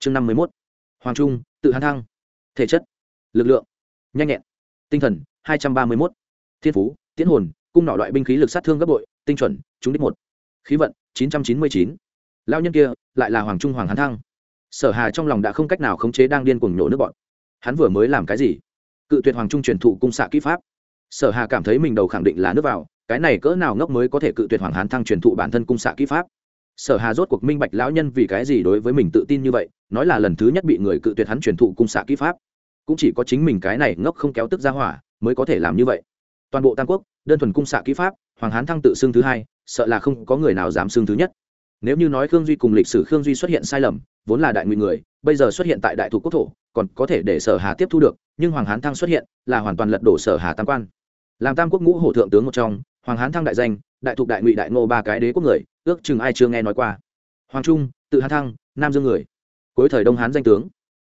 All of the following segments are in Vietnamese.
chương năm mươi mốt hoàng trung tự hàn thăng thể chất lực lượng nhanh nhẹn tinh thần hai trăm ba mươi mốt thiên phú tiễn hồn cung nọ loại binh khí lực sát thương gấp bội tinh chuẩn trúng đích một khí vận chín trăm chín mươi chín lao nhân kia lại là hoàng trung hoàng hán thăng sở hà trong lòng đã không cách nào khống chế đang điên cuồng nhổ nước bọn hắn vừa mới làm cái gì cự tuyệt hoàng trung truyền thụ cung xạ kỹ pháp sở hà cảm thấy mình đầu khẳng định là nước vào cái này cỡ nào ngốc mới có thể cự tuyệt hoàng hán thăng truyền thụ bản thân cung xạ kỹ pháp sở hà rốt cuộc minh bạch lão nhân vì cái gì đối với mình tự tin như vậy, nói là lần thứ nhất bị người cự tuyệt hắn truyền thụ cung xạ kỹ pháp. Cũng chỉ có chính mình cái này ngốc không kéo tức ra hỏa, mới có thể làm như vậy. Toàn bộ tam quốc, đơn thuần cung xạ kỹ pháp, hoàng hán thăng tự xưng thứ hai, sợ là không có người nào dám xưng thứ nhất. Nếu như nói khương duy cùng lịch sử khương duy xuất hiện sai lầm, vốn là đại ngụy người, bây giờ xuất hiện tại đại thủ quốc thổ, còn có thể để sở hà tiếp thu được, nhưng hoàng hán thăng xuất hiện, là hoàn toàn lật đổ sở hà tam quan. Làm tam quốc ngũ hổ thượng tướng một trong, hoàng hán thăng đại danh, đại thục đại ngụy đại ngô ba cái đế quốc người ước chừng ai chưa nghe nói qua. Hoàng trung, tự hán thăng, nam dương người. Cuối thời đông hán danh tướng.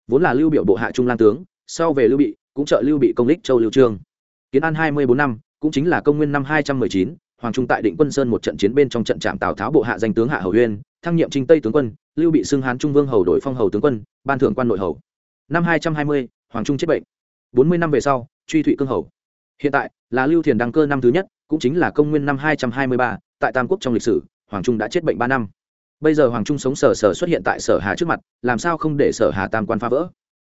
Vốn là lưu biểu bộ hạ trung lan tướng, sau về lưu bị, cũng trợ lưu bị công lích châu lưu trương. Kiến an hai mươi bốn năm, cũng chính là công nguyên năm hai trăm mười chín, hoàng trung tại định quân sơn một trận chiến bên trong trận trạm tào tháo bộ hạ danh tướng hạ hầu huyên thăng nhiệm trinh tây tướng quân, lưu bị xưng hán trung vương hầu đổi phong hầu tướng quân, ban thưởng quan nội hầu. Năm hai trăm hai mươi, hoàng trung chết bệnh. Bốn mươi năm về sau, truy thụy cương hầu. Hiện tại là lưu thiền đăng cơ năm thứ nhất, cũng chính là công nguyên năm hai trăm hai mươi ba, tại tam quốc trong lịch sử hoàng trung đã chết bệnh ba năm. Bây giờ hoàng trung sống sờ sờ xuất hiện tại sở hà trước mặt, làm sao không để sở hà tam quan phá vỡ?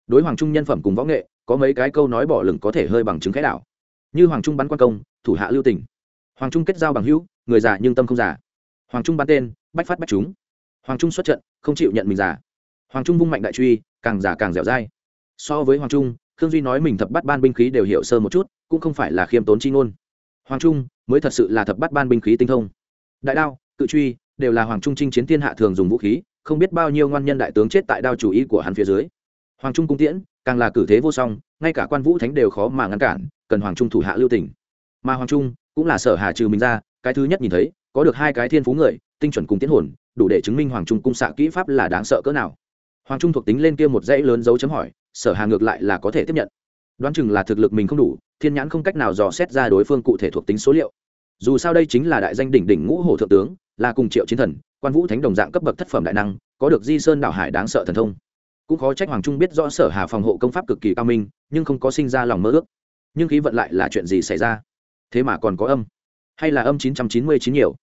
Đối hoàng trung nhân phẩm cùng võ nghệ, có mấy cái câu nói bỏ lửng có thể hơi bằng chứng khẽ đạo. như hoàng trung bắn quan công, thủ hạ lưu tỉnh hoàng trung kết giao bằng hữu, người già nhưng tâm không già. Hoàng trung bắn tên, bách phát bách chúng. Hoàng trung xuất trận, không chịu nhận mình già. Hoàng trung vung mạnh đại truy, càng già càng dẻo dai. So với hoàng trung, khương duy nói mình thập bắt ban binh khí đều hiểu sơ một chút, cũng không phải là khiêm tốn chi ngôn. Hoàng trung, mới thật sự là thập bắt ban binh khí tinh thông. Đại đao cự truy, đều là hoàng trung chinh chiến thiên hạ thường dùng vũ khí, không biết bao nhiêu ngoan nhân đại tướng chết tại đao chủ ý của hắn phía dưới. Hoàng trung cung tiễn, càng là cử thế vô song, ngay cả quan vũ thánh đều khó mà ngăn cản, cần hoàng trung thủ hạ lưu tỉnh mà hoàng trung cũng là sở hà trừ mình ra, cái thứ nhất nhìn thấy, có được hai cái thiên phú người, tinh chuẩn cùng tiến hồn, đủ để chứng minh hoàng trung cung xạ kỹ pháp là đáng sợ cỡ nào. Hoàng trung thuộc tính lên kia một dãy lớn dấu chấm hỏi, sở hà ngược lại là có thể tiếp nhận. Đoán chừng là thực lực mình không đủ, thiên nhãn không cách nào dò xét ra đối phương cụ thể thuộc tính số liệu. Dù sao đây chính là đại danh đỉnh đỉnh ngũ hổ thượng tướng là cùng triệu chiến thần, quan vũ thánh đồng dạng cấp bậc thất phẩm đại năng, có được di sơn đạo hải đáng sợ thần thông. Cũng khó trách hoàng trung biết rõ sở hà phòng hộ công pháp cực kỳ cao minh, nhưng không có sinh ra lòng mơ ước. Nhưng khí vận lại là chuyện gì xảy ra? Thế mà còn có âm. Hay là âm chín trăm chín mươi chín nhiều?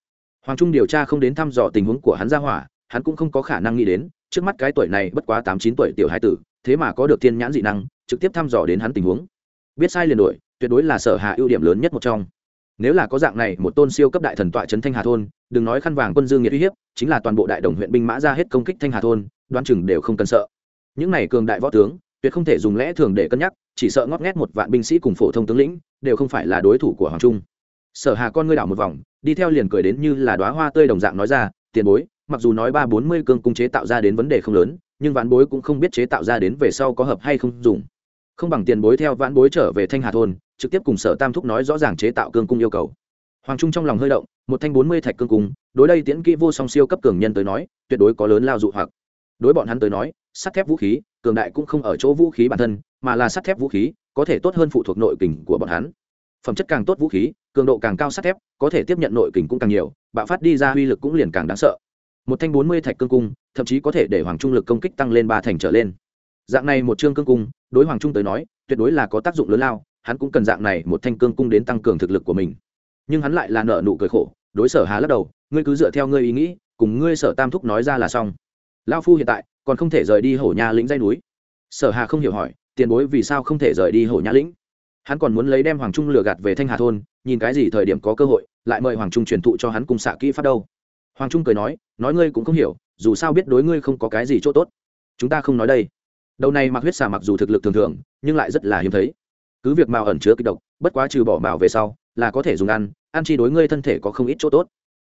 Hoàng trung điều tra không đến thăm dò tình huống của hắn ra hỏa, hắn cũng không có khả năng nghĩ đến, trước mắt cái tuổi này bất quá tám chín tuổi tiểu hải tử, thế mà có được thiên nhãn dị năng, trực tiếp thăm dò đến hắn tình huống. Biết sai liền đổi tuyệt đối là sở hạ ưu điểm lớn nhất một trong nếu là có dạng này, một tôn siêu cấp đại thần tọa trấn thanh hà thôn, đừng nói khăn vàng quân dương nghiệt uy hiếp, chính là toàn bộ đại đồng huyện binh mã ra hết công kích thanh hà thôn đoan chừng đều không cần sợ. Những này cường đại võ tướng, tuyệt không thể dùng lẽ thường để cân nhắc, chỉ sợ ngót nghét một vạn binh sĩ cùng phổ thông tướng lĩnh, đều không phải là đối thủ của hoàng trung. Sở hà con ngươi đảo một vòng, đi theo liền cười đến như là đóa hoa tươi đồng dạng nói ra, tiền bối, mặc dù nói ba bốn mươi cương cung chế tạo ra đến vấn đề không lớn, nhưng vạn bối cũng không biết chế tạo ra đến về sau có hợp hay không dùng không bằng tiền bối theo vãn bối trở về thanh hà thôn, trực tiếp cùng sở tam thúc nói rõ ràng chế tạo cương cung yêu cầu. Hoàng trung trong lòng hơi động, một thanh bốn mươi thạch cương cung, đối đây tiễn kỹ vô song siêu cấp cường nhân tới nói, tuyệt đối có lớn lao dụ hoặc. Đối bọn hắn tới nói, sắt thép vũ khí, cường đại cũng không ở chỗ vũ khí bản thân, mà là sắt thép vũ khí, có thể tốt hơn phụ thuộc nội kình của bọn hắn. Phẩm chất càng tốt vũ khí, cường độ càng cao sắt thép, có thể tiếp nhận nội kình cũng càng nhiều, bạo phát đi ra uy lực cũng liền càng đáng sợ. Một thanh bốn mươi thạch cương cung, thậm chí có thể để hoàng trung lực công kích tăng lên ba thành trở lên. Dạng này một chương cương cung đối hoàng trung tới nói, tuyệt đối là có tác dụng lớn lao, hắn cũng cần dạng này một thanh cương cung đến tăng cường thực lực của mình. Nhưng hắn lại là nợ nụ cười khổ, đối sở hà lắc đầu, ngươi cứ dựa theo ngươi ý nghĩ, cùng ngươi sở tam thúc nói ra là xong. Lao phu hiện tại còn không thể rời đi hổ nha lĩnh dây núi. Sở hà không hiểu hỏi, tiền bối vì sao không thể rời đi hổ nha lĩnh? Hắn còn muốn lấy đem hoàng trung lừa gạt về thanh hà thôn, nhìn cái gì thời điểm có cơ hội, lại mời hoàng trung truyền thụ cho hắn cùng xạ kỹ pháp đâu. Hoàng trung cười nói nói ngươi cũng không hiểu, dù sao biết đối ngươi không có cái gì chỗ tốt. Chúng ta không nói đây đầu này mặc huyết xà mặc dù thực lực thường thường, nhưng lại rất là hiếm thấy. Cứ việc màu ẩn chứa kịch độc, bất quá trừ bỏ màu về sau, là có thể dùng ăn ăn chi đối ngươi thân thể có không ít chỗ tốt.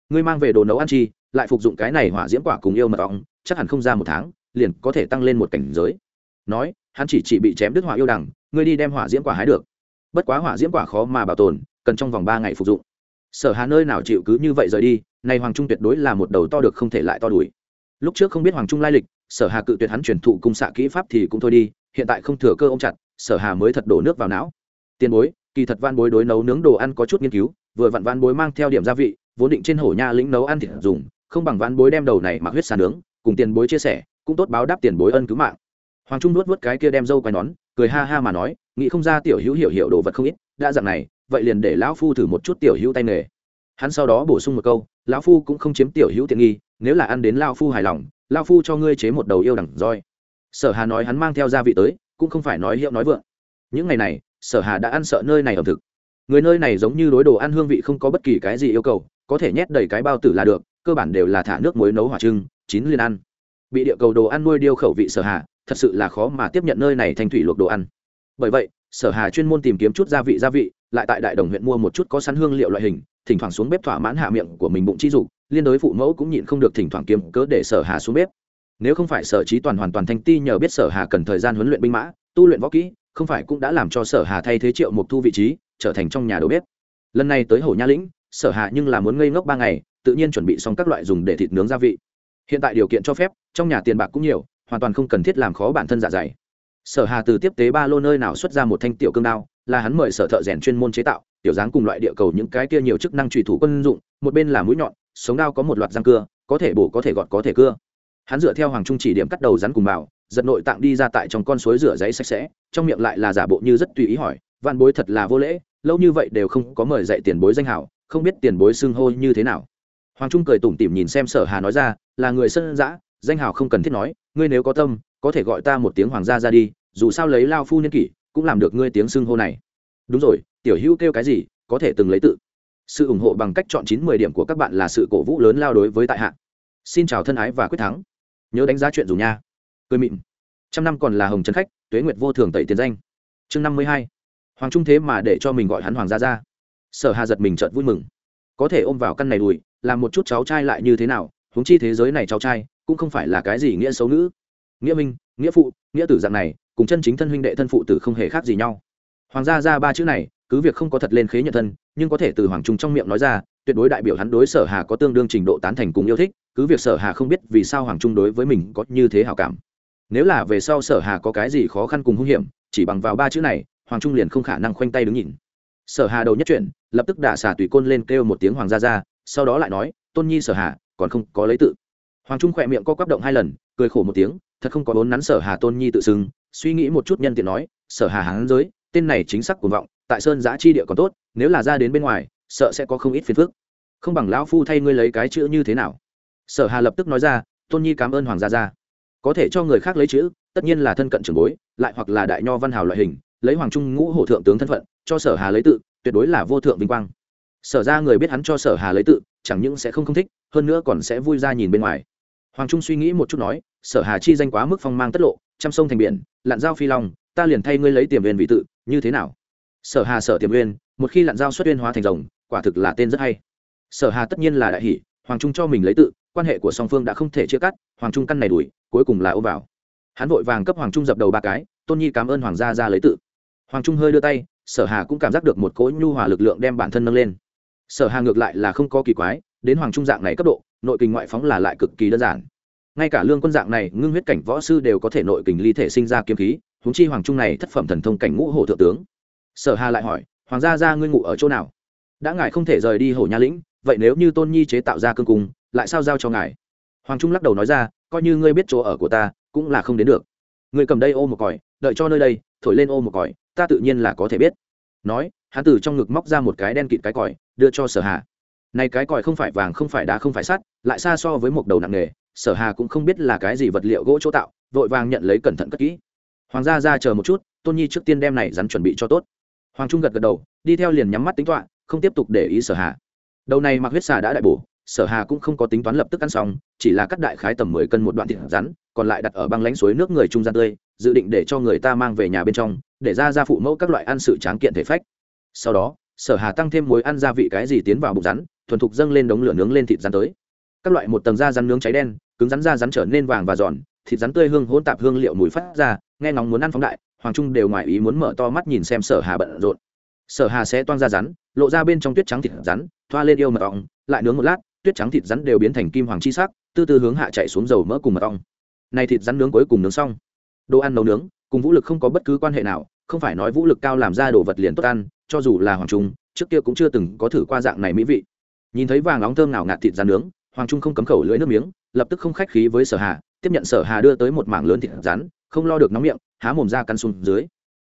Ngươi mang về đồ nấu ăn chi, lại phục dụng cái này hỏa diễm quả cùng yêu mật ong, chắc hẳn không ra một tháng, liền có thể tăng lên một cảnh giới. Nói, hắn chỉ chỉ bị chém đứt hỏa yêu đằng, ngươi đi đem hỏa diễm quả hái được. Bất quá hỏa diễm quả khó mà bảo tồn, cần trong vòng ba ngày phục dụng. Sở hà nơi nào chịu cứ như vậy rời đi, này hoàng trung tuyệt đối là một đầu to được không thể lại to đuổi lúc trước không biết hoàng trung lai lịch, sở hà cự tuyệt hắn truyền thụ cung xạ kỹ pháp thì cũng thôi đi, hiện tại không thừa cơ ông chặt, sở hà mới thật đổ nước vào não. Tiền bối, kỳ thật van bối đối nấu nướng đồ ăn có chút nghiên cứu, vừa vặn van bối mang theo điểm gia vị, vốn định trên hổ nha lĩnh nấu ăn thịt dùng, không bằng van bối đem đầu này mặc huyết xà nướng, cùng tiền bối chia sẻ, cũng tốt báo đáp tiền bối ân cứu mạng. Hoàng trung nuốt vớt cái kia đem dâu quai nón, cười ha ha mà nói, nghĩ không ra tiểu hữu hiểu hiểu đồ vật không ít, đã dạng này, vậy liền để lão phu thử một chút tiểu hữu tay nghề. Hắn sau đó bổ sung một câu, lão phu cũng không chiếm tiểu hữu tiện nghi nếu là ăn đến lao phu hài lòng, lao phu cho ngươi chế một đầu yêu đẳng roi. Sở hà nói hắn mang theo gia vị tới, cũng không phải nói hiệu nói vượng. Những ngày này, sở hà đã ăn sợ nơi này ẩm thực. Người nơi này giống như đối đồ ăn hương vị không có bất kỳ cái gì yêu cầu, có thể nhét đầy cái bao tử là được, cơ bản đều là thả nước muối nấu hỏa trưng, chín liền ăn. Bị địa cầu đồ ăn nuôi điêu khẩu vị sở hà, thật sự là khó mà tiếp nhận nơi này thành thủy luộc đồ ăn. Bởi vậy, sở hà chuyên môn tìm kiếm chút gia vị gia vị, lại tại đại đồng huyện mua một chút có sắn hương liệu loại hình, thỉnh thoảng xuống bếp thỏa mãn hạ miệng của mình bụng chi dục liên đối phụ mẫu cũng nhịn không được thỉnh thoảng kiếm cớ để sở hà xuống bếp. Nếu không phải sở trí toàn hoàn toàn thanh ti nhờ biết sở hà cần thời gian huấn luyện binh mã, tu luyện võ kỹ, không phải cũng đã làm cho sở hà thay thế triệu mục thu vị trí, trở thành trong nhà đầu bếp. Lần này tới hồ nha lĩnh, sở hà nhưng là muốn ngây ngốc ba ngày, tự nhiên chuẩn bị xong các loại dùng để thịt nướng gia vị. Hiện tại điều kiện cho phép, trong nhà tiền bạc cũng nhiều, hoàn toàn không cần thiết làm khó bản thân dạ dày. Sở hà từ tiếp tế ba lô nơi nào xuất ra một thanh tiểu cương đao, là hắn mời sở thợ rèn chuyên môn chế tạo, tiểu dáng cùng loại địa cầu những cái kia nhiều chức năng trùy thủ quân dụng, một bên là mũi nhọn sống đao có một loạt răng cưa, có thể bổ, có thể gọt, có thể cưa. Hắn dựa theo hoàng trung chỉ điểm cắt đầu rắn cùng bảo giật nội tạng đi ra tại trong con suối rửa giấy sạch sẽ, trong miệng lại là giả bộ như rất tùy ý hỏi văn bối thật là vô lễ, lâu như vậy đều không có mời dạy tiền bối danh hảo, không biết tiền bối xưng hô như thế nào? Hoàng trung cười tủm tỉm nhìn xem sở hà nói ra, là người sân dã, danh hào không cần thiết nói, ngươi nếu có tâm, có thể gọi ta một tiếng hoàng gia ra đi, dù sao lấy lao phu niên kỷ, cũng làm được ngươi tiếng xưng hô này. Đúng rồi, tiểu hữu kêu cái gì, có thể từng lấy tự sự ủng hộ bằng cách chọn chín mười điểm của các bạn là sự cổ vũ lớn lao đối với tại hạ. Xin chào thân ái và quyết thắng. Nhớ đánh giá chuyện dù nha. Cười mịn. Trăm năm còn là hồng trấn khách, tuế nguyệt vô thường tẩy tiền danh. Chương năm mươi hai. Hoàng trung thế mà để cho mình gọi hắn hoàng gia ra sở hà giật mình chợt vui mừng. Có thể ôm vào căn này đùi, làm một chút cháu trai lại như thế nào, huống chi thế giới này cháu trai, cũng không phải là cái gì nghĩa xấu nữ. Nghĩa minh, nghĩa phụ, nghĩa tử dạng này, cùng chân chính thân huynh đệ thân phụ tử không hề khác gì nhau. Hoàng gia ra ba chữ này cứ việc không có thật lên khế nhận thân, nhưng có thể từ hoàng trung trong miệng nói ra, tuyệt đối đại biểu hắn đối sở hà có tương đương trình độ tán thành cùng yêu thích, cứ việc sở hà không biết vì sao hoàng trung đối với mình có như thế hảo cảm. Nếu là về sau sở hà có cái gì khó khăn cùng hung hiểm, chỉ bằng vào ba chữ này, hoàng trung liền không khả năng khoanh tay đứng nhìn. Sở hà đầu nhất chuyện, lập tức đả xả tùy côn lên kêu một tiếng hoàng gia ra sau đó lại nói, tôn nhi sở hà, còn không có lấy tự. Hoàng trung khỏe miệng co quắp động hai lần, cười khổ một tiếng, thật không có vốn nắn sở hà tôn nhi tự xưng. Suy nghĩ một chút nhân tiện nói, sở hà hán giới, tên này chính xác cuồng vọng tại sơn giã chi địa còn tốt, nếu là ra đến bên ngoài, sợ sẽ có không ít phiền phức. Không bằng lão phu thay ngươi lấy cái chữ như thế nào? Sở hà lập tức nói ra, tôn nhi cảm ơn hoàng gia gia. Có thể cho người khác lấy chữ, tất nhiên là thân cận trưởng bối, lại hoặc là đại nho văn hào loại hình, lấy hoàng trung ngũ hổ thượng tướng thân phận, cho sở hà lấy tự, tuyệt đối là vô thượng vinh quang. Sở ra người biết hắn cho sở hà lấy tự, chẳng những sẽ không không thích, hơn nữa còn sẽ vui ra nhìn bên ngoài. Hoàng trung suy nghĩ một chút nói, sở hà chi danh quá mức phong mang tất lộ, trăm sông thành biển lặn giao phi long, ta liền thay ngươi lấy tiềm viên vị tự, như thế nào? Sở hà sở tiềm uyên một khi lặn dao xuất uyên hóa thành rồng, quả thực là tên rất hay. Sở hà tất nhiên là đại hỷ, hoàng trung cho mình lấy tự, quan hệ của song phương đã không thể chia cắt, hoàng trung căn này đuổi, cuối cùng là ôm vào. Hắn vội vàng cấp hoàng trung dập đầu ba cái, tôn nhi cảm ơn hoàng gia ra lấy tự. Hoàng trung hơi đưa tay, sở hà cũng cảm giác được một cỗ nhu hòa lực lượng đem bản thân nâng lên. Sở hà ngược lại là không có kỳ quái, đến hoàng trung dạng này cấp độ, nội kình ngoại phóng là lại cực kỳ đơn giản. Ngay cả lương quân dạng này, ngưng huyết cảnh võ sư đều có thể nội kình ly thể sinh ra kiếm khí, huống chi hoàng trung này thất phẩm thần thông cảnh ngũ hổ thượng tướng sở hà lại hỏi, hoàng gia gia ngươi ngủ ở chỗ nào? Đã ngài không thể rời đi hổ nha lĩnh, vậy nếu như tôn nhi chế tạo ra cương cung, lại sao giao cho ngài? Hoàng trung lắc đầu nói ra, coi như ngươi biết chỗ ở của ta, cũng là không đến được. Ngươi cầm đây ô một còi, đợi cho nơi đây, thổi lên ô một còi, ta tự nhiên là có thể biết. Nói, hắn từ trong ngực móc ra một cái đen kịt cái còi, đưa cho sở hà. Này cái còi không phải vàng, không phải đá, không phải sắt, lại xa so với một đầu nặng nghề, sở hà cũng không biết là cái gì vật liệu gỗ chỗ tạo, vội vàng nhận lấy cẩn thận cất kỹ. Hoàng gia ra chờ một chút, tôn nhi trước tiên đem này rắn chuẩn bị cho tốt hoàng trung gật gật đầu, đi theo liền nhắm mắt tính toán, không tiếp tục để ý sở hà. Đầu này mặc huyết xà đã đại bổ, sở hà cũng không có tính toán lập tức ăn xong, chỉ là cắt đại khái tầm mười cân một đoạn thịt rắn, còn lại đặt ở băng lãnh suối nước người trung gian tươi, dự định để cho người ta mang về nhà bên trong, để ra ra phụ mẫu các loại ăn sự tráng kiện thể phách. Sau đó, sở hà tăng thêm muối ăn gia vị cái gì tiến vào bụng rắn, thuần thục dâng lên đống lửa nướng lên thịt rắn tới. Các loại một tầng da rắn nướng cháy đen, cứng rắn da rắn trở nên vàng và giòn, thịt rắn tươi hương hỗn tạp hương liệu mùi phát ra, nghe ngóng muốn ăn phóng đại hoàng trung đều ngoài ý muốn mở to mắt nhìn xem sở hà bận rộn. Sở hà sẽ toan ra rắn, lộ ra bên trong tuyết trắng thịt rắn, thoa lên yêu mật ong, lại nướng một lát, tuyết trắng thịt rắn đều biến thành kim hoàng chi sắc, từ từ hướng hạ chạy xuống dầu mỡ cùng mật ong. Này thịt rắn nướng cuối cùng nướng xong. Đồ ăn nấu nướng, cùng vũ lực không có bất cứ quan hệ nào, không phải nói vũ lực cao làm ra đồ vật liền tốt ăn, cho dù là hoàng trung, trước kia cũng chưa từng có thử qua dạng này mỹ vị. Nhìn thấy vàng nóng thơm nào ngạt thịt rắn nướng, hoàng trung không cấm khẩu lưỡi nước miếng, lập tức không khách khí với sở hà, tiếp nhận sở hà đưa tới một mảng lớn thịt rắn, không lo được nóng miệng há mồm ra căn xuống dưới.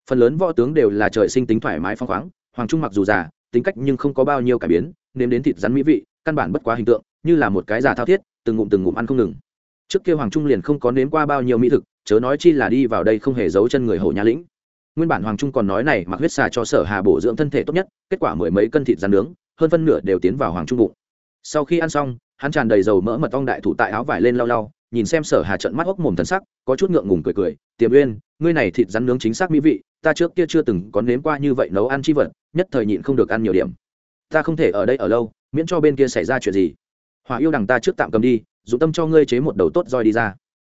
Phần lớn võ tướng đều là trời sinh tính thoải mái phong khoáng, hoàng trung mặc dù già, tính cách nhưng không có bao nhiêu cải biến, nếm đến thịt rắn mỹ vị, căn bản bất quá hình tượng, như là một cái già thao thiết, từng ngụm từng ngụm ăn không ngừng. Trước kia hoàng trung liền không có nếm qua bao nhiêu mỹ thực, chớ nói chi là đi vào đây không hề giấu chân người hổ nhà lĩnh. Nguyên bản hoàng trung còn nói này mặc huyết xà cho sở hà bổ dưỡng thân thể tốt nhất, kết quả mười mấy cân thịt rắn nướng, hơn phân nửa đều tiến vào hoàng trung bụng. Sau khi ăn xong, hắn tràn đầy dầu mỡ mật ong đại thủ tại áo vải lên lau lau, nhìn xem sở hà trận mắt hốc mồm thần sắc, có chút ngượng ngùng cười cười, tiềm uyên ngươi này thịt rắn nướng chính xác mỹ vị, ta trước kia chưa từng có nếm qua như vậy nấu ăn chi vật, nhất thời nhịn không được ăn nhiều điểm. Ta không thể ở đây ở lâu, miễn cho bên kia xảy ra chuyện gì. Hỏa yêu đằng ta trước tạm cầm đi, dụng tâm cho ngươi chế một đầu tốt roi đi ra.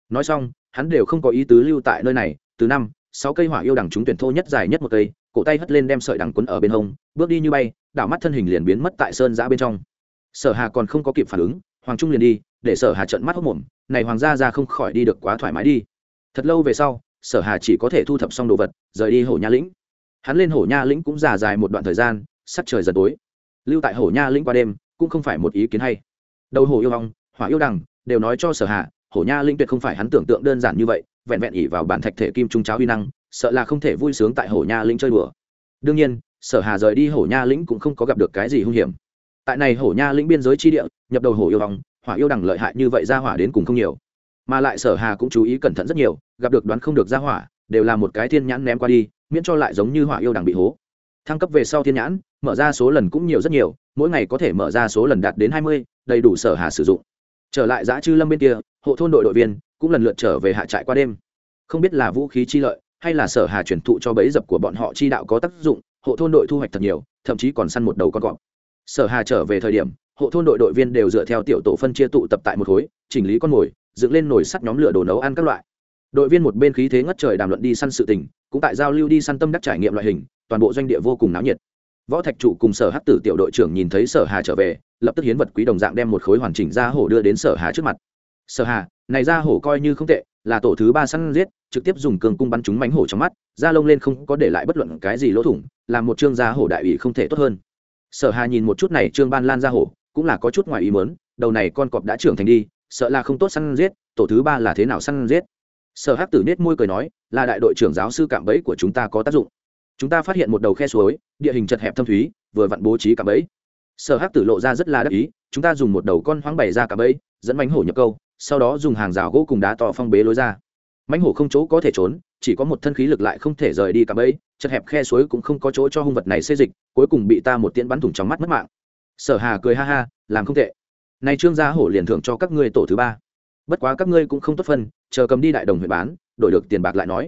Nói xong, hắn đều không có ý tứ lưu tại nơi này, từ năm, sáu cây hỏa yêu đằng chúng tuyển thô nhất dài nhất một cây, cổ tay hất lên đem sợi đằng quấn ở bên hông, bước đi như bay, đảo mắt thân hình liền biến mất tại sơn giã bên trong. Sở hà còn không có kịp phản ứng, hoàng trung liền đi, để sở hà trận mắt hốc mồm, này hoàng gia ra không khỏi đi được quá thoải mái đi. Thật lâu về sau sở hà chỉ có thể thu thập xong đồ vật rời đi hổ nha lĩnh. Hắn lên hổ nha lĩnh cũng già dài một đoạn thời gian sắc trời dần tối. Lưu tại hổ nha lĩnh qua đêm cũng không phải một ý kiến hay. Đầu hổ yêu vong, hỏa yêu đằng đều nói cho sở hà hổ nha lĩnh tuyệt không phải hắn tưởng tượng đơn giản như vậy vẹn vẹn ỉ vào bản thạch thể kim trung cháo huy năng sợ là không thể vui sướng tại hổ nha lĩnh chơi đùa. Đương nhiên sở hà rời đi hổ nha lĩnh cũng không có gặp được cái gì hung hiểm. Tại này hổ nha lĩnh biên giới chi địa nhập đầu hổ yêu vong, hỏa yêu đằng lợi hại như vậy ra hỏa đến cùng không nhiều mà lại sở hà cũng chú ý cẩn thận rất nhiều, gặp được đoán không được ra hỏa, đều là một cái thiên nhãn ném qua đi, miễn cho lại giống như hỏa yêu đằng bị hố. Thăng cấp về sau thiên nhãn, mở ra số lần cũng nhiều rất nhiều, mỗi ngày có thể mở ra số lần đạt đến hai mươi, đầy đủ sở hà sử dụng. Trở lại giã chư lâm bên kia, hộ thôn đội đội viên cũng lần lượt trở về hạ trại qua đêm. Không biết là vũ khí chi lợi, hay là sở hà chuyển thụ cho bẫy dập của bọn họ chi đạo có tác dụng, hộ thôn đội thu hoạch thật nhiều, thậm chí còn săn một đầu con cọp. Sở hà trở về thời điểm, hộ thôn đội đội viên đều dựa theo tiểu tổ phân chia tụ tập tại một khối, chỉnh lý con mồi dựng lên nồi sắt nhóm lửa đồ nấu ăn các loại. Đội viên một bên khí thế ngất trời đàm luận đi săn sự tình, cũng tại giao lưu đi săn tâm đắc trải nghiệm loại hình, toàn bộ doanh địa vô cùng náo nhiệt. Võ thạch trụ cùng sở hát tử tiểu đội trưởng nhìn thấy sở hà trở về, lập tức hiến vật quý đồng dạng đem một khối hoàn chỉnh ra hổ đưa đến sở hà trước mặt. Sở hà, này ra hổ coi như không tệ, là tổ thứ ba săn giết, trực tiếp dùng cường cung bắn trúng mánh hổ trong mắt, da lông lên không có để lại bất luận cái gì lỗ thủng, làm một trương gia hổ đại ủy không thể tốt hơn. Sở hà nhìn một chút này trương ban lan gia hổ, cũng là có chút ngoài ý mớn đầu này con cọp đã trưởng thành đi sợ là không tốt săn giết, tổ thứ ba là thế nào săn giết? Sở hắc tử nết môi cười nói, là đại đội trưởng giáo sư cạm bẫy của chúng ta có tác dụng. Chúng ta phát hiện một đầu khe suối, địa hình chật hẹp thâm thúy, vừa vặn bố trí cạm bẫy. Sở hắc tử lộ ra rất là đắc ý, chúng ta dùng một đầu con hoang bày ra cạm bẫy, dẫn bánh hổ nhập câu, sau đó dùng hàng rào gỗ cùng đá to phong bế lối ra. Mãnh hổ không chỗ có thể trốn, chỉ có một thân khí lực lại không thể rời đi cạm bẫy, chật hẹp khe suối cũng không có chỗ cho hung vật này xê dịch, cuối cùng bị ta một tiễn bắn thủng trong mắt mất mạng. Sở hà cười ha ha, làm không tệ nay trương gia hổ liền thưởng cho các ngươi tổ thứ ba. Bất quá các ngươi cũng không tốt phân, chờ cầm đi đại đồng huyện bán, đổi được tiền bạc lại nói.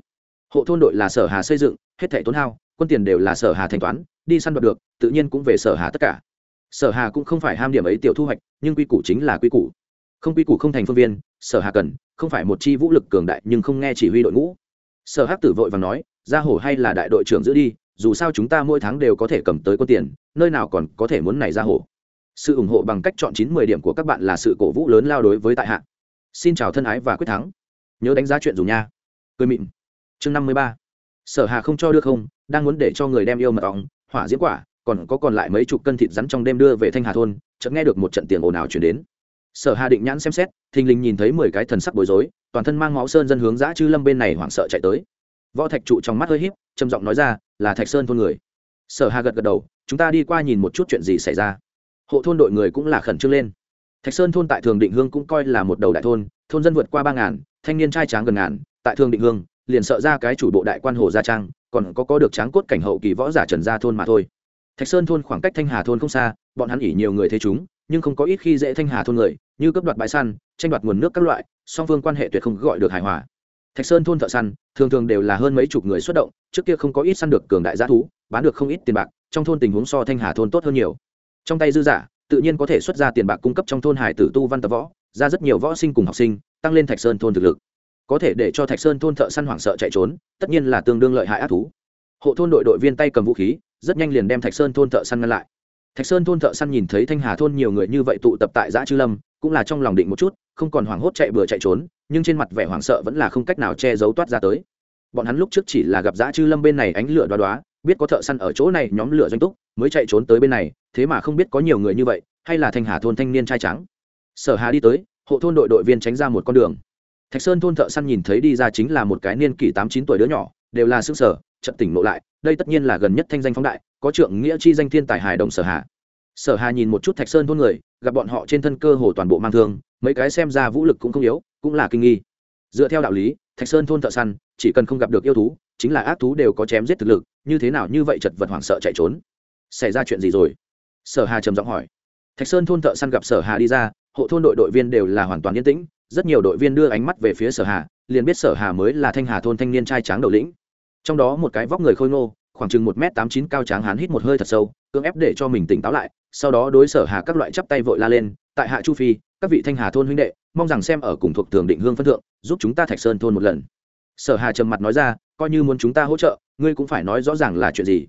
Hộ thôn đội là sở hà xây dựng, hết thẻ tốn hao, quân tiền đều là sở hà thanh toán, đi săn đoạt được, tự nhiên cũng về sở hà tất cả. Sở hà cũng không phải ham điểm ấy tiểu thu hoạch, nhưng quy củ chính là quy củ. Không quy củ không thành phương viên, sở hà cần, không phải một chi vũ lực cường đại nhưng không nghe chỉ huy đội ngũ. Sở hắc tử vội và nói, gia hổ hay là đại đội trưởng giữ đi, dù sao chúng ta mỗi tháng đều có thể cầm tới quân tiền, nơi nào còn có thể muốn này ra hổ? Sự ủng hộ bằng cách chọn chín mười điểm của các bạn là sự cổ vũ lớn lao đối với tại hạ. Xin chào thân ái và quyết thắng. Nhớ đánh giá chuyện dùng nha. Cười mịn. Chương năm mươi ba. Sở hà không cho được không, đang muốn để cho người đem yêu mật ong hỏa diễm quả, còn có còn lại mấy chục cân thịt rắn trong đêm đưa về thanh hà thôn, chợt nghe được một trận tiền ồn ào chuyển đến. Sở hà định nhãn xem xét, thình lình nhìn thấy mười cái thần sắc bối rối, toàn thân mang máu sơn dân hướng dã chư lâm bên này hoảng sợ chạy tới. Võ thạch trụ trong mắt hơi híp, trầm giọng nói ra, là thạch sơn thôn người. Sở hà gật gật đầu, chúng ta đi qua nhìn một chút chuyện gì xảy ra hộ thôn đội người cũng là khẩn trương lên. Thạch sơn thôn tại thường định hương cũng coi là một đầu đại thôn thôn dân vượt qua ba ngàn, thanh niên trai tráng gần ngàn, tại thường định hương, liền sợ ra cái chủ bộ đại quan hồ gia trang, còn có có được tráng cốt cảnh hậu kỳ võ giả trần gia thôn mà thôi. Thạch sơn thôn khoảng cách thanh hà thôn không xa, bọn hắn ỉ nhiều người thấy chúng, nhưng không có ít khi dễ thanh hà thôn người, như cấp đoạt bãi săn, tranh đoạt nguồn nước các loại, song phương quan hệ tuyệt không gọi được hài hòa. Thạch sơn thôn thợ săn, thường thường đều là hơn mấy chục người xuất động, trước kia không có ít săn được cường đại g thú, bán được không ít tiền bạc, trong thôn tình huống so thanh hà thôn tốt hơn nhiều trong tay dư giả, tự nhiên có thể xuất ra tiền bạc cung cấp trong thôn hải tử tu văn tập võ, ra rất nhiều võ sinh cùng học sinh, tăng lên thạch sơn thôn thực lực. Có thể để cho thạch sơn thôn thợ săn hoảng sợ chạy trốn, tất nhiên là tương đương lợi hại ác thú. Hộ thôn đội đội viên tay cầm vũ khí, rất nhanh liền đem thạch sơn thôn thợ săn ngăn lại. Thạch sơn thôn thợ săn nhìn thấy thanh hà thôn nhiều người như vậy tụ tập tại giã chư lâm, cũng là trong lòng định một chút, không còn hoảng hốt chạy bừa chạy trốn, nhưng trên mặt vẻ hoảng sợ vẫn là không cách nào che giấu toát ra tới. Bọn hắn lúc trước chỉ là gặp giã chư lâm bên này ánh lửa đoá đoá, biết có thợ săn ở chỗ này, nhóm lửa doanh túc, mới chạy trốn tới bên này thế mà không biết có nhiều người như vậy, hay là thanh hà thôn thanh niên trai trắng. Sở hà đi tới, hộ thôn đội đội viên tránh ra một con đường. Thạch sơn thôn thợ săn nhìn thấy đi ra chính là một cái niên kỷ tám chín tuổi đứa nhỏ, đều là xương sở trận tỉnh nộ lại, đây tất nhiên là gần nhất thanh danh phóng đại, có trượng nghĩa chi danh thiên tài hài đồng sở hà. Sở hà nhìn một chút thạch sơn thôn người, gặp bọn họ trên thân cơ hồ toàn bộ mang thương, mấy cái xem ra vũ lực cũng không yếu, cũng là kinh nghi. Dựa theo đạo lý, thạch sơn thôn thợ săn, chỉ cần không gặp được yêu thú, chính là ác thú đều có chém giết thực lực, như thế nào như vậy chật vật hoảng sợ chạy trốn. Xảy ra chuyện gì rồi? Sở hà trầm giọng hỏi. Thạch sơn thôn thợ săn gặp sở hà đi ra, hộ thôn đội đội viên đều là hoàn toàn yên tĩnh, rất nhiều đội viên đưa ánh mắt về phía sở hà, liền biết sở hà mới là thanh hà thôn thanh niên trai tráng đầu lĩnh. Trong đó một cái vóc người khôi ngô, khoảng chừng một m tám chín cao tráng hán hít một hơi thật sâu, cưỡng ép để cho mình tỉnh táo lại, sau đó đối sở hà các loại chắp tay vội la lên, tại hạ chu phi, các vị thanh hà thôn huynh đệ, mong rằng xem ở cùng thuộc thường định hương phân thượng, giúp chúng ta thạch sơn thôn một lần. Sở hà trầm mặt nói ra, coi như muốn chúng ta hỗ trợ, ngươi cũng phải nói rõ ràng là chuyện gì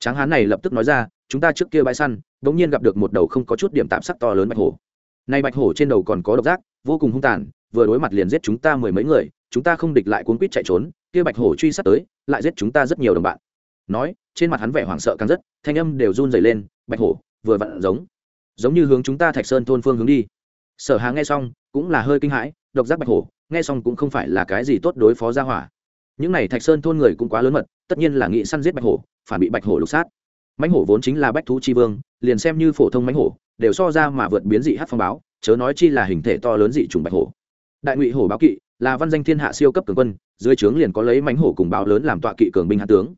tráng hán này lập tức nói ra, chúng ta trước kia bãi săn, bỗng nhiên gặp được một đầu không có chút điểm tạm sắc to lớn bạch hổ. Nay bạch hổ trên đầu còn có độc giác, vô cùng hung tàn, vừa đối mặt liền giết chúng ta mười mấy người, chúng ta không địch lại cuốn quýt chạy trốn, kia bạch hổ truy sát tới, lại giết chúng ta rất nhiều đồng bạn. Nói, trên mặt hắn vẻ hoảng sợ càng rất, thanh âm đều run dày lên, bạch hổ, vừa vặn giống giống như hướng chúng ta thạch sơn thôn phương hướng đi. Sở hà nghe xong, cũng là hơi kinh hãi, độc giác bạch hổ, nghe xong cũng không phải là cái gì tốt đối phó ra hỏa. Những này thạch sơn thôn người cũng quá lớn mật, tất nhiên là nghị săn giết bạch hổ phản bị bạch hổ lục sát. Mãnh hổ vốn chính là bách thú chi vương, liền xem như phổ thông mãnh hổ, đều so ra mà vượt biến dị hát phong báo, chớ nói chi là hình thể to lớn dị trùng bạch hổ. Đại ngụy hổ báo kỵ, là văn danh thiên hạ siêu cấp cường quân, dưới trướng liền có lấy mãnh hổ cùng báo lớn làm tọa kỵ cường binh hãn tướng.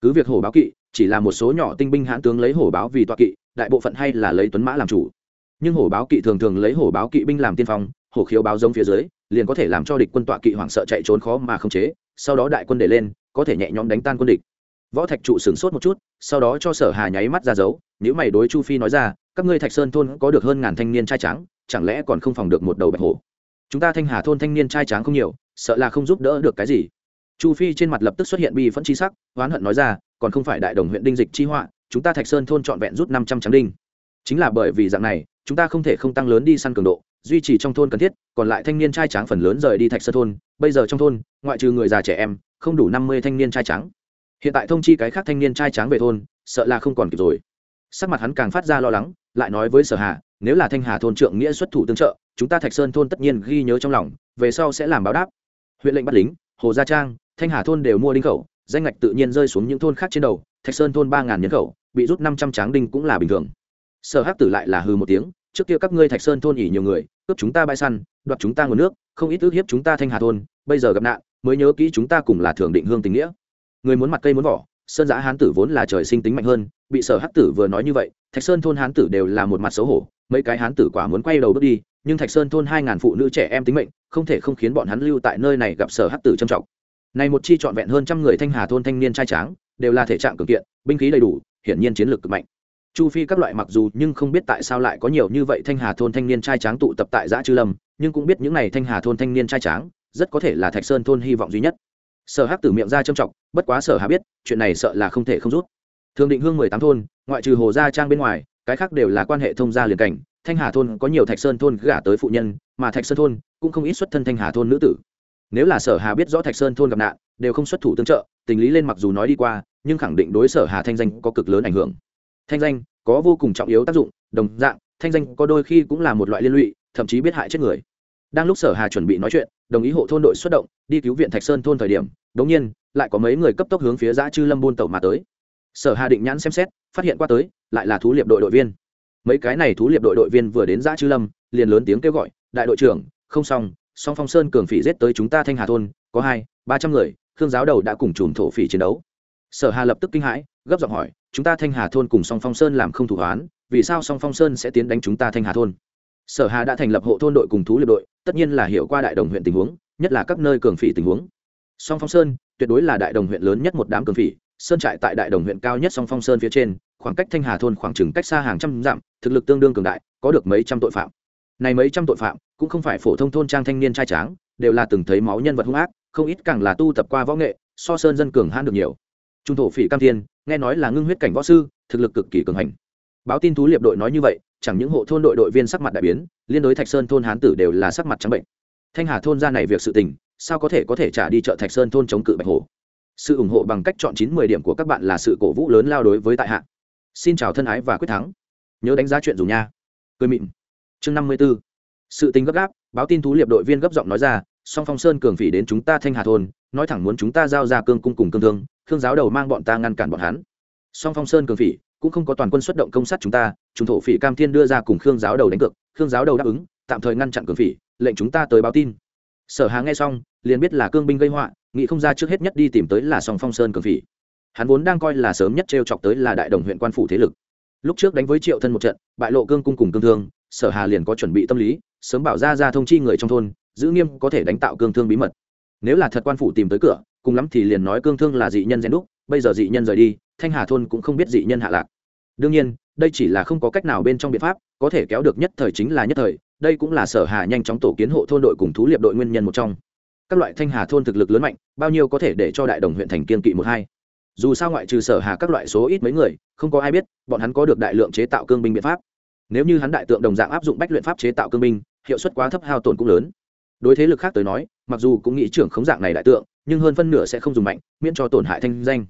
Cứ việc hổ báo kỵ, chỉ là một số nhỏ tinh binh hãn tướng lấy hổ báo vì tọa kỵ, đại bộ phận hay là lấy tuấn mã làm chủ. Nhưng hổ báo kỵ thường thường lấy hổ báo kỵ binh làm tiên phong, hổ khiếu báo giống phía dưới, liền có thể làm cho địch quân tọa kỵ hoảng sợ chạy trốn khó mà không chế, sau đó đại quân để lên, có thể nhẹ nhõm đánh tan quân địch võ thạch trụ sửng sốt một chút, sau đó cho sở hà nháy mắt ra dấu nếu mày đối chu phi nói ra, các ngươi thạch sơn thôn có được hơn ngàn thanh niên trai trắng chẳng lẽ còn không phòng được một đầu bạch hổ? Chúng ta thanh hà thôn thanh niên trai tráng không nhiều, sợ là không giúp đỡ được cái gì. Chu phi trên mặt lập tức xuất hiện bi phẫn chi sắc, oán hận nói ra, còn không phải đại đồng huyện đinh dịch chi họa, chúng ta thạch sơn thôn trọn vẹn rút năm trăm trắng đinh. Chính là bởi vì dạng này, chúng ta không thể không tăng lớn đi săn cường độ, duy trì trong thôn cần thiết, còn lại thanh niên trai tráng phần lớn rời đi thạch sơn thôn. Bây giờ trong thôn, ngoại trừ người già trẻ em, không đủ năm mươi thanh niên trai trắng hiện tại thông chi cái khác thanh niên trai tráng về thôn, sợ là không còn kịp rồi. Sắc mặt hắn càng phát ra lo lắng, lại nói với sở hà, nếu là thanh hà thôn trượng nghĩa xuất thủ tương trợ, chúng ta thạch sơn thôn tất nhiên ghi nhớ trong lòng, về sau sẽ làm báo đáp. Huyện lệnh bắt lính, hồ gia trang, thanh hà thôn đều mua đinh khẩu, danh ngạch tự nhiên rơi xuống những thôn khác trên đầu, thạch sơn thôn ba ngàn nhân khẩu, bị rút năm trăm tráng đinh cũng là bình thường. Sở hắc tử lại là hư một tiếng, trước kia các ngươi thạch sơn thôn ỉ nhiều người, cướp chúng ta bãi săn, đoạt chúng ta nguồn nước, không ít ước hiếp chúng ta thanh hà thôn, bây giờ gặp nạn, mới nhớ kỹ chúng ta cùng là thường định hương tình nghĩa người muốn mặt cây muốn vỏ, sơn giã hán tử vốn là trời sinh tính mạnh hơn, bị sở hán tử vừa nói như vậy, thạch sơn thôn hán tử đều là một mặt xấu hổ, mấy cái hán tử quả muốn quay đầu bước đi, nhưng thạch sơn thôn hai ngàn phụ nữ trẻ em tính mệnh, không thể không khiến bọn hắn lưu tại nơi này gặp sở hán tử trầm trọng. Này một chi trọn vẹn hơn trăm người thanh hà thôn thanh niên trai tráng, đều là thể trạng cường kiện, binh khí đầy đủ, hiển nhiên chiến lược cực mạnh. Chu phi các loại mặc dù nhưng không biết tại sao lại có nhiều như vậy thanh hà thôn thanh niên trai tráng tụ tập tại giã chư lâm, nhưng cũng biết những n à y thanh hà thôn thanh niên trai tráng, rất có thể là thạch sơn thôn hy vọng duy nhất. Sở hắc tử miệng ra trâm trọng bất quá sở hà biết, chuyện này sợ là không thể không rút. Thường định hương mười tám thôn, ngoại trừ hồ gia trang bên ngoài, cái khác đều là quan hệ thông gia liền cảnh. Thanh hà thôn có nhiều thạch sơn thôn gả tới phụ nhân, mà thạch sơn thôn cũng không ít xuất thân thanh hà thôn nữ tử. Nếu là sở hà biết rõ thạch sơn thôn gặp nạn, đều không xuất thủ tương trợ, tình lý lên mặc dù nói đi qua, nhưng khẳng định đối sở hà thanh danh có cực lớn ảnh hưởng. Thanh danh có vô cùng trọng yếu tác dụng, đồng dạng, thanh danh có đôi khi cũng là một loại liên lụy, thậm chí biết hại chết người. Đang lúc sở hà chuẩn bị nói chuyện, đồng ý hộ thôn đội xuất động, đi cứu viện thạch sơn thôn thời điểm đống nhiên lại có mấy người cấp tốc hướng phía dã chư lâm buôn tẩu mà tới. Sở hà định nhãn xem xét, phát hiện qua tới, lại là thú liệp đội đội viên. Mấy cái này thú liệp đội đội viên vừa đến dã chư lâm, liền lớn tiếng kêu gọi, đại đội trưởng, không xong, song phong sơn cường phỉ giết tới chúng ta thanh hà thôn, có hai, ba trăm người, khương giáo đầu đã cùng chùm thổ phỉ chiến đấu. Sở hà lập tức kinh hãi, gấp giọng hỏi, chúng ta thanh hà thôn cùng song phong sơn làm không thủ hoán, vì sao song phong sơn sẽ tiến đánh chúng ta thanh hà thôn? Sở hà đã thành lập hộ thôn đội cùng thú liệp đội, tất nhiên là hiểu qua đại đồng huyện tình huống, nhất là các nơi cường phỉ tình huống song phong sơn, tuyệt đối là đại đồng huyện lớn nhất một đám cường phỉ, sơn trại tại đại đồng huyện cao nhất song phong sơn phía trên, khoảng cách thanh hà thôn khoảng chừng cách xa hàng trăm dặm, thực lực tương đương cường đại, có được mấy trăm tội phạm. Này mấy trăm tội phạm, cũng không phải phổ thông thôn trang thanh niên trai tráng, đều là từng thấy máu nhân vật hung ác, không ít càng là tu tập qua võ nghệ, so sơn dân cường hãn được nhiều. Trung thổ phỉ cam thiên, nghe nói là ngưng huyết cảnh võ sư, thực lực cực kỳ cường hành. Báo tin thú liệp đội nói như vậy, chẳng những hộ thôn đội đội viên sắc mặt đại biến, liên đối thạch sơn thôn hán tử đều là sắc mặt trắng bệnh. Thanh hà thôn ra này việc sự tình sao có thể có thể trả đi chợ thạch sơn thôn chống cự bạch hồ sự ủng hộ bằng cách chọn chín mười điểm của các bạn là sự cổ vũ lớn lao đối với tại hạ. Xin chào thân ái và quyết thắng. Nhớ đánh giá chuyện dùng nha. Cười mịn. Chương năm mươi b ố sự tình gấp gáp, báo tin thú liệp đội viên gấp giọng nói ra, song phong sơn cường phỉ đến chúng ta thanh hà thôn, nói thẳng muốn chúng ta giao ra cương cung cùng cương thương Thương giáo đầu mang bọn ta ngăn cản bọn hắn. Song phong sơn cường phỉ cũng không có toàn quân xuất động công sát chúng ta chúng thổ phỉ cam thiên đưa ra cùng khương giáo đầu đánh cược, khương giáo đầu đáp ứng, tạm thời ngăn chặn cường phỉ, lệnh chúng ta tới báo tin sở hà nghe xong, liền biết là cương binh gây họa, nghĩ không ra trước hết nhất đi tìm tới là song phong sơn cường phỉ. Hắn vốn đang coi là sớm nhất t chọc tới là đại đồng huyện quan phủ thế lực. Lúc trước đánh với triệu thân một trận, bại lộ cương cung cùng cương thương, sở hà liền có chuẩn bị tâm lý, sớm bảo ra ra thông chi người trong thôn, giữ nghiêm có thể đánh tạo cương thương bí mật. Nếu là thật quan phủ tìm tới cửa, cùng lắm thì liền nói cương thương là dị nhân rèn đúc, bây giờ dị nhân rời đi, thanh hà thôn cũng không biết dị nhân hạ lạc. Đương nhiên, đây chỉ là không có cách nào bên trong biện pháp, có thể kéo được nhất thời chính là nhất thời đây cũng là sở hà nhanh chóng tổ kiến hộ thôn đội cùng thú liệp đội nguyên nhân một trong. Các loại thanh hà thôn thực lực lớn mạnh, bao nhiêu có thể để cho đại đồng huyện thành kiên kỵ một hai. Dù sao ngoại trừ sở hà các loại số ít mấy người, không có ai biết, bọn hắn có được đại lượng chế tạo cương binh biện pháp. Nếu như hắn đại tượng đồng dạng áp dụng bách luyện pháp chế tạo cương binh, hiệu suất quá thấp hao tổn cũng lớn. Đối thế lực khác tới nói, mặc dù cũng nghĩ trưởng khống dạng này đại tượng, nhưng hơn phân nửa sẽ không dùng mạnh, miễn cho tổn hại thanh danh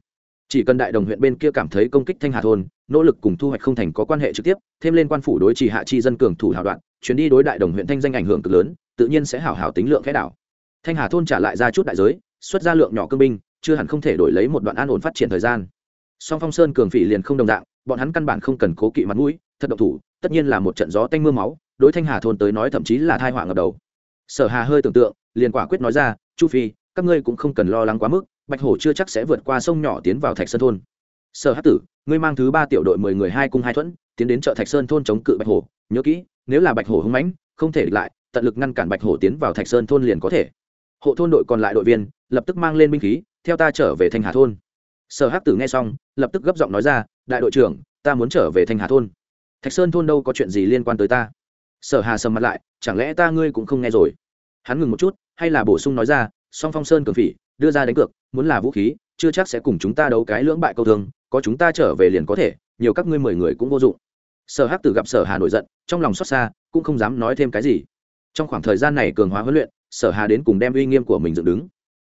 chỉ cần đại đồng huyện bên kia cảm thấy công kích thanh hà thôn, nỗ lực cùng thu hoạch không thành có quan hệ trực tiếp, thêm lên quan phủ đối trì hạ chi dân cường thủ hào đoạn, chuyến đi đối đại đồng huyện thanh danh ảnh hưởng cực lớn, tự nhiên sẽ hảo hảo tính lượng khẽ đảo. Thanh hà thôn trả lại ra chút đại giới, xuất ra lượng nhỏ cương binh, chưa hẳn không thể đổi lấy một đoạn an ổn phát triển thời gian. Song phong sơn cường phỉ liền không đồng dạng, bọn hắn căn bản không cần cố kỵ mặt mũi, thật độc thủ, tất nhiên là một trận gió tanh mưa máu, đối thanh hà thôn tới nói thậm chí là thai họa ngập đầu. Sở hà hơi tưởng tượng, liền quả quyết nói ra, chu phi, các ngươi cũng không cần lo lắng quá mức bạch hổ chưa chắc sẽ vượt qua sông nhỏ tiến vào thạch sơn thôn. Sở hát tử, ngươi mang thứ ba tiểu đội mười người hai cung hai thuẫn, tiến đến chợ thạch sơn thôn chống cự bạch hổ. Nhớ kỹ, nếu là bạch hổ hung mãnh, không thể địch lại, tận lực ngăn cản bạch hổ tiến vào thạch sơn thôn liền có thể. Hộ thôn đội còn lại đội viên, lập tức mang lên binh khí, theo ta trở về thanh hà thôn. Sở hắc tử nghe xong, lập tức gấp giọng nói ra, đại đội trưởng, ta muốn trở về thanh hà thôn. Thạch sơn thôn đâu có chuyện gì liên quan tới ta. Sở hà sầm mặt lại, chẳng lẽ ta ngươi cũng không nghe rồi? Hắn ngừng một chút, hay là bổ sung nói ra, song phong sơn cường phỉ đưa ra đánh cược, muốn là vũ khí, chưa chắc sẽ cùng chúng ta đấu cái lưỡng bại câu thương, có chúng ta trở về liền có thể, nhiều các ngươi mười người cũng vô dụng. Sở hắc tử gặp sở hà nổi giận, trong lòng xót xa, cũng không dám nói thêm cái gì. Trong khoảng thời gian này cường hóa huấn luyện, sở hà đến cùng đem uy nghiêm của mình dựng đứng.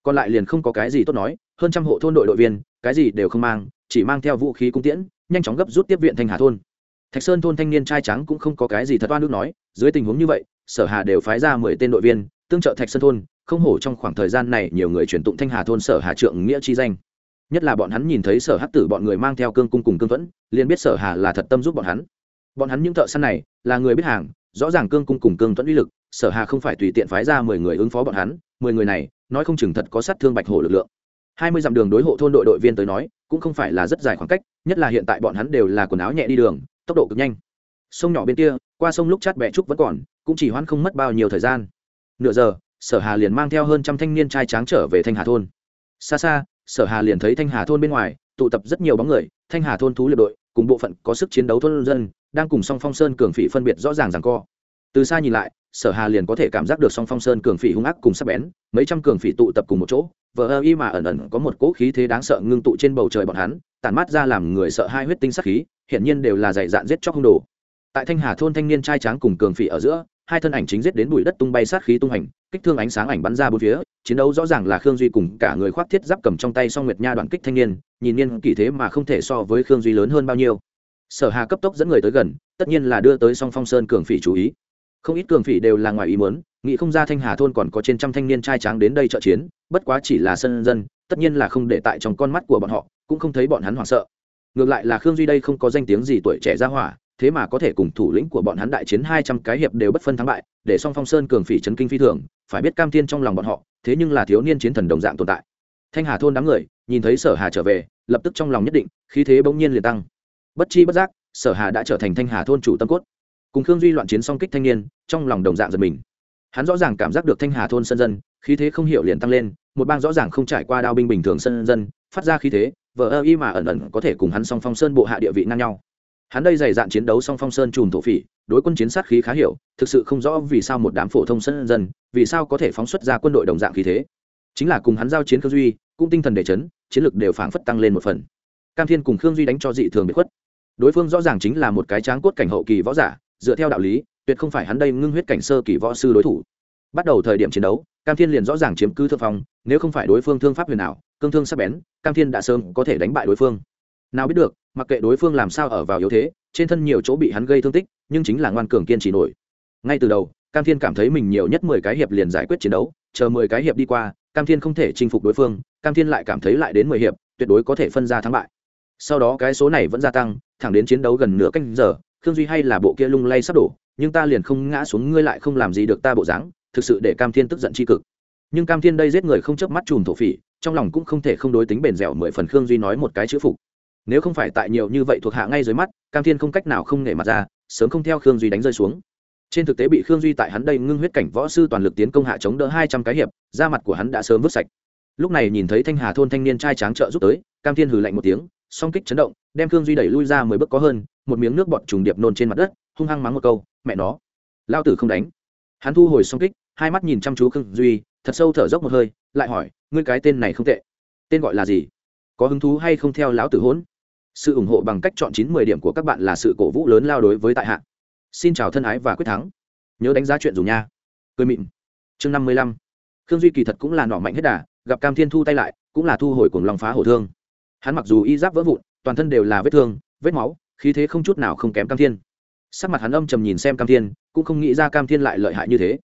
Còn lại liền không có cái gì tốt nói, hơn trăm hộ thôn đội đội viên, cái gì đều không mang, chỉ mang theo vũ khí cung tiễn, nhanh chóng gấp rút tiếp viện thanh hà thôn. Thạch sơn thôn thanh niên trai trắng cũng không có cái gì thật oan nước nói, dưới tình huống như vậy, sở hà đều phái ra mười tên đội viên, tương trợ thạch sơn thôn không hổ trong khoảng thời gian này nhiều người truyền tụng thanh hà thôn sở hà trượng nghĩa chi danh. Nhất là bọn hắn nhìn thấy sở hắc tử bọn người mang theo cương cung cùng cương thuẫn, liền biết sở hà là thật tâm giúp bọn hắn. Bọn hắn những thợ săn này, là người biết hàng, rõ ràng cương cung cùng cương thuẫn uy lực, sở hà không phải tùy tiện phái ra mười người ứng phó bọn hắn, mười người này, nói không chừng thật có sát thương bạch hổ lực lượng. Hai mươi dặm đường đối hộ thôn đội đội viên tới nói, cũng không phải là rất dài khoảng cách, nhất là hiện tại bọn hắn đều là quần áo nhẹ đi đường, tốc độ cực nhanh. Sông nhỏ bên kia, qua sông lúc chát bẹ trúc vẫn còn, cũng chỉ hoãn không mất bao nhiêu thời gian. Nửa giờ sở hà liền mang theo hơn trăm thanh niên trai tráng trở về thanh hà thôn. Xa xa, sở hà liền thấy thanh hà thôn bên ngoài, tụ tập rất nhiều bóng người, thanh hà thôn thú liệt đội, cùng bộ phận có sức chiến đấu thôn dân, đang cùng song phong sơn cường phỉ phân biệt rõ ràng rằng co. Từ xa nhìn lại, sở hà liền có thể cảm giác được song phong sơn cường phỉ hung ác cùng sắc bén, mấy trăm cường phỉ tụ tập cùng một chỗ, vờ ơ y mà ẩn ẩn có một cỗ khí thế đáng sợ ngưng tụ trên bầu trời bọn hắn, tản mát ra làm người sợ hai huyết tinh sắc khí, hiển nhiên đều là dày dạn giết chóc hung đồ. Tại thanh hà thôn thanh niên trai tráng cùng cường phỉ ở giữa hai thân ảnh chính giết đến bụi đất tung bay sát khí tung hành, kích thương ánh sáng ảnh bắn ra bốn phía, chiến đấu rõ ràng là khương duy cùng cả người khoác thiết giáp cầm trong tay song nguyệt nha đoạn kích thanh niên, nhìn niên kỳ thế mà không thể so với khương duy lớn hơn bao nhiêu. Sở hà cấp tốc dẫn người tới gần, tất nhiên là đưa tới song phong sơn cường phỉ chú ý. Không ít cường phỉ đều là ngoài ý muốn, nghĩ không ra thanh hà thôn còn có trên trăm thanh niên trai tráng đến đây trợ chiến, bất quá chỉ là sân dân, tất nhiên là không để tại trong con mắt của bọn họ, cũng không thấy bọn hắn hoảng sợ. Ngược lại là khương duy đây không có danh tiếng gì tuổi trẻ ra hỏa thế mà có thể cùng thủ lĩnh của bọn hắn đại chiến hai trăm cái hiệp đều bất phân thắng bại, để song phong sơn cường phỉ chấn kinh phi thường, phải biết cam thiên trong lòng bọn họ, thế nhưng là thiếu niên chiến thần đồng dạng tồn tại. Thanh hà thôn đám người, nhìn thấy sở hà trở về, lập tức trong lòng nhất định, khí thế bỗng nhiên liền tăng. Bất chi bất giác, sở hà đã trở thành thanh hà thôn chủ tâm cốt. Cùng khương duy loạn chiến song kích thanh niên, trong lòng đồng dạng giật mình. Hắn rõ ràng cảm giác được thanh hà thôn sân dân, khí thế không hiểu liền tăng lên, một bang rõ ràng không trải qua đao binh bình thường sân dân, phát ra khí thế, vờ ơ y mà ẩn ẩn có thể cùng hắn song phong sơn bộ hạ địa vị ngang nhau hắn đây dày dạn chiến đấu song phong sơn chùm thổ phỉ, đối quân chiến sát khí khá hiểu, thực sự không rõ vì sao một đám phổ thông sân dân, vì sao có thể phóng xuất ra quân đội đồng dạng khí thế. Chính là cùng hắn giao chiến khương duy, cũng tinh thần để chấn, chiến lược đều phảng phất tăng lên một phần. Cam thiên cùng khương duy đánh cho dị thường bị khuất. Đối phương rõ ràng chính là một cái tráng cốt cảnh hậu kỳ võ giả, dựa theo đạo lý, tuyệt không phải hắn đây ngưng huyết cảnh sơ kỳ võ sư đối thủ. Bắt đầu thời điểm chiến đấu, cam thiên liền rõ ràng chiếm cứ thượng phong, nếu không phải đối phương thương pháp huyền ảo, cương thương sắc bén, cam thiên đã sớm có thể đánh bại đối phương. Nào biết được mặc kệ đối phương làm sao ở vào yếu thế, trên thân nhiều chỗ bị hắn gây thương tích, nhưng chính là ngoan cường kiên trì nổi. Ngay từ đầu, cam thiên cảm thấy mình nhiều nhất mười cái hiệp liền giải quyết chiến đấu, chờ mười cái hiệp đi qua, cam thiên không thể chinh phục đối phương, cam thiên lại cảm thấy lại đến mười hiệp, tuyệt đối có thể phân ra thắng bại. Sau đó cái số này vẫn gia tăng, thẳng đến chiến đấu gần nửa canh giờ, khương duy hay là bộ kia lung lay sắp đổ, nhưng ta liền không ngã xuống, ngươi lại không làm gì được ta bộ dáng, thực sự để cam thiên tức giận tri cực. Nhưng cam thiên đây giết người không chớp mắt chùm thổ phỉ, trong lòng cũng không thể không đối tính bền dẻo mười phần khương duy nói một cái chữ phục nếu không phải tại nhiều như vậy thuộc hạ ngay dưới mắt, cam thiên không cách nào không nể mặt ra, sớm không theo khương duy đánh rơi xuống. Trên thực tế bị khương duy tại hắn đây ngưng huyết cảnh võ sư toàn lực tiến công hạ chống đỡ hai trăm cái hiệp, da mặt của hắn đã sớm vứt sạch. Lúc này nhìn thấy thanh hà thôn thanh niên trai tráng trợ giúp tới, cam thiên hừ lạnh một tiếng, song kích chấn động, đem khương duy đẩy lui ra mười bước có hơn, một miếng nước bọt trùng điệp nôn trên mặt đất, hung hăng mắng một câu, mẹ nó lao tử không đánh. Hắn thu hồi song kích, hai mắt nhìn chăm chú khương duy, thật sâu thở dốc một hơi, lại hỏi, ngươi cái tên này không tệ, tên gọi là gì? Có hứng thú hay không theo lão tử hỗn? Sự ủng hộ bằng cách chọn chín mười điểm của các bạn là sự cổ vũ lớn lao đối với tại hạ. Xin chào thân ái và quyết thắng. Nhớ đánh giá chuyện dù nha. Cười mịn. Chương năm mươi lăm. Khương duy kỳ thật cũng là nọ mạnh hết đà, gặp cam thiên thu tay lại, cũng là thu hồi cùng lòng phá hổ thương. Hắn mặc dù y giáp vỡ vụn, toàn thân đều là vết thương, vết máu, khí thế không chút nào không kém cam thiên. Sắc mặt hắn âm trầm nhìn xem cam thiên, cũng không nghĩ ra cam thiên lại lợi hại như thế.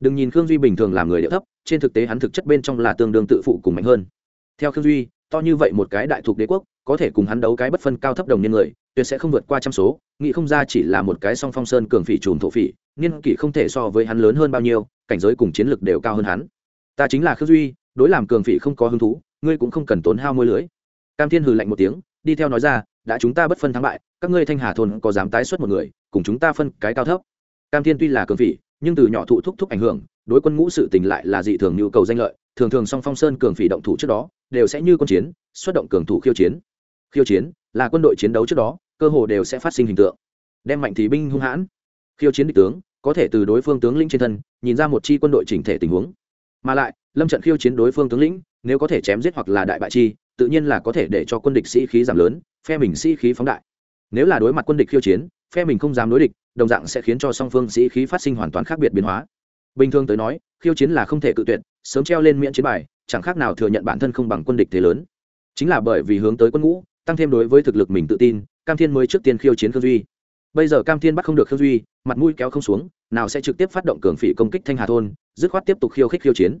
Đừng nhìn khương duy bình thường làm người điệu thấp, trên thực tế hắn thực chất bên trong là tương đương tự phụ cùng mạnh hơn. Theo khương duy to như vậy một cái đại thuộc đế quốc, có thể cùng hắn đấu cái bất phân cao thấp đồng niên người, tuyệt sẽ không vượt qua trăm số, nghĩ không ra chỉ là một cái song phong sơn cường phỉ trùm thổ phỉ, niên kỷ không thể so với hắn lớn hơn bao nhiêu, cảnh giới cùng chiến lực đều cao hơn hắn. Ta chính là khương duy, đối làm cường phỉ không có hứng thú, ngươi cũng không cần tốn hao môi lưới. Cam thiên hừ lạnh một tiếng, đi theo nói ra, đã chúng ta bất phân thắng bại, các ngươi thanh hà thôn có dám tái xuất một người, cùng chúng ta phân cái cao thấp. Cam thiên tuy là cường phỉ, nhưng từ nhỏ thụ thúc thúc ảnh hưởng đối quân ngũ sự tình lại là dị thường nhu cầu danh lợi, thường thường song phong sơn cường phỉ động thủ trước đó, đều sẽ như quân chiến, xuất động cường thủ khiêu chiến. Khiêu chiến là quân đội chiến đấu trước đó, cơ hồ đều sẽ phát sinh hình tượng. Đem mạnh thì binh hung hãn. Khiêu chiến địch tướng, có thể từ đối phương tướng lĩnh trên thân, nhìn ra một chi quân đội chỉnh thể tình huống. Mà lại, lâm trận khiêu chiến đối phương tướng lĩnh, nếu có thể chém giết hoặc là đại bại chi, tự nhiên là có thể để cho quân địch sĩ khí giảm lớn, phe mình sĩ khí phóng đại. Nếu là đối mặt quân địch khiêu chiến, phe mình không dám đối địch, đồng dạng sẽ khiến cho song phương sĩ khí phát sinh hoàn toàn khác biệt biến hóa bình thường tới nói, khiêu chiến là không thể cự tuyệt, sớm treo lên miễn chiến bài, chẳng khác nào thừa nhận bản thân không bằng quân địch thế lớn. Chính là bởi vì hướng tới quân ngũ, tăng thêm đối với thực lực mình tự tin, cam thiên mới trước tiên khiêu chiến khương duy. Bây giờ cam thiên bắt không được khương duy, mặt mũi kéo không xuống, nào sẽ trực tiếp phát động cường phỉ công kích thanh hà thôn, dứt khoát tiếp tục khiêu khích khiêu chiến.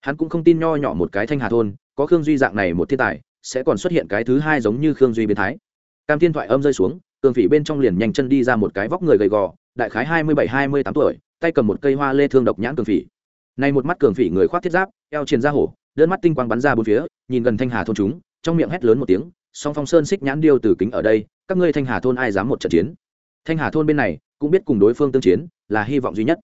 Hắn cũng không tin nho nhỏ một cái thanh hà thôn, có khương duy dạng này một thiên tài, sẽ còn xuất hiện cái thứ hai giống như khương duy biến thái. Cam thiên thoại âm rơi xuống, cường phỉ bên trong liền nhanh chân đi ra một cái vóc người gầy gò, đại khái hai mươi bảy, hai mươi tám tuổi tay cầm một cây hoa lê thương độc nhãn cường phỉ. Này một mắt cường phỉ người khoác thiết giáp, eo triền ra hổ đơn mắt tinh quang bắn ra bốn phía, nhìn gần thanh hà thôn chúng, trong miệng hét lớn một tiếng, song phong sơn xích nhãn điêu từ kính ở đây, các ngươi thanh hà thôn ai dám một trận chiến? Thanh hà thôn bên này, cũng biết cùng đối phương tương chiến, là hy vọng duy nhất.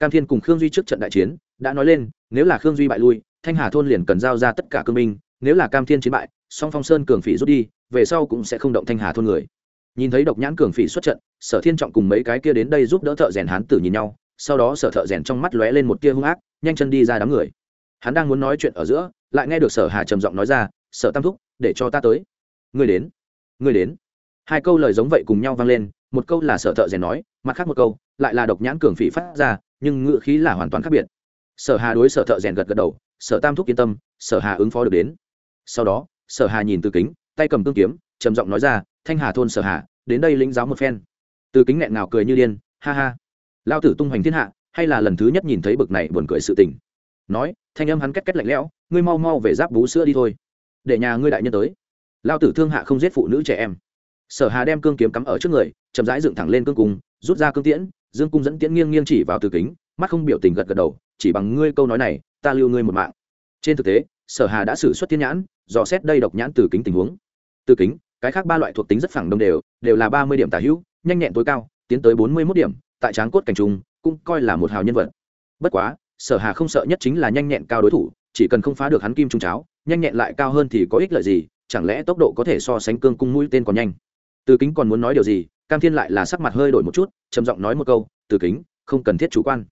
Cam thiên cùng khương duy trước trận đại chiến, đã nói lên, nếu là khương duy bại lui, thanh hà thôn liền cần giao ra tất cả cương minh nếu là cam thiên chiến bại, song phong sơn cường phỉ rút đi, về sau cũng sẽ không động thanh hà thôn người. Nhìn thấy độc nhãn cường phỉ xuất trận, sở thiên trọng cùng mấy cái kia đến đây giúp đỡ thợ rèn hán tử nhìn nhau sau đó sở thợ rèn trong mắt lóe lên một tia hung ác, nhanh chân đi ra đám người. Hắn đang muốn nói chuyện ở giữa, lại nghe được sở hà trầm giọng nói ra, sở tam thúc, để cho ta tới. Người đến người đến. Hai câu lời giống vậy cùng nhau vang lên, một câu là sở thợ rèn nói, mặt khác một câu, lại là độc nhãn cường phỉ phát ra, nhưng ngựa khí là hoàn toàn khác biệt. Sở hà đối sở thợ rèn gật gật đầu, sở tam thúc yên tâm, sở hà ứng phó được đến. Sau đó, sở hà nhìn từ kính, tay cầm cương kiếm, trầm giọng nói ra, thanh hà thôn sở hà, đến đây lĩnh giáo một phen. Từ kính nghẹn ngào cười như điên, ha ha lao tử tung hoành thiên hạ, hay là lần thứ nhất nhìn thấy bực này buồn cười sự tình? Nói, thanh âm hắn két két lạnh lẽo, ngươi mau mau về giáp bú sữa đi thôi. Để nhà ngươi đại nhân tới. Lao tử thương hạ không giết phụ nữ trẻ em. Sở hà đem cương kiếm cắm ở trước người, chậm rãi dựng thẳng lên cương cung, rút ra cương tiễn, dương cung dẫn tiễn nghiêng nghiêng chỉ vào từ kính, mắt không biểu tình gật gật đầu, chỉ bằng ngươi câu nói này, ta lưu ngươi một mạng. Trên thực tế, sở hà đã xử xuất thiên nhãn, dò xét đây độc nhãn từ kính tình huống. Từ kính, cái khác ba loại thuộc tính rất phẳng đồng đều đều là ba mươi điểm tả hữu, nhanh nhẹn tối cao, tiến tới bốn mươi mốt điểm tại tráng cốt cảnh trung, cũng coi là một hào nhân vật. Bất quá, sở hà không sợ nhất chính là nhanh nhẹn cao đối thủ, chỉ cần không phá được hắn kim trung cháo, nhanh nhẹn lại cao hơn thì có ích lợi gì, chẳng lẽ tốc độ có thể so sánh cương cung mũi tên còn nhanh? Từ kính còn muốn nói điều gì, cam thiên lại là sắc mặt hơi đổi một chút, trầm giọng nói một câu, từ kính, không cần thiết chủ quan.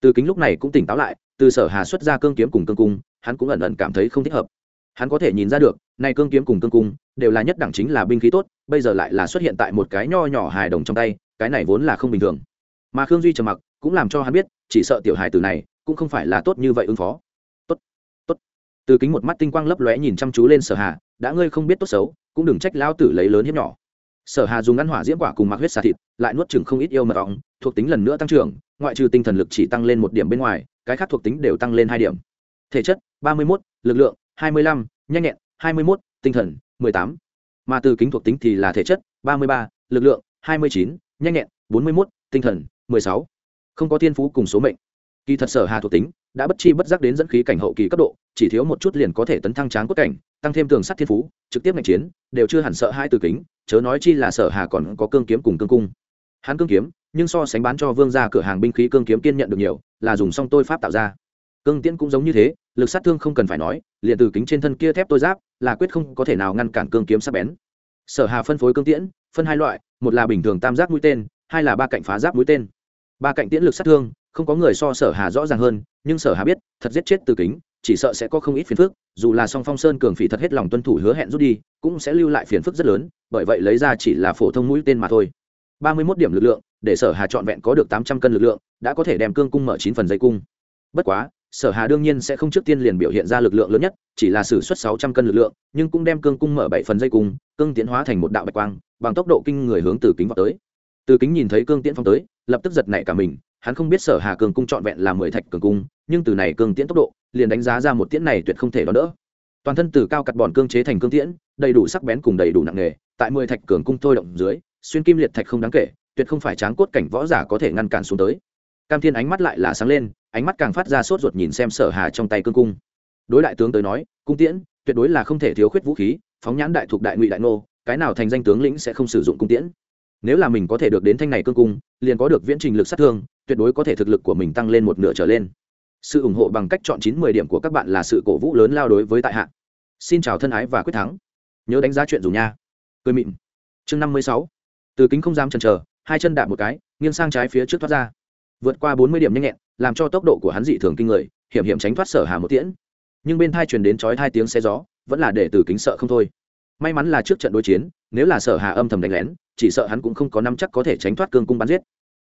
Từ kính lúc này cũng tỉnh táo lại, từ sở hà xuất ra cương kiếm cùng cương cung, hắn cũng ẩn ẩn cảm thấy không thích hợp. Hắn có thể nhìn ra được, nay cương kiếm cùng cương cung đều là nhất đẳng chính là binh khí tốt, bây giờ lại là xuất hiện tại một cái nho nhỏ hài đồng trong tay, cái này vốn là không bình thường mà khương duy trầm mặc cũng làm cho hắn biết chỉ sợ tiểu hài tử này cũng không phải là tốt như vậy ứng phó. Tốt tốt. Từ kính một mắt tinh quang lấp lóe nhìn chăm chú lên sở hà, đã ngươi không biết tốt xấu, cũng đừng trách lao tử lấy lớn hiếp nhỏ. Sở hà dùng ngăn hỏa diễm quả cùng mặc huyết xà thịt, lại nuốt chừng không ít yêu mật ong, thuộc tính lần nữa tăng trưởng, ngoại trừ tinh thần lực chỉ tăng lên một điểm bên ngoài, cái khác thuộc tính đều tăng lên hai điểm. Thể chất, ba mươi một lực lượng, hai mươi lăm, nhanh nhẹn, hai mươi một tinh thần, mười tám. Mà từ kính thuộc tính thì là thể chất, ba mươi ba, lực lượng, hai mươi chín, nhanh nhẹn, bốn mươi một tinh thần mười sáu. Không có thiên phú cùng số mệnh. Kỳ thật sở hà thuộc tính, đã bất chi bất giác đến dẫn khí cảnh hậu kỳ cấp độ, chỉ thiếu một chút liền có thể tấn thăng tráng cốt cảnh, tăng thêm tường sắt thiên phú, trực tiếp ngạch chiến, đều chưa hẳn sợ hai từ kính, chớ nói chi là sở hà còn có cương kiếm cùng cương cung. Hắn cương kiếm, nhưng so sánh bán cho vương gia cửa hàng binh khí cương kiếm kiên nhận được nhiều, là dùng song tôi pháp tạo ra. Cương tiễn cũng giống như thế, lực sát thương không cần phải nói, liền từ kính trên thân kia thép tôi giáp, là quyết không có thể nào ngăn cản cương kiếm sắc bén. Sở hà phân phối cương tiễn, phân hai loại, một là bình thường tam giác mũi tên, hai là ba cạnh phá giáp mũi tên ba cạnh tiễn lực sát thương, không có người so sở hà rõ ràng hơn, nhưng sở hà biết, thật giết chết từ kính, chỉ sợ sẽ có không ít phiền phức, dù là song phong sơn cường phỉ thật hết lòng tuân thủ hứa hẹn rút đi, cũng sẽ lưu lại phiền phức rất lớn, bởi vậy lấy ra chỉ là phổ thông mũi tên mà thôi. Ba mươi 31 điểm lực lượng, để sở hà trọn vẹn có được tám trăm cân lực lượng, đã có thể đem cương cung mở chín phần dây cung. Bất quá, sở hà đương nhiên sẽ không trước tiên liền biểu hiện ra lực lượng lớn nhất, chỉ là sử xuất sáu trăm cân lực lượng, nhưng cũng đem cương cung mở bảy phần dây cung, cương tiến hóa thành một đạo bạch quang, bằng tốc độ kinh người hướng từ kính vào tới. Từ kính nhìn thấy cương tiễn phong tới lập tức giật nảy cả mình, hắn không biết sở hà cường cung trọn vẹn là mười thạch cường cung, nhưng từ này cương tiễn tốc độ, liền đánh giá ra một tiễn này tuyệt không thể đón đỡ. Toàn thân từ cao cặt bòn cương chế thành cương tiễn, đầy đủ sắc bén cùng đầy đủ nặng nghề tại mười thạch cường cung thôi động dưới, xuyên kim liệt thạch không đáng kể, tuyệt không phải tráng cốt cảnh võ giả có thể ngăn cản xuống tới. Cam thiên ánh mắt lại là sáng lên, ánh mắt càng phát ra sốt ruột nhìn xem sở hà trong tay cương cung. Đối đại tướng tới nói, cung tiễn tuyệt đối là không thể thiếu khuyết vũ khí, phóng nhãn đại thuộc đại ngụy đại nô cái nào thành danh tướng lĩnh sẽ không sử dụng cung tiễn nếu là mình có thể được đến thanh này cương cung, liền có được viễn trình lực sát thương, tuyệt đối có thể thực lực của mình tăng lên một nửa trở lên. Sự ủng hộ bằng cách chọn chín mười điểm của các bạn là sự cổ vũ lớn lao đối với tại hạ. Xin chào thân ái và quyết thắng. Nhớ đánh giá chuyện dù nha. Cười mịn. Chương năm mươi sáu. Từ kính không dám chần chờ, hai chân đạp một cái, nghiêng sang trái phía trước thoát ra. Vượt qua bốn mươi điểm nhanh nhẹn, làm cho tốc độ của hắn dị thường kinh người, hiểm hiểm tránh thoát sở hà một tiễn. Nhưng bên thai truyền đến chói hai tiếng xe gió, vẫn là để từ kính sợ không thôi. May mắn là trước trận đối chiến, nếu là sở hà âm thầm đánh lén chỉ sợ hắn cũng không có năm chắc có thể tránh thoát cương cung bắn giết.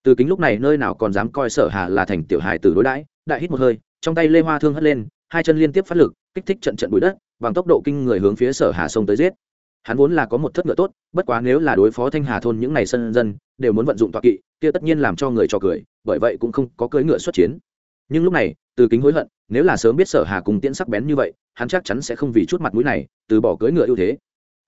Từ kính lúc này nơi nào còn dám coi sở hà là thành tiểu hài từ đối đãi, đại hít một hơi, trong tay lê hoa thương hất lên, hai chân liên tiếp phát lực, kích thích trận trận bụi đất, bằng tốc độ kinh người hướng phía sở hà sông tới giết. Hắn vốn là có một thất ngựa tốt, bất quá nếu là đối phó thanh hà thôn những ngày sân dân, đều muốn vận dụng tọa kỵ, kia tất nhiên làm cho người cho cười, bởi vậy cũng không có cưỡi ngựa xuất chiến. Nhưng lúc này, từ kính hối hận, nếu là sớm biết sở hà cùng tiễn sắc bén như vậy, hắn chắc chắn sẽ không vì chút mặt mũi này, từ bỏ cưỡi ngựa ưu thế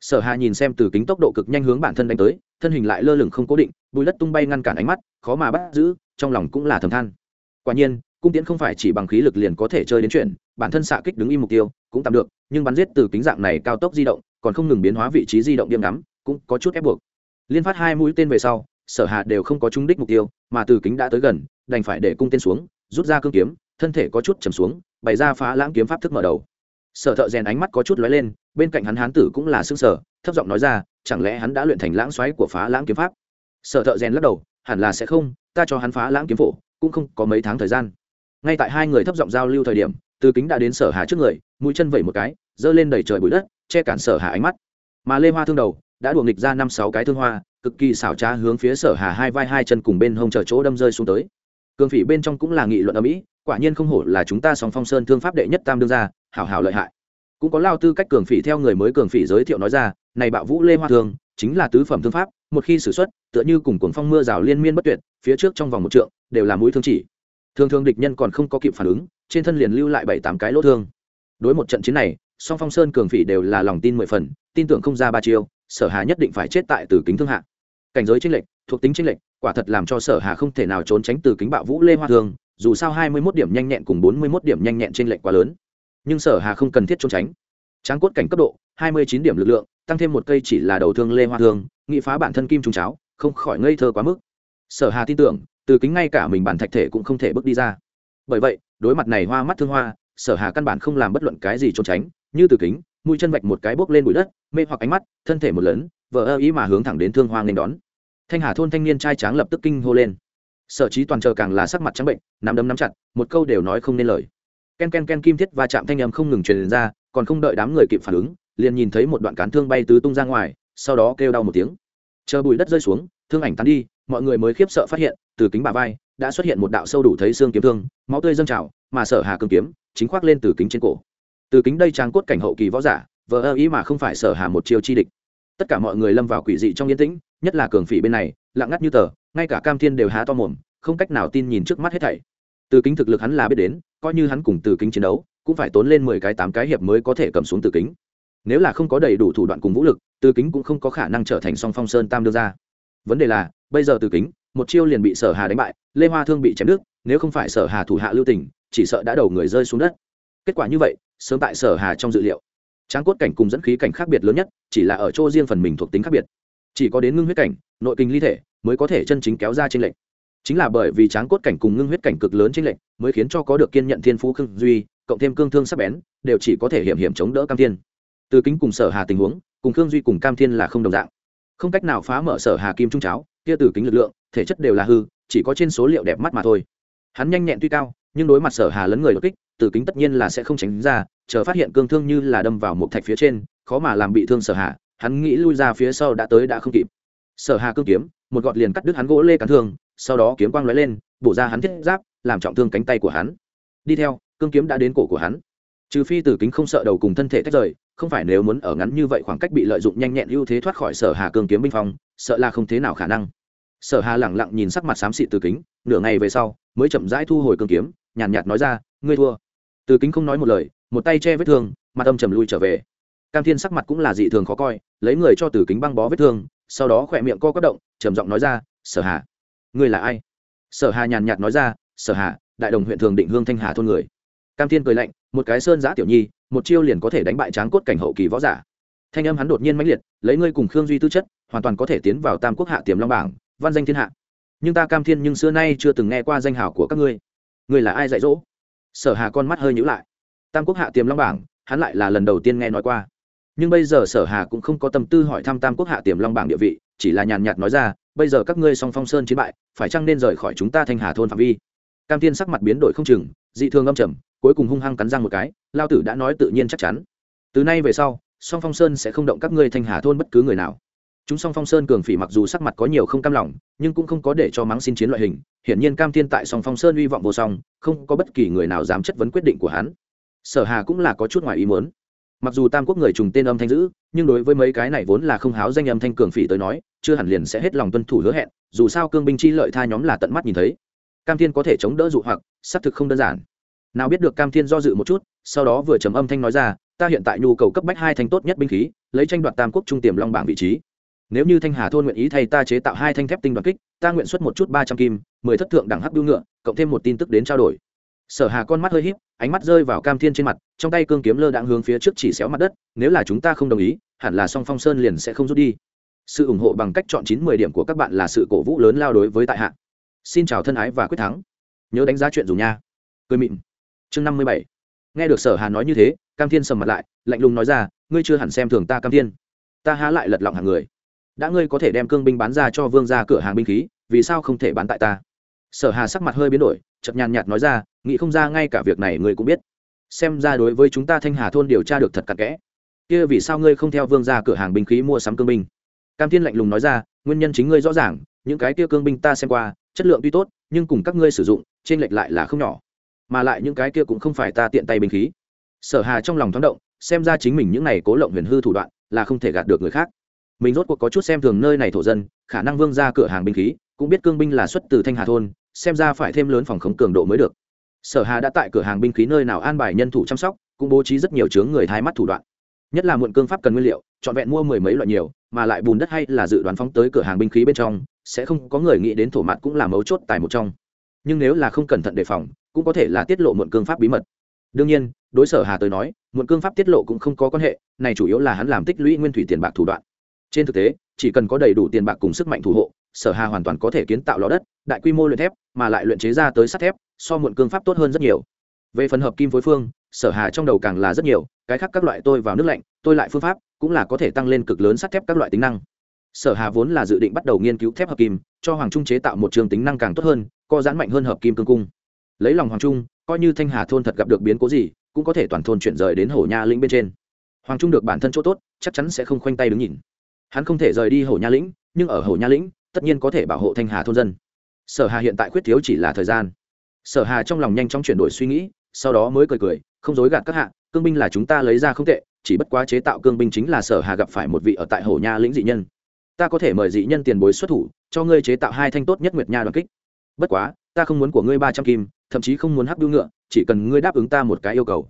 sở hà nhìn xem từ kính tốc độ cực nhanh hướng bản thân đánh tới, thân hình lại lơ lửng không cố định, bùi đất tung bay ngăn cản ánh mắt, khó mà bắt giữ, trong lòng cũng là thầm than. Quả nhiên, cung tiễn không phải chỉ bằng khí lực liền có thể chơi đến chuyện, bản thân xạ kích đứng im mục tiêu, cũng tạm được, nhưng bắn giết từ kính dạng này cao tốc di động, còn không ngừng biến hóa vị trí di động điểm ngắm, cũng có chút ép buộc. Liên phát hai mũi tên về sau, sở hạ đều không có trúng đích mục tiêu, mà từ kính đã tới gần, đành phải để cung tên xuống, rút ra cương kiếm, thân thể có chút chầm xuống, bày ra phá lãng kiếm pháp thức mở đầu sở thợ rèn ánh mắt có chút lóe lên, bên cạnh hắn hán tử cũng là xương sở thấp giọng nói ra, chẳng lẽ hắn đã luyện thành lãng xoáy của phá lãng kiếm pháp? Sở thợ rèn lắc đầu, hẳn là sẽ không, ta cho hắn phá lãng kiếm phổ, cũng không có mấy tháng thời gian. Ngay tại hai người thấp giọng giao lưu thời điểm, từ kính đã đến sở hà trước người, mũi chân vẩy một cái, giơ lên đầy trời bụi đất, che cản sở hà ánh mắt. Mà lê hoa thương đầu, đã đuồng nghịch ra năm sáu cái thương hoa, cực kỳ xảo trá hướng phía sở hà hai vai hai chân cùng bên hông chờ chỗ đâm rơi xuống tới. Cường phỉ bên trong cũng là nghị luận ở mỹ, quả nhiên không hổ là chúng ta song phong sơn thương pháp đệ nhất tam đương gia hảo hảo lợi hại. Cũng có lao tư cách cường phỉ theo người mới cường phỉ giới thiệu nói ra, này bạo vũ lê hoa thương chính là tứ phẩm thương pháp, một khi sử xuất, tựa như cùng cuồng phong mưa rào liên miên bất tuyệt, phía trước trong vòng một trượng, đều là mũi thương chỉ. Thường thường địch nhân còn không có kịp phản ứng, trên thân liền lưu lại bảy tám cái lỗ thương. Đối một trận chiến này, song phong sơn cường phỉ đều là lòng tin mười phần, tin tưởng không ra ba chiêu, sở hà nhất định phải chết tại từ kính thương hạ. Cảnh giới tranh lệch, thuộc tính tranh lệch, quả thật làm cho sở hà không thể nào trốn tránh từ kính bạo vũ lê hoa thương dù sao hai mươi 21 điểm nhanh nhẹn cùng bốn mươi 41 điểm nhanh nhẹn tranh lệch quá lớn nhưng sở hà không cần thiết trốn tránh. Tráng cốt cảnh cấp độ, hai mươi chín điểm lực lượng, tăng thêm một cây chỉ là đầu thương lê hoa thương, nghị phá bản thân kim trùng cháo, không khỏi ngây thơ quá mức. Sở hà tin tưởng, từ kính ngay cả mình bản thạch thể cũng không thể bước đi ra. Bởi vậy, đối mặt này hoa mắt thương hoa, sở hà căn bản không làm bất luận cái gì trốn tránh, như từ kính, mũi chân vạch một cái bốc lên bụi đất, mê hoặc ánh mắt, thân thể một lớn vợ ơ ý mà hướng thẳng đến thương hoa nên đón. Thanh hà thôn thanh niên trai tráng lập tức kinh hô lên. Sở trí toàn chờ càng là sắc mặt trắng bệnh, nắm đấm nắm chặt, một câu đều nói không nên lời ken ken ken kim thiết và chạm thanh âm không ngừng truyền ra, còn không đợi đám người kịp phản ứng, liền nhìn thấy một đoạn cán thương bay tứ tung ra ngoài, sau đó kêu đau một tiếng. Chờ bụi đất rơi xuống, thương ảnh tán đi, mọi người mới khiếp sợ phát hiện, từ kính bà vai đã xuất hiện một đạo sâu đủ thấy xương kiếm thương, máu tươi dâng trào, mà sở hà cương kiếm chính khoác lên từ kính trên cổ. Từ kính đây trang cốt cảnh hậu kỳ võ giả, vờ ơ ý mà không phải sở hà một chiêu chi địch. Tất cả mọi người lâm vào quỷ dị trong yên tĩnh, nhất là cường phỉ bên này, lặng ngắt như tờ, ngay cả cam thiên đều há to mồm, không cách nào tin nhìn trước mắt hết thảy. Từ kính thực lực hắn là biết đến coi như hắn cùng từ kính chiến đấu, cũng phải tốn lên mười cái tám cái hiệp mới có thể cầm xuống từ kính. Nếu là không có đầy đủ thủ đoạn cùng vũ lực, từ kính cũng không có khả năng trở thành song phong sơn tam đưa ra vấn đề là, bây giờ từ kính, một chiêu liền bị sở hà đánh bại, lê hoa thương bị chém đứt, nếu không phải sở hà thủ hạ lưu tình, chỉ sợ đã đầu người rơi xuống đất. Kết quả như vậy, sớm tại sở hà trong dự liệu, tráng cốt cảnh cùng dẫn khí cảnh khác biệt lớn nhất, chỉ là ở chỗ riêng phần mình thuộc tính khác biệt. Chỉ có đến ngưng huyết cảnh, nội kinh ly thể, mới có thể chân chính kéo ra trên lệnh chính là bởi vì tráng cốt cảnh cùng ngưng huyết cảnh cực lớn trên lệnh mới khiến cho có được kiên nhận thiên phú khương duy, cộng thêm cương thương sắp bén, đều chỉ có thể hiểm hiểm chống đỡ cam thiên. Từ kính cùng sở hà tình huống, cùng khương duy cùng cam thiên là không đồng dạng. Không cách nào phá mở sở hà kim trung cháo, kia từ kính lực lượng, thể chất đều là hư, chỉ có trên số liệu đẹp mắt mà thôi. Hắn nhanh nhẹn tuy cao, nhưng đối mặt sở hà lấn người đột kích, từ kính tất nhiên là sẽ không tránh ra, chờ phát hiện cương thương như là đâm vào một thạch phía trên, khó mà làm bị thương sở hà, hắn nghĩ lui ra phía sau đã tới đã không kịp. Sở hà cương kiếm, một gọt liền cắt đứt hắn gỗ lê cán thương sau đó kiếm quang lóe lên, bổ ra hắn thiết giáp, làm trọng thương cánh tay của hắn. Đi theo, cương kiếm đã đến cổ của hắn. Trừ phi tử kính không sợ đầu cùng thân thể tách rời, không phải nếu muốn ở ngắn như vậy khoảng cách bị lợi dụng nhanh nhẹn ưu thế thoát khỏi sở hà cương kiếm binh phong, sợ là không thế nào khả năng. Sở hà lẳng lặng nhìn sắc mặt xám xịt từ kính, nửa ngày về sau, mới chậm rãi thu hồi cương kiếm, nhàn nhạt nói ra, ngươi thua. Từ kính không nói một lời, một tay che vết thương, mặt âm trầm lui trở về. Cam thiên sắc mặt cũng là dị thường khó coi, lấy người cho từ kính băng bó vết thương, sau đó khỏe miệng co quất động, trầm giọng nói ra, sở hà ngươi là ai? Sở hà nhàn nhạt nói ra, sở hà, đại đồng huyện thường định hương thanh hà thôn người. Cam thiên cười lạnh, một cái sơn giã tiểu nhi, một chiêu liền có thể đánh bại tráng cốt cảnh hậu kỳ võ giả. Thanh âm hắn đột nhiên mãnh liệt, lấy ngươi cùng khương duy tư chất, hoàn toàn có thể tiến vào tam quốc hạ tiềm long bảng, văn danh thiên hạ. Nhưng ta cam thiên nhưng xưa nay chưa từng nghe qua danh hào của các ngươi. Ngươi là ai dạy dỗ? Sở hà con mắt hơi nhữ lại. Tam quốc hạ tiềm long bảng, hắn lại là lần đầu tiên nghe nói qua. Nhưng bây giờ sở hà cũng không có tâm tư hỏi thăm tam quốc hạ tiềm long bảng địa vị, chỉ là nhàn nhạt nói ra bây giờ các ngươi song phong sơn chiến bại, phải chăng nên rời khỏi chúng ta thanh hà thôn phạm vi? Cam thiên sắc mặt biến đổi không chừng, dị thường âm trầm, cuối cùng hung hăng cắn răng một cái, lao tử đã nói tự nhiên chắc chắn. Từ nay về sau, song phong sơn sẽ không động các ngươi thanh hà thôn bất cứ người nào. Chúng song phong sơn cường phỉ mặc dù sắc mặt có nhiều không cam lòng, nhưng cũng không có để cho mắng xin chiến loại hình, hiển nhiên cam thiên tại song phong sơn hy vọng vô song, không có bất kỳ người nào dám chất vấn quyết định của hắn. Sở hà cũng là có chút ngoài ý muốn mặc dù tam quốc người trùng tên âm thanh dữ, nhưng đối với mấy cái này vốn là không háo danh âm thanh cường phỉ tới nói, chưa hẳn liền sẽ hết lòng tuân thủ hứa hẹn, dù sao cương binh chi lợi tha nhóm là tận mắt nhìn thấy. Cam thiên có thể chống đỡ dụ hoặc, xác thực không đơn giản. Nào biết được cam thiên do dự một chút, sau đó vừa trầm âm thanh nói ra, ta hiện tại nhu cầu cấp bách hai thanh tốt nhất binh khí, lấy tranh đoạt tam quốc trung tiềm long bảng vị trí. Nếu như thanh hà thôn nguyện ý thay ta chế tạo hai thanh thép tinh đoạt kích, ta nguyện xuất một chút ba trăm kim, mười thất thượng đẳng hắc bưu ngựa, cộng thêm một tin tức đến trao đổi. Sở hà con mắt hơi híp ánh mắt rơi vào cam thiên trên mặt, trong tay cương kiếm lơ đãng hướng phía trước chỉ xéo mặt đất, nếu là chúng ta không đồng ý, hẳn là song phong sơn liền sẽ không rút đi. Sự ủng hộ bằng cách chọn chín mười điểm của các bạn là sự cổ vũ lớn lao đối với tại hạ. Xin chào thân ái và quyết thắng. Nhớ đánh giá chuyện dù nha. Cười mịn. Chương năm mươi bảy. Nghe được sở hà nói như thế, cam thiên sầm mặt lại, lạnh lùng nói ra, ngươi chưa hẳn xem thường ta, cam thiên. Ta há lại lật lọng hàng người. Đã ngươi có thể đem cương binh bán ra cho vương ra cửa hàng binh khí, vì sao không thể bán tại ta? Sở hà sắc mặt hơi biến đổi chậm nhàn nhạt nói ra, nghĩ không ra ngay cả việc này ngươi cũng biết. Xem ra đối với chúng ta thanh hà thôn điều tra được thật cặn kẽ. Kia vì sao ngươi không theo vương ra cửa hàng binh khí mua sắm cương binh? Cam thiên lạnh lùng nói ra, nguyên nhân chính ngươi rõ ràng, những cái kia cương binh ta xem qua, chất lượng tuy tốt, nhưng cùng các ngươi sử dụng trên lệch lại là không nhỏ. Mà lại những cái kia cũng không phải ta tiện tay binh khí. Sở hà trong lòng thoáng động, xem ra chính mình những này cố lộng huyền hư thủ đoạn, là không thể gạt được người khác. Mình rốt cuộc có chút xem thường nơi này thổ dân, khả năng vương ra cửa hàng binh khí, cũng biết cương binh là xuất từ thanh hà thôn xem ra phải thêm lớn phòng khống cường độ mới được. Sở hà đã tại cửa hàng binh khí nơi nào an bài nhân thủ chăm sóc, cũng bố trí rất nhiều chướng người thái mắt thủ đoạn. Nhất là muộn cương pháp cần nguyên liệu, trọn vẹn mua mười mấy loại nhiều, mà lại bùn đất hay là dự đoán phóng tới cửa hàng binh khí bên trong, sẽ không có người nghĩ đến thổ mặt cũng là mấu chốt tài một trong. Nhưng nếu là không cẩn thận đề phòng, cũng có thể là tiết lộ muộn cương pháp bí mật. Đương nhiên, đối sở hà tới nói, muộn cương pháp tiết lộ cũng không có quan hệ, này chủ yếu là hắn làm tích lũy nguyên thủy tiền bạc thủ đoạn. Trên thực tế, chỉ cần có đầy đủ tiền bạc cùng sức mạnh thủ hộ sở hà hoàn toàn có thể kiến tạo lò đất, đại quy mô luyện thép, mà lại luyện chế ra tới sắt thép, so muộn cương pháp tốt hơn rất nhiều. Về phần hợp kim phối phương, sở hà trong đầu càng là rất nhiều, cái khác các loại tôi vào nước lạnh, tôi lại phương pháp, cũng là có thể tăng lên cực lớn sắt thép các loại tính năng. Sở hà vốn là dự định bắt đầu nghiên cứu thép hợp kim, cho hoàng trung chế tạo một trường tính năng càng tốt hơn, co giãn mạnh hơn hợp kim cương cung. Lấy lòng hoàng trung, coi như thanh hà thôn thật gặp được biến cố gì, cũng có thể toàn thôn chuyển rời đến Hổ nha lĩnh bên trên. Hoàng trung được bản thân chỗ tốt, chắc chắn sẽ không khoanh tay đứng nhìn. Hắn không thể rời đi Hổ nha lĩnh, nhưng ở Hổ nha lĩnh tất nhiên có thể bảo hộ thanh hà thôn dân. Sở hà hiện tại khuyết thiếu chỉ là thời gian. Sở hà trong lòng nhanh chóng chuyển đổi suy nghĩ, sau đó mới cười cười, không dối gạt các hạ, cương binh là chúng ta lấy ra không tệ, chỉ bất quá chế tạo cương binh chính là sở hà gặp phải một vị ở tại hồ nha lĩnh dị nhân. Ta có thể mời dị nhân tiền bối xuất thủ, cho ngươi chế tạo hai thanh tốt nhất nguyệt nha đoàn kích. Bất quá, ta không muốn của ngươi ba trăm kim, thậm chí không muốn hắc đu ngựa, chỉ cần ngươi đáp ứng ta một cái yêu cầu.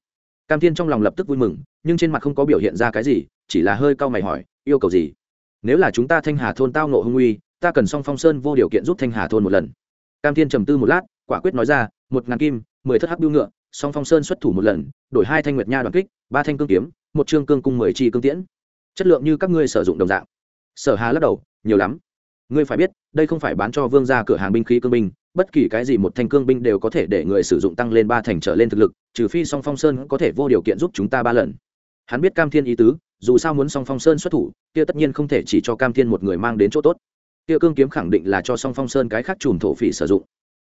Cam thiên trong lòng lập tức vui mừng, nhưng trên mặt không có biểu hiện ra cái gì, chỉ là hơi cau mày hỏi, yêu cầu gì? Nếu là chúng ta thanh hà thôn tao nộ hung uy ta cần song phong sơn vô điều kiện giúp thanh hà thôn một lần. Cam thiên trầm tư một lát, quả quyết nói ra, một ngàn kim, mười thất hắc biêu ngựa, song phong sơn xuất thủ một lần, đổi hai thanh nguyệt nha đoàn kích, ba thanh cương kiếm, một trương cương cung mười chi cương tiễn. Chất lượng như các ngươi sử dụng đồng dạng. Sở hà lắc đầu, nhiều lắm. Ngươi phải biết, đây không phải bán cho vương gia cửa hàng binh khí cương binh, bất kỳ cái gì một thanh cương binh đều có thể để người sử dụng tăng lên ba thành trở lên thực lực, trừ phi song phong sơn có thể vô điều kiện giúp chúng ta ba lần. Hắn biết cam thiên ý tứ, dù sao muốn song phong sơn xuất thủ, kia tất nhiên không thể chỉ cho cam thiên một người mang đến chỗ tốt kia cương kiếm khẳng định là cho song phong sơn cái khác chùm thổ phỉ sử dụng.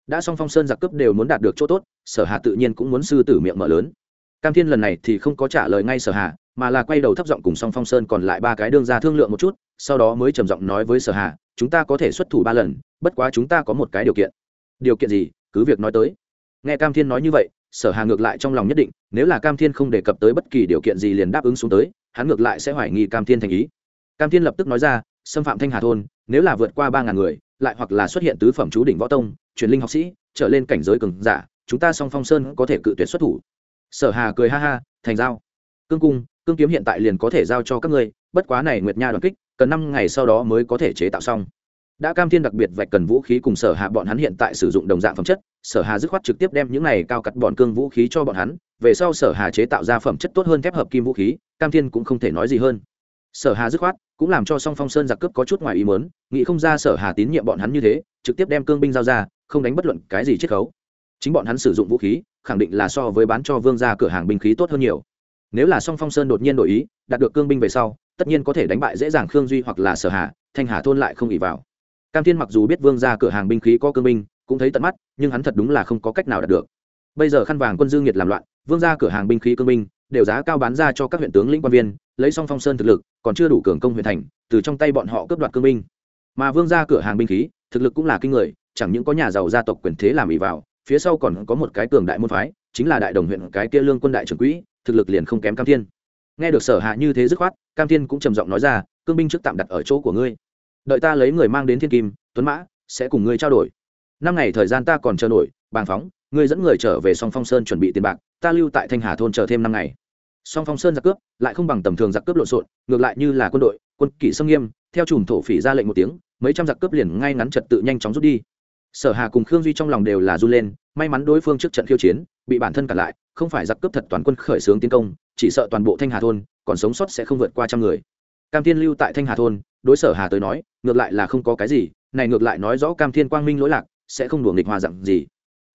Đã song phong sơn giặc cướp đều muốn đạt được chỗ tốt, sở hà tự nhiên cũng muốn sư tử miệng mở lớn. Cam thiên lần này thì không có trả lời ngay sở hà, mà là quay đầu thấp giọng cùng song phong sơn còn lại ba cái đương ra thương lượng một chút, sau đó mới trầm giọng nói với sở hà, chúng ta có thể xuất thủ ba lần, bất quá chúng ta có một cái điều kiện. Điều kiện gì? Cứ việc nói tới. Nghe cam thiên nói như vậy, sở hà ngược lại trong lòng nhất định, nếu là cam thiên không đề cập tới bất kỳ điều kiện gì liền đáp ứng xuống tới, hắn ngược lại sẽ hoài nghi cam thiên thành ý. Cam thiên lập tức nói ra xâm phạm thanh hà thôn, nếu là vượt qua ba ngàn người, lại hoặc là xuất hiện tứ phẩm chú đỉnh võ tông, truyền linh học sĩ, trở lên cảnh giới cường giả, chúng ta song phong sơn có thể cự tuyệt xuất thủ. Sở hà cười ha ha, thành giao. Cương cung, cương kiếm hiện tại liền có thể giao cho các ngươi, bất quá này nguyệt nha đoàn kích, cần năm ngày sau đó mới có thể chế tạo xong. Đã cam thiên đặc biệt vạch cần vũ khí cùng sở hạ bọn hắn hiện tại sử dụng đồng dạng phẩm chất, sở hà dứt khoát trực tiếp đem những này cao cắt bọn cương vũ khí cho bọn hắn, về sau sở hà chế tạo ra phẩm chất tốt hơn thép hợp kim vũ khí, cam thiên cũng không thể nói gì hơn sở hà dứt khoát, cũng làm cho song phong sơn giặc cướp có chút ngoài ý mớn nghĩ không ra sở hà tín nhiệm bọn hắn như thế, trực tiếp đem cương binh giao ra, không đánh bất luận cái gì chiết khấu. Chính bọn hắn sử dụng vũ khí, khẳng định là so với bán cho vương gia cửa hàng binh khí tốt hơn nhiều. Nếu là song phong sơn đột nhiên đổi ý, đạt được cương binh về sau, tất nhiên có thể đánh bại dễ dàng khương duy hoặc là sở hà, thanh hà thôn lại không ỉ vào. Cam thiên mặc dù biết vương gia cửa hàng binh khí có cương binh, cũng thấy tận mắt, nhưng hắn thật đúng là không có cách nào đạt được. Bây giờ khăn vàng quân dương nhiệt làm loạn, vương gia cửa hàng binh khí cương binh đều giá cao bán ra cho các huyện tướng lĩnh quan viên, lấy song phong sơn thực lực, còn chưa đủ cường công huyện thành, từ trong tay bọn họ cướp đoạt cương binh. Mà vương gia cửa hàng binh khí, thực lực cũng là kinh người, chẳng những có nhà giàu gia tộc quyền thế làm ỉ vào, phía sau còn có một cái cường đại môn phái, chính là đại đồng huyện cái kia lương quân đại trưởng quỹ, thực lực liền không kém cam thiên. Nghe được sở hạ như thế dứt khoát, cam thiên cũng trầm giọng nói ra, cương binh trước tạm đặt ở chỗ của ngươi. Đợi ta lấy người mang đến thiên kim, tuấn mã, sẽ cùng ngươi trao đổi. Năm ngày thời gian ta còn chờ nổi, bàng phóng, ngươi dẫn người trở về song phong sơn chuẩn bị tiền bạc ta lưu tại thanh hà thôn chờ thêm năm ngày. Song phong sơn giặc cướp, lại không bằng tầm thường giặc cướp lộn xộn, ngược lại như là quân đội, quân kỷ sâm nghiêm, theo chùm thổ phỉ ra lệnh một tiếng, mấy trăm giặc cướp liền ngay ngắn trật tự nhanh chóng rút đi. Sở hà cùng khương duy trong lòng đều là run lên, may mắn đối phương trước trận khiêu chiến, bị bản thân cản lại, không phải giặc cướp thật toàn quân khởi xướng tiến công, chỉ sợ toàn bộ thanh hà thôn, còn sống sót sẽ không vượt qua trăm người. Cam thiên lưu tại thanh hà thôn, đối sở hà tới nói, ngược lại là không có cái gì, này ngược lại nói rõ cam thiên quang minh lỗi lạc, sẽ không đùa nghịch hòa dặn gì.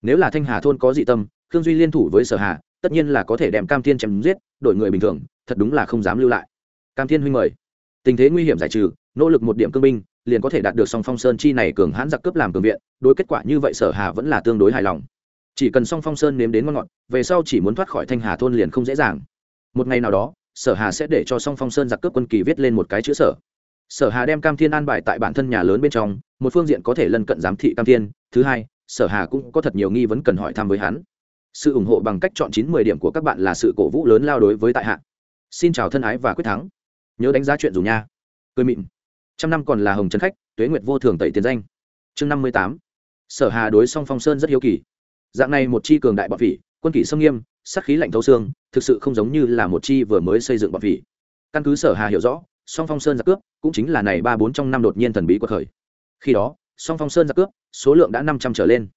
Nếu là thanh hà thôn có dị tâm khương duy liên thủ với sở hà, tất nhiên là có thể đem cam thiên chém giết đổi người bình thường, thật đúng là không dám lưu lại. Cam thiên huynh mời. Tình thế nguy hiểm giải trừ, nỗ lực một điểm cương binh, liền có thể đạt được song phong sơn chi này cường hãn giặc cướp làm cường viện, đối kết quả như vậy sở hà vẫn là tương đối hài lòng. Chỉ cần song phong sơn nếm đến ngon ngọt, về sau chỉ muốn thoát khỏi thanh hà thôn liền không dễ dàng. Một ngày nào đó, sở hà sẽ để cho song phong sơn giặc cướp quân kỳ viết lên một cái chữ sở. Sở hà đem cam thiên an bài tại bản thân nhà lớn bên trong, một phương diện có thể lân cận giám thị cam thiên, thứ hai, sở hà cũng có thật nhiều nghi vấn cần hỏi thăm với hắn sự ủng hộ bằng cách chọn chín mười điểm của các bạn là sự cổ vũ lớn lao đối với tại hạ. Xin chào thân ái và quyết thắng. Nhớ đánh giá chuyện dù nha. Cười mịn. Trăm năm còn là hồng trấn khách, tuế nguyệt vô thường tẩy tiền danh. Chương năm mươi tám. Sở hà đối song phong sơn rất hiếu kỳ. Dạng này một chi cường đại bọn phỉ, quân kỷ sâm nghiêm sắc khí lạnh thấu xương, thực sự không giống như là một chi vừa mới xây dựng bọn phỉ. Căn cứ sở hà hiểu rõ, song phong sơn giặc cướp cũng chính là này ba bốn trong năm đột nhiên thần bí của khởi khi đó, song phong sơn giặc cướp số lượng đã năm trăm trở lên.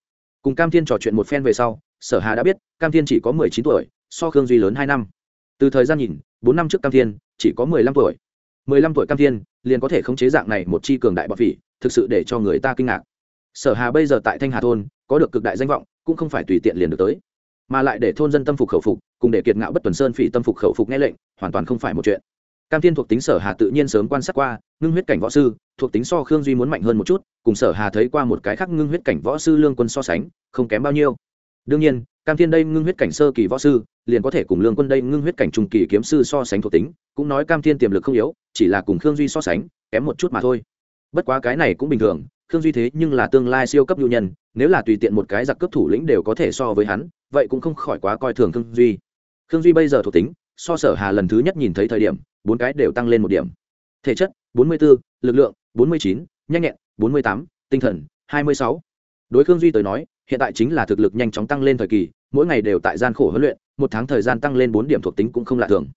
Cùng cam thiên trò chuyện một phen về sau sở hà đã biết, cam thiên chỉ có mười chín tuổi, so khương duy lớn hai năm. Từ thời gian nhìn, bốn năm trước cam thiên chỉ có mười lăm tuổi. mười lăm tuổi cam thiên liền có thể khống chế dạng này một chi cường đại bọc phỉ, thực sự để cho người ta kinh ngạc. Sở hà bây giờ tại thanh hà thôn, có được cực đại danh vọng, cũng không phải tùy tiện liền được tới. Mà lại để thôn dân tâm phục khẩu phục, cùng để kiệt ngạo bất tuần sơn phỉ tâm phục khẩu phục nghe lệnh, hoàn toàn không phải một chuyện. Cam thiên thuộc tính sở hà tự nhiên sớm quan sát qua, ngưng huyết cảnh võ sư, thuộc tính so khương duy muốn mạnh hơn một chút, cùng sở hà thấy qua một cái khác ngưng huyết cảnh võ sư lương quân so sánh, không kém bao nhiêu đương nhiên cam thiên đây ngưng huyết cảnh sơ kỳ võ sư liền có thể cùng lương quân đây ngưng huyết cảnh trung kỳ kiếm sư so sánh thuộc tính cũng nói cam thiên tiềm lực không yếu chỉ là cùng khương duy so sánh kém một chút mà thôi. Bất quá cái này cũng bình thường khương duy thế nhưng là tương lai siêu cấp nhu nhân nếu là tùy tiện một cái giặc cấp thủ lĩnh đều có thể so với hắn vậy cũng không khỏi quá coi thường khương duy. Khương duy bây giờ thuộc tính so sở hà lần thứ nhất nhìn thấy thời điểm bốn cái đều tăng lên một điểm. Thể chất 44, lực lượng 49, nhanh nhẹn 48, tinh thần 26. đối khương duy tới nói hiện tại chính là thực lực nhanh chóng tăng lên thời kỳ, mỗi ngày đều tại gian khổ huấn luyện, một tháng thời gian tăng lên bốn điểm thuộc tính cũng không lạ thường.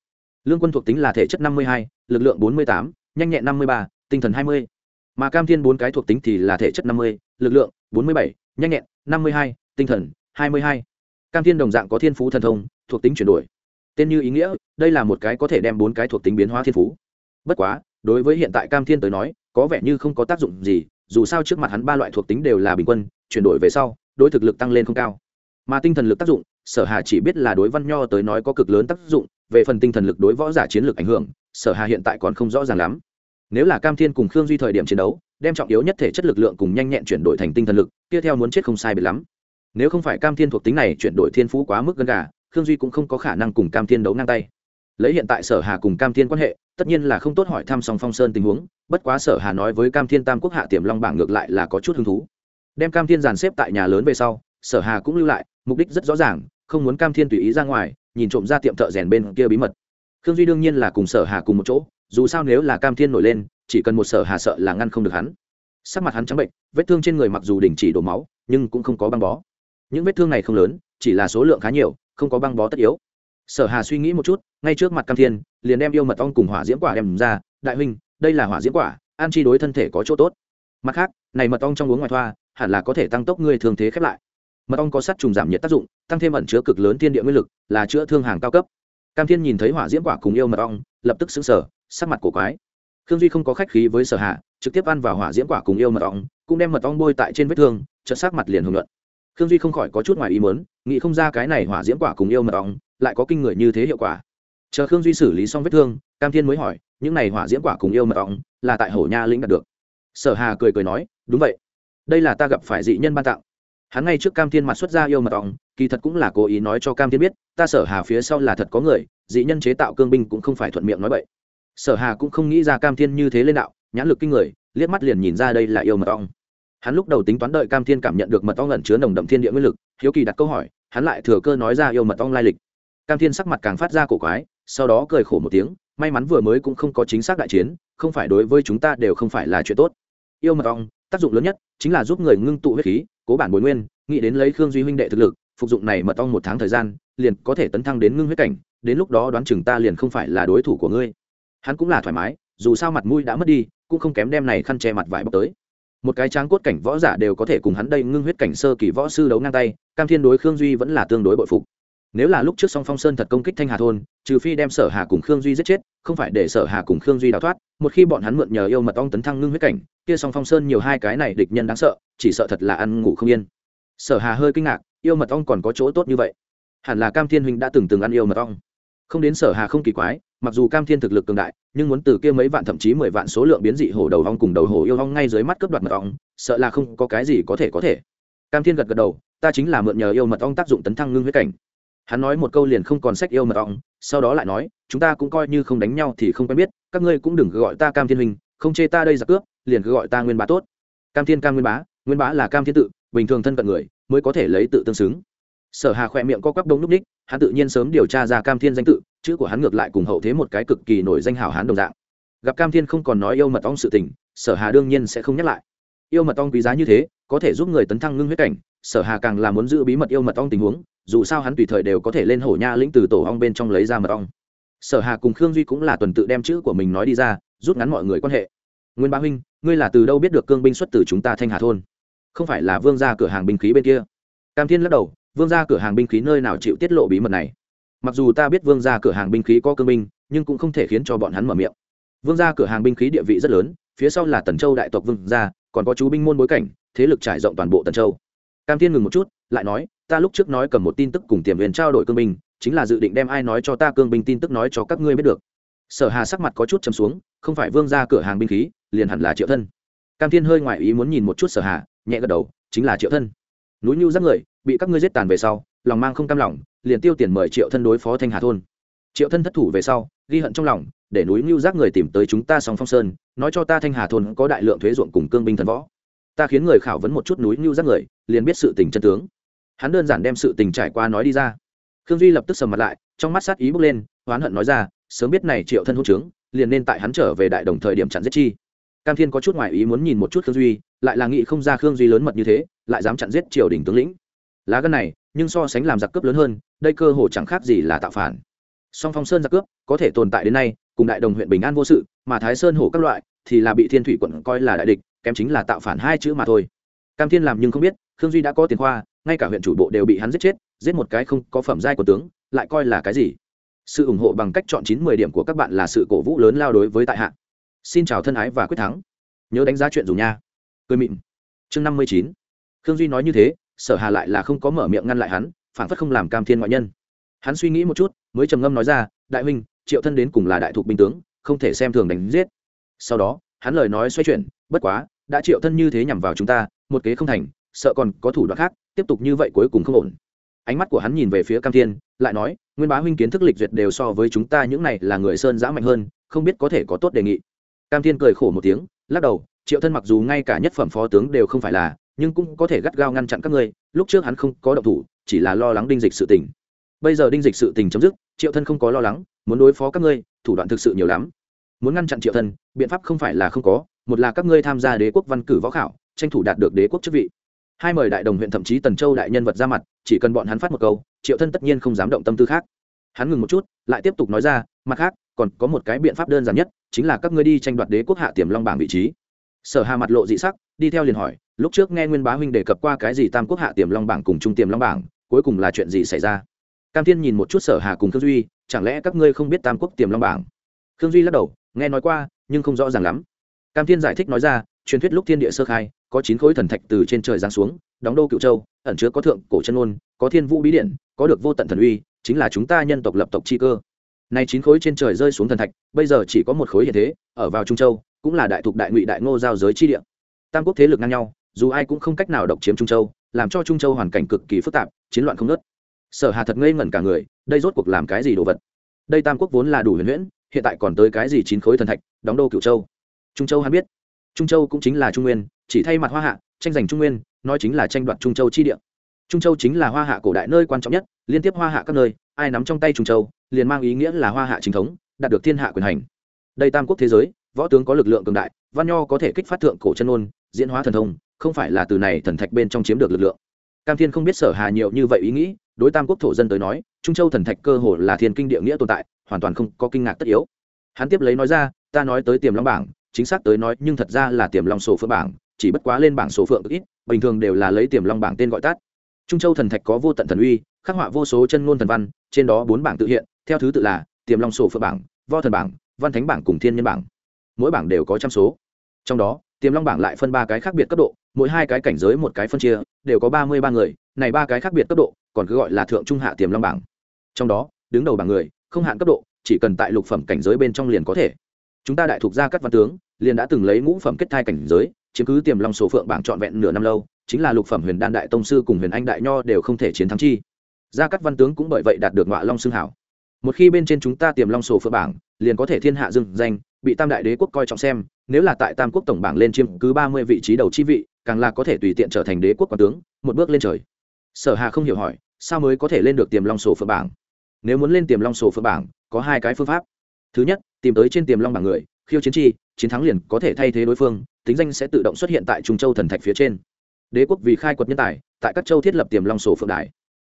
Lương quân thuộc tính là thể chất năm mươi hai, lực lượng bốn mươi tám, nhanh nhẹn năm mươi ba, tinh thần hai mươi. Mà cam thiên bốn cái thuộc tính thì là thể chất năm mươi, lực lượng bốn mươi bảy, nhanh nhẹn năm mươi hai, tinh thần hai mươi hai. Cam thiên đồng dạng có thiên phú thần thông, thuộc tính chuyển đổi. Tên như ý nghĩa, đây là một cái có thể đem bốn cái thuộc tính biến hóa thiên phú. Bất quá, đối với hiện tại cam thiên tới nói, có vẻ như không có tác dụng gì, dù sao trước mặt hắn ba loại thuộc tính đều là bình quân, chuyển đổi về sau đối thực lực tăng lên không cao. Mà tinh thần lực tác dụng, sở hà chỉ biết là đối văn nho tới nói có cực lớn tác dụng, về phần tinh thần lực đối võ giả chiến lược ảnh hưởng, sở hà hiện tại còn không rõ ràng lắm. Nếu là cam thiên cùng khương duy thời điểm chiến đấu, đem trọng yếu nhất thể chất lực lượng cùng nhanh nhẹn chuyển đổi thành tinh thần lực tiếp theo muốn chết không sai biệt lắm. Nếu không phải cam thiên thuộc tính này chuyển đổi thiên phú quá mức gần gà, khương duy cũng không có khả năng cùng cam thiên đấu ngang tay. Lấy hiện tại sở hà cùng cam thiên quan hệ, tất nhiên là không tốt hỏi thăm song phong sơn tình huống, bất quá sở hà nói với cam thiên tam quốc hạ tiềm long bảng ngược lại là có chút hứng thú đem cam thiên dàn xếp tại nhà lớn về sau, sở hà cũng lưu lại, mục đích rất rõ ràng, không muốn cam thiên tùy ý ra ngoài, nhìn trộm ra tiệm thợ rèn bên kia bí mật. Khương duy đương nhiên là cùng sở hà cùng một chỗ, dù sao nếu là cam thiên nổi lên, chỉ cần một sở hà sợ là ngăn không được hắn. Sắc mặt hắn trắng bệnh, vết thương trên người mặc dù đình chỉ đổ máu, nhưng cũng không có băng bó. Những vết thương này không lớn, chỉ là số lượng khá nhiều, không có băng bó tất yếu. Sở hà suy nghĩ một chút, ngay trước mặt cam thiên, liền đem yêu mật ong cùng hỏa diễm quả đem ra, đại huynh, đây là hỏa diễm quả ăn chi đối thân thể có chỗ tốt. Mặt khác, này mật ong trong uống ngoài thoa hẳn là có thể tăng tốc ngươi thương thế khép lại. Mật ong có sát trùng giảm nhiệt tác dụng, tăng thêm ẩn chứa cực lớn thiên địa nguyên lực, là chữa thương hàng cao cấp. Cam thiên nhìn thấy hỏa diễm quả cùng yêu mật ong, lập tức xứng sở sắc mặt cổ quái. Khương duy không có khách khí với sở hạ, trực tiếp ăn vào hỏa diễm quả cùng yêu mật ong, cũng đem mật ong bôi tại trên vết thương, chợt sắc mặt liền hưởng luận khương duy không khỏi có chút ngoài ý muốn, nghĩ không ra cái này hỏa diễm quả cùng yêu mật ong lại có kinh người như thế hiệu quả. Chờ khương duy xử lý xong vết thương, cam thiên mới hỏi, những này hỏa diễm quả cùng yêu mật ong là tại hổ nha lĩnh đạt được? Sở hà cười cười nói, đúng vậy đây là ta gặp phải dị nhân ban tặng. Hắn ngay trước cam thiên mặt xuất ra yêu mật ong, kỳ thật cũng là cố ý nói cho cam thiên biết, ta sở hà phía sau là thật có người, dị nhân chế tạo cương binh cũng không phải thuận miệng nói vậy sở hà cũng không nghĩ ra cam thiên như thế lên đạo, nhãn lực kinh người, liếc mắt liền nhìn ra đây là yêu mật ong. Hắn lúc đầu tính toán đợi cam thiên cảm nhận được mật ong ẩn chứa nồng đậm thiên địa nguyên lực, hiếu kỳ đặt câu hỏi, hắn lại thừa cơ nói ra yêu mật ong lai lịch. Cam thiên sắc mặt càng phát ra cổ quái, sau đó cười khổ một tiếng, may mắn vừa mới cũng không có chính xác đại chiến, không phải đối với chúng ta đều không phải là chuyện tốt. Yêu mật ong tác dụng lớn nhất chính là giúp người ngưng tụ huyết khí, cố bản bồi nguyên, nghĩ đến lấy khương duy huynh đệ thực lực, phục dụng này mật ong một tháng thời gian, liền có thể tấn thăng đến ngưng huyết cảnh, đến lúc đó đoán chừng ta liền không phải là đối thủ của ngươi. Hắn cũng là thoải mái, dù sao mặt mũi đã mất đi, cũng không kém đem này khăn che mặt vải bọc tới. Một cái tráng cốt cảnh võ giả đều có thể cùng hắn đây ngưng huyết cảnh sơ kỳ võ sư đấu ngang tay, cam thiên đối khương duy vẫn là tương đối bội phục nếu là lúc trước song phong sơn thật công kích thanh hà thôn, trừ phi đem sở hà cùng khương duy giết chết, không phải để sở hà cùng khương duy đào thoát, một khi bọn hắn mượn nhờ yêu mật ong tấn thăng ngưng huyết cảnh, kia song phong sơn nhiều hai cái này địch nhân đáng sợ, chỉ sợ thật là ăn ngủ không yên. Sở hà hơi kinh ngạc, yêu mật ong còn có chỗ tốt như vậy. Hẳn là cam thiên huynh đã từng từng ăn yêu mật ong. Không đến sở hà không kỳ quái, mặc dù cam thiên thực lực cường đại, nhưng muốn từ kia mấy vạn thậm chí mười vạn số lượng biến dị hổ đầu ong cùng đầu hổ yêu ong ngay dưới mắt cướp đoạt mật ong, sợ là không có cái gì có thể có thể. Cam thiên gật gật đầu, ta chính là mượn nhờ yêu mật ong tác dụng tấn thăng ngưng huyết cảnh hắn nói một câu liền không còn sách yêu mật ong, sau đó lại nói, chúng ta cũng coi như không đánh nhau thì không quen biết, các ngươi cũng đừng gọi ta cam thiên huynh, không chê ta đây giặc cướp, liền cứ gọi ta nguyên bá tốt. Cam thiên, cam nguyên bá nguyên bá là cam thiên tự, bình thường thân cận người, mới có thể lấy tự tương xứng. Sở hà khỏe miệng co quắp đông núp ních, hắn tự nhiên sớm điều tra ra cam thiên danh tự, chữ của hắn ngược lại cùng hậu thế một cái cực kỳ nổi danh hảo hán đồng dạng. Gặp cam thiên không còn nói yêu mật ong sự tình, sở hà đương nhiên sẽ không nhắc lại. Yêu mật ong quý giá như thế, có thể giúp người tấn thăng ngưng huyết cảnh sở hà càng là muốn giữ bí mật yêu mật ong tình huống, dù sao hắn tùy thời đều có thể lên hổ nha lĩnh từ tổ ong bên trong lấy ra mật ong. Sở hà cùng khương duy cũng là tuần tự đem chữ của mình nói đi ra, rút ngắn mọi người quan hệ. Nguyên bá huynh, ngươi là từ đâu biết được cương binh xuất từ chúng ta thanh hà thôn? Không phải là vương gia cửa hàng binh khí bên kia. Cam thiên lắc đầu, vương gia cửa hàng binh khí nơi nào chịu tiết lộ bí mật này? Mặc dù ta biết vương gia cửa hàng binh khí có cương binh, nhưng cũng không thể khiến cho bọn hắn mở miệng. Vương gia cửa hàng binh khí địa vị rất lớn, phía sau là tần châu đại tộc vương gia, còn có chú binh môn bối cảnh, thế lực trải rộng toàn bộ tần châu cam thiên ngừng một chút, lại nói, ta lúc trước nói cầm một tin tức cùng tiềm huyền trao đổi cương binh, chính là dự định đem ai nói cho ta cương binh tin tức nói cho các ngươi biết được. Sở hà sắc mặt có chút chấm xuống, không phải vương gia cửa hàng binh khí, liền hẳn là triệu thân. Cam thiên hơi ngoại ý muốn nhìn một chút sở hà, nhẹ gật đầu, chính là triệu thân. Núi nhu giác người, bị các ngươi giết tàn về sau, lòng mang không cam lòng, liền tiêu tiền mời triệu thân đối phó thanh hà thôn. Triệu thân thất thủ về sau, ghi hận trong lòng, để núi nhu giác người tìm tới chúng ta song phong sơn, nói cho ta thanh hà thôn có đại lượng thuế ruộng cùng cương binh thần võ ta khiến người khảo vấn một chút núi như giác người, liền biết sự tình chân tướng. Hắn đơn giản đem sự tình trải qua nói đi ra. Khương duy lập tức sầm mặt lại, trong mắt sát ý bốc lên, oán hận nói ra, sớm biết này triệu thân hôn trướng, liền nên tại hắn trở về đại đồng thời điểm chặn giết chi. Cam thiên có chút ngoại ý muốn nhìn một chút khương duy, lại là nghĩ không ra khương duy lớn mật như thế, lại dám chặn giết triều đình tướng lĩnh. Lá gân này, nhưng so sánh làm giặc cướp lớn hơn, đây cơ hồ chẳng khác gì là tạo phản. Song phong sơn giặc cướp, có thể tồn tại đến nay, cùng đại đồng huyện bình an vô sự, mà thái sơn hổ các loại, thì là bị thiên thủy quận coi là đại địch kém chính là tạo phản hai chữ mà thôi. Cam thiên làm nhưng không biết, khương duy đã có tiền khoa, ngay cả huyện chủ bộ đều bị hắn giết chết, giết một cái không có phẩm giai của tướng, lại coi là cái gì? Sự ủng hộ bằng cách chọn chín mười điểm của các bạn là sự cổ vũ lớn lao đối với tại hạ. Xin chào thân ái và quyết thắng. Nhớ đánh giá chuyện dùng nha. Cười mịn. Chương năm mươi chín. Khương duy nói như thế, sở hà lại là không có mở miệng ngăn lại hắn, phản phất không làm cam thiên ngoại nhân. Hắn suy nghĩ một chút, mới trầm ngâm nói ra, đại huynh, triệu thân đến cùng là đại thục binh tướng, không thể xem thường đánh giết. Sau đó, hắn lời nói xoay chuyển, bất quá đã triệu thân như thế nhằm vào chúng ta, một kế không thành, sợ còn có thủ đoạn khác, tiếp tục như vậy cuối cùng không ổn. Ánh mắt của hắn nhìn về phía cam thiên, lại nói, nguyên bá huynh kiến thức lịch duyệt đều so với chúng ta những này là người sơn giã mạnh hơn, không biết có thể có tốt đề nghị. Cam thiên cười khổ một tiếng, lắc đầu, triệu thân mặc dù ngay cả nhất phẩm phó tướng đều không phải là, nhưng cũng có thể gắt gao ngăn chặn các ngươi, lúc trước hắn không có động thủ, chỉ là lo lắng đinh dịch sự tình. Bây giờ đinh dịch sự tình chấm dứt, triệu thân không có lo lắng, muốn đối phó các ngươi, thủ đoạn thực sự nhiều lắm. Muốn ngăn chặn triệu thân, biện pháp không phải là không có một là các ngươi tham gia đế quốc văn cử võ khảo, tranh thủ đạt được đế quốc chức vị. Hai mời đại đồng huyện thậm chí tần châu đại nhân vật ra mặt, chỉ cần bọn hắn phát một câu, triệu thân tất nhiên không dám động tâm tư khác. Hắn ngừng một chút, lại tiếp tục nói ra, mặt khác, còn có một cái biện pháp đơn giản nhất, chính là các ngươi đi tranh đoạt đế quốc hạ tiềm long bảng vị trí. Sở hà mặt lộ dị sắc, đi theo liền hỏi, lúc trước nghe nguyên bá huynh đề cập qua cái gì tam quốc hạ tiềm long bảng cùng trung tiềm long bảng, cuối cùng là chuyện gì xảy ra? Cam thiên nhìn một chút sở hà cùng khương duy, chẳng lẽ các ngươi không biết tam quốc tiềm long bảng? Khương duy lắc đầu, nghe nói qua, nhưng không rõ ràng lắm cam thiên giải thích nói ra, truyền thuyết lúc thiên địa sơ khai, có chín khối thần thạch từ trên trời giáng xuống, đóng đô cựu châu, ẩn chứa có thượng cổ chân ôn có thiên vũ bí điện có được vô tận thần uy, chính là chúng ta nhân tộc lập tộc chi cơ. Nay chín khối trên trời rơi xuống thần thạch, bây giờ chỉ có một khối hiện thế, ở vào trung châu, cũng là đại thục đại ngụy đại ngô giao giới chi địa. Tam quốc thế lực ngang nhau, dù ai cũng không cách nào độc chiếm trung châu, làm cho trung châu hoàn cảnh cực kỳ phức tạp, chiến loạn không nớt sở hà thật ngây ngẩn cả người, đây rốt cuộc làm cái gì đồ vật? Đây tam quốc vốn là đủ huyền huyễn, hiện tại còn tới cái gì chín khối thần thạch, đóng đô cửu châu? Trung châu hắn biết. Trung châu cũng chính là trung nguyên, chỉ thay mặt hoa hạ, tranh giành trung nguyên, nói chính là tranh đoạt trung châu chi địa. Trung châu chính là hoa hạ cổ đại nơi quan trọng nhất, liên tiếp hoa hạ các nơi, ai nắm trong tay trung châu, liền mang ý nghĩa là hoa hạ chính thống, đạt được thiên hạ quyền hành. Đây tam quốc thế giới, võ tướng có lực lượng cường đại, văn nho có thể kích phát thượng cổ chân ôn diễn hóa thần thông, không phải là từ này thần thạch bên trong chiếm được lực lượng. Cam thiên không biết sở hà nhiều như vậy ý nghĩ, đối tam quốc thổ dân tới nói, trung châu thần thạch cơ hồ là thiên kinh địa nghĩa tồn tại, hoàn toàn không có kinh ngạc tất yếu. Hắn tiếp lấy nói ra, ta nói tới tiềm long bảng chính xác tới nói, nhưng thật ra là tiềm long sổ phượng bảng, chỉ bất quá lên bảng số phượng ít, bình thường đều là lấy tiềm long bảng tên gọi tắt. Trung châu thần thạch có vô tận thần uy, khắc họa vô số chân ngôn thần văn, trên đó bốn bảng tự hiện, theo thứ tự là tiềm long sổ phượng bảng vo thần bảng, văn thánh bảng cùng thiên nhân bảng. Mỗi bảng đều có trăm số. Trong đó, tiềm long bảng lại phân ba cái khác biệt cấp độ, mỗi hai cái cảnh giới một cái phân chia, đều có ba mươi ba người, này ba cái khác biệt cấp độ, còn cứ gọi là thượng trung hạ tiềm long bảng. Trong đó, đứng đầu bảng người, không hạn cấp độ, chỉ cần tại lục phẩm cảnh giới bên trong liền có thể. Chúng ta đại thuộc gia các văn tướng liền đã từng lấy ngũ phẩm kết thai cảnh giới, chiếm cứ tiềm long sổ phượng bảng trọn vẹn nửa năm lâu, chính là lục phẩm huyền đan đại tông sư cùng huyền anh đại nho đều không thể chiến thắng chi. Gia cắt văn tướng cũng bởi vậy đạt được ngọa long xương hảo. Một khi bên trên chúng ta tiềm long sổ phượng bảng, liền có thể thiên hạ dừng danh, bị tam đại đế quốc coi trọng xem, nếu là tại tam quốc tổng bảng lên chiếm cứ ba mươi vị trí đầu chi vị, càng là có thể tùy tiện trở thành đế quốc quan tướng, một bước lên trời. Sở hà không hiểu hỏi, sao mới có thể lên được tiềm long sổ phượng bảng? Nếu muốn lên tiềm long sổ phượng bảng, có hai cái phương pháp. Thứ nhất, tìm tới trên tiềm long bảng người khiêu chiến chi, chiến thắng liền có thể thay thế đối phương, tính danh sẽ tự động xuất hiện tại trung châu thần thạch phía trên. Đế quốc vì khai quật nhân tài, tại các châu thiết lập tiềm long sổ phượng đài.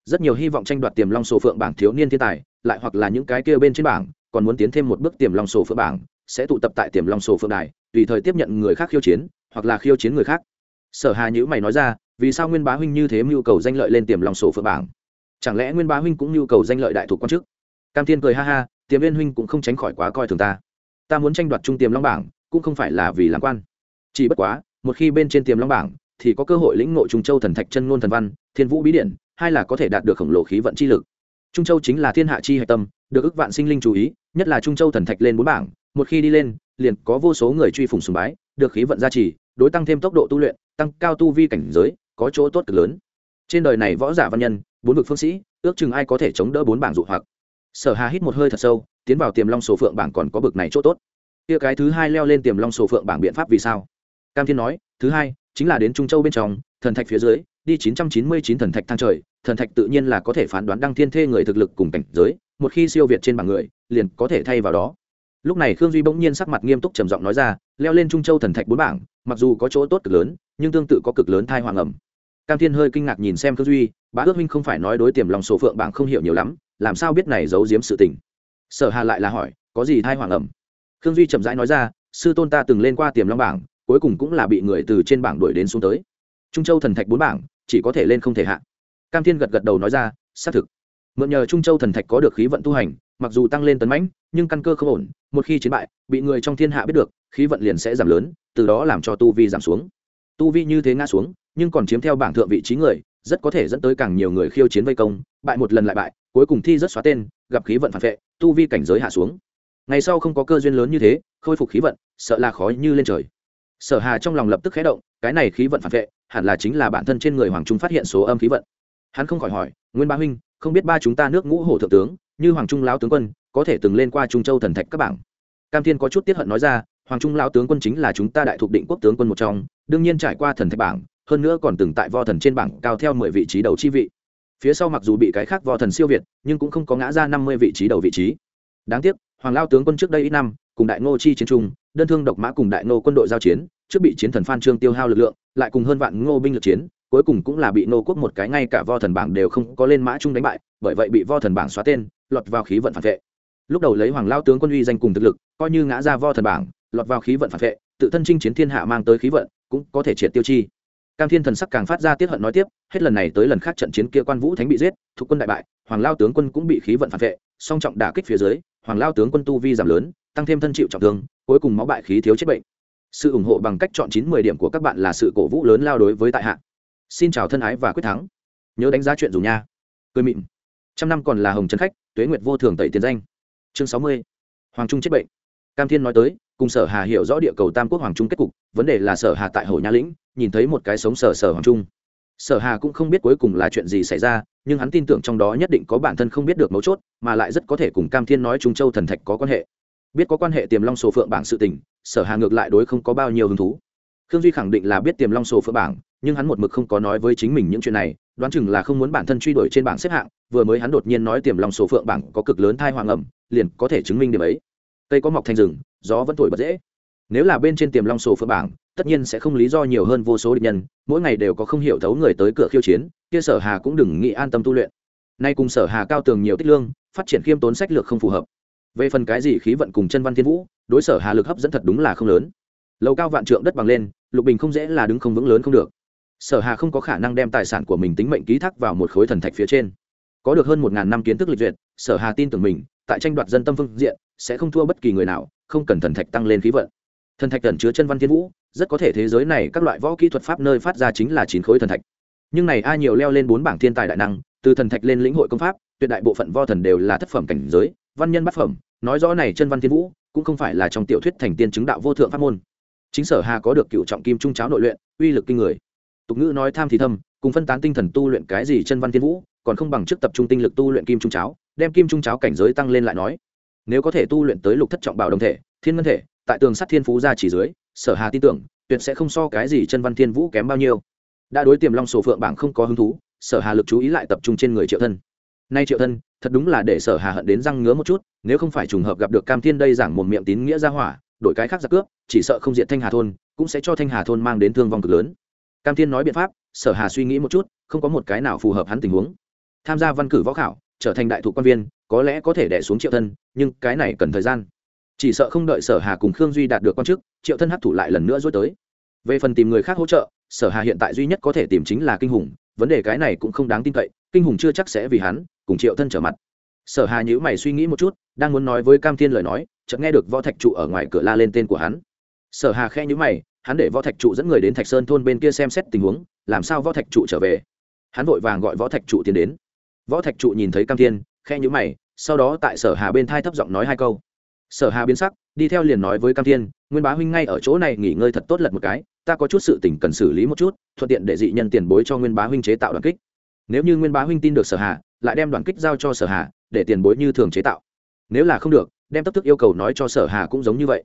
Rất nhiều hy vọng tranh đoạt tiềm long sổ phượng bảng thiếu niên thiên tài, lại hoặc là những cái kia bên trên bảng, còn muốn tiến thêm một bước tiềm long sổ phượng bảng, sẽ tụ tập tại tiềm long sổ phượng đài, tùy thời tiếp nhận người khác khiêu chiến, hoặc là khiêu chiến người khác. Sở hà nhữ mày nói ra, vì sao nguyên bá huynh như thế mưu cầu danh lợi lên tiềm long sổ phượng bảng? Chẳng lẽ nguyên bá huynh cũng nhu cầu danh lợi đại thuộc quan chức? Cam thiên cười ha ha, tiềm viên huynh cũng không tránh khỏi quá coi thường ta ta muốn tranh đoạt trung tiềm long bảng, cũng không phải là vì làm quan. Chỉ bất quá, một khi bên trên tiềm long bảng, thì có cơ hội lĩnh nội trung châu thần thạch chân ngôn thần văn, thiên vũ bí điển hay là có thể đạt được khổng lồ khí vận chi lực. Trung châu chính là thiên hạ chi hạch tâm, được ức vạn sinh linh chú ý, nhất là trung châu thần thạch lên bốn bảng, một khi đi lên, liền có vô số người truy phủng sùng bái, được khí vận gia trì, đối tăng thêm tốc độ tu luyện, tăng cao tu vi cảnh giới, có chỗ tốt cực lớn. Trên đời này võ giả văn nhân, bốn vực phương sĩ, ước chừng ai có thể chống đỡ bốn bảng dụ hoặc. Sở hà hít một hơi thật sâu tiến vào tiềm long sổ phượng bảng còn có bực này chỗ tốt. Kia cái thứ hai leo lên tiềm long sổ phượng bảng biện pháp vì sao? Cam thiên nói, thứ hai, chính là đến trung châu bên trong, thần thạch phía dưới, đi chín trăm chín mươi chín thần thạch thang trời, thần thạch tự nhiên là có thể phán đoán đăng thiên thê người thực lực cùng cảnh giới, một khi siêu việt trên bảng người, liền có thể thay vào đó. Lúc này khương duy bỗng nhiên sắc mặt nghiêm túc trầm giọng nói ra, leo lên trung châu thần thạch bốn bảng, mặc dù có chỗ tốt cực lớn, nhưng tương tự có cực lớn thai hoàng ẩm. Cam thiên hơi kinh ngạc nhìn xem khương duy, bá ước huynh không phải nói đối tiềm lòng sổ phượng bảng không hiểu nhiều lắm, làm sao biết này giấu giếm sự tình sở hà lại là hỏi, có gì thai hoàng ẩm? Khương duy chậm rãi nói ra, sư tôn ta từng lên qua tiềm long bảng, cuối cùng cũng là bị người từ trên bảng đuổi đến xuống tới. Trung châu thần thạch bốn bảng, chỉ có thể lên không thể hạ. Cam thiên gật gật đầu nói ra, xác thực. Mượn nhờ trung châu thần thạch có được khí vận tu hành, mặc dù tăng lên tấn mãnh, nhưng căn cơ không ổn, một khi chiến bại, bị người trong thiên hạ biết được, khí vận liền sẽ giảm lớn, từ đó làm cho tu vi giảm xuống. Tu vi như thế ngã xuống, nhưng còn chiếm theo bảng thượng vị trí người rất có thể dẫn tới càng nhiều người khiêu chiến vây công, bại một lần lại bại, cuối cùng thi rất xóa tên, gặp khí vận phản vệ, tu vi cảnh giới hạ xuống. Ngày sau không có cơ duyên lớn như thế, khôi phục khí vận, sợ là khó như lên trời. Sở hà trong lòng lập tức khé động, cái này khí vận phản vệ, hẳn là chính là bản thân trên người hoàng trung phát hiện số âm khí vận. Hắn không khỏi hỏi, nguyên ba huynh, không biết ba chúng ta nước ngũ hổ thượng tướng, như hoàng trung lão tướng quân, có thể từng lên qua trung châu thần thạch các bảng? Cam thiên có chút tiết hận nói ra, hoàng trung lão tướng quân chính là chúng ta đại thuộc định quốc tướng quân một trong, đương nhiên trải qua thần thạch bảng hơn nữa còn từng tại vo thần trên bảng cao theo mười vị trí đầu chi vị. Phía sau mặc dù bị cái khác vo thần siêu việt, nhưng cũng không có ngã ra năm mươi vị trí đầu vị trí. Đáng tiếc, hoàng lao tướng quân trước đây ít năm, cùng đại ngô chi chiến trung đơn thương độc mã cùng đại ngô quân đội giao chiến, trước bị chiến thần phan trương tiêu hao lực lượng, lại cùng hơn vạn ngô binh lực chiến, cuối cùng cũng là bị Ngô quốc một cái ngay cả vo thần bảng đều không có lên mã chung đánh bại, bởi vậy bị vo thần bảng xóa tên, lọt vào khí vận phản vệ. Lúc đầu lấy hoàng lao tướng quân uy danh cùng thực lực, coi như ngã ra vo thần bảng, lọt vào khí vận phản vệ, tự thân chinh chiến thiên hạ mang tới khí vận, cũng có thể triệt tiêu chi cam thiên thần sắc càng phát ra tiết hận nói tiếp, hết lần này tới lần khác trận chiến kia quan vũ thánh bị giết, thuộc quân đại bại, hoàng lao tướng quân cũng bị khí vận phản vệ, song trọng đả kích phía dưới, hoàng lao tướng quân tu vi giảm lớn, tăng thêm thân chịu trọng thương, cuối cùng máu bại khí thiếu chết bệnh. Sự ủng hộ bằng cách chọn chín mười điểm của các bạn là sự cổ vũ lớn lao đối với tại hạ. Xin chào thân ái và quyết thắng. Nhớ đánh giá chuyện dù nha. Cười mịn. Trăm năm còn là hồng trấn khách, tuế nguyệt vô thường tẩy tiền danh. Chương sáu mươi. Hoàng trung chết bệnh. Cam thiên nói tới, cùng sở hà hiểu rõ địa cầu tam quốc hoàng trung kết cục, vấn đề là sở hà tại hồ nha lĩnh nhìn thấy một cái sống sờ sờ hoàng trung. Sở hà cũng không biết cuối cùng là chuyện gì xảy ra, nhưng hắn tin tưởng trong đó nhất định có bản thân không biết được mấu chốt, mà lại rất có thể cùng cam thiên nói trung châu thần thạch có quan hệ. Biết có quan hệ tiềm long sổ phượng bảng sự tình, sở hà ngược lại đối không có bao nhiêu hứng thú. Khương duy khẳng định là biết tiềm long sổ phượng bảng, nhưng hắn một mực không có nói với chính mình những chuyện này, đoán chừng là không muốn bản thân truy đuổi trên bảng xếp hạng, vừa mới hắn đột nhiên nói tiềm long sổ phượng bảng có cực lớn thai hoàng ẩm, liền có thể chứng minh điểm ấy. Cây có mọc thành rừng, gió vẫn thổi bật dễ. Nếu là bên trên tiềm long sổ phượng bảng tất nhiên sẽ không lý do nhiều hơn vô số địch nhân, mỗi ngày đều có không hiểu thấu người tới cửa khiêu chiến, kia sở hà cũng đừng nghĩ an tâm tu luyện. Nay cùng sở hà cao tường nhiều tích lương, phát triển khiêm tốn sách lược không phù hợp. Về phần cái gì khí vận cùng chân văn thiên vũ, đối sở hà lực hấp dẫn thật đúng là không lớn. Lầu cao vạn trượng đất bằng lên, lục bình không dễ là đứng không vững lớn không được. Sở hà không có khả năng đem tài sản của mình tính mệnh ký thác vào một khối thần thạch phía trên. Có được hơn một ngàn năm kiến thức lịch duyệt, sở hà tin tưởng mình, tại tranh đoạt dân tâm phương diện, sẽ không thua bất kỳ người nào, không cần thần thạch tăng lên khí vận thần thạch tẩn chứa chân văn thiên vũ, rất có thể thế giới này các loại võ kỹ thuật pháp nơi phát ra chính là chín khối thần thạch. Nhưng này ai nhiều leo lên bốn bảng thiên tài đại năng, từ thần thạch lên lĩnh hội công pháp, tuyệt đại bộ phận vo thần đều là thất phẩm cảnh giới, văn nhân bát phẩm. Nói rõ này chân văn thiên vũ, cũng không phải là trong tiểu thuyết thành tiên chứng đạo vô thượng pháp môn. Chính sở hà có được cựu trọng kim trung cháo nội luyện, uy lực kinh người. Tục ngữ nói tham thì thâm, cùng phân tán tinh thần tu luyện cái gì chân văn thiên vũ, còn không bằng trước tập trung tinh lực tu luyện kim trung cháo, đem kim trung cháo cảnh giới tăng lên lại nói. Nếu có thể tu luyện tới lục thất trọng bảo đồng thể, thiên ngân thể tại tường sắt thiên phú ra chỉ dưới, sở hà tin tưởng, tuyệt sẽ không so cái gì chân văn thiên vũ kém bao nhiêu. Đã đối tiềm long sổ phượng bảng không có hứng thú, sở hà lực chú ý lại tập trung trên người triệu thân. Nay triệu thân, thật đúng là để sở hà hận đến răng ngứa một chút, nếu không phải trùng hợp gặp được cam thiên đây giảng một miệng tín nghĩa ra hỏa, đổi cái khác giặc cướp, chỉ sợ không diện thanh hà thôn, cũng sẽ cho thanh hà thôn mang đến thương vong cực lớn. Cam thiên nói biện pháp, sở hà suy nghĩ một chút, không có một cái nào phù hợp hắn tình huống. Tham gia văn cử võ khảo, trở thành đại thụ quan viên, có lẽ có thể đẻ xuống triệu thân, nhưng cái này cần thời gian chỉ sợ không đợi sở hà cùng khương duy đạt được quan chức, triệu thân hấp thụ lại lần nữa dối tới. Về phần tìm người khác hỗ trợ, sở hà hiện tại duy nhất có thể tìm chính là kinh hùng, vấn đề cái này cũng không đáng tin cậy, kinh hùng chưa chắc sẽ vì hắn cùng triệu thân trở mặt. Sở hà nhữ mày suy nghĩ một chút, đang muốn nói với cam thiên lời nói, chợt nghe được võ thạch trụ ở ngoài cửa la lên tên của hắn. Sở hà khe nhữ mày, hắn để võ thạch trụ dẫn người đến thạch sơn thôn bên kia xem xét tình huống, làm sao võ thạch trụ trở về. Hắn vội vàng gọi võ thạch trụ tiến đến. Võ thạch trụ nhìn thấy cam thiên khe nhữ mày, sau đó tại sở hà bên thai thấp giọng nói hai câu sở hà biến sắc, đi theo liền nói với cam thiên, nguyên bá huynh ngay ở chỗ này nghỉ ngơi thật tốt lật một cái, ta có chút sự tình cần xử lý một chút, thuận tiện để dị nhân tiền bối cho nguyên bá huynh chế tạo đoàn kích. Nếu như nguyên bá huynh tin được sở hà, lại đem đoàn kích giao cho sở hà, để tiền bối như thường chế tạo. Nếu là không được, đem tất tức yêu cầu nói cho sở hà cũng giống như vậy.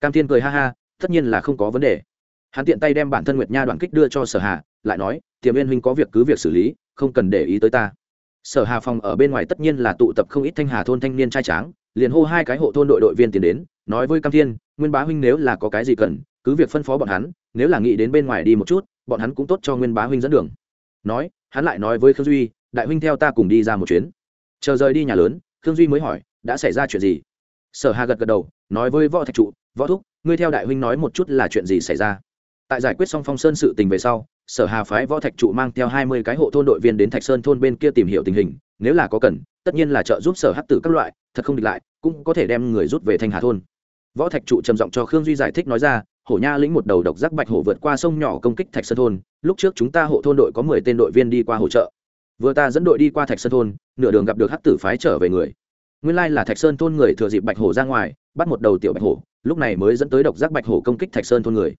Cam thiên cười ha ha, tất nhiên là không có vấn đề. Hắn tiện tay đem bản thân nguyệt nha đoàn kích đưa cho sở hà, lại nói tiềm viên huynh có việc cứ việc xử lý, không cần để ý tới ta. Sở hà phòng ở bên ngoài tất nhiên là tụ tập không ít thanh hà thôn thanh niên trai tráng liền hô hai cái hộ thôn đội đội viên tiến đến, nói với cam thiên, nguyên bá huynh nếu là có cái gì cần, cứ việc phân phó bọn hắn, nếu là nghĩ đến bên ngoài đi một chút, bọn hắn cũng tốt cho nguyên bá huynh dẫn đường. Nói, hắn lại nói với khương duy, đại huynh theo ta cùng đi ra một chuyến. Chờ rời đi nhà lớn, khương duy mới hỏi, đã xảy ra chuyện gì? Sở hà gật gật đầu, nói với võ thạch trụ, võ thúc, ngươi theo đại huynh nói một chút là chuyện gì xảy ra? Tại giải quyết xong phong sơn sự tình về sau, sở hà phái võ thạch trụ mang theo hai mươi cái hộ thôn đội viên đến thạch sơn thôn bên kia tìm hiểu tình hình, nếu là có cần tất nhiên là trợ giúp sở hắc tử các loại, thật không địch lại, cũng có thể đem người rút về thanh hà thôn. Võ thạch trụ trầm giọng cho khương duy giải thích nói ra, hổ nha lĩnh một đầu độc giác bạch hổ vượt qua sông nhỏ công kích thạch sơn thôn, lúc trước chúng ta hộ thôn đội có mười tên đội viên đi qua hỗ trợ. Vừa ta dẫn đội đi qua thạch sơn thôn, nửa đường gặp được hắc tử phái trở về người. Nguyên lai là thạch sơn thôn người thừa dịp bạch hổ ra ngoài, bắt một đầu tiểu bạch hổ, lúc này mới dẫn tới độc giác bạch hổ công kích thạch sơn thôn người.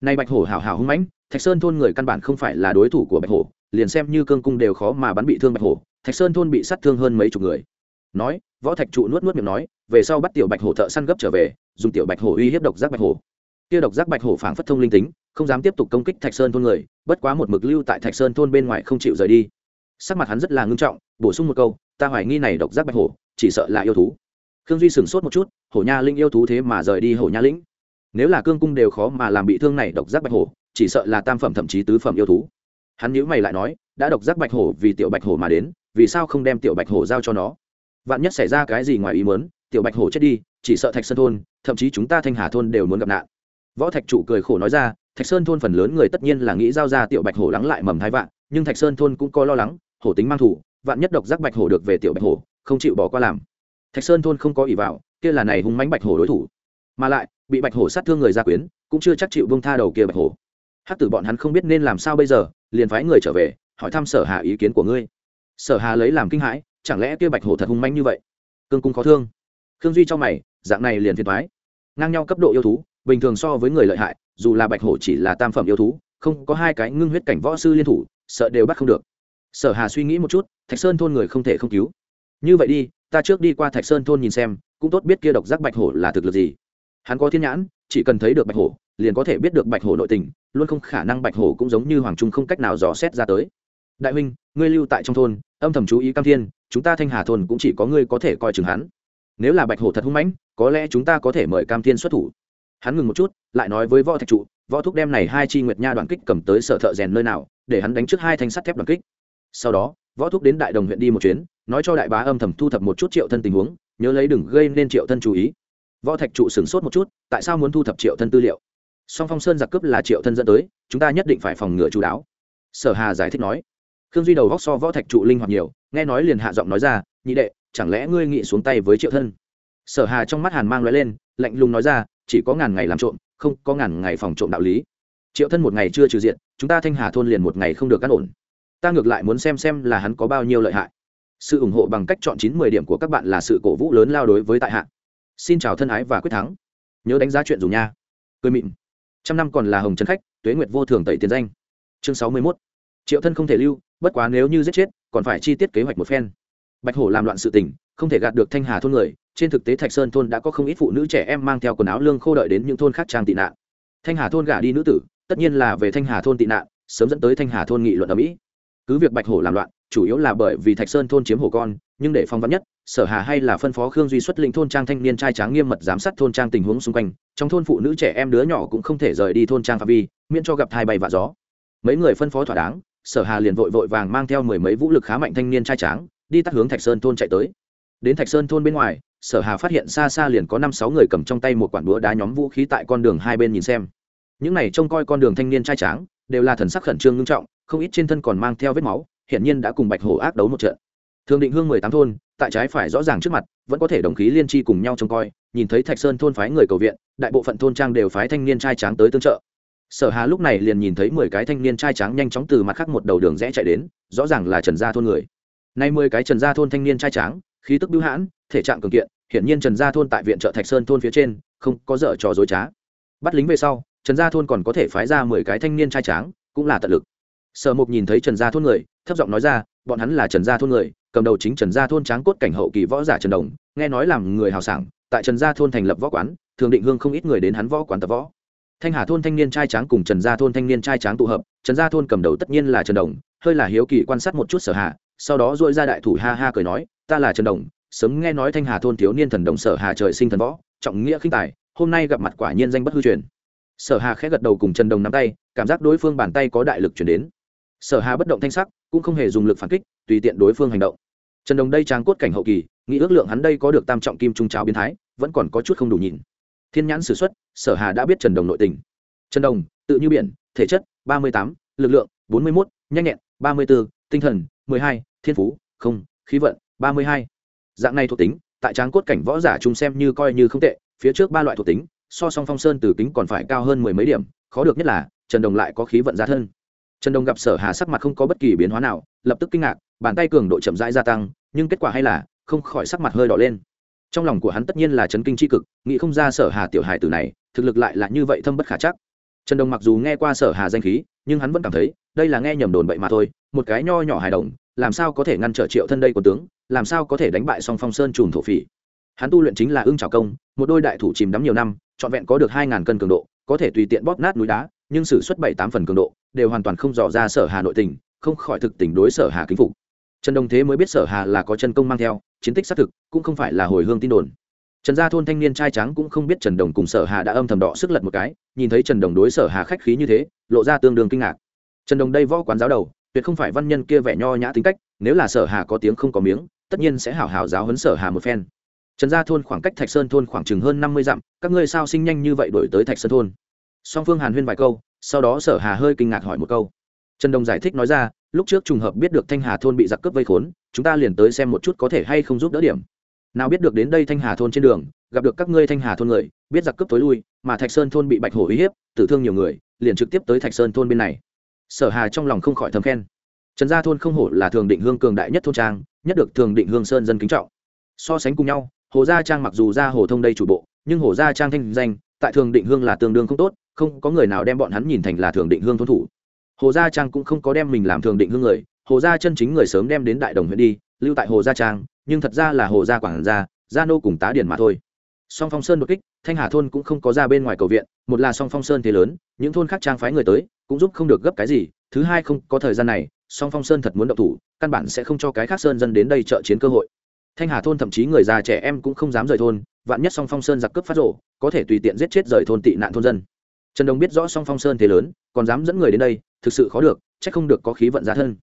Nay bạch hổ hào hào hung mãnh, thạch sơn thôn người căn bản không phải là đối thủ của bạch hổ, liền xem như cương cung đều khó mà bắn bị thương bạch hổ thạch sơn thôn bị sát thương hơn mấy chục người. Nói, võ thạch trụ nuốt nuốt miệng nói, về sau bắt tiểu bạch hổ thợ săn gấp trở về, dùng tiểu bạch hổ uy hiếp độc giác bạch hổ. Kia độc giác bạch hổ phảng phất thông linh tính, không dám tiếp tục công kích thạch sơn thôn người, bất quá một mực lưu tại thạch sơn thôn bên ngoài không chịu rời đi. Sắc mặt hắn rất là ngưng trọng, bổ sung một câu, ta hoài nghi này độc giác bạch hổ, chỉ sợ là yêu thú. Khương duy sửng sốt một chút, hổ nha linh yêu thú thế mà rời đi hổ nha lĩnh. Nếu là cương cung đều khó mà làm bị thương này độc giác bạch hổ, chỉ sợ là tam phẩm thậm chí tứ phẩm yêu thú. Hắn nhíu mày lại nói, đã độc giác bạch hổ vì tiểu bạch hổ mà đến vì sao không đem tiểu bạch hổ giao cho nó? Vạn nhất xảy ra cái gì ngoài ý muốn, tiểu bạch hổ chết đi, chỉ sợ thạch sơn thôn, thậm chí chúng ta thanh hà thôn đều muốn gặp nạn. Võ thạch Chủ cười khổ nói ra, thạch sơn thôn phần lớn người tất nhiên là nghĩ giao ra tiểu bạch hổ lắng lại mầm thái vạn, nhưng thạch sơn thôn cũng có lo lắng, hổ tính mang thủ, vạn nhất độc giác bạch hổ được về tiểu bạch hổ, không chịu bỏ qua làm. Thạch sơn thôn không có ỷ vào, kia là này hung mánh bạch hổ đối thủ. Mà lại, bị bạch hổ sát thương người gia quyến, cũng chưa chắc chịu bông tha đầu kia bạch hổ. Hát tử bọn hắn không biết nên làm sao bây giờ, liền phái người trở về, hỏi thăm sở hạ ý kiến của ngươi sở hà lấy làm kinh hãi, chẳng lẽ kia bạch hổ thật hung manh như vậy? Cương cung khó thương. Khương duy cho mày, dạng này liền phiền thoái ngang nhau cấp độ yêu thú, bình thường so với người lợi hại, dù là bạch hổ chỉ là tam phẩm yêu thú, không có hai cái ngưng huyết cảnh võ sư liên thủ, sợ đều bắt không được. Sở hà suy nghĩ một chút, thạch sơn thôn người không thể không cứu. Như vậy đi, ta trước đi qua thạch sơn thôn nhìn xem, cũng tốt biết kia độc giác bạch hổ là thực lực gì. Hắn có thiên nhãn, chỉ cần thấy được bạch hổ, liền có thể biết được bạch hổ nội tình, luôn không khả năng bạch hổ cũng giống như hoàng trung không cách nào dò xét ra tới đại huynh, ngươi lưu tại trong thôn, âm thầm chú ý cam thiên, chúng ta thanh hà thôn cũng chỉ có ngươi có thể coi chừng hắn. Nếu là bạch hổ thật hung mãnh, có lẽ chúng ta có thể mời cam thiên xuất thủ. Hắn ngừng một chút, lại nói với võ thạch trụ, võ thúc đem này hai chi nguyệt nha đoàn kích cầm tới sở thợ rèn nơi nào, để hắn đánh trước hai thanh sắt thép đoàn kích. Sau đó, võ thúc đến đại đồng huyện đi một chuyến, nói cho đại bá âm thầm thu thập một chút triệu thân tình huống, nhớ lấy đừng gây nên triệu thân chú ý. Võ thạch trụ sửng sốt một chút, tại sao muốn thu thập triệu thân tư liệu? Song phong sơn giặc cướp là triệu thân dẫn tới, chúng ta nhất định phải phòng ngừa chú đáo. Sở hà giải thích nói khương duy đầu góc so võ thạch trụ linh hoạt nhiều, nghe nói liền hạ giọng nói ra, nhị đệ, chẳng lẽ ngươi nghĩ xuống tay với triệu thân? Sở hà trong mắt hàn mang l lên, lạnh lùng nói ra, chỉ có ngàn ngày làm trộm, không có ngàn ngày phòng trộm đạo lý. Triệu thân một ngày chưa trừ diện, chúng ta thanh hà thôn liền một ngày không được cắt ổn. Ta ngược lại muốn xem xem là hắn có bao nhiêu lợi hại. Sự ủng hộ bằng cách chọn chín mười điểm của các bạn là sự cổ vũ lớn lao đối với tại hạ. Xin chào thân ái và quyết thắng. Nhớ đánh giá chuyện dùng nha. Cười mịn. Trăm năm còn là hồng trần khách, tuế nguyệt vô thường tẩy tiền danh. Chương sáu mươi mốt triệu thân không thể lưu, bất quá nếu như giết chết, còn phải chi tiết kế hoạch một phen. Bạch hổ làm loạn sự tình, không thể gạt được thanh hà thôn người, trên thực tế thạch sơn thôn đã có không ít phụ nữ trẻ em mang theo quần áo lương khô đợi đến những thôn khác trang tị nạn. Thanh hà thôn gả đi nữ tử, tất nhiên là về thanh hà thôn tị nạn, sớm dẫn tới thanh hà thôn nghị luận ở mỹ. Cứ việc bạch hổ làm loạn, chủ yếu là bởi vì thạch sơn thôn chiếm hổ con, nhưng để phong vắn nhất, sở hà hay là phân phó khương duy xuất lĩnh thôn trang thanh niên trai tráng nghiêm mật giám sát thôn trang tình huống xung quanh. Trong thôn phụ nữ trẻ em đứa nhỏ cũng không thể rời đi thôn trang phạm vi, miễn cho gặp thai bay và gió. Mấy người phân phó thỏa đáng sở hà liền vội vội vàng mang theo mười mấy vũ lực khá mạnh thanh niên trai tráng, đi tắt hướng thạch sơn thôn chạy tới. Đến thạch sơn thôn bên ngoài, sở hà phát hiện xa xa liền có năm sáu người cầm trong tay một quản đũa đá nhóm vũ khí tại con đường hai bên nhìn xem. Những này trông coi con đường thanh niên trai tráng, đều là thần sắc khẩn trương ngưng trọng, không ít trên thân còn mang theo vết máu, hiển nhiên đã cùng bạch hổ ác đấu một trận. Thường định hương mười tám thôn, tại trái phải rõ ràng trước mặt, vẫn có thể đồng khí liên tri cùng nhau trông coi, nhìn thấy thạch sơn thôn phái người cầu viện, đại bộ phận thôn trang đều phái thanh niên trai tráng tới tương trợ sở hà lúc này liền nhìn thấy mười cái thanh niên trai tráng nhanh chóng từ mặt khác một đầu đường rẽ chạy đến, rõ ràng là trần gia thôn người. Nay mười cái trần gia thôn thanh niên trai tráng, khí tức bưu hãn, thể trạng cường kiện, hiển nhiên trần gia thôn tại viện trợ thạch sơn thôn phía trên, không có dở trò dối trá. Bắt lính về sau, trần gia thôn còn có thể phái ra mười cái thanh niên trai tráng, cũng là tận lực. Sở mục nhìn thấy trần gia thôn người, thấp giọng nói ra, bọn hắn là trần gia thôn người, cầm đầu chính trần gia thôn tráng cốt cảnh hậu kỳ võ giả trần đồng, nghe nói làm người hào sảng, tại trần gia thôn thành lập võ quán, thường định hương không ít người đến hắn võ quán tập võ thanh hà thôn thanh niên trai tráng cùng trần gia thôn thanh niên trai tráng tụ hợp, trần gia thôn cầm đầu tất nhiên là trần đồng, hơi là hiếu kỳ quan sát một chút sở hà, sau đó dội ra đại thủ ha ha cười nói, ta là trần đồng, sớm nghe nói thanh hà thôn thiếu niên thần đồng sở hà trời sinh thần võ, trọng nghĩa khinh tài, hôm nay gặp mặt quả nhiên danh bất hư truyền. Sở hà khẽ gật đầu cùng trần đồng nắm tay, cảm giác đối phương bàn tay có đại lực chuyển đến. Sở hà bất động thanh sắc, cũng không hề dùng lực phản kích, tùy tiện đối phương hành động. Trần đồng đây trang cốt cảnh hậu kỳ, nghĩ ước lượng hắn đây có được tam trọng kim trung cháo biến thái, vẫn còn có chút không đủ nhìn. Thiên nhãn s ử x u ấ t sở hà đã biết trần đồng nội tình. Trần đồng, tự như biển, thể chất, ba mươi tám, lực lượng, bốn mươi một nhanh nhẹn, ba mươi b tinh thần, mười hai, thiên phú, không, khí vận, ba mươi hai. Dạng này thuộc tính, tại tráng cốt cảnh võ giả chung xem như coi như không tệ, phía trước ba loại thuộc tính, so song phong sơn từ kính còn phải cao hơn mười mấy điểm, khó được nhất là, trần đồng lại có khí vận giá thân. Trần đồng gặp sở hà sắc mặt không có bất kỳ biến hóa nào, lập tức kinh ngạc, bàn tay cường độ chậm rãi gia tăng, nhưng kết quả hay là, không khỏi sắc mặt hơi đỏ lên. Trong lòng của hắn tất nhiên là chấn kinh tri cực, nghĩ không ra sở hà tiểu hài tử này thực lực lại là như vậy thâm bất khả chắc. Trần đồng mặc dù nghe qua sở hà danh khí, nhưng hắn vẫn cảm thấy, đây là nghe nhầm đồn bậy mà thôi, một cái nho nhỏ hài đồng, làm sao có thể ngăn trở triệu thân đây của tướng, làm sao có thể đánh bại song phong sơn trùm thổ phỉ. Hắn tu luyện chính là ưng trào công, một đôi đại thủ chìm đắm nhiều năm, trọn vẹn có được hai ngàn cân cường độ, có thể tùy tiện bóp nát núi đá, nhưng xử xuất bảy tám phần cường độ, đều hoàn toàn không dò ra sở hà nội tình, không khỏi thực tình đối sở hà kính phục. Trần đồng thế mới biết sở hà là có chân công mang theo, chiến tích xác thực, cũng không phải là hồi hương tin đồn trần gia thôn thanh niên trai trắng cũng không biết trần đồng cùng sở hà đã âm thầm đỏ sức lật một cái, nhìn thấy trần đồng đối sở hà khách khí như thế, lộ ra tương đương kinh ngạc. Trần đồng đây võ quán giáo đầu, tuyệt không phải văn nhân kia vẻ nho nhã tính cách, nếu là sở hà có tiếng không có miếng, tất nhiên sẽ hảo hảo giáo huấn sở hà một phen. Trần gia thôn khoảng cách thạch sơn thôn khoảng chừng hơn năm mươi dặm, các ngươi sao sinh nhanh như vậy đổi tới thạch sơn thôn? Song phương hàn huyên vài câu, sau đó sở hà hơi kinh ngạc hỏi một câu. Trần đồng giải thích nói ra, lúc trước trùng hợp biết được thanh hà thôn bị giặc cướp vây khốn, chúng ta liền tới xem một chút có thể hay không giúp đỡ điểm nào biết được đến đây thanh hà thôn trên đường, gặp được các ngươi thanh hà thôn người, biết giặc cướp tối lui, mà thạch sơn thôn bị bạch hổ uy hiếp, tử thương nhiều người, liền trực tiếp tới thạch sơn thôn bên này. Sở hà trong lòng không khỏi thầm khen. Trần gia thôn không hổ là thường định hương cường đại nhất thôn trang, nhất được thường định hương sơn dân kính trọng. So sánh cùng nhau, hồ gia trang mặc dù ra hồ thông đây chủ bộ, nhưng hồ gia trang thanh danh, tại thường định hương là tương đương không tốt, không có người nào đem bọn hắn nhìn thành là thường định hương thôn thủ. Hồ gia trang cũng không có đem mình làm thường định hương người, hồ gia chân chính người sớm đem đến đại đồng huyện đi, lưu tại hồ gia trang nhưng thật ra là hồ gia quảng gia gia nô cùng tá điển mà thôi. Song phong sơn đột kích, thanh hà thôn cũng không có ra bên ngoài cầu viện, một là song phong sơn thế lớn, những thôn khác trang phái người tới, cũng giúp không được gấp cái gì, thứ hai không có thời gian này, song phong sơn thật muốn động thủ, căn bản sẽ không cho cái khác sơn dân đến đây trợ chiến cơ hội. Thanh hà thôn thậm chí người già trẻ em cũng không dám rời thôn, vạn nhất song phong sơn giặc cướp phát rổ có thể tùy tiện giết chết rời thôn tị nạn thôn dân. Trần đồng biết rõ song phong sơn thế lớn, còn dám dẫn người đến đây, thực sự khó được c h ắ c không được có khí vận giá thân.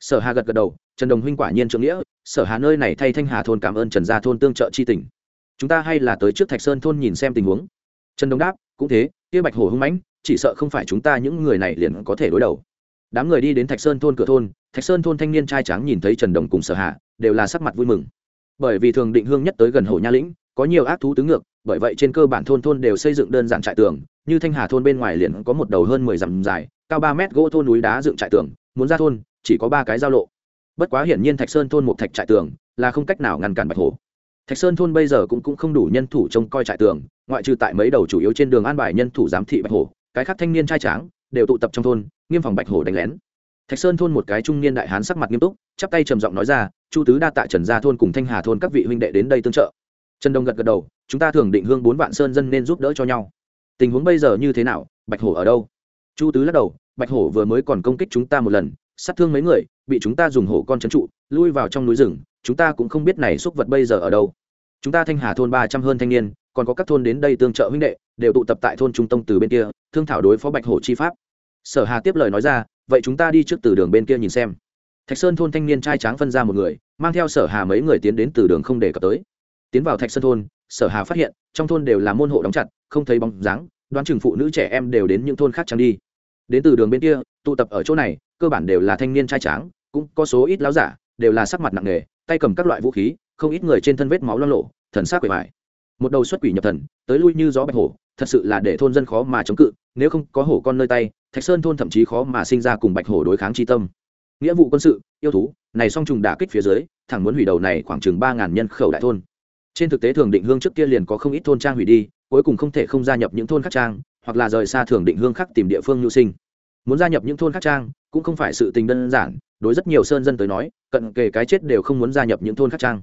Sở hà gật gật đầu, trần đồng huynh quả nhiên trượng nghĩa sở hà nơi này thay thanh hà thôn cảm ơn trần gia thôn tương trợ chi tỉnh chúng ta hay là tới trước thạch sơn thôn nhìn xem tình huống. Trần đông đáp, cũng thế, kia bạch hổ hưng mãnh, chỉ sợ không phải chúng ta những người này liền có thể đối đầu. Đám người đi đến thạch sơn thôn cửa thôn, thạch sơn thôn thanh niên trai trắng nhìn thấy trần đồng cùng sở hà, đều là sắc mặt vui mừng. Bởi vì thường định hương nhất tới gần hồ nha lĩnh, có nhiều ác thú tứ ngược, bởi vậy trên cơ bản thôn thôn đều xây dựng đơn giản trại tường, như thanh hà thôn bên ngoài liền có một đầu hơn mười dặm dài, cao ba mét gỗ thôn núi đá dựng trại tường, muốn ra thôn, chỉ có ba cái giao lộ bất quá hiển nhiên thạch sơn thôn một thạch trại tường là không cách nào ngăn cản bạch hổ. Thạch sơn thôn bây giờ cũng, cũng không đủ nhân thủ trông coi trại tường ngoại trừ tại mấy đầu chủ yếu trên đường an bài nhân thủ giám thị bạch hổ cái khác thanh niên trai tráng đều tụ tập trong thôn nghiêm phòng bạch hổ đánh lén. Thạch sơn thôn một cái trung niên đại hán sắc mặt nghiêm túc chắp tay trầm giọng nói ra chu tứ đa tạ trần gia thôn cùng thanh hà thôn các vị huynh đệ đến đây tương trợ. Trần đông gật gật đầu chúng ta thường định hương bốn vạn sơn dân nên giúp đỡ cho nhau. Tình huống bây giờ như thế nào? Bạch hổ ở đâu? Chu tứ lắc đầu bạch hổ vừa mới còn công kích chúng ta một lần sát thương mấy người bị chúng ta dùng hổ con trấn trụ, lui vào trong núi rừng, chúng ta cũng không biết này xúc vật bây giờ ở đâu. Chúng ta thanh hà thôn ba trăm hơn thanh niên, còn có các thôn đến đây tương trợ huynh đệ, đều tụ tập tại thôn trung tông từ bên kia, thương thảo đối phó bạch hổ chi pháp. Sở hà tiếp lời nói ra, vậy chúng ta đi trước từ đường bên kia nhìn xem. Thạch sơn thôn thanh niên trai tráng phân ra một người, mang theo sở hà mấy người tiến đến từ đường không để cập tới. Tiến vào thạch sơn thôn, sở hà phát hiện, trong thôn đều là môn hộ đóng chặt, không thấy bóng dáng, đoán chừng phụ nữ trẻ em đều đến những thôn khác trăng đi. Đến từ đường bên kia, tụ tập ở chỗ này cơ bản đều là thanh niên trai tráng, cũng có số ít láo giả, đều là sắc mặt nặng nề, tay cầm các loại vũ khí, không ít người trên thân vết máu lo lộ, thần sắc quệ vải một đầu xuất quỷ nhập thần, tới lui như gió bạch hổ, thật sự là để thôn dân khó mà chống cự, nếu không có hổ con nơi tay, thạch sơn thôn thậm chí khó mà sinh ra cùng bạch hổ đối kháng tri tâm. Nghĩa vụ quân sự, yêu thú, này song trùng đả kích phía dưới, thẳng muốn hủy đầu này khoảng chừng ba ngàn nhân khẩu đại thôn. Trên thực tế thường định hương trước kia liền có không ít thôn trang hủy đi, cuối cùng không thể không gia nhập những thôn khác trang, hoặc là rời xa thường định hương khác tìm địa phương nhu sinh muốn gia nhập những thôn khác trang cũng không phải sự tình đơn giản. Đối rất nhiều sơn dân tới nói, cận kề cái chết đều không muốn gia nhập những thôn khác trang.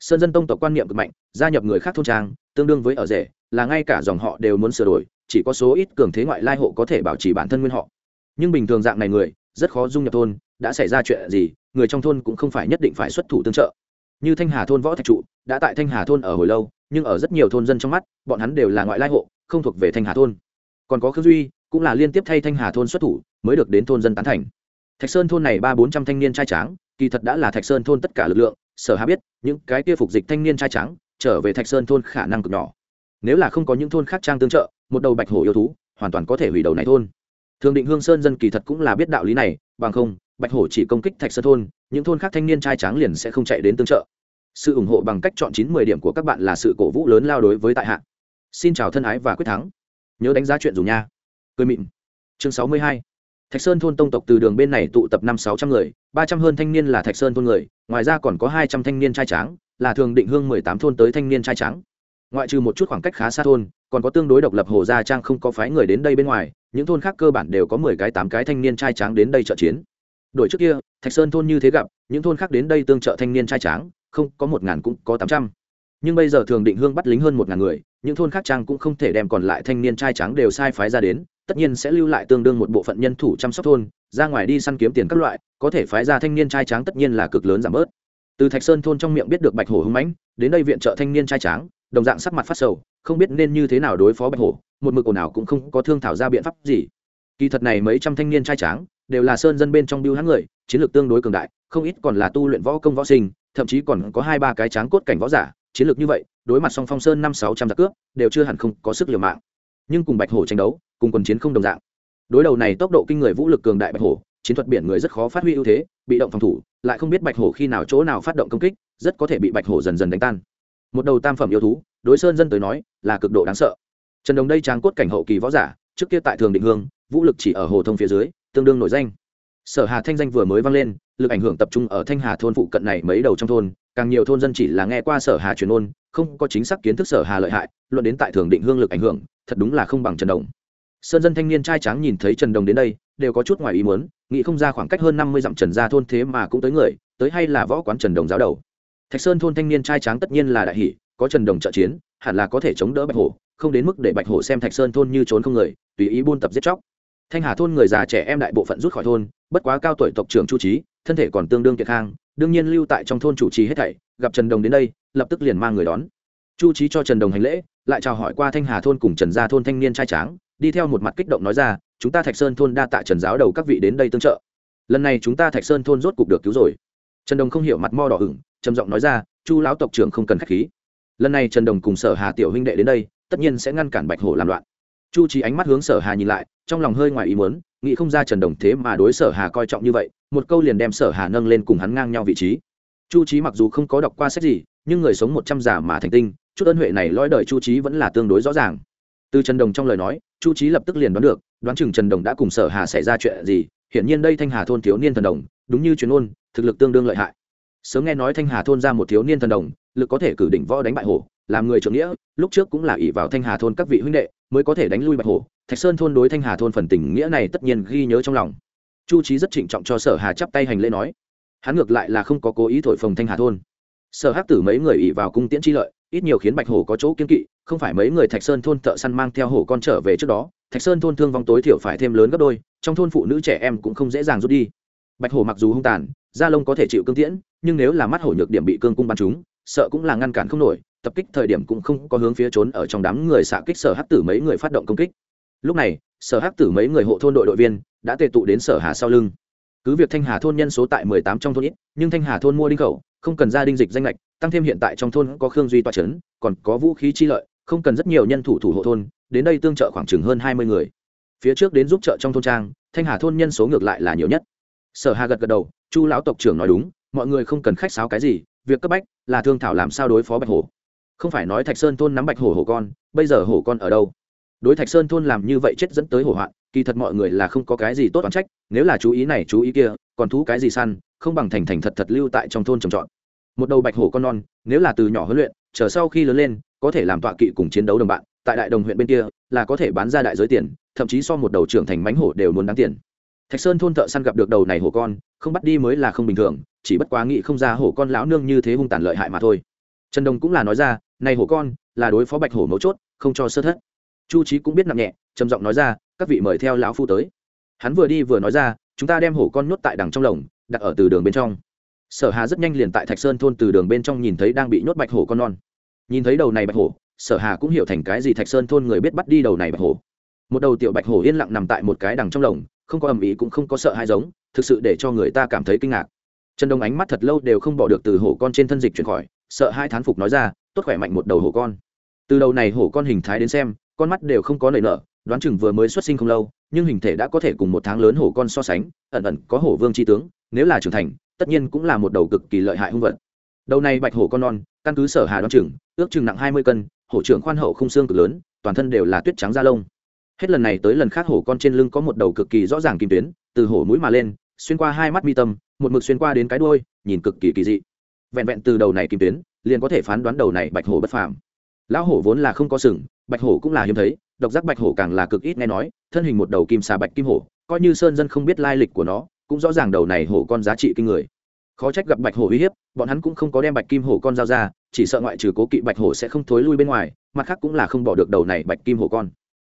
Sơn dân tông tộc quan niệm cực mạnh, gia nhập người khác thôn trang, tương đương với ở rể, là ngay cả dòng họ đều muốn sửa đổi, chỉ có số ít cường thế ngoại lai hộ có thể bảo trì bản thân nguyên họ. Nhưng bình thường dạng này người, rất khó dung nhập thôn, đã xảy ra chuyện gì, người trong thôn cũng không phải nhất định phải xuất thủ tương trợ. Như thanh hà thôn võ thạch trụ, đã tại thanh hà thôn ở hồi lâu, nhưng ở rất nhiều thôn dân trong mắt, bọn hắn đều là ngoại lai hộ, không thuộc về thanh hà thôn. Còn có khương duy cũng là liên tiếp thay thanh hà thôn xuất thủ, mới được đến thôn dân tán thành. Thạch sơn thôn này ba bốn trăm thanh niên trai tráng, kỳ thật đã là thạch sơn thôn tất cả lực lượng, sở hà biết, những cái kia phục dịch thanh niên trai trắng trở về thạch sơn thôn khả năng cực nhỏ. Nếu là không có những thôn khác trang tương trợ, một đầu bạch hổ yêu thú, hoàn toàn có thể hủy đầu này thôn. Thường định hương sơn dân kỳ thật cũng là biết đạo lý này, bằng không, bạch hổ chỉ công kích thạch sơn thôn, những thôn khác thanh niên trai trắng liền sẽ không chạy đến tương trợ. Sự ủng hộ bằng cách chọn chín mười điểm của các bạn là sự cổ vũ lớn lao đối với tại hạ. Xin chào thân ái và quyết thắng. Nhớ đánh giá chuyện dùng nha cười mịn. Chương sáu mươi hai. Thạch sơn thôn tông tộc từ đường bên này tụ tập năm sáu trăm người, ba trăm hơn thanh niên là thạch sơn thôn người, ngoài ra còn có hai trăm thanh niên trai tráng, là thường định hương mười tám thôn tới thanh niên trai tráng. Ngoại trừ một chút khoảng cách khá xa thôn, còn có tương đối độc lập hồ gia trang không có phái người đến đây bên ngoài, những thôn khác cơ bản đều có mười cái tám cái thanh niên trai tráng đến đây trợ chiến. Đổi trước kia, thạch sơn thôn như thế gặp, những thôn khác đến đây tương trợ thanh niên trai tráng, không, có một ngàn cũng có tám trăm. Nhưng bây giờ thường định hương bắt lính hơn một ngàn người, những thôn khác trang cũng không thể đem còn lại thanh niên trai tráng đều sai phái ra đến tất nhiên sẽ lưu lại tương đương một bộ phận nhân thủ chăm sóc thôn, ra ngoài đi săn kiếm tiền các loại, có thể phái ra thanh niên trai tráng tất nhiên là cực lớn giảm bớt. Từ thạch sơn thôn trong miệng biết được bạch hổ hưng mãnh, đến đây viện trợ thanh niên trai tráng, đồng dạng sắc mặt phát sầu, không biết nên như thế nào đối phó bạch hổ, một mực ồn ào cũng không có thương thảo ra biện pháp gì. Kỳ thật này mấy trăm thanh niên trai tráng, đều là sơn dân bên trong biêu hãng người, chiến lược tương đối cường đại, không ít còn là tu luyện võ công võ sinh, thậm chí còn có hai ba cái tráng cốt cảnh võ giả, chiến lược như vậy, đối mặt song phong sơn năm sáu trăm giặc cướp, đều chưa hẳn không có sức liều mạng. Nhưng cùng bạch hổ tranh đấu cùng quần chiến không đồng dạng. Đối đầu này tốc độ kinh người vũ lực cường đại bạch hổ, chiến thuật biển người rất khó phát huy ưu thế, bị động phòng thủ, lại không biết bạch hổ khi nào chỗ nào phát động công kích, rất có thể bị bạch hổ dần dần đánh tan. Một đầu tam phẩm yêu thú, đối sơn dân tới nói, là cực độ đáng sợ. Trần đồng đây tráng cốt cảnh hậu kỳ võ giả, trước kia tại thường định hương, vũ lực chỉ ở hồ thông phía dưới, tương đương nổi danh. Sở hà thanh danh vừa mới vang lên, lực ảnh hưởng tập trung ở thanh hà thôn phụ cận này mấy đầu trong thôn, càng nhiều thôn dân chỉ là nghe qua sở hà truyền ôn không có chính xác kiến thức sở hà lợi hại, luận đến tại thường định hương lực ảnh hưởng, thật đúng là không bằng trần đồng sơn dân thanh niên trai tráng nhìn thấy trần đồng đến đây, đều có chút ngoài ý muốn, nghĩ không ra khoảng cách hơn năm mươi dặm trần gia thôn thế mà cũng tới người, tới hay là võ quán trần đồng giáo đầu. Thạch sơn thôn thanh niên trai tráng tất nhiên là đại hỷ có trần đồng trợ chiến, hẳn là có thể chống đỡ bạch hổ, không đến mức để bạch hổ xem thạch sơn thôn như trốn không người, tùy ý buôn tập giết chóc. Thanh hà thôn người già trẻ em đại bộ phận rút khỏi thôn, bất quá cao tuổi tộc trưởng chu trí thân thể còn tương đương kiệt khang, đương nhiên lưu tại trong thôn chủ trì hết thảy, gặp trần đồng đến đây, lập tức liền mang người đón. Chu trí cho trần đồng hành lễ, lại chào hỏi qua thanh hà thôn cùng trần gia thôn thanh niên trai tráng đi theo một mặt kích động nói ra chúng ta thạch sơn thôn đa tạ trần giáo đầu các vị đến đây tương trợ. Lần này chúng ta thạch sơn thôn rốt cục được cứu rồi. Trần đồng không hiểu mặt mo đỏ hửng, trầm giọng nói ra chu lão tộc trưởng không cần khách khí. Lần này trần đồng cùng sở hà tiểu huynh đệ đến đây tất nhiên sẽ ngăn cản bạch hổ làm loạn. Chu trí ánh mắt hướng sở hà nhìn lại trong lòng hơi ngoài ý muốn nghĩ không ra trần đồng thế mà đối sở hà coi trọng như vậy một câu liền đem sở hà nâng lên cùng hắn ngang nhau vị trí. Chu trí mặc dù không có đọc qua sách gì nhưng người sống một trăm giả mà thành tinh chút ân huệ này lõi đời chu trí vẫn là tương đối rõ ràng. Từ trần đồng trong lời nói chu trí lập tức liền đoán được, đoán chừng trần đồng đã cùng sở hà xảy ra chuyện gì, hiển nhiên đây thanh hà thôn thiếu niên thần đồng, đúng như chuyên ôn thực lực tương đương lợi hại. Sớm nghe nói thanh hà thôn ra một thiếu niên thần đồng, lực có thể cử đỉnh võ đánh bại hổ, làm người trưởng nghĩa, lúc trước cũng là ỷ vào thanh hà thôn các vị huynh đệ, mới có thể đánh lui bạch hổ. Thạch sơn thôn đối thanh hà thôn phần tình nghĩa này tất nhiên ghi nhớ trong lòng. Chu trí rất trịnh trọng cho sở hà chắp tay hành lễ nói, hắn ngược lại là không có cố ý thổi phồng thanh hà thôn. Sở hắc tử mấy người ỷ vào cung tiễn chi lợi ít nhiều khiến bạch hổ có chỗ kiên kỵ, không phải mấy người thạch sơn thôn thợ săn mang theo hổ con trở về trước đó, thạch sơn thôn thương vong tối thiểu phải thêm lớn gấp đôi, trong thôn phụ nữ trẻ em cũng không dễ dàng rút đi. Bạch hổ mặc dù hung tàn, da lông có thể chịu cương tiễn, nhưng nếu là mắt hổ nhược điểm bị cương cung bắn chúng sợ cũng là ngăn cản không nổi, tập kích thời điểm cũng không có hướng phía trốn ở trong đám người xạ kích sở hắc tử mấy người phát động công kích. Lúc này, sở hắc tử mấy người hộ thôn đội đội viên đã tề tụ đến sở hà sau lưng. Cứ việc thanh hà thôn nhân số tại mười tám trong thôn ít, nhưng thanh hà thôn mua đinh khẩu, không cần ra đinh dịch danh lệch tăng thêm hiện tại trong thôn có khương duy toa trấn, còn có vũ khí chi lợi, không cần rất nhiều nhân thủ thủ hộ thôn, đến đây tương trợ khoảng chừng hơn hai mươi người. Phía trước đến giúp trợ trong thôn trang, thanh hà thôn nhân số ngược lại là nhiều nhất. Sở hà gật gật đầu, chu lão tộc trưởng nói đúng, mọi người không cần khách sáo cái gì, việc cấp bách là thương thảo làm sao đối phó bạch hổ. Không phải nói thạch sơn thôn nắm bạch hổ hổ con, bây giờ hổ con ở đâu? Đối thạch sơn thôn làm như vậy chết dẫn tới hổ hoạn, kỳ thật mọi người là không có cái gì tốt oán trách, nếu là chú ý này chú ý kia, còn thú cái gì săn, không bằng thành thành thật thật lưu tại trong thôn trồng trọt một đầu bạch hổ con non, nếu là từ nhỏ huấn luyện, chờ sau khi lớn lên, có thể làm tọa kỵ cùng chiến đấu đồng bạn, tại đại đồng huyện bên kia, là có thể bán ra đại giới tiền, thậm chí so một đầu trưởng thành mánh hổ đều muốn đáng tiền. Thạch sơn thôn thợ săn gặp được đầu này hổ con, không bắt đi mới là không bình thường, chỉ bất quá nghĩ không ra hổ con lão nương như thế hung tàn lợi hại mà thôi. Trần đồng cũng là nói ra, này hổ con, là đối phó bạch hổ mấu chốt, không cho sơ thất. Chu trí cũng biết nặng nhẹ, trầm giọng nói ra, các vị mời theo lão phu tới. Hắn vừa đi vừa nói ra, chúng ta đem hổ con nhốt tại đằng trong lồng, đặt ở từ đường bên trong sở hà rất nhanh liền tại thạch sơn thôn từ đường bên trong nhìn thấy đang bị nhốt bạch hổ con non. Nhìn thấy đầu này bạch hổ, sở hà cũng hiểu thành cái gì thạch sơn thôn người biết bắt đi đầu này bạch hổ. Một đầu tiểu bạch hổ yên lặng nằm tại một cái đằng trong lồng, không có ầm ĩ cũng không có sợ hãi giống, thực sự để cho người ta cảm thấy kinh ngạc. Trần đông ánh mắt thật lâu đều không bỏ được từ hổ con trên thân dịch chuyển khỏi, sợ hai thán phục nói ra, tốt khỏe mạnh một đầu hổ con. Từ đầu này hổ con hình thái đến xem, con mắt đều không có nảy nở, đoán chừng vừa mới xuất sinh không lâu, nhưng hình thể đã có thể cùng một tháng lớn hổ con so sánh, ẩn ẩn có hổ vương tri tướng, nếu là trưởng thành tất nhiên cũng là một đầu cực kỳ lợi hại hung vật. Đầu này bạch hổ con non, căn cứ sở hà đoán chừng, ước chừng nặng hai mươi cân, hổ trưởng khoan hậu không xương cực lớn, toàn thân đều là tuyết trắng da lông. Hết lần này tới lần khác hổ con trên lưng có một đầu cực kỳ rõ ràng kim tuyến, từ hổ mũi mà lên, xuyên qua hai mắt mi tâm, một mực xuyên qua đến cái đuôi, nhìn cực kỳ kỳ dị. Vẹn vẹn từ đầu này kim tuyến, liền có thể phán đoán đầu này bạch hổ bất phàm. Lão hổ vốn là không có sừng, bạch hổ cũng là hiếm thấy, độc giác bạch hổ càng là cực ít nghe nói, thân hình một đầu kim xà bạch kim hổ, coi như sơn dân không biết lai lịch của nó cũng rõ ràng đầu này hổ con giá trị kinh người. Khó trách gặp bạch hổ uy hiếp, bọn hắn cũng không có đem bạch kim hổ con giao ra, chỉ sợ ngoại trừ cố kỵ bạch hổ sẽ không thối lui bên ngoài, mặt khác cũng là không bỏ được đầu này bạch kim hổ con.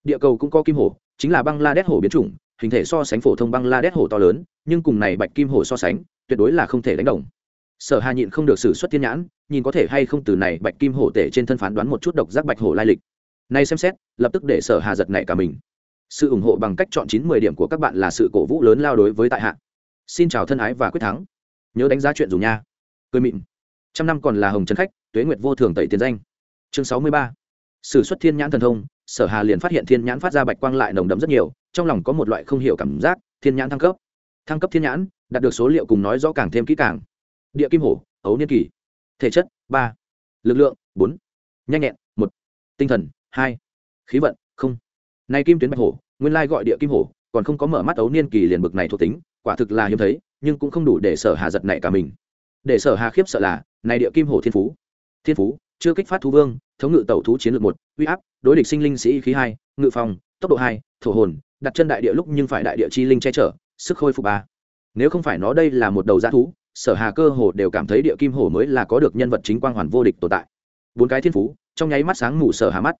Địa cầu cũng có kim hổ, chính là băng la đét hổ biến chủng, hình thể so sánh phổ thông băng la đét hổ to lớn, nhưng cùng này bạch kim hổ so sánh, tuyệt đối là không thể đánh đồng. Sở hà nhịn không được xử xuất thiên nhãn, nhìn có thể hay không từ này bạch kim hổ tể trên thân phán đoán một chút độc giác bạch hổ lai lịch. Nay xem xét, lập tức để sở hà giật nảy cả mình sự ủng hộ bằng cách chọn chín mười điểm của các bạn là sự cổ vũ lớn lao đối với tại hạ. Xin chào thân ái và quyết thắng. Nhớ đánh giá chuyện dùng nha. Cười mịn. Trăm năm còn là hồng trấn khách, tuế nguyệt vô thường tẩy tiền danh. Chương sáu mươi ba. Sử xuất thiên nhãn thần thông, sở hà liền phát hiện thiên nhãn phát ra bạch quang lại nồng đậm rất nhiều, trong lòng có một loại không hiểu cảm giác, thiên nhãn thăng cấp. Thăng cấp thiên nhãn, đạt được số liệu cùng nói rõ càng thêm kỹ càng. Địa kim hổ, ấu niên kỳ thể chất, ba. Lực lượng, bốn. Nhanh nhẹn, một. Tinh thần, hai. Khí vận nay kim tuyến bạch hổ, nguyên lai gọi địa kim hổ, còn không có mở mắt ấu niên kỳ liền bực này thuộc tính, quả thực là hiếm thấy, nhưng cũng không đủ để sở hà giật này cả mình. Để sở hà khiếp sợ là, này địa kim hổ thiên phú. Thiên phú, chưa kích phát thú vương, thống ngự tẩu thú chiến lược một, uy áp, đối địch sinh linh sĩ khí hai, ngự phòng, tốc độ hai, thổ hồn, đặt chân đại địa lúc nhưng phải đại địa chi linh che chở, sức khôi phục ba. Nếu không phải nó đây là một đầu g thú, sở hà cơ hồ đều cảm thấy địa kim hổ mới là có được nhân vật chính quang hoàn vô địch tồn tại. Bốn cái thiên phú, trong nháy mắt sáng ngủ sở hà mắt.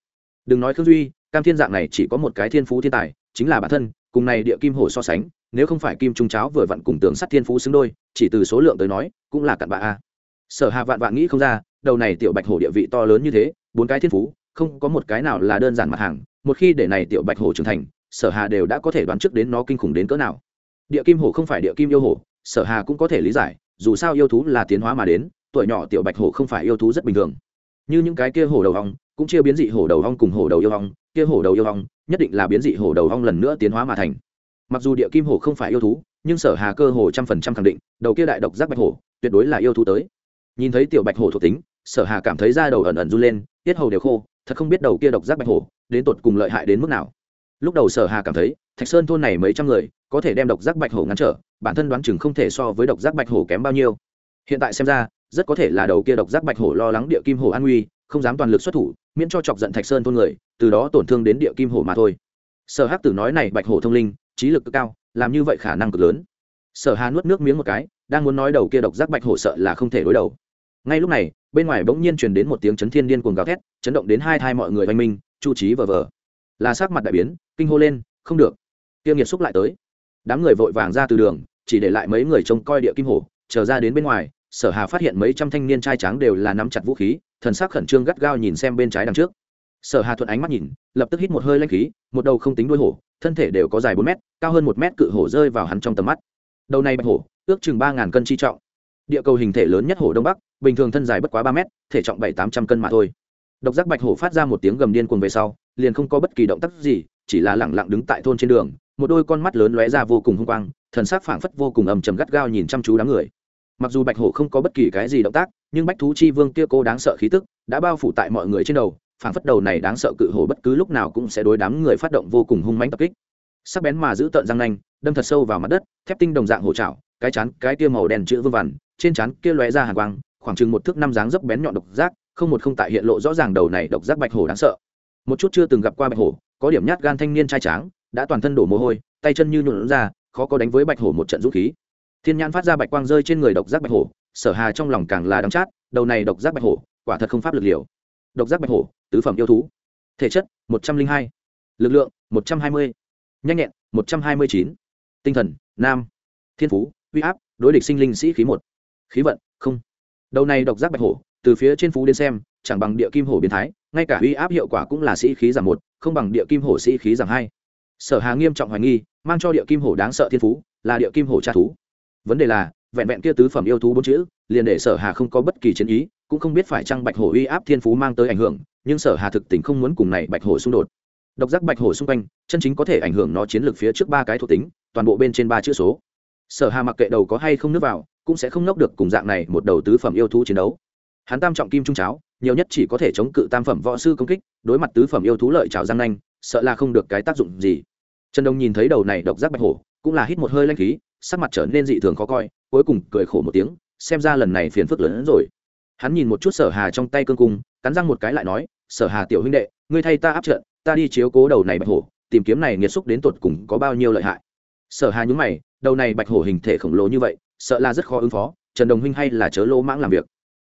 Đừng nói khương duy cam thiên dạng này chỉ có một cái thiên phú thiên tài, chính là bản thân, cùng này địa kim hổ so sánh, nếu không phải kim trung cháo vừa vặn cùng tường sắt thiên phú xứng đôi, chỉ từ số lượng tới nói, cũng là cặn bạ a. Sở hà vạn vạn nghĩ không ra, đầu này tiểu bạch hổ địa vị to lớn như thế, bốn cái thiên phú, không có một cái nào là đơn giản mặt hàng, một khi để này tiểu bạch hổ trưởng thành, sở hà đều đã có thể đoán trước đến nó kinh khủng đến cỡ nào. Địa kim hổ không phải địa kim yêu hổ, sở hà cũng có thể lý giải, dù sao yêu thú là tiến hóa mà đến, tuổi nhỏ tiểu bạch hổ không phải yêu thú rất bình thường. Như những cái kia hổ đầu hong cũng chia biến dị hổ đầu hong cùng hổ đầu yêu hong kia hổ đầu yêu hong nhất định là biến dị hổ đầu hong lần nữa tiến hóa mà thành. Mặc dù địa kim hổ không phải yêu thú, nhưng sở hà cơ hồ trăm phần trăm khẳng định, đầu kia đại độc giác bạch hổ, tuyệt đối là yêu thú tới. Nhìn thấy tiểu bạch hổ thuộc tính, sở hà cảm thấy da đầu ẩn ẩn run lên, tiết hầu đều khô, thật không biết đầu kia độc giác bạch hổ, đến tột cùng lợi hại đến mức nào. Lúc đầu sở hà cảm thấy, thạch sơn thôn này mấy trăm người, có thể đem độc giác bạch hổ ngăn trở, bản thân đoán chừng không thể so với độc giác bạch hổ kém bao nhiêu. Hiện tại xem ra, rất có thể là đầu kia độc giác bạch hổ lo lắng địa kim hổ an nguy, không dám toàn lực xuất thủ, miễn cho chọc giận thạch sơn thôn người từ đó tổn thương đến địa kim hổ mà thôi. Sở hắc tử nói này bạch hổ thông linh, trí lực cực cao, làm như vậy khả năng cực lớn. Sở hà nuốt nước miếng một cái, đang muốn nói đầu kia độc giác bạch hổ sợ là không thể đối đầu. Ngay lúc này, bên ngoài bỗng nhiên truyền đến một tiếng chấn thiên điên cuồng gào thét, chấn động đến hai thai mọi người oanh minh, chu trí vờ vờ. Là sắc mặt đại biến, kinh hô lên, không được. Tiêu nghiệt xúc lại tới. Đám người vội vàng ra từ đường, chỉ để lại mấy người trông coi địa kim hổ, chờ ra đến bên ngoài, sở hà phát hiện mấy trăm thanh niên trai trắng đều là nắm chặt vũ khí, thần sắc khẩn trương gắt gao nhìn xem bên trái đằng trước sở hà thuận ánh mắt nhìn, lập tức hít một hơi lanh khí, một đầu không tính đuôi hổ, thân thể đều có dài bốn mét, cao hơn một mét cự hổ rơi vào hắn trong tầm mắt. Đầu này bạch hổ, ước chừng ba ngàn cân chi trọng. Địa cầu hình thể lớn nhất hổ đông bắc, bình thường thân dài bất quá ba mét, thể trọng bảy tám trăm cân mà thôi. Độc giác bạch hổ phát ra một tiếng gầm điên cuồng về sau, liền không có bất kỳ động tác gì, chỉ là lẳng lặng đứng tại thôn trên đường, một đôi con mắt lớn lóe ra vô cùng hung quang, thần sắc phảng phất vô cùng ầm trầm gắt gao nhìn chăm chú đám người. Mặc dù bạch hổ không có bất kỳ cái gì động tác, nhưng bách thú chi vương kia cô đáng sợ khí tức, đã bao phủ tại mọi người trên đầu phảng phất đầu này đáng sợ cự hổ bất cứ lúc nào cũng sẽ đối đám người phát động vô cùng hung mãnh tập kích. Sắc bén mà giữ tợn răng nanh, đâm thật sâu vào mặt đất, thép tinh đồng dạng hổ trảo cái chán, cái kia màu đen chữ vương vằn, trên chán kia lóe ra hàng quang, khoảng chừng một thước năm dáng dấp bén nhọn độc giác, không một không tại hiện lộ rõ ràng đầu này độc giác bạch hổ đáng sợ. Một chút chưa từng gặp qua bạch hổ, có điểm nhát gan thanh niên trai tráng, đã toàn thân đổ mồ hôi, tay chân như nhuộn ra, khó có đánh với bạch hổ một trận dũng khí. Thiên nhãn phát ra bạch quang rơi trên người độc giác bạch hổ, sở hà trong lòng càng là đắng chát, đầu này độc giác bạch hổ, quả thật không pháp lực liều độc giác bạch hổ, tứ phẩm yêu thú. Thể chất, một trăm linh hai. Lực lượng, một trăm hai mươi. Nhanh nhẹn, một trăm hai mươi chín. Tinh thần, nam. Thiên phú huy áp, đối địch sinh linh sĩ khí một. Khí vận, không. Đầu này độc giác bạch hổ, từ phía trên phú đến xem, chẳng bằng địa kim hổ biến thái, ngay cả huy áp hiệu quả cũng là sĩ khí giảm một, không bằng địa kim hổ sĩ khí giảm hai. Sở hà nghiêm trọng hoài nghi, mang cho địa kim hổ đáng sợ thiên phú, là địa kim hổ tra thú vấn đề là, vẹn vẹn kia tứ phẩm yêu thú bốn chữ, liền để sở hà không có bất kỳ chiến ý cũng không biết phải chăng bạch hổ uy áp thiên phú mang tới ảnh hưởng, nhưng sở hà thực tình không muốn cùng này bạch hổ xung đột. Độc giác bạch hổ xung quanh, chân chính có thể ảnh hưởng nó chiến lược phía trước ba cái thuộc tính, toàn bộ bên trên ba chữ số. Sở hà mặc kệ đầu có hay không nước vào, cũng sẽ không nốc được cùng dạng này một đầu tứ phẩm yêu thú chiến đấu. Hắn tam trọng kim trung cháo, nhiều nhất chỉ có thể chống cự tam phẩm võ sư công kích, đối mặt tứ phẩm yêu thú lợi trào giang nanh, sợ là không được cái tác dụng gì. Trần đông nhìn thấy đầu này độc giác bạch hổ, cũng là hít một hơi lanh khí, sắc mặt trở nên dị thường khó coi, cuối cùng cười khổ một tiếng, xem ra lần này phiền phức lớn hơn rồi hắn nhìn một chút sở hà trong tay cương cung, cắn răng một cái lại nói, sở hà tiểu huynh đệ, ngươi thay ta áp trận, ta đi chiếu cố đầu này bạch hổ, tìm kiếm này nghiệt xúc đến tột cùng có bao nhiêu lợi hại. Sở hà nhúng mày, đầu này bạch hổ hình thể khổng lồ như vậy, sợ là rất khó ứng phó, trần đồng huynh hay là chớ lỗ mãng làm việc.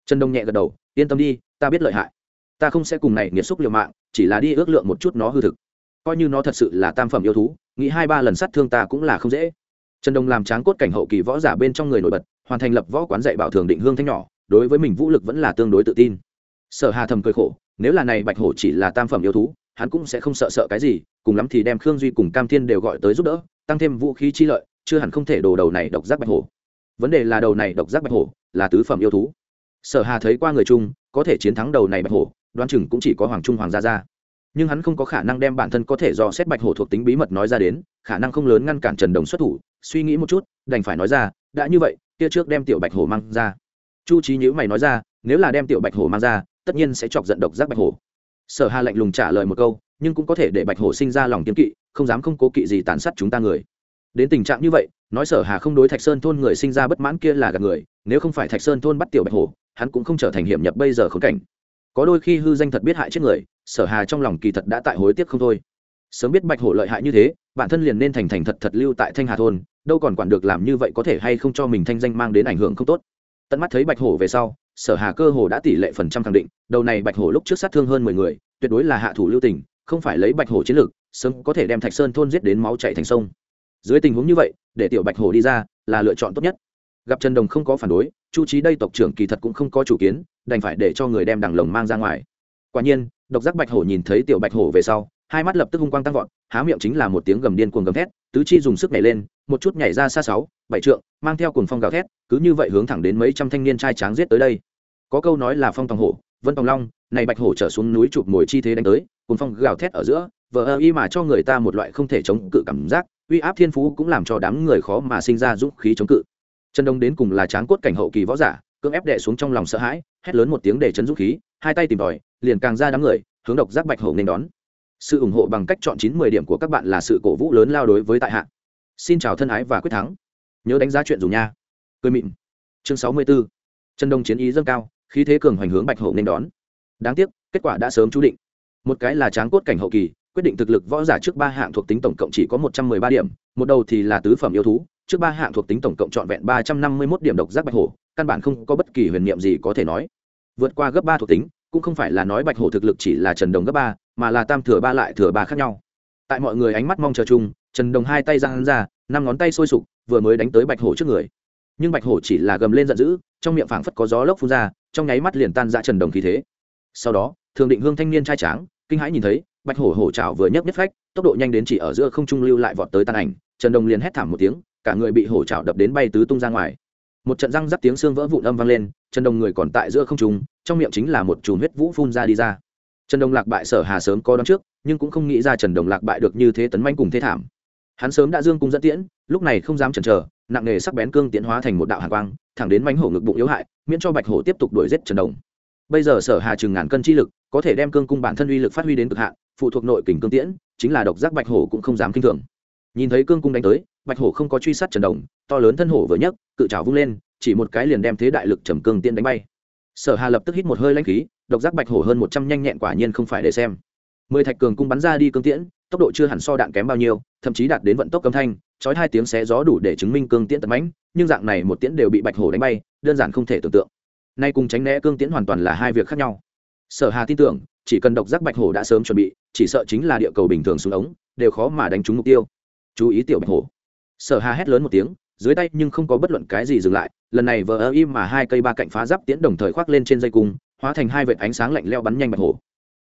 Trần đông nhẹ gật đầu, yên tâm đi, ta biết lợi hại. Ta không sẽ cùng này nghiệt xúc liều mạng, chỉ là đi ước lượng một chút nó hư thực. Coi như nó thật sự là tam phẩm yêu thú, nghĩ hai ba lần sát thương ta cũng là không dễ. Trần đông làm tráng cốt cảnh hậu kỳ võ giả bên trong người nổi bật, hoàn thành lập võ quán dạy bảo thường định hương thanh nhỏ đối với mình vũ lực vẫn là tương đối tự tin. Sở hà thầm cười khổ, nếu là này bạch hổ chỉ là tam phẩm yêu thú, hắn cũng sẽ không sợ sợ cái gì, cùng lắm thì đem khương duy cùng cam thiên đều gọi tới giúp đỡ, tăng thêm vũ khí chi lợi, chưa hẳn không thể đổ đầu này độc giác bạch hổ. Vấn đề là đầu này độc giác bạch hổ là tứ phẩm yêu thú. Sở hà thấy qua người chung, có thể chiến thắng đầu này bạch hổ, đoán chừng cũng chỉ có hoàng trung, hoàng gia gia. Nhưng hắn không có khả năng đem bản thân có thể do xét bạch hổ thuộc tính bí mật nói ra đến, khả năng không lớn ngăn cản trần đồng xuất thủ, suy nghĩ một chút, đành phải nói ra, đã như vậy, kia trước đem tiểu bạch hổ mang ra chu trí nhữ mày nói ra, nếu là đem tiểu bạch hổ mang ra, tất nhiên sẽ chọc giận độc giác bạch hổ. Sở hà lạnh lùng trả lời một câu, nhưng cũng có thể để bạch hổ sinh ra lòng kiếm kỵ, không dám không cố kỵ gì tàn sát chúng ta người. Đến tình trạng như vậy, nói sở hà không đối thạch sơn thôn người sinh ra bất mãn kia là gạt người, nếu không phải thạch sơn thôn bắt tiểu bạch hổ, hắn cũng không trở thành hiểm nhập bây giờ khốn cảnh. Có đôi khi hư danh thật biết hại chết người, sở hà trong lòng kỳ thật đã tại hối tiếc không thôi. Sớm biết bạch hổ lợi hại như thế, bản thân liền nên thành thành thật thật lưu tại thanh hà thôn, đâu còn quản được làm như vậy có thể hay không cho mình thanh danh mang đến ảnh hưởng không tốt tận mắt thấy bạch hổ về sau, sở hà cơ hồ đã tỷ lệ phần trăm khẳng định, đầu này bạch hổ lúc trước sát thương hơn mười người, tuyệt đối là hạ thủ lưu tình, không phải lấy bạch hổ chiến lược sớm có thể đem thạch sơn thôn giết đến máu chảy thành sông. Dưới tình huống như vậy, để tiểu bạch hổ đi ra, là lựa chọn tốt nhất. Gặp trần đồng không có phản đối, chu trí đây tộc trưởng kỳ thật cũng không có chủ kiến, đành phải để cho người đem đằng lồng mang ra ngoài. Quả nhiên, độc giác bạch hổ nhìn thấy tiểu bạch hổ về sau, hai mắt lập tức hung quang tăng vọt, há miệng chính là một tiếng gầm điên cuồng gầm thét, tứ chi dùng sức nhảy lên, một chút nhảy ra xa sáu bảy trượng, mang theo cuồng phong gào thét, cứ như vậy hướng thẳng đến mấy trăm thanh niên trai tráng giết tới đây. Có câu nói là phong tòng hổ, vân tòng long, này bạch hổ trở xuống núi chụp ngồi chi thế đánh tới, cuồng phong gào thét ở giữa, vờ ơ y mà cho người ta một loại không thể chống cự cảm giác, uy áp thiên phú cũng làm cho đám người khó mà sinh ra dũng khí chống cự. Trần đông đến cùng là tráng cốt cảnh hậu kỳ võ giả, cưỡng ép đệ xuống trong lòng sợ hãi, hét lớn một tiếng để chấn dũng khí, hai tay tìm tòi, liền càng ra đám người, hướng độc giác bạch hổ nên đón. Sự ủng hộ bằng cách chọn chín mười điểm của các bạn là sự cổ vũ lớn lao đối với tại hạ. Xin chào thân ái và quyết thắng nhớ đánh giá chuyện dùng nha. Cười mịn. Chương sáu mươi bốn. Trần đông chiến ý dâng cao, khí thế cường hoành hướng bạch hổ nên đón. Đáng tiếc, kết quả đã sớm chú định. Một cái là tráng cốt cảnh hậu kỳ, quyết định thực lực võ giả trước ba hạng thuộc tính tổng cộng chỉ có một trăm mười ba điểm, một đầu thì là tứ phẩm yêu thú, trước ba hạng thuộc tính tổng cộng trọn vẹn ba trăm năm mươi mốt điểm độc giác bạch hổ, căn bản không có bất kỳ huyền niệm gì có thể nói. Vượt qua gấp ba thuộc tính, cũng không phải là nói bạch hổ thực lực chỉ là trần đồng gấp ba, mà là tam thừa ba lại thừa ba khác nhau. Tại mọi người ánh mắt mong chờ chung trần đồng hai tay ra hắn ra, năm ngón tay sôi sục, vừa mới đánh tới bạch hổ trước người. Nhưng bạch hổ chỉ là gầm lên giận dữ, trong miệng phảng phất có gió lốc phun ra, trong nháy mắt liền tan ra trần đồng khí thế. Sau đó, thường định hương thanh niên trai tráng, kinh hãi nhìn thấy, bạch hổ hổ trào vừa nhấc nhất phách, tốc độ nhanh đến chỉ ở giữa không trung lưu lại vọt tới tan ảnh, trần đồng liền hét thảm một tiếng, cả người bị hổ trào đập đến bay tứ tung ra ngoài. Một trận răng rắc tiếng xương vỡ vụn âm vang lên, trần đồng người còn tại giữa không trung, trong miệng chính là một chùm huyết vũ phun ra đi ra. Trần đồng lạc bại sở hà sớm có đón trước, nhưng cũng không nghĩ ra trần đồng lạc bại được như thế tấn manh cùng thế thảm hắn sớm đã dương cung dẫn tiễn, lúc này không dám chần chờ, nặng nề sắc bén cương tiễn hóa thành một đạo hạ quang, thẳng đến mánh hổ ngực bụng yếu hại, miễn cho bạch hổ tiếp tục đuổi giết trần đồng. Bây giờ sở hà chừng ngàn cân chi lực, có thể đem cương cung bản thân uy lực phát huy đến cực hạn, phụ thuộc nội kình cương tiễn, chính là độc giác bạch hổ cũng không dám kinh thường. Nhìn thấy cương cung đánh tới, bạch hổ không có truy sát trần đồng, to lớn thân hổ vừa nhấc, cự trào vung lên, chỉ một cái liền đem thế đại lực trầm cương tiễn đánh bay. Sở hà lập tức hít một hơi lanh khí, độc giác bạch hổ hơn một trăm nhanh nhẹn quả nhiên không phải để xem. Mười thạch cường cung bắn ra đi cương tiễn tốc độ chưa hẳn so đạn kém bao nhiêu, thậm chí đạt đến vận tốc âm thanh, chói hai tiếng xé gió đủ để chứng minh cương tiễn tật mãnh, nhưng dạng này một tiễn đều bị bạch hổ đánh bay, đơn giản không thể tưởng tượng. Nay cùng tránh né cương tiễn hoàn toàn là hai việc khác nhau. Sở hà tin tưởng, chỉ cần độc giác bạch hổ đã sớm chuẩn bị, chỉ sợ chính là địa cầu bình thường xuống ống, đều khó mà đánh trúng mục tiêu. Chú ý tiểu bạch hổ. Sở hà hét lớn một tiếng, dưới tay nhưng không có bất luận cái gì dừng lại, lần này vờ ơ im mà hai cây ba cạnh phá giáp tiễn đồng thời khoác lên trên dây cung, hóa thành hai vệt ánh sáng lạnh leo bắn nhanh bạch hổ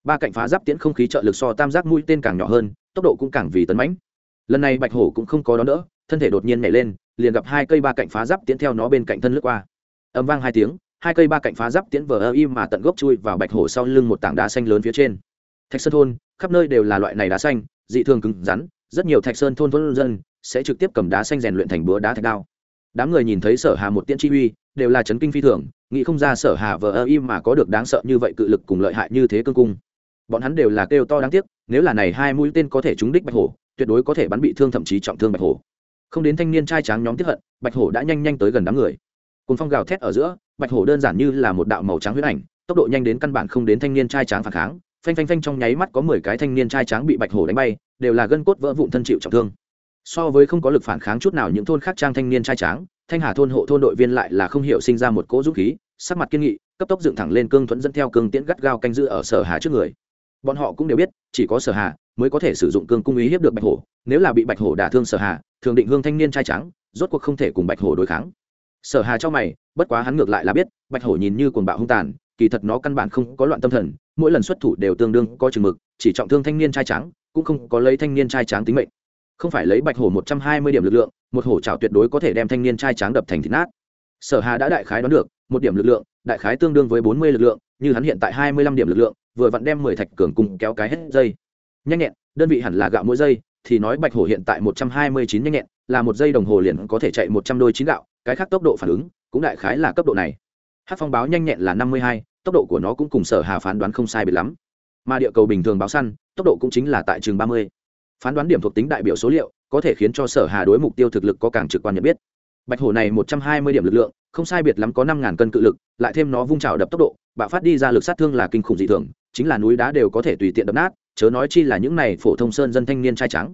ba cạnh phá giáp tiễn không khí trợ lực so tam giác mũi tên càng nhỏ hơn, tốc độ cũng càng vì tấn mãnh. Lần này bạch hổ cũng không có đó nữa thân thể đột nhiên nhảy lên, liền gặp hai cây ba cạnh phá giáp tiễn theo nó bên cạnh thân lướt qua. Âm vang hai tiếng, hai cây ba cạnh phá giáp tiễn vờ ơ im mà tận gốc chui vào bạch hổ sau lưng một tảng đá xanh lớn phía trên. Thạch sơn thôn, khắp nơi đều là loại này đá xanh, dị thường cứng rắn, rất nhiều thạch sơn thôn thôn dân sẽ trực tiếp cầm đá xanh rèn luyện thành búa đá thạch đao. Đám người nhìn thấy sở hà một tiễn chi uy, đều là chấn kinh phi thường, nghĩ không ra sở hà vờ ơ im mà có được đáng sợ như vậy cự lực cùng lợi hại như thế cương cung bọn hắn đều là kêu to đáng tiếc, nếu là này hai mũi tên có thể trúng đích bạch hổ, tuyệt đối có thể bắn bị thương thậm chí trọng thương bạch hổ. Không đến thanh niên trai tráng nhóm tiếp hận, bạch hổ đã nhanh nhanh tới gần đám người. Cùng phong gào thét ở giữa, bạch hổ đơn giản như là một đạo màu trắng huyết ảnh, tốc độ nhanh đến căn bản không đến thanh niên trai tráng phản kháng. Phanh phanh phanh trong nháy mắt có mười cái thanh niên trai tráng bị bạch hổ đánh bay, đều là gân cốt vỡ vụn thân chịu trọng thương. So với không có lực phản kháng chút nào những thôn khác trang thanh niên trai tráng, thanh hà thôn hộ thôn đội viên lại là không hiểu sinh ra một cỗ dũng khí, sắc mặt kiên nghị, cấp tốc dựng thẳng lên cương thuẫn dẫn theo cương tiễn gắt gao canh giữ ở sở hà trước người bọn họ cũng đều biết, chỉ có sở hà mới có thể sử dụng cương cung ý hiếp được bạch hổ. Nếu là bị bạch hổ đả thương sở hà, thường định hương thanh niên trai trắng, rốt cuộc không thể cùng bạch hổ đối kháng. Sở hà cho mày, bất quá hắn ngược lại là biết, bạch hổ nhìn như cuồng bạo hung tàn, kỳ thật nó căn bản không có loạn tâm thần, mỗi lần xuất thủ đều tương đương có chừng mực, chỉ trọng thương thanh niên trai trắng, cũng không có lấy thanh niên trai trắng tính mệnh. Không phải lấy bạch hổ một trăm hai mươi điểm lực lượng, một hổ trào tuyệt đối có thể đem thanh niên trai trắng đập thành thịt nát. Sở hà đã đại khái đoán được, một điểm lực lượng, đại khái tương đương với bốn mươi lực lượng, như hắn hiện tại hai mươi lăm điểm lực lượng vừa vặn đem mười thạch cường cùng kéo cái hết dây. Nhanh nhẹn, đơn vị hẳn là gạo mỗi giây, thì nói bạch hổ hiện tại một trăm hai mươi chín nhanh nhẹn, là một giây đồng hồ liền có thể chạy một trăm đôi chín gạo, cái khác tốc độ phản ứng cũng đại khái là cấp độ này. Hát phong báo nhanh nhẹn là năm mươi hai, tốc độ của nó cũng cùng sở hà phán đoán không sai biệt lắm. Mà địa cầu bình thường báo săn, tốc độ cũng chính là tại trường ba mươi. Phán đoán điểm thuộc tính đại biểu số liệu, có thể khiến cho sở hà đối mục tiêu thực lực có càng trực quan nhận biết. Bạch hổ này một trăm hai mươi điểm lực lượng, không sai biệt lắm có năm ngàn cân cự lực, lại thêm nó vung trào đập tốc độ, bạo phát đi ra lực sát thương là kinh khủng dị thường chính là núi đá đều có thể tùy tiện đập nát, chớ nói chi là những này phổ thông sơn dân thanh niên trai trắng.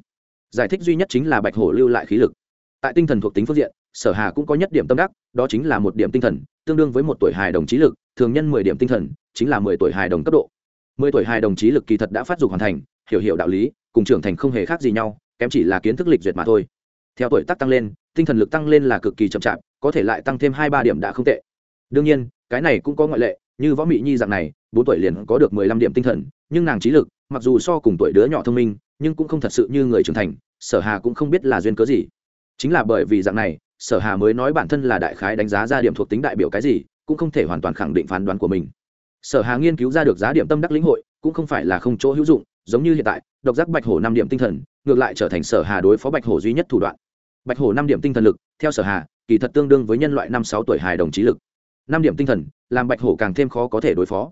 Giải thích duy nhất chính là bạch hổ lưu lại khí lực. Tại tinh thần thuộc tính phương diện, sở hà cũng có nhất điểm tâm đắc, đó chính là một điểm tinh thần, tương đương với một tuổi hài đồng trí lực, thường nhân mười điểm tinh thần, chính là mười tuổi hài đồng cấp độ. Mười tuổi hài đồng trí lực kỳ thật đã phát dục hoàn thành, hiểu hiểu đạo lý, cùng trưởng thành không hề khác gì nhau, kém chỉ là kiến thức lịch duyệt mà thôi. Theo tuổi tác tăng lên, tinh thần lực tăng lên là cực kỳ chậm chạp, có thể lại tăng thêm hai ba điểm đã không tệ. Đương nhiên, cái này cũng có ngoại lệ, như võ mị nhi dạng này bốn tuổi liền có được mười lăm điểm tinh thần, nhưng nàng trí lực, mặc dù so cùng tuổi đứa nhỏ thông minh, nhưng cũng không thật sự như người trưởng thành, sở hà cũng không biết là duyên cớ gì. Chính là bởi vì dạng này, sở hà mới nói bản thân là đại khái đánh giá ra điểm thuộc tính đại biểu cái gì, cũng không thể hoàn toàn khẳng định phán đoán của mình. Sở hà nghiên cứu ra được giá điểm tâm đắc lĩnh hội, cũng không phải là không chỗ hữu dụng, giống như hiện tại, độc giác bạch hổ năm điểm tinh thần, ngược lại trở thành sở hà đối phó bạch hổ duy nhất thủ đoạn. Bạch hổ năm điểm tinh thần lực, theo sở hà, kỳ thật tương đương với nhân loại năm sáu tuổi hài đồng trí lực. Năm điểm tinh thần, làm bạch hổ càng thêm khó có thể đối phó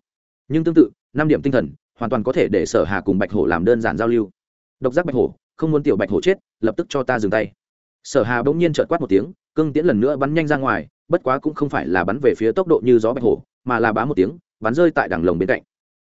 nhưng tương tự, năm điểm tinh thần, hoàn toàn có thể để sở hà cùng bạch hổ làm đơn giản giao lưu. Độc giác bạch hổ, không muốn tiểu bạch hổ chết, lập tức cho ta dừng tay. Sở hà bỗng nhiên trợt quát một tiếng, cương tiễn lần nữa bắn nhanh ra ngoài, bất quá cũng không phải là bắn về phía tốc độ như gió bạch hổ, mà là bá một tiếng, bắn rơi tại đằng lồng bên cạnh.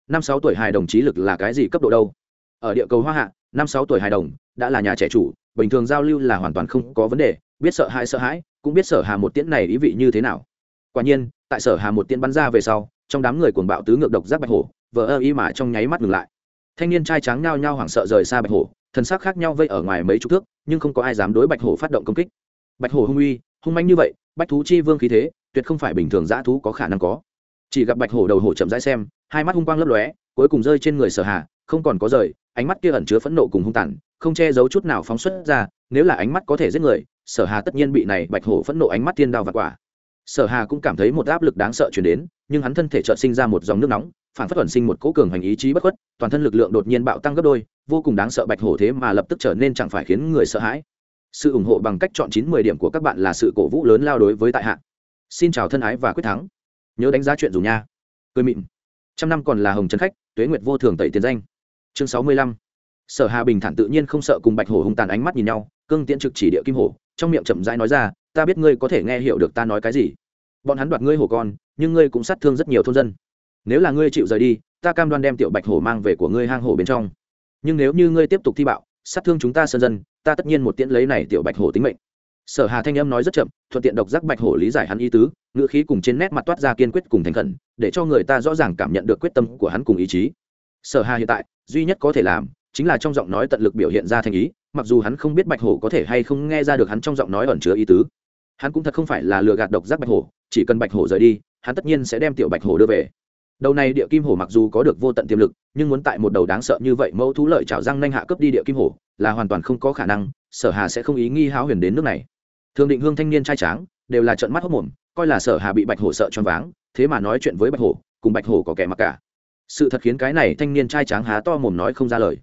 Năm sáu tuổi hài đồng trí lực là cái gì cấp độ đâu? Ở địa cầu hoa hạ, năm sáu tuổi hài đồng, đã là nhà trẻ chủ, bình thường giao lưu là hoàn toàn không có vấn đề, biết sợ hãi sợ hãi, cũng biết sở hà một tiễn này ý vị như thế nào. Quả nhiên, tại sở hà một tiễn bắn ra về sau trong đám người cuồng bạo tứ ngược độc giác bạch hổ, vờ ơ y mà trong nháy mắt ngừng lại. Thanh niên trai trắng nhao nhao hoảng sợ rời xa bạch hổ, thần sắc khác nhau vây ở ngoài mấy chục thước, nhưng không có ai dám đối bạch hổ phát động công kích. Bạch hổ hung uy, hung manh như vậy, bách thú chi vương khí thế, tuyệt không phải bình thường dã thú có khả năng có. Chỉ gặp bạch hổ đầu hổ chậm rãi xem, hai mắt hung quang lấp lóe, cuối cùng rơi trên người sở hà, không còn có rời, ánh mắt kia ẩn chứa phẫn nộ cùng hung tàn, không che giấu chút nào phóng xuất ra, nếu là ánh mắt có thể giết người, sở hà tất nhiên bị này bạch hổ phẫn nộ ánh mắt thiên đao và quả. Sở hà cũng cảm thấy một áp lực đáng sợ chuyển đến nhưng hắn thân thể chợt sinh ra một dòng nước nóng, phản phất ẩn sinh một cỗ cường hành ý chí bất khuất, toàn thân lực lượng đột nhiên bạo tăng gấp đôi, vô cùng đáng sợ bạch hổ thế mà lập tức trở nên chẳng phải khiến người sợ hãi. Sự ủng hộ bằng cách chọn chín mười điểm của các bạn là sự cổ vũ lớn lao đối với tại hạ. Xin chào thân ái và quyết thắng. Nhớ đánh giá chuyện dù nha. Cười mịn. Trăm năm còn là hồng chân khách, tuế nguyệt vô thường tẩy tiền danh. Chương sáu mươi lăm. Sở hà bình thản tự nhiên không sợ cùng bạch hổ hung tàn ánh mắt nhìn nhau, cương tiễn trực chỉ địa kim hổ, trong miệng chậm rãi nói ra, ta biết ngươi có thể nghe hiểu được ta nói cái gì. Bọn hắn đoạt ngươi hổ con nhưng ngươi cũng sát thương rất nhiều thôn dân. Nếu là ngươi chịu rời đi, ta cam đoan đem tiểu bạch hổ mang về của ngươi hang hổ bên trong. Nhưng nếu như ngươi tiếp tục thi bạo, sát thương chúng ta sơn dân, ta tất nhiên một tiễn lấy này tiểu bạch hổ tính mệnh. Sở hà thanh âm nói rất chậm, thuận tiện độc giác bạch hổ lý giải hắn ý tứ, ngữ khí cùng trên nét mặt toát ra kiên quyết cùng thành khẩn, để cho người ta rõ ràng cảm nhận được quyết tâm của hắn cùng ý chí. Sở hà hiện tại, duy nhất có thể làm, chính là trong giọng nói tận lực biểu hiện ra thành ý, mặc dù hắn không biết bạch hổ có thể hay không nghe ra được hắn trong giọng nói ẩn chứa ý tứ. Hắn cũng thật không phải là lừa gạt độc giác bạch hổ, chỉ cần bạch hổ rời đi hắn tất nhiên sẽ đem tiểu bạch hổ đưa về. Đầu này địa kim hổ mặc dù có được vô tận tiềm lực, nhưng muốn tại một đầu đáng sợ như vậy mẫu thú lợi chảo răng nanh hạ cấp đi địa kim hổ, là hoàn toàn không có khả năng, sở hà sẽ không ý nghi háo huyền đến nước này. Thường định hương thanh niên trai tráng, đều là trận mắt hốc mồm, coi là sở hà bị bạch hổ sợ choáng váng, thế mà nói chuyện với bạch hổ, cùng bạch hổ có kẻ mặc cả. Sự thật khiến cái này thanh niên trai tráng há to mồm nói không ra lời.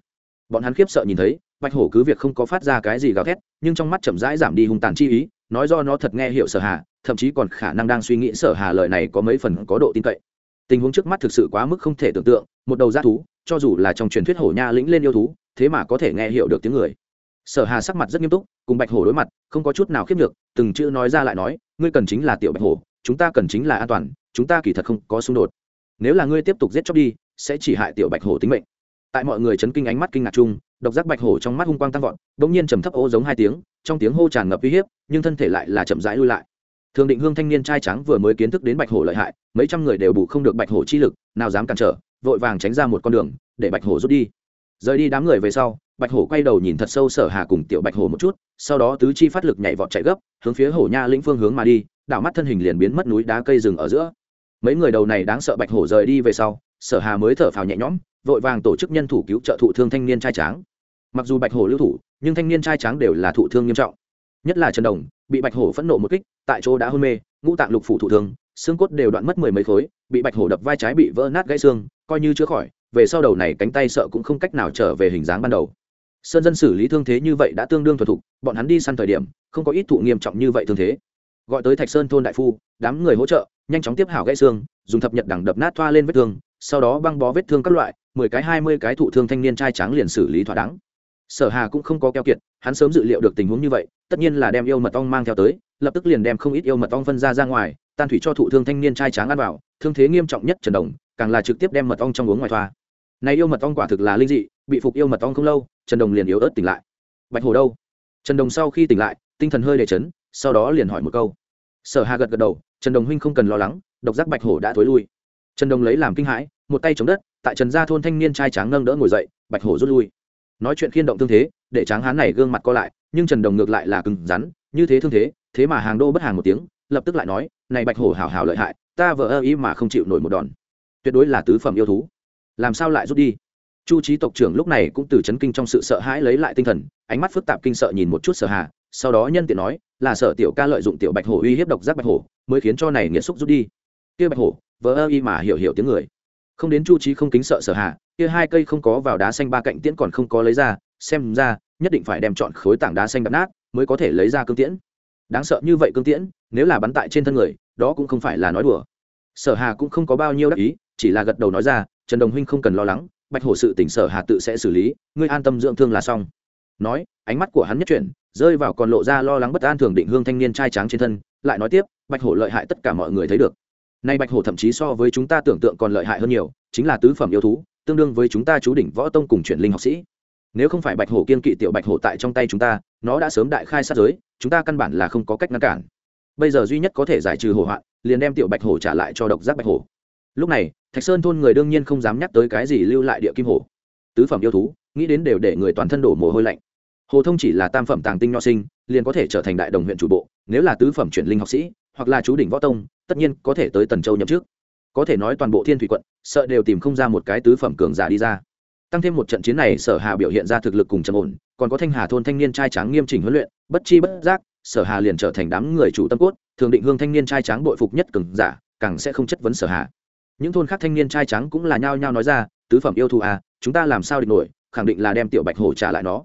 Bọn hắn khiếp sợ nhìn thấy, bạch hổ cứ việc không có phát ra cái gì gào thét, nhưng trong mắt chậm rãi giảm đi hung tàn chi ý nói do nó thật nghe hiểu sở hà, thậm chí còn khả năng đang suy nghĩ sở hà lời này có mấy phần có độ tin cậy. Tình huống trước mắt thực sự quá mức không thể tưởng tượng, một đầu g thú, cho dù là trong truyền thuyết hổ nha lĩnh lên yêu thú, thế mà có thể nghe hiểu được tiếng người. Sở hà sắc mặt rất nghiêm túc, cùng bạch hổ đối mặt, không có chút nào khiếp được từng chữ nói ra lại nói, ngươi cần chính là tiểu bạch hổ, chúng ta cần chính là an toàn, chúng ta kỳ thật không có xung đột. Nếu là ngươi tiếp tục giết chóc đi, sẽ chỉ hại tiểu bạch hổ tính mệnh tại mọi người chấn kinh ánh mắt kinh ngạc chung, độc giác bạch hổ trong mắt hung quang tăng vọt đ ỗ n g nhiên trầm thấp ô giống hai tiếng, trong tiếng hô tràn ngập uy hiếp, nhưng thân thể lại là chậm rãi lui lại. Thường định hương thanh niên trai trắng vừa mới kiến thức đến bạch hổ lợi hại, mấy trăm người đều bù không được bạch hổ chi lực, nào dám cản trở, vội vàng tránh ra một con đường, để bạch hổ rút đi. Rời đi đám người về sau, bạch hổ quay đầu nhìn thật sâu sở hà cùng tiểu bạch hổ một chút, sau đó tứ chi phát lực nhảy vọt chạy gấp, hướng phía hổ nha lĩnh phương hướng mà đi, đảo mắt thân hình liền biến mất núi đá cây rừng ở giữa. Mấy người đầu này đáng sợ bạch hổ rời đi về sau sở hà mới thở phào nhẹ nhõm, vội vàng tổ chức nhân thủ cứu trợ thụ thương thanh niên trai tráng. Mặc dù bạch hổ lưu thủ, nhưng thanh niên trai tráng đều là thụ thương nghiêm trọng. Nhất là trần đồng, bị bạch hổ phẫn nộ một kích, tại chỗ đã hôn mê, ngũ tạng lục phủ thụ thương, xương cốt đều đoạn mất mười mấy khối, bị bạch hổ đập vai trái bị vỡ nát gãy xương, coi như chữa khỏi, về sau đầu này cánh tay sợ cũng không cách nào trở về hình dáng ban đầu. Sơn dân xử lý thương thế như vậy đã tương đương thuần thục, bọn hắn đi săn thời điểm, không có ít thụ nghiêm trọng như vậy thương thế. Gọi tới thạch sơn thôn đại phu, đám người hỗ trợ, nhanh chóng tiếp hảo gãy xương, dùng thập nhật đẳng đập nát thoa lên vết thương sau đó băng bó vết thương các loại, mười cái, hai mươi cái thụ thương thanh niên trai trắng liền xử lý thỏa đáng. Sở hà cũng không có keo kiệt, hắn sớm dự liệu được tình huống như vậy, tất nhiên là đem yêu mật ong mang theo tới, lập tức liền đem không ít yêu mật ong phân ra ra ngoài, tan thủy cho thụ thương thanh niên trai tráng ăn vào, thương thế nghiêm trọng nhất trần đồng, càng là trực tiếp đem mật ong trong uống ngoài thoa. Này yêu mật ong quả thực là linh dị, bị phục yêu mật ong không lâu, trần đồng liền yếu ớt tỉnh lại. Bạch hồ đâu? Trần đồng sau khi tỉnh lại, tinh thần hơi để chấn, sau đó liền hỏi một câu. Sở hà gật gật đầu, trần đồng huynh không cần lo lắng, độc giác bạch hổ đã thối lui. Trần đồng lấy làm kinh hãi một tay chống đất, tại trần gia thôn thanh niên trai tráng nâng đỡ ngồi dậy, bạch hổ rút lui. Nói chuyện khiên động thương thế, để tráng hán này gương mặt co lại, nhưng trần đồng ngược lại là cứng rắn, như thế thương thế thế mà hàng đô bất hàng một tiếng, lập tức lại nói, này bạch hổ hảo hảo lợi hại, ta vợ ơ ý mà không chịu nổi một đòn. Tuyệt đối là tứ phẩm yêu thú. Làm sao lại rút đi? Chu trí tộc trưởng lúc này cũng từ chấn kinh trong sự sợ hãi lấy lại tinh thần, ánh mắt phức tạp kinh sợ nhìn một chút sở hà, sau đó nhân tiện nói, là sở tiểu ca lợi dụng tiểu bạch hổ uy hiếp độc giác bạch hổ, mới khiến cho này nghĩa xúc rút đi. Kia bạch hổ vỡ ơ y mà hiểu hiểu tiếng người không đến chu trí không kính sợ sở hạ kia hai cây không có vào đá xanh ba cạnh tiễn còn không có lấy ra, xem ra, nhất định phải đem chọn khối tảng đá xanh đập nát, mới có thể lấy ra cương tiễn. Đáng sợ như vậy cương tiễn, nếu là bắn tại trên thân người, đó cũng không phải là nói đùa. Sở hà cũng không có bao nhiêu đắc ý, chỉ là gật đầu nói ra, trần đồng huynh không cần lo lắng, bạch hổ sự tỉnh sở hà tự sẽ xử lý, ngươi an tâm dưỡng thương là xong. Nói, ánh mắt của hắn nhất chuyển, rơi vào còn lộ ra lo lắng bất an thường định hương thanh niên trai tráng trên thân, lại nói tiếp, bạch hổ lợi hại tất cả mọi người thấy được nay bạch hổ thậm chí so với chúng ta tưởng tượng còn lợi hại hơn nhiều, chính là tứ phẩm yêu thú, tương đương với chúng ta chú đỉnh võ tông cùng chuyển linh học sĩ. Nếu không phải bạch hổ kiên kỵ tiểu bạch hổ tại trong tay chúng ta, nó đã sớm đại khai sát giới, chúng ta căn bản là không có cách ngăn cản. Bây giờ duy nhất có thể giải trừ hổ hoạn, liền đem tiểu bạch hổ trả lại cho độc giác bạch hổ. Lúc này, thạch sơn thôn người đương nhiên không dám nhắc tới cái gì lưu lại địa kim hổ. Tứ phẩm yêu thú, nghĩ đến đều để người toàn thân đổ mồ hôi lạnh. Hồ thông chỉ là tam phẩm tàng tinh nho sinh, liền có thể trở thành đại đồng huyện chủ bộ, nếu là tứ phẩm chuyển linh học sĩ, hoặc là chú đỉnh võ tông tất nhiên có thể tới tần châu nhậm trước có thể nói toàn bộ thiên thủy quận, sợ đều tìm không ra một cái tứ phẩm cường giả đi ra. Tăng thêm một trận chiến này, sở hà biểu hiện ra thực lực cùng trầm ổn, còn có thanh hà thôn thanh niên trai tráng nghiêm chỉnh huấn luyện, bất chi bất giác, sở hà liền trở thành đám người chủ tâm cốt, thường định hương thanh niên trai tráng bội phục nhất cường giả, càng sẽ không chất vấn sở hà. Những thôn khác thanh niên trai trắng cũng là nhao nhao nói ra, tứ phẩm yêu thù à chúng ta làm sao địch nổi, khẳng định là đem tiểu bạch hổ trả lại nó.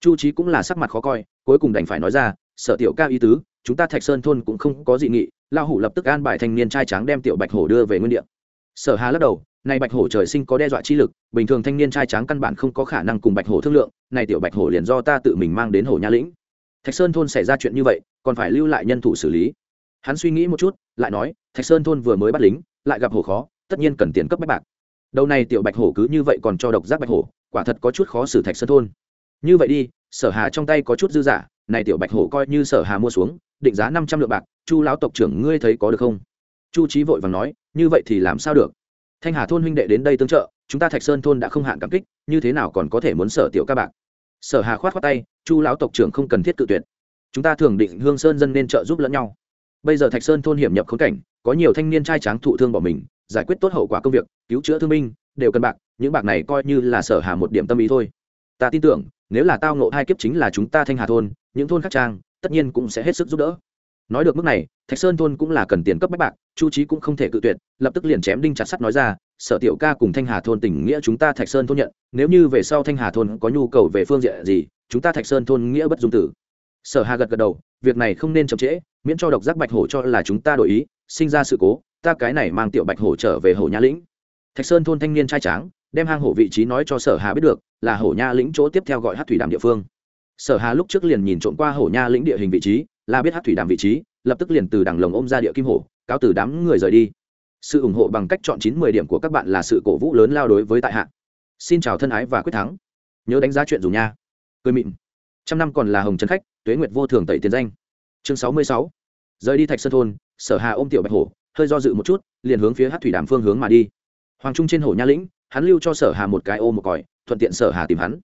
Chu trí cũng là sắc mặt khó coi, cuối cùng đành phải nói ra, sở tiểu ca ý tứ, chúng ta thạch sơn thôn cũng không có dị nghị lao hủ lập tức an bài thanh niên trai trắng đem tiểu bạch hổ đưa về nguyên đ ị a sở hà lắc đầu, này bạch hổ trời sinh có đe dọa chi lực, bình thường thanh niên trai trắng căn bản không có khả năng cùng bạch hổ thương lượng, này tiểu bạch hổ liền do ta tự mình mang đến hổ nha lĩnh. Thạch sơn thôn xảy ra chuyện như vậy, còn phải lưu lại nhân thủ xử lý. Hắn suy nghĩ một chút, lại nói, thạch sơn thôn vừa mới bắt lính, lại gặp hổ khó, tất nhiên cần tiền cấp bách bạc. Đầu này tiểu bạch hổ cứ như vậy còn cho độc giác bạch hổ, quả thật có chút khó xử thạch sơn thôn. Như vậy đi, sở hà trong tay có chút dư giả, này tiểu bạch hổ coi như sở hà mua xuống, định giá năm trăm lượng bạc chu lão tộc trưởng, ngươi thấy có được không? Chu trí vội vàng nói, như vậy thì làm sao được? Thanh hà thôn huynh đệ đến đây tương trợ, chúng ta thạch sơn thôn đã không hạn cảm kích, như thế nào còn có thể muốn sở tiểu ca bạc? Sở hà khoát khoát tay, chu lão tộc trưởng không cần thiết cự tuyệt. Chúng ta thường định hương sơn dân nên trợ giúp lẫn nhau. Bây giờ thạch sơn thôn hiểm nhập khốn cảnh, có nhiều thanh niên trai tráng thụ thương bỏ mình, giải quyết tốt hậu quả công việc, cứu chữa thương binh, đều cần bạc, những bạc này coi như là sở hà một điểm tâm ý thôi. Ta tin tưởng, nếu là tao ngộ hai kiếp chính là chúng ta thanh hà thôn, những thôn khác trang, tất nhiên cũng sẽ hết sức giúp đỡ nói được mức này, thạch sơn thôn cũng là cần tiền cấp bách bạc, chu trí cũng không thể cự tuyệt, lập tức liền chém đinh chặt sắt nói ra, sở tiểu ca cùng thanh hà thôn tình nghĩa chúng ta thạch sơn thôn nhận, nếu như về sau thanh hà thôn có nhu cầu về phương diện gì, chúng ta thạch sơn thôn nghĩa bất dung tử. Sở hà gật gật đầu, việc này không nên chậm trễ, miễn cho độc giác bạch hổ cho là chúng ta đổi ý, sinh ra sự cố, ta cái này mang tiểu bạch hổ trở về hổ nha lĩnh. Thạch sơn thôn thanh niên trai tráng, đem hang hổ vị trí nói cho sở hà biết được, là hổ nha lĩnh chỗ tiếp theo gọi hát thủy đàm địa phương. Sở hà lúc trước liền nhìn trộm qua hổ nha lĩnh địa hình vị trí là biết hát thủy đàm vị trí, lập tức liền từ đằng lồng ôm ra địa kim hổ, cáo từ đám người rời đi. Sự ủng hộ bằng cách chọn chín mười điểm của các bạn là sự cổ vũ lớn lao đối với tại hạ. Xin chào thân ái và quyết thắng. Nhớ đánh giá chuyện dù nha. Cười mịn. Trăm năm còn là hồng trấn khách, tuế nguyệt vô thường tẩy tiền danh. Chương sáu mươi sáu. Rời đi thạch sơn thôn, sở hà ôm tiểu bạch hổ, hơi do dự một chút, liền hướng phía hát thủy đàm phương hướng mà đi. Hoàng trung trên hổ nha lĩnh, hắn lưu cho sở hà một cái ô một còi, thuận tiện sở hà tìm hắn.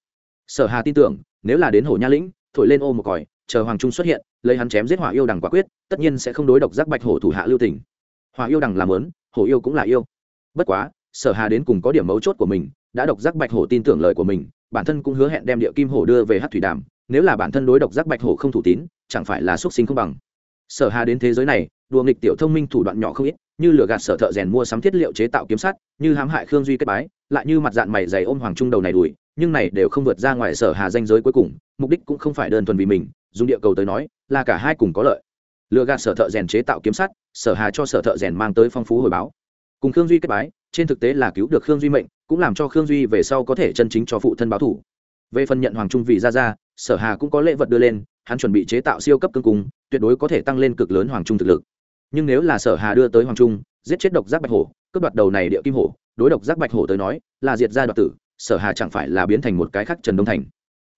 Sở hà tin tưởng, nếu là đến hổ nha lĩnh, thổi lên ô một còi chờ hoàng trung xuất hiện, lấy hắn chém giết hỏa yêu đằng quả quyết, tất nhiên sẽ không đối độc giác bạch hổ thủ hạ lưu tỉnh. hỏa yêu đằng làm lớn hổ yêu cũng là yêu bất quá, sở hà đến cùng có điểm mấu chốt của mình, đã độc giác bạch hổ tin tưởng lời của mình, bản thân cũng hứa hẹn đem địa kim hổ đưa về hát thủy đàm, nếu là bản thân đối độc giác bạch hổ không thủ tín, chẳng phải là xuất sinh không bằng sở hà đến thế giới này, đùa nghịch tiểu thông minh thủ đoạn nhỏ không ít, như lừa gạt sở thợ rèn mua sắm thiết liệu chế tạo kiếm sắt, như hãm hại khương duy kết bái, lại như mặt dạng mày dày ôm hoàng trung đầu này đuổi, nhưng này đều không vượt ra ngoài sở hà danh giới cuối cùng, mục đích cũng không phải đơn thuần vì mình dùng địa cầu tới nói, là cả hai cùng có lợi. Lựa gạt sở thợ rèn chế tạo kiếm sắt, sở hà cho sở thợ rèn mang tới phong phú hồi báo. Cùng khương duy kết bái, trên thực tế là cứu được khương duy mệnh, cũng làm cho khương duy về sau có thể chân chính cho phụ thân báo thủ. Về phần nhận hoàng trung vì ra ra sở hà cũng có lễ vật đưa lên, hắn chuẩn bị chế tạo siêu cấp cương cung, tuyệt đối có thể tăng lên cực lớn hoàng trung thực lực. Nhưng nếu là sở hà đưa tới hoàng trung, giết chết độc giác bạch hổ, cướp đoạt đầu này địa kim hổ, đối độc giác bạch hổ tới nói, là diệt gia đoạt tử, sở hà chẳng phải là biến thành một cái khác trần đông thành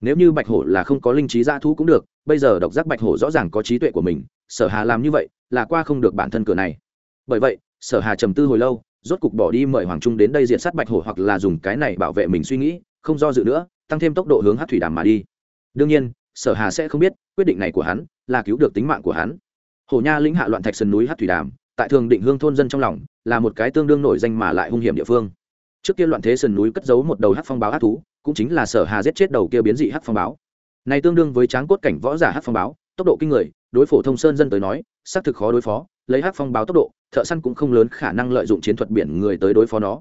nếu như bạch hổ là không có linh trí gia thú cũng được, bây giờ độc giác bạch hổ rõ ràng có trí tuệ của mình, sở hà làm như vậy là qua không được bản thân cửa này. Bởi vậy, sở hà trầm tư hồi lâu, rốt cục bỏ đi mời hoàng trung đến đây diện sát bạch hổ hoặc là dùng cái này bảo vệ mình suy nghĩ, không do dự nữa, tăng thêm tốc độ hướng hát thủy đàm mà đi. Đương nhiên, sở hà sẽ không biết, quyết định này của hắn là cứu được tính mạng của hắn. Hồ nha lĩnh hạ loạn thạch sườn núi hát thủy đàm, tại thường định hương thôn dân trong lòng, là một cái tương đương nổi danh mà lại hung hiểm địa phương. Trước kia loạn thế sườn núi cất giấu một đầu hát phong báo hát thú cũng chính là sở hà giết chết đầu kia biến dị hắc phong báo. Này tương đương với tráng cốt cảnh võ giả hắc phong báo, tốc độ kinh người, đối phổ thông sơn dân tới nói, xác thực khó đối phó, lấy hắc phong báo tốc độ, thợ săn cũng không lớn khả năng lợi dụng chiến thuật biển người tới đối phó nó.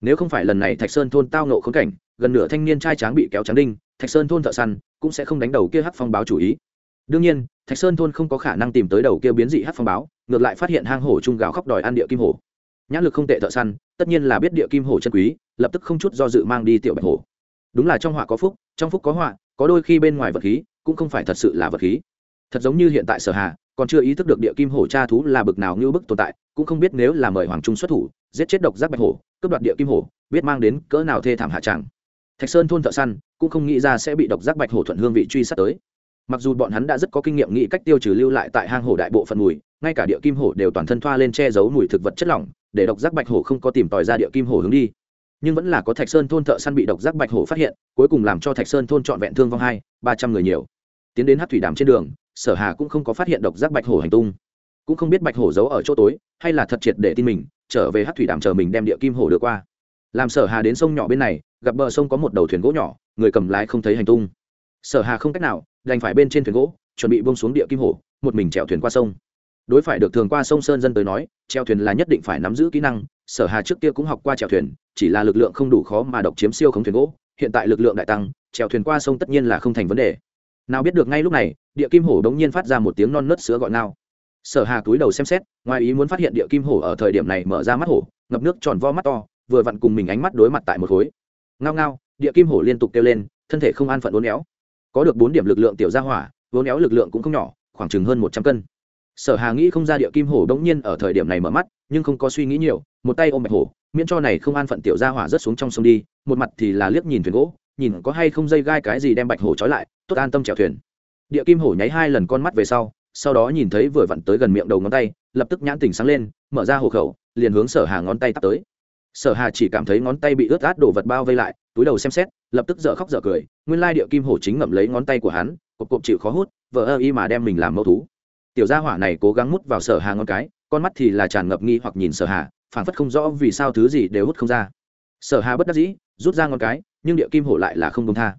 Nếu không phải lần này thạch sơn thôn tao nộ khốn cảnh, gần nửa thanh niên trai tráng bị kéo trắng đinh, thạch sơn thôn thợ săn cũng sẽ không đánh đầu kia hắc phong báo chủ ý. Đương nhiên, thạch sơn thôn không có khả năng tìm tới đầu kia biến dị hắc phong báo, ngược lại phát hiện hang hổ trung gạo khóc đòi ăn địa kim hổ. Nhãn lực không tệ thợ săn, tất nhiên là biết địa kim hổ chân quý, lập tức không chút do dự mang đi tiểu bạch hổ đúng là trong họa có phúc, trong phúc có họa, có đôi khi bên ngoài vật khí cũng không phải thật sự là vật khí. Thật giống như hiện tại sở hà, còn chưa ý thức được địa kim hổ cha thú là bực nào như bức tồn tại, cũng không biết nếu là mời hoàng trung xuất thủ, giết chết độc giác bạch hổ, cướp đoạt địa kim hổ, biết mang đến cỡ nào thê thảm hạ tràng thạch sơn thôn thợ săn cũng không nghĩ ra sẽ bị độc giác bạch hổ thuận hương vị truy sát tới. Mặc dù bọn hắn đã rất có kinh nghiệm nghĩ cách tiêu trừ lưu lại tại hang hổ đại bộ phận mùi, ngay cả địa kim hổ đều toàn thân thoa lên che giấu mùi thực vật chất lỏng, để độc giác bạch hổ không có tìm tòi ra địa kim hổ hướng đi nhưng vẫn là có thạch sơn thôn thợ săn bị độc giác bạch hổ phát hiện, cuối cùng làm cho thạch sơn thôn trọn vẹn thương vong hai, ba trăm người nhiều. Tiến đến hát thủy đàm trên đường, sở hà cũng không có phát hiện độc giác bạch hổ hành tung. Cũng không biết bạch hổ giấu ở chỗ tối, hay là thật triệt để tin mình, trở về hát thủy đàm chờ mình đem địa kim hổ đưa qua. Làm sở hà đến sông nhỏ bên này, gặp bờ sông có một đầu thuyền gỗ nhỏ, người cầm lái không thấy hành tung. Sở hà không cách nào, đành phải bên trên thuyền gỗ, chuẩn bị bông xuống địa kim hổ, một mình chèo thuyền qua sông. Đối phải được thường qua sông sơn dân tới nói treo thuyền là nhất định phải nắm giữ kỹ năng sở hà trước kia cũng học qua chèo thuyền, chỉ là lực lượng không đủ khó mà độc chiếm siêu khống thuyền gỗ, hiện tại lực lượng đại tăng, chèo thuyền qua sông tất nhiên là không thành vấn đề. Nào biết được ngay lúc này, địa kim hổ đống nhiên phát ra một tiếng non nớt sữa gọi nao sở hà túi đầu xem xét, ngoài ý muốn phát hiện địa kim hổ ở thời điểm này mở ra mắt hổ, ngập nước tròn vo mắt to, vừa vặn cùng mình ánh mắt đối mặt tại một khối. Ngao ngao, địa kim hổ liên tục kêu lên, thân thể không an phận uốn éo. Có được bốn điểm lực lượng tiểu gia hỏa, uốn éo lực lượng cũng không nhỏ, khoảng chừng hơn một trăm cân sở hà nghĩ không ra địa kim hổ đống nhiên ở thời điểm này mở mắt, nhưng không có suy nghĩ nhiều, một tay ôm bạch hổ, miễn cho này không an phận tiểu gia hỏa rớt xuống trong sông đi, một mặt thì là liếc nhìn thuyền gỗ, nhìn có hay không dây gai cái gì đem bạch hổ trói lại, tốt an tâm chèo thuyền. Địa kim hổ nháy hai lần con mắt về sau sau đó nhìn thấy vừa vặn tới gần miệng đầu ngón tay, lập tức nhãn tỉnh sáng lên, mở ra hộ khẩu, liền hướng sở hà ngón tay tắt tới. Sở hà chỉ cảm thấy ngón tay bị ướt át đổ vật bao vây lại, túi đầu xem xét, lập tức dở khóc dở cười, nguyên lai địa kim hổ chính ngậm lấy ngón tay của hắn, cộp cộp chịu khó hút, vợ ơ y mà đem mình làm mẫu thú tiểu gia hỏa này cố gắng mút vào sở hà ngón cái, con mắt thì là tràn ngập nghi hoặc nhìn sở hà, phảng phất không rõ vì sao thứ gì đều hút không ra. Sở hà bất đắc dĩ, rút ra ngón cái, nhưng địa kim hổ lại là không công tha.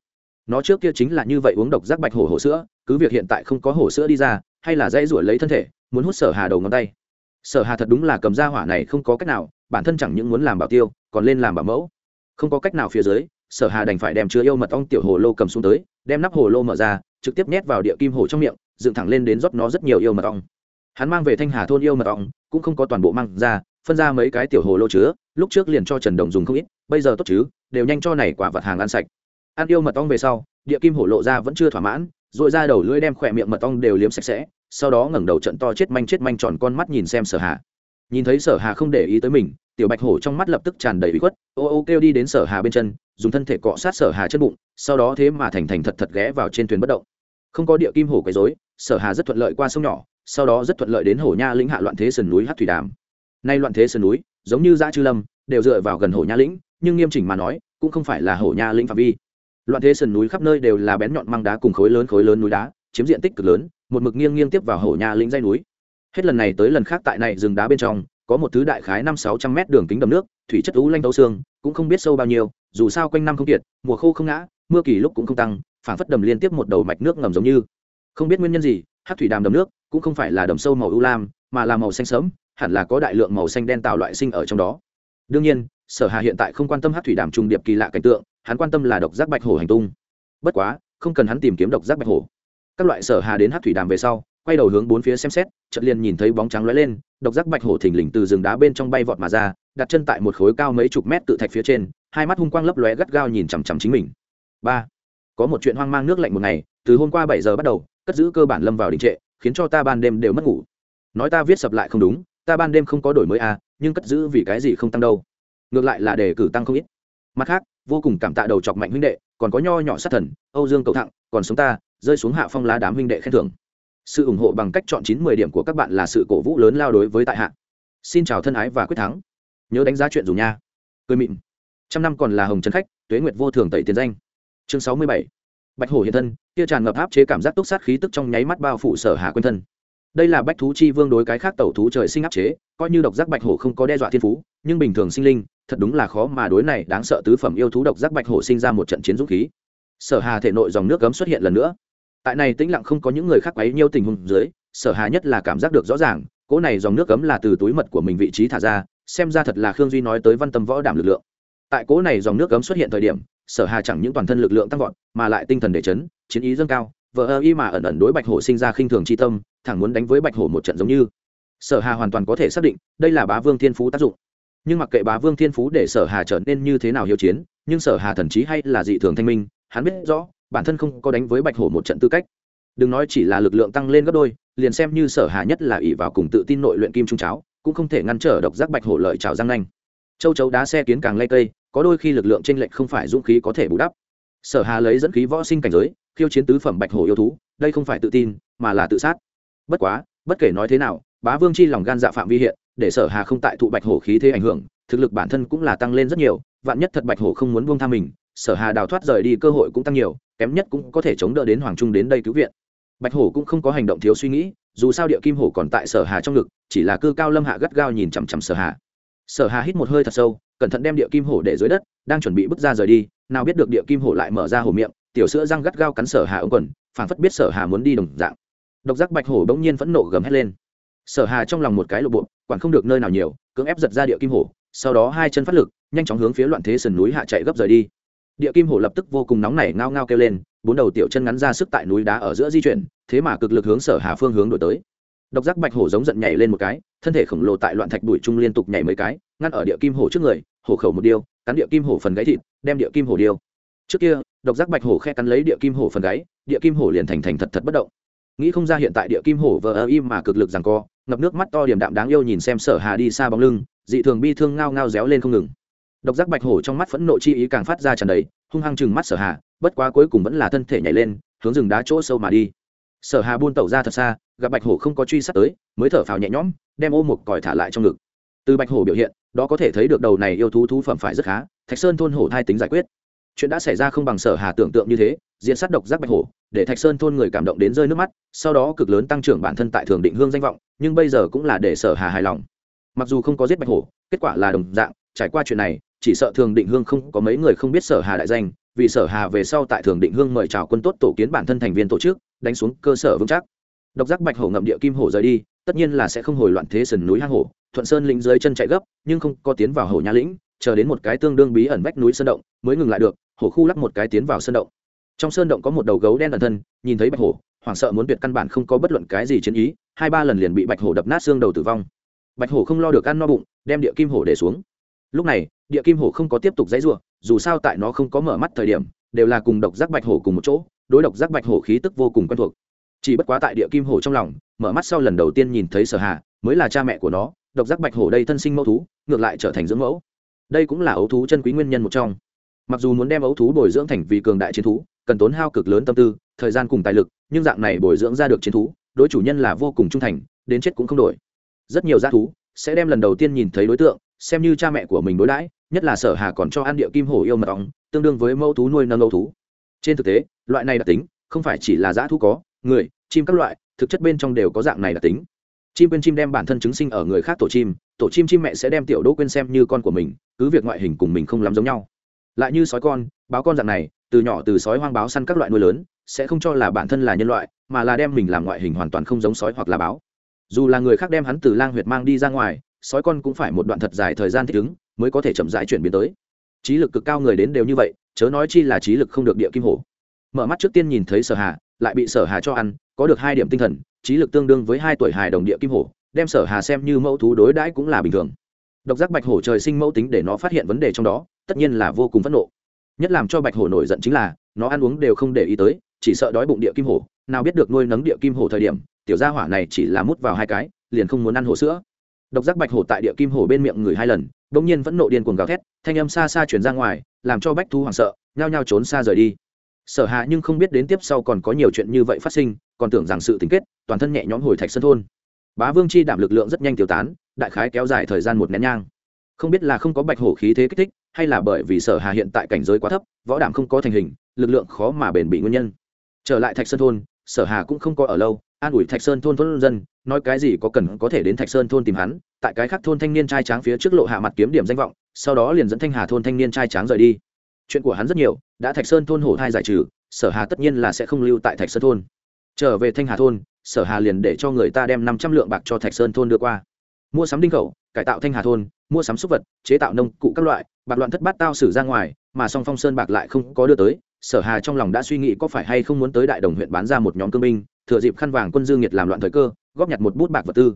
Nó trước kia chính là như vậy uống độc giác bạch hổ hổ sữa, cứ việc hiện tại không có hổ sữa đi ra, hay là dãy ruổi lấy thân thể, muốn hút sở hà đầu ngón tay. Sở hà thật đúng là cầm ra hỏa này không có cách nào, bản thân chẳng những muốn làm bảo tiêu, còn lên làm bảo mẫu. Không có cách nào phía dưới, sở hà đành phải đem chứa yêu mật ong tiểu hồ lô cầm xuống tới, đem nắp hồ lô mở ra, trực tiếp nhét vào địa kim hồ trong miệng dựng thẳng lên đến rót nó rất nhiều yêu mật ong. Hắn mang về thanh hà thôn yêu mật ong, cũng không có toàn bộ mang ra, phân ra mấy cái tiểu hồ lô chứa, lúc trước liền cho trần đồng dùng không ít, bây giờ tốt chứ, đều nhanh cho này quả vật hàng ăn sạch. Ăn yêu mật ong về sau, địa kim hổ lộ ra vẫn chưa thỏa mãn dội ra đầu lưỡi đem khỏe miệng mật ong đều liếm sạch sẽ, sau đó ngẩng đầu trận to chết manh chết manh tròn con mắt nhìn xem sở hà. Nhìn thấy sở hà không để ý tới mình, tiểu bạch hổ trong mắt lập tức tràn đầy bị khuất, ô ô kêu đi đến sở hà bên chân, dùng thân thể cọ sát sở hà chân bụng, sau đó thế mà thành thành thật thật ghé vào trên thuyền bất động. Không có địa kim hổ quấy rối sở hà rất thuận lợi qua sông nhỏ, sau đó rất thuận lợi đến hổ nha lĩnh hạ loạn thế sườn núi hát thủy đàm. Nay loạn thế sườn núi, giống như dã chư lâm, đều dựa vào gần hổ nha lĩnh, nhưng nghiêm chỉnh mà nói, cũng không phải là hổ nha lĩnh phạm vi. Loạn thế sườn núi khắp nơi đều là bén nhọn măng đá cùng khối lớn khối lớn núi đá, chiếm diện tích cực lớn, một mực nghiêng nghiêng tiếp vào hổ nha lĩnh dây núi. Hết lần này tới lần khác tại này rừng đá bên trong, có một thứ đại khái năm sáu trăm mét đường kính đầm nước, thủy chất ú lanh tấu xương, cũng không biết sâu bao nhiêu, dù sao quanh năm không kiệt, mùa khô không ngã, mưa kỳ lúc cũng không tăng phản phất đầm liên tiếp một đầu mạch nước ngầm giống như không biết nguyên nhân gì, hát thủy đàm đầm nước cũng không phải là đầm sâu màu ưu lam, mà là màu xanh sớm hẳn là có đại lượng màu xanh đen tạo loại sinh ở trong đó. Đương nhiên, sở hà hiện tại không quan tâm hát thủy đàm trùng điệp kỳ lạ cảnh tượng, hắn quan tâm là độc giác bạch hổ hành tung. Bất quá, không cần hắn tìm kiếm độc giác bạch hổ. Các loại sở hà đến hát thủy đàm về sau, quay đầu hướng bốn phía xem xét, chợt liền nhìn thấy bóng trắng lóe lên, độc giác bạch hổ thình lình từ rừng đá bên trong bay vọt mà ra, đặt chân tại một khối cao mấy chục mét tự thạch phía trên, hai mắt hung quang lấp lóe gắt gao nhìn chằm chằm chính mình. Ba, có một chuyện hoang mang nước lạnh một ngày, từ hôm qua bảy giờ bắt đầu cất giữ cơ bản lâm vào đình trệ, khiến cho ta ban đêm đều mất ngủ. Nói ta viết sập lại không đúng, ta ban đêm không có đổi mới à nhưng cất giữ vì cái gì không tăng đâu. Ngược lại là đề cử tăng không ít. Mặt khác, vô cùng cảm tạ đầu chọc mạnh huynh đệ, còn có nho nhỏ sát thần, âu dương cầu thặng còn sống ta, rơi xuống hạ phong lá đám huynh đệ khen thưởng. Sự ủng hộ bằng cách chọn chín mười điểm của các bạn là sự cổ vũ lớn lao đối với tại hạ. Xin chào thân ái và quyết thắng. Nhớ đánh giá chuyện dùng nha. Cười mịn. Trăm năm còn là hồng trần khách, tuế nguyệt vô thường tẩy tiền danh. Chương sáu mươi bảy bạch hổ hiện thân, kia tràn ngập áp chế cảm giác túc sát khí tức trong nháy mắt bao phủ sở Hà quên thân. Đây là bách thú chi vương đối cái khác tẩu thú trời sinh áp chế, coi như độc giác bạch hổ không có đe dọa thiên phú, nhưng bình thường sinh linh, thật đúng là khó mà đối này đáng sợ tứ phẩm yêu thú độc giác bạch hổ sinh ra một trận chiến dũng khí. Sở hà thể nội dòng nước gấm xuất hiện lần nữa. Tại này tĩnh lặng không có những người khác quấy nhiêu tình huống dưới, sở hà nhất là cảm giác được rõ ràng, cỗ này dòng nước gấm là từ túi mật của mình vị trí thả ra, xem ra thật là khương duy nói tới văn tâm võ đảm lực lượng. Tại cỗ này dòng nước gấm xuất hiện thời điểm sở hà chẳng những toàn thân lực lượng tăng vọt, mà lại tinh thần để chấn, chiến ý dâng cao vợ ơ y mà ẩn ẩn đối bạch hổ sinh ra khinh thường chi tâm, thẳng muốn đánh với bạch hổ một trận giống như. Sở hà hoàn toàn có thể xác định, đây là bá vương thiên phú tác dụng. Nhưng mặc kệ bá vương thiên phú để sở hà trở nên như thế nào hiệu chiến, nhưng sở hà thần trí hay là dị thường thanh minh, hắn biết rõ, bản thân không có đánh với bạch hổ một trận tư cách. Đừng nói chỉ là lực lượng tăng lên gấp đôi, liền xem như sở hà nhất là ỷ vào cùng tự tin nội luyện kim trung cháo, cũng không thể ngăn trở độc giác bạch hổ lợi trào răng nanh. Châu chấu đá xe kiến càng lây cây có đôi khi lực lượng trên lệch không phải dũng khí có thể bù đắp. Sở hà lấy dẫn khí võ sinh cảnh giới khiêu chiến tứ phẩm bạch hổ yêu thú đây không phải tự tin mà là tự sát. Bất quá bất kể nói thế nào bá vương chi lòng gan dạ phạm vi hiện để sở hà không tại thụ bạch hổ khí thế ảnh hưởng thực lực bản thân cũng là tăng lên rất nhiều vạn nhất thật bạch hổ không muốn buông tha mình sở hà đào thoát rời đi cơ hội cũng tăng nhiều kém nhất cũng có thể chống đỡ đến hoàng trung đến đây cứu viện. Bạch hổ cũng không có hành động thiếu suy nghĩ dù sao địa kim hổ còn tại sở hà trong lực, chỉ là cư cao lâm hạ gắt gao nhìn chằm chằm sở hà. Sở hà hít một hơi thật sâu cẩn thận đem địa kim hổ để dưới đất, đang chuẩn bị bước ra rời đi, nào biết được địa kim hổ lại mở ra hổ miệng, tiểu sữa răng gắt gao cắn sở hà ống quần, phảng phất biết sở hà muốn đi đồng dạng. Độc giác bạch hổ bỗng nhiên phẫn nộ gầm hét lên. Sở hà trong lòng một cái lộ bộ quản không được nơi nào nhiều, cưỡng ép giật ra địa kim hổ, sau đó hai chân phát lực, nhanh chóng hướng phía loạn thế sườn núi hạ chạy gấp rời đi. Địa kim hổ lập tức vô cùng nóng nảy ngao ngao kêu lên, bốn đầu tiểu chân ngắn ra sức tại núi đá ở giữa di chuyển, thế mà cực lực hướng sở hà phương hướng đổi tới độc giác bạch hổ giống giận nhảy lên một cái, thân thể khổng lồ tại loạn thạch đuổi trung liên tục nhảy mấy cái, ngăn ở địa kim hổ trước người, hổ khẩu một điêu, cắn địa kim hổ phần gáy thịt, đem địa kim hổ điêu. Trước kia, độc giác bạch hổ khe cắn lấy địa kim hổ phần gáy, địa kim hổ liền thành thành thật thật bất động. Nghĩ không ra hiện tại địa kim hổ vờ ơ im mà cực lực rằng co, ngập nước mắt to điểm đạm đáng yêu nhìn xem sở hà đi xa bóng lưng, dị thường bi thương ngao ngao réo lên không ngừng. Độc giác bạch hổ trong mắt phẫn nộ chi ý càng phát ra tràn đầy, hung hăng chừng mắt sở hà, bất quá cuối cùng vẫn là thân thể nhảy lên, hướng rừng đá chỗ sâu mà đi sở hà buôn tẩu ra thật xa, gặp bạch hổ không có truy sát tới, mới thở phào nhẹ nhõm, đem ô một còi thả lại trong ngực. Từ bạch hổ biểu hiện, đó có thể thấy được đầu này yêu thú thú phẩm phải rất khá, thạch sơn thôn hổ thai tính giải quyết. Chuyện đã xảy ra không bằng sở hà tưởng tượng như thế diện sát độc giác bạch hổ, để thạch sơn thôn người cảm động đến rơi nước mắt, sau đó cực lớn tăng trưởng bản thân tại thường định hương danh vọng, nhưng bây giờ cũng là để sở hà hài lòng. Mặc dù không có giết bạch hổ, kết quả là đồng dạng, trải qua chuyện này, chỉ sợ thường định hương không có mấy người không biết sở hà đại danh vì sở hà về sau tại thường định hương mời chào quân tốt tổ kiến bản thân thành viên tổ chức, đánh xuống cơ sở vững chắc. Độc giác bạch hổ ngậm địa kim hổ rời đi, tất nhiên là sẽ không hồi loạn thế sườn núi hang hổ, thuận sơn lĩnh dưới chân chạy gấp, nhưng không có tiến vào hổ nha lĩnh, chờ đến một cái tương đương bí ẩn vách núi sơn động mới ngừng lại được, hổ khu lắc một cái tiến vào sơn động. Trong sơn động có một đầu gấu đen ẩn thân, nhìn thấy bạch hổ, hoảng sợ muốn tuyệt căn bản không có bất luận cái gì chiến ý, hai ba lần liền bị bạch hổ đập nát xương đầu tử vong. Bạch hổ không lo được ăn no bụng, đem địa kim hổ để xuống lúc này, địa kim hổ không có tiếp tục dãy rủa, dù sao tại nó không có mở mắt thời điểm, đều là cùng độc giác bạch hổ cùng một chỗ, đối độc giác bạch hổ khí tức vô cùng quen thuộc. Chỉ bất quá tại địa kim hổ trong lòng, mở mắt sau lần đầu tiên nhìn thấy sở hà, mới là cha mẹ của nó, độc giác bạch hổ đây thân sinh mẫu thú, ngược lại trở thành dưỡng mẫu. Đây cũng là ấu thú chân quý nguyên nhân một trong. Mặc dù muốn đem ấu thú bồi dưỡng thành vì cường đại chiến thú, cần tốn hao cực lớn tâm tư, thời gian cùng tài lực, nhưng dạng này bồi dưỡng ra được chiến thú, đối chủ nhân là vô cùng trung thành, đến chết cũng không đổi. Rất nhiều g thú sẽ đem lần đầu tiên nhìn thấy đối tượng xem như cha mẹ của mình đối đãi, nhất là sở hà còn cho ăn địa kim hổ yêu mật ong, tương đương với mẫu thú nuôi nâng âu thú. Trên thực tế, loại này đặc tính, không phải chỉ là dã thú có, người, chim các loại, thực chất bên trong đều có dạng này đặc tính. Chim quên chim đem bản thân chứng sinh ở người khác tổ chim tổ chim chim mẹ sẽ đem tiểu đỗ quên xem như con của mình, cứ việc ngoại hình cùng mình không lắm giống nhau. Lại như sói con, báo con dạng này, từ nhỏ từ sói hoang báo săn các loại nuôi lớn, sẽ không cho là bản thân là nhân loại, mà là đem mình làm ngoại hình hoàn toàn không giống sói hoặc là báo. Dù là người khác đem hắn từ lang huyệt mang đi ra ngoài sói con cũng phải một đoạn thật dài thời gian thích ứng mới có thể chậm rãi chuyển biến tới. Trí lực cực cao người đến đều như vậy, chớ nói chi là trí lực không được địa kim hổ. Mở mắt trước tiên nhìn thấy sở hà, lại bị sở hà cho ăn, có được hai điểm tinh thần, trí lực tương đương với hai tuổi hài đồng địa kim hổ, đem sở hà xem như mẫu thú đối đãi cũng là bình thường. Độc giác bạch hổ trời sinh mẫu tính để nó phát hiện vấn đề trong đó, tất nhiên là vô cùng phẫn nộ. Nhất làm cho bạch hổ nổi giận chính là, nó ăn uống đều không để ý tới, chỉ sợ đói bụng địa kim hổ, nào biết được nuôi nấng địa kim hổ thời điểm, tiểu gia hỏa này chỉ là mút vào hai cái, liền không muốn ăn hổ sữa độc giác bạch hổ tại địa kim hổ bên miệng người hai lần bỗng nhiên vẫn nộ điên cuồng gào thét, thanh âm xa xa chuyển ra ngoài, làm cho bách thu hoảng sợ, nhao nhao trốn xa rời đi. Sở hạ nhưng không biết đến tiếp sau còn có nhiều chuyện như vậy phát sinh, còn tưởng rằng sự tính kết, toàn thân nhẹ nhõm hồi thạch sân thôn. Bá vương chi đảm lực lượng rất nhanh tiêu tán, đại khái kéo dài thời gian một nén nhang. Không biết là không có bạch hổ khí thế kích thích, hay là bởi vì sở hà hiện tại cảnh giới quá thấp, võ đảm không có thành hình, lực lượng khó mà bền bị nguyên nhân. Trở lại thạch sơn thôn, sở hà cũng không có ở lâu an ủi thạch sơn thôn thôn dân, nói cái gì có cần có thể đến thạch sơn thôn tìm hắn, tại cái khác thôn thanh niên trai tráng phía trước lộ hạ mặt kiếm điểm danh vọng, sau đó liền dẫn thanh hà thôn thanh niên trai tráng rời đi. Chuyện của hắn rất nhiều, đã thạch sơn thôn hổ thai giải trừ, sở hà tất nhiên là sẽ không lưu tại thạch sơn thôn. Trở về thanh hà thôn, sở hà liền để cho người ta đem năm trăm lượng bạc cho thạch sơn thôn đưa qua. Mua sắm đinh khẩu, cải tạo thanh hà thôn, mua sắm súc vật, chế tạo nông cụ các loại, bạc loạn thất bát tao xử ra ngoài, mà song phong sơn bạc lại không có đưa tới, sở hà trong lòng đã suy nghĩ có phải hay không muốn tới đại đồng huyện bán ra một nhóm cương binh thừa dịp khăn vàng quân dương nhiệt làm loạn thời cơ, góp nhặt một bút bạc vật tư.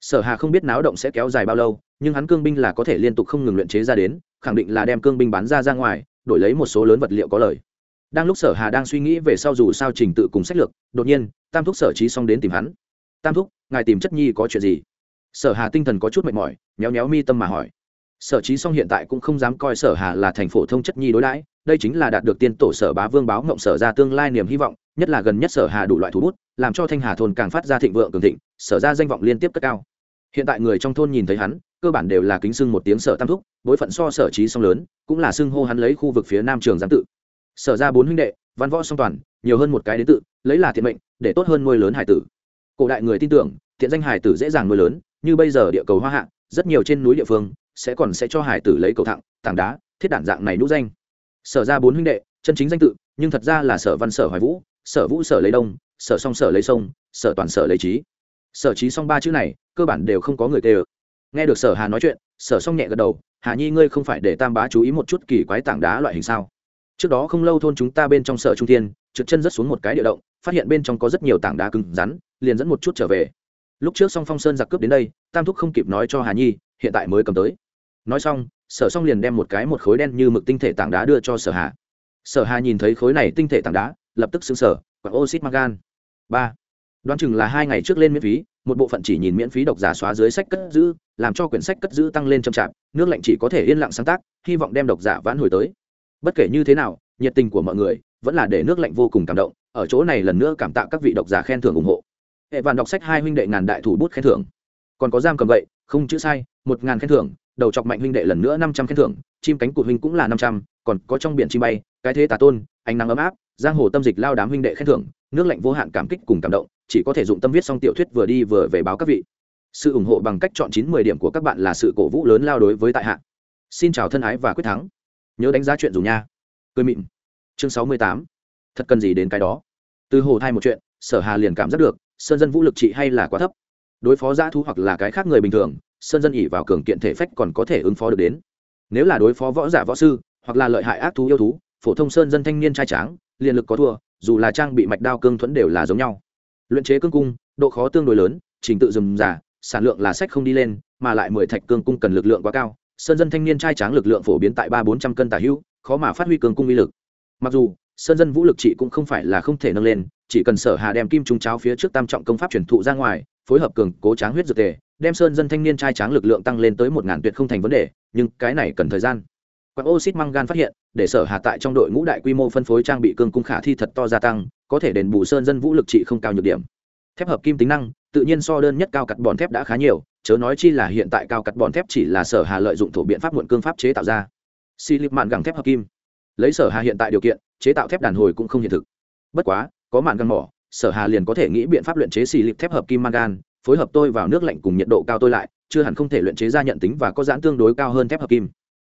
Sở hà không biết náo động sẽ kéo dài bao lâu, nhưng hắn cương binh là có thể liên tục không ngừng luyện chế ra đến, khẳng định là đem cương binh bán ra ra ngoài, đổi lấy một số lớn vật liệu có lời đang lúc sở hà đang suy nghĩ về sau dù sao trình tự cùng sách lược, đột nhiên, tam thúc sở trí xong đến tìm hắn. Tam thúc, ngài tìm chất nhi có chuyện gì? Sở hà tinh thần có chút mệt mỏi, méo méo mi tâm mà hỏi. Sở trí xong hiện tại cũng không dám coi sở hà là thành phổ thông chất nhi đối đãi đây chính là đạt được tiên tổ sở bá vương báo ngộng sở ra tương lai niềm hy vọng, nhất là gần nhất sở hà đủ loại thú bút, làm cho thanh hà thôn càng phát ra thịnh vượng cường thịnh, sở ra danh vọng liên tiếp cất cao. Hiện tại người trong thôn nhìn thấy hắn, cơ bản đều là kính sưng một tiếng sở tam thúc, bối phận so sở trí song lớn, cũng là xưng hô hắn lấy khu vực phía nam trường giám tự. Sở ra bốn huynh đệ, văn võ song toàn, nhiều hơn một cái đến tự, lấy là thiện mệnh, để tốt hơn nuôi lớn hải tử. Cổ đại người tin tưởng, thiện danh hải tử dễ dàng nuôi lớn, như bây giờ địa cầu hoa hạ, rất nhiều trên núi địa phương, sẽ còn sẽ cho hải tử lấy cầu thẳng, tảng đá, thiết đản dạng này nũ danh sở ra bốn huynh đệ, chân chính danh tự, nhưng thật ra là sở văn sở hoài vũ, sở vũ sở lấy đông, sở song sở lấy sông, sở toàn sở lấy trí sở trí song ba chữ này, cơ bản đều không có người tê ơ nghe được sở hà nói chuyện, sở song nhẹ gật đầu, hà nhi ngươi không phải để tam bá chú ý một chút kỳ quái tảng đá loại hình sao? Trước đó không lâu thôn chúng ta bên trong sở trung thiên, trượt chân rất xuống một cái địa động, phát hiện bên trong có rất nhiều tảng đá cứng rắn, liền dẫn một chút trở về. Lúc trước song phong sơn giặc cướp đến đây, tam thúc không kịp nói cho hà nhi, hiện tại mới cầm tới. Nói xong sở xong liền đem một cái một khối đen như mực tinh thể tảng đá đưa cho sở hà. Sở hà nhìn thấy khối này tinh thể tảng đá, lập tức xứng sở quả oxyd magan ba. Đoán chừng là hai ngày trước lên miễn phí, một bộ phận chỉ nhìn miễn phí độc giả xóa dưới sách cất giữ, làm cho quyển sách cất giữ tăng lên chậm chạp, nước lạnh chỉ có thể yên lặng sáng tác, hy vọng đem độc giả vãn hồi tới. Bất kể như thế nào, nhiệt tình của mọi người vẫn là để nước lạnh vô cùng cảm động, ở chỗ này lần nữa cảm tạ các vị độc giả khen thưởng ủng hộ. Hệ vạn đọc sách hai huynh đệ ngàn đại thủ bút khen thưởng. Còn có giam cầm vậy, không chữ sai, một ngàn khen thưởng đầu chọc mạnh huynh đệ lần nữa năm trăm khen thưởng, chim cánh cụt huynh cũng là năm trăm, còn có trong biển chim bay, cái thế tà tôn, ánh nắng ấm áp, giang hồ tâm dịch lao đám huynh đệ khen thưởng, nước lạnh vô hạn cảm kích cùng cảm động, chỉ có thể dụng tâm viết xong tiểu thuyết vừa đi vừa về báo các vị. Sự ủng hộ bằng cách chọn chín mười điểm của các bạn là sự cổ vũ lớn lao đối với tại hạ. Xin chào thân ái và quyết thắng. Nhớ đánh giá chuyện dùng nha. Cười mịn. Chương sáu mươi tám. Thật cần gì đến cái đó. Từ hồ thai một chuyện, sở hà liền cảm giác được, sơn dân vũ lực trị hay là quá thấp. Đối phó giã thú hoặc là cái khác người bình thường sơn dân ỉ vào cường kiện thể phách còn có thể ứng phó được đến. Nếu là đối phó võ giả võ sư, hoặc là lợi hại ác thú yêu thú, phổ thông sơn dân thanh niên trai tráng, liền lực có thua, dù là trang bị mạch đao cương thuẫn đều là giống nhau. Luyện chế cương cung, độ khó tương đối lớn, trình tự dùng giả sản lượng là sách không đi lên, mà lại mười thạch cương cung cần lực lượng quá cao. Sơn dân thanh niên trai tráng lực lượng phổ biến tại ba bốn trăm cân tả hữu khó mà phát huy cương cung uy lực. Mặc dù, sơn dân vũ lực trị cũng không phải là không thể nâng lên, chỉ cần sở hà đem kim trung cháo phía trước tam trọng công pháp truyền thụ ra ngoài phối hợp cường cố tráng huyết dược tề, đem sơn dân thanh niên trai tráng lực lượng tăng lên tới một ngàn tuyệt không thành vấn đề, nhưng cái này cần thời gian. Quặng oxit mangan phát hiện, để sở hạ tại trong đội ngũ đại quy mô phân phối trang bị cương cung khả thi thật to gia tăng, có thể đền bù sơn dân vũ lực trị không cao nhược điểm. Thép hợp kim tính năng, tự nhiên so đơn nhất cao cắt bòn thép đã khá nhiều, chớ nói chi là hiện tại cao cắt bòn thép chỉ là sở hà lợi dụng thổ biện pháp muộn cương pháp chế tạo ra. Xi lip mạn gẳng thép hợp kim. Lấy sở hà hiện tại điều kiện, chế tạo thép đàn hồi cũng không hiện thực. Bất quá, có mạn găng mỏ sở hà liền có thể nghĩ biện pháp luyện chế xì lịp thép hợp kim mangan, phối hợp tôi vào nước lạnh cùng nhiệt độ cao tôi lại, chưa hẳn không thể luyện chế ra nhận tính và có giãn tương đối cao hơn thép hợp kim.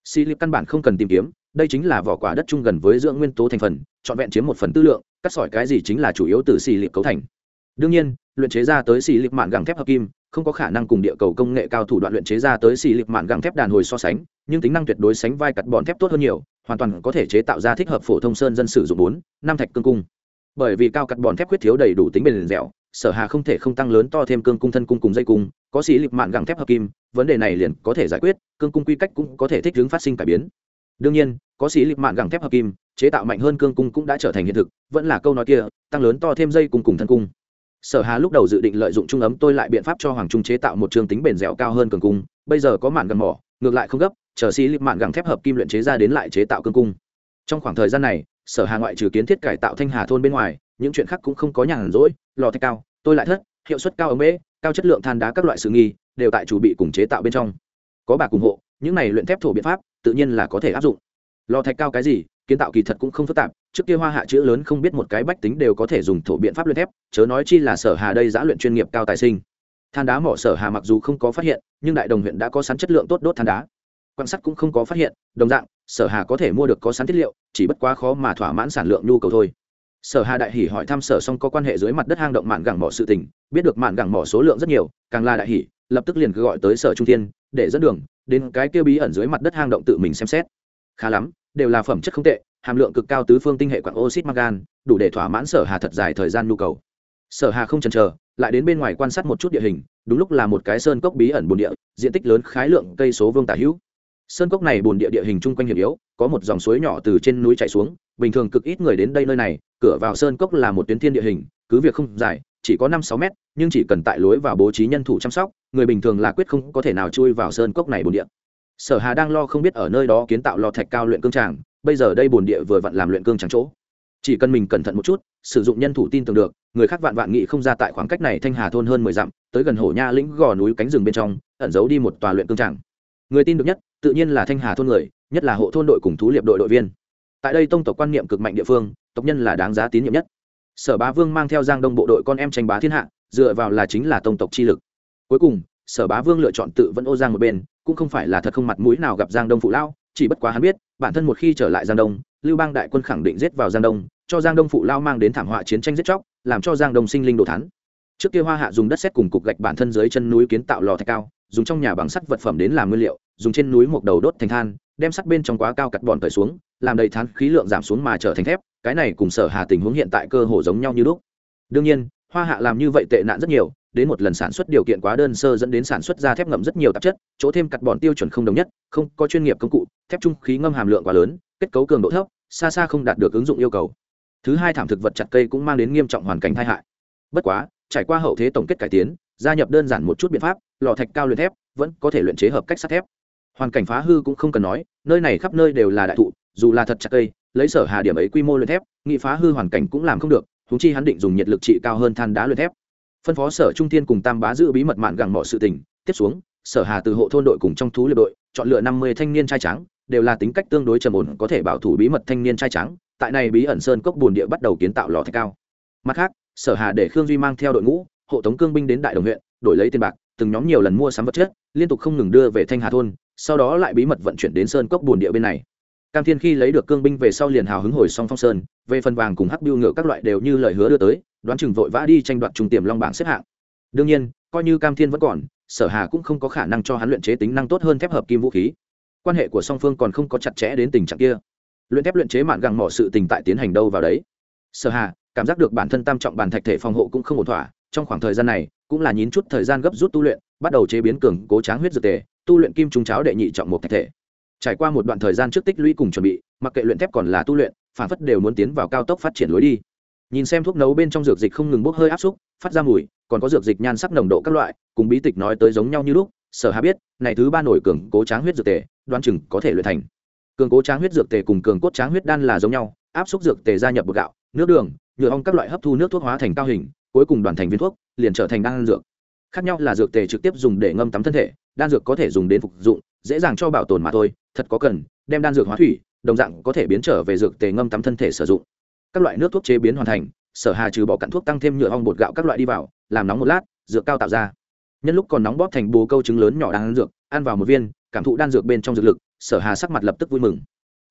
Xì lịp căn bản không cần tìm kiếm, đây chính là vỏ quả đất chung gần với dưỡng nguyên tố thành phần, trọn vẹn chiếm một phần tư lượng, cắt sỏi cái gì chính là chủ yếu từ xì lịp cấu thành. Đương nhiên, luyện chế ra tới xì lịp mạn gẳng thép hợp kim, không có khả năng cùng địa cầu công nghệ cao thủ đoạn luyện chế ra tới xì lịp mạn gẳng thép đàn hồi so sánh, nhưng tính năng tuyệt đối sánh vai cắt bọn thép tốt hơn nhiều, hoàn toàn có thể chế tạo ra thích hợp phổ thông sơn dân sử dụng bốn, năm thạch cương cung bởi vì cao cắt bòn thép khuyết thiếu đầy đủ tính bền dẻo, sở hà không thể không tăng lớn to thêm cương cung thân cung cùng dây cung, có xí lip mạn gẳng thép hợp kim, vấn đề này liền có thể giải quyết, cương cung quy cách cũng có thể thích ứng phát sinh cải biến. đương nhiên, có xí lip mạn gẳng thép hợp kim, chế tạo mạnh hơn cương cung cũng đã trở thành hiện thực, vẫn là câu nói kia, tăng lớn to thêm dây cung cùng thân cung. sở hà lúc đầu dự định lợi dụng trung ấm tôi lại biện pháp cho hoàng trung chế tạo một trường tính bền dẻo cao hơn cường cung, bây giờ có mạn gần mỏ, ngược lại không gấp, chờ xí lip mạn gẳng thép hợp kim luyện chế ra đến lại chế tạo cương cung. trong khoảng thời gian này sở hà ngoại trừ kiến thiết cải tạo thanh hà thôn bên ngoài, những chuyện khác cũng không có nhàn rỗi, lò thạch cao, tôi lại thất, hiệu suất cao ấm bế cao chất lượng than đá các loại sự nghi, đều tại chủ bị cùng chế tạo bên trong. Có bà cùng hộ, những này luyện thép thổ biện pháp, tự nhiên là có thể áp dụng. Lò thạch cao cái gì, kiến tạo kỳ thật cũng không phức tạp, trước kia hoa hạ chữ lớn không biết một cái bách tính đều có thể dùng thổ biện pháp luyện thép, chớ nói chi là sở hà đây giã luyện chuyên nghiệp cao tài sinh. Than đá mỏ sở hà mặc dù không có phát hiện, nhưng đại đồng huyện đã có sẵn chất lượng tốt đốt than đá quan sát cũng không có phát hiện, đồng dạng, sở hà có thể mua được có sẵn thiết liệu, chỉ bất quá khó mà thỏa mãn sản lượng nhu cầu thôi. Sở hà đại hỉ hỏi thăm sở xong có quan hệ dưới mặt đất hang động mạn gẳng mỏ sự tình, biết được mạn gẳng mỏ số lượng rất nhiều, càng là đại hỉ, lập tức liền cứ gọi tới sở trung thiên, để dẫn đường, đến cái kia bí ẩn dưới mặt đất hang động tự mình xem xét. Khá lắm, đều là phẩm chất không tệ, hàm lượng cực cao tứ phương tinh hệ quặng oxit mangan, đủ để thỏa mãn sở hà thật dài thời gian nhu cầu. Sở hà không chần chờ, lại đến bên ngoài quan sát một chút địa hình, đúng lúc là một cái sơn cốc bí ẩn bồn địa, diện tích lớn, khái lượng cây số vương tả hữu sơn cốc này bồn địa địa hình chung quanh hiểm yếu, có một dòng suối nhỏ từ trên núi chảy xuống, bình thường cực ít người đến đây nơi này, cửa vào sơn cốc là một tuyến thiên địa hình, cứ việc không dài, chỉ có năm sáu mét, nhưng chỉ cần tại lối và bố trí nhân thủ chăm sóc, người bình thường là quyết không có thể nào chui vào sơn cốc này bồn địa. Sở hà đang lo không biết ở nơi đó kiến tạo lò thạch cao luyện cương tràng, bây giờ đây bồn địa vừa vặn làm luyện cương tràng chỗ. Chỉ cần mình cẩn thận một chút, sử dụng nhân thủ tin tưởng được, người khác vạn vạn nghị không ra tại khoảng cách này thanh hà thôn hơn mười dặm, tới gần hổ nha lĩnh gò núi cánh rừng bên trong, ẩn giấu đi một tòa luyện cương tràng người tin được nhất, tự nhiên là thanh hà thôn người, nhất là hộ thôn đội cùng thú liệp đội đội viên. Tại đây tông tộc quan niệm cực mạnh địa phương, tộc nhân là đáng giá tín nhiệm nhất. Sở bá vương mang theo giang đông bộ đội con em tranh bá thiên hạ, dựa vào là chính là tông tộc chi lực. Cuối cùng, sở bá vương lựa chọn tự vẫn ô giang một bên, cũng không phải là thật không mặt mũi nào gặp giang đông phụ lao chỉ bất quá hắn biết, bản thân một khi trở lại giang đông, lưu bang đại quân khẳng định giết vào giang đông, cho giang đông phụ lao mang đến thảm họa chiến tranh giết chóc, làm cho giang đông sinh linh đồ thắn trước kia hoa hạ dùng đất xét cùng cục gạch bản thân dưới chân núi kiến tạo lò thạch cao dùng trong nhà bằng sắt vật phẩm đến làm nguyên liệu, dùng trên núi một đầu đốt thành than, đem sắt bên trong quá cao cắt bòn cởi xuống, làm đầy thán khí lượng giảm xuống mà trở thành thép, cái này cùng sở hà tình huống hiện tại cơ hồ giống nhau như lúc. Đương nhiên, hoa hạ làm như vậy tệ nạn rất nhiều, đến một lần sản xuất điều kiện quá đơn sơ dẫn đến sản xuất ra thép ngậm rất nhiều tạp chất, chỗ thêm cắt bòn tiêu chuẩn không đồng nhất, không có chuyên nghiệp công cụ, thép trung khí ngâm hàm lượng quá lớn, kết cấu cường độ thấp, xa xa không đạt được ứng dụng yêu cầu. Thứ hai thảm thực vật chặt cây cũng mang đến nghiêm trọng hoàn cảnh tai hại. Bất quá, trải qua hậu thế tổng kết cải tiến, gia nhập đơn giản một chút biện pháp lò thạch cao luyện thép, vẫn có thể luyện chế hợp cách sắt thép. Hoàn cảnh phá hư cũng không cần nói, nơi này khắp nơi đều là đại thụ, dù là thật chặt cây, lấy sở hà điểm ấy quy mô luyện thép, nghị phá hư hoàn cảnh cũng làm không được húng chi hắn định dùng nhiệt lực trị cao hơn than đá luyện thép. Phân phó sở trung tiên cùng tam bá giữ bí mật mạn gặng mọi sự tình, tiếp xuống, sở hà từ hộ thôn đội cùng trong thú liệt đội, chọn lựa năm mươi thanh niên trai trắng đều là tính cách tương đối trầm ổn, có thể bảo thủ bí mật thanh niên trai trắng tại này bí ẩn sơn cốc bùn địa bắt đầu kiến tạo lò thạch cao. Mặt khác, sở hà để khương duy mang theo đội ngũ, hộ tống cương binh đến đại đồng huyện, đổi lấy tiền bạc từng nhóm nhiều lần mua sắm vật chất, liên tục không ngừng đưa về thanh hà thôn, sau đó lại bí mật vận chuyển đến sơn cốc bùn địa bên này. Cam thiên khi lấy được cương binh về sau liền hào hứng hồi song phong sơn, về phần vàng cùng hắc biêu ngựa các loại đều như lời hứa đưa tới, đoán chừng vội vã đi tranh đoạt trùng tiềm long bảng xếp hạng. Đương nhiên, coi như cam thiên vẫn còn, sở hà cũng không có khả năng cho hắn luyện chế tính năng tốt hơn thép hợp kim vũ khí. Quan hệ của song phương còn không có chặt chẽ đến tình trạng kia. Luyện thép luyện chế mạn găng mỏ sự tình tại tiến hành đâu vào đấy? Sở hà, cảm giác được bản thân tam trọng bản thạch thể phòng hộ cũng không ổn thỏa, trong khoảng thời gian này cũng là nhín chút thời gian gấp rút tu luyện, bắt đầu chế biến cường cố tráng huyết dược tề, tu luyện kim trung cháo đệ nhị trọng một thạch thể. Trải qua một đoạn thời gian trước tích lũy cùng chuẩn bị, mặc kệ luyện thép còn là tu luyện, phản phất đều muốn tiến vào cao tốc phát triển lối đi. Nhìn xem thuốc nấu bên trong dược dịch không ngừng bốc hơi áp xúc, phát ra mùi, còn có dược dịch nhan sắc nồng độ các loại, cùng bí tịch nói tới giống nhau như lúc, sở hà biết, này thứ ba nổi cường cố tráng huyết dược tề đoan chừng có thể luyện thành. Cường cố tráng huyết dược tề cùng cường cốt tráng huyết đan là giống nhau, áp xúc dược tề gia nhập bột gạo, nước đường, nhựa ong các loại hấp thu nước thuốc hóa thành cao hình, cuối cùng đoàn thành viên thuốc liền trở thành đan dược. Khác nhau là dược tề trực tiếp dùng để ngâm tắm thân thể, đan dược có thể dùng đến phục dụng, dễ dàng cho bảo tồn mà thôi, thật có cần, đem đan dược hóa thủy, đồng dạng có thể biến trở về dược tề ngâm tắm thân thể sử dụng. Các loại nước thuốc chế biến hoàn thành, sở hà trừ bỏ cặn thuốc tăng thêm nhựa ong bột gạo các loại đi vào, làm nóng một lát, dược cao tạo ra. Nhân lúc còn nóng bóp thành bồ câu trứng lớn nhỏ đan dược, ăn vào một viên, cảm thụ đan dược bên trong dược lực, sở hà sắc mặt lập tức vui mừng.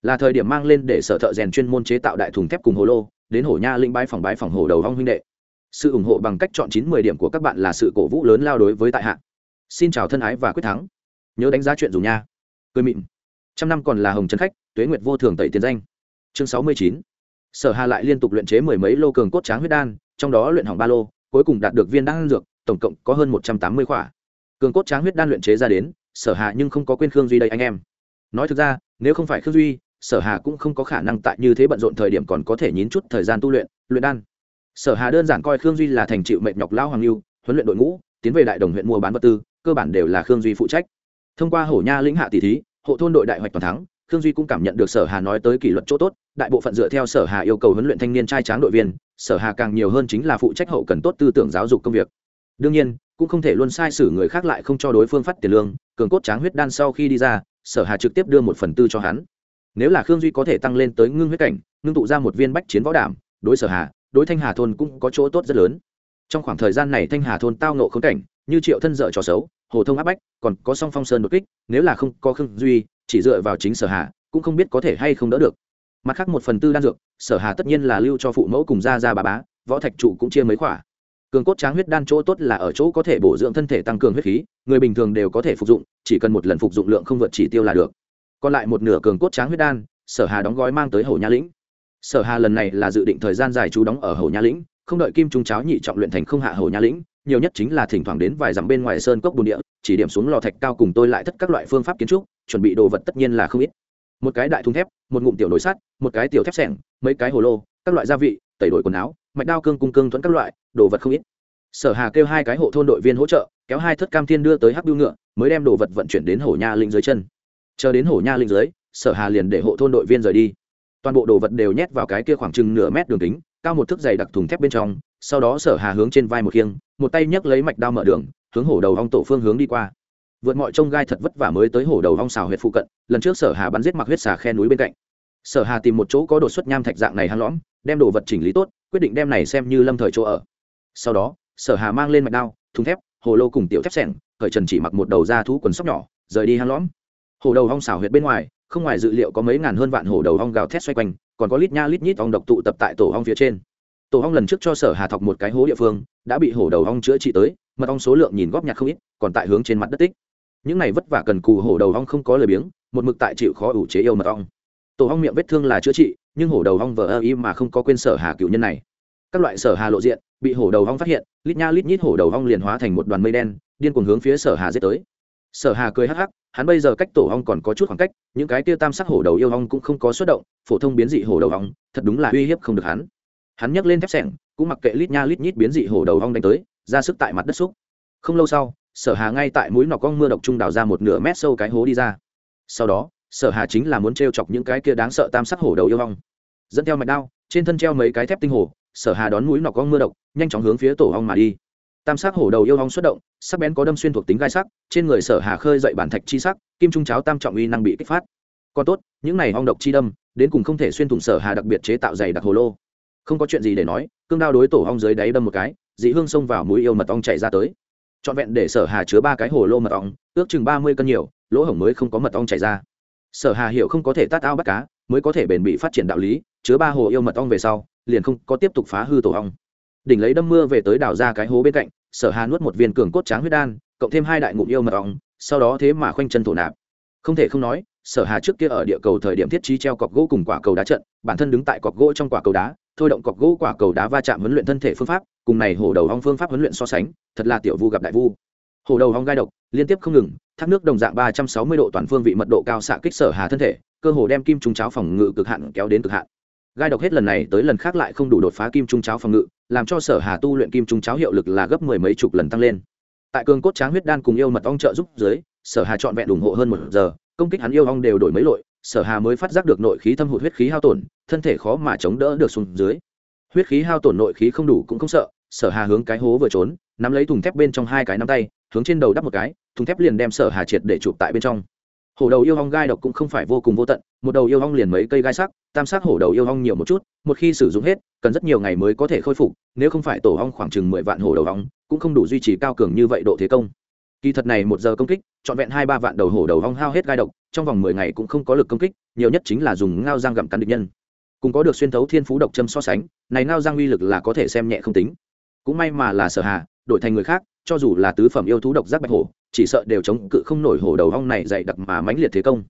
Là thời điểm mang lên để sở thợ rèn chuyên môn chế tạo đại thùng thép cùng hồ lô, đến hổ nha linh bái phòng bái phòng hồ đầu hong huynh đệ sự ủng hộ bằng cách chọn chín mười điểm của các bạn là sự cổ vũ lớn lao đối với tại hạ. Xin chào thân ái và quyết thắng. Nhớ đánh giá chuyện dùng nha. Cười mịn. Trăm năm còn là hồng trấn khách, tuế nguyệt vô thường tẩy tiền danh. Chương sáu mươi chín. Sở hà lại liên tục luyện chế mười mấy lô cường cốt tráng huyết đan, trong đó luyện hỏng ba lô, cuối cùng đạt được viên đan dược, tổng cộng có hơn một trăm tám mươi khỏa. Cường cốt tráng huyết đan luyện chế ra đến, sở hà nhưng không có quên khương duy đây anh em. Nói thực ra, nếu không phải khương duy, sở hà cũng không có khả năng tại như thế bận rộn thời điểm còn có thể nhín chút thời gian tu luyện luyện đan sở hà đơn giản coi khương duy là thành chịu mệnh nhọc lao hoàng lưu, huấn luyện đội ngũ, tiến về đại đồng huyện mua bán vật tư, cơ bản đều là khương duy phụ trách. Thông qua hổ nha lĩnh hạ tỷ thí, hộ thôn đội đại hoạch toàn thắng, khương duy cũng cảm nhận được sở hà nói tới kỷ luật chỗ tốt, đại bộ phận dựa theo sở hà yêu cầu huấn luyện thanh niên trai tráng đội viên, sở hà càng nhiều hơn chính là phụ trách hậu cần tốt tư tưởng giáo dục công việc. Đương nhiên, cũng không thể luôn sai sử người khác lại không cho đối phương phát tiền lương, cường cốt tráng huyết đan sau khi đi ra, sở hà trực tiếp đưa một phần tư cho hắn. Nếu là khương duy có thể tăng lên tới ngưng huyết cảnh, ngưng tụ ra một viên bách chiến võ đảm, đối sở hà đối thanh hà thôn cũng có chỗ tốt rất lớn. Trong khoảng thời gian này thanh hà thôn tao nộ khống cảnh, như triệu thân dợ trò xấu, hồ thông áp bách, còn có song phong sơn đột kích, nếu là không có khương duy, chỉ dựa vào chính sở hà, cũng không biết có thể hay không đỡ được. Mặt khác một phần tư đan dược, sở hà tất nhiên là lưu cho phụ mẫu cùng gia gia bà bá, võ thạch trụ cũng chia mấy khỏa. Cường cốt tráng huyết đan chỗ tốt là ở chỗ có thể bổ dưỡng thân thể tăng cường huyết khí, người bình thường đều có thể phục dụng, chỉ cần một lần phục dụng lượng không vượt chỉ tiêu là được. Còn lại một nửa cường cốt tráng huyết đan, sở hà đóng gói mang tới hồ nha lĩnh sở hà lần này là dự định thời gian dài chú đóng ở hồ nha lĩnh, không đợi kim trung cháo nhị trọng luyện thành không hạ hồ nha lĩnh, nhiều nhất chính là thỉnh thoảng đến vài dặm bên ngoài sơn cốc bùn địa, chỉ điểm xuống lò thạch cao cùng tôi lại thất các loại phương pháp kiến trúc, chuẩn bị đồ vật tất nhiên là không ít. Một cái đại thùng thép, một ngụm tiểu nồi sắt, một cái tiểu thép sẻng, mấy cái hồ lô, các loại gia vị, tẩy đổi quần áo, mạch đao cương cung cương thuẫn các loại, đồ vật không ít. Sở hà kêu hai cái hộ thôn đội viên hỗ trợ, kéo hai thất cam thiên đưa tới hắc biêu ngựa, mới đem đồ vật vận chuyển đến Hổ nha linh dưới chân. Chờ đến Hổ nha linh dưới, sở hà liền để hộ thôn đội viên rời đi toàn bộ đồ vật đều nhét vào cái kia khoảng chừng nửa mét đường kính, cao một thước dày đặc thùng thép bên trong, sau đó sở hà hướng trên vai một khiêng, một tay nhấc lấy mạch đao mở đường, hướng hổ đầu hong tổ phương hướng đi qua. Vượt mọi trông gai thật vất vả mới tới hổ đầu hong xào huyệt phụ cận, lần trước sở hà bắn giết mặc huyết xà khe núi bên cạnh. Sở hà tìm một chỗ có đột xuất nham thạch dạng này hăng lõm, đem đồ vật chỉnh lý tốt, quyết định đem này xem như lâm thời chỗ ở. Sau đó, sở hà mang lên mạch đao, thùng thép, hồ lô cùng tiểu thép sẻng, khởi trần chỉ mặc một đầu da thú quần sóc nhỏ, rời đi hang lõm. Hồ đầu hong xào huyệt bên ngoài không ngoài dự liệu có mấy ngàn hơn vạn hổ đầu ong gào thét xoay quanh, còn có lít nha lít nhít ong độc tụ tập tại tổ ong phía trên. Tổ ong lần trước cho sở hà thọc một cái hố địa phương, đã bị hổ đầu ong chữa trị tới, mật ong số lượng nhìn góp nhặt không ít, còn tại hướng trên mặt đất tích. Những này vất vả cần cù hổ đầu ong không có lời biếng, một mực tại chịu khó ủ chế yêu mật ong. Tổ ong miệng vết thương là chữa trị, nhưng hổ đầu ong vờ ơ im mà không có quên sở hà cựu nhân này. Các loại sở hà lộ diện, bị hổ đầu ong phát hiện, lít nha lít nhít hổ đầu ong liền hóa thành một đoàn mây đen, điên cuồng hướng phía sở hà dết tới sở hà cười hắc hắc hắn bây giờ cách tổ hong còn có chút khoảng cách những cái tia tam sắc hổ đầu yêu hong cũng không có xuất động phổ thông biến dị hổ đầu hong thật đúng là uy hiếp không được hắn. Hắn nhấc lên thép sẻng cũng mặc kệ lít nha lít nhít biến dị hổ đầu hong đánh tới ra sức tại mặt đất xúc. Không lâu sau sở hà ngay tại mũi nọc con mưa độc trung đào ra một nửa mét sâu cái hố đi ra. Sau đó sở hà chính là muốn trêu chọc những cái kia đáng sợ tam sắc hổ đầu yêu hong dẫn theo mạch đao trên thân treo mấy cái thép tinh hổ, sở hà đón mũi nọc con mưa độc nhanh chóng hướng phía tổ hong mà đi tam sắc hổ đầu yêu hong xuất động, sắc bén có đâm xuyên thuộc tính gai sắc, trên người sở hà khơi dậy bản thạch chi sắc, kim trung cháo tam trọng uy năng bị kích phát. Còn tốt, những này hong độc chi đâm, đến cùng không thể xuyên thủng sở hà đặc biệt chế tạo dày đặc hồ lô. Không có chuyện gì để nói, cương đao đối tổ hong dưới đáy đâm một cái, dị hương xông vào mũi yêu mật ong chạy ra tới. Trọn vẹn để sở hà chứa ba cái hồ lô mật ong, ước chừng ba mươi cân nhiều, lỗ hổng mới không có mật ong chảy ra. Sở hà hiểu không có thể tát ao bắt cá, mới có thể bền bị phát triển đạo lý, chứa ba hồ yêu mật ong về sau, liền không có tiếp tục phá hư tổ ong đỉnh lấy đâm mưa về tới đào ra cái hố bên cạnh, sở hà nuốt một viên cường cốt tráng huyết đan, cộng thêm hai đại ngụm yêu mật ong, sau đó thế mà khoanh chân thổ nạp. Không thể không nói, sở hà trước kia ở địa cầu thời điểm thiết trí treo cọc gỗ cùng quả cầu đá trận, bản thân đứng tại cọc gỗ trong quả cầu đá, thôi động cọc gỗ quả cầu đá va chạm huấn luyện thân thể phương pháp, cùng này hổ đầu hong phương pháp huấn luyện so sánh, thật là tiểu vu gặp đại vu. Hổ đầu hong gai độc, liên tiếp không ngừng, thác nước đồng dạng ba trăm sáu mươi độ toàn phương vị mật độ cao xạ kích sở hà thân thể, cơ hồ đem kim trùng cháo phòng ngự cực hạn kéo đến cực hạn gai độc hết lần này tới lần khác lại không đủ đột phá kim trung cháo phòng ngự, làm cho sở hà tu luyện kim trung cháo hiệu lực là gấp mười mấy chục lần tăng lên. Tại cường cốt tráng huyết đan cùng yêu mật ong trợ giúp dưới, sở hà trọn vẹn ủng hộ hơn một giờ, công kích hắn yêu ong đều đổi mấy lội, sở hà mới phát giác được nội khí thâm hụt huyết khí hao tổn, thân thể khó mà chống đỡ được xuống dưới. Huyết khí hao tổn nội khí không đủ cũng không sợ, sở hà hướng cái hố vừa trốn, nắm lấy thùng thép bên trong hai cái nắm tay, hướng trên đầu đắp một cái, thùng thép liền đem sở hà triệt để chụp tại bên trong hổ đầu yêu hong gai độc cũng không phải vô cùng vô tận, một đầu yêu hong liền mấy cây gai sắc, tam sắc hổ đầu yêu hong nhiều một chút, một khi sử dụng hết, cần rất nhiều ngày mới có thể khôi phục, nếu không phải tổ hong khoảng chừng mười vạn hổ đầu hong, cũng không đủ duy trì cao cường như vậy độ thế công. Kỳ thật này một giờ công kích, trọn vẹn hai ba vạn đầu hổ đầu hong hao hết gai độc, trong vòng mười ngày cũng không có lực công kích, nhiều nhất chính là dùng ngao giang gặm cắn địch nhân. Cùng có được xuyên thấu thiên phú độc châm so sánh, này ngao giang uy lực là có thể xem nhẹ không tính. Cũng may mà là sở hà, đổi thành người khác cho dù là tứ phẩm yêu thú độc giác bạch hổ, chỉ sợ đều chống cự không nổi hổ đầu ong này dày đặc mà mãnh liệt thế công.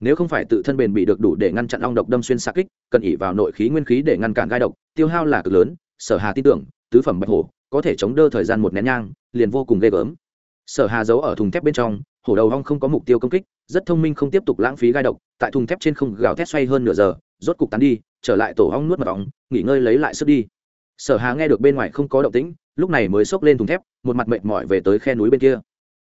Nếu không phải tự thân bền bị được đủ để ngăn chặn ong độc đâm xuyên xa kích, cần ỉ vào nội khí nguyên khí để ngăn cản gai độc, tiêu hao là cực lớn, sở hà tin tưởng, tứ phẩm bạch hổ có thể chống đỡ thời gian một nén nhang, liền vô cùng ghê gớm. Sở hà giấu ở thùng thép bên trong, hổ đầu ong không có mục tiêu công kích, rất thông minh không tiếp tục lãng phí gai độc, tại thùng thép trên không gào thét xoay hơn nửa giờ, rốt cục tán đi, trở lại tổ ong nuốt mật ong, nghỉ ngơi lấy lại sức đi sở hà nghe được bên ngoài không có động tĩnh, lúc này mới xốc lên thùng thép, một mặt mệt mỏi về tới khe núi bên kia.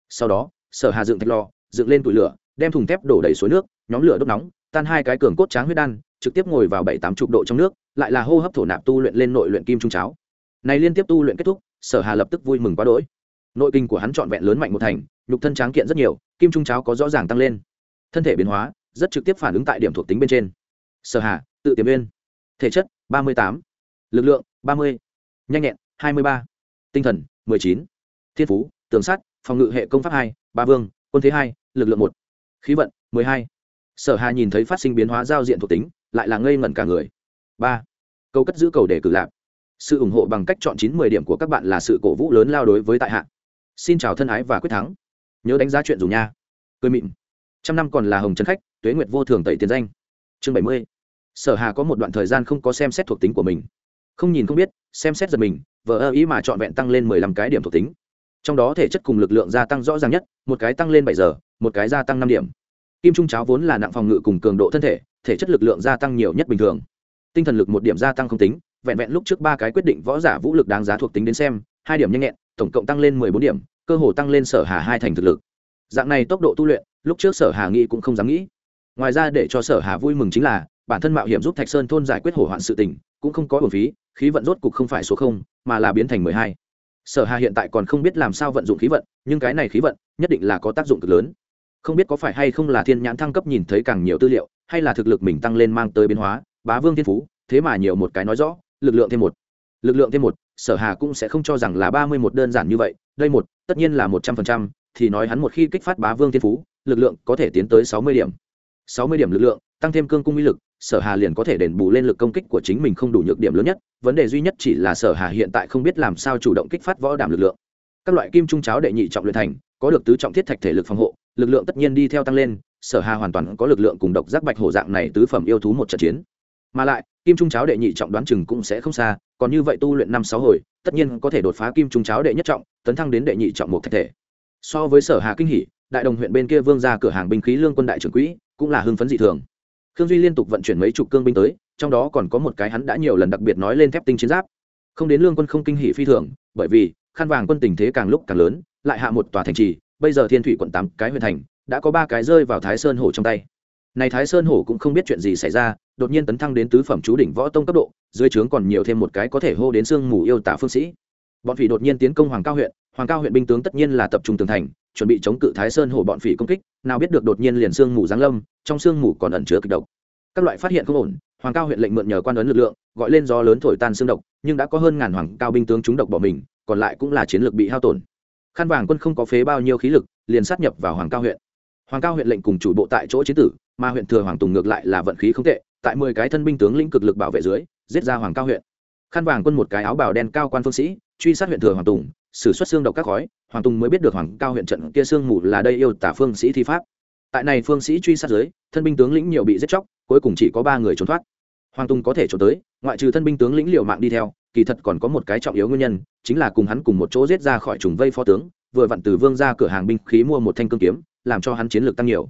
Sau đó, sở hà dựng thạch lò, dựng lên tủi lửa, đem thùng thép đổ đầy suối nước, nhóm lửa đốt nóng, tan hai cái cường cốt tráng huyết đan, trực tiếp ngồi vào bảy tám chục độ trong nước, lại là hô hấp thổ nạp tu luyện lên nội luyện kim trung cháo. Này liên tiếp tu luyện kết thúc, sở hà lập tức vui mừng quá đỗi. Nội kinh của hắn trọn vẹn lớn mạnh một thành, nhục thân tráng kiện rất nhiều, kim trung cháo có rõ ràng tăng lên. Thân thể biến hóa, rất trực tiếp phản ứng tại điểm thuộc tính bên trên. Sở hà, tự tiềm viên thể chất, ba mươi tám lực lượng, ba mươi. Nhanh nhẹn, hai mươi ba. Tinh thần, mười chín. Thiên phú, tường sắt, phòng ngự hệ công pháp hai, ba vương, quân thế hai, lực lượng một. Khí vận, mười hai. Sở hà nhìn thấy phát sinh biến hóa giao diện thuộc tính, lại là ngây ngẩn cả người. Ba. Câu cất giữ cầu để cử lạc sự ủng hộ bằng cách chọn chín mười điểm của các bạn là sự cổ vũ lớn lao đối với tại hạ. Xin chào thân ái và quyết thắng. Nhớ đánh giá chuyện dù nha. Cười mịn. Trăm năm còn là hồng trấn khách, tuế nguyệt vô thường tẩy tiền danh. Chương bảy mươi. Sở hà có một đoạn thời gian không có xem xét thuộc tính của mình không nhìn không biết, xem xét giật mình, vờ ơ ý mà trọn vẹn tăng lên mười lăm cái điểm thuộc tính. Trong đó thể chất cùng lực lượng gia tăng rõ ràng nhất, một cái tăng lên bảy giờ, một cái gia tăng năm điểm. Kim trung cháo vốn là nặng phòng ngự cùng cường độ thân thể thể chất lực lượng gia tăng nhiều nhất bình thường. Tinh thần lực một điểm gia tăng không tính, vẹn vẹn lúc trước ba cái quyết định võ giả vũ lực đáng giá thuộc tính đến xem, hai điểm nhanh nhẹn, tổng cộng tăng lên mười bốn điểm, cơ hồ tăng lên sở hà hai thành thực lực. Dạng này tốc độ tu luyện, lúc trước sở hà nghĩ cũng không dám nghĩ. Ngoài ra để cho sở hà vui mừng chính là, bản thân mạo hiểm giúp thạch sơn thôn giải quyết hổ hoạn sự tình, cũng không có bổn phí khí vận rốt cục không phải số không, mà là biến thành mười hai. Sở hà hiện tại còn không biết làm sao vận dụng khí vận, nhưng cái này khí vận nhất định là có tác dụng cực lớn. Không biết có phải hay không là thiên nhãn thăng cấp nhìn thấy càng nhiều tư liệu, hay là thực lực mình tăng lên mang tới biến hóa, bá vương thiên phú, thế mà nhiều một cái nói rõ, lực lượng thêm một. Lực lượng thêm một, sở hà cũng sẽ không cho rằng là ba mươi một đơn giản như vậy, đây một, tất nhiên là một trăm phần trăm, thì nói hắn một khi kích phát bá vương thiên phú, lực lượng có thể tiến tới sáu mươi điểm. sáu mươi điểm lực lượng tăng thêm cương cung uy lực, sở hà liền có thể đền bù lên lực công kích của chính mình không đủ nhược điểm lớn nhất, vấn đề duy nhất chỉ là sở hà hiện tại không biết làm sao chủ động kích phát võ đảm lực lượng. Các loại kim trung cháo đệ nhị trọng luyện thành, có được tứ trọng thiết thạch thể lực phòng hộ, lực lượng tất nhiên đi theo tăng lên, sở hà hoàn toàn có lực lượng cùng độc giác bạch hổ dạng này tứ phẩm yêu thú một trận chiến. Mà lại, kim trung cháo đệ nhị trọng đoán chừng cũng sẽ không xa, còn như vậy tu luyện năm sáu hồi, tất nhiên có thể đột phá kim trung cháo đệ nhất trọng, tấn thăng đến đệ nhị trọng một thạch thể. So với sở hà kinh hỷ đại đồng huyện bên kia vương ra cửa hàng binh khí lương quân đại trưởng quỹ, cũng là hưng phấn dị thường khương duy liên tục vận chuyển mấy chục cương binh tới, trong đó còn có một cái hắn đã nhiều lần đặc biệt nói lên thép tinh chiến giáp. Không đến lương quân không kinh hỷ phi thường, bởi vì khăn vàng quân tình thế càng lúc càng lớn, lại hạ một tòa thành trì, bây giờ thiên thủy quận tám cái huyện thành, đã có ba cái rơi vào thái sơn hổ trong tay. Này thái sơn hổ cũng không biết chuyện gì xảy ra, đột nhiên tấn thăng đến tứ phẩm chú đỉnh võ tông cấp độ, dưới trướng còn nhiều thêm một cái có thể hô đến sương mù yêu tả phương sĩ. Bọn phỉ đột nhiên tiến công hoàng cao huyện, hoàng cao huyện binh tướng tất nhiên là tập trung tường thành chuẩn bị chống cự thái sơn hổ bọn phỉ công kích, nào biết được đột nhiên liền sương mù giáng lâm, trong sương mù còn ẩn chứa kịch độc. Các loại phát hiện không ổn, hoàng cao huyện lệnh mượn nhờ quan ấn lực lượng, gọi lên gió lớn thổi tan xương độc, nhưng đã có hơn ngàn hoàng cao binh tướng trúng độc bỏ mình, còn lại cũng là chiến lược bị hao tổn. Khăn vàng quân không có phế bao nhiêu khí lực, liền sát nhập vào hoàng cao huyện. Hoàng cao huyện lệnh cùng chủ bộ tại chỗ chế tử, mà huyện thừa hoàng tùng ngược lại là vận khí không tệ, tại mười cái thân binh tướng lĩnh cực lực bảo vệ dưới, giết ra hoàng cao huyện. Khăn vàng quân một cái áo bào đen cao quan phương sĩ, truy sát huyện thừa hoàng tùng sử xuất xương độc các khói, hoàng tùng mới biết được hoàng cao huyện trận kia sương mù là đây yêu tả phương sĩ thi pháp. Tại này phương sĩ truy sát dưới thân binh tướng lĩnh nhiều bị giết chóc, cuối cùng chỉ có ba người trốn thoát. Hoàng tùng có thể trốn tới, ngoại trừ thân binh tướng lĩnh liệu mạng đi theo, kỳ thật còn có một cái trọng yếu nguyên nhân, chính là cùng hắn cùng một chỗ giết ra khỏi trùng vây phó tướng, vừa vặn từ vương ra cửa hàng binh khí mua một thanh cương kiếm, làm cho hắn chiến lược tăng nhiều.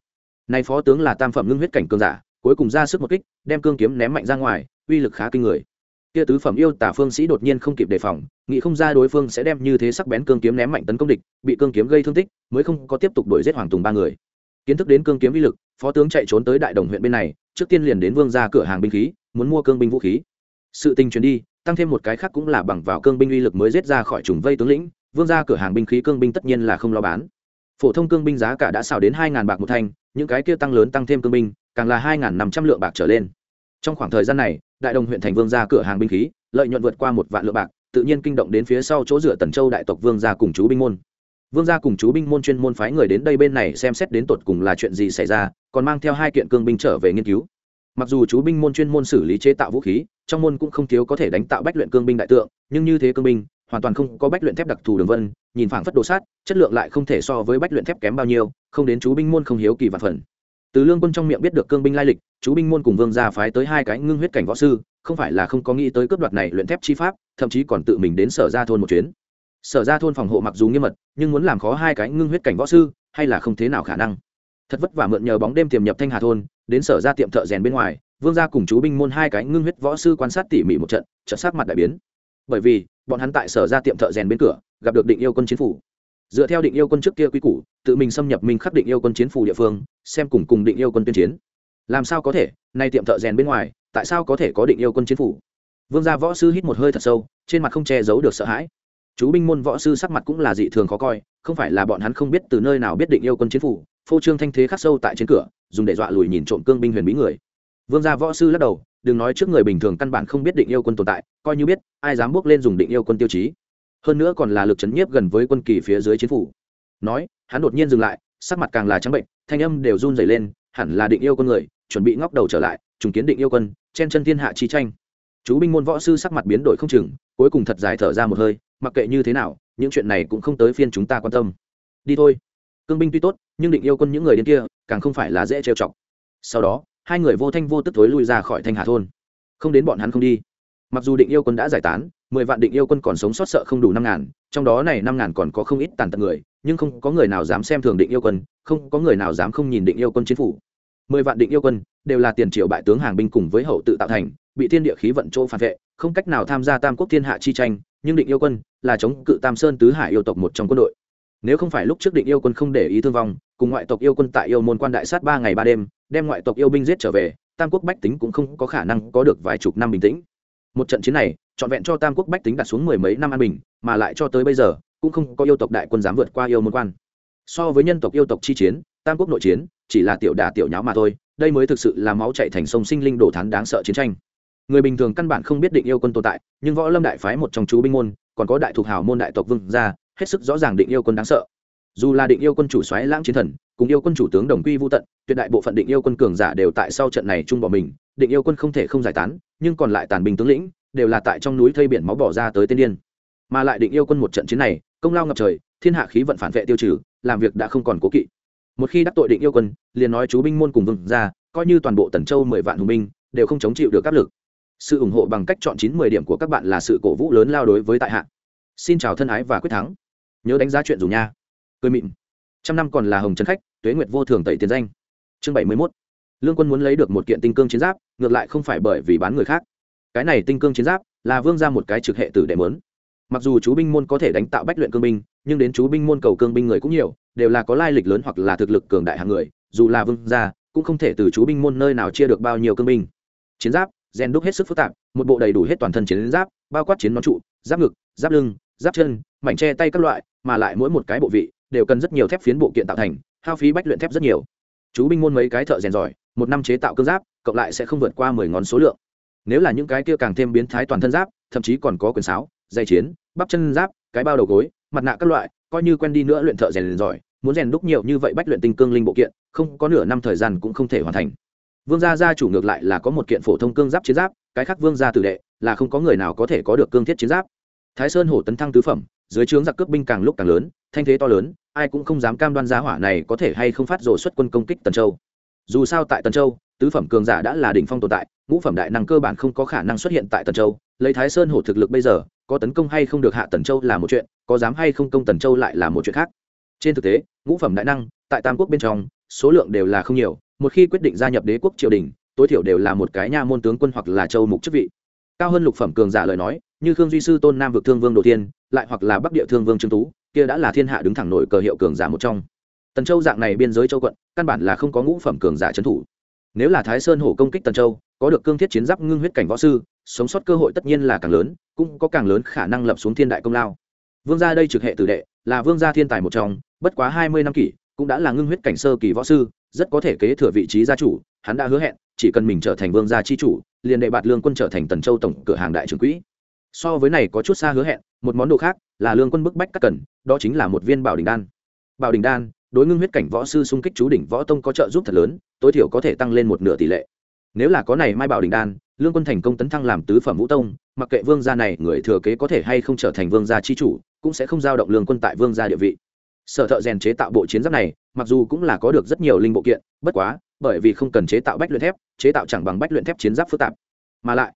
Nay phó tướng là tam phẩm ngưng huyết cảnh cường giả, cuối cùng ra sức một kích, đem cương kiếm ném mạnh ra ngoài, uy lực khá kinh người kia tứ phẩm yêu tả phương sĩ đột nhiên không kịp đề phòng, nghĩ không ra đối phương sẽ đem như thế sắc bén cương kiếm ném mạnh tấn công địch, bị cương kiếm gây thương tích, mới không có tiếp tục đuổi giết hoàng tùng ba người. Kiến thức đến cương kiếm uy lực, phó tướng chạy trốn tới đại đồng huyện bên này, trước tiên liền đến vương ra cửa hàng binh khí, muốn mua cương binh vũ khí. Sự tình chuyển đi, tăng thêm một cái khác cũng là bằng vào cương binh uy lực mới giết ra khỏi trùng vây tướng lĩnh, vương ra cửa hàng binh khí cương binh tất nhiên là không lo bán. Phổ thông cương binh giá cả đã xào đến hai bạc một thanh, những cái kia tăng lớn tăng thêm cương binh, càng là hai năm trăm lượng bạc trở lên trong khoảng thời gian này, đại đồng huyện thành vương ra cửa hàng binh khí, lợi nhuận vượt qua một vạn lượng bạc, tự nhiên kinh động đến phía sau chỗ dựa tần châu đại tộc vương gia cùng chú binh môn. Vương gia cùng chú binh môn chuyên môn phái người đến đây bên này xem xét đến tột cùng là chuyện gì xảy ra, còn mang theo hai kiện cương binh trở về nghiên cứu. Mặc dù chú binh môn chuyên môn xử lý chế tạo vũ khí, trong môn cũng không thiếu có thể đánh tạo bách luyện cương binh đại tượng, nhưng như thế cương binh, hoàn toàn không có bách luyện thép đặc thù đường vân, nhìn phảng phất đồ sát, chất lượng lại không thể so với bách luyện thép kém bao nhiêu, không đến chú binh môn không hiếu kỳ vạn phần từ lương quân trong miệng biết được cương binh lai lịch, chú binh môn cùng vương gia phái tới hai cái ngưng huyết cảnh võ sư, không phải là không có nghĩ tới cướp đoạt này luyện thép chi pháp, thậm chí còn tự mình đến sở ra thôn một chuyến. Sở ra thôn phòng hộ mặc dù nghiêm mật, nhưng muốn làm khó hai cái ngưng huyết cảnh võ sư, hay là không thế nào khả năng. Thật vất vả mượn nhờ bóng đêm tiềm nhập thanh hà thôn, đến sở ra tiệm thợ rèn bên ngoài, vương gia cùng chú binh môn hai cái ngưng huyết võ sư quan sát tỉ mỉ một trận trận sát mặt đại biến. Bởi vì, bọn hắn tại sở ra tiệm thợ rèn bên cửa, gặp được định yêu quân chính phủ dựa theo định yêu quân trước kia quy củ, tự mình xâm nhập mình khắc định yêu quân chiến phủ địa phương, xem cùng cùng định yêu quân tuyên chiến. Làm sao có thể? Nay tiệm thợ rèn bên ngoài, tại sao có thể có định yêu quân chiến phủ vương gia võ sư hít một hơi thật sâu, trên mặt không che giấu được sợ hãi. Chú binh môn võ sư sắc mặt cũng là dị thường khó coi, không phải là bọn hắn không biết từ nơi nào biết định yêu quân chiến phủ phô trương thanh thế khắc sâu tại trên cửa, dùng để dọa lùi nhìn trộm cương binh huyền bí người. Vương gia võ sư lắc đầu, đừng nói trước người bình thường căn bản không biết định yêu quân tồn tại, coi như biết, ai dám bước lên dùng định yêu quân tiêu chí hơn nữa còn là lực chấn nhiếp gần với quân kỳ phía dưới chiến phủ. Nói, hắn đột nhiên dừng lại, sắc mặt càng là trắng bệnh, thanh âm đều run rẩy lên, hẳn là định yêu con người, chuẩn bị ngóc đầu trở lại, trùng kiến định yêu quân, chen chân thiên hạ chi tranh. Chú binh môn võ sư sắc mặt biến đổi không chừng, cuối cùng thật dài thở ra một hơi, mặc kệ như thế nào, những chuyện này cũng không tới phiên chúng ta quan tâm. Đi thôi. Cương binh tuy tốt, nhưng định yêu quân những người đến kia, càng không phải là dễ trêu chọc. Sau đó, hai người vô thanh vô tức thối lui ra khỏi thanh hà thôn. Không đến bọn hắn không đi. Mặc dù định yêu quân đã giải tán mười vạn định yêu quân còn sống sót sợ không đủ năm ngàn, trong đó này năm ngàn còn có không ít tàn tật người, nhưng không có người nào dám xem thường định yêu quân, không có người nào dám không nhìn định yêu quân chiến phủ. Mười vạn định yêu quân đều là tiền triệu bại tướng hàng binh cùng với hậu tự tạo thành, bị thiên địa khí vận chỗ phản vệ, không cách nào tham gia tam quốc thiên hạ chi tranh, nhưng định yêu quân là chống cự tam sơn tứ hải yêu tộc một trong quân đội. Nếu không phải lúc trước định yêu quân không để ý thương vong, cùng ngoại tộc yêu quân tại yêu môn quan đại sát ba ngày ba đêm, đem ngoại tộc yêu binh giết trở về, tam quốc bách tính cũng không có khả năng có được vài chục năm bình tĩnh một trận chiến này, trọn vẹn cho tam quốc bách tính đặt xuống mười mấy năm an bình, mà lại cho tới bây giờ, cũng không có yêu tộc đại quân dám vượt qua yêu môn quan. So với nhân tộc yêu tộc chi chiến, tam quốc nội chiến, chỉ là tiểu đà tiểu nháo mà thôi, đây mới thực sự là máu chạy thành sông sinh linh đổ thán đáng sợ chiến tranh. Người bình thường căn bản không biết định yêu quân tồn tại, nhưng võ lâm đại phái một trong chú binh môn, còn có đại thuộc hào môn đại tộc vương gia, hết sức rõ ràng định yêu quân đáng sợ dù là định yêu quân chủ xoáy lãng chiến thần, cùng yêu quân chủ tướng đồng quy vô tận, tuyệt đại bộ phận định yêu quân cường giả đều tại sau trận này chung bỏ mình, định yêu quân không thể không giải tán, nhưng còn lại tàn binh tướng lĩnh, đều là tại trong núi thây biển máu bỏ ra tới tiên điên. Mà lại định yêu quân một trận chiến này, công lao ngập trời, thiên hạ khí vận phản vệ tiêu trừ, làm việc đã không còn cố kỵ. Một khi đắc tội định yêu quân, liền nói chú binh môn cùng vương ra coi như toàn bộ tần châu mười vạn hùng binh, đều không chống chịu được áp lực. Sự ủng hộ bằng cách chọn chín mười điểm của các bạn là sự cổ vũ lớn lao đối với tại hạ. Xin chào thân ái và quyết thắng. Nhớ đánh giá chuyện dù nha cười mịn. Trăm năm còn là hồng trấn khách, tuế nguyệt vô thường tẩy tiền danh. Chương bảy mươi mốt. Lương quân muốn lấy được một kiện tinh cương chiến giáp, ngược lại không phải bởi vì bán người khác. Cái này tinh cương chiến giáp là vương ra một cái trực hệ tử đệ mớn. Mặc dù chú binh môn có thể đánh tạo bách luyện cương binh, nhưng đến chú binh môn cầu cương binh người cũng nhiều, đều là có lai lịch lớn hoặc là thực lực cường đại hàng người, dù là vương gia, cũng không thể từ chú binh môn nơi nào chia được bao nhiêu cương binh. Chiến giáp gen đúc hết sức phức tạp, một bộ đầy đủ hết toàn thân chiến giáp, bao quát chiến nón trụ, giáp ngực, giáp lưng, giáp chân, mảnh tre tay các loại, mà lại mỗi một cái bộ vị đều cần rất nhiều thép phiến bộ kiện tạo thành, hao phí bách luyện thép rất nhiều. Chú binh môn mấy cái thợ rèn giỏi, một năm chế tạo cương giáp, cộng lại sẽ không vượt qua mười ngón số lượng. Nếu là những cái kia càng thêm biến thái toàn thân giáp, thậm chí còn có quyền sáo, dây chiến, bắp chân giáp, cái bao đầu gối, mặt nạ các loại, coi như quen đi nữa luyện thợ rèn giỏi, muốn rèn đúc nhiều như vậy bách luyện tinh cương linh bộ kiện, không có nửa năm thời gian cũng không thể hoàn thành. Vương gia gia chủ ngược lại là có một kiện phổ thông cương giáp chiến giáp, cái khác vương gia tử đệ là không có người nào có thể có được cương thiết chiến giáp. Thái sơn hổ tấn thăng tứ phẩm, dưới trướng giặc cướp binh càng lúc càng lớn thanh thế to lớn, ai cũng không dám cam đoan giá hỏa này có thể hay không phát rồ xuất quân công kích tần châu. Dù sao tại tần châu, tứ phẩm cường giả đã là đỉnh phong tồn tại, ngũ phẩm đại năng cơ bản không có khả năng xuất hiện tại tần châu. Lấy thái sơn hổ thực lực bây giờ, có tấn công hay không được hạ tần châu là một chuyện, có dám hay không công tần châu lại là một chuyện khác. Trên thực tế, ngũ phẩm đại năng, tại tam quốc bên trong, số lượng đều là không nhiều, một khi quyết định gia nhập đế quốc triều đình, tối thiểu đều là một cái nha môn tướng quân hoặc là châu mục chức vị. Cao hơn lục phẩm cường giả lời nói, như khương duy sư tôn nam vực thương vương đồ tiên lại hoặc là bắc địa thương vương trương tú kia đã là thiên hạ đứng thẳng nổi cờ hiệu cường giả một trong. Tần châu dạng này biên giới châu quận, căn bản là không có ngũ phẩm cường giả trấn thủ. Nếu là thái sơn hổ công kích tần châu, có được cương thiết chiến giáp ngưng huyết cảnh võ sư, sống sót cơ hội tất nhiên là càng lớn, cũng có càng lớn khả năng lập xuống thiên đại công lao. Vương gia đây trực hệ tử đệ, là vương gia thiên tài một trong, bất quá hai mươi năm kỷ, cũng đã là ngưng huyết cảnh sơ kỳ võ sư, rất có thể kế thừa vị trí gia chủ, hắn đã hứa hẹn, chỉ cần mình trở thành vương gia chi chủ, liền đệ bạt lương quân trở thành tần châu tổng cửa hàng đại trưởng quỹ. So với này có chút xa hứa hẹn, một món đồ khác, là lương quân bức bách các cần đó chính là một viên bảo đình đan. Bảo đình đan, đối ngưng huyết cảnh võ sư xung kích chú đỉnh võ tông có trợ giúp thật lớn, tối thiểu có thể tăng lên một nửa tỷ lệ. Nếu là có này mai bảo đình đan, lương quân thành công tấn thăng làm tứ phẩm vũ tông, mặc kệ vương gia này, người thừa kế có thể hay không trở thành vương gia chi chủ, cũng sẽ không giao động lương quân tại vương gia địa vị. Sở thợ rèn chế tạo bộ chiến giáp này, mặc dù cũng là có được rất nhiều linh bộ kiện, bất quá, bởi vì không cần chế tạo bách luyện thép, chế tạo chẳng bằng bách luyện thép chiến giáp phức tạp. Mà lại,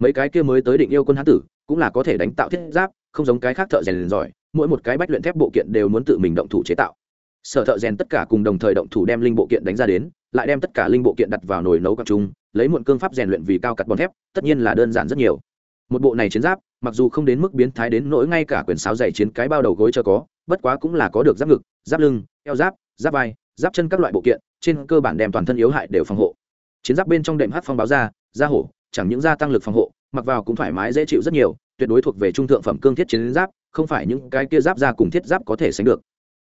mấy cái kia mới tới định yêu quân hán tử, cũng là có thể đánh tạo thiết giáp, không giống cái khác thợ rèn giỏi mỗi một cái bách luyện thép bộ kiện đều muốn tự mình động thủ chế tạo. Sở thợ rèn tất cả cùng đồng thời động thủ đem linh bộ kiện đánh ra đến, lại đem tất cả linh bộ kiện đặt vào nồi nấu cặp chung lấy muộn cương pháp rèn luyện vì cao cặt bòn thép, tất nhiên là đơn giản rất nhiều. Một bộ này chiến giáp, mặc dù không đến mức biến thái đến nỗi ngay cả quyền sáo dày chiến cái bao đầu gối cho có, bất quá cũng là có được giáp ngực, giáp lưng, eo giáp giáp vai, giáp chân các loại bộ kiện, trên cơ bản đem toàn thân yếu hại đều phòng hộ. Chiến giáp bên trong đệm hát phong báo ra, da hổ, chẳng những gia tăng lực phòng hộ, mặc vào cũng thoải mái dễ chịu rất nhiều, tuyệt đối thuộc về trung thượng phẩm cương thiết chiến giáp không phải những cái kia giáp ra cùng thiết giáp có thể sánh được.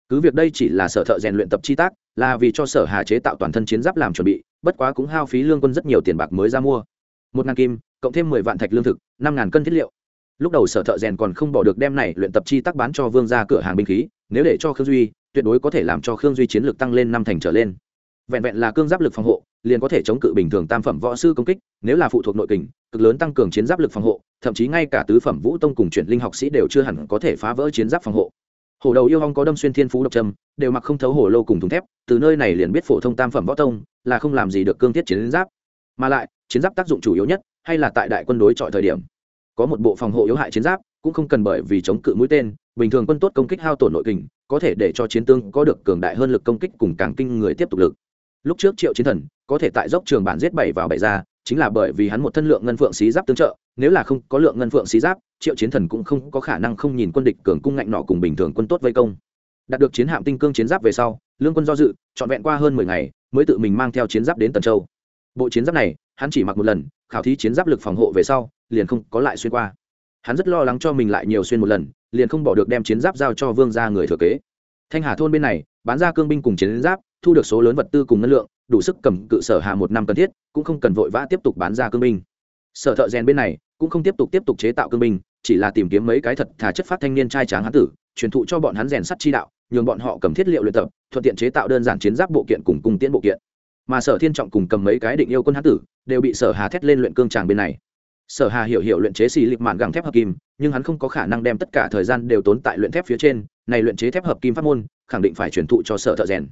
Cứ việc đây chỉ là sở thợ rèn luyện tập chi tác, là vì cho sở hà chế tạo toàn thân chiến giáp làm chuẩn bị, bất quá cũng hao phí lương quân rất nhiều tiền bạc mới ra mua. Một ngàn kim, cộng thêm mười vạn thạch lương thực, năm ngàn cân thiết liệu. Lúc đầu sở thợ rèn còn không bỏ được đem này luyện tập chi tác bán cho vương ra cửa hàng binh khí, nếu để cho khương duy, tuyệt đối có thể làm cho khương duy chiến lược tăng lên năm thành trở lên. Vẹn vẹn là cương giáp lực phòng hộ liền có thể chống cự bình thường tam phẩm võ sư công kích, nếu là phụ thuộc nội kình, cực lớn tăng cường chiến giáp lực phòng hộ, thậm chí ngay cả tứ phẩm vũ tông cùng chuyển linh học sĩ đều chưa hẳn có thể phá vỡ chiến giáp phòng hộ. Hổ đầu yêu hong có đâm xuyên thiên phú độc trâm, đều mặc không thấu hổ lô cùng thùng thép, từ nơi này liền biết phổ thông tam phẩm võ tông, là không làm gì được cương thiết chiến giáp. Mà lại, chiến giáp tác dụng chủ yếu nhất, hay là tại đại quân đối chọi thời điểm. Có một bộ phòng hộ yếu hại chiến giáp, cũng không cần bởi vì chống cự mũi tên, bình thường quân tốt công kích hao tổn nội kình, có thể để cho chiến tương có được cường đại hơn lực công kích cùng càng kinh người tiếp tục lực lúc trước triệu chiến thần có thể tại dốc trường bản giết bảy vào bảy ra, chính là bởi vì hắn một thân lượng ngân phượng xí giáp tương trợ, nếu là không có lượng ngân phượng xí giáp, triệu chiến thần cũng không có khả năng không nhìn quân địch cường cung ngạnh nọ cùng bình thường quân tốt vây công. Đạt được chiến hạm tinh cương chiến giáp về sau, lương quân do dự, trọn vẹn qua hơn mười ngày, mới tự mình mang theo chiến giáp đến tần châu. Bộ chiến giáp này, hắn chỉ mặc một lần, khảo thí chiến giáp lực phòng hộ về sau, liền không có lại xuyên qua. Hắn rất lo lắng cho mình lại nhiều xuyên một lần, liền không bỏ được đem chiến giáp giao cho vương gia người thừa kế. Thanh hà thôn bên này, bán ra cương binh cùng chiến giáp thu được số lớn vật tư cùng năng lượng, đủ sức cầm cự sở hà một năm cần thiết, cũng không cần vội vã tiếp tục bán ra cương binh. Sở thợ rèn bên này cũng không tiếp tục tiếp tục chế tạo cương binh, chỉ là tìm kiếm mấy cái thật thà chất phát thanh niên trai tráng hán tử, truyền thụ cho bọn hắn rèn sắt chi đạo, nhường bọn họ cầm thiết liệu luyện tập, thuận tiện chế tạo đơn giản chiến giáp bộ kiện cùng cung tiễn bộ kiện. Mà sở thiên trọng cùng cầm mấy cái định yêu quân hán tử đều bị sở hà thét lên luyện cương tràng bên này. Sở hà hiểu hiểu luyện chế xì lịp mạn gẳng thép hợp kim, nhưng hắn không có khả năng đem tất cả thời gian đều tốn tại luyện thép phía trên, này luyện chế thép hợp kim pháp môn, khẳng định phải truyền thụ cho sở thợ rèn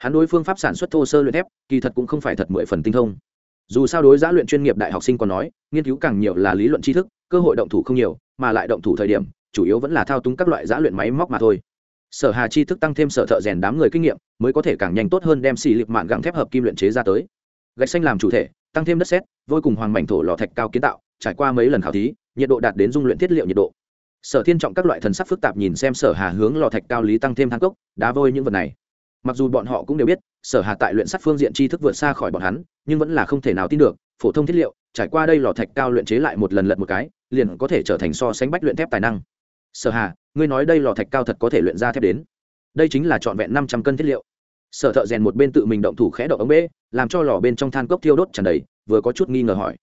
hắn đối phương pháp sản xuất thô sơ luyện thép, kỳ thật cũng không phải thật mười phần tinh thông. Dù sao đối giã luyện chuyên nghiệp đại học sinh còn nói, nghiên cứu càng nhiều là lý luận tri thức, cơ hội động thủ không nhiều, mà lại động thủ thời điểm, chủ yếu vẫn là thao túng các loại giã luyện máy móc mà thôi. Sở hà tri thức tăng thêm sở thợ rèn đám người kinh nghiệm, mới có thể càng nhanh tốt hơn đem xì lịp mạn gẳng thép hợp kim luyện chế ra tới. Gạch xanh làm chủ thể, tăng thêm đất sét, vôi cùng hoàng mảnh thổ lò thạch cao kiến tạo, trải qua mấy lần khảo thí, nhiệt độ đạt đến dung luyện thiết liệu nhiệt độ. Sở thiên trọng các loại thần sắc phức tạp nhìn xem sở hà hướng lò thạch cao lý tăng thêm thang cốc, đá vôi những vật này mặc dù bọn họ cũng đều biết, sở hà tại luyện sắt phương diện tri thức vượt xa khỏi bọn hắn, nhưng vẫn là không thể nào tin được, phổ thông thiết liệu, trải qua đây lò thạch cao luyện chế lại một lần lật một cái, liền có thể trở thành so sánh bách luyện thép tài năng. Sở hà, ngươi nói đây lò thạch cao thật có thể luyện ra thép đến? Đây chính là trọn vẹn năm trăm cân thiết liệu. Sở thợ rèn một bên tự mình động thủ khẽ động ống bê, làm cho lò bên trong than cốc thiêu đốt tràn đầy, vừa có chút nghi ngờ hỏi.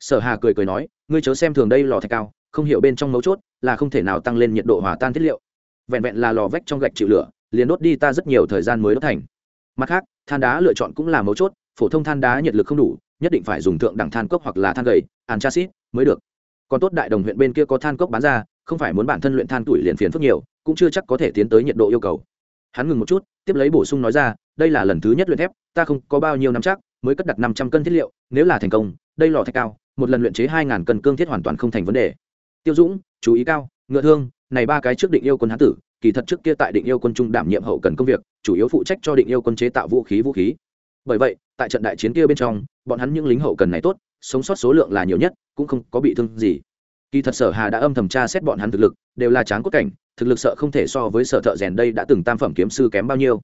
Sở hà cười cười nói, ngươi chớ xem thường đây lò thạch cao, không hiểu bên trong mấu chốt, là không thể nào tăng lên nhiệt độ hòa tan thiết liệu. Vẹn vẹn là lò vách trong gạch chịu lửa liền đốt đi ta rất nhiều thời gian mới đốt thành. Mặt khác, than đá lựa chọn cũng là mấu chốt, phổ thông than đá nhiệt lực không đủ, nhất định phải dùng thượng đẳng than cốc hoặc là than gầy antraxit mới được. Còn tốt đại đồng huyện bên kia có than cốc bán ra, không phải muốn bản thân luyện than tuổi liền phiền phức nhiều, cũng chưa chắc có thể tiến tới nhiệt độ yêu cầu. Hắn ngừng một chút, tiếp lấy bổ sung nói ra, đây là lần thứ nhất luyện thép, ta không có bao nhiêu năm chắc, mới cất đặt năm trăm cân thiết liệu, nếu là thành công, đây lò thạch cao, một lần luyện chế hai ngàn cân cương thiết hoàn toàn không thành vấn đề. Tiêu dũng, chú ý cao, ngựa thương, này ba cái trước định yêu quân hán tử kỳ thật trước kia tại định yêu quân trung đảm nhiệm hậu cần công việc, chủ yếu phụ trách cho định yêu quân chế tạo vũ khí vũ khí. Bởi vậy, tại trận đại chiến kia bên trong, bọn hắn những lính hậu cần này tốt, sống sót số lượng là nhiều nhất, cũng không có bị thương gì. Kỳ thật sở hà đã âm thầm tra xét bọn hắn thực lực, đều là tráng cốt cảnh, thực lực sợ không thể so với sở thợ rèn đây đã từng tam phẩm kiếm sư kém bao nhiêu.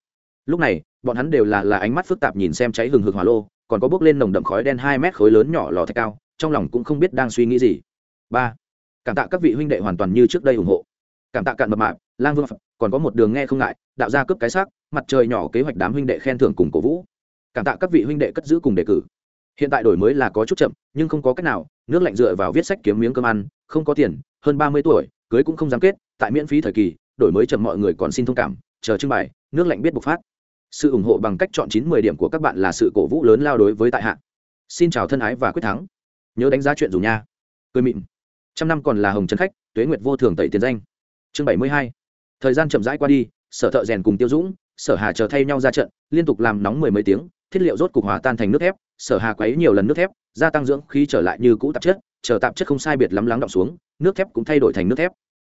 Lúc này, bọn hắn đều là là ánh mắt phức tạp nhìn xem cháy hừng hực hỏa lô, còn có bước lên nồng đậm khói đen hai mét khối lớn nhỏ lò thạch cao, trong lòng cũng không biết đang suy nghĩ gì. Ba. Cảm tạ các vị huynh đệ hoàn toàn như trước đây ủng hộ cảm tạ cạn mập mạp, lang vương còn có một đường nghe không ngại, đạo gia cướp cái xác, mặt trời nhỏ kế hoạch đám huynh đệ khen thưởng cùng cổ vũ. Cảm tạ các vị huynh đệ cất giữ cùng đề cử. Hiện tại đổi mới là có chút chậm, nhưng không có cách nào, nước lạnh dựa vào viết sách kiếm miếng cơm ăn, không có tiền, hơn ba mươi tuổi, cưới cũng không dám kết, tại miễn phí thời kỳ, đổi mới chậm mọi người còn xin thông cảm, chờ trưng bày, nước lạnh biết bộc phát. Sự ủng hộ bằng cách chọn chín mười điểm của các bạn là sự cổ vũ lớn lao đối với tại hạ. Xin chào thân ái và quyết thắng. Nhớ đánh giá chuyện dù nha. Cười mịn. Trăm năm còn là hồng trấn khách, tuế nguyệt vô thường tẩy tiền danh chương bảy mươi hai. Thời gian chậm rãi qua đi, sở thợ rèn cùng tiêu dũng, sở hà chờ thay nhau ra trận, liên tục làm nóng mười mấy tiếng, thiết liệu rốt cục hòa tan thành nước thép, sở hà quấy nhiều lần nước thép, gia tăng dưỡng khí trở lại như cũ tạp chất, chờ tạp chất không sai biệt lắm lắng đọng xuống, nước thép cũng thay đổi thành nước thép.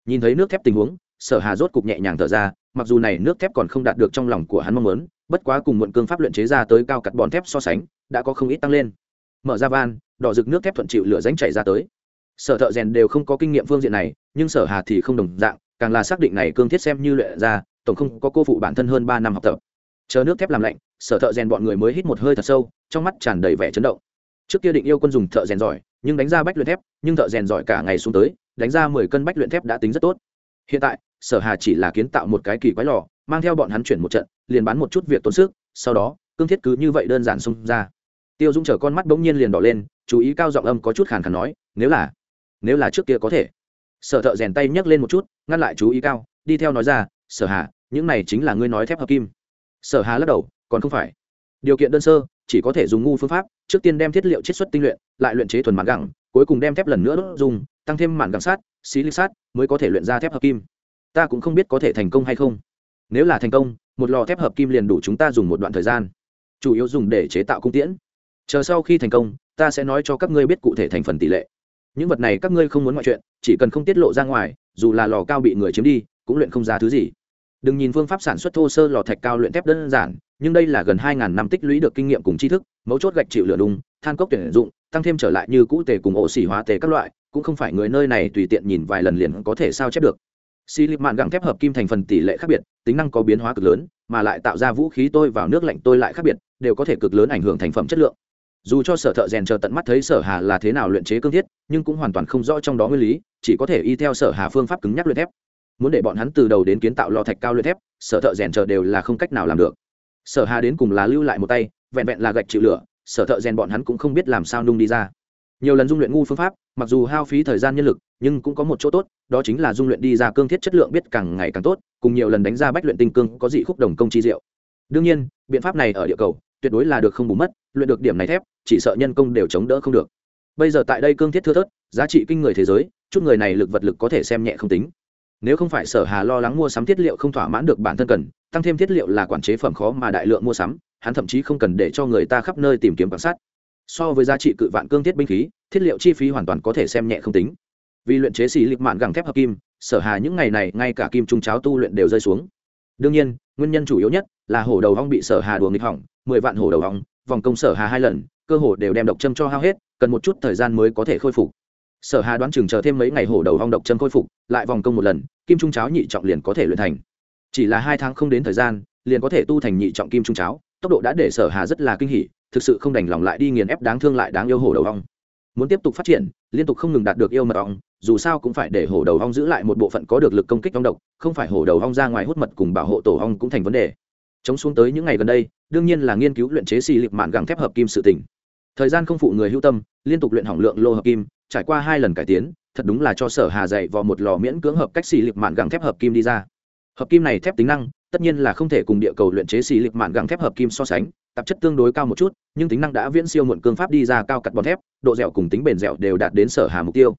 Nhìn thấy nước thép tình huống, sở hà rốt cục nhẹ nhàng thở ra, mặc dù này nước thép còn không đạt được trong lòng của hắn mong muốn, bất quá cùng muộn cương pháp luyện chế ra tới cao cắt bòn thép so sánh, đã có không ít tăng lên. Mở ra van, đỏ rực nước thép thuận chịu lửa ránh chảy ra tới. Sở thợ rèn đều không có kinh nghiệm phương diện này, nhưng sở hà thì không đồng dạng càng là xác định này cương thiết xem như luyện ra, tổng không có cô phụ bản thân hơn ba năm học tập. Chờ nước thép làm lạnh, sở thợ rèn bọn người mới hít một hơi thật sâu, trong mắt tràn đầy vẻ chấn động. Trước kia định yêu quân dùng thợ rèn giỏi, nhưng đánh ra bách luyện thép, nhưng thợ rèn giỏi cả ngày xuống tới, đánh ra mười cân bách luyện thép đã tính rất tốt. Hiện tại, sở hà chỉ là kiến tạo một cái kỳ quái lò, mang theo bọn hắn chuyển một trận, liền bán một chút việc tốn sức, sau đó, cương thiết cứ như vậy đơn giản xung ra. Tiêu dung chở con mắt bỗng nhiên liền đỏ lên, chú ý cao giọng âm có chút khàn khàn nói, nếu là nếu là trước kia có thể sở thợ rèn tay nhấc lên một chút, ngăn lại chú ý cao, đi theo nói ra, sở hà, những này chính là ngươi nói thép hợp kim. Sở hà lắc đầu, còn không phải. Điều kiện đơn sơ, chỉ có thể dùng ngu phương pháp, trước tiên đem thiết liệu chiết xuất tinh luyện, lại luyện chế thuần mạn gẳng, cuối cùng đem thép lần nữa đốt dùng, tăng thêm mạn gẳng sát, xí lịch sát, mới có thể luyện ra thép hợp kim. Ta cũng không biết có thể thành công hay không. Nếu là thành công, một lò thép hợp kim liền đủ chúng ta dùng một đoạn thời gian. Chủ yếu dùng để chế tạo cung tiễn. Chờ sau khi thành công, ta sẽ nói cho các ngươi biết cụ thể thành phần tỷ lệ những vật này các ngươi không muốn ngoại chuyện chỉ cần không tiết lộ ra ngoài dù là lò cao bị người chiếm đi cũng luyện không ra thứ gì. Đừng nhìn phương pháp sản xuất thô sơ lò thạch cao luyện thép đơn giản nhưng đây là gần hai ngàn năm tích lũy được kinh nghiệm cùng tri thức mấu chốt gạch chịu lửa đúng, than cốc tuyển dụng tăng thêm trở lại như cũ tề cùng ổ xỉ hóa tề các loại cũng không phải người nơi này tùy tiện nhìn vài lần liền có thể sao chép được. Xi lịp mạn gặng thép hợp kim thành phần tỷ lệ khác biệt tính năng có biến hóa cực lớn mà lại tạo ra vũ khí tôi vào nước lạnh tôi lại khác biệt đều có thể cực lớn ảnh hưởng thành phẩm chất lượng. Dù cho sở thợ rèn chờ tận mắt thấy sở hà là thế nào luyện chế cương thiết nhưng cũng hoàn toàn không rõ trong đó nguyên lý, chỉ có thể y theo sở hà phương pháp cứng nhắc luyện thép. Muốn để bọn hắn từ đầu đến kiến tạo lò thạch cao luyện thép, sở thợ rèn chờ đều là không cách nào làm được. Sở hà đến cùng là lưu lại một tay, vẹn vẹn là gạch chịu lửa, sở thợ rèn bọn hắn cũng không biết làm sao nung đi ra. Nhiều lần dung luyện ngu phương pháp, mặc dù hao phí thời gian nhân lực, nhưng cũng có một chỗ tốt, đó chính là dung luyện đi ra cương thiết chất lượng biết càng ngày càng tốt, cùng nhiều lần đánh ra bách luyện tinh cương có dị khúc đồng công chi diệu. Đương nhiên, biện pháp này ở địa cầu, tuyệt đối là được không bù mất, luyện được điểm này thép, chỉ sợ nhân công đều chống đỡ không được bây giờ tại đây cương thiết thưa thớt, giá trị kinh người thế giới, chút người này lực vật lực có thể xem nhẹ không tính. Nếu không phải sở hà lo lắng mua sắm thiết liệu không thỏa mãn được bản thân cần, tăng thêm thiết liệu là quản chế phẩm khó mà đại lượng mua sắm, hắn thậm chí không cần để cho người ta khắp nơi tìm kiếm quan sát. So với giá trị cự vạn cương thiết binh khí, thiết liệu chi phí hoàn toàn có thể xem nhẹ không tính. Vì luyện chế xì lịch mạn gẳng thép hợp kim, sở hà những ngày này ngay cả kim trung cháo tu luyện đều rơi xuống. Đương nhiên, nguyên nhân chủ yếu nhất là hổ đầu hong bị sở hà đùa nghịch hỏng, mười vạn hổ đầu hong vòng công sở hà hai lần, cơ hồ đều đem độc châm cho hao hết cần một chút thời gian mới có thể khôi phục. Sở hà đoán chừng chờ thêm mấy ngày hổ đầu hong độc châm khôi phục, lại vòng công một lần, kim trung cháo nhị trọng liền có thể luyện thành. Chỉ là hai tháng không đến thời gian, liền có thể tu thành nhị trọng kim trung cháo, tốc độ đã để sở hà rất là kinh hỉ, thực sự không đành lòng lại đi nghiền ép đáng thương lại đáng yêu hổ đầu hong. Muốn tiếp tục phát triển, liên tục không ngừng đạt được yêu mật ong, dù sao cũng phải để hổ đầu hong giữ lại một bộ phận có được lực công kích ong độc, không phải hổ đầu hong ra ngoài hút mật cùng bảo hộ tổ hong cũng thành vấn đề. Chống xuống tới những ngày gần đây, đương nhiên là nghiên cứu luyện chế xì lịp mạn gẳng thép hợp kim sự tỉnh thời gian không phụ người hữu tâm, liên tục luyện hỏng lượng lô hợp kim, trải qua hai lần cải tiến, thật đúng là cho sở hà dạy vào một lò miễn cưỡng hợp cách xì lịp mạn gẳng thép hợp kim đi ra. Hợp kim này thép tính năng, tất nhiên là không thể cùng địa cầu luyện chế xì lịp mạn gẳng thép hợp kim so sánh, tạp chất tương đối cao một chút, nhưng tính năng đã viễn siêu muộn cương pháp đi ra cao cặt bọt thép, độ dẻo cùng tính bền dẻo đều đạt đến sở hà mục tiêu.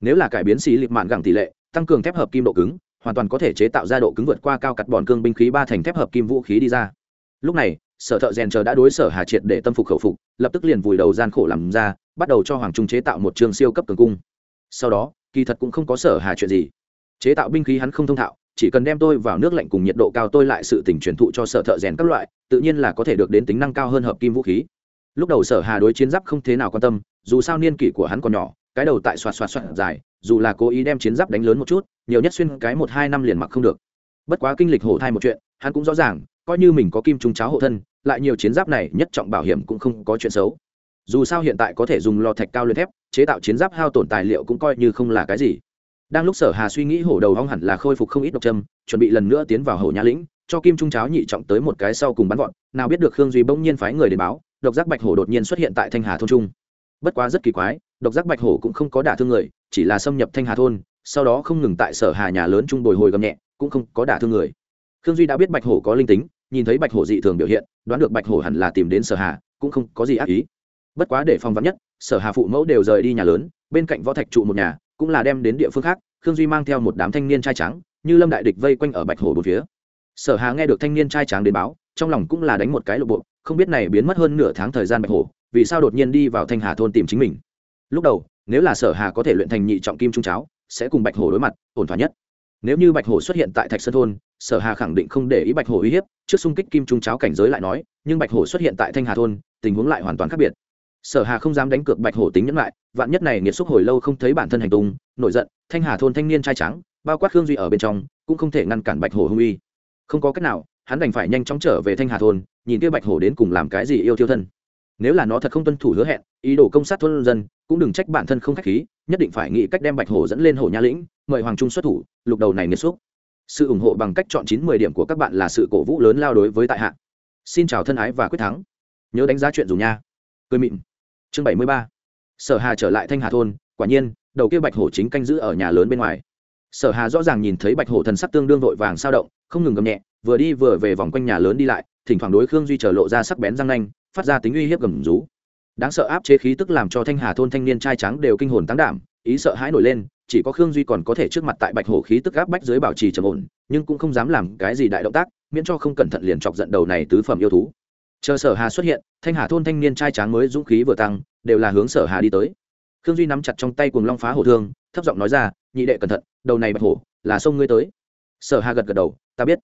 Nếu là cải biến xì lịp mạn gẳng tỷ lệ, tăng cường thép hợp kim độ cứng, hoàn toàn có thể chế tạo ra độ cứng vượt qua cao cặt bòn cương binh khí ba thành thép hợp kim vũ khí đi ra. Lúc này sở thợ rèn chờ đã đối sở hà triệt để tâm phục khẩu phục, lập tức liền vùi đầu gian khổ làm ra, bắt đầu cho hoàng trung chế tạo một trường siêu cấp cường cung. Sau đó, kỳ thật cũng không có sở hà chuyện gì. Chế tạo binh khí hắn không thông thạo, chỉ cần đem tôi vào nước lạnh cùng nhiệt độ cao tôi lại sự tỉnh truyền thụ cho sở thợ rèn các loại, tự nhiên là có thể được đến tính năng cao hơn hợp kim vũ khí. Lúc đầu sở hà đối chiến giáp không thế nào quan tâm, dù sao niên kỷ của hắn còn nhỏ, cái đầu tại xoạt xoạt xoạt dài, dù là cố ý đem chiến giáp đánh lớn một chút, nhiều nhất xuyên cái một hai năm liền mặc không được. Bất quá kinh lịch hổ thai một chuyện, hắn cũng rõ ràng coi như mình có kim trung cháo hộ thân, lại nhiều chiến giáp này nhất trọng bảo hiểm cũng không có chuyện xấu. Dù sao hiện tại có thể dùng lò thạch cao luyện thép, chế tạo chiến giáp hao tổn tài liệu cũng coi như không là cái gì. Đang lúc sở hà suy nghĩ hổ đầu hong hẳn là khôi phục không ít độc châm, chuẩn bị lần nữa tiến vào hổ nhà lĩnh, cho kim trung cháo nhị trọng tới một cái sau cùng bắn gọn, nào biết được khương duy bỗng nhiên phái người đến báo, độc giác bạch hổ đột nhiên xuất hiện tại thanh hà thôn trung. Bất quá rất kỳ quái, độc giác bạch hổ cũng không có đả thương người, chỉ là xâm nhập thanh hà thôn, sau đó không ngừng tại sở hà nhà lớn trung bồi hồi gầm nhẹ, cũng không có đả thương người. Khương duy đã biết bạch hổ có linh tính nhìn thấy bạch hổ dị thường biểu hiện, đoán được bạch hổ hẳn là tìm đến sở hà, cũng không có gì ác ý. Bất quá để phòng vắn nhất, sở hà phụ mẫu đều rời đi nhà lớn, bên cạnh võ thạch trụ một nhà, cũng là đem đến địa phương khác, khương duy mang theo một đám thanh niên trai trắng như lâm đại địch vây quanh ở bạch hổ bốn phía. Sở hà nghe được thanh niên trai trắng đến báo, trong lòng cũng là đánh một cái lộ bộ, không biết này biến mất hơn nửa tháng thời gian bạch hổ, vì sao đột nhiên đi vào thanh hà thôn tìm chính mình. Lúc đầu, nếu là sở hà có thể luyện thành nhị trọng kim trung cháo, sẽ cùng bạch hổ đối mặt, ổn thỏa nhất. Nếu như bạch hổ xuất hiện tại thạch sơn thôn sở hà khẳng định không để ý bạch hổ uy hiếp, trước xung kích kim trung cháo cảnh giới lại nói, nhưng bạch hổ xuất hiện tại thanh hà thôn, tình huống lại hoàn toàn khác biệt. Sở hà không dám đánh cược bạch hổ tính nhẫn lại, vạn nhất này nghiệt xúc hồi lâu không thấy bản thân hành tung, nổi giận, thanh hà thôn thanh niên trai trắng, bao quát hương duy ở bên trong, cũng không thể ngăn cản bạch hổ hung uy. Không có cách nào, hắn đành phải nhanh chóng trở về thanh hà thôn, nhìn kia bạch hổ đến cùng làm cái gì yêu thiêu thân. Nếu là nó thật không tuân thủ hứa hẹn, ý đồ công sát thôn dân, cũng đừng trách bản thân không khách khí, nhất định phải nghĩ cách đem bạch hổ dẫn lên hổ nha lĩnh, mời hoàng trung xuất thủ, lục đầu này nghiệt xúc sự ủng hộ bằng cách chọn chín mười điểm của các bạn là sự cổ vũ lớn lao đối với tại hạ. Xin chào thân ái và quyết thắng. Nhớ đánh giá chuyện dùng nha. Cười mịn. Chương bảy mươi ba. Sở hà trở lại thanh hà thôn, quả nhiên, đầu kia bạch hổ chính canh giữ ở nhà lớn bên ngoài. Sở hà rõ ràng nhìn thấy bạch hổ thần sắc tương đương vội vàng sao động, không ngừng gầm nhẹ, vừa đi vừa về vòng quanh nhà lớn đi lại, thỉnh thoảng đối khương duy trở lộ ra sắc bén răng nanh, phát ra tính uy hiếp gầm rú. Đáng sợ áp chế khí tức làm cho thanh hà thôn thanh niên trai trắng đều kinh hồn tăng đảm, ý sợ hãi nổi lên chỉ có khương duy còn có thể trước mặt tại bạch hổ khí tức áp bách dưới bảo trì trầm ổn, nhưng cũng không dám làm cái gì đại động tác, miễn cho không cẩn thận liền chọc giận đầu này tứ phẩm yêu thú. Chờ sở hà xuất hiện, thanh hà thôn thanh niên trai tráng mới dũng khí vừa tăng, đều là hướng sở hà đi tới. Khương duy nắm chặt trong tay cùng long phá hổ thương, thấp giọng nói ra, nhị đệ cẩn thận, đầu này bạch hổ, là sông ngươi tới. Sở hà gật gật đầu, ta biết.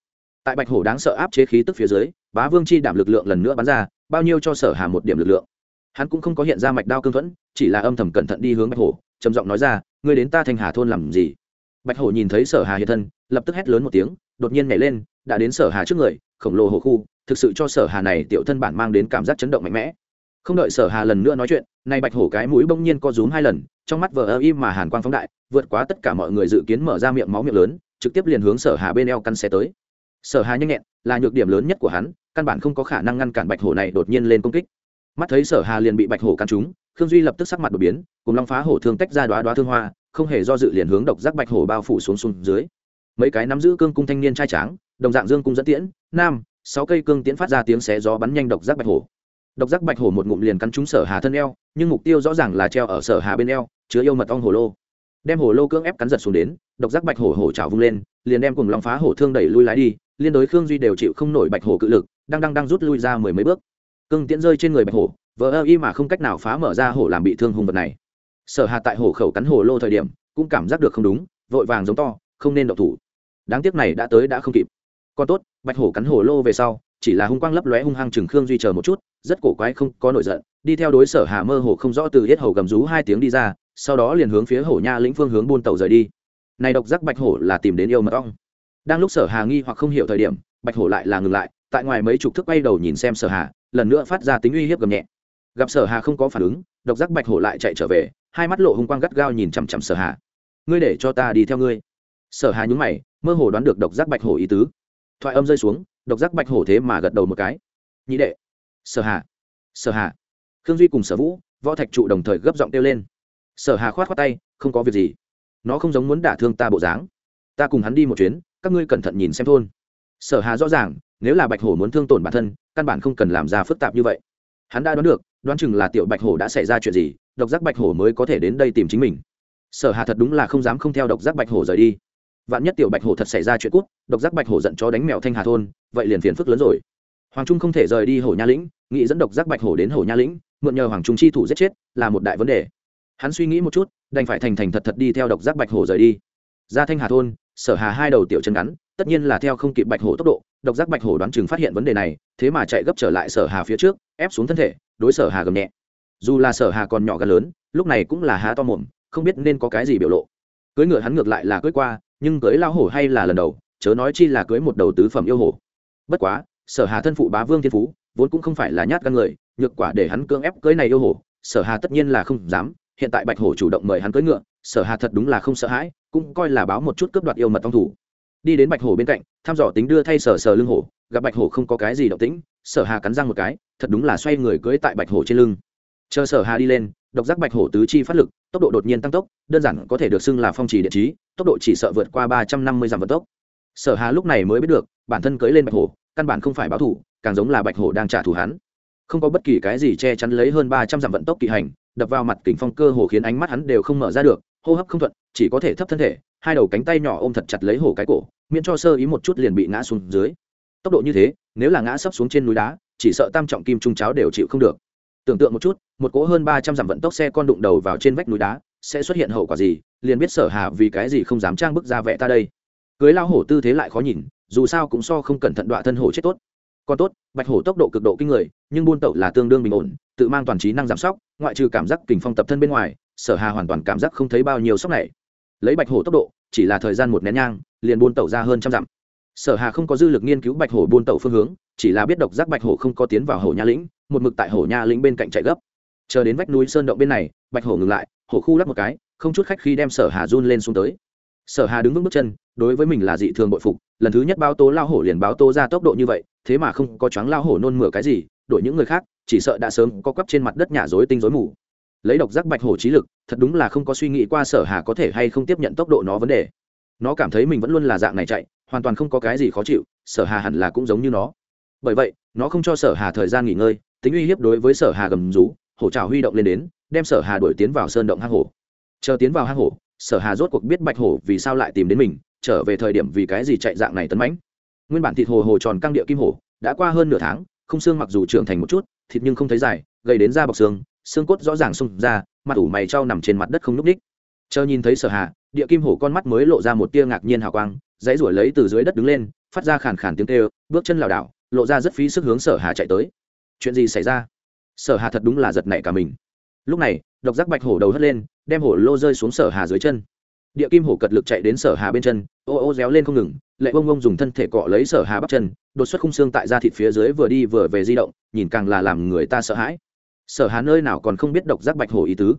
Tại bạch hổ đáng sợ áp chế khí tức phía dưới, bá vương chi đảm lực lượng lần nữa bắn ra, bao nhiêu cho sở hà một điểm lực lượng. Hắn cũng không có hiện ra mạch đao cương thuẫn, chỉ là âm thầm cẩn thận đi hướng bạch hổ trầm giọng nói ra, ngươi đến ta thanh hà thôn làm gì? Bạch hổ nhìn thấy sở hà hiện thân, lập tức hét lớn một tiếng, đột nhiên nhảy lên, đã đến sở hà trước người, khổng lồ hổ khu, thực sự cho sở hà này tiểu thân bản mang đến cảm giác chấn động mạnh mẽ. Không đợi sở hà lần nữa nói chuyện nay bạch hổ cái mũi bỗng nhiên co rúm hai lần, trong mắt vờ ơ im mà hàn quang phóng đại, vượt quá tất cả mọi người dự kiến mở ra miệng máu miệng lớn, trực tiếp liền hướng sở hà bên eo căn xe tới. Sở hà nhanh nhẹn, là nhược điểm lớn nhất của hắn, căn bản không có khả năng ngăn cản bạch hổ này đột nhiên lên công kích. Mắt thấy sở hà liền bị bạch hổ căn trúng khương duy lập tức sắc mặt đột biến, cùng long phá hổ thương tách ra đoá đoá thương hoa, không hề do dự liền hướng độc giác bạch hổ bao phủ xuống xuống dưới. Mấy cái nắm giữ cương cung thanh niên trai tráng, đồng dạng dương cung dẫn tiễn, nam, sáu cây cương tiễn phát ra tiếng xé gió bắn nhanh độc giác bạch hổ. Độc giác bạch hổ một ngụm liền cắn trúng sở hà thân eo, nhưng mục tiêu rõ ràng là treo ở sở hà bên eo, chứa yêu mật ong hồ lô. Đem hồ lô cưỡng ép cắn giật xuống đến, độc giác bạch hổ hổ trào vung lên, liền đem cùng lòng phá hổ thương đẩy lui lái đi, liên đối khương duy đều chịu không nổi bạch hổ cự lực, đang đang đang rút lui ra mười mấy bước. Cương tiễn rơi trên người bạch hổ vờ ơ y mà không cách nào phá mở ra hổ làm bị thương hùng vật này. Sở hà tại hổ khẩu cắn hổ lô thời điểm, cũng cảm giác được không đúng, vội vàng giống to, không nên độc thủ. Đáng tiếc này đã tới đã không kịp. Còn tốt, bạch hổ cắn hổ lô về sau, chỉ là hung quang lấp lóe hung hăng chừng khương duy chờ một chút, rất cổ quái không có nổi giận, đi theo đối sở hà mơ hồ không rõ từ hết hầu gầm rú hai tiếng đi ra, sau đó liền hướng phía hổ nha lĩnh phương hướng buôn tàu rời đi. Này độc giác bạch hổ là tìm đến yêu mật ong. Đang lúc sở hà nghi hoặc không hiểu thời điểm, bạch hổ lại là ngừng lại, tại ngoài mấy chục thước quay đầu nhìn xem sở hà, lần nữa phát ra tính uy hiếp gầm nhẹ gặp sở hà không có phản ứng, độc giác bạch hổ lại chạy trở về, hai mắt lộ hung quang gắt gao nhìn chằm chằm sở hà. Ngươi để cho ta đi theo ngươi. Sở hà nhúng mày, mơ hồ đoán được độc giác bạch hổ ý tứ. Thoại âm rơi xuống, độc giác bạch hổ thế mà gật đầu một cái. Nhị đệ. Sở hà. Sở hà. Khương duy cùng sở vũ, võ thạch trụ đồng thời gấp giọng kêu lên. Sở hà khoát khoát tay, không có việc gì. Nó không giống muốn đả thương ta bộ dáng. Ta cùng hắn đi một chuyến, các ngươi cẩn thận nhìn xem thôn. Sở hà rõ ràng, nếu là bạch hổ muốn thương tổn bản thân, căn bản không cần làm ra phức tạp như vậy. Hắn đã đoán được đoán chừng là tiểu bạch hổ đã xảy ra chuyện gì, độc giác bạch hổ mới có thể đến đây tìm chính mình. Sở hà thật đúng là không dám không theo độc giác bạch hổ rời đi. Vạn nhất tiểu bạch hổ thật xảy ra chuyện cút, độc giác bạch hổ giận chó đánh mèo thanh hà thôn, vậy liền phiền phức lớn rồi. Hoàng trung không thể rời đi hổ nha lĩnh, nghĩ dẫn độc giác bạch hổ đến hổ nha lĩnh, mượn nhờ hoàng trung chi thủ giết chết, là một đại vấn đề. Hắn suy nghĩ một chút, đành phải thành thành thật thật đi theo độc giác bạch hổ rời đi. Ra thanh hà thôn, sở hà hai đầu tiểu chân ngắn, tất nhiên là theo không kịp bạch hổ tốc độ độc giác bạch hổ đoán chừng phát hiện vấn đề này, thế mà chạy gấp trở lại sở hà phía trước, ép xuống thân thể, đối sở hà gầm nhẹ. Dù là sở hà còn nhỏ gần lớn, lúc này cũng là há to mồm, không biết nên có cái gì biểu lộ. Cưới ngựa hắn ngược lại là cưới qua, nhưng cưới lao hổ hay là lần đầu, chớ nói chi là cưới một đầu tứ phẩm yêu hổ. Bất quá, sở hà thân phụ bá vương thiên phú, vốn cũng không phải là nhát gan người, nhược quả để hắn cưỡng ép cưới này yêu hổ, sở hà tất nhiên là không dám. Hiện tại bạch hổ chủ động mời hắn cưới ngựa, sở hà thật đúng là không sợ hãi, cũng coi là báo một chút cướp đoạt yêu mật tông thủ đi đến bạch hổ bên cạnh, thăm dò tính đưa thay sở sở lưng hổ, gặp bạch hổ không có cái gì động tĩnh, sở hà cắn răng một cái, thật đúng là xoay người cưỡi tại bạch hổ trên lưng. Chờ sở hà đi lên, độc giác bạch hổ tứ chi phát lực, tốc độ đột nhiên tăng tốc, đơn giản có thể được xưng là phong trì địa trí, tốc độ chỉ sợ vượt qua ba trăm năm mươi dặm vận tốc. Sở hà lúc này mới biết được, bản thân cưỡi lên bạch hổ, căn bản không phải báo thủ, càng giống là bạch hổ đang trả thù hắn. Không có bất kỳ cái gì che chắn lấy hơn ba trăm dặm vận tốc kỵ hành, đập vào mặt kính phong cơ hồ khiến ánh mắt hắn đều không mở ra được, hô hấp không thuận, chỉ có thể thấp thân thể hai đầu cánh tay nhỏ ôm thật chặt lấy hổ cái cổ, miễn cho sơ ý một chút liền bị ngã xuống dưới. Tốc độ như thế, nếu là ngã sấp xuống trên núi đá, chỉ sợ tam trọng kim trung cháo đều chịu không được. Tưởng tượng một chút, một cỗ hơn ba trăm dặm vận tốc xe con đụng đầu vào trên vách núi đá, sẽ xuất hiện hậu quả gì, liền biết sở hà vì cái gì không dám trang bức ra vẽ ta đây. Cưới lao hổ tư thế lại khó nhìn, dù sao cũng so không cẩn thận đọa thân hổ chết tốt. Còn tốt, bạch hổ tốc độ cực độ kinh người, nhưng buôn tẩu là tương đương bình ổn, tự mang toàn trí năng giảm sóc, ngoại trừ cảm giác kình phong tập thân bên ngoài, sở hà hoàn toàn cảm giác không thấy bao nhiêu sốc này lấy bạch hổ tốc độ, chỉ là thời gian một nén nhang, liền buôn tẩu ra hơn trăm dặm. Sở hà không có dư lực nghiên cứu bạch hổ buôn tẩu phương hướng, chỉ là biết độc giác bạch hổ không có tiến vào hổ nha lĩnh, một mực tại hổ nha lĩnh bên cạnh chạy gấp. Chờ đến vách núi sơn động bên này, bạch hổ ngừng lại, hổ khu lắp một cái, không chút khách khi đem sở hà run lên xuống tới. Sở hà đứng vững bước chân, đối với mình là dị thường bội phục, lần thứ nhất báo tố lao hổ liền báo tố ra tốc độ như vậy, thế mà không có choáng lao hổ nôn mửa cái gì, đổi những người khác, chỉ sợ đã sớm có quắp trên mặt đất nhả rối tinh rối mù lấy độc giác bạch hổ trí lực, thật đúng là không có suy nghĩ qua sở hà có thể hay không tiếp nhận tốc độ nó vấn đề. Nó cảm thấy mình vẫn luôn là dạng này chạy, hoàn toàn không có cái gì khó chịu, sở hà hẳn là cũng giống như nó. Bởi vậy, nó không cho sở hà thời gian nghỉ ngơi, tính uy hiếp đối với sở hà gầm rú, hổ trào huy động lên đến, đem sở hà đuổi tiến vào sơn động hang hổ. Chờ tiến vào hang hổ, sở hà rốt cuộc biết bạch hổ vì sao lại tìm đến mình, trở về thời điểm vì cái gì chạy dạng này tấn mãnh. Nguyên bản thịt hồ hồ tròn căng địa kim hổ, đã qua hơn nửa tháng, không xương mặc dù trưởng thành một chút, thịt nhưng không thấy dài gây đến da bọc xương xương cốt rõ ràng xung ra mặt ủ mày trao nằm trên mặt đất không núp ních. Chờ nhìn thấy sở hà, địa kim hổ con mắt mới lộ ra một tia ngạc nhiên hào quang, dãy ruổi lấy từ dưới đất đứng lên, phát ra khàn khàn tiếng kêu, bước chân lảo đảo, lộ ra rất phí sức hướng sở hà chạy tới. Chuyện gì xảy ra? Sở hà thật đúng là giật nảy cả mình. Lúc này, độc giác bạch hổ đầu hất lên, đem hổ lô rơi xuống sở hà dưới chân. Địa kim hổ cật lực chạy đến sở hà bên chân, ô ô réo lên không ngừng, lệ bông bông dùng thân thể cọ lấy sở hà bắp chân, đột xuất khung xương tại da thịt phía dưới vừa đi vừa về di động, nhìn càng là làm người ta sợ hãi sở hà nơi nào còn không biết độc giác bạch hổ ý tứ.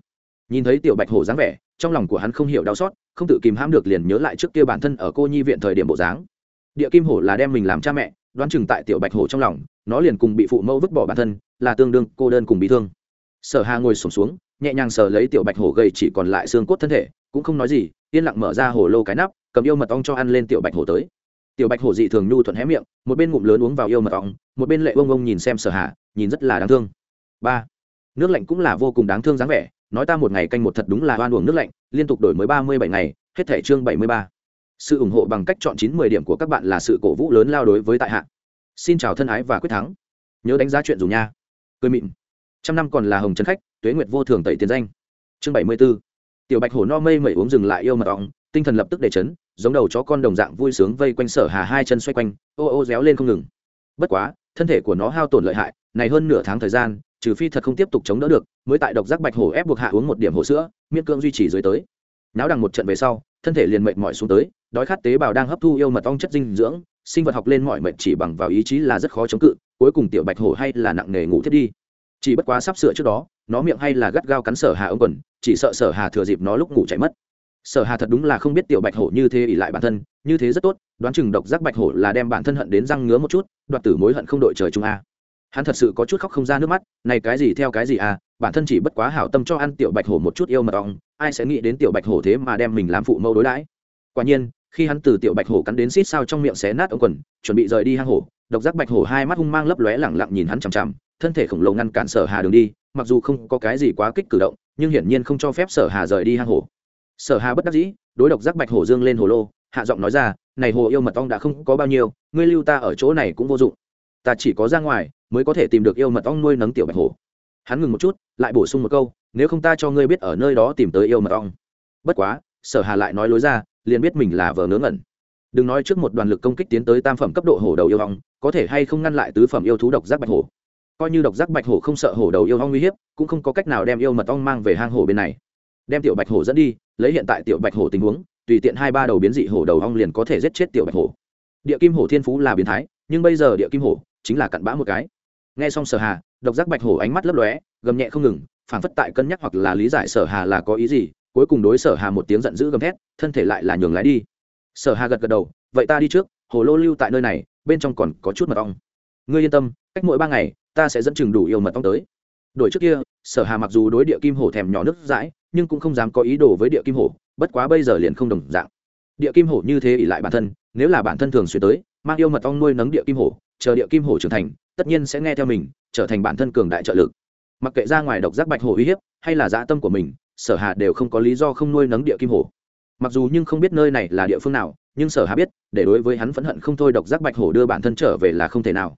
Nhìn thấy tiểu bạch hổ dáng vẻ, trong lòng của hắn không hiểu đau xót, không tự kìm hãm được liền nhớ lại trước kia bản thân ở cô nhi viện thời điểm bộ dáng. Địa kim hổ là đem mình làm cha mẹ, đoán chừng tại tiểu bạch hổ trong lòng, nó liền cùng bị phụ mẫu vứt bỏ bản thân, là tương đương cô đơn cùng bị thương. Sở hà ngồi sổm xuống, nhẹ nhàng sờ lấy tiểu bạch hổ gầy chỉ còn lại xương cốt thân thể, cũng không nói gì, yên lặng mở ra hồ lô cái nắp, cầm yêu mật ong cho ăn lên tiểu bạch hổ tới. Tiểu bạch hổ dị thường nhu thuận hé miệng, một bên ngụm lớn uống vào yêu mật ong, một bên lệ bông ông nhìn xem sở hà, nhìn rất là đáng thương. Ba nước lạnh cũng là vô cùng đáng thương dáng vẻ, nói ta một ngày canh một thật đúng là oan uổng nước lạnh, liên tục đổi mới ba mươi bảy ngày, hết thể chương bảy mươi ba. Sự ủng hộ bằng cách chọn chín mười điểm của các bạn là sự cổ vũ lớn lao đối với tại hạ. Xin chào thân ái và quyết thắng. Nhớ đánh giá chuyện dù nha. Cười mịn. Trăm năm còn là hồng trấn khách, tuế nguyệt vô thường tẩy tiền danh. Chương bảy mươi b ố tiểu bạch hổ no mây mẩy uống dừng lại yêu mật ong, tinh thần lập tức để chấn, giống đầu chó con đồng dạng vui sướng vây quanh sở hà hai chân xoay quanh, ô ô réo lên không ngừng. Bất quá, thân thể của nó hao tổn lợi hại, này hơn nửa tháng thời gian trừ phi thật không tiếp tục chống đỡ được, mới tại độc giác bạch hổ ép buộc hạ uống một điểm hổ sữa, miễn cưỡng duy trì dưới tới. Náo đằng một trận về sau, thân thể liền mệt mỏi xuống tới, đói khát tế bào đang hấp thu yêu mật ong chất dinh dưỡng, sinh vật học lên mọi mệt chỉ bằng vào ý chí là rất khó chống cự, cuối cùng tiểu bạch hổ hay là nặng nề ngủ thiết đi. Chỉ bất quá sắp sửa trước đó, nó miệng hay là gắt gao cắn sở hà ông quần, chỉ sợ sở hà thừa dịp nó lúc ngủ chạy mất. Sở hà thật đúng là không biết tiểu bạch hổ như thế ỉ lại bản thân, như thế rất tốt, đoán chừng độc giác bạch hổ là đem bản thân hận đến răng ngứa một chút, đoạt tử mối hận không đội trời chung a hắn thật sự có chút khóc không ra nước mắt, này cái gì theo cái gì à bản thân chỉ bất quá hảo tâm cho ăn tiểu bạch hổ một chút yêu mật ong ai sẽ nghĩ đến tiểu bạch hổ thế mà đem mình làm phụ mẫu đối đãi? Quả nhiên, khi hắn từ tiểu bạch hổ cắn đến xít sao trong miệng xé nát ông quần, chuẩn bị rời đi hang hổ, độc giác bạch hổ hai mắt hung mang lấp lóe lẳng lặng nhìn hắn chằm chằm, thân thể khổng lồ ngăn cản sở hà đường đi, mặc dù không có cái gì quá kích cử động, nhưng hiển nhiên không cho phép sở hà rời đi hang hổ. Sở hà bất đắc dĩ, đối độc giác bạch hổ dương lên hồ lô, hạ giọng nói ra, này hồ yêu mật ong đã không có bao nhiêu, ngươi lưu ta ở chỗ này cũng vô dụng. Ta chỉ có ra ngoài mới có thể tìm được yêu mật ong nuôi nấng tiểu bạch hổ. Hắn ngừng một chút, lại bổ sung một câu, nếu không ta cho ngươi biết ở nơi đó tìm tới yêu mật ong. Bất quá, sở hà lại nói lối ra, liền biết mình là vờ ngớ ngẩn. Đừng nói trước một đoàn lực công kích tiến tới tam phẩm cấp độ hổ đầu yêu ong, có thể hay không ngăn lại tứ phẩm yêu thú độc giác bạch hổ. Coi như độc giác bạch hổ không sợ hổ đầu yêu ong uy hiếp, cũng không có cách nào đem yêu mật ong mang về hang hổ bên này. Đem tiểu bạch hổ dẫn đi, lấy hiện tại tiểu bạch hổ tình huống, tùy tiện hai ba đầu biến dị hổ đầu ong liền có thể giết chết tiểu bạch hổ. Địa kim hổ thiên phú là biến thái, nhưng bây giờ địa kim hổ chính là cặn bã một cái nghe xong sở hà, độc giác bạch hổ ánh mắt lấp lóe, gầm nhẹ không ngừng phản phất tại cân nhắc hoặc là lý giải sở hà là có ý gì, cuối cùng đối sở hà một tiếng giận dữ gầm thét, thân thể lại là nhường lái đi. Sở hà gật gật đầu, vậy ta đi trước, hồ lô lưu tại nơi này, bên trong còn có chút mật ong. Ngươi yên tâm, cách mỗi ba ngày, ta sẽ dẫn chừng đủ yêu mật ong tới. Đổi trước kia, sở hà mặc dù đối địa kim hổ thèm nhỏ nước dãi, nhưng cũng không dám có ý đồ với địa kim hổ, bất quá bây giờ liền không đồng dạng. Địa kim hổ như thế ỉ lại bản thân, nếu là bản thân thường xuyên tới, mang yêu mật ong nuôi nấng địa kim hổ chờ địa kim hổ trưởng thành, tất nhiên sẽ nghe theo mình, trở thành bản thân cường đại trợ lực. Mặc kệ ra ngoài độc giác bạch hổ uy hiếp, hay là dã tâm của mình, sở hà đều không có lý do không nuôi nấng địa kim hổ. Mặc dù nhưng không biết nơi này là địa phương nào, nhưng sở hà biết, để đối với hắn phẫn hận không thôi, độc giác bạch hổ đưa bản thân trở về là không thể nào.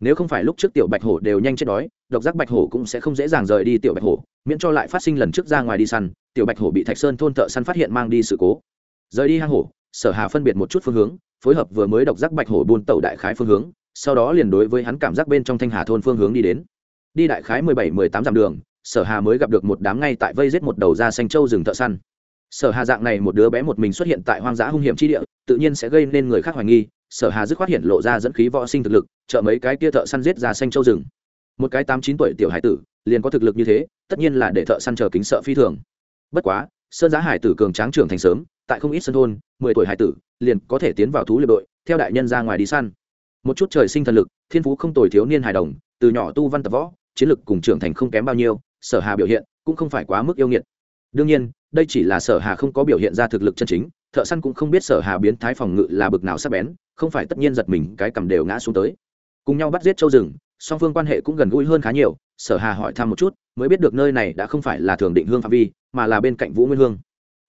Nếu không phải lúc trước tiểu bạch hổ đều nhanh chết đói, độc giác bạch hổ cũng sẽ không dễ dàng rời đi tiểu bạch hổ, miễn cho lại phát sinh lần trước ra ngoài đi săn, tiểu bạch hổ bị thạch sơn thôn thợ săn phát hiện mang đi sự cố. Rời đi hang hổ, sở hà phân biệt một chút phương hướng, phối hợp vừa mới độc giác bạch hổ buôn tàu đại khái phương hướng sau đó liền đối với hắn cảm giác bên trong thanh hà thôn phương hướng đi đến. Đi đại khái mười bảy, mười tám dặm đường, sở hà mới gặp được một đám ngay tại vây giết một đầu da xanh châu rừng thợ săn. Sở hà dạng này một đứa bé một mình xuất hiện tại hoang dã hung hiểm chi địa, tự nhiên sẽ gây nên người khác hoài nghi, sở hà dứt khoát hiện lộ ra dẫn khí võ sinh thực lực, trợ mấy cái kia thợ săn giết da xanh châu rừng. Một cái tám chín tuổi tiểu hải tử, liền có thực lực như thế, tất nhiên là để thợ săn chờ kính sợ phi thường. Bất quá, sơn giá hải tử cường tráng trưởng thành sớm, tại không ít sân thôn, mười tuổi hải tử, liền có thể tiến vào thú liệp đội, theo đại nhân ra ngoài đi săn một chút trời sinh thần lực, thiên phú không tồi thiếu niên hài đồng, từ nhỏ tu văn tập võ, chiến lực cùng trưởng thành không kém bao nhiêu, sở hà biểu hiện cũng không phải quá mức yêu nghiệt. Đương nhiên, đây chỉ là sở hà không có biểu hiện ra thực lực chân chính, thợ săn cũng không biết sở hà biến thái phòng ngự là bực nào sắc bén, không phải tất nhiên giật mình, cái cầm đều ngã xuống tới. Cùng nhau bắt giết châu rừng song phương quan hệ cũng gần gũi hơn khá nhiều, sở hà hỏi thăm một chút, mới biết được nơi này đã không phải là thường định hương phạm vi, mà là bên cạnh vũ nguyên hương.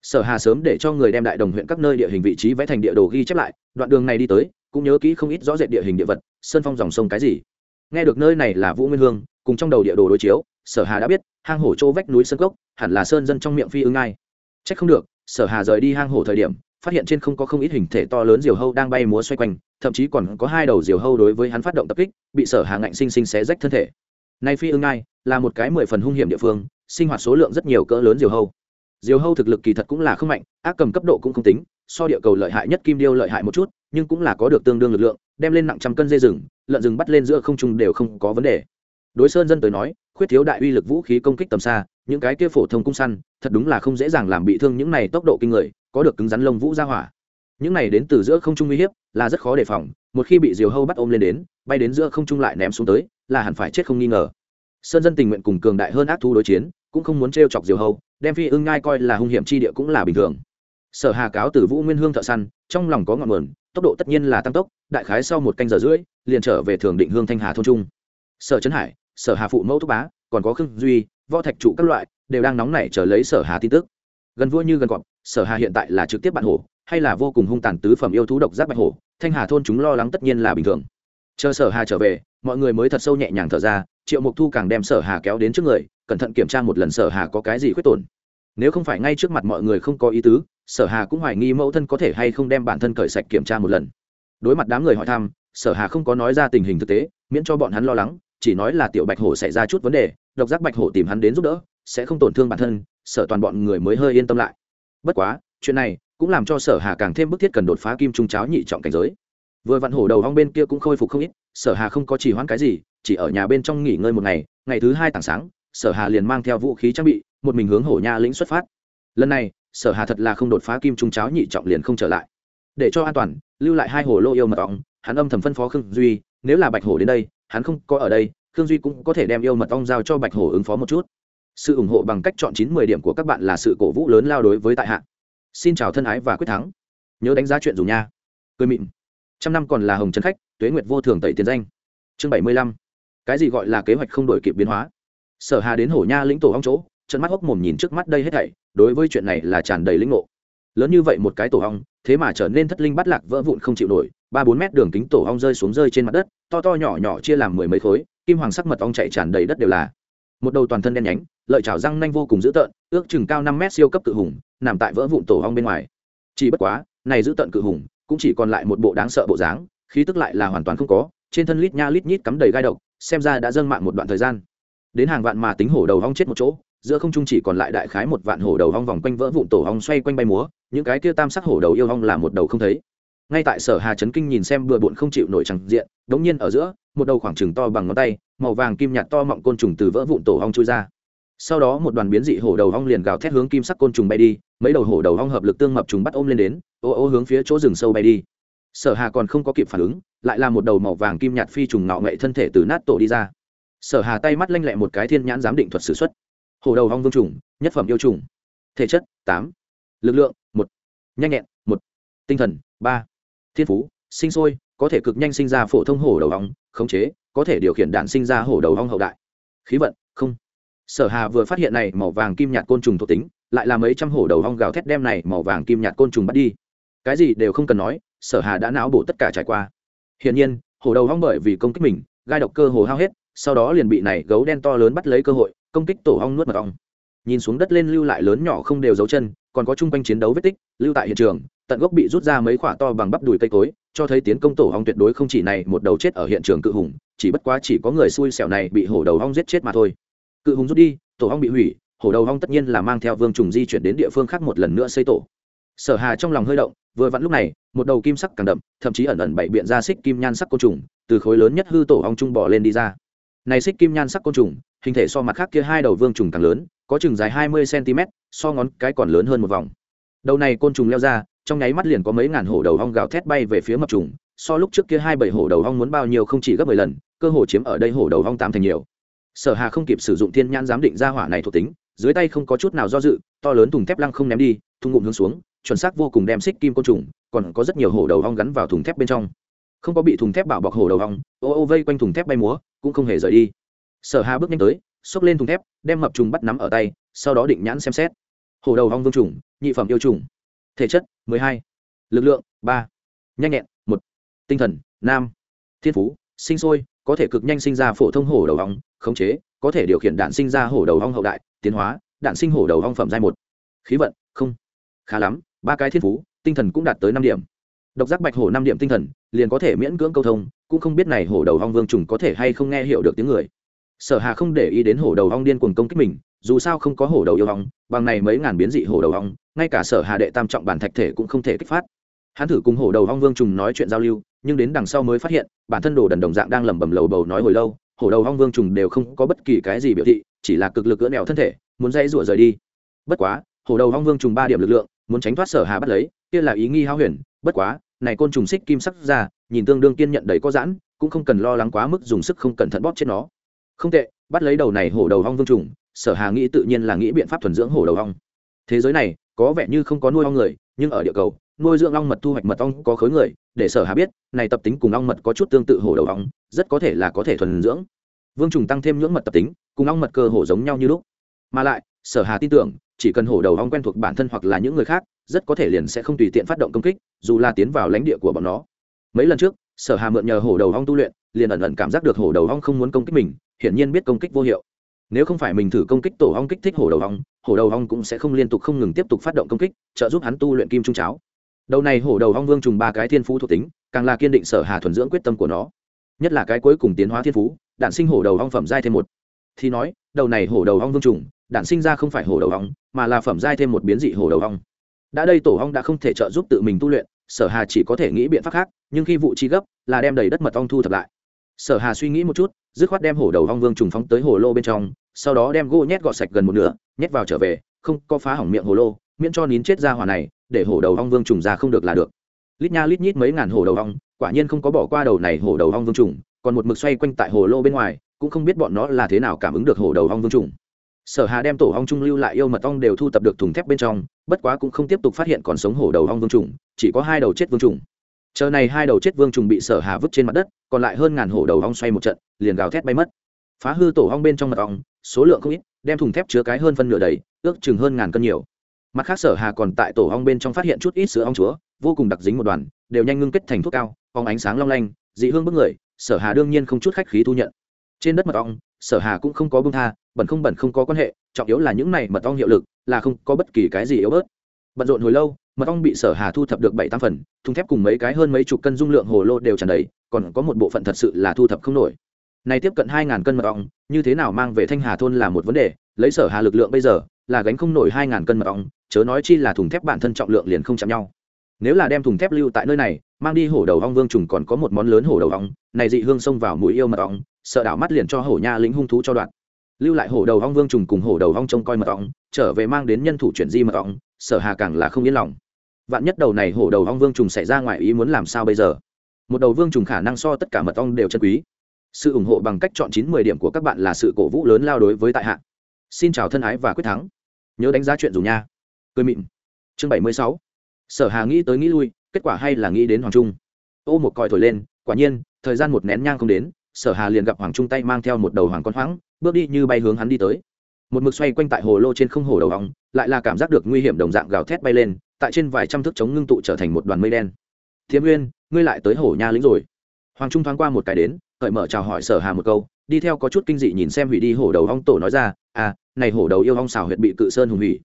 Sở hà sớm để cho người đem đại đồng huyện các nơi địa hình vị trí vẽ thành địa đồ ghi chép lại, đoạn đường này đi tới cũng nhớ kỹ không ít rõ rệt địa hình địa vật, sơn phong dòng sông cái gì. Nghe được nơi này là vũ nguyên hương, cùng trong đầu địa đồ đối chiếu, sở hà đã biết, hang hổ chỗ vách núi sơn cốc, hẳn là sơn dân trong miệng phi ưng ai. Trách không được, sở hà rời đi hang hổ thời điểm, phát hiện trên không có không ít hình thể to lớn diều hâu đang bay múa xoay quanh, thậm chí còn có hai đầu diều hâu đối với hắn phát động tập kích, bị sở hà ngạnh sinh sinh xé rách thân thể. Nay phi ưng ai, là một cái mười phần hung hiểm địa phương, sinh hoạt số lượng rất nhiều cỡ lớn diều hâu diều hâu thực lực kỳ thật cũng là không mạnh, ác cầm cấp độ cũng không tính, so địa cầu lợi hại nhất kim điêu lợi hại một chút, nhưng cũng là có được tương đương lực lượng, đem lên nặng trăm cân dây rừng, lợn rừng bắt lên giữa không trung đều không có vấn đề. Đối sơn dân tới nói, khuyết thiếu đại uy lực vũ khí công kích tầm xa, những cái kia phổ thông cung săn, thật đúng là không dễ dàng làm bị thương những này tốc độ kinh người, có được cứng rắn lông vũ ra hỏa. Những này đến từ giữa không trung uy hiếp, là rất khó đề phòng, một khi bị diều hâu bắt ôm lên đến, bay đến giữa không trung lại ném xuống tới, là hẳn phải chết không nghi ngờ. Sơn dân tình nguyện cùng cường đại hơn ác thu đối chiến, cũng không muốn t chọc diều hâu đem phi ưng ngai coi là hung hiểm chi địa cũng là bình thường. Sở hà cáo từ vũ nguyên hương thợ săn, trong lòng có ngọn nguồn, tốc độ tất nhiên là tăng tốc, đại khái sau một canh giờ rưỡi, liền trở về thường định hương thanh hà thôn trung. Sở trấn hải, sở hà phụ mẫu thúc bá, còn có khương duy, võ thạch trụ các loại, đều đang nóng nảy chờ lấy sở hà tin tức. Gần vua như gần cọp, sở hà hiện tại là trực tiếp bạn hổ, hay là vô cùng hung tàn tứ phẩm yêu thú độc giác bạch hổ, thanh hà thôn chúng lo lắng tất nhiên là bình thường. Chờ sở hà trở về, mọi người mới thật sâu nhẹ nhàng thở ra triệu mục thu càng đem sở hà kéo đến trước người, cẩn thận kiểm tra một lần sở hà có cái gì khuyết tổn. Nếu không phải ngay trước mặt mọi người không có ý tứ, sở hà cũng hoài nghi mẫu thân có thể hay không đem bản thân cởi sạch kiểm tra một lần. Đối mặt đám người hỏi thăm, sở hà không có nói ra tình hình thực tế, miễn cho bọn hắn lo lắng, chỉ nói là tiểu bạch hổ xảy ra chút vấn đề, độc giác bạch hổ tìm hắn đến giúp đỡ, sẽ không tổn thương bản thân, sở toàn bọn người mới hơi yên tâm lại. Bất quá, chuyện này cũng làm cho sở hà càng thêm bức thiết cần đột phá kim trung cháo nhị trọng cảnh giới. Vừa vặn hổ đầu hong bên kia cũng khôi phục không ít sở hà không có chỉ hoãn cái gì, chỉ ở nhà bên trong nghỉ ngơi một ngày ngày thứ hai tảng sáng, sở hà liền mang theo vũ khí trang bị, một mình hướng hổ nha lĩnh xuất phát. Lần này, sở hà thật là không đột phá kim trung cháo nhị trọng liền không trở lại. Để cho an toàn, lưu lại hai hồ lô yêu mật ong, hắn âm thầm phân phó khương duy, nếu là bạch hổ đến đây, hắn không có ở đây, khương duy cũng có thể đem yêu mật ong giao cho bạch hổ ứng phó một chút. Sự ủng hộ bằng cách chọn chín mười điểm của các bạn là sự cổ vũ lớn lao đối với tại hạ. Xin chào thân ái và quyết thắng. Nhớ đánh giá chuyện dù nha. Cười mịn. Trăm năm còn là hồng trấn khách tuế nguyệt vô thường tẩy tiền danh. Chương bảy mươi lăm. Cái gì gọi là kế hoạch không đổi kịp biến hóa? Sở hà đến hổ nha lĩnh tổ hong chỗ trận mắt hốc mồm nhìn trước mắt đây hết thảy, đối với chuyện này là tràn đầy lĩnh ngộ. Lớn như vậy một cái tổ hong, thế mà trở nên thất linh bắt lạc vỡ vụn không chịu nổi, ba bốn mét đường kính tổ hong rơi xuống rơi trên mặt đất, to to nhỏ nhỏ chia làm mười mấy khối, kim hoàng sắc mật ong chạy tràn đầy đất đều là. Một đầu toàn thân đen nhánh, lợi chảo răng nanh vô cùng dữ tợn, ước chừng cao năm mét siêu cấp cự hùng, nằm tại vỡ vụn tổ hong bên ngoài. Chỉ bất quá, này dữ tợn cự hùng, cũng chỉ còn lại một bộ đáng sợ bộ dáng khí tức lại là hoàn toàn không có, trên thân lít nha lít nhít cắm đầy gai độc, xem ra đã dâng mạng một đoạn thời gian. Đến hàng vạn mà tính hổ đầu hong chết một chỗ, giữa không trung chỉ còn lại đại khái một vạn hổ đầu hong vòng quanh vỡ vụn tổ hong xoay quanh bay múa, những cái kia tam sắc hổ đầu yêu hong là một đầu không thấy. Ngay tại sở hà trấn kinh nhìn xem bừa bộn không chịu nổi chẳng diện, đống nhiên ở giữa, một đầu khoảng trừng to bằng ngón tay, màu vàng kim nhạt to mọng côn trùng từ vỡ vụn tổ hong chui ra. Sau đó một đoàn biến dị hổ đầu hong liền gào thét hướng kim sắc côn trùng bay đi, mấy đầu hổ đầu hong hợp lực tương mập trùng bắt ôm lên đến, ô ô hướng phía chỗ rừng sâu bay đi sở hà còn không có kịp phản ứng, lại là một đầu màu vàng kim nhạt phi trùng nọ nghệ thân thể từ nát tổ đi ra. Sở hà tay mắt lanh lẹ một cái thiên nhãn giám định thuật sử xuất. Hổ đầu hong vương trùng, nhất phẩm yêu trùng. Thể chất, tám. Lực lượng, một. Nhanh nhẹn, một. Tinh thần, ba. Thiên phú, sinh sôi, có thể cực nhanh sinh ra phổ thông hổ đầu hong, khống chế, có thể điều khiển đạn sinh ra hổ đầu hong hậu đại. Khí vận, không. Sở hà vừa phát hiện này màu vàng kim nhạt côn trùng thuộc tính, lại là mấy trăm hổ đầu hong gào thét đem này màu vàng kim nhạt côn trùng bắt đi. Cái gì đều không cần nói sở hà đã não bổ tất cả trải qua. Hiển nhiên, hổ đầu hong bởi vì công kích mình, gai độc cơ hồ hao hết, sau đó liền bị này gấu đen to lớn bắt lấy cơ hội, công kích tổ hong nuốt mật ong. Nhìn xuống đất lên lưu lại lớn nhỏ không đều dấu chân, còn có chung quanh chiến đấu vết tích, lưu tại hiện trường, tận gốc bị rút ra mấy quả to bằng bắp đùi cây cối, cho thấy tiến công tổ hong tuyệt đối không chỉ này một đầu chết ở hiện trường cự hùng, chỉ bất quá chỉ có người xui xẻo này bị hổ đầu hong giết chết mà thôi. Cự hùng rút đi, tổ hong bị hủy, hổ đầu hong tất nhiên là mang theo vương trùng di chuyển đến địa phương khác một lần nữa xây tổ. Sở hà trong lòng hơi động vừa vặn lúc này, một đầu kim sắc càng đậm, thậm chí ẩn ẩn bảy biện ra xích kim nhan sắc côn trùng, từ khối lớn nhất hư tổ ong trung bỏ lên đi ra. Này xích kim nhan sắc côn trùng, hình thể so mặt khác kia hai đầu vương trùng càng lớn, có chừng dài hai mươi cm so ngón cái còn lớn hơn một vòng. Đầu này côn trùng leo ra, trong nháy mắt liền có mấy ngàn hổ đầu ong gào thét bay về phía mập trùng, so lúc trước kia hai bảy hổ đầu ong muốn bao nhiêu không chỉ gấp mười lần, cơ hồ chiếm ở đây hổ đầu ong tám thành nhiều. Sở hà không kịp sử dụng thiên nhãn giám định ra hỏa này thuộc tính, dưới tay không có chút nào do dự, to lớn thùng thép lăng không ném đi, thùng ngụm hướng xuống chuẩn xác vô cùng đem xích kim côn trùng, còn có rất nhiều hổ đầu hong gắn vào thùng thép bên trong. Không có bị thùng thép bảo bọc hổ đầu hong ô ô vây quanh thùng thép bay múa, cũng không hề rời đi. Sở hà bước nhanh tới, xốc lên thùng thép, đem mập trùng bắt nắm ở tay, sau đó định nhãn xem xét. Hổ đầu hong vương trùng, nhị phẩm yêu trùng. Thể chất, mười hai, lực lượng, ba, nhanh nhẹn, một, tinh thần nam thiên phú, sinh sôi, có thể cực nhanh sinh ra phổ thông hổ đầu hong khống chế, có thể điều khiển đạn sinh ra hổ đầu hong hậu đại, tiến hóa, đạn sinh hổ đầu hong phẩm giai một. Khí vận, không, khá lắm ba cái thiên phú, tinh thần cũng đạt tới năm điểm. Độc giác bạch hổ năm điểm tinh thần, liền có thể miễn cưỡng câu thông, cũng không biết này hổ đầu hong vương trùng có thể hay không nghe hiểu được tiếng người. Sở hà không để ý đến hổ đầu hong điên cuồng công kích mình, dù sao không có hổ đầu yêu hong, bằng này mấy ngàn biến dị hổ đầu hong, ngay cả sở hà đệ tam trọng bản thạch thể cũng không thể kích phát. Hắn thử cùng hổ đầu hong vương trùng nói chuyện giao lưu, nhưng đến đằng sau mới phát hiện, bản thân đồ đần đồng dạng đang lẩm bẩm lầu bầu nói hồi lâu, hổ đầu hong vương trùng đều không có bất kỳ cái gì biểu thị, chỉ là cực lực cỡ nẹo thân thể, muốn dây rủa rời đi. Bất quá, hổ đầu hong vương trùng ba điểm lực lượng muốn tránh thoát sở hà bắt lấy, kia là ý nghi hao huyền, bất quá, này côn trùng xích kim sắc ra, nhìn tương đương kiên nhận đầy có giãn, cũng không cần lo lắng quá mức dùng sức không cẩn thận bóp chết nó. Không tệ, bắt lấy đầu này hổ đầu hong vương trùng, sở hà nghĩ tự nhiên là nghĩ biện pháp thuần dưỡng hổ đầu hong. Thế giới này, có vẻ như không có nuôi ong người, nhưng ở địa cầu, nuôi dưỡng ong mật thu hoạch mật ong có khối người, để sở hà biết, này tập tính cùng ong mật có chút tương tự hổ đầu ong rất có thể là có thể thuần dưỡng. Vương trùng tăng thêm nhưỡng mật tập tính, cùng ong mật cơ hổ giống nhau như lúc. Mà lại, sở hà tin tưởng chỉ cần hổ đầu ong quen thuộc bản thân hoặc là những người khác, rất có thể liền sẽ không tùy tiện phát động công kích, dù là tiến vào lãnh địa của bọn nó. Mấy lần trước, sở hà mượn nhờ hổ đầu ong tu luyện, liền ẩn ẩn cảm giác được hổ đầu ong không muốn công kích mình, hiển nhiên biết công kích vô hiệu. Nếu không phải mình thử công kích tổ ong kích thích hổ đầu ong, hổ đầu ong cũng sẽ không liên tục không ngừng tiếp tục phát động công kích, trợ giúp hắn tu luyện kim trung cháo. Đầu này hổ đầu ong vương trùng ba cái thiên phú thuộc tính, càng là kiên định sở hà thuần dưỡng quyết tâm của nó. Nhất là cái cuối cùng tiến hóa thiên phú, đạn sinh hổ đầu ong phẩm giai thêm một. Thì nói, đầu này hổ đầu ong vương trùng đản sinh ra không phải hổ đầu ong, mà là phẩm giai thêm một biến dị hổ đầu ong. Đã đây tổ ong đã không thể trợ giúp tự mình tu luyện, sở hà chỉ có thể nghĩ biện pháp khác, nhưng khi vụ chi gấp, là đem đầy đất mật ong thu thập lại. Sở hà suy nghĩ một chút, dứt khoát đem hổ đầu ong vương trùng phóng tới hồ lô bên trong, sau đó đem gỗ nhét gọt sạch gần một nửa, nhét vào trở về, không có phá hỏng miệng hồ lô, miễn cho nín chết ra hỏa này, để hổ đầu ong vương trùng ra không được là được. Lít nha lít nhít mấy ngàn hổ đầu ong, quả nhiên không có bỏ qua đầu này hổ đầu ong vương trùng, còn một mực xoay quanh tại hồ lô bên ngoài, cũng không biết bọn nó là thế nào cảm ứng được hổ đầu ong vương trùng sở hà đem tổ ong trung lưu lại yêu mật ong đều thu tập được thùng thép bên trong, bất quá cũng không tiếp tục phát hiện còn sống hổ đầu ong vương trùng, chỉ có hai đầu chết vương trùng. Chờ này hai đầu chết vương trùng bị sở hà vứt trên mặt đất, còn lại hơn ngàn hổ đầu ong xoay một trận, liền gào thét bay mất. Phá hư tổ ong bên trong mật ong, số lượng không ít, đem thùng thép chứa cái hơn phân nửa đầy, ước chừng hơn ngàn cân nhiều. Mặt khác sở hà còn tại tổ ong bên trong phát hiện chút ít sữa ong chúa, vô cùng đặc dính một đoàn, đều nhanh ngưng kết thành thuốc cao, ong ánh sáng long lanh, dị hương bức người, sở hà đương nhiên không chút khách khí thu nhận. Trên đất mật ong, sở hà cũng không có bưng tha bẩn không bẩn không có quan hệ, trọng yếu là những này mật ong hiệu lực là không có bất kỳ cái gì yếu bớt. Bận rộn hồi lâu, mật ong bị sở hà thu thập được bảy tám phần, thùng thép cùng mấy cái hơn mấy chục cân dung lượng hồ lô đều tràn đầy, còn có một bộ phận thật sự là thu thập không nổi. Này tiếp cận hai ngàn cân mật ong, như thế nào mang về thanh hà thôn là một vấn đề, lấy sở hà lực lượng bây giờ, là gánh không nổi hai ngàn cân mật ong, chớ nói chi là thùng thép bản thân trọng lượng liền không chạm nhau. Nếu là đem thùng thép lưu tại nơi này, mang đi hổ đầu ong vương trùng còn có một món lớn hổ đầu ong, này dị hương xông vào mũi yêu mật ong, sợ đảo mắt liền cho hổ nha lĩnh hung thú cho đoạn lưu lại hổ đầu ong vương trùng cùng hổ đầu ong trông coi mật ong, trở về mang đến nhân thủ chuyển di mật ong, sở hà càng là không yên lòng. Vạn nhất đầu này hổ đầu ong vương trùng xảy ra ngoài ý muốn làm sao bây giờ? Một đầu vương trùng khả năng so tất cả mật ong đều chân quý. Sự ủng hộ bằng cách chọn chín mười điểm của các bạn là sự cổ vũ lớn lao đối với tại hạ. Xin chào thân ái và quyết thắng. Nhớ đánh giá chuyện dù nha. Cười mịn. Chương bảy mươi sáu. Sở hà nghĩ tới nghĩ lui, kết quả hay là nghĩ đến hoàng trung. Ô một còi thổi lên, quả nhiên, thời gian một nén nhang không đến sở hà liền gặp hoàng trung tay mang theo một đầu hoàng con hoáng, bước đi như bay hướng hắn đi tới. Một mực xoay quanh tại hồ lô trên không hồ đầu hóng lại là cảm giác được nguy hiểm đồng dạng gào thét bay lên, tại trên vài trăm thước chống ngưng tụ trở thành một đoàn mây đen. Thiếm nguyên ngươi lại tới hồ nha lĩnh rồi. Hoàng trung thoáng qua một cái đến, cởi mở chào hỏi sở hà một câu, đi theo có chút kinh dị nhìn xem hủy đi hổ đầu ong tổ nói ra à này hổ đầu yêu ong xào huyệt bị cự sơn hùng hủy.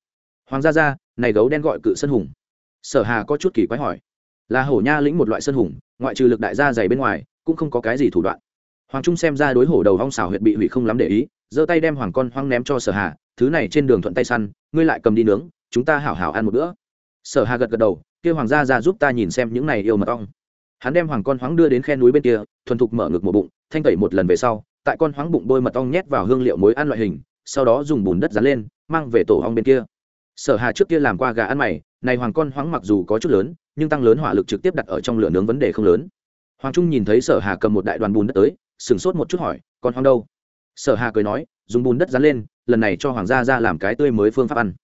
Hoàng gia gia, này gấu đen gọi cự sơn hùng. Sở hà có chút kỳ quái hỏi, là hổ nha lĩnh một loại sơn hùng, ngoại trừ lực đại gia dày bên ngoài, cũng không có cái gì thủ đoạn hoàng trung xem ra đối hổ đầu hong xào huyệt bị hủy không lắm để ý, giơ tay đem hoàng con hoang ném cho sở hà, thứ này trên đường thuận tay săn, ngươi lại cầm đi nướng, chúng ta hảo hảo ăn một bữa. Sở hà gật gật đầu, kêu hoàng gia ra giúp ta nhìn xem những này yêu mật ong. Hắn đem hoàng con hoáng đưa đến khe núi bên kia, thuần thục mở ngực một bụng, thanh tẩy một lần về sau, tại con hoáng bụng bôi mật ong nhét vào hương liệu muối ăn loại hình, sau đó dùng bùn đất dán lên, mang về tổ ong bên kia. Sở hà trước kia làm qua gà ăn mày, này hoàng con hoáng mặc dù có chút lớn, nhưng tăng lớn hỏa lực trực tiếp đặt ở trong lửa nướng vấn đề không lớn. Hoàng trung nhìn thấy sở hà cầm một đại đoàn bùn đất tới sửng sốt một chút hỏi còn hoang đâu? Sở hà cười nói, dùng bùn đất dán lên, lần này cho hoàng gia ra làm cái tươi mới phương pháp ăn.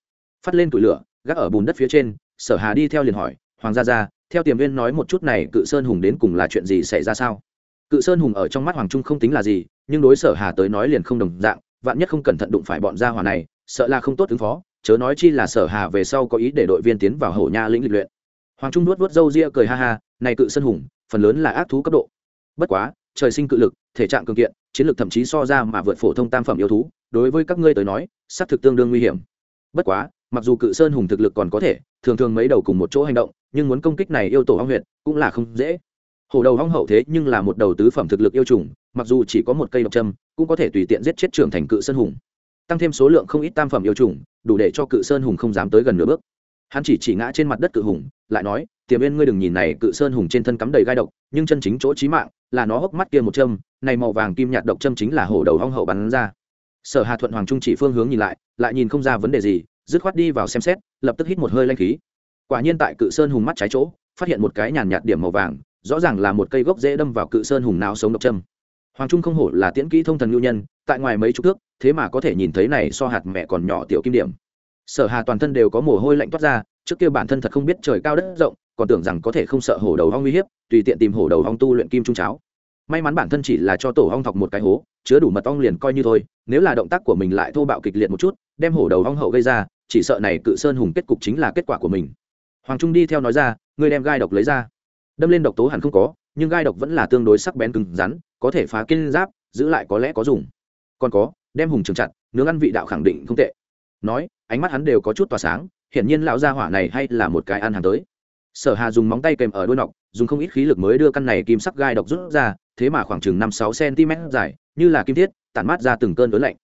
Phát lên tủi lửa, gác ở bùn đất phía trên, sở hà đi theo liền hỏi, hoàng gia ra, theo tiềm viên nói một chút này, cự sơn hùng đến cùng là chuyện gì xảy ra sao? Cự sơn hùng ở trong mắt hoàng trung không tính là gì, nhưng đối sở hà tới nói liền không đồng dạng, vạn nhất không cẩn thận đụng phải bọn gia hỏa này, sợ là không tốt ứng phó, chớ nói chi là sở hà về sau có ý để đội viên tiến vào hổ nha lĩnh lịch luyện. Hoàng trung nuốt vuốt râu ria cười ha ha, này cự sơn hùng, phần lớn là ác thú cấp độ. Bất quá trời sinh cự lực, thể trạng cường kiện, chiến lược thậm chí so ra mà vượt phổ thông tam phẩm yêu thú, đối với các ngươi tới nói, xác thực tương đương nguy hiểm. Bất quá, mặc dù cự sơn hùng thực lực còn có thể, thường thường mấy đầu cùng một chỗ hành động, nhưng muốn công kích này yêu tổ hong huyệt cũng là không dễ. Hổ đầu hong hậu thế nhưng là một đầu tứ phẩm thực lực yêu trùng mặc dù chỉ có một cây độc châm, cũng có thể tùy tiện giết chết trưởng thành cự sơn hùng. Tăng thêm số lượng không ít tam phẩm yêu trùng đủ để cho cự sơn hùng không dám tới gần nửa bước. Hắn chỉ chỉ ngã trên mặt đất cự hùng, lại nói tiềm viên ngươi đừng nhìn này cự sơn hùng trên thân cắm đầy gai độc, nhưng chân chính chỗ trí mạng là nó hốc mắt kia một châm, này màu vàng kim nhạt độc châm chính là hổ đầu hong hậu bắn ra. Sở hà thuận hoàng trung chỉ phương hướng nhìn lại lại nhìn không ra vấn đề gì, dứt khoát đi vào xem xét, lập tức hít một hơi lanh khí. Quả nhiên tại cự sơn hùng mắt trái chỗ, phát hiện một cái nhàn nhạt điểm màu vàng, rõ ràng là một cây gốc dễ đâm vào cự sơn hùng não sống độc châm. Hoàng trung không hổ là tiễn kỹ thông thần nhu nhân, tại ngoài mấy chục thước, thế mà có thể nhìn thấy này so hạt mẹ còn nhỏ tiểu kim điểm. Sở hà toàn thân đều có mồ hôi lạnh toát ra, trước kia bản thân thật không biết trời cao đất rộng còn tưởng rằng có thể không sợ hổ đầu hong uy hiếp, tùy tiện tìm hổ đầu hong tu luyện kim trung cháo. May mắn bản thân chỉ là cho tổ hong thọc một cái hố, chứa đủ mật ong liền coi như thôi, nếu là động tác của mình lại thô bạo kịch liệt một chút, đem hổ đầu hong hậu gây ra, chỉ sợ này cự sơn hùng kết cục chính là kết quả của mình. Hoàng trung đi theo nói ra, ngươi đem gai độc lấy ra. Đâm lên độc tố hẳn không có, nhưng gai độc vẫn là tương đối sắc bén cứng rắn, có thể phá kiên giáp, giữ lại có lẽ có dùng. Còn có, đem hùng trường chặt, nướng ăn vị đạo khẳng định không tệ. Nói, ánh mắt hắn đều có chút tỏa sáng, hiển nhiên lão gia hỏa này hay là một cái ăn hàng tới sở hà dùng móng tay kèm ở đuôi nọc, dùng không ít khí lực mới đưa căn này kim sắc gai độc rút ra, thế mà khoảng chừng năm sáu cm dài, như là kim thiết, tản mát ra từng cơn lớn lạnh.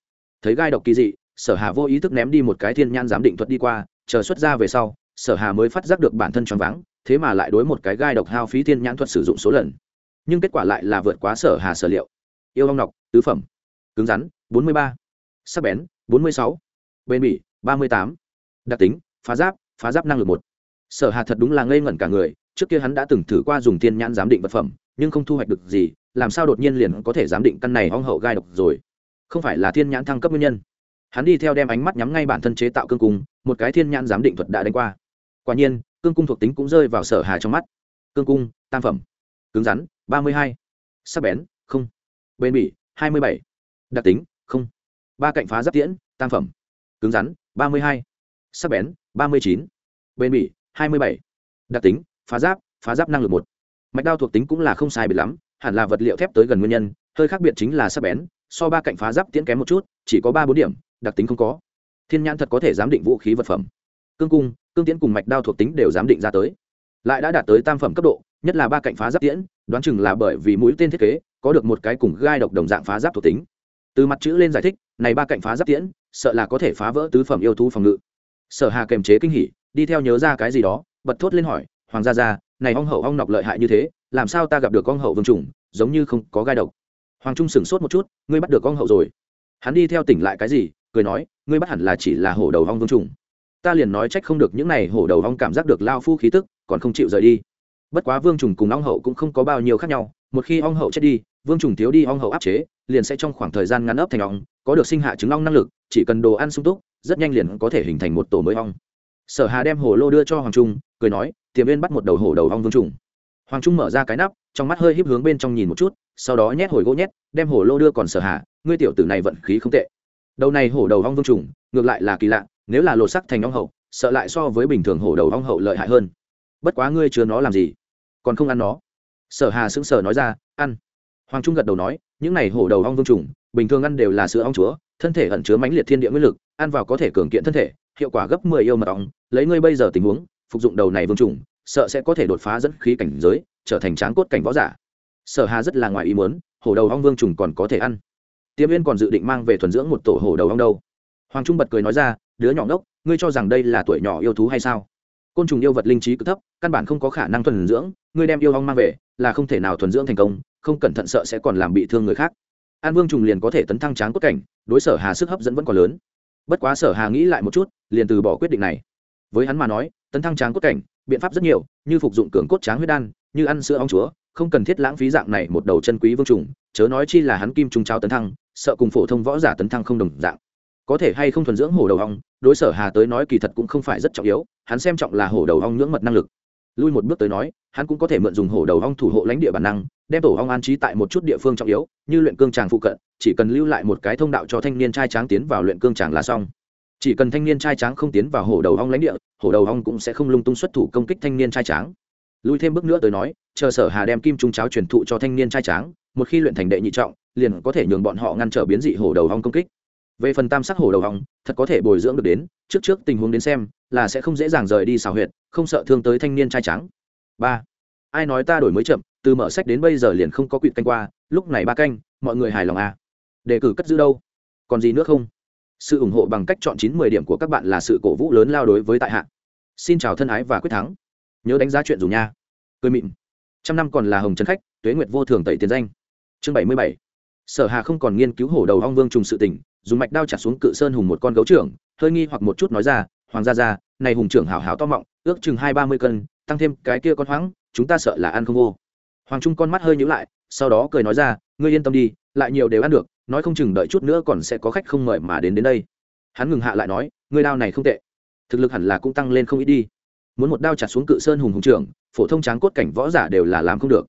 Thấy gai độc kỳ dị, sở hà vô ý thức ném đi một cái thiên nhan giám định thuật đi qua, chờ xuất ra về sau, sở hà mới phát giác được bản thân choáng váng, thế mà lại đối một cái gai độc hao phí thiên nhãn thuật sử dụng số lần. Nhưng kết quả lại là vượt quá sở hà sở liệu. Yêu long nọc, tứ phẩm. Cứng rắn, bốn mươi ba. Sắc bén, bốn mươi sáu. Bền bỉ, ba mươi tám. Đặc tính, phá giáp phá giáp năng lực một sở hà thật đúng là ngây ngẩn cả người, trước kia hắn đã từng thử qua dùng thiên nhãn giám định vật phẩm, nhưng không thu hoạch được gì, làm sao đột nhiên liền có thể giám định căn này hong hậu gai độc rồi? Không phải là thiên nhãn thăng cấp nguyên nhân. Hắn đi theo đem ánh mắt nhắm ngay bản thân chế tạo cương cung, một cái thiên nhãn giám định thuật đã đánh qua. Quả nhiên, cương cung thuộc tính cũng rơi vào sở hà trong mắt. Cương cung, tam phẩm. Cứng rắn, ba mươi hai. Sắc bén, không. Bền bỉ, hai mươi bảy. Đặc tính, không. Ba cạnh phá giáp tiễn, tam phẩm. Cứng rắn, ba mươi hai. Sắc bén, ba mươi chín. Bền bỉ hai mươi bảy. Đặc tính, phá giáp phá giáp năng lực một. Mạch đao thuộc tính cũng là không sai biệt lắm, hẳn là vật liệu thép tới gần nguyên nhân, hơi khác biệt chính là sắc bén, so ba cạnh phá giáp tiễn kém một chút, chỉ có ba bốn điểm, đặc tính không có. Thiên nhãn thật có thể giám định vũ khí vật phẩm. Cương cung, cương tiễn cùng mạch đao thuộc tính đều giám định ra tới. Lại đã đạt tới tam phẩm cấp độ, nhất là ba cạnh phá giáp tiễn, đoán chừng là bởi vì mũi tên thiết kế, có được một cái cùng gai độc đồng dạng phá giáp thuộc tính. Từ mặt chữ lên giải thích, này ba cạnh phá giáp tiễn, sợ là có thể phá vỡ tứ phẩm yêu thú phòng ngự. Sở hà kềm chế kinh hỉ đi theo nhớ ra cái gì đó, bật thốt lên hỏi, hoàng gia gia, này ong hậu ong nọc lợi hại như thế, làm sao ta gặp được ong hậu vương trùng, giống như không có gai độc? Hoàng trung sửng sốt một chút, ngươi bắt được ong hậu rồi. Hắn đi theo tỉnh lại cái gì, cười nói, ngươi bắt hẳn là chỉ là hổ đầu ong vương trùng. Ta liền nói trách không được những này hổ đầu ong cảm giác được lao phu khí tức, còn không chịu rời đi. Bất quá vương trùng cùng ong hậu cũng không có bao nhiêu khác nhau, một khi ong hậu chết đi, vương trùng thiếu đi ong hậu áp chế, liền sẽ trong khoảng thời gian ngắn ấp thành ong, có được sinh hạ trứng ong năng lực, chỉ cần đồ ăn sung túc, rất nhanh liền có thể hình thành một tổ mới ong sở hà đem hồ lô đưa cho hoàng trung, cười nói, tiềm viên bắt một đầu hổ đầu ong vương trùng. Hoàng trung mở ra cái nắp, trong mắt hơi híp hướng bên trong nhìn một chút, sau đó nhét hồi gỗ nhét, đem hổ lô đưa còn sở hà, ngươi tiểu tử này vận khí không tệ. Đầu này hổ đầu ong vương trùng, ngược lại là kỳ lạ, nếu là lột sắc thành ong hậu, sợ lại so với bình thường hổ đầu ong hậu lợi hại hơn. Bất quá ngươi chứa nó làm gì? Còn không ăn nó? Sở hà sững sờ nói ra, ăn. Hoàng trung gật đầu nói, những này hổ đầu ong vương trùng, bình thường ăn đều là sữa ong chúa, thân thể ẩn chứa mãnh liệt thiên địa nguyên lực, ăn vào có thể cường kiện thân thể, hiệu quả gấp mười yêu mật ong lấy ngươi bây giờ tình huống, phục dụng đầu này vương trùng, sợ sẽ có thể đột phá dẫn khí cảnh giới, trở thành tráng cốt cảnh võ giả. Sở hà rất là ngoài ý muốn, hổ đầu ong vương trùng còn có thể ăn. Tiêm viên còn dự định mang về thuần dưỡng một tổ hổ đầu ong đâu. Hoàng trung bật cười nói ra, đứa nhỏ ngốc, ngươi cho rằng đây là tuổi nhỏ yêu thú hay sao? Côn trùng yêu vật linh trí cực thấp, căn bản không có khả năng thuần dưỡng, ngươi đem yêu ong mang về, là không thể nào thuần dưỡng thành công, không cẩn thận sợ sẽ còn làm bị thương người khác. An vương trùng liền có thể tấn thăng tráng cốt cảnh, đối sở hà sức hấp dẫn vẫn còn lớn. Bất quá sở hà nghĩ lại một chút, liền từ bỏ quyết định này với hắn mà nói, tấn thăng tráng cốt cảnh, biện pháp rất nhiều, như phục dụng cường cốt tráng huyết đan, như ăn sữa ong chúa, không cần thiết lãng phí dạng này một đầu chân quý vương trùng, chớ nói chi là hắn kim trung trao tấn thăng, sợ cùng phổ thông võ giả tấn thăng không đồng dạng. Có thể hay không thuần dưỡng hổ đầu ong, đối sở hà tới nói kỳ thật cũng không phải rất trọng yếu, hắn xem trọng là hổ đầu ong nhưỡng mật năng lực. Lui một bước tới nói, hắn cũng có thể mượn dùng hổ đầu ong thủ hộ lãnh địa bản năng, đem tổ ong an trí tại một chút địa phương trọng yếu, như luyện cương tràng phụ cận, chỉ cần lưu lại một cái thông đạo cho thanh niên trai tráng tiến vào luyện cương tràng là xong chỉ cần thanh niên trai tráng không tiến vào hổ đầu ong lãnh địa, hổ đầu ong cũng sẽ không lung tung xuất thủ công kích thanh niên trai tráng. Lui thêm bước nữa tới nói, chờ sở hà đem kim trung cháo truyền thụ cho thanh niên trai tráng, một khi luyện thành đệ nhị trọng, liền có thể nhường bọn họ ngăn trở biến dị hổ đầu ong công kích. Về phần tam sắc hổ đầu ong, thật có thể bồi dưỡng được đến, trước trước tình huống đến xem, là sẽ không dễ dàng rời đi xào huyệt, không sợ thương tới thanh niên trai trắng ba, ai nói ta đổi mới chậm, từ mở sách đến bây giờ liền không có quỵt canh qua, lúc này ba canh, mọi người hài lòng à? Đề cử cất giữ đâu? Còn gì nữa không? Sự ủng hộ bằng cách chọn chín mười điểm của các bạn là sự cổ vũ lớn lao đối với tại hạ. Xin chào thân ái và quyết thắng. Nhớ đánh giá chuyện dù nha. Cười mịn. Trăm năm còn là hồng trấn khách tuế nguyệt vô thường tẩy tiền danh. Chương bảy mươi bảy. Sở hà không còn nghiên cứu hổ đầu hong vương trùng sự tỉnh, dùng mạch đao chặt xuống cự sơn hùng một con gấu trưởng hơi nghi hoặc một chút nói ra hoàng gia gia này hùng trưởng hào hào to mọng ước chừng hai ba mươi cân tăng thêm cái kia con hoáng chúng ta sợ là ăn không vô. Hoàng trung con mắt hơi nhíu lại sau đó cười nói ra ngươi yên tâm đi lại nhiều đều ăn được nói không chừng đợi chút nữa còn sẽ có khách không mời mà đến đến đây. Hắn ngừng hạ lại nói người đao này không tệ. Thực lực hẳn là cũng tăng lên không ít đi. Muốn một đao chặt xuống cự sơn hùng hùng trưởng, phổ thông tráng cốt cảnh võ giả đều là làm không được.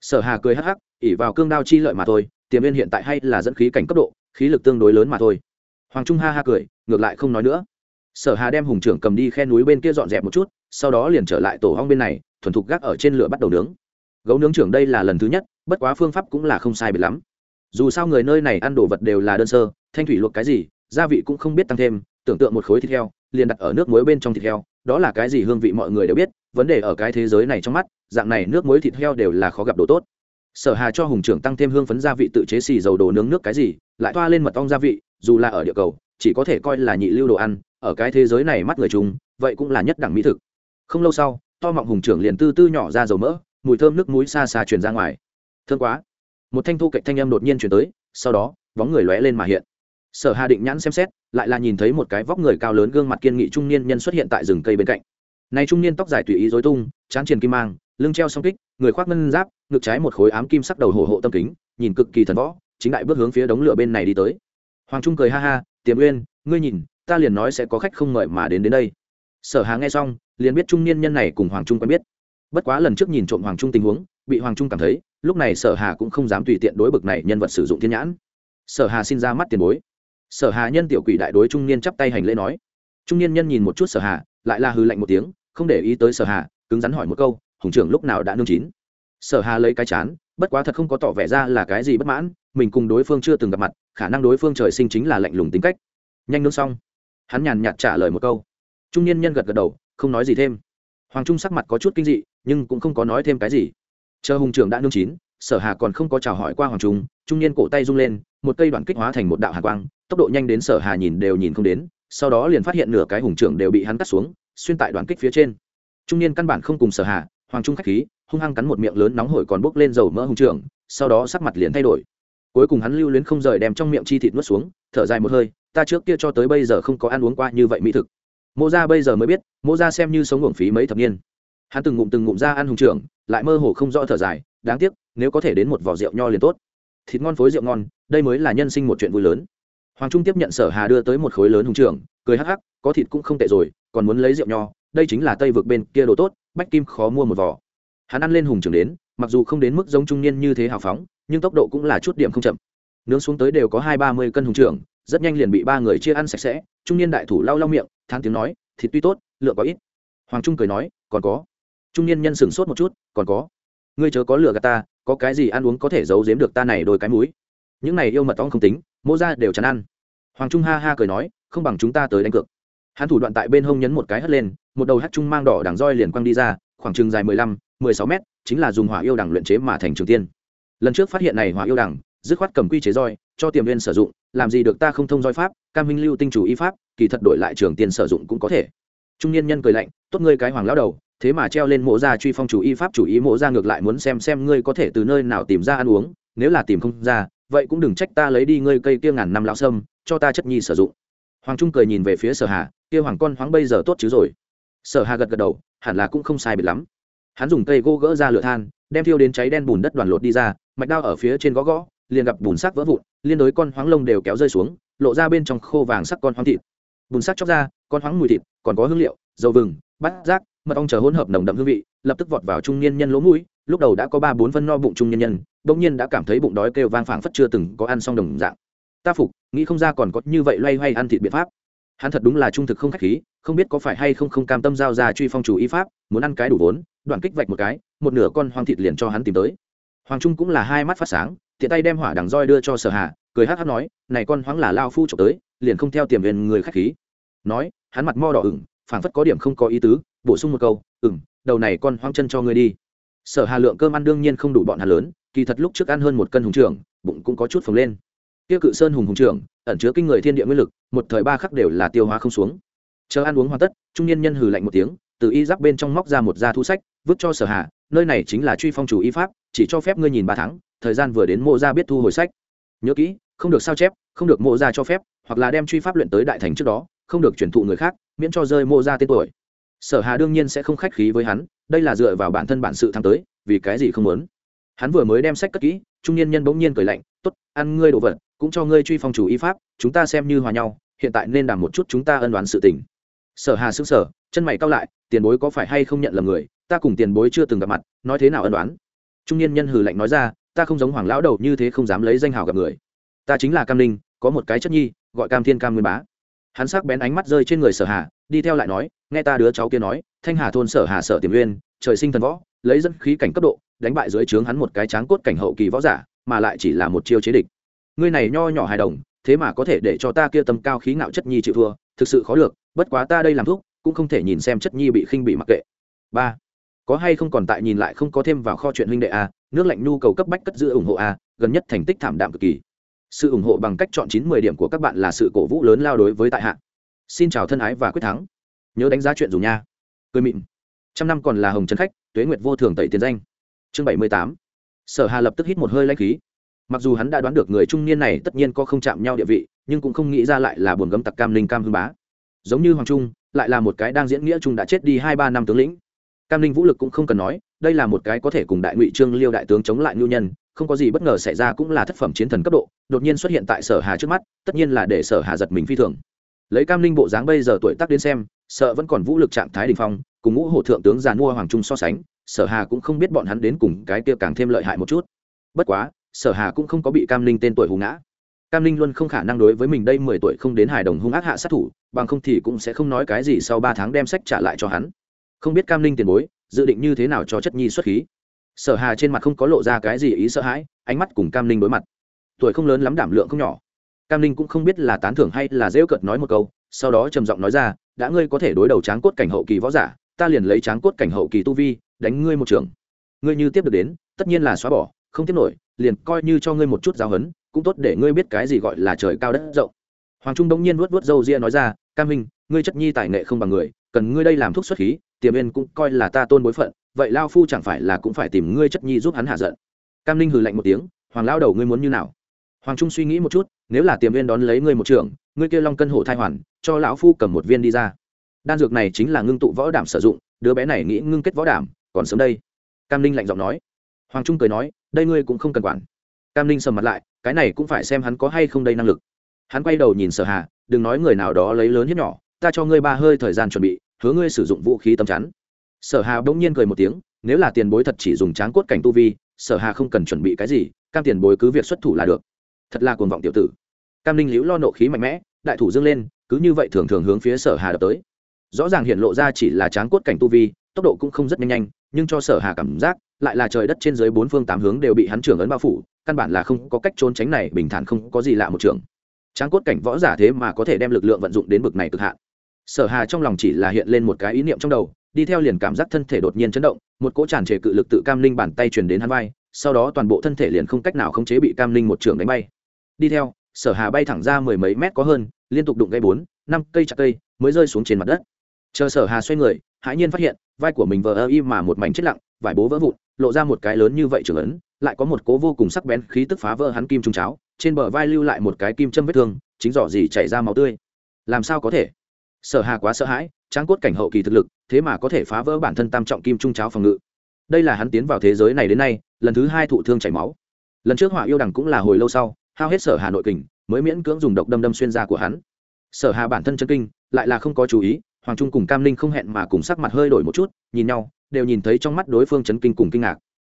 Sở hà cười hắc hắc ỉ vào cương đao chi lợi mà thôi, tiềm viên hiện tại hay là dẫn khí cảnh cấp độ, khí lực tương đối lớn mà thôi. Hoàng trung ha ha cười, ngược lại không nói nữa. Sở hà đem hùng trưởng cầm đi khe núi bên kia dọn dẹp một chút, sau đó liền trở lại tổ hong bên này, thuần thục gác ở trên lửa bắt đầu nướng. Gấu nướng trưởng đây là lần thứ nhất, bất quá phương pháp cũng là không sai biệt lắm dù sao người nơi này ăn đồ vật đều là đơn sơ, thanh thủy luộc cái gì, gia vị cũng không biết tăng thêm, tưởng tượng một khối thịt heo, liền đặt ở nước muối bên trong thịt heo, đó là cái gì hương vị mọi người đều biết, vấn đề ở cái thế giới này trong mắt, dạng này nước muối thịt heo đều là khó gặp đồ tốt. Sở hà cho hùng trưởng tăng thêm hương phấn gia vị tự chế xì dầu đồ nướng nước cái gì, lại thoa lên mật ong gia vị, dù là ở địa cầu, chỉ có thể coi là nhị lưu đồ ăn, ở cái thế giới này mắt người chung, vậy cũng là nhất đẳng mỹ thực. Không lâu sau, to mọng hùng trưởng liền tư tư nhỏ ra dầu mỡ, mùi thơm nước muối xa xa truyền ra ngoài. Thương quá một thanh thu cạnh thanh âm đột nhiên chuyển tới, sau đó, bóng người lóe lên mà hiện. Sở hà định nhãn xem xét, lại là nhìn thấy một cái vóc người cao lớn gương mặt kiên nghị trung niên nhân xuất hiện tại rừng cây bên cạnh. Này trung niên tóc dài tùy ý rối tung, trán triền kim mang, lưng treo song kích, người khoác ngân giáp, ngực trái một khối ám kim sắc đầu hổ hộ tâm kính, nhìn cực kỳ thần võ, chính đại bước hướng phía đống lửa bên này đi tới. Hoàng trung cười ha ha, tiềm uyên, ngươi nhìn, ta liền nói sẽ có khách không mời mà đến đến đây. Sở hà nghe xong, liền biết trung niên nhân này cùng hoàng trung quen biết. Bất quá lần trước nhìn trộm hoàng trung tình huống bị hoàng trung cảm thấy, lúc này sở hà cũng không dám tùy tiện đối bực này nhân vật sử dụng thiên nhãn. Sở hà xin ra mắt tiền bối. Sở hà nhân tiểu quỷ đại đối trung niên chắp tay hành lễ nói. Trung niên nhân nhìn một chút sở hà, lại là hư lạnh một tiếng, không để ý tới sở hà, cứng rắn hỏi một câu, hùng trưởng lúc nào đã nương chín? Sở hà lấy cái chán, bất quá thật không có tỏ vẻ ra là cái gì bất mãn, mình cùng đối phương chưa từng gặp mặt, khả năng đối phương trời sinh chính là lạnh lùng tính cách. Nhanh nương xong, hắn nhàn nhạt trả lời một câu. Trung niên nhân gật gật đầu, không nói gì thêm. Hoàng trung sắc mặt có chút kinh dị, nhưng cũng không có nói thêm cái gì chờ hùng trưởng đã nương chín, sở hà còn không có chào hỏi qua hoàng trung trung niên cổ tay rung lên, một cây đoạn kích hóa thành một đạo hạ quang, tốc độ nhanh đến sở hà nhìn đều nhìn không đến, sau đó liền phát hiện nửa cái hùng trưởng đều bị hắn cắt xuống, xuyên tại đoạn kích phía trên. Trung niên căn bản không cùng sở hà, hoàng trung khách khí, hung hăng cắn một miệng lớn nóng hổi còn bốc lên dầu mỡ hùng trưởng, sau đó sắc mặt liền thay đổi. Cuối cùng hắn lưu luyến không rời đem trong miệng chi thịt nuốt xuống, thở dài một hơi, ta trước kia cho tới bây giờ không có ăn uống qua như vậy mỹ thực. Mô ra bây giờ mới biết mô ra xem như sống uổng phí mấy thập niên hắn từng ngụm từng ngụm ra ăn hùng trưởng, lại mơ hồ không rõ thở dài, đáng tiếc, nếu có thể đến một vỏ rượu nho liền tốt. Thịt ngon phối rượu ngon, đây mới là nhân sinh một chuyện vui lớn. Hoàng trung tiếp nhận sở hà đưa tới một khối lớn hùng trưởng, cười hắc hắc, có thịt cũng không tệ rồi, còn muốn lấy rượu nho, đây chính là tây vực bên kia đồ tốt, bách kim khó mua một vỏ hắn ăn lên hùng trưởng đến, mặc dù không đến mức giống trung niên như thế hào phóng, nhưng tốc độ cũng là chút điểm không chậm. Nướng xuống tới đều có hai ba mươi cân hùng trưởng, rất nhanh liền bị ba người chia ăn sạch sẽ, trung niên đại thủ lau lau miệng than tiếng nói, thịt tuy tốt, lượng có ít. Hoàng trung cười nói, còn có trung niên nhân sửng sốt một chút, còn có, ngươi chớ có lừa gạt ta, có cái gì ăn uống có thể giấu giếm được ta này đôi cái mũi? Những này yêu mật ong không tính mô ra đều chán ăn. Hoàng trung ha ha cười nói, không bằng chúng ta tới đánh cược. Hắn thủ đoạn tại bên hông nhấn một cái hất lên, một đầu hát trung mang đỏ đằng roi liền quăng đi ra, khoảng chừng dài mười lăm, mười sáu mét, chính là dùng hỏa yêu đằng luyện chế mà thành trường tiên. Lần trước phát hiện này hỏa yêu đằng, dứt khoát cầm quy chế roi, cho tiềm viên sử dụng, làm gì được ta không thông roi pháp, cam minh lưu tinh chủ y pháp, kỳ thật đổi lại trường tiên sử dụng cũng có thể. Trung niên nhân cười lạnh, tốt ngươi cái hoàng lão đầu thế mà treo lên mộ ra truy phong chủ y pháp chủ ý mộ ra ngược lại muốn xem xem ngươi có thể từ nơi nào tìm ra ăn uống, nếu là tìm không ra, vậy cũng đừng trách ta lấy đi ngươi cây kia ngàn năm lão sâm, cho ta chất nhi sử dụng. Hoàng trung cười nhìn về phía sở hà, kia hoàng con hoáng bây giờ tốt chứ rồi? Sở hà gật gật đầu, hẳn là cũng không sai biệt lắm. Hắn dùng cây gỗ gỡ ra lửa than, đem thiêu đến cháy đen bùn đất đoàn lột đi ra, mạch đao ở phía trên gõ gõ, liền gặp bùn sắc vỡ vụn, liên đối con hoáng lông đều kéo rơi xuống, lộ ra bên trong khô vàng sắc con hoáng thịt. Bùn sắc chóc ra, con hoáng mùi thịt, còn có hương liệu, dầu vừng, bát rác mật ong chờ hỗn hợp nồng đậm hương vị, lập tức vọt vào trung niên nhân lỗ mũi, lúc đầu đã có ba bốn phân no bụng trung niên nhân, bỗng nhiên đã cảm thấy bụng đói kêu vang phảng phất chưa từng có ăn xong đồng dạng. Ta phục, nghĩ không ra còn có như vậy loay hoay ăn thịt biện pháp. Hắn thật đúng là trung thực không khách khí, không biết có phải hay không không cam tâm giao ra truy phong chủ y pháp, muốn ăn cái đủ vốn, đoạn kích vạch một cái, một nửa con hoang thịt liền cho hắn tìm tới. Hoàng trung cũng là hai mắt phát sáng, tiện tay đem hỏa đằng roi đưa cho sở hà, cười hát hát nói, này con hoáng là lao phu trộm tới, liền không theo tiềm viên người khách khí. Nói, hắn mặt mo đỏ ửng, phảng phất có điểm không có ý tứ bổ sung một câu ừng đầu này con hoang chân cho ngươi đi. Sở hà lượng cơm ăn đương nhiên không đủ bọn hà lớn, kỳ thật lúc trước ăn hơn một cân hùng trưởng, bụng cũng có chút phồng lên. Tiêu cự sơn hùng hùng trưởng, ẩn chứa kinh người thiên địa nguyên lực, một thời ba khắc đều là tiêu hóa không xuống. Chờ ăn uống hoàn tất, trung niên nhân hừ lạnh một tiếng, từ y giáp bên trong móc ra một gia thu sách, vứt cho sở hà, nơi này chính là truy phong chủ y pháp, chỉ cho phép ngươi nhìn ba tháng, thời gian vừa đến mộ ra biết thu hồi sách. Nhớ kỹ, không được sao chép, không được mộ ra cho phép, hoặc là đem truy pháp luyện tới đại thành trước đó, không được chuyển thụ người khác, miễn cho rơi mộ ra tên tuổi sở hà đương nhiên sẽ không khách khí với hắn, đây là dựa vào bản thân bản sự thắng tới, vì cái gì không muốn? Hắn vừa mới đem sách cất kỹ, trung niên nhân bỗng nhiên cười lạnh, tốt, ăn ngươi đồ vật, cũng cho ngươi truy phong chủ y pháp, chúng ta xem như hòa nhau, hiện tại nên đảm một chút chúng ta ân đoán sự tình. Sở hà xứng sở chân mày cao lại, tiền bối có phải hay không nhận lầm người? Ta cùng tiền bối chưa từng gặp mặt, nói thế nào ân đoán trung niên nhân hừ lạnh nói ra, ta không giống hoàng lão đầu như thế không dám lấy danh hào gặp người. Ta chính là cam linh có một cái chất nhi, gọi cam thiên cam nguyên bá. Hắn sắc bén ánh mắt rơi trên người sở hà đi theo lại nói, nghe ta đứa cháu kia nói, thanh hà thôn sở hà sở tiềm uyên, trời sinh thần võ, lấy dẫn khí cảnh cấp độ, đánh bại dưới trướng hắn một cái tráng cốt cảnh hậu kỳ võ giả, mà lại chỉ là một chiêu chế địch. Ngươi này nho nhỏ hài đồng, thế mà có thể để cho ta kia tâm cao khí ngạo chất nhi chịu thua, thực sự khó được, bất quá ta đây làm thuốc, cũng không thể nhìn xem chất nhi bị khinh bị mặc kệ. Ba, có hay không còn tại nhìn lại không có thêm vào kho chuyện huynh đệ a, nước lạnh nhu cầu cấp bách cất giữ ủng hộ a, gần nhất thành tích thảm đạm cực kỳ. Sự ủng hộ bằng cách chọn chín mười điểm của các bạn là sự cổ vũ lớn lao đối với tại hạ xin chào thân ái và quyết thắng. Nhớ đánh giá chuyện dùng nha. Cười mịn. Trăm năm còn là hồng trấn khách, tuế nguyệt vô thường tẩy tiền danh. Chương bảy mươi tám. Sở hà lập tức hít một hơi lãnh khí. Mặc dù hắn đã đoán được người trung niên này tất nhiên có không chạm nhau địa vị, nhưng cũng không nghĩ ra lại là buồn gấm tặc cam linh cam hưng bá. Giống như hoàng trung, lại là một cái đang diễn nghĩa trung đã chết đi hai ba năm tướng lĩnh. Cam linh vũ lực cũng không cần nói, đây là một cái có thể cùng đại ngụy trương liêu đại tướng chống lại nhu nhân, không có gì bất ngờ xảy ra cũng là thất phẩm chiến thần cấp độ, đột nhiên xuất hiện tại sở hà trước mắt, tất nhiên là để sở hà giật mình phi thường lấy cam linh bộ dáng bây giờ tuổi tác đến xem, sợ vẫn còn vũ lực trạng thái đình phong, cùng ngũ hổ thượng tướng giàn mua hoàng trung so sánh, sở hà cũng không biết bọn hắn đến cùng cái kia càng thêm lợi hại một chút. Bất quá, sở hà cũng không có bị cam linh tên tuổi hù ngã. Cam Linh luôn không khả năng đối với mình đây mười tuổi không đến hài đồng hung ác hạ sát thủ, bằng không thì cũng sẽ không nói cái gì sau ba tháng đem sách trả lại cho hắn. Không biết cam Linh tiền bối, dự định như thế nào cho chất nhi xuất khí. Sở hà trên mặt không có lộ ra cái gì ý sợ hãi, ánh mắt cùng cam Linh đối mặt. Tuổi không lớn lắm, đảm lượng không nhỏ cam ninh cũng không biết là tán thưởng hay là rêu cợt nói một câu, sau đó trầm giọng nói ra, đã ngươi có thể đối đầu tráng cốt cảnh hậu kỳ võ giả, ta liền lấy tráng cốt cảnh hậu kỳ tu vi, đánh ngươi một trường. Ngươi như tiếp được đến, tất nhiên là xóa bỏ, không tiếp nổi, liền coi như cho ngươi một chút giáo hấn cũng tốt để ngươi biết cái gì gọi là trời cao đất rộng. Hoàng trung đông nhiên vuốt vuốt râu ria nói ra, cam minh, ngươi chất nhi tài nghệ không bằng người, cần ngươi đây làm thuốc xuất khí, tiềm yên cũng coi là ta tôn bối phận, vậy lao phu chẳng phải là cũng phải tìm ngươi chất nhi giúp hắn hạ giận? Cam ninh hừ lạnh một tiếng, hoàng lao đầu ngươi muốn như nào? Hoàng trung suy nghĩ một chút, nếu là tiềm viên đón lấy ngươi một trường ngươi kia long cân Hổ thai hoàn, cho lão phu cầm một viên đi ra. Đan dược này chính là ngưng tụ võ đảm sử dụng, đứa bé này nghĩ ngưng kết võ đảm, còn sớm đây. Cam ninh lạnh giọng nói. Hoàng trung cười nói, đây ngươi cũng không cần quản. Cam ninh sầm mặt lại, cái này cũng phải xem hắn có hay không đây năng lực. Hắn quay đầu nhìn sở hà, đừng nói người nào đó lấy lớn hiếp nhỏ, ta cho ngươi ba hơi thời gian chuẩn bị, hứa ngươi sử dụng vũ khí tầm chắn. Sở hà bỗng nhiên cười một tiếng, nếu là tiền bối thật chỉ dùng tráng cốt cảnh tu vi, sở hà không cần chuẩn bị cái gì, cam tiền bối cứ việc xuất thủ là được thật là cuồng vọng tiểu tử. Cam ninh liễu lo nộ khí mạnh mẽ, đại thủ dâng lên, cứ như vậy thường thường hướng phía sở hà đập tới. Rõ ràng hiện lộ ra chỉ là tráng cốt cảnh tu vi, tốc độ cũng không rất nhanh nhanh, nhưng cho sở hà cảm giác, lại là trời đất trên dưới bốn phương tám hướng đều bị hắn trưởng ấn bao phủ, căn bản là không có cách trốn tránh này, bình thản không có gì lạ một trường. Tráng cốt cảnh võ giả thế mà có thể đem lực lượng vận dụng đến bực này cực hạn. Sở hà trong lòng chỉ là hiện lên một cái ý niệm trong đầu, đi theo liền cảm giác thân thể đột nhiên chấn động, một cỗ tràn trề cự lực tự cam linh bàn tay truyền đến hắn vai, sau đó toàn bộ thân thể liền không cách nào khống chế bị cam linh một trường đánh bay đi theo, sở hà bay thẳng ra mười mấy mét có hơn, liên tục đụng gây bốn, năm cây chặt cây, mới rơi xuống trên mặt đất. Chờ sở hà xoay người, hãi nhiên phát hiện, vai của mình vờ ơ y mà một mảnh chết lặng, vải bố vỡ vụn, lộ ra một cái lớn như vậy trưởng ấn, lại có một cố vô cùng sắc bén khí tức phá vỡ hắn kim trung cháo, trên bờ vai lưu lại một cái kim châm vết thương, chính giỏ gì chảy ra máu tươi. Làm sao có thể? Sở hà quá sợ hãi, tráng cốt cảnh hậu kỳ thực lực, thế mà có thể phá vỡ bản thân tam trọng kim trung cháo phòng ngự. Đây là hắn tiến vào thế giới này đến nay, lần thứ hai thụ thương chảy máu. Lần trước họa yêu đằng cũng là hồi lâu sau hao hết sở hà nội kình, mới miễn cưỡng dùng độc đâm đâm xuyên ra của hắn. Sở hà bản thân chân kinh, lại là không có chú ý, hoàng trung cùng cam linh không hẹn mà cùng sắc mặt hơi đổi một chút, nhìn nhau, đều nhìn thấy trong mắt đối phương chấn kinh cùng kinh ngạc.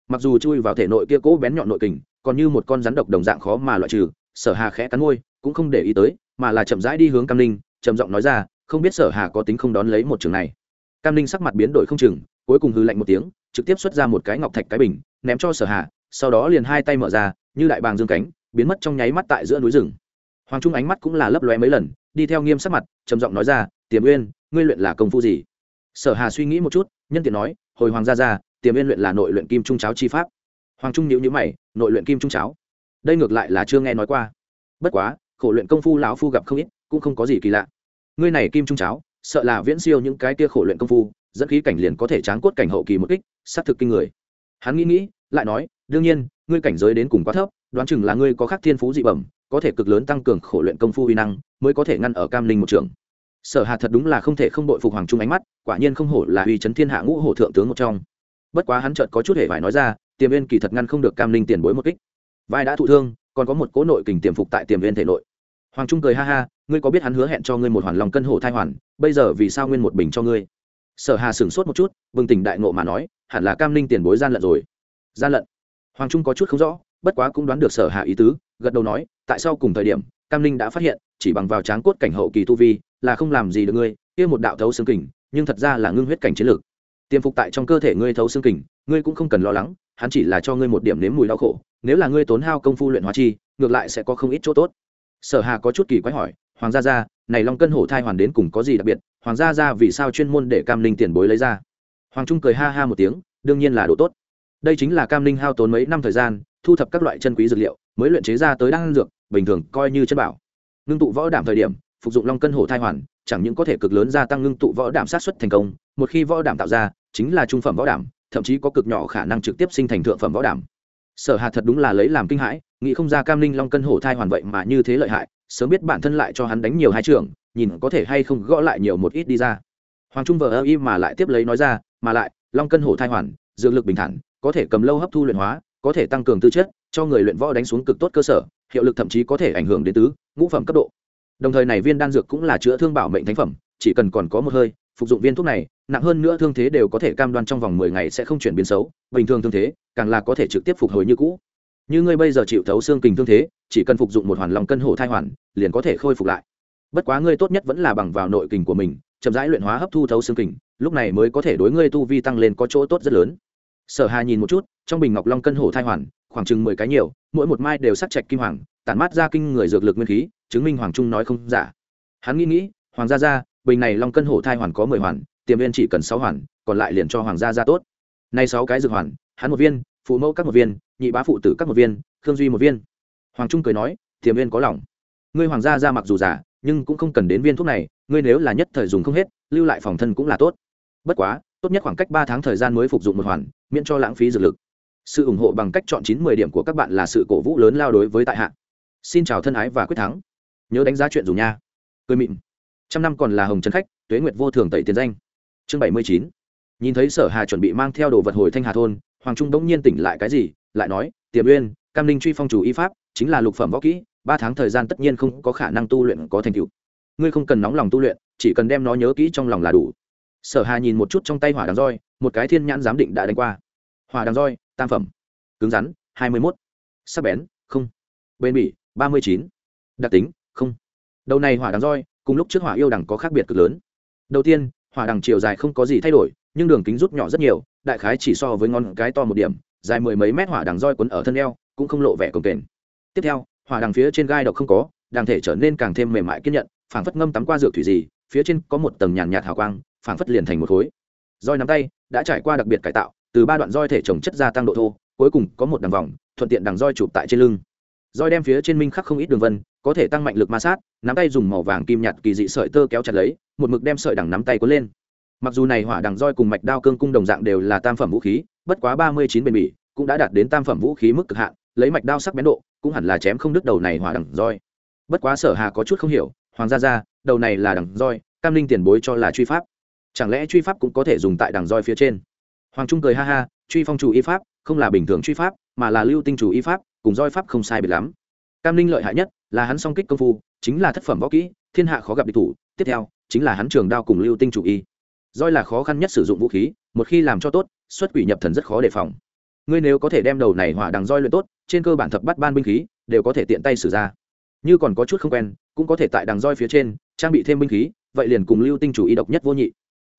Mặc dù chui vào thể nội kia cố bén nhọn nội kình, còn như một con rắn độc đồng dạng khó mà loại trừ, sở hà khẽ cắn môi, cũng không để ý tới, mà là chậm rãi đi hướng cam linh trầm giọng nói ra, không biết sở hà có tính không đón lấy một trường này? Cam linh sắc mặt biến đổi không chừng, cuối cùng hư lạnh một tiếng, trực tiếp xuất ra một cái ngọc thạch cái bình, ném cho sở hà, sau đó liền hai tay mở ra, như đại bàng dương cánh biến mất trong nháy mắt tại giữa núi rừng. Hoàng trung ánh mắt cũng là lấp lóe mấy lần, đi theo nghiêm sắc mặt, trầm giọng nói ra, tiềm uyên, ngươi luyện là công phu gì? Sở hà suy nghĩ một chút, nhân tiện nói, hồi hoàng gia ra tiềm uyên luyện là nội luyện kim trung cháo chi pháp. Hoàng trung nhíu nhíu mày, nội luyện kim trung cháo? Đây ngược lại là chưa nghe nói qua. Bất quá, khổ luyện công phu lão phu gặp không ít, cũng không có gì kỳ lạ. Ngươi này kim trung cháo, sợ là viễn siêu những cái kia khổ luyện công phu, dẫn khí cảnh liền có thể tráng cốt cảnh hậu kỳ một kích, sát thực kinh người. Hắn nghĩ nghĩ, lại nói, đương nhiên, ngươi cảnh giới đến cùng quá thấp đoán chừng là ngươi có khắc thiên phú dị bẩm, có thể cực lớn tăng cường khổ luyện công phu uy năng, mới có thể ngăn ở cam linh một trường. Sở hà thật đúng là không thể không đội phục hoàng trung ánh mắt, quả nhiên không hổ là uy chấn thiên hạ ngũ hổ thượng tướng một trong. Bất quá hắn chợt có chút hề phải nói ra, tiềm viên kỳ thật ngăn không được cam linh tiền bối một kích. Vai đã thụ thương, còn có một cố nội kình tiềm phục tại tiềm viên thể nội. Hoàng trung cười ha ha, ngươi có biết hắn hứa hẹn cho ngươi một hoàn lòng cân hổ thai hoàn, bây giờ vì sao nguyên một bình cho ngươi? Sở hà sửng sốt một chút, bừng tỉnh đại ngộ mà nói, hẳn là cam linh tiền bối gian lận rồi. Gian lận. Hoàng trung có chút không rõ bất quá cũng đoán được sở hạ ý tứ, gật đầu nói, tại sao cùng thời điểm, cam linh đã phát hiện, chỉ bằng vào tráng cốt cảnh hậu kỳ tu vi, là không làm gì được ngươi, kia một đạo thấu xương kình, nhưng thật ra là ngưng huyết cảnh chiến lược. Tiêm phục tại trong cơ thể ngươi thấu xương kình, ngươi cũng không cần lo lắng, hắn chỉ là cho ngươi một điểm nếm mùi đau khổ, nếu là ngươi tốn hao công phu luyện hóa chi, ngược lại sẽ có không ít chỗ tốt. Sở hà có chút kỳ quái hỏi, hoàng gia gia, này long cân hổ thai hoàn đến cùng có gì đặc biệt? Hoàng gia gia vì sao chuyên môn để cam linh tiền bối lấy ra? Hoàng trung cười ha ha một tiếng, đương nhiên là độ tốt đây chính là cam linh hao tốn mấy năm thời gian, thu thập các loại chân quý dược liệu, mới luyện chế ra tới đan dược, bình thường coi như chân bảo. Ngưng tụ võ đảm thời điểm, phục dụng long cân hổ thai hoàn, chẳng những có thể cực lớn gia tăng ngưng tụ võ đảm sát xuất thành công, một khi võ đảm tạo ra, chính là trung phẩm võ đảm, thậm chí có cực nhỏ khả năng trực tiếp sinh thành thượng phẩm võ đảm. Sở Hà thật đúng là lấy làm kinh hãi, nghĩ không ra cam linh long cân hổ thai hoàn vậy mà như thế lợi hại, sớm biết bản thân lại cho hắn đánh nhiều hai trường, nhìn có thể hay không gõ lại nhiều một ít đi ra. Hoàng trung vờ ơ y mà lại tiếp lấy nói ra, mà lại, long cân hổ thai hoàn, dược lực bình thản có thể cầm lâu hấp thu luyện hóa, có thể tăng cường tư chất, cho người luyện võ đánh xuống cực tốt cơ sở, hiệu lực thậm chí có thể ảnh hưởng đến tứ, ngũ phẩm cấp độ. Đồng thời này viên đan dược cũng là chữa thương bảo mệnh thánh phẩm, chỉ cần còn có một hơi, phục dụng viên thuốc này, nặng hơn nữa thương thế đều có thể cam đoan trong vòng mười ngày sẽ không chuyển biến xấu, bình thường thương thế, càng là có thể trực tiếp phục hồi như cũ. Như ngươi bây giờ chịu thấu xương kình thương thế, chỉ cần phục dụng một hoàn lòng cân hổ thai hoàn, liền có thể khôi phục lại. Bất quá ngươi tốt nhất vẫn là bằng vào nội kình của mình, chậm rãi luyện hóa hấp thu thấu xương kình, lúc này mới có thể đối ngươi tu vi tăng lên có chỗ tốt rất lớn sở hà nhìn một chút, trong bình ngọc long cân hổ thai hoàn, khoảng chừng mười cái nhiều, mỗi một mai đều sắc trạch kim hoàng, tản mát ra kinh người dược lực nguyên khí, chứng minh hoàng trung nói không giả. Hắn nghĩ nghĩ, hoàng gia gia, bình này long cân hổ thai hoàn có mười hoàn, tiềm viên chỉ cần sáu hoàn, còn lại liền cho hoàng gia gia tốt. Nay sáu cái dược hoàn, hắn một viên, phụ mẫu các một viên, nhị bá phụ tử các một viên, khương duy một viên. Hoàng trung cười nói, tiềm viên có lòng. Ngươi hoàng gia gia mặc dù giả nhưng cũng không cần đến viên thuốc này, ngươi nếu là nhất thời dùng không hết, lưu lại phòng thân cũng là tốt. Bất quá tốt nhất khoảng cách ba tháng thời gian mới phục dụng một hoàn, miễn cho lãng phí dược lực. Sự ủng hộ bằng cách chọn chín mười điểm của các bạn là sự cổ vũ lớn lao đối với tại hạ. Xin chào thân ái và quyết thắng. Nhớ đánh giá chuyện dù nha. Cười mịn. Trăm năm còn là hồng trấn khách, tuế nguyệt vô thường tẩy tiền danh. Chương bảy mươi chín. Nhìn thấy sở hà chuẩn bị mang theo đồ vật hồi thanh hà thôn, hoàng trung bỗng nhiên tỉnh lại cái gì, lại nói, tiềm uyên, cam ninh truy phong chủ y pháp, chính là lục phẩm võ kỹ, ba tháng thời gian tất nhiên không có khả năng tu luyện có thành tựu. Ngươi không cần nóng lòng tu luyện, chỉ cần đem nó nhớ kỹ trong lòng là đủ sở hà nhìn một chút trong tay hỏa đằng roi, một cái thiên nhãn giám định đã đánh qua. Hỏa đằng roi, tam phẩm. Cứng rắn, hai mươi mốt. Sắc bén, không. Bên bỉ, ba mươi chín. Đặc tính, không. Đầu này hỏa đằng roi, cùng lúc trước hỏa yêu đằng có khác biệt cực lớn. Đầu tiên, hỏa đằng chiều dài không có gì thay đổi, nhưng đường kính rút nhỏ rất nhiều, đại khái chỉ so với ngón cái to một điểm, dài mười mấy mét hỏa đằng roi quấn ở thân eo, cũng không lộ vẻ cồng kềnh. Tiếp theo, hỏa đằng phía trên gai độc không có, đằng thể trở nên càng thêm mềm mại kiên nhận phảng phất ngâm tắm qua dược thủy gì, phía trên có một tầng nhàn nhạt hào quang phảng phất liền thành một khối. Roi nắm tay, đã trải qua đặc biệt cải tạo, từ ba đoạn roi thể trồng chất gia tăng độ thô, cuối cùng có một đằng vòng, thuận tiện đằng roi chụp tại trên lưng. Roi đem phía trên minh khắc không ít đường vân, có thể tăng mạnh lực ma sát, nắm tay dùng màu vàng kim nhạt kỳ dị sợi tơ kéo chặt lấy, một mực đem sợi đằng nắm tay cuốn lên. Mặc dù này hỏa đằng roi cùng mạch đao cương cung đồng dạng đều là tam phẩm vũ khí, bất quá ba mươi chín bền bỉ, cũng đã đạt đến tam phẩm vũ khí mức cực hạn, lấy mạch đao sắc bén độ, cũng hẳn là chém không đứt đầu này hỏa đằng roi. Bất quá sở hà có chút không hiểu, hoàng gia gia, đầu này là đằng roi, cam linh tiền bối cho là truy pháp chẳng lẽ truy pháp cũng có thể dùng tại đằng roi phía trên? Hoàng trung cười ha ha, truy phong chủ y pháp không là bình thường truy pháp, mà là lưu tinh chủ y pháp, cùng roi pháp không sai biệt lắm. Cam linh lợi hại nhất là hắn song kích công phu, chính là thất phẩm võ kỹ, thiên hạ khó gặp địch thủ, tiếp theo chính là hắn trường đao cùng lưu tinh chủ y. Roi là khó khăn nhất sử dụng vũ khí, một khi làm cho tốt, xuất quỷ nhập thần rất khó đề phòng. Ngươi nếu có thể đem đầu này hỏa đằng roi luyện tốt, trên cơ bản thập bắt ban binh khí đều có thể tiện tay sử ra. Như còn có chút không quen, cũng có thể tại đằng roi phía trên trang bị thêm binh khí, vậy liền cùng lưu tinh chủ y độc nhất vô nhị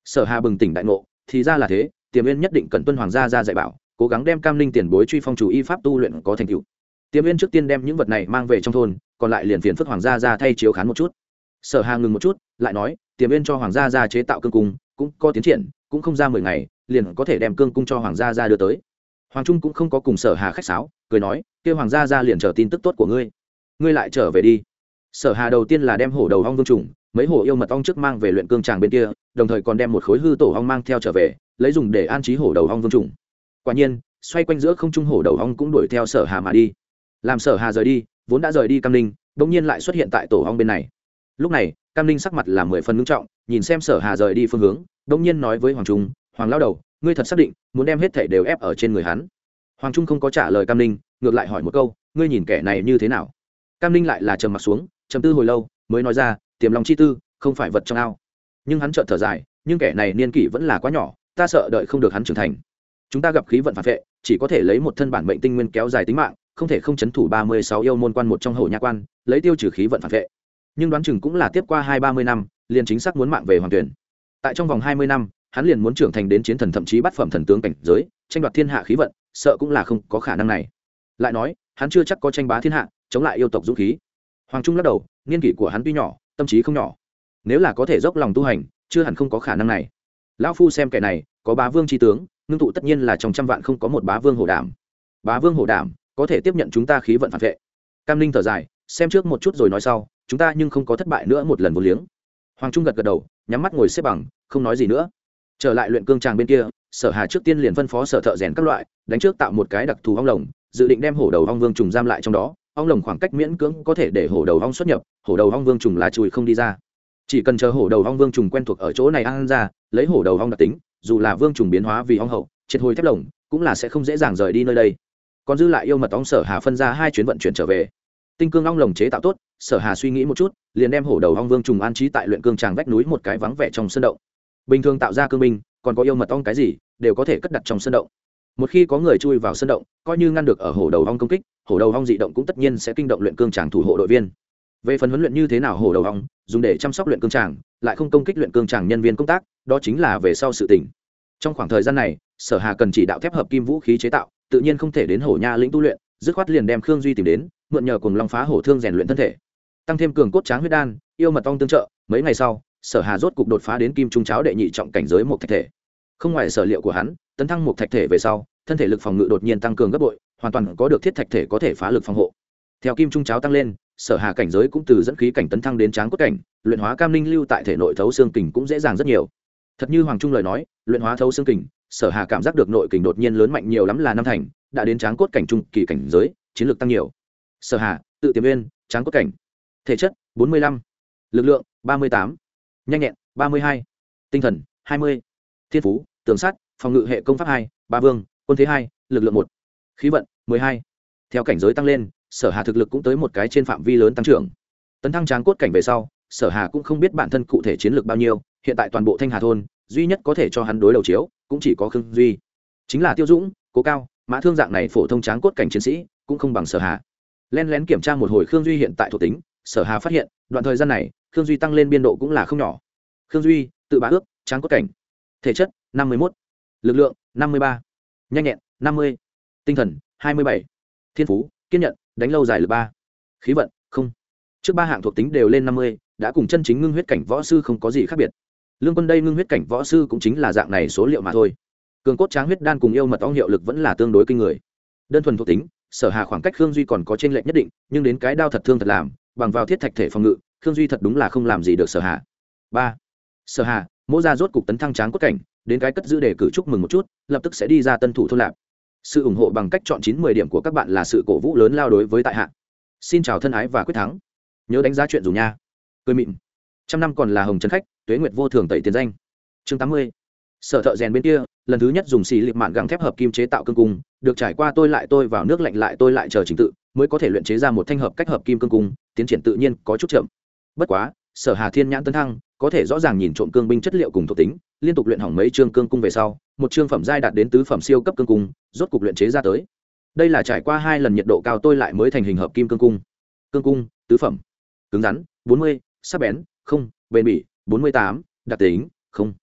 sở hà bừng tỉnh đại ngộ, thì ra là thế, tiềm yên nhất định cần tuân hoàng gia ra dạy bảo, cố gắng đem cam linh tiền bối truy phong chủ y pháp tu luyện có thành tựu. Tiềm yên trước tiên đem những vật này mang về trong thôn, còn lại liền phiền phức hoàng gia ra thay chiếu khán một chút. Sở hà ngừng một chút, lại nói, tiềm yên cho hoàng gia ra chế tạo cương cung, cũng có tiến triển, cũng không ra mười ngày, liền có thể đem cương cung cho hoàng gia ra đưa tới. Hoàng trung cũng không có cùng sở hà khách sáo, cười nói, kêu hoàng gia ra liền chờ tin tức tốt của ngươi. Ngươi lại trở về đi. Sở hà đầu tiên là đem hổ đầu hong vương trùng mấy hổ yêu mật ong trước mang về luyện cương tràng bên kia, đồng thời còn đem một khối hư tổ ong mang theo trở về, lấy dùng để an trí hổ đầu ong vương trùng. Quả nhiên, xoay quanh giữa không trung hổ đầu ong cũng đuổi theo sở hà mà đi. Làm sở hà rời đi, vốn đã rời đi cam ninh bỗng nhiên lại xuất hiện tại tổ ong bên này. Lúc này, cam ninh sắc mặt là mười phần ngưng trọng, nhìn xem sở hà rời đi phương hướng bỗng nhiên nói với hoàng trung, hoàng lao đầu, ngươi thật xác định muốn đem hết thể đều ép ở trên người hắn? Hoàng trung không có trả lời cam ninh, ngược lại hỏi một câu, ngươi nhìn kẻ này như thế nào? Cam ninh lại là trầm mặt xuống, trầm tư hồi lâu, mới nói ra tiềm lòng chi tư, không phải vật trong ao. Nhưng hắn chợt thở dài, nhưng kẻ này niên kỷ vẫn là quá nhỏ, ta sợ đợi không được hắn trưởng thành. Chúng ta gặp khí vận phản vệ, chỉ có thể lấy một thân bản mệnh tinh nguyên kéo dài tính mạng, không thể không chấn thủ ba mươi sáu yêu môn quan một trong hậu nha quan, lấy tiêu trừ khí vận phản vệ. Nhưng đoán chừng cũng là tiếp qua hai ba mươi năm, liền chính xác muốn mạng về hoàng tuyển. Tại trong vòng hai mươi năm, hắn liền muốn trưởng thành đến chiến thần thậm chí bắt phẩm thần tướng cảnh giới, tranh đoạt thiên hạ khí vận, sợ cũng là không có khả năng này. Lại nói, hắn chưa chắc có tranh bá thiên hạ, chống lại yêu tộc dũng khí. Hoàng trung lắc đầu, niên kỷ của hắn tuy nhỏ tâm trí không nhỏ. Nếu là có thể dốc lòng tu hành, chưa hẳn không có khả năng này. Lão phu xem kẻ này, có bá vương tri tướng, ngưng tụ tất nhiên là trong trăm vạn không có một bá vương hổ đảm. Bá vương hổ đảm, có thể tiếp nhận chúng ta khí vận phản vệ. Cam ninh thở dài, xem trước một chút rồi nói sau, chúng ta nhưng không có thất bại nữa một lần vô liếng. Hoàng trung gật gật đầu, nhắm mắt ngồi xếp bằng, không nói gì nữa. Trở lại luyện cương tràng bên kia, sở hà trước tiên liền phân phó sở thợ rèn các loại, đánh trước tạo một cái đặc thù hong lồng, dự định đem hổ đầu hong vương trùng giam lại trong đó ong lồng khoảng cách miễn cưỡng có thể để hổ đầu ong xuất nhập, hổ đầu ong vương trùng lá chùi không đi ra. Chỉ cần chờ hổ đầu ong vương trùng quen thuộc ở chỗ này ăn ra, lấy hổ đầu ong đặc tính, dù là vương trùng biến hóa vì ong hậu, triệt hồi thép lồng, cũng là sẽ không dễ dàng rời đi nơi đây. Còn dư lại yêu mật ong sở hà phân ra hai chuyến vận chuyển trở về. Tinh cương ong lồng chế tạo tốt, sở hà suy nghĩ một chút, liền đem hổ đầu ong vương trùng an trí tại luyện cương tràng vách núi một cái vắng vẻ trong sân động. Bình thường tạo ra cương binh, còn có yêu mật ong cái gì, đều có thể cất đặt trong sân động một khi có người chui vào sân động, coi như ngăn được ở hồ đầu hong công kích hồ đầu hong dị động cũng tất nhiên sẽ kinh động luyện cương tràng thủ hộ đội viên. Về phần huấn luyện như thế nào hồ đầu hong, dùng để chăm sóc luyện cương tràng lại không công kích luyện cương tràng nhân viên công tác, đó chính là về sau sự tỉnh trong khoảng thời gian này, sở hà cần chỉ đạo thép hợp kim vũ khí chế tạo, tự nhiên không thể đến hổ nha lĩnh tu luyện, dứt khoát liền đem khương duy tìm đến, mượn nhờ cùng long phá hổ thương rèn luyện thân thể. Tăng thêm cường cốt tráng huyết đan, yêu mật ong tương trợ, mấy ngày sau, sở hà rốt cục đột phá đến kim trung cháo đệ nhị trọng cảnh giới một thạch thể. Không ngoài sở liệu của hắn tấn thăng một thạch thể về sau thân thể lực phòng ngự đột nhiên tăng cường gấp bội hoàn toàn có được thiết thạch thể có thể phá lực phòng hộ. Theo kim trung cháo tăng lên sở hà cảnh giới cũng từ dẫn khí cảnh tấn thăng đến tráng cốt cảnh luyện hóa cam linh lưu tại thể nội thấu xương kình cũng dễ dàng rất nhiều. Thật như hoàng trung lời nói luyện hóa thấu xương kình sở hà cảm giác được nội kình đột nhiên lớn mạnh nhiều lắm là năm thành đã đến tráng cốt cảnh trung kỳ cảnh giới chiến lược tăng nhiều. Sở hà tự tiềm nguyên tráng cốt cảnh. Thể chất 45, lực lượng 38, nhanh nhẹn 32, tinh thần 20, thiên phú tường sát phòng ngự hệ công pháp hai, ba vương, quân thế hai, lực lượng một. Khí vận 12. theo cảnh giới tăng lên, sở hà thực lực cũng tới một cái trên phạm vi lớn tăng trưởng. Tấn thăng tráng cốt cảnh về sau, sở hà cũng không biết bản thân cụ thể chiến lược bao nhiêu, hiện tại toàn bộ thanh hà thôn, duy nhất có thể cho hắn đối đầu chiếu, cũng chỉ có khương duy. Chính là tiêu dũng, cố cao, mã thương dạng này phổ thông tráng cốt cảnh chiến sĩ, cũng không bằng sở hà. Len lén kiểm tra một hồi khương duy hiện tại thuộc tính, sở hà phát hiện, đoạn thời gian này, khương duy tăng lên biên độ cũng là không nhỏ. Khương duy, tự bá ước, tráng cốt cảnh. Thể chất, năm mươi một lực lượng, năm mươi ba. Nhanh nhẹn, năm mươi. Tinh thần, hai mươi bảy. Thiên phú, kiên nhận đánh lâu dài lực ba. Khí vận, không. Trước ba hạng thuộc tính đều lên năm mươi, đã cùng chân chính ngưng huyết cảnh võ sư không có gì khác biệt. Lương quân đây ngưng huyết cảnh võ sư cũng chính là dạng này số liệu mà thôi. Cường cốt tráng huyết đan cùng yêu mật ong hiệu lực vẫn là tương đối kinh người. Đơn thuần thuộc tính, sở hà khoảng cách khương duy còn có t r ê n lệch nhất định, nhưng đến cái đao thật thương thật làm, bằng vào thiết thạch thể phòng ngự, khương duy thật đúng là không làm gì được sở hà. Ba. Sở hà, mỗ ra rốt cục tấn thăng tráng cốt cảnh đến cái cất giữ để cử chúc mừng một chút, lập tức sẽ đi ra tân thủ thôn lạp. Sự ủng hộ bằng cách chọn chín mười điểm của các bạn là sự cổ vũ lớn lao đối với tại hạ. Xin chào thân ái và quyết thắng. Nhớ đánh giá chuyện dùng nha. Cười mịn. Trăm năm còn là hồng trần khách, tuế nguyệt vô thường tẩy tiền danh. Chương tám mươi. Sở thợ rèn bên kia, lần thứ nhất dùng xì lịp mạn găng thép hợp kim chế tạo cương cung, được trải qua tôi lại tôi vào nước lạnh lại tôi lại chờ trình tự, mới có thể luyện chế ra một thanh hợp cách hợp kim cương cung, tiến triển tự nhiên có chút chậm. Bất quá, sở hà thiên nhãn tấn thăng có thể rõ ràng nhìn trộm cương binh chất liệu cùng thuộc tính, liên tục luyện hỏng mấy chương cương cung về sau, một chương phẩm giai đạt đến tứ phẩm siêu cấp cương cung, rốt cục luyện chế ra tới. Đây là trải qua hai lần nhiệt độ cao tôi lại mới thành hình hợp kim cương cung. Cương cung, tứ phẩm. Cứng rắn, bốn mươi, sắc bén, không, bền bỉ, bốn mươi tám, đặc tính, không.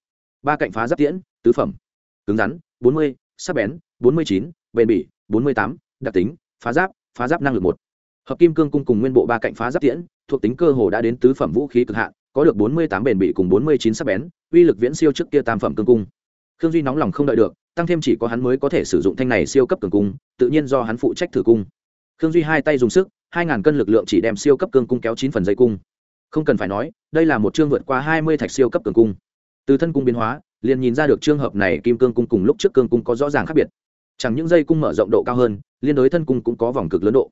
Ba cạnh phá giáp tiễn, tứ phẩm. Cứng rắn, bốn mươi, sắc bén, bốn mươi chín, bền bỉ, bốn mươi tám, đặc tính, phá giáp phá giáp năng lực một. Hợp kim cương cung cùng nguyên bộ ba cạnh phá giáp tiễn, thuộc tính cơ hồ đã đến tứ phẩm vũ khí cực hạn có được bốn mươi tám bền bỉ cùng bốn mươi chín sắc bén, uy lực viễn siêu trước kia tam phẩm cương cung. Khương duy nóng lòng không đợi được, tăng thêm chỉ có hắn mới có thể sử dụng thanh này siêu cấp cường cung, tự nhiên do hắn phụ trách thử cung. Khương duy hai tay dùng sức, hai ngàn cân lực lượng chỉ đem siêu cấp cương cung kéo chín phần dây cung. Không cần phải nói, đây là một chương vượt qua hai mươi thạch siêu cấp cường cung. Từ thân cung biến hóa, liền nhìn ra được trường hợp này kim cương cung cùng lúc trước cương cung có rõ ràng khác biệt. Chẳng những dây cung mở rộng độ cao hơn, liên đối thân cung cũng có vòng cực lớn độ.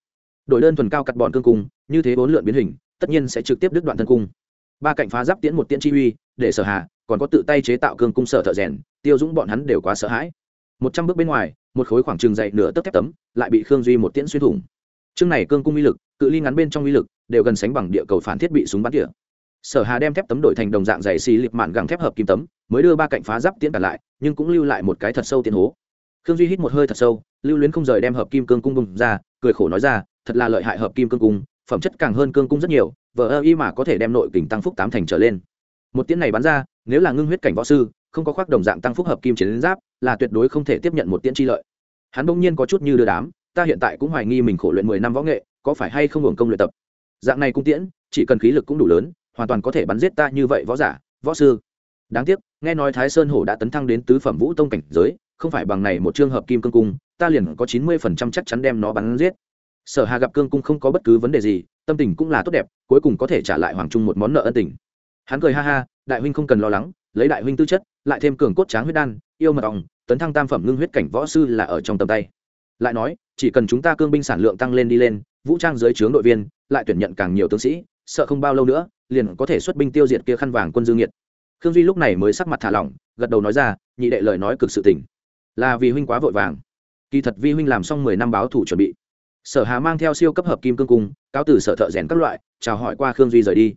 Đổi đơn thuần cao cắt bọn cương cung, như thế bốn lượn biến hình, tất nhiên sẽ trực tiếp đứt đoạn thân cung ba cạnh phá giáp tiễn một tiễn chi uy, để sở hạ còn có tự tay chế tạo cương cung sở thợ rèn, tiêu dũng bọn hắn đều quá sợ hãi. Một trăm bước bên ngoài, một khối khoảng trường dày nửa tấc thép tấm, lại bị khương duy một tiễn xuyên thủng. Chương này cương cung uy lực, cự ly ngắn bên trong uy lực, đều gần sánh bằng địa cầu phản thiết bị súng bắn tỉa. Sở hà đem thép tấm đổi thành đồng dạng dày xì lịp mạn gẳng thép hợp kim tấm, mới đưa ba cạnh phá giáp tiễn cả lại, nhưng cũng lưu lại một cái thật sâu tiến hố. Khương duy hít một hơi thật sâu, lưu luyến không rời đem hợp kim cương cung bùng ra, cười khổ nói ra, thật là lợi hại hợp kim cương cung phẩm chất càng hơn cương cung rất nhiều, vờ ơ y mà có thể đem nội kình tăng phúc tám thành trở lên. Một tiễn này bắn ra, nếu là ngưng huyết cảnh võ sư, không có khoác đồng dạng tăng phúc hợp kim chiến giáp, là tuyệt đối không thể tiếp nhận một tiễn chi lợi. Hắn bỗng nhiên có chút như đưa đám, ta hiện tại cũng hoài nghi mình khổ luyện mười năm võ nghệ, có phải hay không hưởng công luyện tập? Dạng này cung tiễn, chỉ cần khí lực cũng đủ lớn, hoàn toàn có thể bắn giết ta như vậy võ giả, võ sư. Đáng tiếc, nghe nói thái sơn hổ đã tấn thăng đến tứ phẩm vũ tông cảnh giới, không phải bằng này một trường hợp kim cương cung, ta liền có chín mươi phần trăm chắc chắn đem nó bắn giết sở hà gặp cương cung không có bất cứ vấn đề gì, tâm tình cũng là tốt đẹp, cuối cùng có thể trả lại hoàng trung một món nợ ân tình. Hắn cười ha ha, đại huynh không cần lo lắng, lấy đại huynh tư chất, lại thêm cường cốt tráng huyết đan, yêu mật ong, tấn thăng tam phẩm ngưng huyết cảnh võ sư là ở trong tầm tay. Lại nói, chỉ cần chúng ta cương binh sản lượng tăng lên đi lên, vũ trang dưới trướng đội viên, lại tuyển nhận càng nhiều tướng sĩ, sợ không bao lâu nữa, liền có thể xuất binh tiêu diệt kia khăn vàng quân dương nhiệt khương duy lúc này mới sắc mặt thả lỏng, gật đầu nói ra, nhị đệ lời nói cực sự tỉnh là vì huynh quá vội vàng. Kỳ thật vi huynh làm xong mười năm báo thủ chuẩn bị sở hà mang theo siêu cấp hợp kim cương cung, cáo từ sở thợ rèn các loại, chào hỏi qua khương duy rời đi.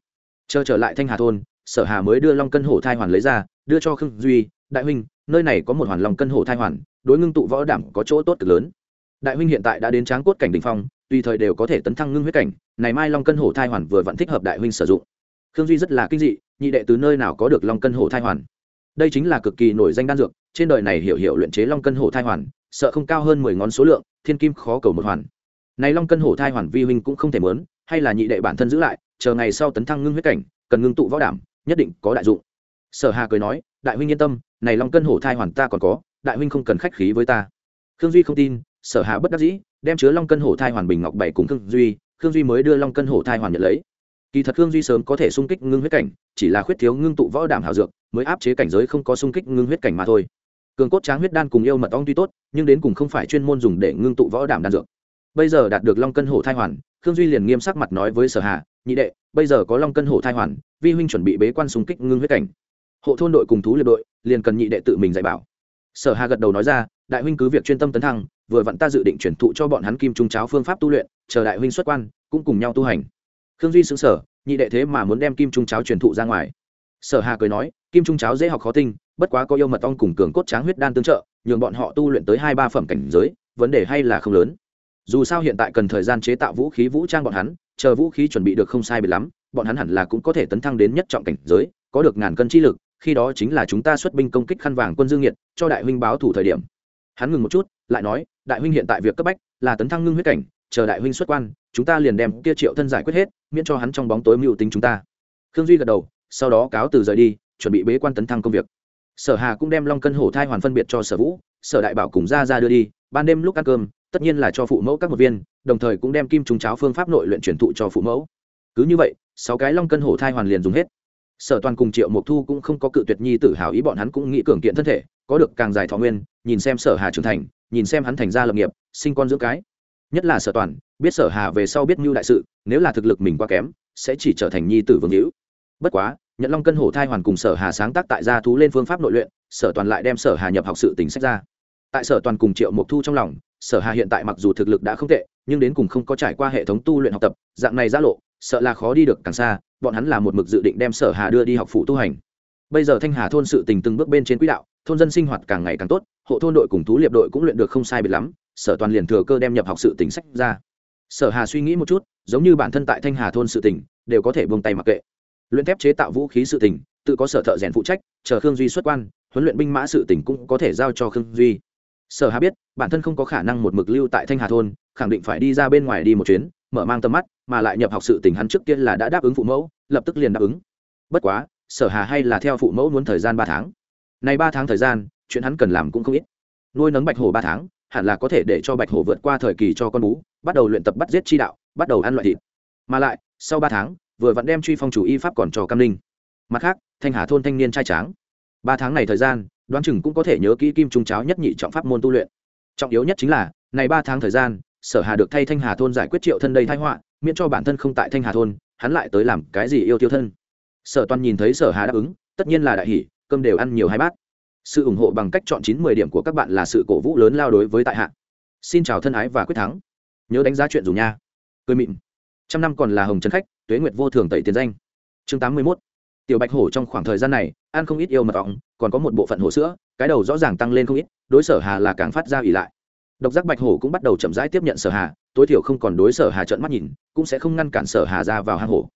Chờ trở lại thanh hà thôn, sở hà mới đưa long cân hổ thai hoàn lấy ra, đưa cho khương duy, đại huynh, nơi này có một hoàn lòng cân hổ thai hoàn, đối ngưng tụ võ đảm có chỗ tốt cực lớn. Đại huynh hiện tại đã đến tráng cốt cảnh đình phong, tùy thời đều có thể tấn thăng ngưng huyết cảnh, này mai long cân hổ thai hoàn vừa vẫn thích hợp đại huynh sử dụng. Khương duy rất là kinh dị, nhị đệ từ nơi nào có được long cân hổ thai hoàn? Đây chính là cực kỳ nổi danh đan dược, trên đời này hiểu hiểu luyện chế long cân hổ thai hoàn, sợ không cao hơn mười ngón số lượng, thiên kim khó cầu một hoàn này long cân hổ thai hoàn vi huynh cũng không thể mớn, hay là nhị đệ bản thân giữ lại, chờ ngày sau tấn thăng ngưng huyết cảnh, cần ngưng tụ võ đảm, nhất định có đại dụng. Sở hà cười nói, đại huynh yên tâm, này long cân hổ thai hoàn ta còn có, đại huynh không cần khách khí với ta. Khương duy không tin, sở hà bất đắc dĩ, đem chứa long cân hổ thai hoàn bình ngọc bảy cùng khương duy khương duy mới đưa long cân hổ thai hoàn nhận lấy. Kỳ thật khương duy sớm có thể xung kích ngưng huyết cảnh, chỉ là khuyết thiếu ngưng tụ võ đảm hảo dược, mới áp chế cảnh giới không có xung kích ngưng huyết cảnh mà thôi. Cường cốt tráng huyết đan cùng yêu mật ong tuy tốt, nhưng đến cùng không phải chuyên môn dùng để ngưng tụ võ đảm đan dược bây giờ đạt được long cân hổ thai hoàn, khương duy liền nghiêm sắc mặt nói với sở hà, nhị đệ, bây giờ có long cân hổ thai hoàn, vi huynh chuẩn bị bế quan xung kích ngưng huyết cảnh. Hộ thôn đội cùng thú liệt đội, liền cần nhị đệ tự mình dạy bảo. Sở hà gật đầu nói ra, đại huynh cứ việc chuyên tâm tấn thăng, vừa vặn ta dự định chuyển thụ cho bọn hắn kim trung cháo phương pháp tu luyện, chờ đại huynh xuất quan, cũng cùng nhau tu hành. Khương duy xứng sở nhị đệ thế mà muốn đem kim trung cháo truyền thụ ra ngoài. Sở hà cười nói, kim trung cháo dễ học khó tinh, bất quá có yêu mật ong cùng cường cốt tráng huyết đan tương trợ, nhường bọn họ tu luyện tới hai ba phẩm cảnh giới, vấn đề hay là không lớn dù sao hiện tại cần thời gian chế tạo vũ khí vũ trang bọn hắn, chờ vũ khí chuẩn bị được không sai bị lắm, bọn hắn hẳn là cũng có thể tấn thăng đến nhất trọng cảnh giới, có được ngàn cân chi lực, khi đó chính là chúng ta xuất binh công kích khăn vàng quân dương nhiệt, cho đại huynh báo thủ thời điểm. Hắn ngừng một chút, lại nói, đại huynh hiện tại việc cấp bách là tấn thăng ngưng huyết cảnh, chờ đại huynh xuất quan, chúng ta liền đem kia triệu thân giải quyết hết, miễn cho hắn trong bóng tối mưu tính chúng ta. Khương duy gật đầu, sau đó cáo từ rời đi, chuẩn bị bế quan tấn thăng công việc. Sở hà cũng đem long cân hổ thai hoàn phân biệt cho sở vũ, sở đại bảo cùng ra ra đưa đi, ban đêm lúc ăn cơm tất nhiên là cho phụ mẫu các một viên, đồng thời cũng đem kim trùng cháo phương pháp nội luyện truyền thụ cho phụ mẫu. Cứ như vậy, sáu cái long cân hổ thai hoàn liền dùng hết. Sở toàn cùng triệu mộc thu cũng không có cự tuyệt nhi tử hào ý, bọn hắn cũng nghĩ cường kiện thân thể, có được càng dài thọ nguyên, nhìn xem sở hà trưởng thành, nhìn xem hắn thành ra lập nghiệp, sinh con dưỡng cái. Nhất là sở toàn, biết sở hà về sau biết mưu đại sự, nếu là thực lực mình quá kém, sẽ chỉ trở thành nhi tử vương hữu. Bất quá nhận long cân hổ thai hoàn cùng sở hà sáng tác tại gia thú lên phương pháp nội luyện, sở toàn lại đem sở hà nhập học sự tính sách ra. Tại sở toàn cùng triệu mộc thu trong lòng sở hà hiện tại mặc dù thực lực đã không tệ nhưng đến cùng không có trải qua hệ thống tu luyện học tập dạng này ra lộ sợ là khó đi được càng xa bọn hắn là một mực dự định đem sở hà đưa đi học phụ tu hành. Bây giờ thanh hà thôn sự tình từng bước bên trên quỹ đạo thôn dân sinh hoạt càng ngày càng tốt hộ thôn đội cùng thú liệp đội cũng luyện được không sai biệt lắm sở toàn liền thừa cơ đem nhập học sự tình sách ra. Sở hà suy nghĩ một chút giống như bản thân tại thanh hà thôn sự tình đều có thể buông tay mặc kệ. Luyện thép chế tạo vũ khí sự tình, tự có sở thợ rèn phụ trách chờ khương duy xuất quan huấn luyện binh mã sự tình cũng có thể giao cho khương duy sở hà biết, bản thân không có khả năng một mực lưu tại thanh hà thôn, khẳng định phải đi ra bên ngoài đi một chuyến, mở mang tầm mắt, mà lại nhập học sự tình hắn trước tiên là đã đáp ứng phụ mẫu, lập tức liền đáp ứng. Bất quá, sở hà hay là theo phụ mẫu muốn thời gian ba tháng. Này ba tháng thời gian, chuyện hắn cần làm cũng không ít. Nuôi nấng bạch hổ ba tháng, hẳn là có thể để cho bạch hổ vượt qua thời kỳ cho con bú, bắt đầu luyện tập bắt giết chi đạo, bắt đầu ăn loại thịt. Mà lại, sau ba tháng, vừa vẫn đem truy phong chủ y pháp còn cho cam linh mặt khác, thanh hà thôn thanh niên trai tráng. Ba tháng này thời gian đoán chừng cũng có thể nhớ kỹ kim trung cháo nhất nhị trọng pháp môn tu luyện. Trọng yếu nhất chính là, này ba tháng thời gian, sở hà được thay thanh hà thôn giải quyết triệu thân đây thái họa, miễn cho bản thân không tại thanh hà thôn, hắn lại tới làm cái gì yêu tiêu thân? Sở toàn nhìn thấy sở hà đáp ứng, tất nhiên là đại hỷ cơm đều ăn nhiều hai bát. Sự ủng hộ bằng cách chọn chín mười điểm của các bạn là sự cổ vũ lớn lao đối với tại hạ. Xin chào thân ái và quyết thắng. Nhớ đánh giá chuyện dù nha. Cười mịn. Trăm năm còn là hồng trấn khách, tuế nguyệt vô thường tẩy tiền danh. Chương tám mươi 81. tiểu bạch hổ trong khoảng thời gian này ăn không ít yêu mật ong, còn có một bộ phận hổ sữa, cái đầu rõ ràng tăng lên không ít, đối sở hà là càng phát ra ỉ lại. Độc giác bạch hổ cũng bắt đầu chậm rãi tiếp nhận sở hà, tối thiểu không còn đối sở hà trợn mắt nhìn, cũng sẽ không ngăn cản sở hà ra vào hang hổ.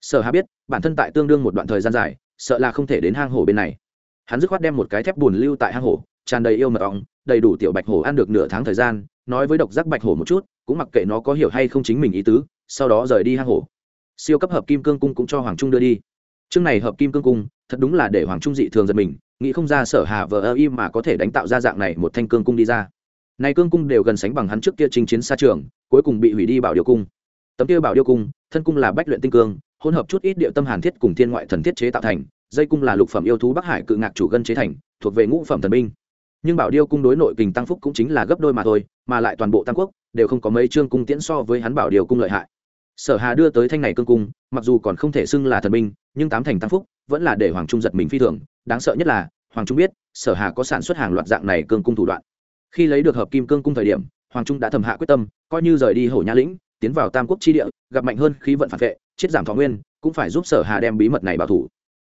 Sở hà biết, bản thân tại tương đương một đoạn thời gian dài, sợ là không thể đến hang hổ bên này. Hắn dứt khoát đem một cái thép bùn lưu tại hang hổ, tràn đầy yêu mật ong, đầy đủ tiểu bạch hổ ăn được nửa tháng thời gian, nói với độc giác bạch hổ một chút, cũng mặc kệ nó có hiểu hay không chính mình ý tứ, sau đó rời đi hang hổ. Siêu cấp hợp kim cương cung cũng cho hoàng trung đưa đi chương này hợp kim cương cung, thật đúng là để hoàng trung dị thường giật mình, nghĩ không ra sở hà vờ ơ im mà có thể đánh tạo ra dạng này một thanh cương cung đi ra. Này cương cung đều gần sánh bằng hắn trước kia chinh chiến xa trường, cuối cùng bị hủy đi bảo điều cung. Tấm kia bảo điêu cung, thân cung là bách luyện tinh cương, hỗn hợp chút ít điệu tâm hàn thiết cùng thiên ngoại thần thiết chế tạo thành, dây cung là lục phẩm yêu thú bắc hải cự ngạc chủ gân chế thành, thuộc về ngũ phẩm thần binh. Nhưng bảo điêu cung đối nội kình tăng phúc cũng chính là gấp đôi mà thôi, mà lại toàn bộ tam quốc đều không có mấy chương cung tiễn so với hắn bảo điều cung lợi hại. Sở hà đưa tới thanh này cương cung, mặc dù còn không thể xưng là thần binh nhưng tám thành tăng phúc vẫn là để hoàng trung giật mình phi thường. Đáng sợ nhất là, hoàng trung biết, sở hà có sản xuất hàng loạt dạng này cương cung thủ đoạn. Khi lấy được hợp kim cương cung thời điểm, hoàng trung đã thầm hạ quyết tâm, coi như rời đi hổ nha lĩnh, tiến vào tam quốc chi địa, gặp mạnh hơn khí vận phản vệ, chết giảm thọ nguyên, cũng phải giúp sở hà đem bí mật này bảo thủ.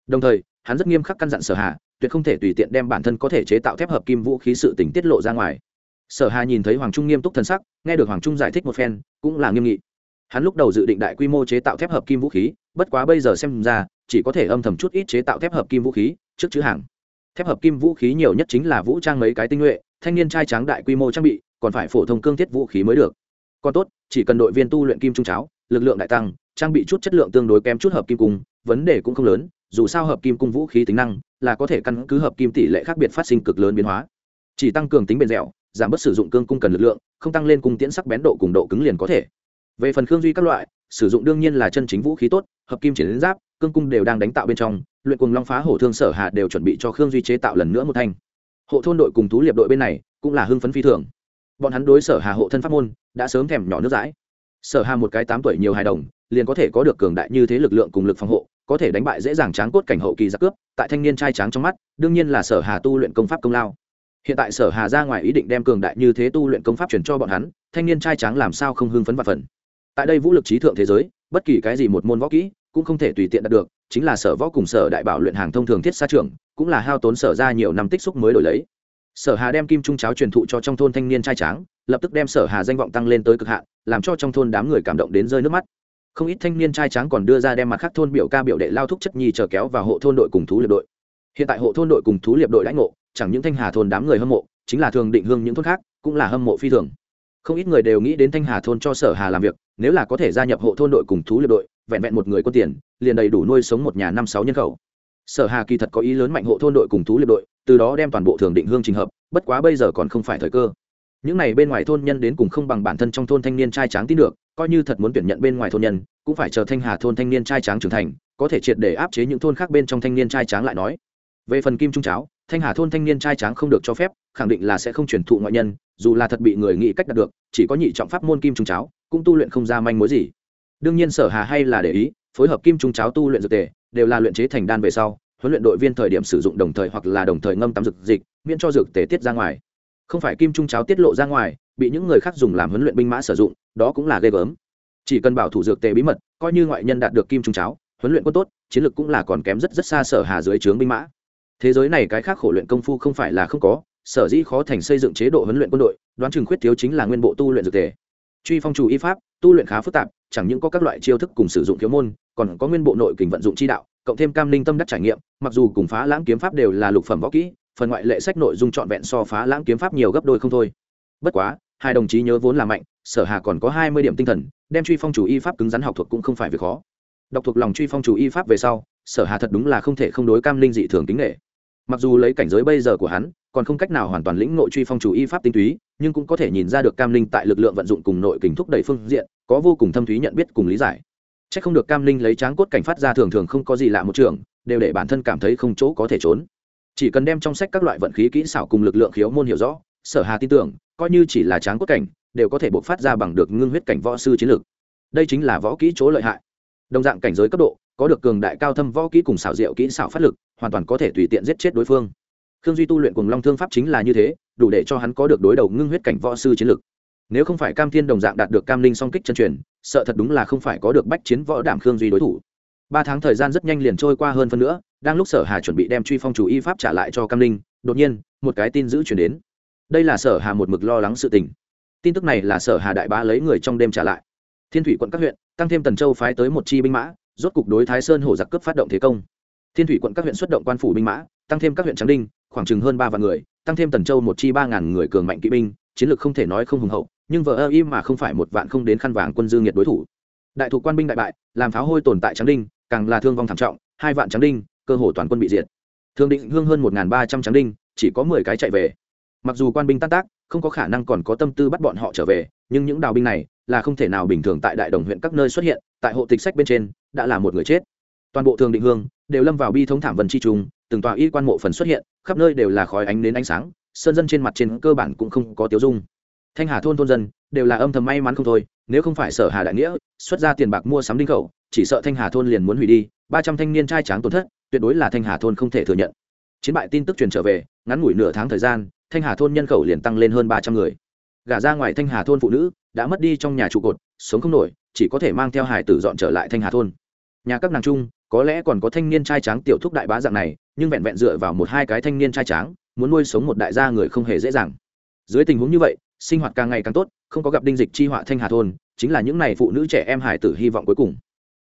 Đồng thời, hắn rất nghiêm khắc căn dặn sở hà, tuyệt không thể tùy tiện đem bản thân có thể chế tạo thép hợp kim vũ khí sự tình tiết lộ ra ngoài. Sở hà nhìn thấy hoàng trung nghiêm túc thân sắc, nghe được hoàng trung giải thích một phen, cũng là nghiêm nghị. Hắn lúc đầu dự định đại quy mô chế tạo thép hợp kim vũ khí, bất quá bây giờ xem ra chỉ có thể âm thầm chút ít chế tạo thép hợp kim vũ khí, trước chữ hàng. Thép hợp kim vũ khí nhiều nhất chính là vũ trang mấy cái tinh nhuệ, thanh niên trai tráng đại quy mô trang bị, còn phải phổ thông cương thiết vũ khí mới được. Còn tốt, chỉ cần đội viên tu luyện kim trung cháo, lực lượng đại tăng, trang bị chút chất lượng tương đối kém chút hợp kim cung, vấn đề cũng không lớn, dù sao hợp kim cung vũ khí tính năng là có thể căn cứ hợp kim tỷ lệ khác biệt phát sinh cực lớn biến hóa. Chỉ tăng cường tính bền dẻo, giảm bớt sử dụng cương cung cần lực lượng, không tăng lên cung tiễn sắc bén độ cùng độ cứng liền có thể. Về phần khương duy các loại, sử dụng đương nhiên là chân chính vũ khí tốt, hợp kim triển đến giáp cương cung đều đang đánh tạo bên trong, luyện cùng long phá hổ thương sở hạ đều chuẩn bị cho khương duy chế tạo lần nữa một thanh. Hộ thôn đội cùng thú liệp đội bên này cũng là hưng phấn phi thường. Bọn hắn đối sở hà hộ thân pháp môn đã sớm thèm nhỏ nước dãi. Sở hà một cái tám tuổi nhiều hài đồng, liền có thể có được cường đại như thế lực lượng cùng lực phòng hộ, có thể đánh bại dễ dàng tráng cốt cảnh hậu kỳ giặc cướp, tại thanh niên trai tráng trong mắt, đương nhiên là sở hà tu luyện công pháp công lao. Hiện tại sở hà ra ngoài ý định đem cường đại như thế tu luyện công pháp chuyển cho bọn hắn, thanh niên trai tráng làm sao không hưng phấn và phần tại đây vũ lực trí thượng thế giới, bất kỳ cái gì một môn võ kỹ cũng không thể tùy tiện đạt được, chính là sở võ cùng sở đại bảo luyện hàng thông thường thiết xa trường cũng là hao tốn sở ra nhiều năm tích xúc mới đổi lấy. Sở hà đem kim trung cháo truyền thụ cho trong thôn thanh niên trai tráng, lập tức đem sở hà danh vọng tăng lên tới cực hạn, làm cho trong thôn đám người cảm động đến rơi nước mắt. Không ít thanh niên trai tráng còn đưa ra đem mặt khác thôn biểu ca biểu đệ lao thúc chất nhi chờ kéo vào hộ thôn đội cùng thú liệp đội. Hiện tại hộ thôn đội cùng thú liệp đội lãnh ngộ, chẳng những thanh hà thôn đám người hâm mộ, chính là thường định hương những thôn khác, cũng là hâm mộ phi thường. Không ít người đều nghĩ đến thanh hà thôn cho sở hà làm việc, nếu là có thể gia nhập hộ thôn đội cùng thú liệp đội vẹn vẹn một người có tiền, liền đầy đủ nuôi sống một nhà năm sáu nhân khẩu. Sở hà kỳ thật có ý lớn mạnh hộ thôn đội cùng thú liệp đội, từ đó đem toàn bộ thường định hương trình hợp, bất quá bây giờ còn không phải thời cơ. Những này bên ngoài thôn nhân đến cùng không bằng bản thân trong thôn thanh niên trai tráng tin được, coi như thật muốn tuyển nhận bên ngoài thôn nhân, cũng phải chờ thanh hà thôn thanh niên trai tráng trưởng thành, có thể triệt để áp chế những thôn khác bên trong thanh niên trai tráng lại nói. Về phần kim trung cháo, thanh hà thôn thanh niên trai tráng không được cho phép, khẳng định là sẽ không truyền thụ ngoại nhân, dù là thật bị người nghĩ cách đạt được, chỉ có nhị trọng pháp môn kim trung cháo, cũng tu luyện không ra manh mối gì đương nhiên sở hà hay là để ý, phối hợp kim trung cháo tu luyện dược tề, đều là luyện chế thành đan về sau, huấn luyện đội viên thời điểm sử dụng đồng thời hoặc là đồng thời ngâm tắm dược dịch, miễn cho dược tề tiết ra ngoài. Không phải kim trung cháo tiết lộ ra ngoài, bị những người khác dùng làm huấn luyện binh mã sử dụng, đó cũng là ghê gớm. Chỉ cần bảo thủ dược tề bí mật, coi như ngoại nhân đạt được kim trung cháo, huấn luyện quân tốt, chiến lược cũng là còn kém rất rất xa sở hà dưới trướng binh mã. Thế giới này cái khác khổ luyện công phu không phải là không có, sở dĩ khó thành xây dựng chế độ huấn luyện quân đội, đoán chừng khuyết thiếu chính là nguyên bộ tu luyện dược tề truy phong chủ y pháp, tu luyện khá phức tạp, chẳng những có các loại chiêu thức cùng sử dụng thiếu môn, còn có nguyên bộ nội kình vận dụng chi đạo, cộng thêm cam linh tâm đắc trải nghiệm, mặc dù cùng phá lãng kiếm pháp đều là lục phẩm võ kỹ, phần ngoại lệ sách nội dung trọn vẹn so phá lãng kiếm pháp nhiều gấp đôi không thôi. Bất quá, hai đồng chí nhớ vốn là mạnh, sở hà còn có hai mươi điểm tinh thần, đem truy phong chủ y pháp cứng rắn học thuật cũng không phải việc khó. Đọc thuộc lòng truy phong chủ y pháp về sau, sở hà thật đúng là không thể không đối cam linh dị thường kính nghệ mặc dù lấy cảnh giới bây giờ của hắn, còn không cách nào hoàn toàn lĩnh nội truy phong chủ y pháp tinh túy nhưng cũng có thể nhìn ra được cam linh tại lực lượng vận dụng cùng nội kình thúc đẩy phương diện, có vô cùng thâm thúy nhận biết cùng lý giải. C h ắ c không được cam linh lấy tráng cốt cảnh phát ra thường thường không có gì lạ một trường, đều để bản thân cảm thấy không chỗ có thể trốn. Chỉ cần đem trong sách các loại vận khí kỹ xảo cùng lực lượng khiếu môn hiểu rõ, sở hà tin tưởng, coi như chỉ là tráng cốt cảnh, đều có thể buộc phát ra bằng được ngưng huyết cảnh võ sư chiến lược. Đây chính là võ kỹ chỗ lợi hại. Đồng dạng cảnh giới cấp độ, có được cường đại cao thâm võ kỹ cùng xảo diệu kỹ xảo phát lực, hoàn toàn có thể tùy tiện giết chết đối phương. Khương duy tu luyện cùng long thương pháp chính là như thế đủ để cho hắn có được đối đầu ngưng huyết cảnh võ sư chiến lược. Nếu không phải cam thiên đồng dạng đạt được cam linh song kích chân truyền, sợ thật đúng là không phải có được bách chiến võ đảm khương duy đối thủ. Ba tháng thời gian rất nhanh liền trôi qua hơn phân nữa, đang lúc sở hà chuẩn bị đem truy phong chủ y pháp trả lại cho cam linh, đột nhiên, một cái tin dữ chuyển đến. Đây là sở hà một mực lo lắng sự tình. Tin tức này là sở hà đại bá lấy người trong đêm trả lại. Thiên thủy quận các huyện, tăng thêm tần châu phái tới một chi binh mã, rốt cục đối thái sơn hổ giặc cướp phát động thế công. Thiên thủy quận các huyện xuất động quan phủ binh mã, tăng thêm các huyện trắng đinh, khoảng chừng hơn ba vạn người tăng thêm tần châu một chi ba ngàn người cường mạnh kỵ binh, chiến lược không thể nói không hùng hậu, nhưng vợ ơ im mà không phải một vạn không đến khăn vàng quân dương nghiệt đối thủ. Đại thủ quan binh đại bại, làm pháo hôi tồn tại trắng đinh, càng là thương vong thảm trọng, hai vạn trắng đinh, cơ hồ toàn quân bị diệt. Thương định hương hơn một ba trăm trắng đinh, chỉ có mười cái chạy về. Mặc dù quan binh tan tác, không có khả năng còn có tâm tư bắt bọn họ trở về, nhưng những đào binh này là không thể nào bình thường tại đại đồng huyện các nơi xuất hiện, tại hộ tịch sách bên trên, đã là một người chết. Toàn bộ thường định hương đều lâm vào bi thống thảm vần chi trùng từng tòa y quan mộ phần xuất hiện, khắp nơi đều là khói ánh đến ánh sáng, sơn dân trên mặt trên cơ bản cũng không có tiếu dung. Thanh hà thôn thôn dân đều là âm thầm may mắn không thôi, nếu không phải sở hà đại nghĩa, xuất ra tiền bạc mua sắm đinh khẩu, chỉ sợ thanh hà thôn liền muốn hủy đi, ba trăm thanh niên trai tráng tổn thất, tuyệt đối là thanh hà thôn không thể thừa nhận. Chiến bại tin tức truyền trở về, ngắn ngủi nửa tháng thời gian, thanh hà thôn nhân khẩu liền tăng lên hơn ba trăm người. Gả ra ngoài thanh hà thôn phụ nữ, đã mất đi trong nhà trụ cột, sống không nổi, chỉ có thể mang theo hải tử dọn trở lại thanh hà thôn. Nhà các nàng trung có lẽ còn có thanh niên trai tráng tiểu thúc đại bá dạng này nhưng vẹn vẹn dựa vào một hai cái thanh niên trai tráng, muốn nuôi sống một đại gia người không hề dễ dàng. Dưới tình huống như vậy, sinh hoạt càng ngày càng tốt, không có gặp đinh dịch chi họa thanh hà thôn, chính là những n à y phụ nữ trẻ em hải tử hy vọng cuối cùng.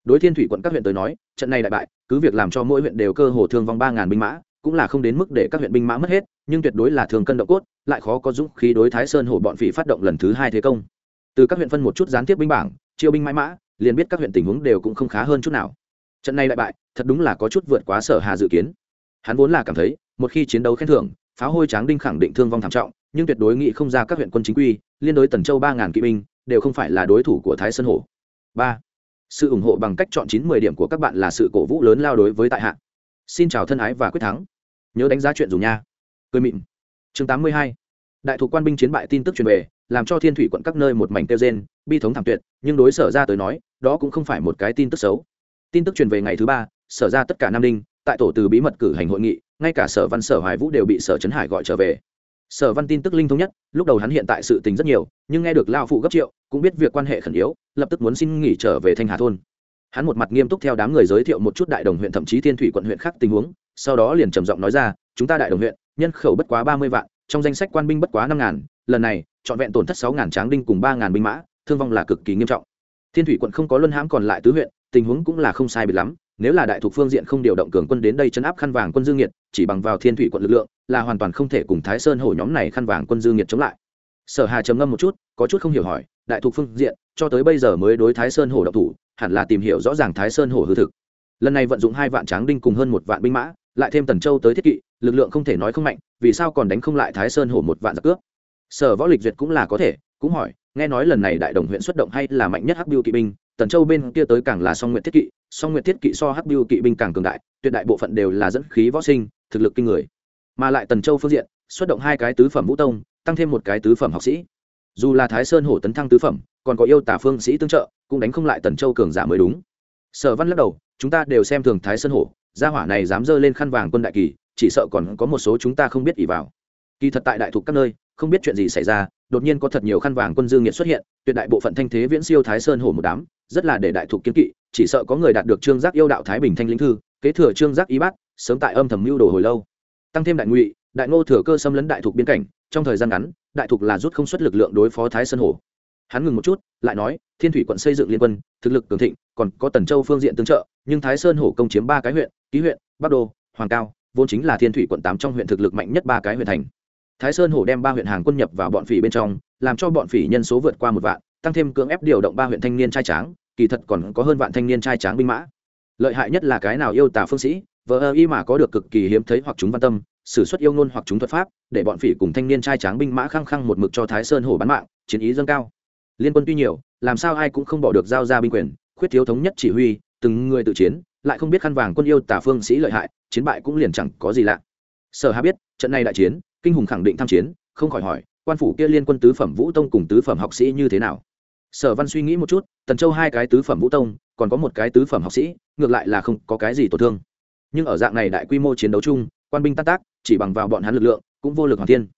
Đối thiên thủy quận các huyện tới nói, trận này đại bại, cứ việc làm cho mỗi huyện đều cơ hồ thương vong ba ngàn binh mã, cũng là không đến mức để các huyện binh mã mất hết, nhưng tuyệt đối là thường cân độ cốt, lại khó có dũng khí đối thái sơn hổ bọn phỉ phát động lần thứ hai thế công. Từ các huyện phân một chút gián tiếp binh bảng, chiêu binh mãi mã, liền biết các huyện tình huống đều cũng không khá hơn chút nào. Trận này đại bại, thật đúng là có chút vượt quá sở hà dự kiến hắn vốn là cảm thấy, một khi chiến đấu khen thưởng pháo hôi tráng đinh khẳng định thương vong thảm trọng, nhưng tuyệt đối nghĩ không ra các huyện quân chính quy, liên đối tần châu ba ngàn kỵ binh, đều không phải là đối thủ của thái sơn hổ. Ba, sự ủng hộ bằng cách chọn chín mười điểm của các bạn là sự cổ vũ lớn lao đối với tại hạ. Xin chào thân ái và quyết thắng. Nhớ đánh giá chuyện dù nha. Cười mịn. Chương tám mươi hai. Đại thủ quan binh chiến bại tin tức truyền về, làm cho thiên thủy quận các nơi một mảnh tiêu rên, bi thống thảm tuyệt, nhưng đối sở ra tới nói, đó cũng không phải một cái tin tức xấu. Tin tức truyền về ngày thứ ba, sở ra tất cả nam đinh tại tổ từ bí mật cử hành hội nghị, ngay cả sở văn sở hoài vũ đều bị sở trấn hải gọi trở về. Sở văn tin tức linh thống nhất, lúc đầu hắn hiện tại sự tình rất nhiều, nhưng nghe được lao phụ gấp triệu, cũng biết việc quan hệ khẩn yếu, lập tức muốn xin nghỉ trở về thanh hà thôn. Hắn một mặt nghiêm túc theo đám người giới thiệu một chút đại đồng huyện thậm chí thiên thủy quận huyện khác tình huống, sau đó liền trầm giọng nói ra, chúng ta đại đồng huyện, nhân khẩu bất quá ba mươi vạn, trong danh sách quan binh bất quá năm ngàn, lần này, trọn vẹn tổn thất sáu ngàn tráng đinh cùng ba ngàn binh mã, thương vong là cực kỳ nghiêm trọng. Thiên thủy quận không có luân hãm còn lại tứ huyện, tình huống cũng là không sai biệt lắm nếu là đại thuộc phương diện không điều động cường quân đến đây chấn áp khăn vàng quân dương nhiệt, chỉ bằng vào thiên thủy quận lực lượng, là hoàn toàn không thể cùng thái sơn hổ nhóm này khăn vàng quân dương nhiệt chống lại. Sở hà trầm ngâm một chút, có chút không hiểu hỏi, đại thuộc phương diện, cho tới bây giờ mới đối thái sơn hổ động thủ, hẳn là tìm hiểu rõ ràng thái sơn hổ hư thực. Lần này vận dụng hai vạn tráng đinh cùng hơn một vạn binh mã, lại thêm tần châu tới thiết kỵ, lực lượng không thể nói không mạnh, vì sao còn đánh không lại thái sơn hổ một vạn giặc cướp? Sở võ lịch duyệt cũng là có thể, cũng hỏi, nghe nói lần này đại đồng huyện xuất động hay là mạnh nhất hắc biêu kỵ binh tần châu bên kia tới càng là song nguyện thiết kỵ, song nguyện thiết kỵ so hắc biêu kỵ binh càng cường đại, tuyệt đại bộ phận đều là dẫn khí võ sinh, thực lực kinh người. Mà lại tần châu phương diện, xuất động hai cái tứ phẩm vũ tông, tăng thêm một cái tứ phẩm học sĩ. Dù là thái sơn hổ tấn thăng tứ phẩm, còn có yêu tả phương sĩ tương trợ, cũng đánh không lại tần châu cường giả mới đúng. Sở văn lắc đầu, chúng ta đều xem thường thái sơn hổ, gia hỏa này dám dơ lên khăn vàng quân đại kỳ, chỉ sợ còn có một số chúng ta không biết ỉ vào. Kỳ thật tại đại thục các nơi không biết chuyện gì xảy ra, đột nhiên có thật nhiều khăn vàng quân dương nghiệt xuất hiện, tuyệt đại bộ phận thanh thế viễn siêu thái sơn hổ một đám, rất là để đại thục kiến kỵ, chỉ sợ có người đạt được trương giác yêu đạo thái bình thanh lĩnh thư, kế thừa trương giác y bát, sớm tại âm thầm mưu đồ hồi lâu. Tăng thêm đại ngụy, đại ngô thừa cơ xâm lấn đại thục biên cảnh, trong thời gian ngắn, đại thục là rút không xuất lực lượng đối phó thái sơn hổ. Hắn ngừng một chút, lại nói, thiên thủy quận xây dựng liên quân, thực lực cường thịnh, còn có tần châu phương diện tương trợ, nhưng thái sơn hổ công chiếm ba cái huyện, ký huyện, bắc đô, hoàng cao, vốn chính là thiên thủy quận tám trong huyện thực lực mạnh nhất ba cái huyện thành thái sơn hổ đem ba huyện hàng quân nhập vào bọn phỉ bên trong, làm cho bọn phỉ nhân số vượt qua một vạn, tăng thêm cưỡng ép điều động ba huyện thanh niên trai tráng, kỳ thật còn có hơn vạn thanh niên trai tráng binh mã. Lợi hại nhất là cái nào yêu tả phương sĩ vợ ơ y mà có được cực kỳ hiếm thấy hoặc chúng văn tâm s ử suất yêu ngôn hoặc chúng thuật pháp, để bọn phỉ cùng thanh niên trai tráng binh mã khăng khăng một mực cho thái sơn hổ bắn mạng, chiến ý dâng cao. Liên quân tuy nhiều, làm sao ai cũng không bỏ được giao ra binh quyền, khuyết thiếu thống nhất chỉ huy, từng người tự chiến, lại không biết khăn vàng quân yêu tả phương sĩ lợi hại, chiến bại cũng liền chẳng có gì lạ. Sở hà biết, trận này đại chiến kinh hùng khẳng định tham chiến, không khỏi hỏi, quan phủ kia liên quân tứ phẩm vũ tông cùng tứ phẩm học sĩ như thế nào? Sở văn suy nghĩ một chút, tần châu hai cái tứ phẩm vũ tông, còn có một cái tứ phẩm học sĩ, ngược lại là không có cái gì tổn thương. Nhưng ở dạng này đại quy mô chiến đấu chung, quan binh tan tác, chỉ bằng vào bọn hắn lực lượng, cũng vô lực hoàn thiên.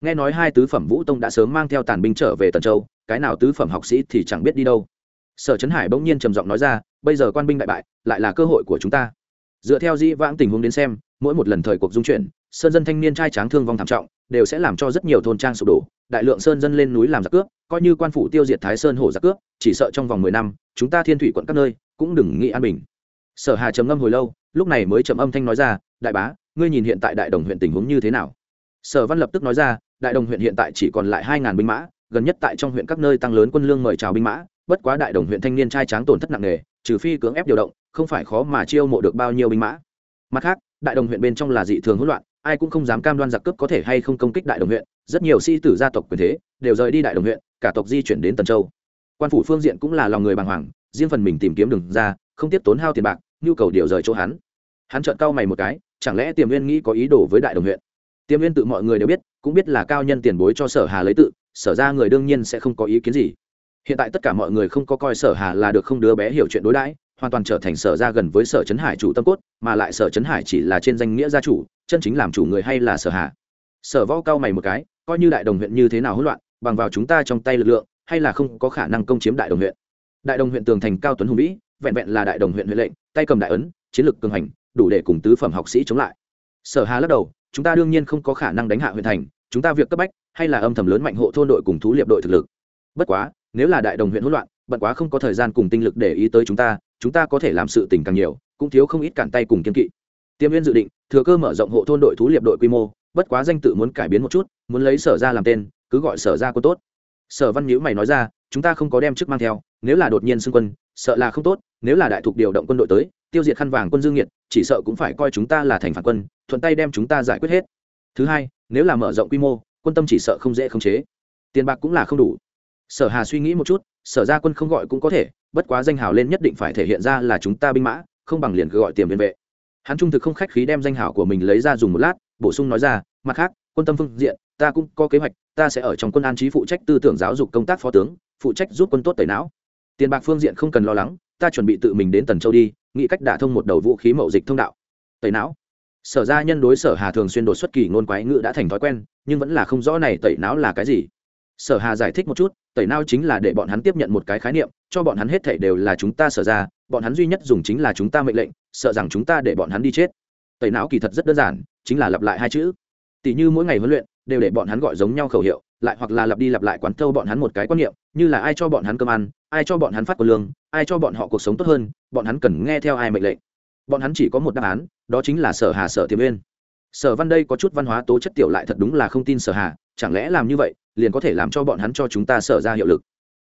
Nghe nói hai tứ phẩm vũ tông đã sớm mang theo tàn binh trở về tần châu, cái nào tứ phẩm học sĩ thì chẳng biết đi đâu. Sở trấn hải bỗng nhiên trầm giọng nói ra, bây giờ quan binh đại bại, lại là cơ hội của chúng ta. Dựa theo dĩ vãng tình huống đến xem, mỗi một lần thời cuộc dung chuyển sơn dân thanh niên trai tráng thương vong thảm trọng, đều sẽ làm cho rất nhiều thôn trang sụp đổ. Đại lượng sơn dân lên núi làm giặc cướp, coi như quan phủ tiêu diệt thái sơn hổ giặc cướp, chỉ sợ trong vòng mười năm, chúng ta thiên thủy quận các nơi cũng đừng nghĩ an bình. Sở hà trầm ngâm hồi lâu, lúc này mới trầm âm thanh nói ra, đại bá, ngươi nhìn hiện tại đại đồng huyện tình huống như thế nào? Sở văn lập tức nói ra, đại đồng huyện hiện tại chỉ còn lại hai ngàn binh mã, gần nhất tại trong huyện các nơi tăng lớn quân lương mời chào binh mã, bất quá đại đồng huyện thanh niên trai tráng tổn thất nặng nề, trừ phi cưỡng ép điều động, không phải khó mà chiêu mộ được bao nhiêu binh mã. Mặt khác, đại đồng huyện bên trong là dị thường hỗn loạn ai cũng không dám cam đoan giặc cướp có thể hay không công kích đại đồng huyện, rất nhiều sĩ tử gia tộc quyền thế đều rời đi đại đồng huyện, cả tộc di chuyển đến tần châu. Quan phủ phương diện cũng là lòng người bàng hoàng, riêng phần mình tìm kiếm đường ra, không tiếp tốn hao tiền bạc, nhu cầu điều rời chỗ hắn. Hắn trợn cau mày một cái, chẳng lẽ tiềm nguyên nghĩ có ý đồ với đại đồng huyện? Tiềm nguyên tự mọi người đều biết, cũng biết là cao nhân tiền bối cho sở hà lấy tự, sở ra người đương nhiên sẽ không có ý kiến gì. Hiện tại tất cả mọi người không có coi sở hà là được không đứa bé hiểu chuyện đối đãi hoàn toàn trở thành sở ra gần với sở trấn hải chủ tâm cốt, mà lại sở trấn hải chỉ là trên danh nghĩa gia chủ, chân chính làm chủ người hay là sở hà sở võ cao mày một cái, coi như đại đồng huyện như thế nào hỗn loạn, bằng vào chúng ta trong tay lực lượng, hay là không có khả năng công chiếm đại đồng huyện. Đại đồng huyện tường thành cao tuấn hùng vĩ, vẹn vẹn là đại đồng huyện huệ lệnh, tay cầm đại ấn, chiến lược cường hành, đủ để cùng tứ phẩm học sĩ chống lại. Sở hà lắc đầu, chúng ta đương nhiên không có khả năng đánh hạ huyện thành, chúng ta việc cấp bách, hay là âm thầm lớn mạnh hộ thôn đội cùng thú liệp đội thực lực. Bất quá, nếu là đại đồng huyện hỗn loạn, bận quá không có thời gian cùng tinh lực để ý tới chúng ta chúng ta có thể làm sự tình càng nhiều, cũng thiếu không ít cản tay cùng kiên kỵ. Tiêm viên dự định, thừa cơ mở rộng hộ thôn đội thú liệp đội quy mô, bất quá danh tự muốn cải biến một chút, muốn lấy sở ra làm tên, cứ gọi sở ra có tốt. Sở văn nhữ mày nói ra, chúng ta không có đem chức mang theo, nếu là đột nhiên xưng quân, sợ là không tốt, nếu là đại thục điều động quân đội tới, tiêu diệt khăn vàng quân dương nhiệt, chỉ sợ cũng phải coi chúng ta là thành phản quân, thuận tay đem chúng ta giải quyết hết. Thứ hai, nếu là mở rộng quy mô, quân tâm chỉ sợ không dễ khống chế. Tiền bạc cũng là không đủ. Sở hà suy nghĩ một chút sở ra quân không gọi cũng có thể, bất quá danh hào lên nhất định phải thể hiện ra là chúng ta binh mã, không bằng liền cứ gọi tiềm liên vệ. Hắn trung thực không khách khí đem danh hào của mình lấy ra dùng một lát, bổ sung nói ra, mặt khác, quân tâm phương diện, ta cũng có kế hoạch, ta sẽ ở trong quân an trí phụ trách tư tưởng giáo dục công tác phó tướng, phụ trách giúp quân tốt tẩy não. Tiền bạc phương diện không cần lo lắng, ta chuẩn bị tự mình đến tần châu đi, nghĩ cách đả thông một đầu vũ khí mậu dịch thông đạo. Tẩy não. Sở ra nhân đối sở hà thường xuyên đột xuất kỳ ngôn quái ngữ đã thành thói quen, nhưng vẫn là không rõ này tẩy não là cái gì sở hà giải thích một chút, tẩy não chính là để bọn hắn tiếp nhận một cái khái niệm, cho bọn hắn hết thảy đều là chúng ta sở ra, bọn hắn duy nhất dùng chính là chúng ta mệnh lệnh, sợ rằng chúng ta để bọn hắn đi chết. Tẩy não kỳ thật rất đơn giản, chính là lặp lại hai chữ. Tỷ như mỗi ngày huấn luyện, đều để bọn hắn gọi giống nhau khẩu hiệu, lại hoặc là lặp đi lặp lại quán thâu bọn hắn một cái quan niệm, như là ai cho bọn hắn cơm ăn, ai cho bọn hắn phát của lương, ai cho bọn họ cuộc sống tốt hơn, bọn hắn cần nghe theo ai mệnh lệnh. Bọn hắn chỉ có một đáp án, đó chính là sở hà sở tiềm uyên. Sở văn đây có chút văn hóa tố chất tiểu lại thật đúng là không tin sở hà, chẳng lẽ làm như vậy liền có thể làm cho bọn hắn cho chúng ta sở ra hiệu lực.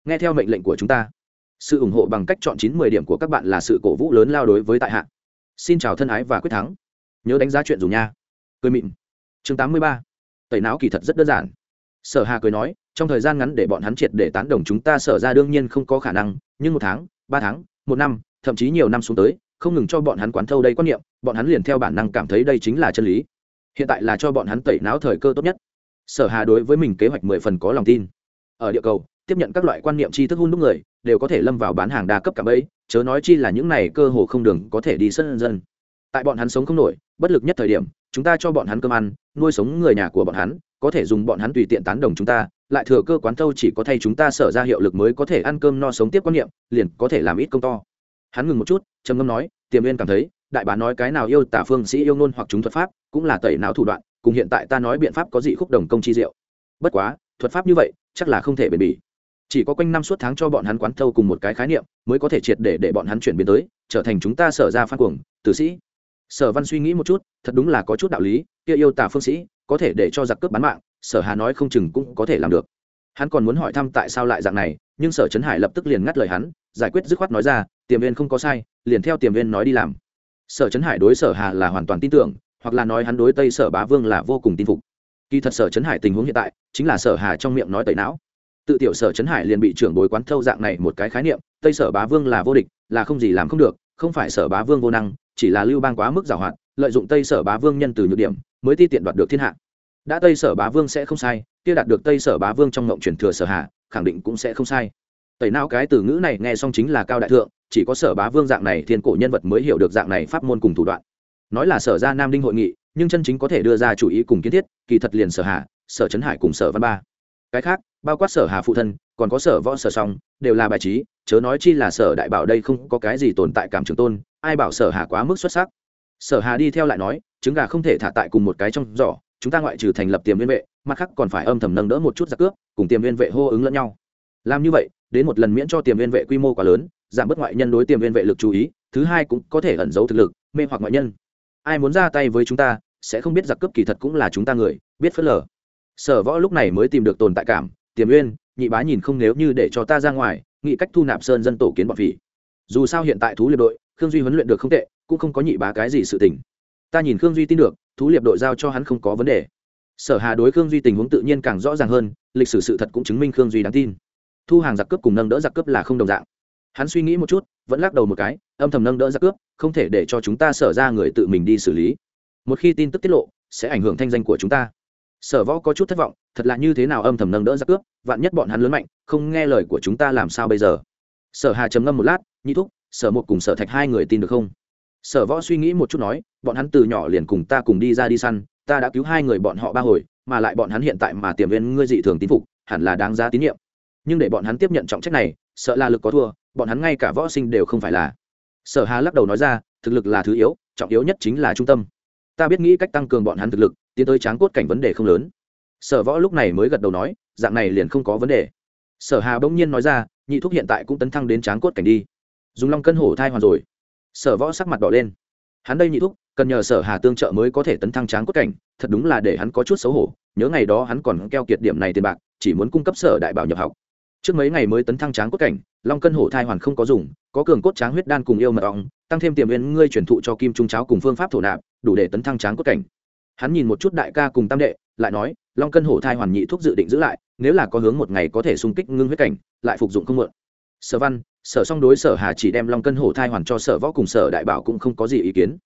Nghe theo mệnh lệnh của chúng ta, sự ủng hộ bằng cách chọn chín mười điểm của các bạn là sự cổ vũ lớn lao đối với tại hạ. Xin chào thân ái và quyết thắng. Nhớ đánh giá chuyện dùng nha. Cười mịn. Chương tám mươi ba. Tẩy não kỳ thật rất đơn giản. Sở hà cười nói, trong thời gian ngắn để bọn hắn triệt để tán đồng chúng ta sở ra đương nhiên không có khả năng, nhưng một tháng, ba tháng, một năm, thậm chí nhiều năm xuống tới, không ngừng cho bọn hắn quán thâu đây quan niệm, bọn hắn liền theo bản năng cảm thấy đây chính là chân lý. Hiện tại là cho bọn hắn tẩy não thời cơ tốt nhất sở hà đối với mình kế hoạch mười phần có lòng tin. Ở địa cầu, tiếp nhận các loại quan niệm tri thức hôn đúc người, đều có thể lâm vào bán hàng đa cấp cả bẫy chớ nói chi là những này cơ hồ không đường có thể đi sân dân. Tại bọn hắn sống không nổi, bất lực nhất thời điểm, chúng ta cho bọn hắn cơm ăn, nuôi sống người nhà của bọn hắn, có thể dùng bọn hắn tùy tiện tán đồng chúng ta, lại thừa cơ quán thâu chỉ có thay chúng ta sở ra hiệu lực mới có thể ăn cơm no sống tiếp quan niệm, liền có thể làm ít công to. Hắn ngừng một chút, trầm ngâm nói, tiềm viên cảm thấy, đại bá nói cái nào yêu tả phương sĩ yêu ngôn hoặc chúng thuật pháp, cũng là tẩy não thủ đoạn cùng hiện tại ta nói biện pháp có dị khúc đồng công chi diệu. Bất quá, thuật pháp như vậy, chắc là không thể bền bỉ. Chỉ có quanh năm suốt tháng cho bọn hắn quán thâu cùng một cái khái niệm, mới có thể triệt để để bọn hắn chuyển biến tới, trở thành chúng ta sở ra phan cuồng, tử sĩ. Sở văn suy nghĩ một chút, thật đúng là có chút đạo lý, kia yêu tả phương sĩ, có thể để cho giặc cướp bán mạng, sở hà nói không chừng cũng có thể làm được. Hắn còn muốn hỏi thăm tại sao lại dạng này, nhưng sở trấn hải lập tức liền ngắt lời hắn, giải quyết dứt khoát nói ra, tiềm viên không có sai, liền theo tiềm viên nói đi làm. Sở trấn hải đối sở hà là hoàn toàn tin tưởng hoặc là nói hắn đối tây sở bá vương là vô cùng tin phục. Kỳ thật sở trấn hải tình huống hiện tại chính là sở hà trong miệng nói tẩy não. Tự tiểu sở trấn hải liền bị trưởng bối quán thâu dạng này một cái khái niệm, tây sở bá vương là vô địch, là không gì làm không được, không phải sở bá vương vô năng, chỉ là lưu bang quá mức giàu hạn, lợi dụng tây sở bá vương nhân từ nhược điểm, mới ti tiện đoạt được thiên hạ. Đã tây sở bá vương sẽ không sai, kia đạt được tây sở bá vương trong ngộng truyền thừa sở hạ khẳng định cũng sẽ không sai. Tẩy não cái từ ngữ này nghe xong chính là cao đại thượng, chỉ có sở bá vương dạng này thiên cổ nhân vật mới hiểu được dạng này pháp môn cùng thủ đoạn nói là sở ra nam đinh hội nghị, nhưng chân chính có thể đưa ra chủ ý cùng kiến thiết, kỳ thật liền sở hà, sở trấn hải cùng sở văn ba. Cái khác, bao quát sở hà phụ thân, còn có sở võ sở song, đều là bài trí, chớ nói chi là sở đại bảo đây không có cái gì tồn tại cảm trường tôn, ai bảo sở hà quá mức xuất sắc. Sở hà đi theo lại nói, trứng gà không thể thả tại cùng một cái trong giỏ, chúng ta ngoại trừ thành lập tiềm liên vệ, mặt khác còn phải âm thầm nâng đỡ một chút giặc cướp, cùng tiềm liên vệ hô ứng lẫn nhau. Làm như vậy, đến một lần miễn cho tiềm liên vệ quy mô quá lớn, giảm bớt ngoại nhân đối tiềm liên vệ lực chú ý, thứ hai cũng có thể ẩn giấu thực lực, mê hoặc ngoại nhân ai muốn ra tay với chúng ta, sẽ không biết giặc cướp kỳ thật cũng là chúng ta người, biết phớt lờ. Sở võ lúc này mới tìm được tồn tại cảm, tiềm uyên, nhị bá nhìn không nếu như để cho ta ra ngoài, nghĩ cách thu nạp sơn dân tổ kiến bọn phỉ. Dù sao hiện tại thú liệp đội, khương duy huấn luyện được không tệ, cũng không có nhị bá cái gì sự tình. Ta nhìn khương duy tin được, thú liệp đội giao cho hắn không có vấn đề. Sở hà đối khương duy tình huống tự nhiên càng rõ ràng hơn, lịch sử sự thật cũng chứng minh khương duy đáng tin. Thu hàng giặc cướp cùng nâng đỡ giặc cướp là không đồng dạng. Hắn suy nghĩ một chút vẫn lắc đầu một cái, âm thầm nâng đỡ ra cướp, không thể để cho chúng ta sở ra người tự mình đi xử lý. Một khi tin tức tiết lộ, sẽ ảnh hưởng thanh danh của chúng ta. Sở võ có chút thất vọng, thật là như thế nào âm thầm nâng đỡ ra cướp, vạn nhất bọn hắn lớn mạnh, không nghe lời của chúng ta làm sao bây giờ? Sở hà trầm ngâm một lát, nhị thúc, sở một cùng sở thạch hai người tin được không? Sở võ suy nghĩ một chút nói, bọn hắn từ nhỏ liền cùng ta cùng đi ra đi săn, ta đã cứu hai người bọn họ ba hồi, mà lại bọn hắn hiện tại mà tiềm viên ngươi dị thường tín phục, hẳn là đáng giá tín nhiệm. Nhưng để bọn hắn tiếp nhận trọng trách này, sợ là lực có thua bọn hắn ngay cả võ sinh đều không phải là. Sở hà lắc đầu nói ra, thực lực là thứ yếu, trọng yếu nhất chính là trung tâm. Ta biết nghĩ cách tăng cường bọn hắn thực lực, tiến tới tráng cốt cảnh vấn đề không lớn. Sở võ lúc này mới gật đầu nói, dạng này liền không có vấn đề. Sở hà bỗng nhiên nói ra, nhị thúc hiện tại cũng tấn thăng đến tráng cốt cảnh đi. Dùng long cân hổ thai hoàn rồi. Sở võ sắc mặt đỏ lên. Hắn đây nhị thúc, cần nhờ sở hà tương trợ mới có thể tấn thăng tráng cốt cảnh, thật đúng là để hắn có chút xấu hổ, nhớ ngày đó hắn còn keo kiệt điểm này tiền bạc, chỉ muốn cung cấp sở đại bảo nhập học trước mấy ngày mới tấn thăng tráng cốt cảnh, long cân hổ thai hoàn không có dùng, có cường cốt tráng huyết đan cùng yêu mật ong, tăng thêm tiềm viên ngươi truyền thụ cho kim trung cháo cùng phương pháp thổ nạp, đủ để tấn thăng tráng cốt cảnh. Hắn nhìn một chút đại ca cùng tam đệ, lại nói, long cân hổ thai hoàn nhị thuốc dự định giữ lại, nếu là có hướng một ngày có thể xung kích ngưng huyết cảnh, lại phục dụng không mượn. Sở văn, sở song đối sở hà chỉ đem long cân hổ thai hoàn cho sở võ cùng sở đại bảo cũng không có gì ý kiến.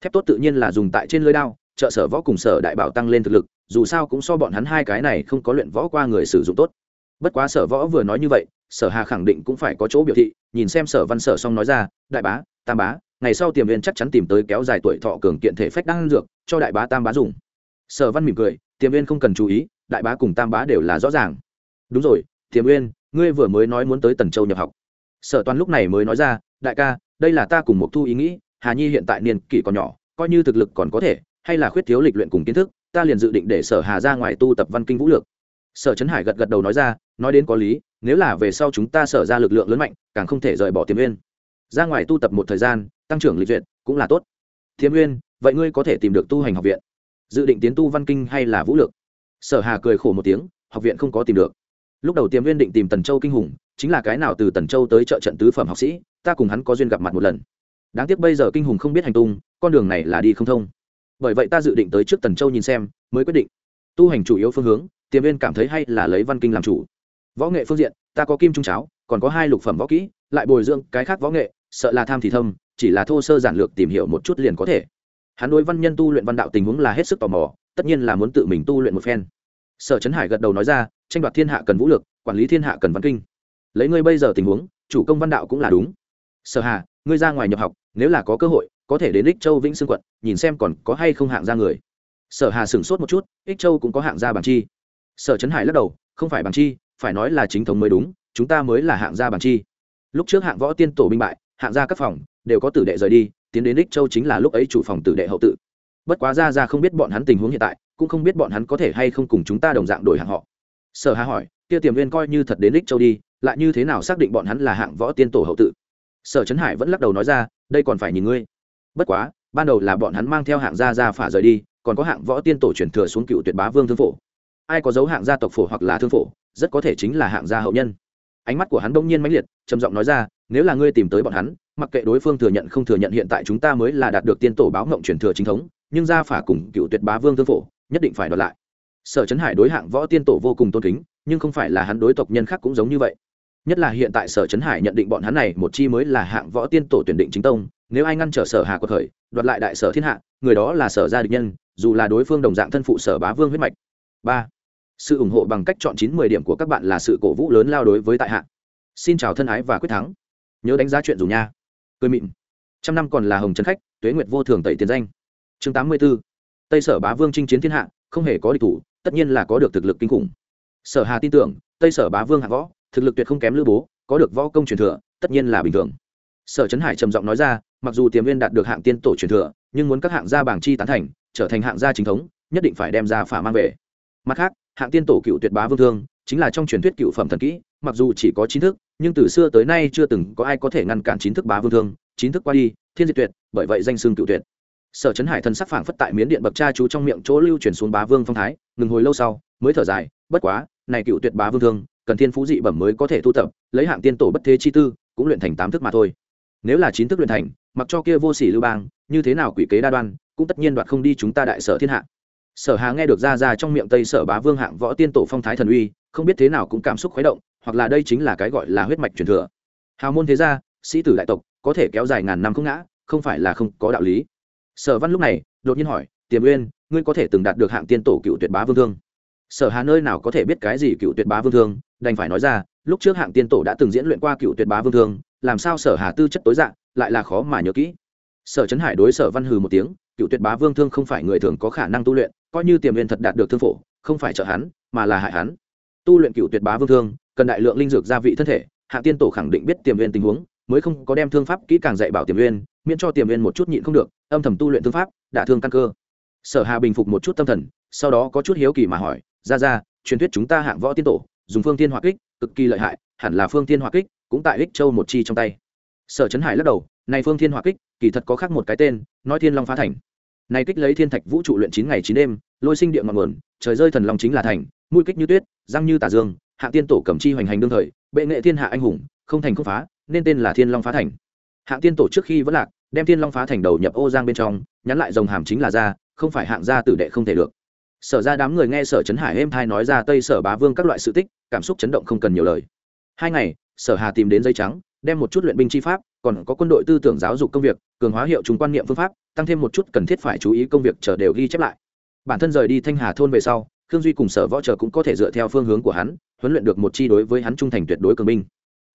Thép tốt tự nhiên là dùng tại trên lưới đao, trợ sở võ cùng sở đại bảo tăng lên thực lực, dù sao cũng so bọn hắn hai cái này không có luyện võ qua người sử dụng tốt bất quá sở võ vừa nói như vậy, sở hà khẳng định cũng phải có chỗ biểu thị, nhìn xem sở văn sở xong nói ra, đại bá, tam bá, ngày sau tiềm viên chắc chắn tìm tới kéo dài tuổi thọ cường kiện thể phách đang dược, cho đại bá tam bá dùng. Sở văn mỉm cười, tiềm viên không cần chú ý, đại bá cùng tam bá đều là rõ ràng. Đúng rồi, tiềm viên, ngươi vừa mới nói muốn tới tần châu nhập học. Sở toàn lúc này mới nói ra, đại ca, đây là ta cùng một thu ý nghĩ, hà nhi hiện tại niên kỷ còn nhỏ, coi như thực lực còn có thể, hay là khuyết thiếu lịch luyện cùng kiến thức, ta liền dự định để sở hà ra ngoài tu tập văn kinh vũ lược sở trấn hải gật gật đầu nói ra, nói đến có lý, nếu là về sau chúng ta sở ra lực lượng lớn mạnh, càng không thể rời bỏ tiềm uyên. Ra ngoài tu tập một thời gian, tăng trưởng lịch duyệt cũng là tốt. Tiềm uyên, vậy ngươi có thể tìm được tu hành học viện? Dự định tiến tu văn kinh hay là vũ lược sở hà cười khổ một tiếng, học viện không có tìm được. Lúc đầu tiềm uyên định tìm tần châu kinh hùng, chính là cái nào từ tần châu tới trợ trận tứ phẩm học sĩ, ta cùng hắn có duyên gặp mặt một lần. Đáng tiếc bây giờ kinh hùng không biết hành tung, con đường này là đi không thông. Bởi vậy ta dự định tới trước tần châu nhìn xem, mới quyết định tu hành chủ yếu phương hướng, tiềm viên cảm thấy hay là lấy văn kinh làm chủ. Võ nghệ phương diện, ta có kim trung cháo, còn có hai lục phẩm võ kỹ, lại bồi dưỡng cái khác võ nghệ, sợ là tham thì thâm, chỉ là thô sơ giản lược tìm hiểu một chút liền có thể. Hắn đối văn nhân tu luyện văn đạo tình huống là hết sức tò mò, tất nhiên là muốn tự mình tu luyện một phen. Sở trấn hải gật đầu nói ra, tranh đoạt thiên hạ cần vũ lực, quản lý thiên hạ cần văn kinh. Lấy ngươi bây giờ tình huống, chủ công văn đạo cũng là đúng. Sở hà, ngươi ra ngoài nhập học, nếu là có cơ hội, có thể đến ích châu vĩnh sương quận, nhìn xem còn có hay không hạng ra người sở hà sửng sốt một chút, ích châu cũng có hạng gia bằng chi. Sở trấn hải lắc đầu, không phải bằng chi, phải nói là chính thống mới đúng, chúng ta mới là hạng gia bằng chi. Lúc trước hạng võ tiên tổ binh bại, hạng gia các phòng đều có tử đệ rời đi, tiến đến ích châu chính là lúc ấy chủ phòng tử đệ hậu tự. Bất quá ra ra không biết bọn hắn tình huống hiện tại, cũng không biết bọn hắn có thể hay không cùng chúng ta đồng dạng đổi hạng họ. Sở hà hỏi, kia tiềm viên coi như thật đến ích châu đi, lại như thế nào xác định bọn hắn là hạng võ tiên tổ hậu tự? Sở trấn hải vẫn lắc đầu nói ra, đây còn phải nhìn ngươi. Bất quá, ban đầu là bọn hắn mang theo hạng gia ra phả rời đi còn có hạng võ tiên tổ truyền thừa xuống cựu tuyệt bá vương thương phổ. Ai có dấu hạng gia tộc phổ hoặc là thương phổ, rất có thể chính là hạng gia hậu nhân. Ánh mắt của hắn đông nhiên mãnh liệt, trầm giọng nói ra, nếu là ngươi tìm tới bọn hắn, mặc kệ đối phương thừa nhận không thừa nhận hiện tại chúng ta mới là đạt được tiên tổ báo ngộng truyền thừa chính thống, nhưng gia phả cùng cựu tuyệt bá vương thương phổ, nhất định phải đoạt lại. Sở trấn hải đối hạng võ tiên tổ vô cùng tôn kính, nhưng không phải là hắn đối tộc nhân khác cũng giống như vậy. Nhất là hiện tại sở trấn hải nhận định bọn hắn này một chi mới là hạng võ tiên tổ tuyển định chính tông, nếu ai ngăn trở sở hà quật khởi, đoạt lại đại sở thiên hạ, người đó là sở gia địch nhân dù là đối phương đồng dạng thân phụ sở bá vương huyết mạch. Ba, sự ủng hộ bằng cách chọn chín mười điểm của các bạn là sự cổ vũ lớn lao đối với tại hạ. Xin chào thân ái và quyết thắng. Nhớ đánh giá chuyện dù nha. Cười mịn. Trăm năm còn là hồng trấn khách, tuế nguyệt vô thường tẩy tiền danh. Chương tám mươi b ố tây sở bá vương chinh chiến thiên hạ, không hề có địch thủ, tất nhiên là có được thực lực kinh khủng. Sở hà tin tưởng, tây sở bá vương hạ võ, thực lực tuyệt không kém lữ bố, có được võ công truyền thừa, tất nhiên là bình thường. Sở trấn hải trầm giọng nói ra, mặc dù tiềm viên đạt được hạng tiên tổ truyền thừa, nhưng muốn các hạng gia bảng chi tán thành trở thành hạng gia chính thống, nhất định phải đem ra phả mang về. Mặt khác, hạng tiên tổ cựu tuyệt bá vương thương, chính là trong truyền thuyết cựu phẩm thần kỹ, mặc dù chỉ có chín thức, nhưng từ xưa tới nay chưa từng có ai có thể ngăn cản chín thức bá vương thương, chín thức qua đi, thiên diệt tuyệt, bởi vậy danh xưng cựu tuyệt. Sở trấn hải thần sắc phảng phất tại miến điện bậc cha chú trong miệng chỗ lưu chuyển xuống bá vương phong thái, ngừng hồi lâu sau, mới thở dài, bất quá, này cựu tuyệt bá vương thương, cần thiên phú dị bẩm mới có thể thu tập, lấy hạng tiên tổ bất thế chi tư, cũng luyện thành tám thức mà thôi. Nếu là chín thức luyện thành, mặc cho kia vô sỉ lưu bang, như thế nào quỷ kế đa đoan cũng tất nhiên đoạt không đi chúng ta đại sở thiên hạ. Sở hà nghe được ra ra trong miệng tây sở bá vương hạng võ tiên tổ phong thái thần uy, không biết thế nào cũng cảm xúc khuấy động, hoặc là đây chính là cái gọi là huyết mạch truyền thừa. Hào môn thế gia, sĩ tử đại tộc, có thể kéo dài ngàn năm không ngã, không phải là không có đạo lý. Sở văn lúc này, đột nhiên hỏi, tiềm uyên, ngươi có thể từng đạt được hạng tiên tổ cựu tuyệt bá vương thương? Sở hà nơi nào có thể biết cái gì cựu tuyệt bá vương thương, đành phải nói ra, lúc trước hạng tiên tổ đã từng diễn luyện qua cựu tuyệt bá vương thương, làm sao sở hà tư chất tối dạng lại là khó mà nhớ kỹ sở trấn hải đối sở văn hừ một tiếng, cựu tuyệt bá vương thương không phải người thường có khả năng tu luyện, coi như tiềm viên thật đạt được thương phổ, không phải trợ hắn, mà là hại hắn. Tu luyện cựu tuyệt bá vương thương, cần đại lượng linh dược gia vị thân thể, hạ tiên tổ khẳng định biết tiềm viên tình huống, mới không có đem thương pháp kỹ càng dạy bảo tiềm viên miễn cho tiềm viên một chút nhịn không được, âm thầm tu luyện thương pháp, đả thương căn cơ. Sở hà bình phục một chút tâm thần, sau đó có chút hiếu kỳ mà hỏi ra ra truyền thuyết chúng ta hạng võ tiên tổ, dùng phương tiên hỏa kích, cực kỳ lợi hại, hẳn là phương tiên hỏa kích, cũng tại ích châu một chi trong tay. Sở trấn hải lắc đầu, này phương thiên hỏa kích kỳ thật có khác một cái tên, nói thiên long phá thành. Này kích lấy thiên thạch vũ trụ luyện chín ngày chín đêm, lôi sinh địa ngọn nguồn, trời rơi thần long chính là thành, mũi kích như tuyết, răng như tà dương, hạ tiên tổ cầm chi hoành hành đương thời, bệ nghệ thiên hạ anh hùng, không thành không phá, nên tên là thiên long phá thành. Hạng tiên tổ trước khi vẫn lạc, đem thiên long phá thành đầu nhập ô giang bên trong, nhắn lại dòng hàm chính là ra, không phải hạng gia tử đệ không thể được. Sở ra đám người nghe sở trấn hải êm thai nói ra tây sở bá vương các loại sự tích, cảm xúc chấn động không cần nhiều lời. Hai ngày, sở hà tìm đến dây trắng, đem một chút luyện binh chi pháp còn có quân đội tư tưởng giáo dục công việc, cường hóa hiệu chúng quan niệm phương pháp, tăng thêm một chút cần thiết phải chú ý công việc chờ đều ghi chép lại. Bản thân rời đi thanh hà thôn về sau, khương duy cùng sở võ chờ cũng có thể dựa theo phương hướng của hắn, huấn luyện được một chi đối với hắn trung thành tuyệt đối cường binh.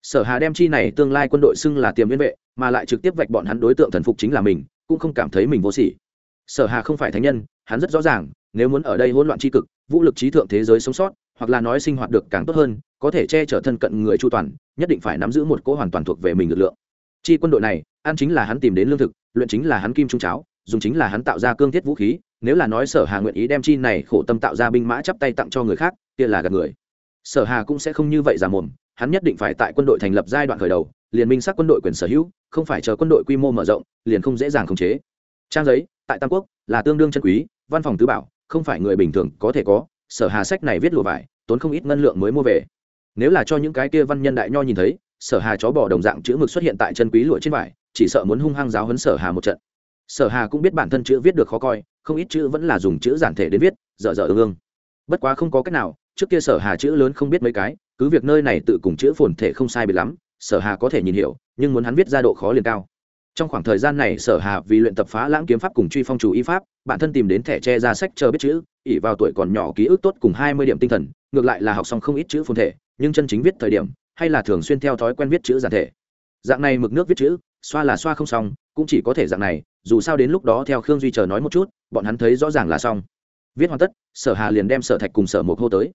Sở hà đem chi này tương lai quân đội xưng là tiềm viên vệ, mà lại trực tiếp vạch bọn hắn đối tượng thần phục chính là mình, cũng không cảm thấy mình vô sỉ. Sở hà không phải thánh nhân, hắn rất rõ ràng, nếu muốn ở đây hỗn loạn tri cực, vũ lực trí thượng thế giới sống sót, hoặc là nói sinh hoạt được càng tốt hơn, có thể che chở thân cận người chu toàn, nhất định phải nắm giữ một cỗ hoàn toàn thuộc về mình lực lượng chi quân đội này, ăn chính là hắn tìm đến lương thực, luyện chính là hắn kim trung cháo, dùng chính là hắn tạo ra cương thiết vũ khí, nếu là nói sở hà nguyện ý đem chi này khổ tâm tạo ra binh mã chắp tay tặng cho người khác, kia là gạt người. Sở hà cũng sẽ không như vậy giả mồm, hắn nhất định phải tại quân đội thành lập giai đoạn khởi đầu, liền minh xác quân đội quyền sở hữu, không phải chờ quân đội quy mô mở rộng, liền không dễ dàng khống chế. Trang giấy, tại tam quốc, là tương đương chân quý, văn phòng tứ bảo, không phải người bình thường có thể có, sở hà sách này viết lụa vải, tốn không ít ngân lượng mới mua về. Nếu là cho những cái kia văn nhân đại nho nhìn thấy sở hà chó bỏ đồng dạng chữ mực xuất hiện tại chân quý lụa trên vải, chỉ sợ muốn hung hăng giáo hấn sở hà một trận. Sở hà cũng biết bản thân chữ viết được khó coi, không ít chữ vẫn là dùng chữ giản thể đến viết, dở dở ương ương. Bất quá không có cách nào, trước kia sở hà chữ lớn không biết mấy cái, cứ việc nơi này tự cùng chữ phồn thể không sai biệt lắm, sở hà có thể nhìn hiểu, nhưng muốn hắn viết ra độ khó liền cao. Trong khoảng thời gian này sở hà vì luyện tập phá lãng kiếm pháp cùng truy phong chủ y pháp, bản thân tìm đến thẻ che ra sách chờ biết chữ ỉ vào tuổi còn nhỏ ký ức tốt cùng hai mươi điểm tinh thần, ngược lại là học xong không ít chữ phồn thể, nhưng chân chính viết thời điểm hay là thường xuyên theo thói quen viết chữ giản thể. Dạng này mực nước viết chữ, xoa là xoa không xong, cũng chỉ có thể dạng này, dù sao đến lúc đó theo khương duy chờ nói một chút, bọn hắn thấy rõ ràng là xong. Viết hoàn tất, sở hà liền đem sở thạch cùng sở mộc hô tới.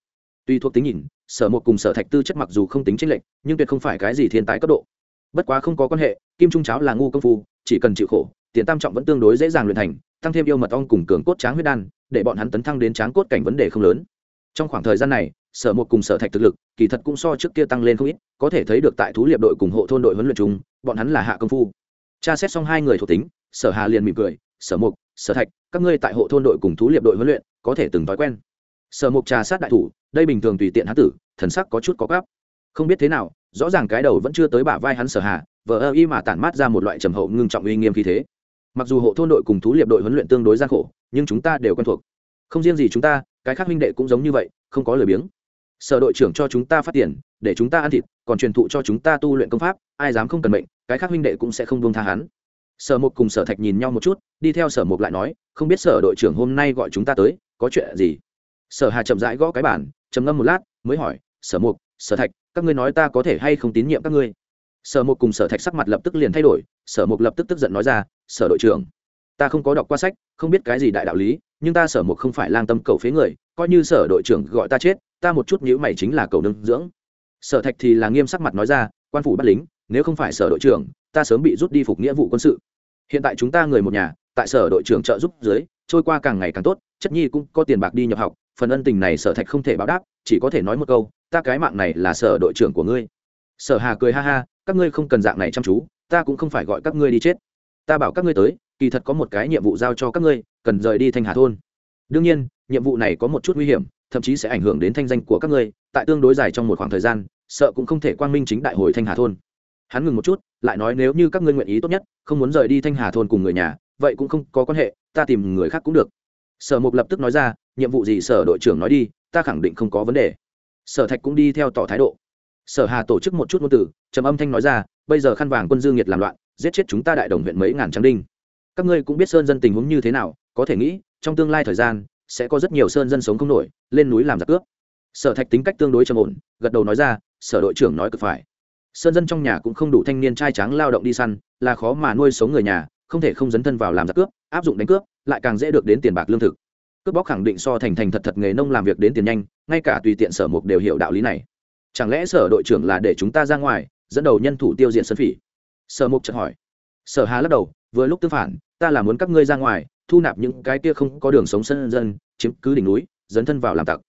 Tuy thuộc tính nhìn, sở mộc cùng sở thạch tư chất mặc dù không tính tranh lệch, nhưng tuyệt không phải cái gì thiên tài cấp độ. Bất quá không có quan hệ, kim trung cháo là ngu công phu, chỉ cần chịu khổ, tiền tam trọng vẫn tương đối dễ dàng luyện thành, tăng thêm yêu mật ong cùng cường cốt tráng huyết đan, để bọn hắn tấn thăng đến tráng cốt cảnh vấn đề không lớn. Trong khoảng thời gian này sở một cùng sở thạch thực lực, kỳ thật cũng so trước kia tăng lên không ít, có thể thấy được tại thú liệp đội cùng hộ thôn đội huấn luyện chung, bọn hắn là hạ công phu. Tra xét xong hai người thuộc tính, sở hà liền mỉm cười, sở mục sở thạch, các ngươi tại hộ thôn đội cùng thú liệp đội huấn luyện, có thể từng thói quen. Sở mục trà sát đại thủ, đây bình thường tùy tiện hán tử, thần sắc có chút có gáp. Không biết thế nào, rõ ràng cái đầu vẫn chưa tới bả vai hắn sở hà, vờ ơ y mà tản mát ra một loại trầm hậu ngưng trọng uy nghiêm khí thế. Mặc dù hộ thôn đội cùng thú liệp đội huấn luyện tương đối gian khổ, nhưng chúng ta đều quen thuộc. Không riêng gì chúng ta, cái khác huynh đệ cũng giống như vậy, không có lời biếng sở đội trưởng cho chúng ta phát tiền, để chúng ta ăn thịt, còn truyền thụ cho chúng ta tu luyện công pháp, ai dám không cần mệnh, cái khác huynh đệ cũng sẽ không buông tha hắn. Sở mục cùng sở thạch nhìn nhau một chút, đi theo sở mục lại nói, không biết sở đội trưởng hôm nay gọi chúng ta tới, có chuyện gì? Sở hà chậm rãi gõ cái bản trầm ngâm một lát, mới hỏi, sở mục, sở thạch, các ngươi nói ta có thể hay không tín nhiệm các ngươi? Sở mục cùng sở thạch sắc mặt lập tức liền thay đổi, sở mục lập tức tức giận nói ra, sở đội trưởng, ta không có đọc qua sách, không biết cái gì đại đạo lý, nhưng ta sở mục không phải lang tâm cầu phế người, coi như sở đội trưởng gọi ta chết ta một chút nhữ mày chính là cầu nương dưỡng. Sở thạch thì là nghiêm sắc mặt nói ra, quan phủ bắt lính, nếu không phải sở đội trưởng, ta sớm bị rút đi phục nghĩa vụ quân sự. Hiện tại chúng ta người một nhà, tại sở đội trưởng trợ giúp dưới, trôi qua càng ngày càng tốt, chất nhi cũng có tiền bạc đi nhập học, phần ân tình này sở thạch không thể báo đáp, chỉ có thể nói một câu, ta cái mạng này là sở đội trưởng của ngươi. Sở hà cười ha ha, các ngươi không cần dạng này chăm chú, ta cũng không phải gọi các ngươi đi chết. Ta bảo các ngươi tới, kỳ thật có một cái nhiệm vụ giao cho các ngươi, cần rời đi thanh hà thôn. Đương nhiên, nhiệm vụ này có một chút nguy hiểm thậm chí sẽ ảnh hưởng đến thanh danh của các ngươi, tại tương đối dài trong một khoảng thời gian, sợ cũng không thể quang minh chính đại hồi thanh hà thôn. Hắn ngừng một chút, lại nói, nếu như các ngươi nguyện ý tốt nhất, không muốn rời đi thanh hà thôn cùng người nhà, vậy cũng không có quan hệ, ta tìm người khác cũng được. Sở mục lập tức nói ra, nhiệm vụ gì sở đội trưởng nói đi, ta khẳng định không có vấn đề. Sở thạch cũng đi theo tỏ thái độ. Sở hà tổ chức một chút ngôn từ, trầm âm thanh nói ra, bây giờ khăn vàng quân dương nhiệt làm loạn, giết chết chúng ta đại đồng huyện mấy ngàn trang đinh. Các ngươi cũng biết sơn dân tình huống như thế nào, có thể nghĩ, trong tương lai thời gian sẽ có rất nhiều sơn dân sống không nổi, lên núi làm giặc cướp. Sở thạch tính cách tương đối trầm ổn, gật đầu nói ra, sở đội trưởng nói cực phải. Sơn dân trong nhà cũng không đủ thanh niên trai tráng lao động đi săn, là khó mà nuôi sống người nhà, không thể không dấn thân vào làm giặc cướp, áp dụng đánh cướp, lại càng dễ được đến tiền bạc lương thực. Cướp bóc khẳng định so thành thành thật thật nghề nông làm việc đến tiền nhanh, ngay cả tùy tiện sở mục đều hiểu đạo lý này. Chẳng lẽ sở đội trưởng là để chúng ta ra ngoài, dẫn đầu nhân thủ tiêu diệt sơn phỉ? Sở mục chợt hỏi. Sở hà lắc đầu, vừa lúc tương phản, ta là muốn các ngươi ra ngoài thu nạp những cái kia không có đường sống sơn dân, chiếm cứ đỉnh núi, dấn thân vào làm tặc.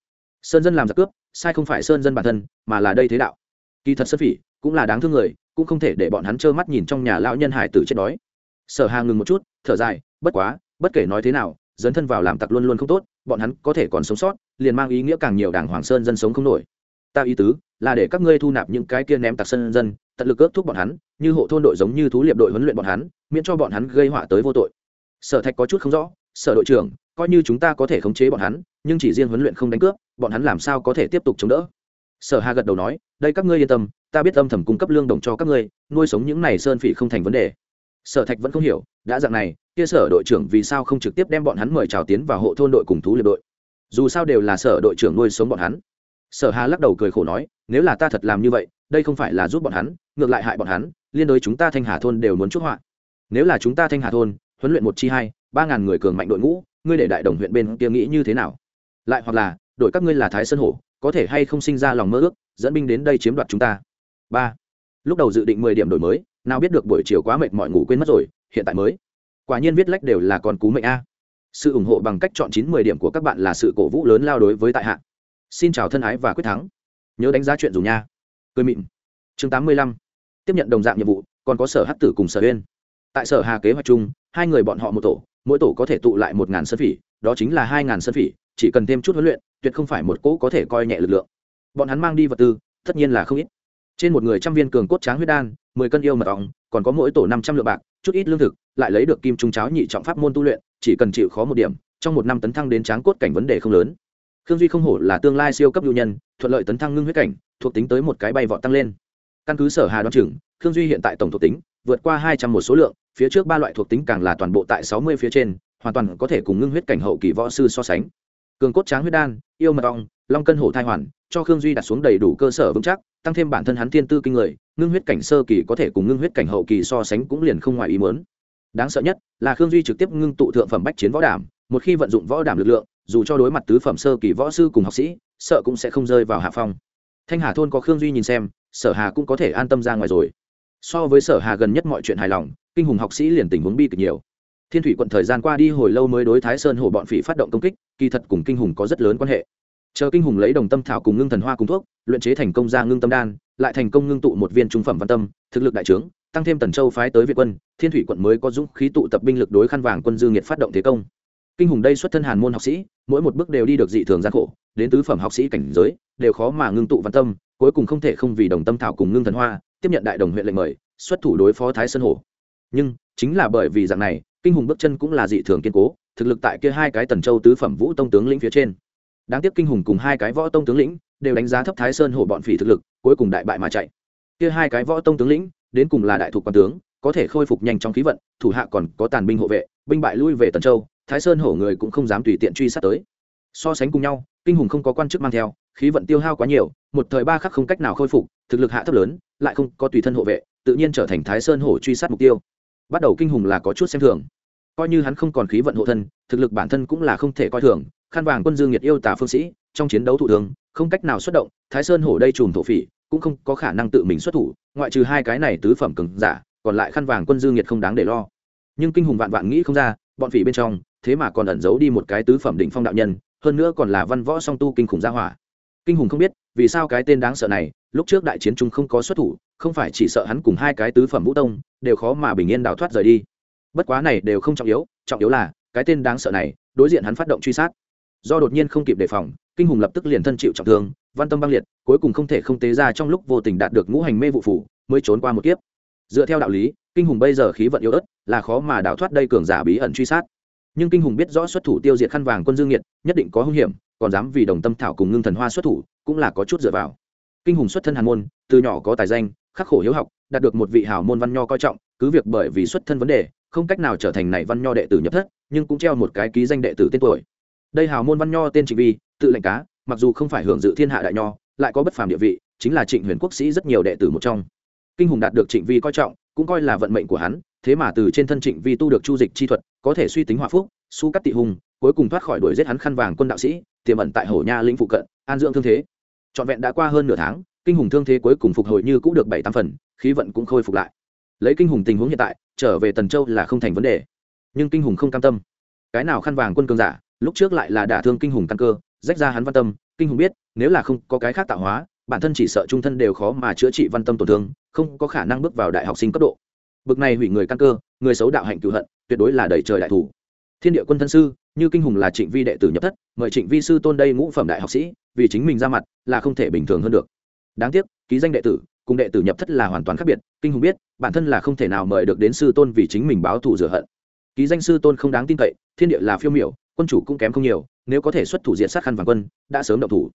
Sơn dân làm giặc cướp, sai không phải sơn dân bản thân, mà là đây thế đạo. Kỳ thật sơn phỉ cũng là đáng thương người, cũng không thể để bọn hắn trơ mắt nhìn trong nhà lão nhân hải tử chết đói. Sở hà ngừng một chút, thở dài, bất quá, bất kể nói thế nào, dấn thân vào làm tặc luôn luôn không tốt, bọn hắn có thể còn sống sót, liền mang ý nghĩa càng nhiều đảng hoàng sơn dân sống không nổi. Ta ý tứ là để các ngươi thu nạp những cái kia ném tặc sơn dân, tận lực ước thúc bọn hắn, như hộ thôn đội giống như thú liệp đội huấn luyện bọn hắn, miễn cho bọn hắn gây họa tới vô tội sở thạch có chút không rõ, sở đội trưởng, coi như chúng ta có thể khống chế bọn hắn, nhưng chỉ riêng huấn luyện không đánh cướp, bọn hắn làm sao có thể tiếp tục chống đỡ? Sở hà gật đầu nói, đây các ngươi yên tâm, ta biết âm thầm cung cấp lương đồng cho các ngươi, nuôi sống những này sơn phỉ không thành vấn đề. Sở thạch vẫn không hiểu, đã dạng này, kia sở đội trưởng vì sao không trực tiếp đem bọn hắn mời chào tiến vào hộ thôn đội cùng thú liệt đội? Dù sao đều là sở đội trưởng nuôi sống bọn hắn. Sở hà lắc đầu cười khổ nói, nếu là ta thật làm như vậy, đây không phải là giúp bọn hắn, ngược lại hại bọn hắn, liên đối chúng ta thanh hà thôn đều muốn chúc họa. Nếu là chúng ta thanh hà thôn huấn luyện một chi hai, ba ngàn người cường mạnh đội ngũ, ngươi để đại đồng huyện bên kia nghĩ như thế nào? Lại hoặc là đội các ngươi là thái sơn hổ, có thể hay không sinh ra lòng mơ ước, dẫn binh đến đây chiếm đoạt chúng ta? Ba. Lúc đầu dự định mười điểm đổi mới, nào biết được buổi chiều quá mệt mọi ngủ quên mất rồi, hiện tại mới. Quả nhiên viết lách đều là con cú mệnh a. Sự ủng hộ bằng cách chọn chín mười điểm của các bạn là sự cổ vũ lớn lao đối với tại hạ. Xin chào thân ái và quyết thắng. Nhớ đánh giá chuyện dù nha. Cười mịn. Chương tám mươi lăm. Tiếp nhận đồng dạng nhiệm vụ, còn có sở hát tử cùng sở uyên. Tại sở hà kế hoạch chung hai người bọn họ một tổ, mỗi tổ có thể tụ lại một ngàn sân phỉ, đó chính là hai ngàn sân phỉ, chỉ cần thêm chút huấn luyện, tuyệt không phải một cỗ có thể coi nhẹ lực lượng. Bọn hắn mang đi vật tư, tất nhiên là không ít. Trên một người trăm viên cường cốt tráng huyết đan, mười cân yêu mật ong, còn có mỗi tổ năm trăm lượng bạc, chút ít lương thực, lại lấy được kim trung cháo nhị trọng pháp môn tu luyện, chỉ cần chịu khó một điểm, trong một năm tấn thăng đến tráng cốt cảnh vấn đề không lớn. Khương duy không hổ là tương lai siêu cấp lưu nhân, thuận lợi tấn thăng ngưng huyết cảnh, thuộc tính tới một cái bay vọt tăng lên. Căn cứ sở hà đoan chừng khương duy hiện tại tổng thuộc tính, vượt qua hai trăm một số lượng, phía trước ba loại thuộc tính càng là toàn bộ tại sáu mươi phía trên, hoàn toàn có thể cùng ngưng huyết cảnh hậu kỳ võ sư so sánh. Cường cốt tráng huyết đan, yêu mật ong, long cân hổ thai hoàn, cho khương duy đặt xuống đầy đủ cơ sở vững chắc, tăng thêm bản thân hắn thiên tư kinh người, ngưng huyết cảnh sơ kỳ có thể cùng ngưng huyết cảnh hậu kỳ so sánh cũng liền không ngoài ý mớn đáng sợ nhất là khương duy trực tiếp ngưng tụ thượng phẩm bách chiến võ đảm, một khi vận dụng võ đảm lực lượng, dù cho đối mặt tứ phẩm sơ kỳ võ sư cùng học sĩ, sợ cũng sẽ không rơi vào hạ phong. Thanh hà thôn có khương duy nhìn xem, sở hà cũng có thể an tâm ra ngoài rồi so với sở hà gần nhất mọi chuyện hài lòng, kinh hùng học sĩ liền tình huống bi cực nhiều. Thiên thủy quận thời gian qua đi hồi lâu mới đối thái sơn hồ bọn phỉ phát động công kích, kỳ thật cùng kinh hùng có rất lớn quan hệ. Chờ kinh hùng lấy đồng tâm thảo cùng ngưng thần hoa cùng thuốc, luyện chế thành công ra ngưng tâm đan, lại thành công ngưng tụ một viên trung phẩm văn tâm, thực lực đại trướng, tăng thêm tần châu phái tới việt quân, thiên thủy quận mới có dũng khí tụ tập binh lực đối khăn vàng quân dư nghiệt phát động thế công. Kinh hùng đây xuất thân hàn môn học sĩ, mỗi một bước đều đi được dị thường gian khổ, đến tứ phẩm học sĩ cảnh giới, đều khó mà ngưng tụ văn tâm, cuối cùng không thể không vì đồng tâm thảo cùng ngưng thần hoa tiếp nhận đại đồng huyện lệnh mời, xuất thủ đối phó thái sơn hổ nhưng, chính là bởi vì dạng này, kinh hùng bước chân cũng là dị thường kiên cố, thực lực tại kia hai cái tần châu tứ phẩm vũ tông tướng lĩnh phía trên. Đáng tiếc kinh hùng cùng hai cái võ tông tướng lĩnh đều đánh giá thấp thái sơn hổ bọn phỉ thực lực, cuối cùng đại bại mà chạy. Kia hai cái võ tông tướng lĩnh, đến cùng là đại thuộc quan tướng, có thể khôi phục nhanh trong khí vận, thủ hạ còn có tàn binh hộ vệ, binh bại lui về tần châu, thái sơn hổ người cũng không dám tùy tiện truy sát tới. So sánh cùng nhau, kinh hùng không có quan chức mang theo, khí vận tiêu hao quá nhiều, một thời ba khắc không cách nào khôi phục thực lực hạ thấp lớn, lại không có tùy thân hộ vệ, tự nhiên trở thành thái sơn hổ truy sát mục tiêu. Bắt đầu kinh hùng là có chút xem thường. Coi như hắn không còn khí vận hộ thân, thực lực bản thân cũng là không thể coi thường. Khăn vàng quân dương nhiệt yêu tả phương sĩ, trong chiến đấu thủ thường không cách nào xuất động, thái sơn hổ đây trùm thổ phỉ, cũng không có khả năng tự mình xuất thủ, ngoại trừ hai cái này tứ phẩm cứng giả, còn lại khăn vàng quân dương nhiệt không đáng để lo. Nhưng kinh hùng vạn vạn nghĩ không ra, bọn phỉ bên trong, thế mà còn ẩn giấu đi một cái tứ phẩm đỉnh phong đạo nhân, hơn nữa còn là văn võ song tu kinh khủng gia hỏa. Kinh hùng không biết vì sao cái tên đáng sợ này lúc trước đại chiến chúng không có xuất thủ, không phải chỉ sợ hắn cùng hai cái tứ phẩm vũ tông, đều khó mà bình yên đào thoát rời đi. Bất quá này đều không trọng yếu trọng yếu là, cái tên đáng sợ này, đối diện hắn phát động truy sát. Do đột nhiên không kịp đề phòng, kinh hùng lập tức liền thân chịu trọng thương, văn tâm băng liệt, cuối cùng không thể không tế ra trong lúc vô tình đạt được ngũ hành mê vụ phủ, mới trốn qua một kiếp. Dựa theo đạo lý, kinh hùng bây giờ khí vận yếu ớt, là khó mà đào thoát đây cường giả bí ẩn truy sát. Nhưng kinh hùng biết rõ xuất thủ tiêu diệt khăn vàng quân dương nhiệt, nhất định có hung hiểm, còn dám vì đồng tâm thảo cùng ngưng thần hoa xuất thủ, cũng là có chút dựa vào kinh hùng xuất thân hàn môn, từ nhỏ có tài danh, khắc khổ hiếu học, đạt được một vị hảo môn văn nho coi trọng, cứ việc bởi vì xuất thân vấn đề, không cách nào trở thành này văn nho đệ tử nhập thất, nhưng cũng treo một cái ký danh đệ tử tên tuổi. Đây hảo môn văn nho tên trịnh vi, tự lệnh cá, mặc dù không phải hưởng dự thiên hạ đại nho, lại có bất phàm địa vị, chính là trịnh huyền quốc sĩ rất nhiều đệ tử một trong. Kinh hùng đạt được trịnh vi coi trọng, cũng coi là vận mệnh của hắn, thế mà từ trên thân trịnh vi tu được chu dịch chi thuật, có thể suy tính hòa phúc, su cắt tị hùng, cuối cùng thoát khỏi đuổi giết hắn khăn vàng quân đạo sĩ, tiềm ẩn tại hổ nha lĩnh phụ cận, an dưỡng thương thế trọn vẹn đã qua hơn nửa tháng, kinh hùng thương thế cuối cùng phục hồi như cũng được bảy tám phần, khí vận cũng khôi phục lại. Lấy kinh hùng tình huống hiện tại, trở về tần châu là không thành vấn đề. Nhưng kinh hùng không cam tâm. Cái nào khăn vàng quân cường giả, lúc trước lại là đả thương kinh hùng căn cơ, rách ra hắn văn tâm, kinh hùng biết, nếu là không có cái khác tạo hóa, bản thân chỉ sợ trung thân đều khó mà chữa trị văn tâm tổn thương, không có khả năng bước vào đại học sinh cấp độ. Bực này hủy người căn cơ, người xấu đạo hạnh cựu hận, tuyệt đối là đẩy trời đại thủ thiên địa quân thân sư, như kinh hùng là trịnh vi đệ tử nhập thất, mời trịnh vi sư tôn đây ngũ phẩm đại học sĩ, vì chính mình ra mặt là không thể bình thường hơn được. Đáng tiếc, ký danh đệ tử, cùng đệ tử nhập thất là hoàn toàn khác biệt, kinh hùng biết, bản thân là không thể nào mời được đến sư tôn vì chính mình báo thù rửa hận. Ký danh sư tôn không đáng tin cậy, thiên địa là phiêu miểu, quân chủ cũng kém không nhiều, nếu có thể xuất thủ diện sát khăn vàng quân, đã sớm động thủ.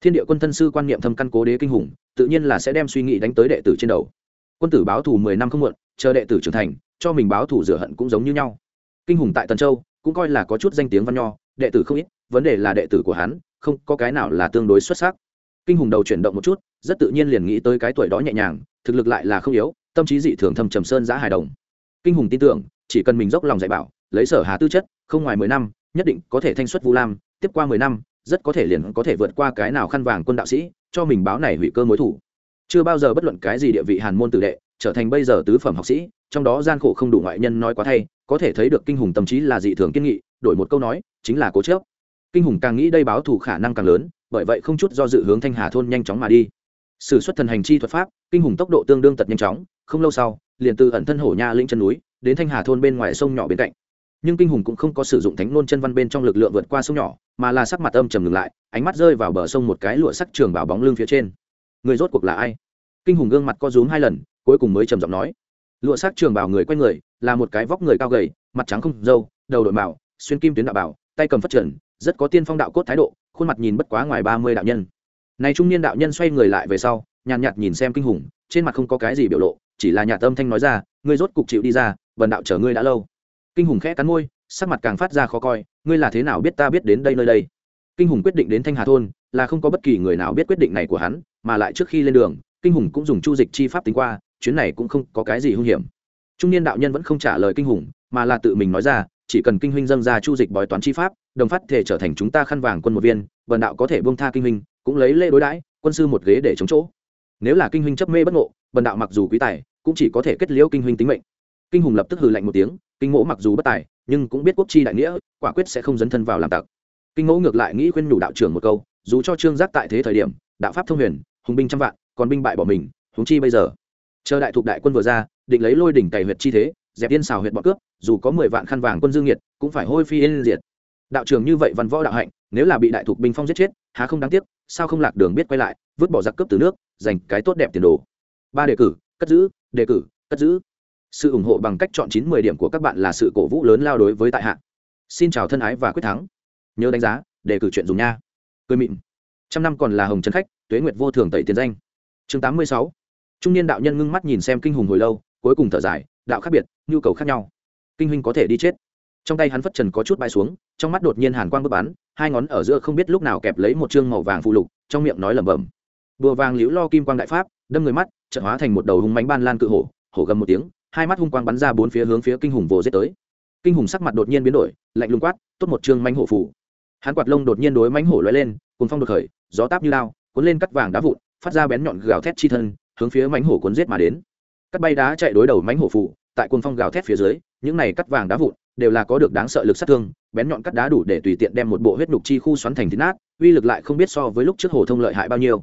Thiên địa quân thân sư quan niệm thâm căn cố đế kinh hùng, tự nhiên là sẽ đem suy nghĩ đánh tới đệ tử trên đầu. Quân tử báo thù mười năm không muộn, chờ đệ tử trưởng thành, cho mình báo thù rửa hận cũng giống như nhau. Kinh hùng tại tần châu cũng coi là có chút danh tiếng văn nho, đệ tử không ít, vấn đề là đệ tử của hắn, không có cái nào là tương đối xuất sắc. Kinh hùng đầu chuyển động một chút, rất tự nhiên liền nghĩ tới cái tuổi đó nhẹ nhàng, thực lực lại là không yếu, tâm trí dị thường thầm trầm sơn giã hài đồng. Kinh hùng tin tưởng, chỉ cần mình dốc lòng dạy bảo, lấy sở hà tư chất, không ngoài mười năm, nhất định có thể thanh xuất vu lam, tiếp qua mười năm, rất có thể liền có thể vượt qua cái nào khăn vàng quân đạo sĩ, cho mình báo này hủy cơ mối thủ. Chưa bao giờ bất luận cái gì địa vị hàn môn tử đệ, trở thành bây giờ tứ phẩm học sĩ trong đó gian khổ không đủ ngoại nhân nói quá thay, có thể thấy được kinh hùng tâm trí là dị thường kiên nghị, đổi một câu nói, chính là cố chớp kinh hùng càng nghĩ đây báo thù khả năng càng lớn, bởi vậy không chút do dự hướng thanh hà thôn nhanh chóng mà đi. Sử xuất thần hành chi thuật pháp, kinh hùng tốc độ tương đương tật nhanh chóng, không lâu sau, liền từ ẩn thân hổ nha lĩnh chân núi, đến thanh hà thôn bên ngoài sông nhỏ bên cạnh. Nhưng kinh hùng cũng không có sử dụng thánh nôn chân văn bên trong lực lượng vượt qua sông nhỏ, mà là sắc mặt âm trầm ngừng lại, ánh mắt rơi vào bờ sông một cái lụa sắc trường bảo bóng lưng phía trên. Người rốt cuộc là ai? Kinh hùng gương mặt co rúm hai lần, cuối cùng mới trầm giọng nói lụa sắc trường bảo người q u a người là một cái vóc người cao gầy mặt trắng không râu, đầu đội bảo xuyên kim tuyến đạo bảo tay cầm phát trần rất có tiên phong đạo cốt thái độ khuôn mặt nhìn bất quá ngoài ba mươi đạo nhân. Này trung niên đạo nhân xoay người lại về sau nhàn nhạt nhìn xem kinh hùng trên mặt không có cái gì biểu lộ chỉ là nhà tâm thanh nói ra ngươi rốt cục chịu đi ra vần đạo chờ ngươi đã lâu. Kinh hùng khẽ cắn môi sắc mặt càng phát ra khó coi ngươi là thế nào biết ta biết đến đây nơi đây? Kinh hùng quyết định đến thanh hà thôn là không có bất kỳ người nào biết quyết định này của hắn mà lại trước khi lên đường kinh hùng cũng dùng chu dịch chi pháp tính qua chuyến này cũng không có cái gì hung hiểm. Trung niên đạo nhân vẫn không trả lời kinh hùng, mà là tự mình nói ra, chỉ cần kinh huynh dâng ra chu dịch bói toán chi pháp, đồng phát thể trở thành chúng ta khăn vàng quân một viên, vần đạo có thể buông tha kinh huynh, cũng lấy lễ đối đãi, quân sư một ghế để chống chỗ. Nếu là kinh huynh chấp mê bất ngộ, vần đạo mặc dù quý tài, cũng chỉ có thể kết liễu kinh huynh tính mệnh. Kinh hùng lập tức hừ lạnh một tiếng, kinh ngộ mặc dù bất tài, nhưng cũng biết quốc chi đại nghĩa, quả quyết sẽ không dấn thân vào làm tặc. Kinh ngộ ngược lại nghĩ khuyên nhủ đạo trưởng một câu, dù cho trương giác tại thế thời điểm, đạo pháp thông huyền, hùng binh trăm vạn, còn binh bại bỏ mình, huống chi bây giờ? Chờ đại thục đại quân vừa ra, định lấy lôi đỉnh cày huyệt chi thế, dẹp yên xào huyệt bọn cướp, dù có mười vạn khăn vàng quân dương nhiệt cũng phải hôi phi yên diệt. Đạo trường như vậy văn võ đạo hạnh, nếu là bị đại thục binh phong giết chết, há không đáng tiếc, sao không lạc đường biết quay lại, vứt bỏ giặc cướp từ nước dành cái tốt đẹp tiền đồ. Ba đề cử, cất giữ, đề cử, cất giữ. Sự ủng hộ bằng cách chọn chín mười điểm của các bạn là sự cổ vũ lớn lao đối với tại hạ. Xin chào thân ái và quyết thắng. Nhớ đánh giá, đề cử chuyện dùng nha. Cười mịn. Trăm năm còn là hồng trấn khách, tuế nguyệt vô thường tẩy tiền danh. Chương tám mươi sáu trung niên đạo nhân ngưng mắt nhìn xem kinh hùng hồi lâu, cuối cùng thở dài, đạo khác biệt, nhu cầu khác nhau. Kinh huynh có thể đi chết. Trong tay hắn phất trần có chút bay xuống, trong mắt đột nhiên hàn quang bất bắn, hai ngón ở giữa không biết lúc nào kẹp lấy một chương màu vàng phụ lục, trong miệng nói lẩm bẩm. Bùa vàng liễu lo kim quang đại pháp, đâm người mắt trận hóa thành một đầu hung mánh ban lan cự hổ hổ gầm một tiếng, hai mắt hung quang bắn ra bốn phía hướng phía kinh hùng vồ giết tới. Kinh hùng sắc mặt đột nhiên biến đổi, lạnh lùng quát, tốt một chương mánh hổ phủ hắn quạt lông đột nhiên đối mánh hổ lóe lên cùng phong đột khởi, gió táp như lao, cuốn lên cắt vàng đá vụn, phát ra bén nhọn gào thét chi thân hướng phía mánh hổ cuốn giết mà đến. Cắt bay đá chạy đối đầu mánh hổ phủ, tại cuồng phong gào thét phía dưới, những này cắt vàng đá vụn đều là có được đáng sợ lực sát thương, bén nhọn cắt đá đủ để tùy tiện đem một bộ huyết nục chi khu xoắn thành thịt nát, uy lực lại không biết so với lúc trước hổ thông lợi hại bao nhiêu.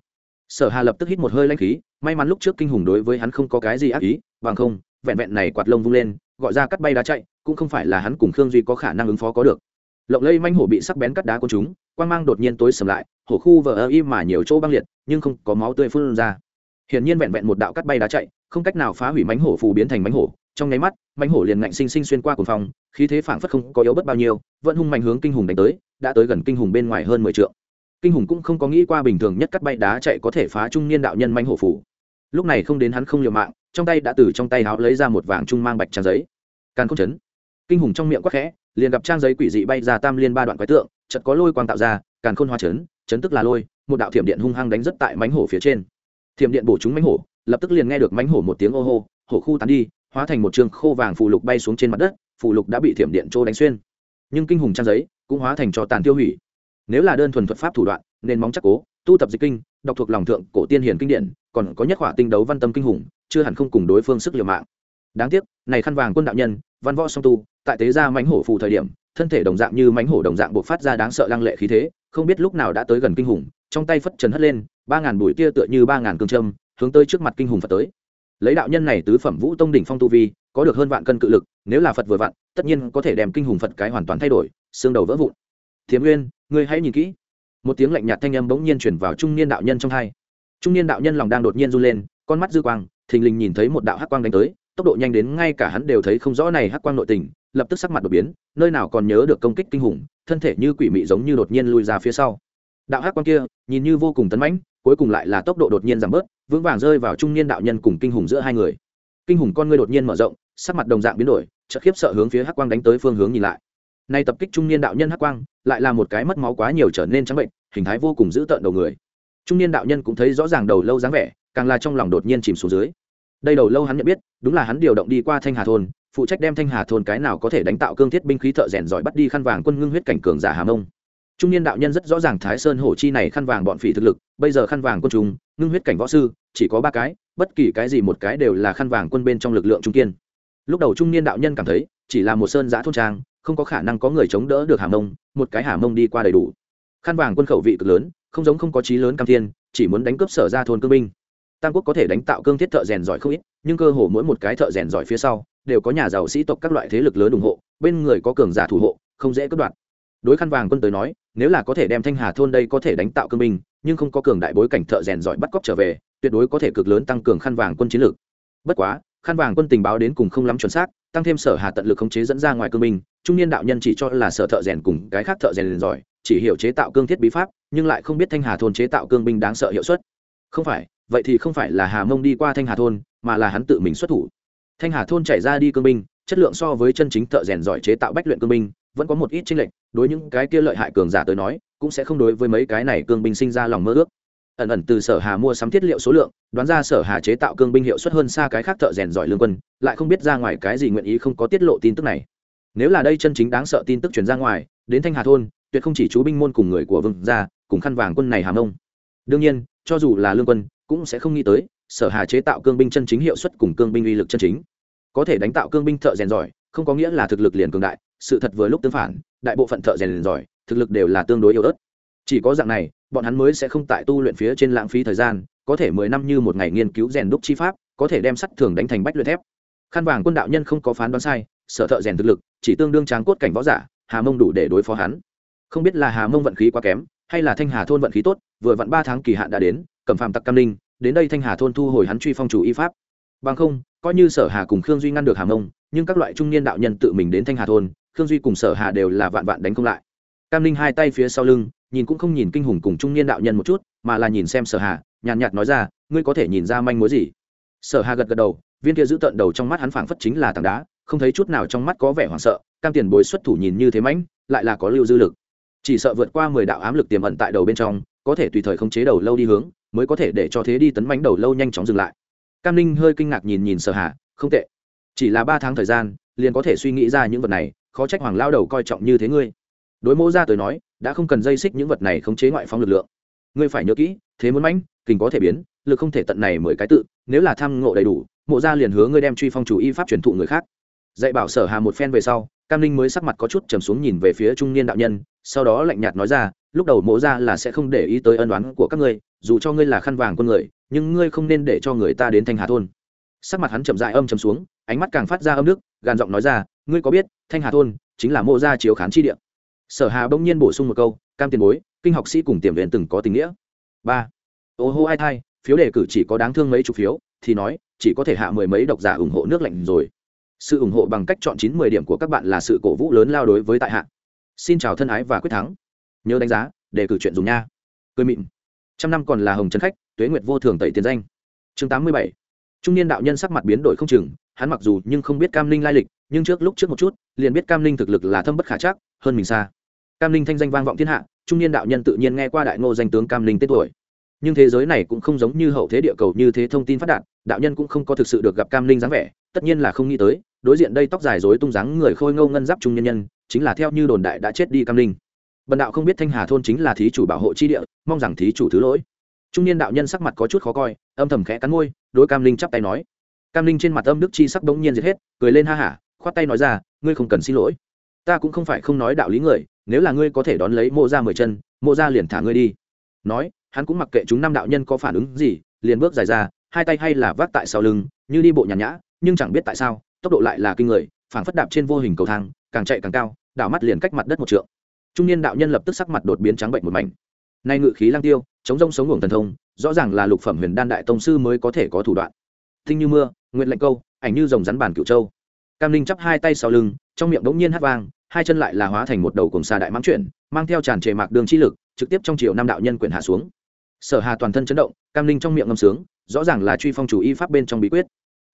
Sở hà lập tức hít một hơi lanh khí, may mắn lúc trước kinh hùng đối với hắn không có cái gì ác ý, bằng không, vẹn vẹn này quạt lông vung lên, gọi ra cắt bay đá chạy, cũng không phải là hắn cùng khương duy có khả năng ứng phó có được. Lộng lây manh hổ bị sắc bén cắt đá của chúng quang mang đột nhiên tối sầm lại, hổ khu vờ ơ y mà nhiều chỗ băng liệt, nhưng không có máu tươi phun ra hiển nhiên vẹn vẹn một đạo cắt bay đá chạy, không cách nào phá hủy mánh hổ phù biến thành mánh hổ. Trong nháy mắt, mánh hổ liền ngạnh sinh sinh xuyên qua cuồng phòng khí thế phảng phất không có yếu bất bao nhiêu, vẫn hung mạnh hướng kinh hùng đánh tới, đã tới gần kinh hùng bên ngoài hơn mười trượng. Kinh hùng cũng không có nghĩ qua bình thường nhất cắt bay đá chạy có thể phá trung niên đạo nhân mánh hổ phù. Lúc này không đến hắn không liều mạng, trong tay đã từ trong tay háo lấy ra một vàng trung mang bạch trang giấy. Càn không chấn kinh hùng trong miệng quắc khẽ, liền gặp trang giấy quỷ dị bay ra tam liên ba đoạn quái tượng chật có lôi quang tạo ra, càn khôn hoa chấn chấn tức là lôi, một đạo thiểm điện hung hăng đánh rất tại mánh hổ phía trên thiểm điện bổ trúng mánh hổ, lập tức liền nghe được mánh hổ một tiếng ô hô, hổ khu tán đi, hóa thành một trường khô vàng phù lục bay xuống trên mặt đất, phù lục đã bị thiểm điện trô đánh xuyên. Nhưng kinh hùng trang giấy cũng hóa thành cho tàn tiêu hủy. Nếu là đơn thuần thuật pháp thủ đoạn, nên móng chắc cố, tu tập dịch kinh, đọc thuộc lòng thượng cổ tiên hiền kinh điển, còn có nhất khỏa tinh đấu văn tâm kinh hùng, chưa hẳn không cùng đối phương sức liều mạng. Đáng tiếc, này khăn vàng quân đạo nhân, văn võ song tu, tại tế gia mánh hổ phù thời điểm, thân thể đồng dạng như mánh hổ đồng dạng buộc phát ra đáng sợ lăng lệ khí thế, không biết lúc nào đã tới gần kinh hùng trong tay phất trần hất lên, ba ngàn bụi tia tựa như ba ngàn cương trâm hướng tới trước mặt kinh hùng phật tới. Lấy đạo nhân này tứ phẩm vũ tông đỉnh phong tu vi, có được hơn vạn cân cự lực, nếu là phật vừa vặn, tất nhiên có thể đem kinh hùng phật cái hoàn toàn thay đổi, xương đầu vỡ vụn. Thiếm nguyên ngươi hãy nhìn kỹ. Một tiếng lạnh nhạt thanh âm bỗng nhiên chuyển vào trung niên đạo nhân trong hai. Trung niên đạo nhân lòng đang đột nhiên run lên, con mắt dư quang, thình lình nhìn thấy một đạo hắc quang đánh tới, tốc độ nhanh đến ngay cả hắn đều thấy không rõ này hắc quang nội tình, lập tức sắc mặt đột biến, nơi nào còn nhớ được công kích kinh hùng, thân thể như quỷ mị giống như đột nhiên lùi ra phía sau đạo hắc quang kia, nhìn như vô cùng tấn mãnh, cuối cùng lại là tốc độ đột nhiên giảm bớt, vững vàng rơi vào trung niên đạo nhân cùng kinh hùng giữa hai người. Kinh hùng con ngươi đột nhiên mở rộng, sắc mặt đồng dạng biến đổi, chợt khiếp sợ hướng phía hắc quang đánh tới phương hướng nhìn lại. Nay tập kích trung niên đạo nhân hắc quang, lại là một cái mất máu quá nhiều trở nên trắng bệnh, hình thái vô cùng dữ tợn đầu người. Trung niên đạo nhân cũng thấy rõ ràng đầu lâu dáng vẻ, càng là trong lòng đột nhiên chìm xuống dưới. Đây đầu lâu hắn nhận biết, đúng là hắn điều động đi qua thanh hà thôn, phụ trách đem thanh hà thôn cái nào có thể đánh tạo cương thiết binh khí thợ rèn giỏi bắt đi khăn vàng quân ngưng huyết cảnh cường giả hà mông trung niên đạo nhân rất rõ ràng thái sơn hổ chi này khăn vàng bọn phỉ thực lực, bây giờ khăn vàng quân chúng, ngưng huyết cảnh võ sư, chỉ có ba cái, bất kỳ cái gì một cái đều là khăn vàng quân bên trong lực lượng trung kiên. Lúc đầu trung niên đạo nhân cảm thấy, chỉ là một sơn giã thôn trang, không có khả năng có người chống đỡ được hà mông, một cái hà mông đi qua đầy đủ. Khăn vàng quân khẩu vị cực lớn, không giống không có trí lớn cam thiên, chỉ muốn đánh cướp sở ra thôn cương binh. Tam quốc có thể đánh tạo cương thiết thợ rèn giỏi không ít, nhưng cơ hồ mỗi một cái thợ rèn giỏi phía sau, đều có nhà giàu sĩ tộc các loại thế lực lớn ủng hộ, bên người có cường giả thủ hộ, không dễ cướp đoạt đối khăn vàng quân tới nói, nếu là có thể đem thanh hà thôn đây có thể đánh tạo cương binh, nhưng không có cường đại bối cảnh thợ rèn giỏi bắt cóc trở về, tuyệt đối có thể cực lớn tăng cường khăn vàng quân chiến lược. Bất quá, khăn vàng quân tình báo đến cùng không lắm chuẩn xác, tăng thêm sở hà tận lực khống chế dẫn ra ngoài cương binh, trung niên đạo nhân chỉ cho là sở thợ rèn cùng cái khác thợ rèn giỏi, chỉ hiểu chế tạo cương thiết bí pháp, nhưng lại không biết thanh hà thôn chế tạo cương binh đáng sợ hiệu suất. Không phải, vậy thì không phải là hà mông đi qua thanh hà thôn, mà là hắn tự mình xuất thủ. Thanh hà thôn chảy ra đi cương binh, chất lượng so với chân chính thợ rèn giỏi chế tạo bách luyện cương binh vẫn có một ít chênh lệch, đối những cái kia lợi hại cường giả tới nói, cũng sẽ không đối với mấy cái này cương binh sinh ra lòng mơ ước. Ẩn ẩn từ sở hà mua sắm thiết liệu số lượng, đoán ra sở hà chế tạo cương binh hiệu suất hơn xa cái khác thợ rèn giỏi lương quân, lại không biết ra ngoài cái gì nguyện ý không có tiết lộ tin tức này. Nếu là đây chân chính đáng sợ tin tức truyền ra ngoài, đến thanh hà thôn, tuyệt không chỉ chú binh môn cùng người của vương gia, cùng khăn vàng quân này hàm ông. Đương nhiên, cho dù là lương quân, cũng sẽ không nghĩ tới, sở hà chế tạo cương binh chân chính hiệu suất cùng cương binh uy lực chân chính. Có thể đánh tạo cương binh thợ rèn giỏi, không có nghĩa là thực lực liền cường đại sự thật vừa lúc tương phản, đại bộ phận thợ rèn giỏi, thực lực đều là tương đối yếu ớt. Chỉ có dạng này, bọn hắn mới sẽ không tại tu luyện phía trên lãng phí thời gian, có thể mười năm như một ngày nghiên cứu rèn đúc chi pháp, có thể đem sắt thường đánh thành bách luyện thép. Khăn vàng quân đạo nhân không có phán đoán sai, sở thợ rèn thực lực, chỉ tương đương tráng cốt cảnh võ giả, hà mông đủ để đối phó hắn. Không biết là hà mông vận khí quá kém, hay là thanh hà thôn vận khí tốt, vừa vặn ba tháng kỳ hạn đã đến, cầm phạm tặc cam ninh đến đây thanh hà thôn thu hồi hắn truy phong chủ y pháp. Bằng không, coi như sở hà cùng khương duy ngăn được hà mông, nhưng các loại trung niên đạo nhân tự mình đến thanh hà thôn khương duy cùng sở hà đều là vạn vạn đánh không lại. Cam ninh hai tay phía sau lưng, nhìn cũng không nhìn kinh hùng cùng trung niên đạo nhân một chút, mà là nhìn xem sở hà, nhàn nhạt nói ra, ngươi có thể nhìn ra manh mối gì? Sở hà gật gật đầu, viên kia giữ tận đầu trong mắt hắn phảng phất chính là tảng đá, không thấy chút nào trong mắt có vẻ hoảng sợ, cam tiền bối xuất thủ nhìn như thế mãnh, lại là có lưu dư lực. Chỉ sợ vượt qua mười đạo ám lực tiềm ẩn tại đầu bên trong, có thể tùy thời khống chế đầu lâu đi hướng, mới có thể để cho thế đi tấn bánh đầu lâu nhanh chóng dừng lại. Cam ninh hơi kinh ngạc nhìn nhìn sở hà, không tệ. Chỉ là ba tháng thời gian, liền có thể suy nghĩ ra những vật này khó trách hoàng lao đầu coi trọng như thế ngươi. Đối mô ra tới nói, đã không cần dây xích những vật này khống chế ngoại phong lực lượng. Ngươi phải nhớ kỹ, thế muốn mãnh, kình có thể biến, lực không thể tận này mười cái tự, nếu là tham ngộ đầy đủ mộ ra liền hứa ngươi đem truy phong chủ y pháp truyền thụ người khác. Dạy bảo sở hà một phen về sau, cam ninh mới sắc mặt có chút trầm xuống nhìn về phía trung niên đạo nhân, sau đó lạnh nhạt nói ra, lúc đầu mộ ra là sẽ không để ý tới ân đoán của các ngươi, dù cho ngươi là khăn vàng con người, nhưng ngươi không nên để cho người ta đến thanh hà thôn. Sắc mặt hắn chậm dại âm chầm xuống ánh mắt càng phát ra âm nước gàn giọng nói ra, ngươi có biết, thanh hà thôn chính là mộ gia chiếu khán chi địa. Sở hà bỗng nhiên bổ sung một câu, cam tiền bối, kinh học sĩ cùng tiềm viện từng có tình nghĩa. Ba. Ô hô ai thai, phiếu đề cử chỉ có đáng thương mấy chục phiếu, thì nói, chỉ có thể hạ mười mấy độc giả ủng hộ nước lạnh rồi. Sự ủng hộ bằng cách chọn chín mười điểm của các bạn là sự cổ vũ lớn lao đối với tại hạ. Xin chào thân ái và quyết thắng. Nhớ đánh giá, đề cử chuyện dùng nha. Cười mịn. Trăm năm còn là hồng trần khách, tuế nguyệt vô thường tẩy tiền danh. Chương tám mươi bảy. Trung niên đạo nhân sắc mặt biến đổi không chừng hắn mặc dù nhưng không biết cam linh lai lịch, nhưng trước lúc trước một chút, liền biết cam linh thực lực là thâm bất khả chắc, hơn mình xa. Cam linh thanh danh vang vọng thiên hạ, trung niên đạo nhân tự nhiên nghe qua đại ngô danh tướng cam linh tên tuổi. Nhưng thế giới này cũng không giống như hậu thế địa cầu như thế thông tin phát đạt, đạo nhân cũng không có thực sự được gặp cam linh dáng vẻ, tất nhiên là không nghĩ tới, đối diện đây tóc dài dối tung dáng người khôi ngâu ngân giáp trung nhân nhân, chính là theo như đồn đại đã chết đi cam linh. Bần đạo không biết thanh hà thôn chính là thí chủ bảo hộ chi địa, mong rằng thí chủ thứ lỗi. Trung niên đạo nhân sắc mặt có chút khó coi, âm thầm khẽ cắn môi, đối cam linh chắp tay nói cam linh trên mặt âm đức chi sắc bỗng nhiên diệt hết cười lên ha hả khoát tay nói ra ngươi không cần xin lỗi ta cũng không phải không nói đạo lý người nếu là ngươi có thể đón lấy mộ ra mười chân mộ ra liền thả ngươi đi nói hắn cũng mặc kệ chúng năm đạo nhân có phản ứng gì liền bước dài ra hai tay hay là vác tại sau lưng như đi bộ nhàn nhã nhưng chẳng biết tại sao tốc độ lại là kinh người phảng phất đạp trên vô hình cầu thang càng chạy càng cao đảo mắt liền cách mặt đất một trượng trung niên đạo nhân lập tức sắc mặt đột biến trắng bệnh một mảnh nay ngự khí lang tiêu chống rông sống ngủ thần thông rõ ràng là lục phẩm huyền đan đại tông sư mới có thể có thủ đoạn tinh như mưa nguyện lệnh câu ảnh như dòng rắn bản cựu châu. Cam linh chắp hai tay sau lưng trong miệng bỗng nhiên hát vang hai chân lại là hóa thành một đầu cùng xà đại mãng chuyển mang theo tràn trề mạc đường chi lực trực tiếp trong chiều năm đạo nhân quyền hạ xuống. Sở hà toàn thân chấn động cam linh trong miệng ngâm sướng rõ ràng là truy phong chủ y pháp bên trong bí quyết.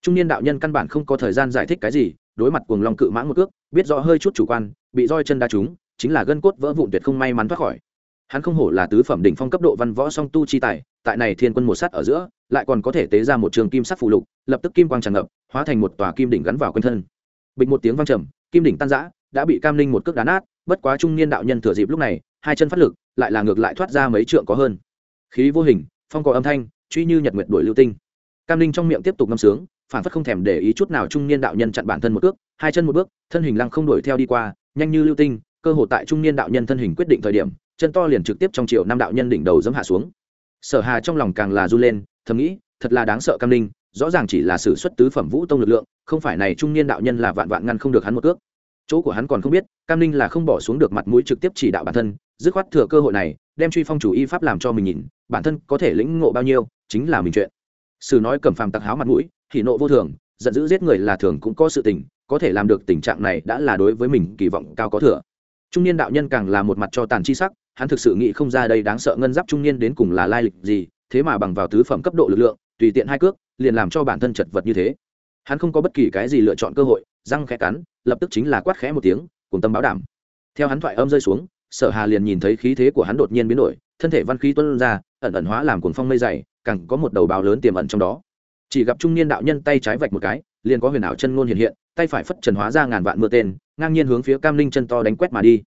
Trung niên đạo nhân căn bản không có thời gian giải thích cái gì đối mặt cuồng long cự mãng một cước biết rõ hơi chút chủ quan bị roi chân đa chúng, chính là gân cốt vỡ vụn tuyệt không may mắn thoát khỏi hắn không hổ là tứ phẩm đỉnh phong cấp độ văn võ song tu chi tài tại này thiên quân một sắt ở giữa lại còn có thể tế ra một trường kim sắc phù lục lập tức kim quang tràn ngập hóa thành một tòa kim đỉnh gắn vào quanh thân. Bịch một tiếng vang trầm kim đỉnh tan rã đã bị cam linh một cước đá nát bất quá trung niên đạo nhân thừa dịp lúc này hai chân phát lực lại là ngược lại thoát ra mấy trượng có hơn. Khí vô hình phong có âm thanh truy như nhật nguyệt đuổi lưu tinh. Cam linh trong miệng tiếp tục ngâm sướng phản phất không thèm để ý chút nào trung niên đạo nhân chặn bản thân một cước, hai chân một bước thân hình lăng không đuổi theo đi qua nhanh như lưu tinh cơ hội tại trung niên đạo nhân thân hình quyết định thời điểm chân to liền trực tiếp trong triệu năm đạo nhân đỉnh đầu dẫm hạ xuống. Sở hà trong lòng càng là run lên, thầm nghĩ, thật là đáng sợ cam linh rõ ràng chỉ là sự xuất tứ phẩm vũ tông lực lượng, không phải này trung niên đạo nhân là vạn vạn ngăn không được hắn một cước. Chỗ của hắn còn không biết, cam linh là không bỏ xuống được mặt mũi trực tiếp chỉ đạo bản thân, dứt khoát thừa cơ hội này, đem truy phong chủ y pháp làm cho mình nhìn, bản thân có thể lĩnh ngộ bao nhiêu, chính là mình chuyện. Sử nói cầm phàm tặc háo mặt mũi thì nộ vô thường, giận dữ giết người là thường cũng có sự tình, có thể làm được tình trạng này đã là đối với mình kỳ vọng cao có thừa. Trung niên đạo nhân càng là một mặt cho tàn chi sắc hắn thực sự nghĩ không ra đây đáng sợ ngân giáp trung niên đến cùng là lai lịch gì, thế mà bằng vào tứ phẩm cấp độ lực lượng, tùy tiện hai cước, liền làm cho bản thân chật vật như thế. Hắn không có bất kỳ cái gì lựa chọn cơ hội, răng khẽ cắn, lập tức chính là quát khẽ một tiếng cùng tâm báo đảm. Theo hắn thoại âm rơi xuống, sở hà liền nhìn thấy khí thế của hắn đột nhiên biến đổi, thân thể văn khí tuân ra, ẩn ẩn hóa làm cuồng phong mây dày, càng có một đầu báo lớn tiềm ẩn trong đó. Chỉ gặp trung niên đạo nhân tay trái vạch một cái, liền có huyền ảo chân ngôn hiện hiện, tay phải phất trần hóa ra ngàn vạn mưa tên, ngang nhiên hướng phía cam linh chân to đánh quét mà đi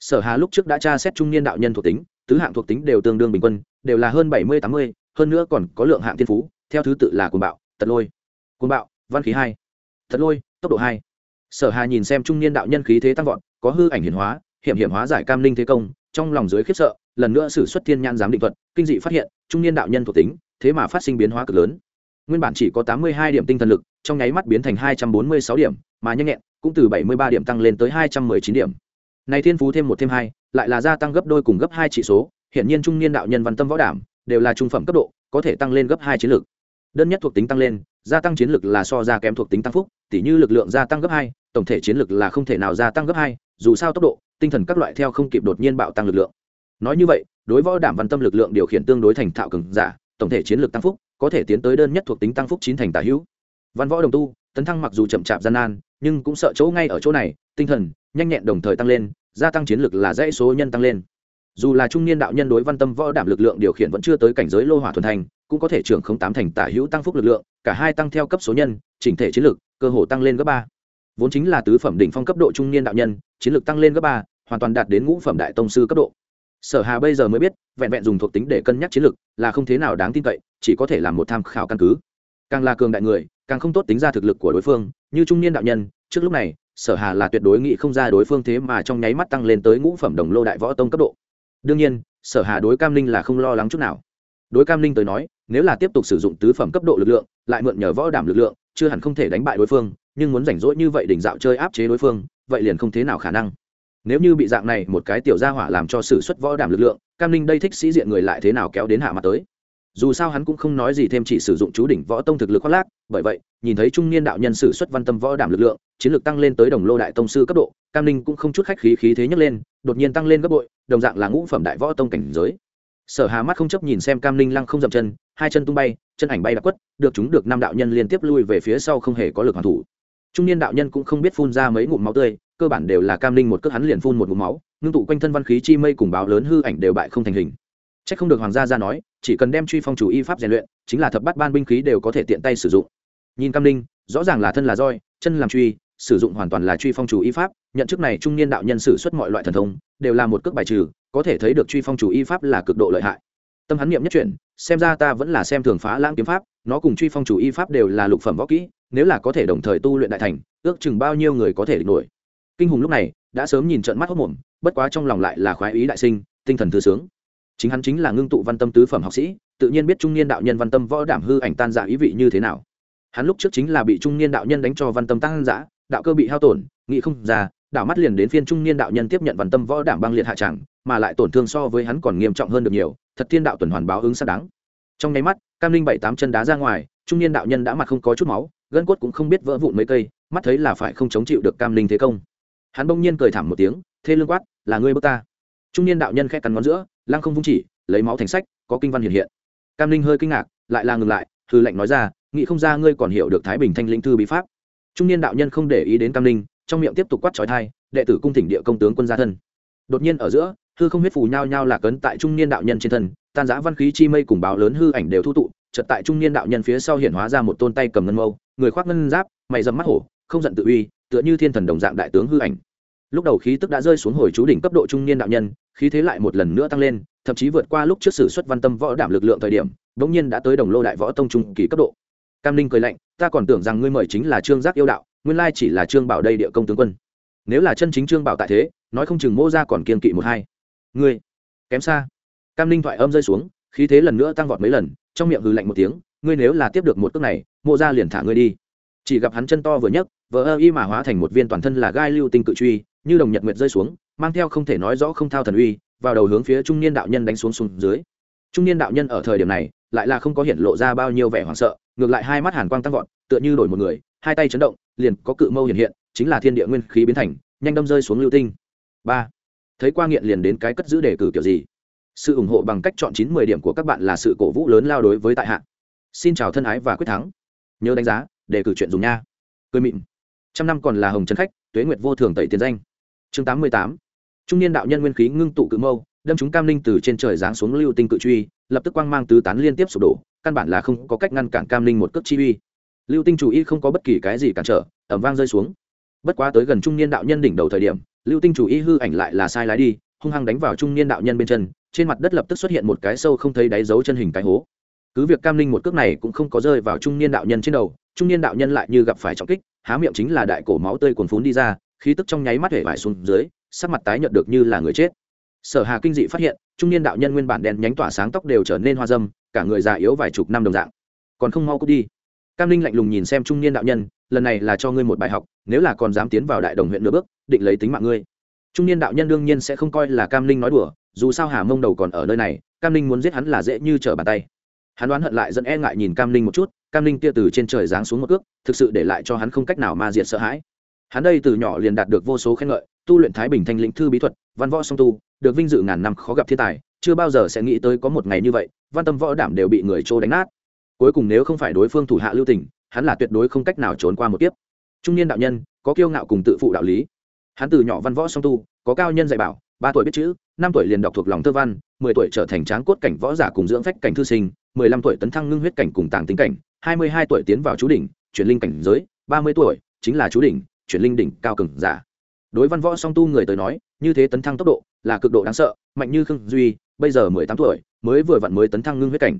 sở hà lúc trước đã tra xét trung niên đạo nhân thuộc tính, tứ hạng thuộc tính đều tương đương bình quân, đều là hơn bảy mươi, tám mươi, hơn nữa còn có lượng hạng thiên phú, theo thứ tự là cuồng bạo, tật lôi. Cuồng bạo, văn khí hai. Tật lôi, tốc độ hai. Sở hà nhìn xem trung niên đạo nhân khí thế tăng vọt, có hư ảnh hiển hóa, hiểm hiểm hóa giải cam linh thế công, trong lòng dưới khiếp sợ, lần nữa sử xuất thiên nhan giám định thuật, kinh dị phát hiện, trung niên đạo nhân thuộc tính, thế mà phát sinh biến hóa cực lớn. Nguyên bản chỉ có tám mươi hai điểm tinh thần lực, trong nháy mắt biến thành hai trăm bốn mươi sáu điểm, mà nhanh nhẹn, cũng từ bảy mươi ba điểm tăng lên tới hai trăm mười chín điểm này thiên phú thêm một thêm hai, lại là gia tăng gấp đôi cùng gấp hai chỉ số hiện nhiên trung niên đạo nhân văn tâm võ đảm, đều là trung phẩm cấp độ, có thể tăng lên gấp hai chiến lược. Đơn nhất thuộc tính tăng lên, gia tăng chiến lược là so ra kém thuộc tính tăng phúc, tỉ như lực lượng gia tăng gấp hai, tổng thể chiến lược là không thể nào gia tăng gấp hai, dù sao tốc độ, tinh thần các loại theo không kịp đột nhiên bạo tăng lực lượng. Nói như vậy, đối võ đảm văn tâm lực lượng điều khiển tương đối thành thạo cường giả, tổng thể chiến lược tăng phúc, có thể tiến tới đơn nhất thuộc tính tăng phúc chín thành tả hữu. Văn võ đồng tu, tấn thăng mặc dù chậm chạp gian nan nhưng cũng sợ chỗ ngay ở chỗ này, tinh thần nhanh nhẹn đồng thời tăng lên, gia tăng chiến lược là dãy số nhân tăng lên. Dù là trung niên đạo nhân đối văn tâm võ đảm lực lượng điều khiển vẫn chưa tới cảnh giới lô hỏa thuần thành, cũng có thể trưởng không tám thành tả hữu tăng phúc lực lượng, cả hai tăng theo cấp số nhân, chỉnh thể chiến lược cơ hồ tăng lên gấp ba. Vốn chính là tứ phẩm đỉnh phong cấp độ trung niên đạo nhân, chiến lược tăng lên gấp ba, hoàn toàn đạt đến ngũ phẩm đại tông sư cấp độ. Sở hà bây giờ mới biết, vẹn vẹn dùng thuộc tính để cân nhắc chiến lược là không thế nào đáng tin cậy, chỉ có thể làm một tham khảo căn cứ càng là cường đại người, càng không tốt tính ra thực lực của đối phương, như trung niên đạo nhân, trước lúc này, sở hà là tuyệt đối nghĩ không ra đối phương thế mà trong nháy mắt tăng lên tới ngũ phẩm đồng lô đại võ tông cấp độ. Đương nhiên, sở hà đối cam linh là không lo lắng chút nào. Đối cam linh tới nói, nếu là tiếp tục sử dụng tứ phẩm cấp độ lực lượng, lại mượn nhờ võ đảm lực lượng, chưa hẳn không thể đánh bại đối phương, nhưng muốn rảnh rỗi như vậy đỉnh dạo chơi áp chế đối phương, vậy liền không thế nào khả năng. Nếu như bị dạng này một cái tiểu gia hỏa làm cho sử xuất võ đảm lực lượng, cam linh đây thích sĩ diện người lại thế nào kéo đến hạ mặt tới? Dù sao hắn cũng không nói gì thêm chỉ sử dụng chú đỉnh võ tông thực lực khoác lác, bởi vậy, nhìn thấy trung niên đạo nhân sử xuất văn tâm võ đảm lực lượng, chiến lược tăng lên tới đồng lô đại tông sư cấp độ, cam ninh cũng không chút khách khí khí thế nhấc lên, đột nhiên tăng lên gấp bội, đồng dạng là ngũ phẩm đại võ tông cảnh giới. Sở hà mắt không chấp nhìn xem cam ninh lăng không dậm chân, hai chân tung bay, chân ảnh bay đã quất, được chúng được năm đạo nhân liên tiếp lui về phía sau không hề có lực hoàn thủ. Trung niên đạo nhân cũng không biết phun ra mấy ngụm máu tươi, cơ bản đều là cam ninh một cước hắn liền phun một ngụm máu, ngưng tụ quanh thân văn khí chi mây cùng báo lớn hư ảnh đều bại không thành hình. Chắc không được hoàng gia ra nói, chỉ cần đem truy phong chủ y pháp rèn luyện, chính là thập bát ban binh khí đều có thể tiện tay sử dụng. Nhìn Cam Ninh, rõ ràng là thân là roi, chân làm truy, sử dụng hoàn toàn là truy phong chủ y pháp, nhận chức này trung niên đạo nhân sử xuất mọi loại thần thông, đều là một cước bài trừ, có thể thấy được truy phong chủ y pháp là cực độ lợi hại. Tâm hắn niệm nhất chuyển, xem ra ta vẫn là xem thường phá lãng kiếm pháp, nó cùng truy phong chủ y pháp đều là lục phẩm võ kỹ, nếu là có thể đồng thời tu luyện đại thành, ước chừng bao nhiêu người có thể địch nổi. Kinh hùng lúc này, đã sớm nhìn trận mắt hốc mồm bất quá trong lòng lại là khoái ý đại sinh tinh thần thư sướng chính hắn chính là ngưng tụ văn tâm tứ phẩm học sĩ, tự nhiên biết trung niên đạo nhân văn tâm võ đảm hư ảnh tan giả ý vị như thế nào. Hắn lúc trước chính là bị trung niên đạo nhân đánh cho văn tâm tăng giã đạo cơ bị hao tổn, nghĩ không ra, đạo mắt liền đến phiên trung niên đạo nhân tiếp nhận văn tâm võ đảm băng liệt hạ tràng mà lại tổn thương so với hắn còn nghiêm trọng hơn được nhiều, thật thiên đạo tuần hoàn báo ứng xác đáng. Trong nháy mắt, cam linh bảy tám chân đá ra ngoài, trung niên đạo nhân đã mặt không có chút máu, gân cốt cũng không biết vỡ vụn mấy cây, mắt thấy là phải không chống chịu được cam linh thế công. Hắn bỗng nhiên cười thảm một tiếng, thê lương quát, là ngươi bước ta. Trung niên đạo nhân khẽ cắn ngón giữa lăng không vung chỉ, lấy máu thành sách, có kinh văn hiện hiện. Cam linh hơi kinh ngạc, lại là ngừng lại thư lệnh nói ra, nghĩ không ra ngươi còn hiểu được thái bình thanh linh thư bí pháp. Trung niên đạo nhân không để ý đến cam linh trong miệng tiếp tục quát trói thai, đệ tử cung thỉnh địa công tướng quân gia thân. Đột nhiên ở giữa, hư không huyết phù nhao nhao lạc ấn tại trung niên đạo nhân trên thân, tan giã văn khí chi mây cùng báo lớn hư ảnh đều thu tụ, chợt tại trung niên đạo nhân phía sau hiện hóa ra một tôn tay cầm ngân mâu, người khoác ngân giáp, mày dầm mắt hổ, không giận tự uy, tựa như thiên thần đồng dạng đại tướng hư ảnh lúc đầu khí tức đã rơi xuống hồi chú đỉnh cấp độ trung niên đạo nhân, khí thế lại một lần nữa tăng lên, thậm chí vượt qua lúc trước sử xuất văn tâm võ đảm lực lượng thời điểm đ ỗ n g nhiên đã tới đồng lô đại võ tông trung kỳ cấp độ. Cam ninh cười lạnh, ta còn tưởng rằng ngươi mời chính là trương giác yêu đạo, nguyên lai chỉ là trương bảo đây địa công tướng quân. Nếu là chân chính trương bảo tại thế, nói không chừng mô ra còn kiên kỵ một hai. Ngươi, kém xa. Cam ninh thoại âm rơi xuống, khí thế lần nữa tăng vọt mấy lần, trong miệng hừ lạnh một tiếng, ngươi nếu là tiếp được một cước này, mô ra liền thả ngươi đi. Chỉ gặp hắn chân to vừa nhấc vỡ ơ y mà hóa thành một viên toàn thân là gai lưu tinh cự truy như đồng nhật nguyệt rơi xuống, mang theo không thể nói rõ không thao thần uy, vào đầu hướng phía trung niên đạo nhân đánh xuống xuống dưới. Trung niên đạo nhân ở thời điểm này, lại là không có hiện lộ ra bao nhiêu vẻ hoảng sợ, ngược lại hai mắt hàn quang tăng vọt, tựa như đổi một người, hai tay chấn động, liền có cự mâu hiện hiện, chính là thiên địa nguyên khí biến thành, nhanh đâm rơi xuống lưu tinh. Ba. Thấy qua nghiện liền đến cái cất giữ đề cử kiểu gì? Sự ủng hộ bằng cách chọn chín mười điểm của các bạn là sự cổ vũ lớn lao đối với tại hạ. Xin chào thân ái và quyết thắng. Nhớ đánh giá, đề cử chuyện dùng nha. Cười mịn. Trăm năm còn là hồng trấn khách, tuế nguyệt vô thường tẩy tiền danh chương tám mươi tám. Trung niên đạo nhân nguyên khí ngưng tụ cự mâu, đâm chúng cam linh từ trên trời giáng xuống lưu tinh cự truy, lập tức quang mang tứ tán liên tiếp sụp đổ, căn bản là không có cách ngăn cản cam linh một cước chi uy. Lưu tinh chủ y không có bất kỳ cái gì cản trở ẩm vang rơi xuống. Bất quá tới gần trung niên đạo nhân đỉnh đầu thời điểm, lưu tinh chủ y hư ảnh lại là sai lái đi, hung hăng đánh vào trung niên đạo nhân bên chân, trên mặt đất lập tức xuất hiện một cái sâu không thấy đáy dấu chân hình cái hố. Cứ việc cam linh một cước này cũng không có rơi vào trung niên đạo nhân trên đầu, trung niên đạo nhân lại như gặp phải trọng kích, há miệng chính là đại cổ máu tươi cuồn phún đi ra khí tức trong nháy mắt hể vải xuống dưới, sắc mặt tái nhợt được như là người chết. Sở hà kinh dị phát hiện, trung niên đạo nhân nguyên bản đèn nhánh tỏa sáng tóc đều trở nên hoa dâm, cả người già yếu vài chục năm đồng dạng. Còn không mau cút đi. Cam linh lạnh lùng nhìn xem trung niên đạo nhân, lần này là cho ngươi một bài học, nếu là còn dám tiến vào đại đồng huyện nửa bước, định lấy tính mạng ngươi. Trung niên đạo nhân đương nhiên sẽ không coi là cam linh nói đùa, dù sao hà mông đầu còn ở nơi này, cam linh muốn giết hắn là dễ như trở bàn tay. Hắn đoán hận lại dẫn e ngại nhìn cam linh một chút, cam linh kia từ trên trời giáng xuống một cước, thực sự để lại cho hắn không cách nào ma diệt sợ hãi hắn đây từ nhỏ liền đạt được vô số khen ngợi, tu luyện thái bình thanh lĩnh thư bí thuật, văn võ song tu, được vinh dự ngàn năm khó gặp thiên tài, chưa bao giờ sẽ nghĩ tới có một ngày như vậy, văn tâm võ đảm đều bị người trô đánh nát. Cuối cùng nếu không phải đối phương thủ hạ lưu tình, hắn là tuyệt đối không cách nào trốn qua một kiếp. Trung niên đạo nhân, có kiêu ngạo cùng tự phụ đạo lý. Hắn từ nhỏ văn võ song tu, có cao nhân dạy bảo, ba tuổi biết chữ, năm tuổi liền đọc thuộc lòng thơ văn, mười tuổi trở thành tráng cốt cảnh võ giả cùng dưỡng phách cảnh thư sinh, mười lăm tuổi tấn thăng ngưng huyết cảnh cùng tàng tính cảnh, hai mươi hai tuổi tiến vào chú đỉnh, chuyển linh cảnh giới, ba mươi tuổi chính là chú đỉnh chuyển linh đỉnh cao cường giả. Đối văn võ song tu người tới nói, như thế tấn thăng tốc độ là cực độ đáng sợ, mạnh như khương duy, bây giờ mười tám tuổi, mới vừa vặn mới tấn thăng ngưng huyết cảnh.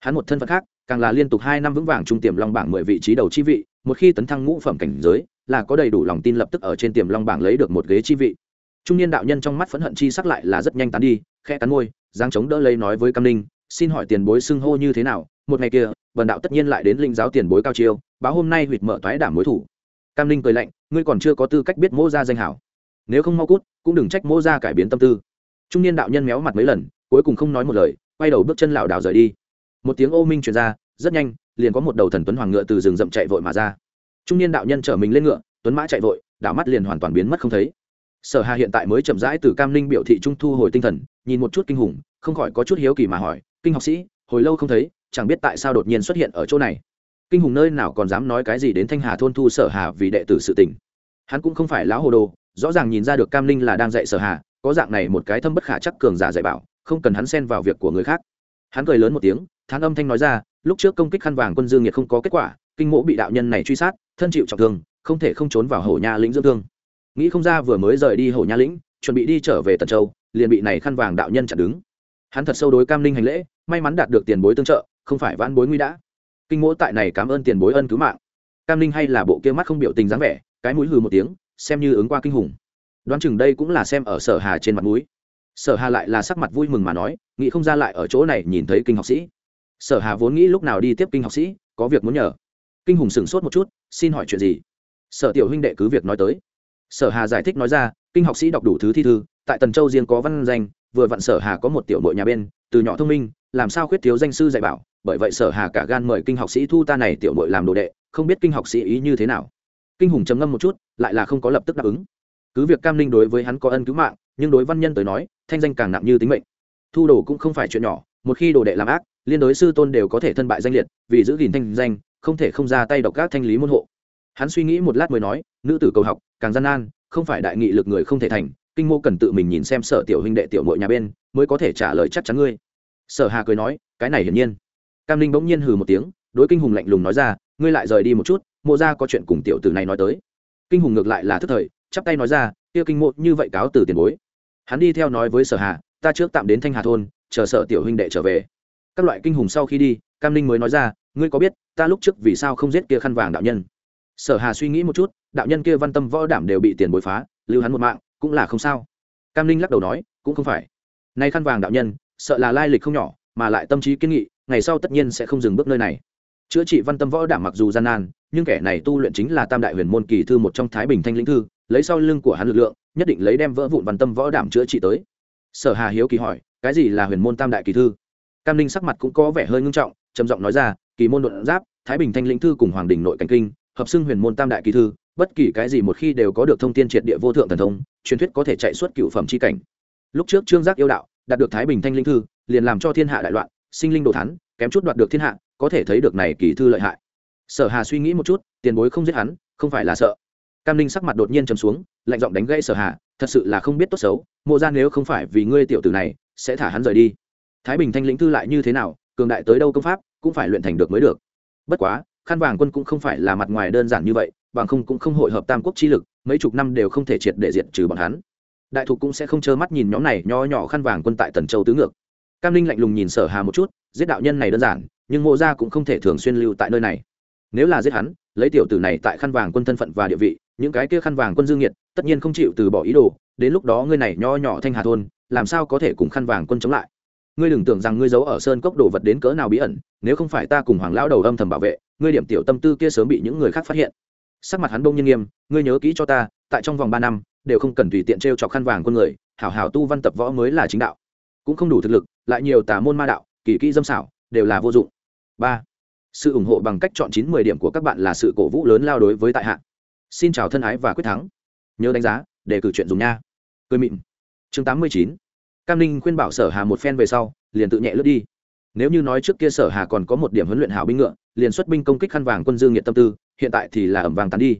Hắn một thân phận khác, càng là liên tục hai năm vững vàng trung tiềm long bảng mười vị trí đầu chi vị, một khi tấn thăng ngũ phẩm cảnh giới, là có đầy đủ lòng tin lập tức ở trên tiềm long bảng lấy được một ghế chi vị. Trung niên đạo nhân trong mắt phẫn hận chi sắc lại là rất nhanh tán đi khe cắn môi giang chống đỡ lấy nói với cam ninh, xin hỏi tiền bối xưng hô như thế nào? Một ngày kia, bần đạo tất nhiên lại đến linh giáo tiền bối cao chiêu, báo hôm nay huyệt mở toái đảm mối thủ cam ninh cười lạnh, ngươi còn chưa có tư cách biết mô ra danh hảo. Nếu không mau cút, cũng đừng trách mô ra cải biến tâm tư. Trung niên đạo nhân méo mặt mấy lần, cuối cùng không nói một lời, quay đầu bước chân lảo đảo rời đi. Một tiếng ô minh truyền ra, rất nhanh, liền có một đầu thần tuấn hoàng ngựa từ rừng rậm chạy vội mà ra. Trung niên đạo nhân chở mình lên ngựa, tuấn mã chạy vội, đảo mắt liền hoàn toàn biến mất không thấy. Sở hà hiện tại mới chậm rãi từ cam ninh biểu thị trung thu hồi tinh thần, nhìn một chút kinh hùng, không khỏi có chút hiếu kỳ mà hỏi, kinh học sĩ, hồi lâu không thấy, chẳng biết tại sao đột nhiên xuất hiện ở chỗ này? Kinh hùng nơi nào còn dám nói cái gì đến thanh hà thôn thu sở hà vì đệ tử sự tình. Hắn cũng không phải lão hồ đồ, rõ ràng nhìn ra được cam ninh là đang dạy sở hà, có dạng này một cái thâm bất khả chắc cường giả dạy bảo, không cần hắn xen vào việc của người khác. Hắn cười lớn một tiếng, thán âm thanh nói ra, lúc trước công kích khăn vàng quân dương nhiệt không có kết quả, kinh mỗ bị đạo nhân này truy sát, thân chịu trọng thương, không thể không trốn vào hổ nha lĩnh dưỡng thương. Nghĩ không ra vừa mới rời đi hổ nha lĩnh, chuẩn bị đi trở về tần châu, liền bị này khăn vàng đạo nhân chặn đứng. Hắn thật sâu đối cam ninh hành lễ, may mắn đạt được tiền bối tương trợ, không phải vãn bối nguy đã kinh mỗ tại này cảm ơn tiền bối ân cứu mạng. Cam ninh hay là bộ kia mắt không biểu tình dáng vẻ, cái mũi hừ một tiếng, xem như ứng qua kinh hùng. Đoán chừng đây cũng là xem ở sở hà trên mặt mũi. Sở hà lại là sắc mặt vui mừng mà nói, nghĩ không ra lại ở chỗ này nhìn thấy kinh học sĩ. Sở hà vốn nghĩ lúc nào đi tiếp kinh học sĩ, có việc muốn nhờ. Kinh hùng sửng sốt một chút, xin hỏi chuyện gì? Sở tiểu huynh đệ cứ việc nói tới. Sở hà giải thích nói ra, kinh học sĩ đọc đủ thứ thi thư, tại tần châu riêng có văn danh, vừa vặn sở hà có một tiểu đội nhà bên, từ nhỏ thông minh, làm sao khuyết thiếu danh sư dạy bảo bởi vậy sở hà cả gan mời kinh học sĩ thu ta này tiểu mội làm đồ đệ, không biết kinh học sĩ ý như thế nào. Kinh hùng trầm ngâm một chút, lại là không có lập tức đáp ứng. Cứ việc cam linh đối với hắn có ân cứu mạng, nhưng đối văn nhân tới nói, thanh danh càng nặng như tính mệnh. Thu đồ cũng không phải chuyện nhỏ, một khi đồ đệ làm ác, liên đối sư tôn đều có thể thân bại danh liệt, vì giữ gìn thanh danh, không thể không ra tay độc các thanh lý môn hộ. Hắn suy nghĩ một lát mới nói, nữ tử cầu học, càng gian nan, không phải đại nghị lực người không thể thành, kinh mô cần tự mình nhìn xem sở tiểu huynh đệ tiểu mội nhà bên, mới có thể trả lời chắc chắn ngươi. Sở hà cười nói, cái này hiển nhiên cam linh bỗng nhiên hừ một tiếng, đối kinh hùng lạnh lùng nói ra, ngươi lại rời đi một chút, mộ ra có chuyện cùng tiểu tử này nói tới. Kinh hùng ngược lại là thức thời, chắp tay nói ra, kia kinh mộ như vậy cáo từ tiền bối. Hắn đi theo nói với sở hà, ta trước tạm đến thanh hà thôn, chờ sợ tiểu huynh đệ trở về. Các loại kinh hùng sau khi đi, cam linh mới nói ra, ngươi có biết, ta lúc trước vì sao không giết kia khăn vàng đạo nhân? Sở hà suy nghĩ một chút, đạo nhân kia văn tâm võ đảm đều bị tiền bối phá, lưu hắn một mạng, cũng là không sao. Cam linh lắc đầu nói, cũng không phải. Nay khăn vàng đạo nhân, sợ là lai lịch không nhỏ, mà lại tâm trí kiên nghị ngày sau tất nhiên sẽ không dừng bước nơi này. Chữa trị văn tâm võ đảm mặc dù gian nan, nhưng kẻ này tu luyện chính là tam đại huyền môn kỳ thư một trong thái bình thanh lĩnh thư, lấy sau lưng của hắn lực lượng, nhất định lấy đem vỡ vụn văn tâm võ đảm chữa trị tới. Sở hà hiếu kỳ hỏi, cái gì là huyền môn tam đại kỳ thư? Cam linh sắc mặt cũng có vẻ hơi ngưng trọng, trầm giọng nói ra, kỳ môn luận giáp, thái bình thanh lĩnh thư cùng hoàng đình nội cảnh kinh, hợp xưng huyền môn tam đại kỳ thư, bất kỳ cái gì một khi đều có được thông tin triệt địa vô thượng thần thông, truyền thuyết có thể chạy suốt cựu phẩm c h i cảnh. Lúc trước trương giác yêu đạo đạt được thái bình thanh linh thư, liền làm cho thiên hạ đại loạn sinh linh đồ thắn, kém chút đoạt được thiên hạ, có thể thấy được này kỳ thư lợi hại. Sở hà suy nghĩ một chút, tiền bối không giết hắn, không phải là sợ. Cam linh sắc mặt đột nhiên trầm xuống, lạnh giọng đánh gãy sở hà, thật sự là không biết tốt xấu, mộ ra nếu không phải vì ngươi tiểu tử này, sẽ thả hắn rời đi. Thái bình thanh lĩnh thư lại như thế nào, cường đại tới đâu công pháp, cũng phải luyện thành được mới được. Bất quá khăn vàng quân cũng không phải là mặt ngoài đơn giản như vậy, bằng không cũng không hội hợp tam quốc chi lực, mấy chục năm đều không thể triệt để diệt trừ bọn hắn. Đại thục cũng sẽ không trơ mắt nhìn nhóm này nho nhỏ khăn vàng quân tại tần châu tứ ngược cam linh lạnh lùng nhìn sở hà một chút, giết đạo nhân này đơn giản, nhưng mộ gia cũng không thể thường xuyên lưu tại nơi này. Nếu là giết hắn, lấy tiểu tử này tại khăn vàng quân thân phận và địa vị, những cái kia khăn vàng quân dương nhiệt, tất nhiên không chịu từ bỏ ý đồ, đến lúc đó ngươi này nho nhỏ thanh hà thôn, làm sao có thể cùng khăn vàng quân chống lại? Ngươi đừng tưởng rằng ngươi giấu ở sơn cốc đồ vật đến cỡ nào bí ẩn, nếu không phải ta cùng hoàng lão đầu âm thầm bảo vệ, ngươi điểm tiểu tâm tư kia sớm bị những người khác phát hiện. Sắc mặt hắn bông nhiên nghiêm, ngươi nhớ kỹ cho ta, tại trong vòng ba năm, đều không cần tùy tiện t r e o chọc khăn vàng con người, hảo hảo tu văn tập võ mới là chính đạo cũng không đủ thực lực, lại nhiều tà môn ma đạo, kỳ kỹ dâm xảo, đều là vô dụng. Ba, sự ủng hộ bằng cách chọn chín mười điểm của các bạn là sự cổ vũ lớn lao đối với tại hạ. Xin chào thân ái và quyết thắng. Nhớ đánh giá, để cử chuyện dùng nha. Cười mịn. Chương tám mươi chín. Cam ninh khuyên bảo sở hà một phen về sau, liền tự nhẹ lướt đi. Nếu như nói trước kia sở hà còn có một điểm huấn luyện hảo binh ngựa, liền xuất binh công kích khăn vàng quân dương nhiệt tâm tư, hiện tại thì là ẩm vàng tán đi.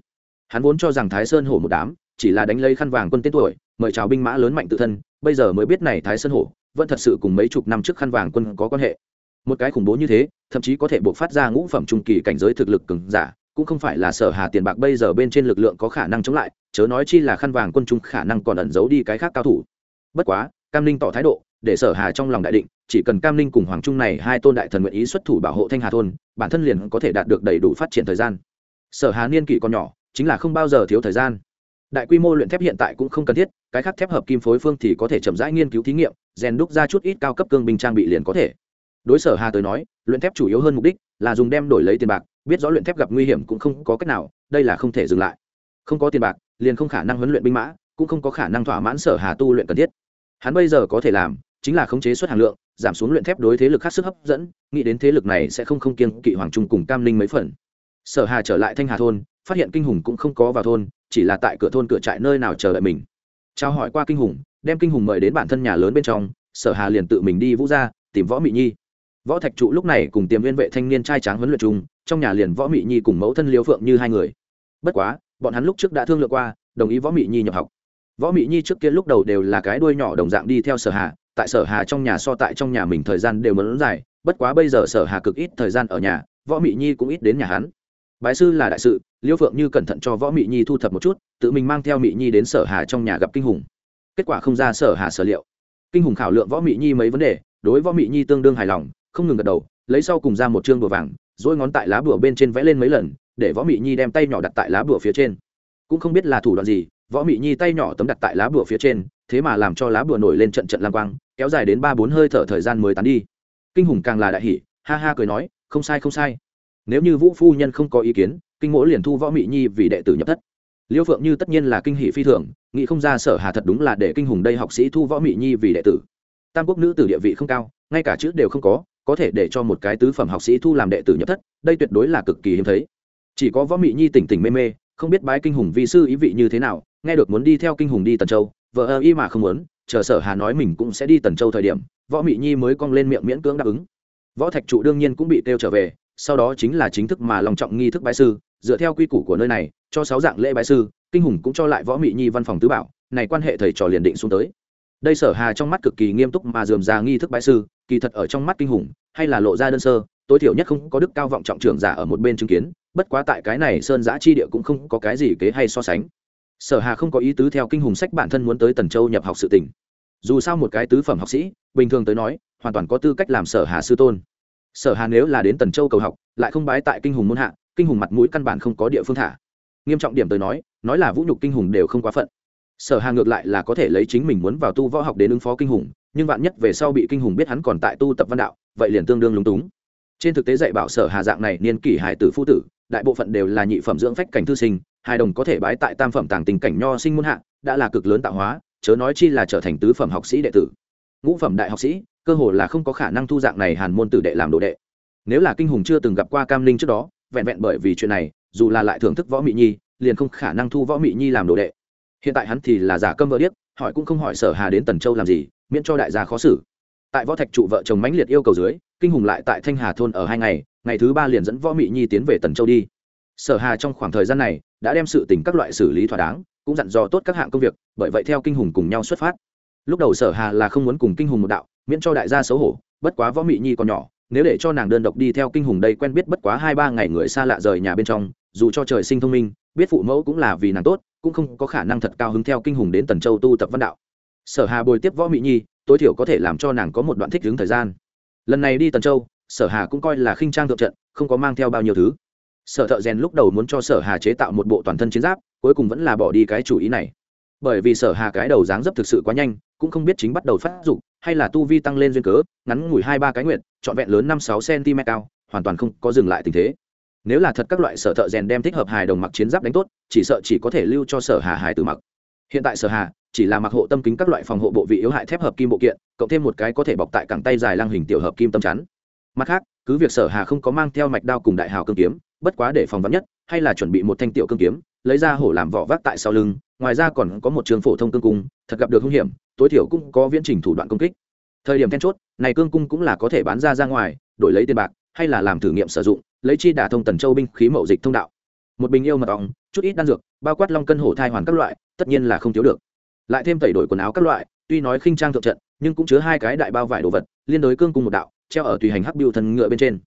Hắn vốn cho rằng thái sơn hổ một đám, chỉ là đánh lấy khăn vàng quân tên tuổi, mời chào binh mã lớn mạnh tự thân, bây giờ mới biết này thái sơn hổ vẫn thật sự cùng mấy chục năm trước khăn vàng quân có quan hệ. Một cái khủng bố như thế, thậm chí có thể buộc phát ra ngũ phẩm trung kỳ cảnh giới thực lực cường giả, cũng không phải là sở hà tiền bạc bây giờ bên trên lực lượng có khả năng chống lại, chớ nói chi là khăn vàng quân trung khả năng còn ẩn giấu đi cái khác cao thủ. Bất quá, cam ninh tỏ thái độ, để sở hà trong lòng đại định, chỉ cần cam ninh cùng hoàng trung này hai tôn đại thần nguyện ý xuất thủ bảo hộ thanh hà thôn, bản thân liền có thể đạt được đầy đủ phát triển thời gian. Sở hà niên kỷ còn nhỏ, chính là không bao giờ thiếu thời gian đại quy mô luyện thép hiện tại cũng không cần thiết, cái khác thép hợp kim phối phương thì có thể chậm rãi nghiên cứu thí nghiệm, rèn đúc ra chút ít cao cấp cương binh trang bị liền có thể. Đối sở hà tới nói, luyện thép chủ yếu hơn mục đích là dùng đem đổi lấy tiền bạc, biết rõ luyện thép gặp nguy hiểm cũng không có cách nào, đây là không thể dừng lại. Không có tiền bạc, liền không khả năng huấn luyện binh mã, cũng không có khả năng thỏa mãn sở hà tu luyện cần thiết. Hắn bây giờ có thể làm, chính là khống chế xuất hàng lượng, giảm xuống luyện thép đối thế lực khác sức hấp dẫn, nghĩ đến thế lực này sẽ không không kiên kỵ hoàng trung cùng cam linh mấy phần. Sở hà trở lại thanh hà thôn, phát hiện kinh hùng cũng không có vào thôn chỉ là tại cửa thôn cửa trại nơi nào chờ đợi mình. Trao hỏi qua kinh hùng, đem kinh hùng mời đến bản thân nhà lớn bên trong, sở hà liền tự mình đi vũ ra tìm võ mỹ nhi. Võ thạch trụ lúc này cùng tiềm viên vệ thanh niên trai tráng huấn luyện chung, trong nhà liền võ mỹ nhi cùng mẫu thân liêu phượng như hai người. Bất quá, bọn hắn lúc trước đã thương lượng qua, đồng ý võ mỹ nhi nhập học. Võ mỹ nhi trước kia lúc đầu đều là cái đuôi nhỏ đồng dạng đi theo sở hà, tại sở hà trong nhà so tại trong nhà mình thời gian đều muốn dài, bất quá bây giờ sở hà cực ít thời gian ở nhà, võ mỹ nhi cũng ít đến nhà hắn bái sư là đại sự Liễu phượng như cẩn thận cho võ mỹ nhi thu thập một chút tự mình mang theo mỹ nhi đến sở hà trong nhà gặp kinh hùng. Kết quả không ra sở hà sở liệu. Kinh hùng khảo lượng võ mỹ nhi mấy vấn đề đối võ mỹ nhi tương đương hài lòng không ngừng gật đầu lấy sau cùng ra một chương bùa vàng dỗi ngón tại lá bùa bên trên vẽ lên mấy lần để võ mỹ nhi đem tay nhỏ đặt tại lá bùa phía trên. Cũng không biết là thủ đoạn gì võ mị nhi tay nhỏ tấm đặt tại lá bùa phía trên thế mà làm cho lá bùa nổi lên trận trận lang quang kéo dài đến ba bốn hơi thở thời gian mới tán đi. Kinh hùng càng là đại hỉ, ha ha cười nói không sai không sai nếu như vũ phu nhân không có ý kiến, kinh mỗ liền thu võ mị nhi vì đệ tử nhập thất. Liêu phượng như tất nhiên là kinh hỷ phi thường, nghĩ không ra sở hà thật đúng là để kinh hùng đây học sĩ thu võ mị nhi vì đệ tử. Tam quốc nữ tử địa vị không cao, ngay cả chữ đều không có có thể để cho một cái tứ phẩm học sĩ thu làm đệ tử nhập thất, đây tuyệt đối là cực kỳ hiếm thấy. Chỉ có võ mị nhi tỉnh tỉnh mê mê, không biết bái kinh hùng vi sư ý vị như thế nào, nghe được muốn đi theo kinh hùng đi tần châu, vợ ơ y mà không muốn, chờ sở hà nói mình cũng sẽ đi tần châu thời điểm, võ mị nhi mới cong lên miệng miễn cưỡng đáp ứng. Võ thạch trụ đương nhiên cũng bị kêu trở về sau đó chính là chính thức mà lòng trọng nghi thức bái sư, dựa theo quy củ của nơi này, cho sáu dạng lễ bái sư, kinh hùng cũng cho lại võ mị nhi văn phòng tứ bảo, này quan hệ thầy trò liền định xuống tới. Đây sở hà trong mắt cực kỳ nghiêm túc mà dườm ra nghi thức bái sư, kỳ thật ở trong mắt kinh hùng, hay là lộ ra đơn sơ, tối thiểu nhất không có đức cao vọng trọng trưởng giả ở một bên chứng kiến, bất quá tại cái này sơn giã chi địa cũng không có cái gì kế hay so sánh. Sở hà không có ý tứ theo kinh hùng sách bản thân muốn tới tần châu nhập học sự tỉnh dù sao một cái tứ phẩm học sĩ, bình thường tới nói, hoàn toàn có tư cách làm sở hà sư tôn sở hà nếu là đến tần châu cầu học, lại không bái tại kinh hùng môn hạ, kinh hùng mặt mũi căn bản không có địa phương thả. Nghiêm trọng điểm tới nói nói là vũ nhục kinh hùng đều không quá phận. Sở hà ngược lại là có thể lấy chính mình muốn vào tu võ học đến ứng phó kinh hùng, nhưng vạn nhất về sau bị kinh hùng biết hắn còn tại tu tập văn đạo, vậy liền tương đương lúng túng. Trên thực tế dạy bảo sở hà dạng này niên kỷ hải tử phu tử, đại bộ phận đều là nhị phẩm dưỡng phách cảnh thư sinh hai đồng có thể bái tại tam phẩm tàng tình cảnh nho sinh muôn hạ, đã là cực lớn tạo hóa, chớ nói chi là trở thành tứ phẩm học sĩ đệ tử. Ngũ phẩm đại học sĩ cơ hồ là không có khả năng thu dạng này hàn môn tử đệ làm đồ đệ. Nếu là kinh hùng chưa từng gặp qua cam linh trước đó, vẹn vẹn bởi vì chuyện này, dù là lại thưởng thức võ mỹ nhi, liền không khả năng thu võ mỹ nhi làm đồ đệ. Hiện tại hắn thì là giả câm vợ điếc, hỏi cũng không hỏi sở hà đến tần châu làm gì, miễn cho đại gia khó xử. Tại võ thạch trụ vợ chồng mãnh liệt yêu cầu dưới, kinh hùng lại tại thanh hà thôn ở hai ngày ngày thứ ba liền dẫn võ mỹ nhi tiến về tần châu đi. Sở hà trong khoảng thời gian này, đã đem sự tình các loại xử lý thỏa đáng, cũng dặn dò tốt các hạng công việc, bởi vậy theo kinh hùng cùng nhau xuất phát. Lúc đầu sở hà là không muốn cùng kinh hùng một đạo miễn cho đại gia xấu hổ, bất quá võ mỹ nhi còn nhỏ, nếu để cho nàng đơn độc đi theo kinh hùng đây quen biết bất quá hai ba ngày người xa lạ rời nhà bên trong, dù cho trời sinh thông minh, biết phụ mẫu cũng là vì nàng tốt, cũng không có khả năng thật cao hứng theo kinh hùng đến tần châu tu tập văn đạo. Sở hà bồi tiếp võ mỹ nhi, tối thiểu có thể làm cho nàng có một đoạn thích ứng thời gian. Lần này đi tần châu, sở hà cũng coi là khinh trang thượng trận, không có mang theo bao nhiêu thứ. Sở thợ rèn lúc đầu muốn cho sở hà chế tạo một bộ toàn thân chiến giáp, cuối cùng vẫn là bỏ đi cái chủ ý này. Bởi vì sở hà cái đầu dáng dấp thực sự quá nhanh, cũng không biết chính bắt đầu phát dục hay là tu vi tăng lên duyên cớ, ngắn ngủi hai ba cái nguyện trọn vẹn lớn năm sáu cm cao, hoàn toàn không có dừng lại tình thế. Nếu là thật các loại sở thợ rèn đem thích hợp hài đồng mặc chiến giáp đánh tốt, chỉ sợ chỉ có thể lưu cho sở hà hài từ mặc. Hiện tại sở hà chỉ là mặc hộ tâm kính các loại phòng hộ bộ vị yếu hại thép hợp kim bộ kiện, cộng thêm một cái có thể bọc tại cẳng tay dài lang hình tiểu hợp kim tâm chắn. Mặt khác, cứ việc sở hà không có mang theo mạch đao cùng đại hào cương kiếm, bất quá để phòng vắn nhất, hay là chuẩn bị một thanh tiểu cương kiếm, lấy ra hổ làm vỏ vác tại sau lưng ngoài ra còn có một trường phổ thông cương cung, thật gặp được hung hiểm, tối thiểu cũng có viễn trình thủ đoạn công kích. Thời điểm then chốt, này cương cung cũng là có thể bán ra ra ngoài, đổi lấy tiền bạc, hay là làm thử nghiệm sử dụng, lấy chi đả thông tần châu binh khí mậu dịch thông đạo. Một bình yêu mật ong, chút ít đan dược, bao quát long cân hổ thai hoàn các loại, tất nhiên là không thiếu được. Lại thêm tẩy đổi quần áo các loại, tuy nói khinh trang thượng trận, nhưng cũng chứa hai cái đại bao vải đồ vật, liên đối cương cung một đạo, treo ở tùy hành hắc biêu thần ngựa bên trên.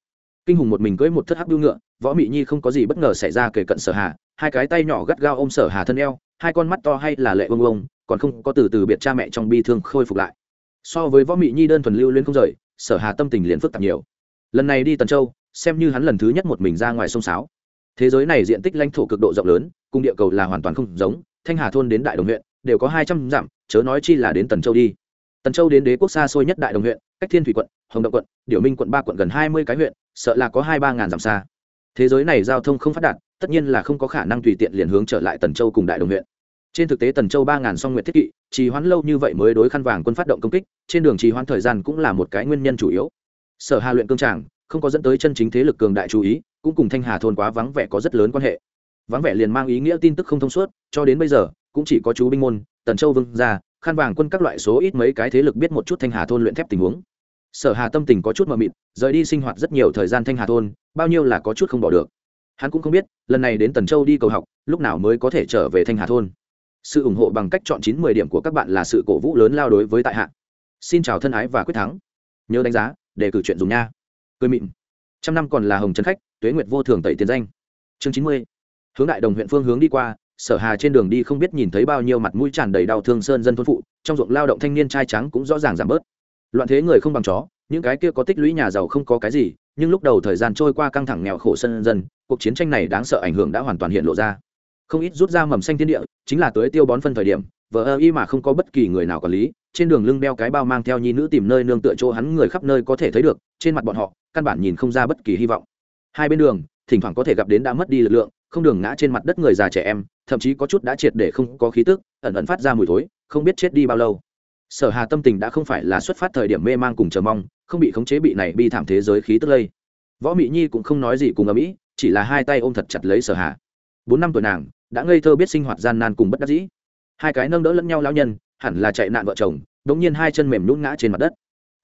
Kinh hùng một mình cưỡi một thất hắc biêu ngựa, võ mị nhi không có gì bất ngờ xảy ra kể cận sở hà, hai cái tay nhỏ gắt gao ôm sở hà thân eo hai con mắt to hay là lệ bông bông còn không có từ từ biệt cha mẹ trong bi thương khôi phục lại. So với võ mị nhi đơn thuần lưu lên không rời, sở hà tâm tình liền phức tạp nhiều. Lần này đi tần châu, xem như hắn lần thứ nhất một mình ra ngoài sông sáo. Thế giới này diện tích lãnh thổ cực độ rộng lớn cùng địa cầu là hoàn toàn không giống, thanh hà thôn đến đại đồng huyện, đều có hai trăm dặm, chớ nói chi là đến tần châu đi. Tần châu đến đế quốc xa xôi nhất đại đồng huyện, cách thiên thủy quận, hồng động quận, điểu minh quận ba quận gần hai mươi cái huyện, sợ là có hai ba ngàn dặm xa. Thế giới này giao thông không phát đạt tất nhiên là không có khả năng tùy tiện liền hướng trở lại tần châu cùng đại đồng huyện. Trên thực tế tần châu ba ngàn song nguyện thiết kỵ, trì hoãn lâu như vậy mới đối khăn vàng quân phát động công kích, trên đường trì hoãn thời gian cũng là một cái nguyên nhân chủ yếu. Sở hà luyện cương tràng, không có dẫn tới chân chính thế lực cường đại chú ý, cũng cùng thanh hà thôn quá vắng vẻ có rất lớn quan hệ. Vắng vẻ liền mang ý nghĩa tin tức không thông suốt, cho đến bây giờ, cũng chỉ có chú binh môn, tần châu vương gia, khăn vàng quân các loại số ít mấy cái thế lực biết một chút thanh hà thôn luyện thép tình huống. Sở hà tâm tình có chút mờ mịt, rời đi sinh hoạt rất nhiều thời gian thanh hà thôn, bao nhiêu là có chút không bỏ được hắn cũng không biết, lần này đến tần châu đi cầu học, lúc nào mới có thể trở về thanh hà thôn. Sự ủng hộ bằng cách chọn chín mười điểm của các bạn là sự cổ vũ lớn lao đối với tại hạ. Xin chào thân ái và quyết thắng. Nhớ đánh giá, để cử chuyện dùng nha. Cười mịn. Trăm năm còn là hồng trần khách, tuế nguyệt vô thường tẩy tiền danh. Chương chín mươi. Hướng đại đồng huyện phương hướng đi qua, sở hà trên đường đi không biết nhìn thấy bao nhiêu mặt mũi tràn đầy đau thương sơn dân thôn phụ, trong ruộng lao động thanh niên trai trắng cũng rõ ràng giảm bớt. Loạn thế người không bằng chó, những cái kia có tích lũy nhà giàu không có cái gì nhưng lúc đầu thời gian trôi qua căng thẳng nghèo khổ sân dân, cuộc chiến tranh này đáng sợ ảnh hưởng đã hoàn toàn hiện lộ ra. Không ít rút ra mầm xanh thiên địa, chính là tới tiêu bón phân thời điểm vợ ơ y mà không có bất kỳ người nào quản lý, trên đường lưng đeo cái bao mang theo nhi nữ tìm nơi nương tựa chỗ hắn người khắp nơi có thể thấy được, trên mặt bọn họ, căn bản nhìn không ra bất kỳ hy vọng. Hai bên đường, thỉnh thoảng có thể gặp đến đã mất đi lực lượng, không đường ngã trên mặt đất người già trẻ em, thậm chí có chút đã triệt để không có khí tức, ẩn ẩn phát ra mùi thối, không biết chết đi bao lâu. Sở hà tâm tình đã không phải là xuất phát thời điểm mê mang cùng chờ mong không bị khống chế bị này bi thảm thế giới khí tức lây. Võ mỹ nhi cũng không nói gì cùng ở mỹ chỉ là hai tay ôm thật chặt lấy sở hà. Bốn năm tuổi nàng, đã ngây thơ biết sinh hoạt gian nan cùng bất đắc dĩ. Hai cái nâng đỡ lẫn nhau lao nhân, hẳn là chạy nạn vợ chồng đống nhiên hai chân mềm nhún ngã trên mặt đất.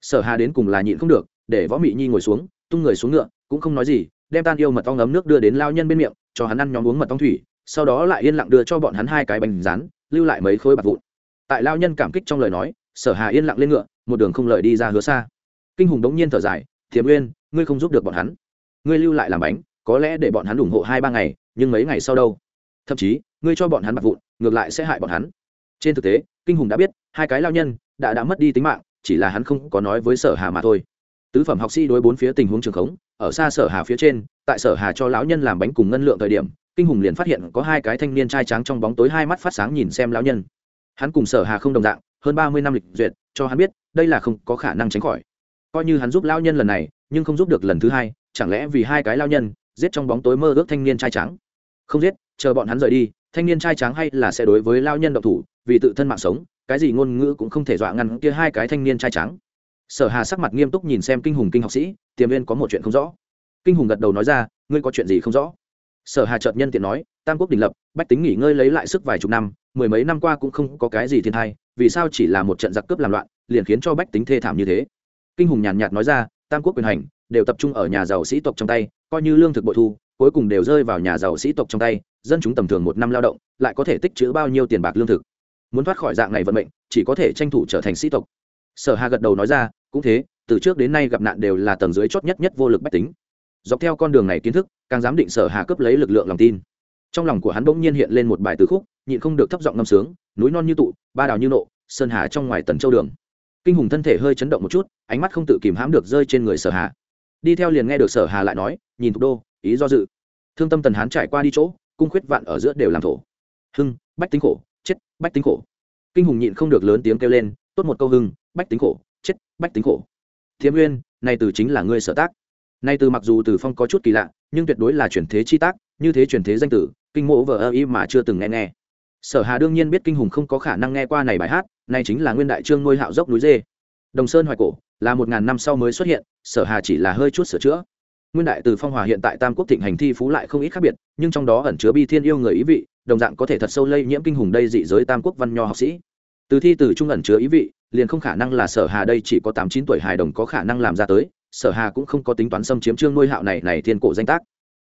Sở hà đến cùng là nhịn không được, để võ mỹ nhi ngồi xuống, tung người xuống ngựa, cũng không nói gì, đem tan yêu mật ong ấm nước đưa đến lao nhân bên miệng, cho hắn ăn nhóm uống mật ong thủy, sau đó lại yên lặng đưa cho bọn hắn hai cái bánh rán, lưu lại mấy khối bạc vụn. Tại lao nhân cảm kích trong lời nói, sở hà yên lặng lên ngựa, một đường không lời đi ra hứa xa kinh hùng đống nhiên thở dài thiềm nguyên, ngươi không giúp được bọn hắn. Ngươi lưu lại làm bánh, có lẽ để bọn hắn ủng hộ hai ba ngày, nhưng mấy ngày sau đâu? Thậm chí, ngươi cho bọn hắn bạc vụn, ngược lại sẽ hại bọn hắn. Trên thực tế, kinh hùng đã biết, hai cái lao nhân đã đã mất đi tính mạng, chỉ là hắn không có nói với sở hà mà thôi. Tứ phẩm học sĩ đối bốn phía tình huống trường khống, ở xa sở hà phía trên, tại sở hà cho lão nhân làm bánh cùng ngân lượng thời điểm, kinh hùng liền phát hiện có hai cái thanh niên trai trắng trong bóng tối hai mắt phát sáng nhìn xem lão nhân. Hắn cùng sở hà không đồng dạng, hơn ba mươi năm lịch duyệt, cho hắn biết, đây là không có khả năng tránh khỏi coi như hắn giúp lao nhân lần này, nhưng không giúp được lần thứ hai, chẳng lẽ vì hai cái lao nhân, giết trong bóng tối mơ ước thanh niên trai trắng? Không giết, chờ bọn hắn rời đi, thanh niên trai trắng hay là sẽ đối với lao nhân độc thủ, vì tự thân mạng sống, cái gì ngôn ngữ cũng không thể dọa ngăn kia hai cái thanh niên trai trắng. Sở hà sắc mặt nghiêm túc nhìn xem kinh hùng kinh học sĩ, tiềm viên có một chuyện không rõ. Kinh hùng gật đầu nói ra, ngươi có chuyện gì không rõ? Sở hà chợt nhân tiện nói, tam quốc đình lập, bách tính nghỉ ngơi lấy lại sức vài chục năm, mười mấy năm qua cũng không có cái gì thiên thai vì sao chỉ là một trận giặc cướp làm loạn, liền khiến cho bách tính thê thảm như thế? Kinh hùng nhàn nhạt nói ra, tam quốc quyền hành, đều tập trung ở nhà giàu sĩ tộc trong tay, coi như lương thực bội thu, cuối cùng đều rơi vào nhà giàu sĩ tộc trong tay, dân chúng tầm thường một năm lao động, lại có thể tích trữ bao nhiêu tiền bạc lương thực. Muốn thoát khỏi dạng này vận mệnh, chỉ có thể tranh thủ trở thành sĩ tộc. Sở hà gật đầu nói ra, cũng thế, từ trước đến nay gặp nạn đều là tầng dưới chót nhất nhất vô lực bách tính. Dọc theo con đường này kiến thức, càng dám định sở hà cướp lấy lực lượng lòng tin. Trong lòng của hắn bỗng nhiên hiện lên một bài từ khúc, nhịn không được thấp giọng ngâm sướng, núi non như tụ, ba đào như nộ, sơn hà trong ngoài tần châu đường kinh hùng thân thể hơi chấn động một chút, ánh mắt không tự kìm hãm được rơi trên người sở hà. Đi theo liền nghe được sở hà lại nói, nhìn thủ đô, ý do dự. Thương tâm tần hán trải qua đi chỗ, cung khuyết vạn ở giữa đều làm thổ. Hưng, bách tính khổ, chết, bách tính khổ. Kinh hùng nhịn không được lớn tiếng kêu lên, tốt một câu hưng, bách tính khổ, chết, bách tính khổ. Thiếm nguyên này từ chính là ngươi sở tác. Nay từ mặc dù từ phong có chút kỳ lạ, nhưng tuyệt đối là chuyển thế chi tác, như thế chuyển thế danh tử, kinh mộ vờ ơ y mà chưa từng nghe nghe. Sở hà đương nhiên biết kinh hùng không có khả năng nghe qua này bài hát nay chính là nguyên đại trương ngôi hạo dốc núi dê. Đồng sơn hoài cổ là một ngàn năm sau mới xuất hiện, sở hà chỉ là hơi chút sửa chữa. Nguyên đại từ phong hòa hiện tại tam quốc thịnh hành thi phú lại không ít khác biệt, nhưng trong đó ẩn chứa bi thiên yêu người ý vị, đồng dạng có thể thật sâu lây nhiễm kinh hùng đây dị giới tam quốc văn nho học sĩ. Từ thi từ trung ẩn chứa ý vị, liền không khả năng là sở hà đây chỉ có tám chín tuổi hài đồng có khả năng làm ra tới, sở hà cũng không có tính toán xâm chiếm trương nuôi hạo này này thiên cổ danh tác.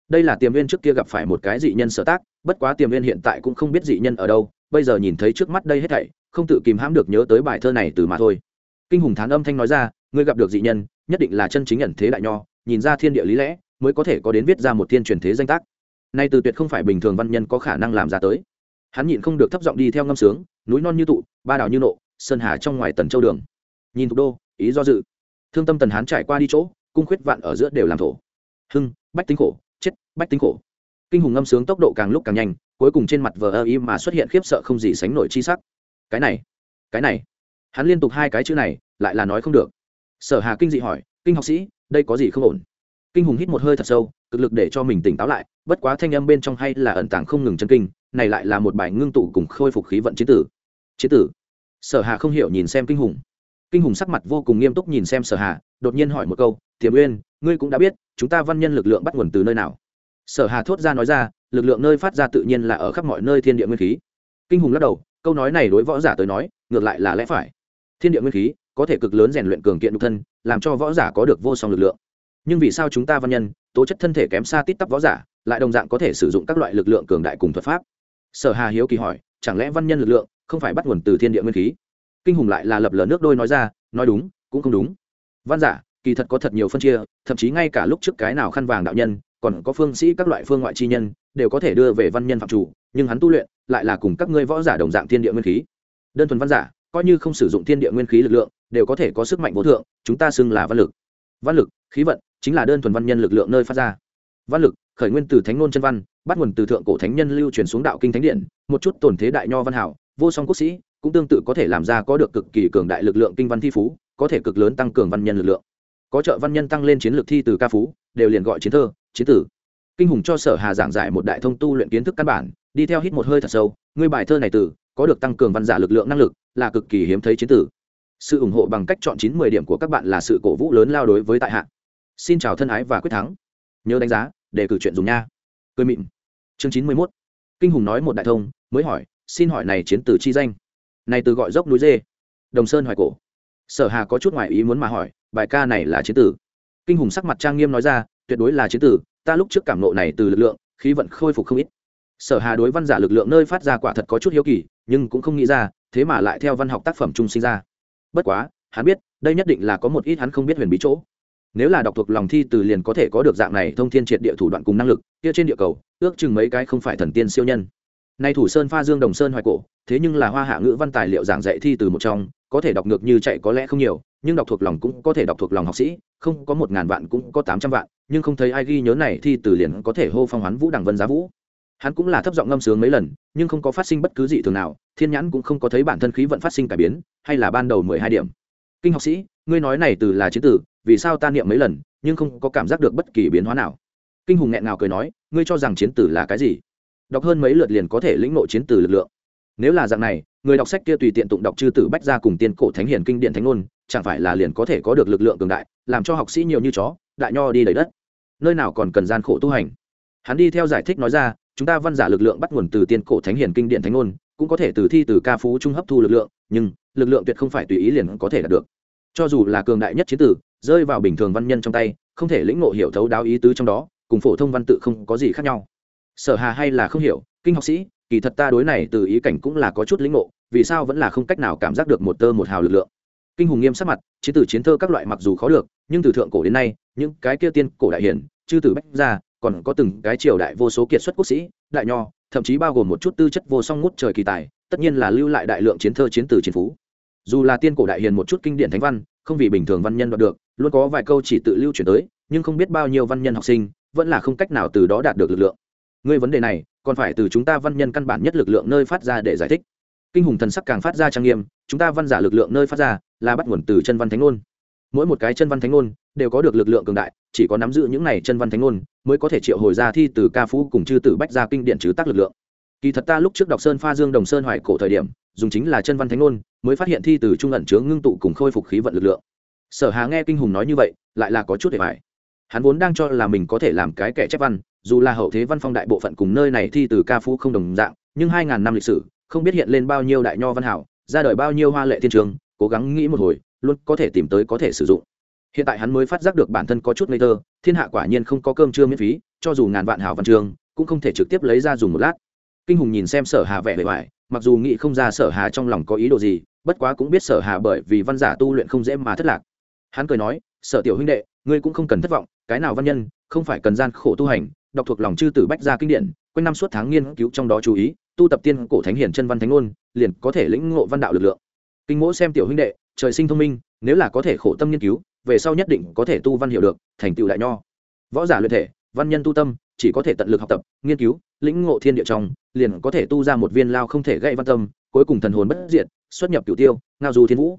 Đây là tiềm viên trước kia gặp phải một cái dị nhân sở tác, bất quá tiềm viên hiện tại cũng không biết dị nhân ở đâu bây giờ nhìn thấy trước mắt đây hết thảy, không tự kìm hãm được nhớ tới bài thơ này từ mà thôi. Kinh hùng thán âm thanh nói ra, ngươi gặp được dị nhân, nhất định là chân chính nhận thế đại nho, nhìn ra thiên địa lý lẽ, mới có thể có đến viết ra một thiên truyền thế danh tác. Nay từ tuyệt không phải bình thường văn nhân có khả năng làm ra tới. Hắn nhịn không được thấp giọng đi theo ngâm sướng, núi non như tụ, ba đảo như nộ, sơn hà trong ngoài tần châu đường. Nhìn thủ đô, ý do dự. Thương tâm tần hán trải qua đi chỗ, cung khuyết vạn ở giữa đều làm thổ. Hưng, bách tính khổ, chết, bách tính khổ. Kinh hùng ngâm sướng tốc độ càng lúc càng nhanh cuối cùng trên mặt vờ ơ y mà xuất hiện khiếp sợ không gì sánh nổi chi sắc. Cái này cái này. Hắn liên tục hai cái chữ này, lại là nói không được. Sở hà kinh dị hỏi, kinh học sĩ, đây có gì không ổn? Kinh hùng hít một hơi thật sâu, cực lực để cho mình tỉnh táo lại, bất quá thanh âm bên trong hay là ẩn tàng không ngừng chân kinh, này lại là một bài ngưng tụ cùng khôi phục khí vận chiến tử. Chiến tử? Sở hà không hiểu nhìn xem kinh hùng. Kinh hùng sắc mặt vô cùng nghiêm túc nhìn xem sở hà, đột nhiên hỏi một câu, tiềm uyên, ngươi cũng đã biết, chúng ta văn nhân lực lượng bắt nguồn từ nơi nào? Sở hà thốt ra nói ra lực lượng nơi phát ra tự nhiên là ở khắp mọi nơi thiên địa nguyên khí. Kinh hùng lắc đầu, câu nói này đối võ giả tới nói, ngược lại là lẽ phải. Thiên địa nguyên khí có thể cực lớn rèn luyện cường kiện nhục thân, làm cho võ giả có được vô song lực lượng. Nhưng vì sao chúng ta văn nhân, tố chất thân thể kém xa tít tắp võ giả, lại đồng dạng có thể sử dụng các loại lực lượng cường đại cùng thuật pháp? Sở hà hiếu kỳ hỏi, chẳng lẽ văn nhân lực lượng không phải bắt nguồn từ thiên địa nguyên khí? Kinh hùng lại là lập lờ nước đôi nói ra, nói đúng, cũng không đúng. Văn giả, kỳ thật có thật nhiều phân chia, thậm chí ngay cả lúc trước cái nào khăn vàng đạo nhân còn có phương sĩ các loại phương ngoại chi nhân, đều có thể đưa về văn nhân phạm chủ, nhưng hắn tu luyện lại là cùng các ngươi võ giả đồng dạng thiên địa nguyên khí. Đơn thuần văn giả, coi như không sử dụng thiên địa nguyên khí lực lượng, đều có thể có sức mạnh vô thượng, chúng ta xưng là văn lực. Văn lực, khí vận, chính là đơn thuần văn nhân lực lượng nơi phát ra. Văn lực, khởi nguyên từ thánh ngôn chân văn, bắt nguồn từ thượng cổ thánh nhân lưu truyền xuống đạo kinh thánh điện, một chút tổn thế đại nho văn hảo, vô song quốc sĩ, cũng tương tự có thể làm ra có được cực kỳ cường đại lực lượng kinh văn thi phú, có thể cực lớn tăng cường văn nhân lực lượng. Có trợ văn nhân tăng lên chiến lược thi từ ca phú, đều liền gọi chiến thơ chiến tử. Kinh hùng cho sở hà giảng giải một đại thông tu luyện kiến thức căn bản, đi theo hít một hơi thật sâu, ngươi bài thơ này từ có được tăng cường văn giả lực lượng năng lực, là cực kỳ hiếm thấy chiến tử. Sự ủng hộ bằng cách chọn chín mười điểm của các bạn là sự cổ vũ lớn lao đối với tại hạ. Xin chào thân ái và quyết thắng. Nhớ đánh giá, để cử chuyện dùng nha. Cười mịn. Chương chín mươi mốt. Kinh hùng nói một đại thông, mới hỏi, xin hỏi này chiến tử chi danh? Này từ gọi dốc núi dê. Đồng sơn hoài cổ. Sở hà có chút ngoại ý muốn mà hỏi, bài ca này là chiến tử. Kinh hùng sắc mặt trang nghiêm nói ra tuyệt đối là chiến tử, ta lúc trước cảm nộ này từ lực lượng, khí vận khôi phục không ít. Sở hà đối văn giả lực lượng nơi phát ra quả thật có chút hiếu kỳ, nhưng cũng không nghĩ ra, thế mà lại theo văn học tác phẩm trung sinh ra. Bất quá, hắn biết, đây nhất định là có một ít hắn không biết huyền bí chỗ. Nếu là đọc thuộc lòng thi từ liền có thể có được dạng này thông thiên triệt địa thủ đoạn cùng năng lực, kia trên địa cầu, ước chừng mấy cái không phải thần tiên siêu nhân. Nay thủ sơn pha dương đồng sơn hoài cổ, thế nhưng là hoa hạ ngữ văn tài liệu giảng dạy thi từ một trong, có thể đọc ngược như chạy có lẽ không nhiều, nhưng đọc thuộc lòng cũng có thể đọc thuộc lòng học sĩ không có một ngàn vạn cũng có tám trăm vạn, nhưng không thấy ai ghi nhớ này thì từ liền có thể hô phong hoán vũ đằng vân giá vũ. Hắn cũng là thấp giọng ngâm sướng mấy lần, nhưng không có phát sinh bất cứ gì thường nào, thiên nhãn cũng không có thấy bản thân khí vận phát sinh cải biến, hay là ban đầu mười hai điểm. Kinh học sĩ, ngươi nói này từ là chiến tử, vì sao ta niệm mấy lần, nhưng không có cảm giác được bất kỳ biến hóa nào? Kinh hùng nghẹn ngào cười nói, ngươi cho rằng chiến tử là cái gì? Đọc hơn mấy lượt liền có thể lĩnh nộ chiến tử lực lượng. Nếu là dạng này, người đọc sách kia tùy tiện tụng đọc chư tử bách ra cùng tiên cổ thánh hiền kinh điện thánh ngôn chẳng phải là liền có thể có được lực lượng cường đại, làm cho học sĩ nhiều như chó, đại nho đi đầy đất. Nơi nào còn cần gian khổ tu hành? Hắn đi theo giải thích nói ra, chúng ta văn giả lực lượng bắt nguồn từ tiên cổ thánh hiền kinh điện thánh ngôn, cũng có thể từ thi từ ca phú trung hấp thu lực lượng, nhưng lực lượng tuyệt không phải tùy ý liền có thể đạt được. Cho dù là cường đại nhất chiến tử, rơi vào bình thường văn nhân trong tay, không thể lĩnh ngộ hiểu thấu đáo ý tứ trong đó, cùng phổ thông văn tự không có gì khác nhau. Sở hà hay là không hiểu, kinh học sĩ, kỳ thật ta đối này từ ý cảnh cũng là có chút lĩnh ngộ, vì sao vẫn là không cách nào cảm giác được một tơ một hào lực lượng? Kinh hùng nghiêm sắc mặt, chiến tử chiến thơ các loại mặc dù khó được, nhưng từ thượng cổ đến nay, những cái kia tiên cổ đại hiển, chư tử bách ra còn có từng cái triều đại vô số kiệt xuất quốc sĩ, đại nho, thậm chí bao gồm một chút tư chất vô song ngút trời kỳ tài, tất nhiên là lưu lại đại lượng chiến thơ chiến tử chiến phú. Dù là tiên cổ đại hiền một chút kinh điển thánh văn, không vì bình thường văn nhân đoạt được, luôn có vài câu chỉ tự lưu chuyển tới, nhưng không biết bao nhiêu văn nhân học sinh, vẫn là không cách nào từ đó đạt được lực lượng. Ngươi vấn đề này, còn phải từ chúng ta văn nhân căn bản nhất lực lượng nơi phát ra để giải thích kinh hùng thần sắc càng phát ra trang nghiêm, chúng ta văn giả lực lượng nơi phát ra, là bắt nguồn từ chân văn thánh ngôn. Mỗi một cái chân văn thánh ngôn, đều có được lực lượng cường đại, chỉ có nắm giữ những này chân văn thánh ngôn, mới có thể triệu hồi ra thi từ ca phú cùng chư tử bách ra kinh điện chứ tác lực lượng. Kỳ thật ta lúc trước đọc sơn pha dương đồng sơn hoài cổ thời điểm, dùng chính là chân văn thánh ngôn, mới phát hiện thi từ trung ẩn chứa ngưng tụ cùng khôi phục khí vận lực lượng. Sở hà nghe kinh hùng nói như vậy, lại là có chút để phải hắn vốn đang cho là mình có thể làm cái kẻ chép văn, dù là hậu thế văn phong đại bộ phận cùng nơi này thi từ ca phú không đồng dạng, nhưng hai ngàn năm lịch sử không biết hiện lên bao nhiêu đại nho văn hảo, ra đời bao nhiêu hoa lệ thiên trường, cố gắng nghĩ một hồi, luôn có thể tìm tới có thể sử dụng. Hiện tại hắn mới phát giác được bản thân có chút ngây thơ, thiên hạ quả nhiên không có cơm trưa miễn phí, cho dù ngàn vạn hảo văn trường, cũng không thể trực tiếp lấy ra dùng một lát. Kinh hùng nhìn xem sở hà vẻ bề ngoài, mặc dù nghĩ không ra sở hà trong lòng có ý đồ gì, bất quá cũng biết sở hà bởi vì văn giả tu luyện không dễ mà thất lạc. Hắn cười nói, sở tiểu huynh đệ, ngươi cũng không cần thất vọng, cái nào văn nhân, không phải cần gian khổ tu hành, đọc thuộc lòng chư tử bách gia kinh điển, quanh năm suốt tháng nghiên cứu trong đó chú ý tu tập tiên cổ thánh hiển chân văn thánh ngôn, liền có thể lĩnh ngộ văn đạo lực lượng. Kinh mỗ xem tiểu huynh đệ, trời sinh thông minh, nếu là có thể khổ tâm nghiên cứu, về sau nhất định có thể tu văn hiệu được, thành tựu đại nho. Võ giả luyện thể, văn nhân tu tâm, chỉ có thể tận lực học tập, nghiên cứu, lĩnh ngộ thiên địa trong, liền có thể tu ra một viên lao không thể gây văn tâm, cuối cùng thần hồn bất diệt, xuất nhập cửu tiêu, ngao du thiên vũ.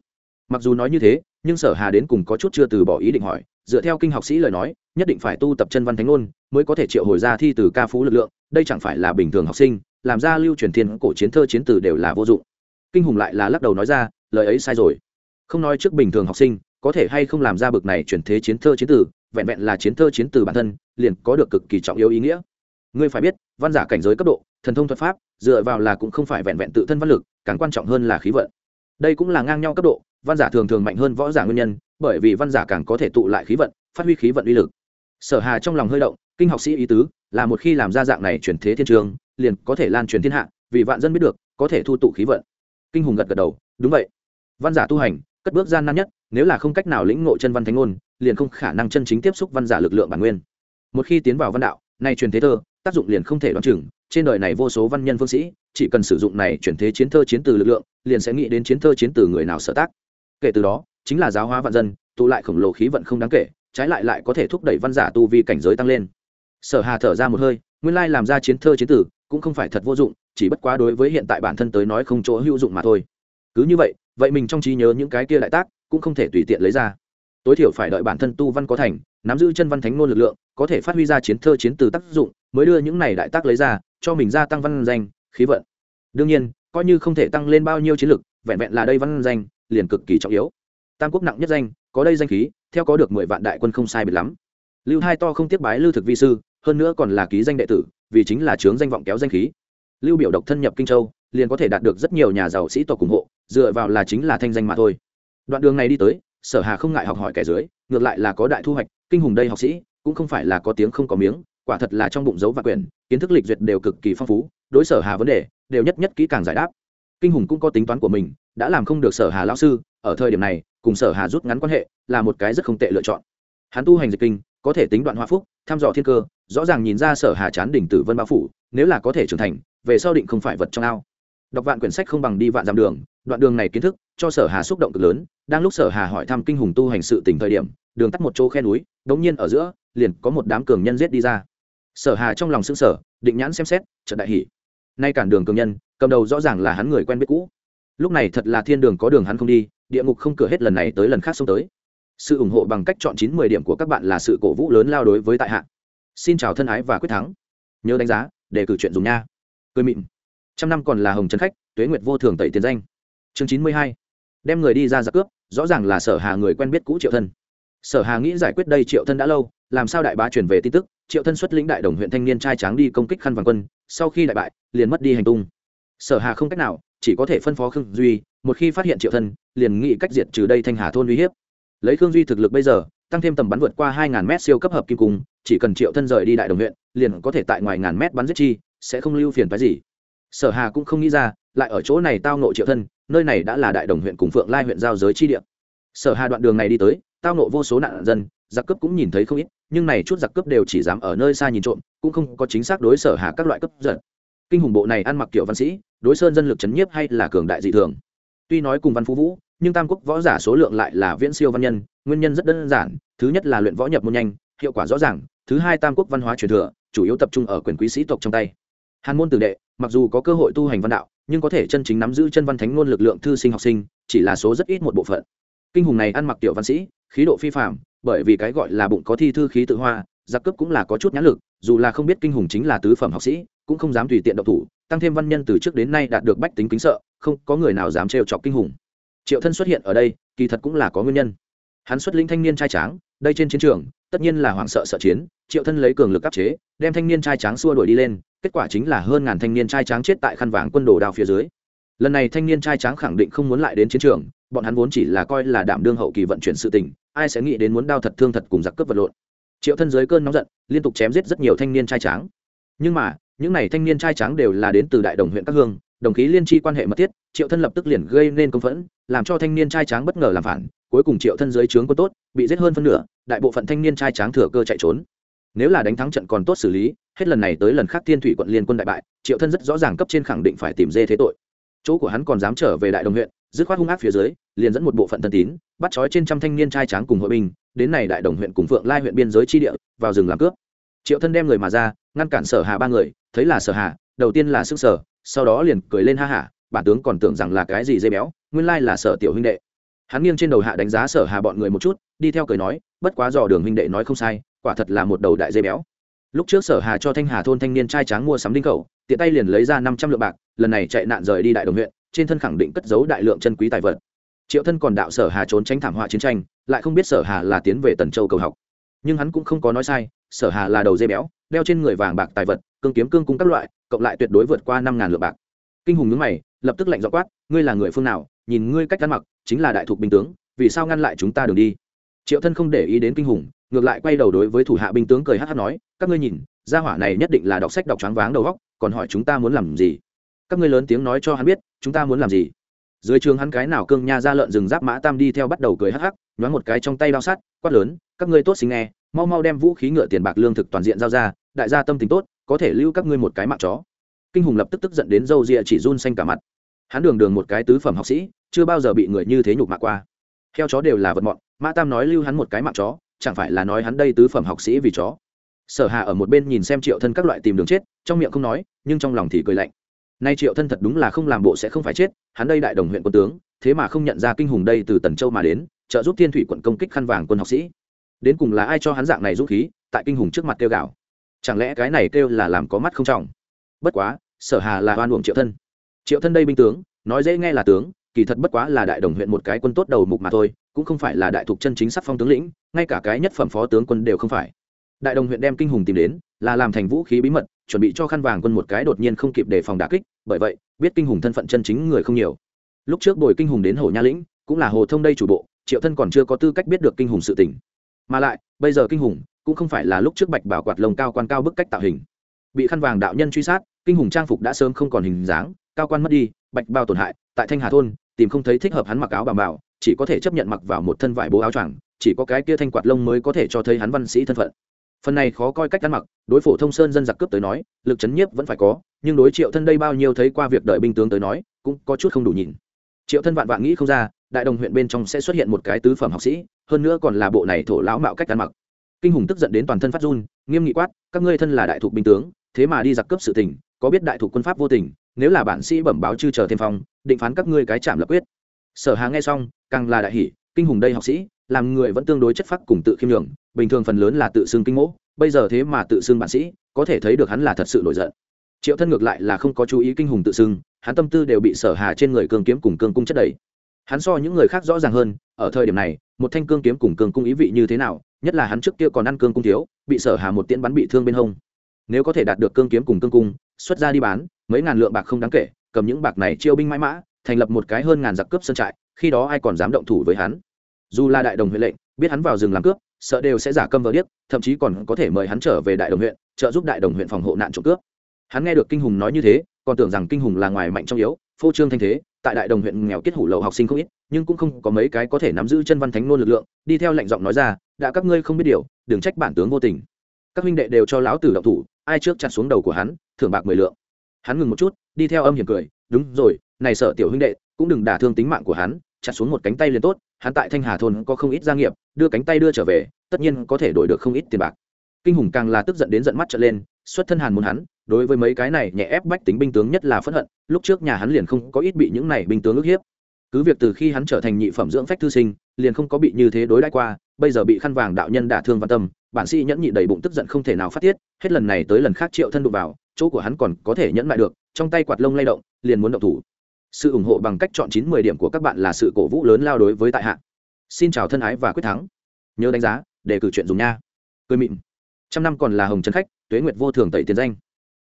Mặc dù nói như thế, nhưng sở hà đến cùng có chút chưa từ bỏ ý định hỏi, dựa theo kinh học sĩ lời nói, nhất định phải tu tập chân văn thánh ngôn, mới có thể triệu hồi ra thi từ ca phú lực lượng, đây chẳng phải là bình thường học sinh làm ra lưu truyền thiên cổ chiến thơ chiến từ đều là vô dụng. Kinh hùng lại là lắc đầu nói ra, lời ấy sai rồi. Không nói trước bình thường học sinh, có thể hay không làm ra bực này chuyển thế chiến thơ chiến từ, vẹn vẹn là chiến thơ chiến từ bản thân, liền có được cực kỳ trọng yếu ý nghĩa. Ngươi phải biết, văn giả cảnh giới cấp độ, thần thông thuật pháp, dựa vào là cũng không phải vẹn vẹn tự thân văn lực, càng quan trọng hơn là khí vận. Đây cũng là ngang nhau cấp độ, văn giả thường thường mạnh hơn võ giả nguyên nhân, bởi vì văn giả càng có thể tụ lại khí vận, phát huy khí vận uy lực. Sở hà trong lòng hơi động, kinh học sĩ ý tứ, là một khi làm ra dạng này chuyển thế thiên trường liền có thể lan truyền thiên hạ, vì vạn dân biết được, có thể thu tụ khí vận. Kinh hùng gật gật đầu, đúng vậy. Văn giả tu hành, cất bước gian nan nhất, nếu là không cách nào lĩnh ngộ chân văn thánh ngôn, liền không khả năng chân chính tiếp xúc văn giả lực lượng bản nguyên. Một khi tiến vào văn đạo, nay truyền thế thơ, tác dụng liền không thể đoán chừng, trên đời này vô số văn nhân phương sĩ, chỉ cần sử dụng này chuyển thế chiến thơ chiến từ lực lượng, liền sẽ nghĩ đến chiến thơ chiến từ người nào sở tác. Kể từ đó, chính là giáo hóa vạn dân, tụ lại khổng lồ khí vận không đáng kể, trái lại lại có thể thúc đẩy văn giả tu vi cảnh giới tăng lên. Sở hà thở ra một hơi, nguyên lai làm ra chiến thơ chiến tử cũng không phải thật vô dụng, chỉ bất quá đối với hiện tại bản thân tới nói không chỗ hữu dụng mà thôi. Cứ như vậy vậy mình trong trí nhớ những cái kia đại tác cũng không thể tùy tiện lấy ra. Tối thiểu phải đợi bản thân tu văn có thành, nắm giữ chân văn thánh ngôn lực lượng, có thể phát huy ra chiến thơ chiến từ tác dụng, mới đưa những này đại tác lấy ra, cho mình gia tăng văn danh, khí vận. Đương nhiên, coi như không thể tăng lên bao nhiêu chiến lực, vẹn vẹn là đây văn danh, liền cực kỳ trọng yếu. Tam quốc nặng nhất danh, có đây danh khí, theo có được mười vạn đại quân không sai biệt lắm. Lưu hai to không tiếp bái lưu thực vi sư, hơn nữa còn là ký danh đệ tử vì chính là chướng danh vọng kéo danh khí. Lưu biểu độc thân nhập kinh châu, liền có thể đạt được rất nhiều nhà giàu sĩ tộc ủng hộ, dựa vào là chính là thanh danh mà thôi. Đoạn đường này đi tới, sở hà không ngại học hỏi kẻ dưới, ngược lại là có đại thu hoạch, kinh hùng đây học sĩ, cũng không phải là có tiếng không có miếng, quả thật là trong bụng dấu và quyền kiến thức lịch duyệt đều cực kỳ phong phú, đối sở hà vấn đề, đều nhất nhất kỹ càng giải đáp. Kinh hùng cũng có tính toán của mình, đã làm không được sở hà lão sư, ở thời điểm này, cùng sở hà rút ngắn quan hệ, là một cái rất không tệ lựa chọn. Hắn tu hành dịch kinh, có thể tính đoạn hoa phúc, thăm dò thiên cơ rõ ràng nhìn ra sở hà chán đỉnh tử vân bao phủ, nếu là có thể trưởng thành, về sau định không phải vật trong ao. Đọc vạn quyển sách không bằng đi vạn dặm đường, đoạn đường này kiến thức, cho sở hà xúc động cực lớn, đang lúc sở hà hỏi thăm kinh hùng tu hành sự tỉnh thời điểm, đường tắt một chỗ khe núi, đống nhiên ở giữa, liền có một đám cường nhân giết đi ra. Sở hà trong lòng xương sở định nhãn xem xét trận đại hỷ nay cản đường cường nhân, cầm đầu rõ ràng là hắn người quen biết cũ. Lúc này thật là thiên đường có đường hắn không đi, địa ngục không cửa hết lần này tới lần khác xông tới. Sự ủng hộ bằng cách chọn chín mười điểm của các bạn là sự cổ vũ lớn lao đối với tại hạ xin chào thân ái và quyết thắng. Nhớ đánh giá để cử chuyện dùng nha. Cười mịn. Trăm năm còn là hồng trần khách, tuế nguyệt vô thường tẩy tiền danh. Chương chín mươi hai. Đem người đi ra giặc cướp, rõ ràng là sở hà người quen biết cũ triệu thân. Sở hà nghĩ giải quyết đây triệu thân đã lâu, làm sao đại bá truyền về tin tức, triệu thân xuất lĩnh đại đồng huyện thanh niên trai tráng đi công kích khăn vàng quân, sau khi đại bại, liền mất đi hành tung. Sở hà không cách nào, chỉ có thể phân phó khương duy, một khi phát hiện triệu thân, liền nghĩ cách diệt trừ đây thanh hà thôn uy hiếp. Lấy khương duy thực lực bây giờ tăng thêm tầm bắn vượt qua hai ngàn mét siêu cấp hợp kim cung, chỉ cần triệu thân rời đi đại đồng huyện, liền có thể tại ngoài ngàn mét bắn giết chi, sẽ không lưu phiền phái gì. Sở hà cũng không nghĩ ra, lại ở chỗ này tao ngộ triệu thân, nơi này đã là đại đồng huyện cùng phượng lai huyện giao giới chi địa. Sở hà đoạn đường này đi tới, tao ngộ vô số nạn dân, giặc cướp cũng nhìn thấy không ít, nhưng này chút giặc cướp đều chỉ dám ở nơi xa nhìn trộm, cũng không có chính xác đối sở hà các loại cấp giật kinh hùng bộ này ăn mặc kiểu văn sĩ, đối sơn dân lực chấn nhiếp hay là cường đại dị thường. Tuy nói cùng văn phú vũ, nhưng tam quốc võ giả số lượng lại là viễn siêu văn nhân nguyên nhân rất đơn giản, thứ nhất là luyện võ nhập môn nhanh, hiệu quả rõ ràng, thứ hai tam quốc văn hóa truyền thừa, chủ yếu tập trung ở quyền quý sĩ tộc trong tay. Hàn môn tử đệ, mặc dù có cơ hội tu hành văn đạo, nhưng có thể chân chính nắm giữ chân văn thánh ngôn lực lượng thư sinh học sinh, chỉ là số rất ít một bộ phận. Kinh hùng này ăn mặc tiểu văn sĩ, khí độ phi phạm bởi vì cái gọi là bụng có thi thư khí tự hoa, giặc cướp cũng là có chút nhãn lực, dù là không biết kinh hùng chính là tứ phẩm học sĩ, cũng không dám tùy tiện độc thủ, tăng thêm văn nhân từ trước đến nay đạt được bách tính kính sợ, không có người nào dám trêu chọc kinh hùng. Triệu thân xuất hiện ở đây, kỳ thật cũng là có nguyên nhân hắn xuất linh thanh niên trai tráng, đây trên chiến trường, tất nhiên là hoảng sợ sợ chiến, triệu thân lấy cường lực áp chế, đem thanh niên trai tráng xua đuổi đi lên, kết quả chính là hơn ngàn thanh niên trai tráng chết tại khăn vàng quân đồ đao phía dưới. Lần này thanh niên trai tráng khẳng định không muốn lại đến chiến trường, bọn hắn vốn chỉ là coi là đảm đương hậu kỳ vận chuyển sự tình, ai sẽ nghĩ đến muốn đao thật thương thật cùng giặc cướp vật lộn. Triệu thân dưới cơn nóng giận, liên tục chém giết rất nhiều thanh niên trai tráng. Nhưng mà, những n à y thanh niên trai tráng đều là đến từ đại đồng huyện các hương, đồng khí liên tri quan hệ mật thiết, triệu thân lập tức liền gây nên công phẫn làm cho thanh niên trai tráng bất ngờ làm phản, cuối cùng triệu thân dưới trướng quân tốt, bị giết hơn phân nửa, đại bộ phận thanh niên trai tráng thừa cơ chạy trốn. Nếu là đánh thắng trận còn tốt xử lý, hết lần này tới lần khác thiên thủy quận liên quân đại bại, triệu thân rất rõ ràng cấp trên khẳng định phải tìm dê thế tội. Chỗ của hắn còn dám trở về đại đồng huyện, dứt khoát hung ác phía dưới, liền dẫn một bộ phận thân tín, bắt trói trên trăm thanh niên trai tráng cùng hội binh, đến này đại đồng huyện cùng phượng lai huyện biên giới chi địa, vào rừng làm cướp. Triệu thân đem người mà ra, ngăn cản sở hà ba người, thấy là sở hà, đầu tiên là sức sở sau đó liền cười lên ha hả, bản tướng còn tưởng rằng là cái gì dây béo nguyên lai là sở tiểu huynh đệ. Hắn nghiêng trên đầu hạ đánh giá sở hà bọn người một chút, đi theo cười nói, bất quá dò đường huynh đệ nói không sai, quả thật là một đầu đại dây béo. Lúc trước sở hà cho thanh hà thôn thanh niên trai tráng mua sắm đinh khẩu, tiện tay liền lấy ra năm trăm lượng bạc, lần này chạy nạn rời đi đại đồng huyện, trên thân khẳng định cất giấu đại lượng chân quý tài vật. Triệu thân còn đạo sở hà trốn tránh thảm họa chiến tranh, lại không biết sở hà là tiến về tần châu cầu học. Nhưng hắn cũng không có nói sai, sở hà là đầu dây béo, đeo trên người vàng bạc tài vật, cương kiếm cương cung các loại, cộng lại tuyệt đối vượt qua năm ngàn lượng bạc. Kinh hùng nhướng mày, lập tức lạnh dọ quát, ngươi là người phương nào? Nhìn ngươi cách ăn mặc chính là đại thuộc binh tướng vì sao ngăn lại chúng ta đường đi? Triệu thân không để ý đến kinh hùng ngược lại quay đầu đối với thủ hạ binh tướng cười hát hát nói các ngươi nhìn gia hỏa này nhất định là đọc sách đọc choáng váng đầu góc còn hỏi chúng ta muốn làm gì? Các ngươi lớn tiếng nói cho hắn biết chúng ta muốn làm gì? Dưới trường hắn cái nào cương nha ra lợn rừng giáp mã tam đi theo bắt đầu cười hắc hắc nhoáng một cái trong tay đao sát, quát lớn các ngươi tốt xính nghe mau mau đem vũ khí ngựa tiền bạc lương thực toàn diện giao ra đại gia tâm tình tốt có thể lưu các ngươi một cái mạng chó. Kinh hùng lập tức tức giận đến râu rịa chỉ run xanh cả mặt hắn đường đường một cái tứ phẩm học sĩ, chưa bao giờ bị người như thế nhục mạ qua. Theo chó đều là vật mọn, mã tam nói lưu hắn một cái mạng chó, chẳng phải là nói hắn đây tứ phẩm học sĩ vì chó. Sở hà ở một bên nhìn xem triệu thân các loại tìm đường chết, trong miệng không nói, nhưng trong lòng thì cười lạnh. Nay triệu thân thật đúng là không làm bộ sẽ không phải chết, hắn đây đại đồng huyện quân tướng, thế mà không nhận ra kinh hùng đây từ tần châu mà đến, trợ giúp thiên thủy quận công kích khăn vàng quân học sĩ. Đến cùng là ai cho hắn dạng này dũng khí, tại kinh hùng trước mặt kêu gạo chẳng lẽ cái này kêu là làm có mắt không trọng? Bất quá, sở hà là oan uổng triệu thân triệu thân đây binh tướng, nói dễ nghe là tướng, kỳ thật bất quá là đại đồng huyện một cái quân tốt đầu mục mà thôi, cũng không phải là đại thục chân chính sắc phong tướng lĩnh, ngay cả cái nhất phẩm phó tướng quân đều không phải. Đại đồng huyện đem kinh hùng tìm đến, là làm thành vũ khí bí mật, chuẩn bị cho khăn vàng quân một cái đột nhiên không kịp đề phòng đà kích, bởi vậy, biết kinh hùng thân phận chân chính người không nhiều. Lúc trước bồi kinh hùng đến hồ nha lĩnh, cũng là hồ thông đây chủ bộ, triệu thân còn chưa có tư cách biết được kinh hùng sự tỉnh mà lại, bây giờ kinh hùng, cũng không phải là lúc trước bạch bảo quạt lồng cao quan cao bức cách tạo hình. Bị khăn vàng đạo nhân truy sát, kinh hùng trang phục đã sớm không còn hình dáng cao quan mất đi, bạch bao tổn hại, tại thanh hà thôn, tìm không thấy thích hợp hắn mặc áo bảo bảo chỉ có thể chấp nhận mặc vào một thân vải bố áo choàng, chỉ có cái kia thanh quạt lông mới có thể cho thấy hắn văn sĩ thân phận. Phần này khó coi cách ăn mặc, đối phổ thông sơn dân giặc cướp tới nói, lực chấn nhiếp vẫn phải có, nhưng đối triệu thân đây bao nhiêu thấy qua việc đợi binh tướng tới nói, cũng có chút không đủ nhìn. Triệu thân vạn vạn nghĩ không ra, đại đồng huyện bên trong sẽ xuất hiện một cái tứ phẩm học sĩ, hơn nữa còn là bộ này thổ lão mạo cách ăn mặc. Kinh hùng tức giận đến toàn thân phát run, nghiêm nghị quát, các ngươi thân là đại thục binh tướng, thế mà đi giặc cướp sự tình, có biết đại thục quân pháp vô tình nếu là bản sĩ bẩm báo chư chờ thêm phong, định phán các ngươi cái chạm lập quyết. Sở hà nghe xong, càng là đại hỷ kinh hùng đây học sĩ, làm người vẫn tương đối chất phác cùng tự khiêm nhường, bình thường phần lớn là tự xưng kinh mỗ, bây giờ thế mà tự xưng bản sĩ, có thể thấy được hắn là thật sự nổi giận. Triệu thân ngược lại là không có chú ý kinh hùng tự xưng, hắn tâm tư đều bị sở hà trên người cương kiếm cùng cương cung chất đầy. Hắn so những người khác rõ ràng hơn, ở thời điểm này, một thanh cương kiếm cùng cương cung ý vị như thế nào, nhất là hắn trước kia còn ăn cương cung thiếu, bị sở hà một tiễn bắn bị thương bên hông. Nếu có thể đạt được cương kiếm cùng cương cung, xuất ra đi bán mấy ngàn lượng bạc không đáng kể, cầm những bạc này chiêu binh mãi mã, thành lập một cái hơn ngàn giặc cướp sân trại, khi đó ai còn dám động thủ với hắn? Dù là đại đồng huyện lệnh, biết hắn vào rừng làm cướp, sợ đều sẽ giả câm vờ điếc, thậm chí còn có thể mời hắn trở về đại đồng huyện, trợ giúp đại đồng huyện phòng hộ nạn trộm cướp. Hắn nghe được kinh hùng nói như thế, còn tưởng rằng kinh hùng là ngoài mạnh trong yếu, phô trương thanh thế, tại đại đồng huyện nghèo kết hủ lậu học sinh không ít, nhưng cũng không có mấy cái có thể nắm giữ chân văn thánh nôn lực lượng, đi theo lệnh giọng nói ra, đã các ngươi không biết điều, đừng trách bản tướng vô tình. Các huynh đệ đều cho lão tử động thủ, ai trước chặt xuống đầu của hắn, thưởng bạc mười lượng hắn ngừng một chút, đi theo âm hiểm cười, đúng rồi, này sợ tiểu huynh đệ, cũng đừng đả thương tính mạng của hắn, chặt xuống một cánh tay liền tốt, hắn tại thanh hà thôn có không ít gia nghiệp, đưa cánh tay đưa trở về, tất nhiên có thể đổi được không ít tiền bạc. Kinh hùng càng là tức giận đến giận mắt trở lên, xuất thân hàn muốn hắn, đối với mấy cái này nhẹ ép bách tính binh tướng nhất là phẫn hận, lúc trước nhà hắn liền không có ít bị những này binh tướng ức hiếp. Cứ việc từ khi hắn trở thành nhị phẩm dưỡng phách thư sinh, liền không có bị như thế đối đãi qua, bây giờ bị khăn vàng đạo nhân đả thương văn tâm, bản sĩ nhẫn nhị đầy bụng tức giận không thể nào phát tiết, hết lần này tới lần khác triệu thân đụng vào chỗ của hắn còn có thể nhẫn lại được, trong tay quạt lông lay động, liền muốn động thủ. Sự ủng hộ bằng cách chọn chín mười điểm của các bạn là sự cổ vũ lớn lao đối với tại hạ. Xin chào thân ái và quyết thắng. Nhớ đánh giá, để cử chuyện dùng nha. Cười mịn. Trăm năm còn là hồng trấn khách, tuế nguyệt vô thường tẩy tiền danh.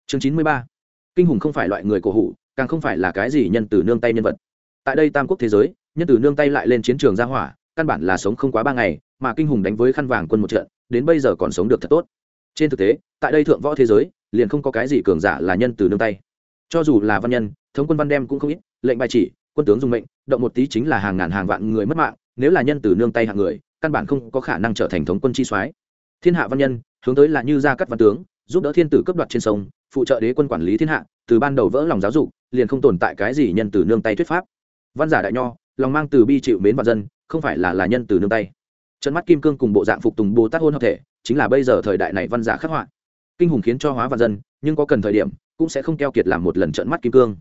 Chương chín mươi ba. Kinh hùng không phải loại người cổ hủ, càng không phải là cái gì nhân từ nương tay nhân vật. Tại đây tam quốc thế giới, nhân từ nương tay lại lên chiến trường ra hỏa, căn bản là sống không quá ba ngày, mà kinh hùng đánh với khăn vàng quân một trận, đến bây giờ còn sống được thật tốt trên thực tế, tại đây thượng võ thế giới, liền không có cái gì cường giả là nhân từ nương tay. Cho dù là văn nhân, thống quân văn đem cũng không ít, lệnh bài chỉ, quân tướng dùng mệnh, động một tí chính là hàng ngàn hàng vạn người mất mạng, nếu là nhân từ nương tay hạng người, căn bản không có khả năng trở thành thống quân chi soái. Thiên hạ văn nhân, hướng tới là như gia cắt văn tướng, giúp đỡ thiên tử cấp đoạt trên sông, phụ trợ đế quân quản lý thiên hạ, từ ban đầu vỡ lòng giáo dục, liền không tồn tại cái gì nhân từ nương tay thuyết pháp. Văn giả đại nho, lòng mang từ bi chịu mến và dân, không phải là là nhân từ nương tay. Trận mắt kim cương cùng bộ dạng phục tùng bồ tát hôn hợp thể chính là bây giờ thời đại này văn giả khắc họa. Kinh hùng khiến cho hóa văn dân, nhưng có cần thời điểm, cũng sẽ không keo kiệt làm một lần trận mắt kim cương.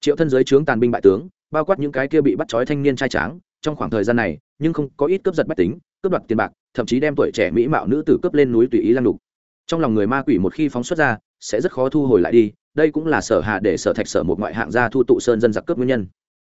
Triệu thân giới trướng tàn binh bại tướng, bao quát những cái kia bị bắt trói thanh niên trai tráng, trong khoảng thời gian này, nhưng không có ít cướp giật bách tính, cướp đoạt tiền bạc, thậm chí đem tuổi trẻ mỹ mạo nữ tử cướp lên núi tùy ý lăng đục. Trong lòng người ma quỷ một khi phóng xuất ra, sẽ rất khó thu hồi lại đi, đây cũng là sở hạ để sở thạch sở một ngoại hạng gia thu tụ sơn dân giặc cướp nguyên nhân.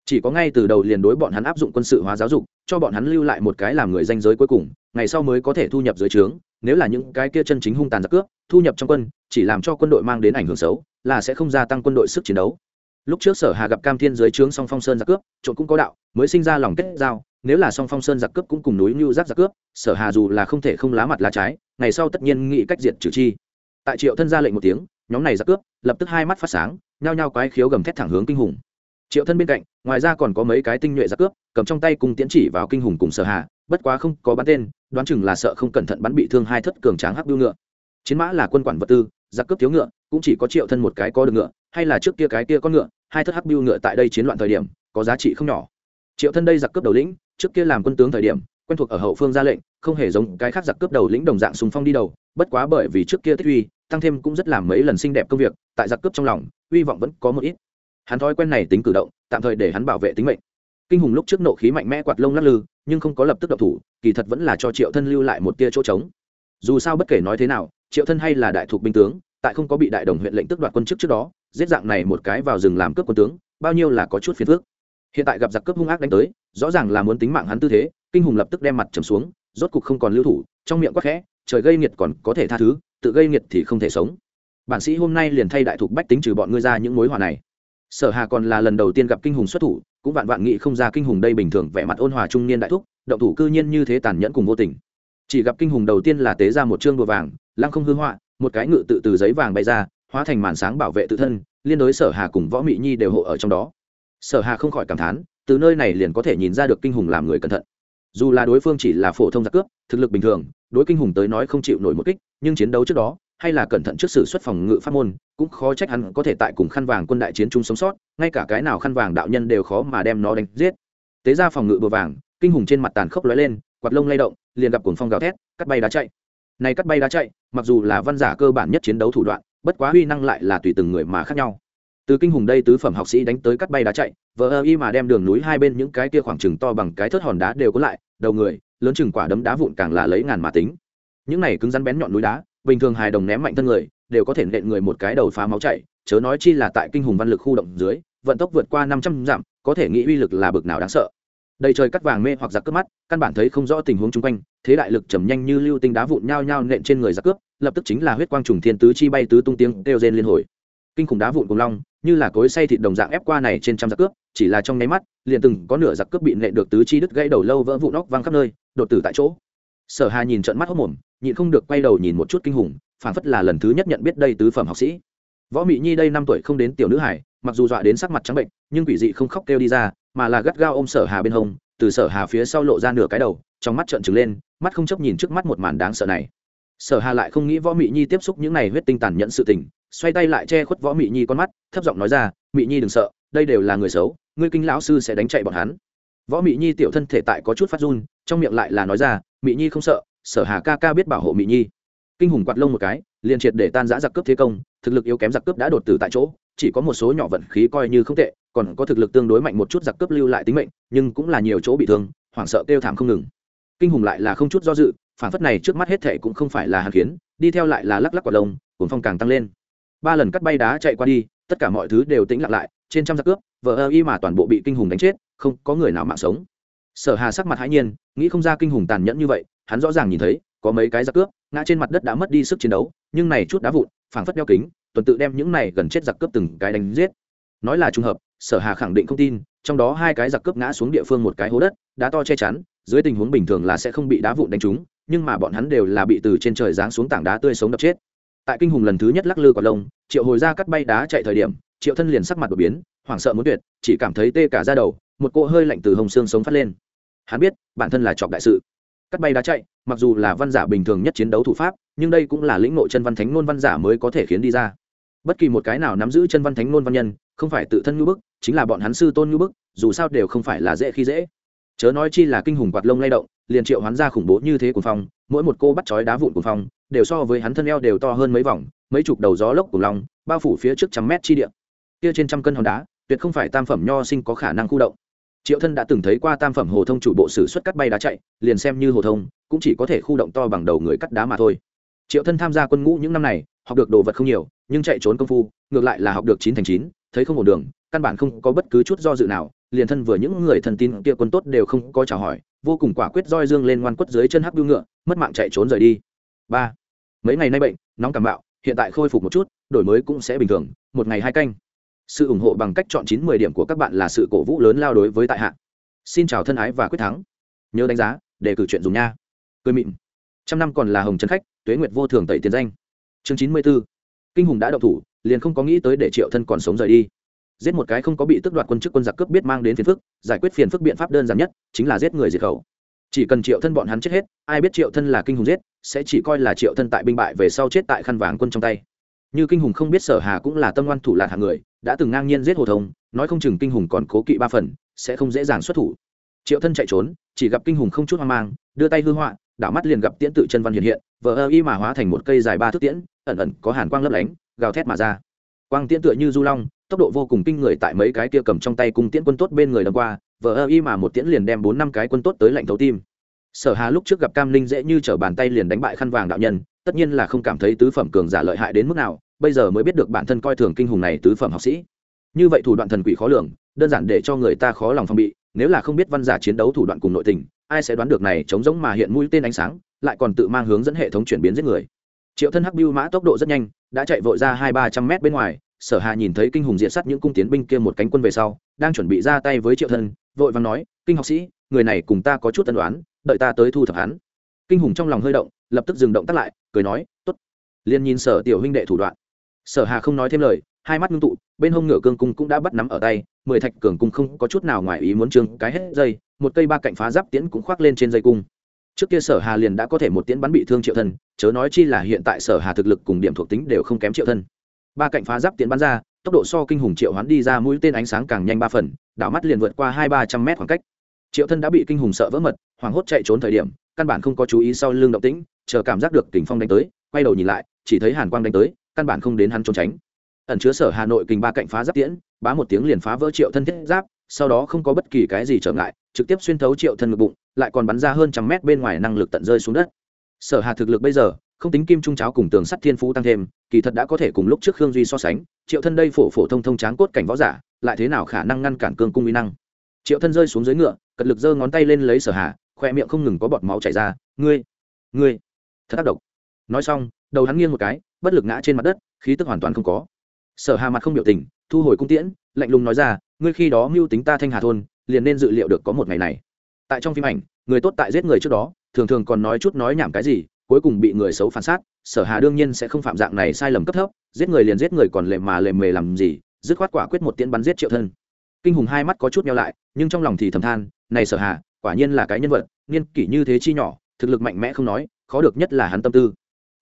Chỉ có ngay từ đầu liền đối bọn hắn áp dụng quân sự hóa giáo dục, cho bọn hắn lưu lại một cái làm người danh giới cuối cùng, ngày sau mới có thể thu nhập dưới trướng nếu là những cái kia chân chính hung tàn giặc cướp, thu nhập trong quân, chỉ làm cho quân đội mang đến ảnh hưởng xấu, là sẽ không gia tăng quân đội sức chiến đấu. Lúc trước sở hà gặp cam thiên dưới trướng song phong sơn giặc cướp trộn cũng có đạo, mới sinh ra lòng kết giao, nếu là song phong sơn giặc cướp cũng cùng núi như giáp giặc cướp, sở hà dù là không thể không lá mặt lá trái, ngày sau tất nhiên nghĩ cách diệt trừ chi. Tại triệu thân ra lệnh một tiếng, nhóm này giặc cướp lập tức hai mắt phát sáng, nhao nhao quái khiếu gầm thét thẳng hướng kinh hùng. Triệu thân bên cạnh, ngoài ra còn có mấy cái tinh nhuệ giặc cướp, cầm trong tay cùng tiến chỉ vào kinh hùng cùng sở hà bất quá không có bắn tên, đoán chừng là sợ không cẩn thận bắn bị thương hai thất cường tráng hắc biêu ngựa. Chiến mã là quân quản vật tư, giặc cướp thiếu ngựa, cũng chỉ có triệu thân một cái có được ngựa, hay là trước kia cái kia có ngựa, hai thất hắc biêu ngựa tại đây chiến loạn thời điểm, có giá trị không nhỏ. Triệu thân đây giặc cướp đầu lĩnh, trước kia làm quân tướng thời điểm, quen thuộc ở hậu phương ra lệnh, không hề giống cái khác giặc cướp đầu lĩnh đồng dạng sùng phong đi đầu, bất quá bởi vì trước kia tích uy, tăng thêm cũng rất làm mấy lần xinh đẹp công việc, tại giặc cướp trong lòng uy vọng vẫn có một ít. Hắn thói quen này tính cử động, tạm thời để hắn bảo vệ tính mệnh. Kinh hùng lúc trước nộ khí mạnh mẽ quạt lông lắc lư nhưng không có lập tức độc thủ, kỳ thật vẫn là cho triệu thân lưu lại một tia chỗ trống. Dù sao bất kể nói thế nào, triệu thân hay là đại thuộc binh tướng, tại không có bị đại đồng huyện lệnh tức đoạt quân chức trước đó, giết dạng này một cái vào rừng làm cướp quân tướng, bao nhiêu là có chút phiền phức. Hiện tại gặp giặc cướp hung ác đánh tới, rõ ràng là muốn tính mạng hắn tư thế, kinh hùng lập tức đem mặt trầm xuống, rốt cục không còn lưu thủ, trong miệng quắc khẽ, trời gây nghiệt còn có thể tha thứ, tự gây nghiệt thì không thể sống. Bản sĩ hôm nay liền thay đại thục bách tính trừ bọn ngươi ra những mối họa này. Sở hà còn là lần đầu tiên gặp kinh hùng xuất thủ cũng vạn vạn nghĩ không ra kinh hùng đây bình thường vẻ mặt ôn hòa trung niên đại thúc, động thủ cư nhiên như thế tàn nhẫn cùng vô tình. Chỉ gặp kinh hùng đầu tiên là tế ra một chương bùa vàng, lăng không hư họa, một cái ngự tự từ giấy vàng bay ra, hóa thành màn sáng bảo vệ tự thân, liên đối sở hà cùng võ mỹ nhi đều hộ ở trong đó. Sở hà không khỏi cảm thán, từ nơi này liền có thể nhìn ra được kinh hùng làm người cẩn thận. Dù là đối phương chỉ là phổ thông giặc cướp, thực lực bình thường, đối kinh hùng tới nói không chịu nổi một kích, nhưng chiến đấu trước đó hay là cẩn thận trước sự xuất phòng ngự pháp môn, cũng khó trách hắn có thể tại cùng khăn vàng quân đại chiến chung sống sót, ngay cả cái nào khăn vàng đạo nhân đều khó mà đem nó đánh giết. Tế ra phòng ngự bờ vàng, kinh hùng trên mặt tàn khốc lóe lên, quạt lông lay động, liền gặp cuồng phong gào thét, cắt bay đá chạy. Này cắt bay đá chạy, mặc dù là văn giả cơ bản nhất chiến đấu thủ đoạn, bất quá huy năng lại là tùy từng người mà khác nhau. Từ kinh hùng đây tứ phẩm học sĩ đánh tới cắt bay đá chạy, vờ ơ y mà đem đường núi hai bên những cái kia khoảng trừng to bằng cái thớt hòn đá đều có lại, đầu người, lớn chừng quả đấm đá vụn càng là lấy ngàn mà tính. Những này cứng rắn bén nhọn núi đá bình thường hài đồng ném mạnh thân người, đều có thể nện người một cái đầu phá máu chảy, chớ nói chi là tại kinh hùng văn lực khu động dưới, vận tốc vượt qua năm trăm dặm, có thể nghĩ uy lực là bực nào đáng sợ. Đầy trời cắt vàng mê hoặc giặc cướp mắt, căn bản thấy không rõ tình huống chung quanh, thế đại lực trầm nhanh như lưu tinh đá vụn nhao nhao nện trên người giặc cướp, lập tức chính là huyết quang trùng thiên tứ chi bay tứ tung tiếng kêu rên liên hồi. Kinh khủng đá vụn cùng long, như là cối say thịt đồng dạng ép qua này trên trăm giặc cướp, chỉ là trong nháy mắt, liền từng có nửa giặc cướp bị nện được tứ chi đứt gãy đầu lâu vỡ vụn óc văng khắp nơi, đột tử tại chỗ. Sở hà nhìn trận mắt hốc mồm nhịn không được quay đầu nhìn một chút kinh hùng phản phất là lần thứ nhất nhận biết đây tứ phẩm học sĩ. Võ mị nhi đây năm tuổi không đến tiểu nữ hải, mặc dù dọa đến sắc mặt trắng bệnh, nhưng quỷ dị không khóc kêu đi ra, mà là gắt gao ôm sở hà bên hông, từ sở hà phía sau lộ ra nửa cái đầu, trong mắt trợn trừng lên, mắt không chấp nhìn trước mắt một màn đáng sợ này. Sở hà lại không nghĩ võ mị nhi tiếp xúc những này huyết tinh tàn nhẫn sự tình, xoay tay lại che khuất võ mị nhi con mắt, thấp giọng nói ra, mị nhi đừng sợ, đây đều là người xấu, ngươi kinh lão sư sẽ đánh chạy bọn hắn. Võ mị nhi tiểu thân thể tại có chút phát run, trong miệng lại là nói ra, mị nhi không sợ sở hà ca ca biết bảo hộ mị nhi. Kinh hùng quạt lông một cái, liền triệt để tan giã giặc cướp thế công, thực lực yếu kém giặc cướp đã đột tử tại chỗ, chỉ có một số nhỏ vận khí coi như không tệ, còn có thực lực tương đối mạnh một chút giặc cướp lưu lại tính mệnh, nhưng cũng là nhiều chỗ bị thương, hoảng sợ kêu thảm không ngừng. Kinh hùng lại là không chút do dự, phản phất này trước mắt hết thệ cũng không phải là hàn khiến đi theo lại là lắc lắc quạt lông cuốn phong càng tăng lên. Ba lần cắt bay đá chạy qua đi, tất cả mọi thứ đều tĩnh lặng lại, trên trăm giặc cướp vợ ơ y mà toàn bộ bị kinh hùng đánh chết, không có người nào mạng sống. Sở hà sắc mặt hãi nhiên, nghĩ không ra kinh hùng tàn nhẫn như vậy hắn rõ ràng nhìn thấy, có mấy cái giặc cướp, ngã trên mặt đất đã mất đi sức chiến đấu, nhưng này chút đá vụn, phảng phất đeo kính, tuần tự đem những này gần chết giặc cướp từng cái đánh giết. Nói là trùng hợp, sở hà khẳng định không tin, trong đó hai cái giặc cướp ngã xuống địa phương một cái hố đất, đá to che chắn, dưới tình huống bình thường là sẽ không bị đá vụn đánh trúng, nhưng mà bọn hắn đều là bị từ trên trời giáng xuống tảng đá tươi sống đập chết. Tại kinh hùng lần thứ nhất lắc lư quả lông, triệu hồi ra cắt bay đá chạy thời điểm, triệu thân liền sắc mặt đột biến, hoảng sợ muốn tuyệt, chỉ cảm thấy tê cả ra đầu, một cỗ hơi lạnh từ hồng xương sống phát lên. Hắn biết, bản thân là chọc đại sự cắt bay đá chạy, mặc dù là văn giả bình thường nhất chiến đấu thủ pháp, nhưng đây cũng là lĩnh nội chân văn thánh nôn văn giả mới có thể khiến đi ra. Bất kỳ một cái nào nắm giữ chân văn thánh nôn văn nhân, không phải tự thân ngữ bức, chính là bọn hắn sư tôn ngữ bức, dù sao đều không phải là dễ khi dễ. Chớ nói chi là kinh hùng quạt lông lay động, liền triệu hắn ra khủng bố như thế của phong, mỗi một cô bắt chói đá vụn của phong, đều so với hắn thân eo đều to hơn mấy vòng, mấy chục đầu gió lốc của lòng bao phủ phía trước trăm mét chi địa. Kia trên trăm cân hòn đá, tuyệt không phải tam phẩm nho sinh có khả năng khu động triệu thân đã từng thấy qua tam phẩm hồ thông chủ bộ sử xuất cắt bay đá chạy, liền xem như hồ thông, cũng chỉ có thể khu động to bằng đầu người cắt đá mà thôi. Triệu thân tham gia quân ngũ những năm này, học được đồ vật không nhiều, nhưng chạy trốn công phu, ngược lại là học được chín thành chín, thấy không ổn đường, căn bản không có bất cứ chút do dự nào, liền thân vừa những người thần tin kia quân tốt đều không có chào hỏi, vô cùng quả quyết roi dương lên ngoan quất dưới chân hắc bưu ngựa, mất mạng chạy trốn rời đi. Ba, mấy ngày nay bệnh, nóng cảm bạo, hiện tại khôi phục một chút, đổi mới cũng sẽ bình thường, một ngày hai canh sự ủng hộ bằng cách chọn chín mười điểm của các bạn là sự cổ vũ lớn lao đối với tại hạ. Xin chào thân ái và quyết thắng. Nhớ đánh giá, để cử chuyện dùng nha. Cười mịn. Trăm năm còn là hồng trấn khách, tuế nguyệt vô thường tẩy tiền danh. Chương chín mươi b ố kinh hùng đã đậu thủ, liền không có nghĩ tới để triệu thân còn sống rời đi. Giết một cái không có bị tước đoạt quân chức quân giặc cướp biết mang đến phiền phức, giải quyết phiền phức biện pháp đơn giản nhất, chính là giết người diệt khẩu. Chỉ cần triệu thân bọn hắn chết hết, ai biết triệu thân là kinh hùng giết, sẽ chỉ coi là triệu thân tại binh bại về sau chết tại khăn vàng quân trong tay như kinh hùng không biết sở hà cũng là tâm ngoan thủ lạc hạng người, đã từng ngang nhiên giết hồ thông, nói không chừng kinh hùng còn cố kỵ ba phần, sẽ không dễ dàng xuất thủ. Triệu thân chạy trốn, chỉ gặp kinh hùng không chút hoang mang, đưa tay hư họa, đảo mắt liền gặp tiễn tự chân văn hiện hiện, vờ ơ y mà hóa thành một cây dài ba thước tiễn, ẩn ẩn có hàn quang lấp lánh, gào thét mà ra. Quang tiễn tựa như du long, tốc độ vô cùng kinh người tại mấy cái kia cầm trong tay cùng tiễn quân tốt bên người đâm qua, vờ ơ y mà một tiễn liền đem bốn năm cái quân tốt tới lạnh thấu tim sở hà lúc trước gặp cam linh dễ như t bàn tay liền đánh bại khăn vàng đạo nhân, tất nhiên là không cảm thấy tứ phẩm cường giả lợi hại đến mức nào, bây giờ mới biết được bản thân coi thường kinh hùng này tứ phẩm học sĩ. Như vậy thủ đoạn thần quỷ khó lường, đơn giản để cho người ta khó lòng phòng bị, nếu là không biết văn giả chiến đấu thủ đoạn cùng nội tình, ai sẽ đoán được này chống giống mà hiện mũi tên ánh sáng, lại còn tự mang hướng dẫn hệ thống chuyển biến giết người. Triệu thân hắc biêu mã tốc độ rất nhanh, đã chạy vội ra hai ba trăm mét bên ngoài, sở hà nhìn thấy kinh hùng diện sắt những cung tiến binh kia một cánh quân về sau, đang chuẩn bị ra tay với triệu thân, vội vàng nói, kinh học sĩ, người này cùng ta có chút tân đoán đợi ta tới thu thập hắn. Kinh hùng trong lòng hơi động, lập tức dừng động tắt lại, cười nói, tốt. Liền nhìn sở tiểu huynh đệ thủ đoạn. Sở hà không nói thêm lời, hai mắt ngưng tụ, bên hông ngựa cương cung cũng đã bắt nắm ở tay, mười thạch cường cung không có chút nào ngoài ý muốn trương cái hết dây, một cây ba cạnh phá giáp tiễn cũng khoác lên trên dây cung. Trước kia sở hà liền đã có thể một tiễn bắn bị thương triệu thân chớ nói chi là hiện tại sở hà thực lực cùng điểm thuộc tính đều không kém triệu thân ba cạnh phá giáp tiễn bắn ra, tốc độ so kinh hùng triệu hoán đi ra mũi tên ánh sáng càng nhanh ba phần, đảo mắt liền vượt qua hai ba trăm mét khoảng cách. Triệu thân đã bị kinh hùng sợ vỡ mật hoảng hốt chạy trốn thời điểm, căn bản không có chú ý sau lưng động tĩnh, chờ cảm giác được kình phong đánh tới, quay đầu nhìn lại, chỉ thấy hàn quang đánh tới, căn bản không đến hắn trốn tránh. Ẩn chứa sở hà nội kình ba cạnh phá giáp tiễn, bá một tiếng liền phá vỡ triệu thân thiết giáp, sau đó không có bất kỳ cái gì trở ngại, trực tiếp xuyên thấu triệu thân ngực bụng, lại còn bắn ra hơn trăm mét bên ngoài năng lực tận rơi xuống đất. Sở hà thực lực bây giờ, không tính kim trung cháo cùng tường sắt thiên phú tăng thêm, kỳ thật đã có thể cùng lúc trước khương duy so sánh, triệu thân đây phổ phổ thông thông tráng cốt cảnh võ giả, lại thế nào khả năng ngăn cản cương cung uy năng? Triệu thân rơi xuống dưới ngựa, cật lực giơ ngón tay lên lấy sở hà khoe miệng không ngừng có bọt máu chảy ra, ngươi ngươi, thật tác động nói xong, đầu hắn nghiêng một cái, bất lực ngã trên mặt đất, khí tức hoàn toàn không có. Sở hà mặt không biểu tình, thu hồi cung tiễn, lạnh lùng nói ra, ngươi khi đó mưu tính ta thanh hà thôn, liền nên dự liệu được có một ngày này. Tại trong phim ảnh, người tốt tại giết người trước đó, thường thường còn nói chút nói nhảm cái gì, cuối cùng bị người xấu phản sát sở hà đương nhiên sẽ không phạm dạng này sai lầm cấp thấp, giết người liền giết người còn lề mà lề mề làm gì, dứt khoát quả quyết một tiễn bắn giết triệu thân. Kinh hùng hai mắt có chút nhau lại, nhưng trong lòng thì thầm than, này sở hà quả nhiên là cái nhân vật, niên kỷ như thế chi nhỏ, thực lực mạnh mẽ không nói, khó được nhất là hắn tâm tư.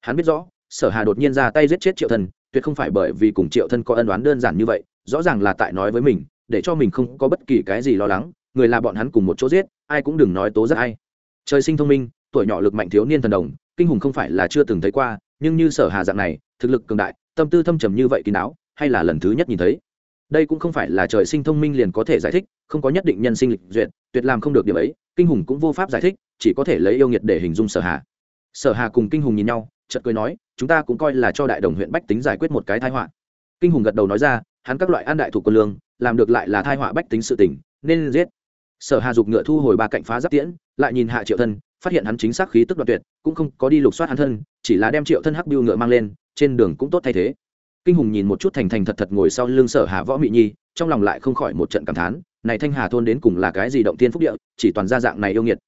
Hắn biết rõ, sở hà đột nhiên ra tay giết chết triệu thân tuyệt không phải bởi vì cùng triệu thân có ân đoán đơn giản như vậy, rõ ràng là tại nói với mình, để cho mình không có bất kỳ cái gì lo lắng, người là bọn hắn cùng một chỗ giết, ai cũng đừng nói tố giác ai. Trời sinh thông minh, tuổi nhỏ lực mạnh thiếu niên thần đồng, kinh hùng không phải là chưa từng thấy qua, nhưng như sở hà dạng này, thực lực cường đại, tâm tư thâm trầm như vậy kín đáo, hay là lần thứ nhất nhìn thấy? Đây cũng không phải là trời sinh thông minh liền có thể giải thích, không có nhất định nhân sinh lịch duyệt, tuyệt làm không được điểm ấy, kinh hùng cũng vô pháp giải thích, chỉ có thể lấy yêu nghiệt để hình dung sở hà. Sở hà cùng kinh hùng nhìn nhau, chợt cười nói, chúng ta cũng coi là cho đại đồng huyện bách tính giải quyết một cái thai họa. Kinh hùng gật đầu nói ra, hắn các loại an đại thủ quân lương, làm được lại là thai họa bách tính sự tình, nên giết. Sở hà dục ngựa thu hồi ba cạnh phá giáp tiễn, lại nhìn hạ triệu thân, phát hiện hắn chính xác khí tức đoạn tuyệt, cũng không có đi lục soát hắn thân, chỉ là đem triệu thân hắc biêu ngựa mang lên, trên đường cũng tốt thay thế kinh hùng nhìn một chút thành thành thật thật ngồi sau lưng sở hà võ mị nhi, trong lòng lại không khỏi một trận cảm thán, này thanh hà thôn đến cùng là cái gì động tiên phúc địa, chỉ toàn ra dạng này yêu nghiệt.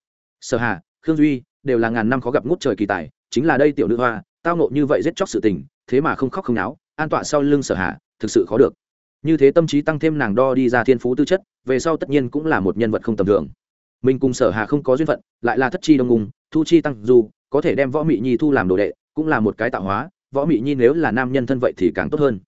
Sở hà, khương duy, đều là ngàn năm khó gặp ngút trời kỳ tài, chính là đây tiểu nữ hoa, tao nộ như vậy giết chóc sự tình, thế mà không khóc không náo, an tọa sau lưng sở hà, thực sự khó được. Như thế tâm trí tăng thêm nàng đo đi ra thiên phú tư chất, về sau tất nhiên cũng là một nhân vật không tầm thường. Mình cùng sở hà không có duyên phận, lại là thất chi đông ngùng thu chi tăng dù, có thể đem võ mị nhi thu làm đồ đệ, cũng là một cái tạo hóa võ mị nhi nếu là nam nhân thân vậy thì càng tốt hơn.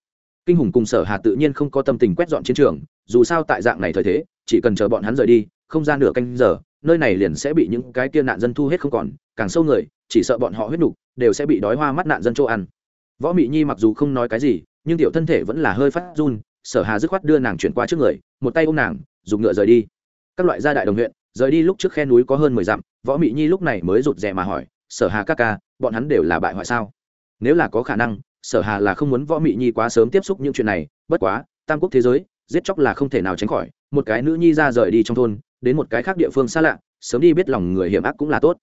Kinh hùng cùng sở hà tự nhiên không có tâm tình quét dọn chiến trường, dù sao tại dạng này thời thế, chỉ cần chờ bọn hắn rời đi, không gian nửa canh giờ, nơi này liền sẽ bị những cái kia nạn dân thu hết không còn, càng sâu người, chỉ sợ bọn họ huyết nục, đều sẽ bị đói hoa mắt nạn dân chỗ ăn. Võ mị nhi mặc dù không nói cái gì, nhưng tiểu thân thể vẫn là hơi phát run, sở hà dứt khoát đưa nàng chuyển qua trước người, một tay ôm nàng, dùng ngựa rời đi. Các loại gia đại đồng huyện, rời đi lúc trước khe núi có hơn mười dặm, võ mị nhi lúc này mới rụt rè mà hỏi, sở hà các ca, bọn hắn đều là bại hoại sao? Nếu là có khả năng, sở hà là không muốn võ mị nhi quá sớm tiếp xúc những chuyện này, bất quá, tam quốc thế giới, giết chóc là không thể nào tránh khỏi, một cái nữ nhi ra rời đi trong thôn, đến một cái khác địa phương xa lạ, sớm đi biết lòng người hiểm ác cũng là tốt.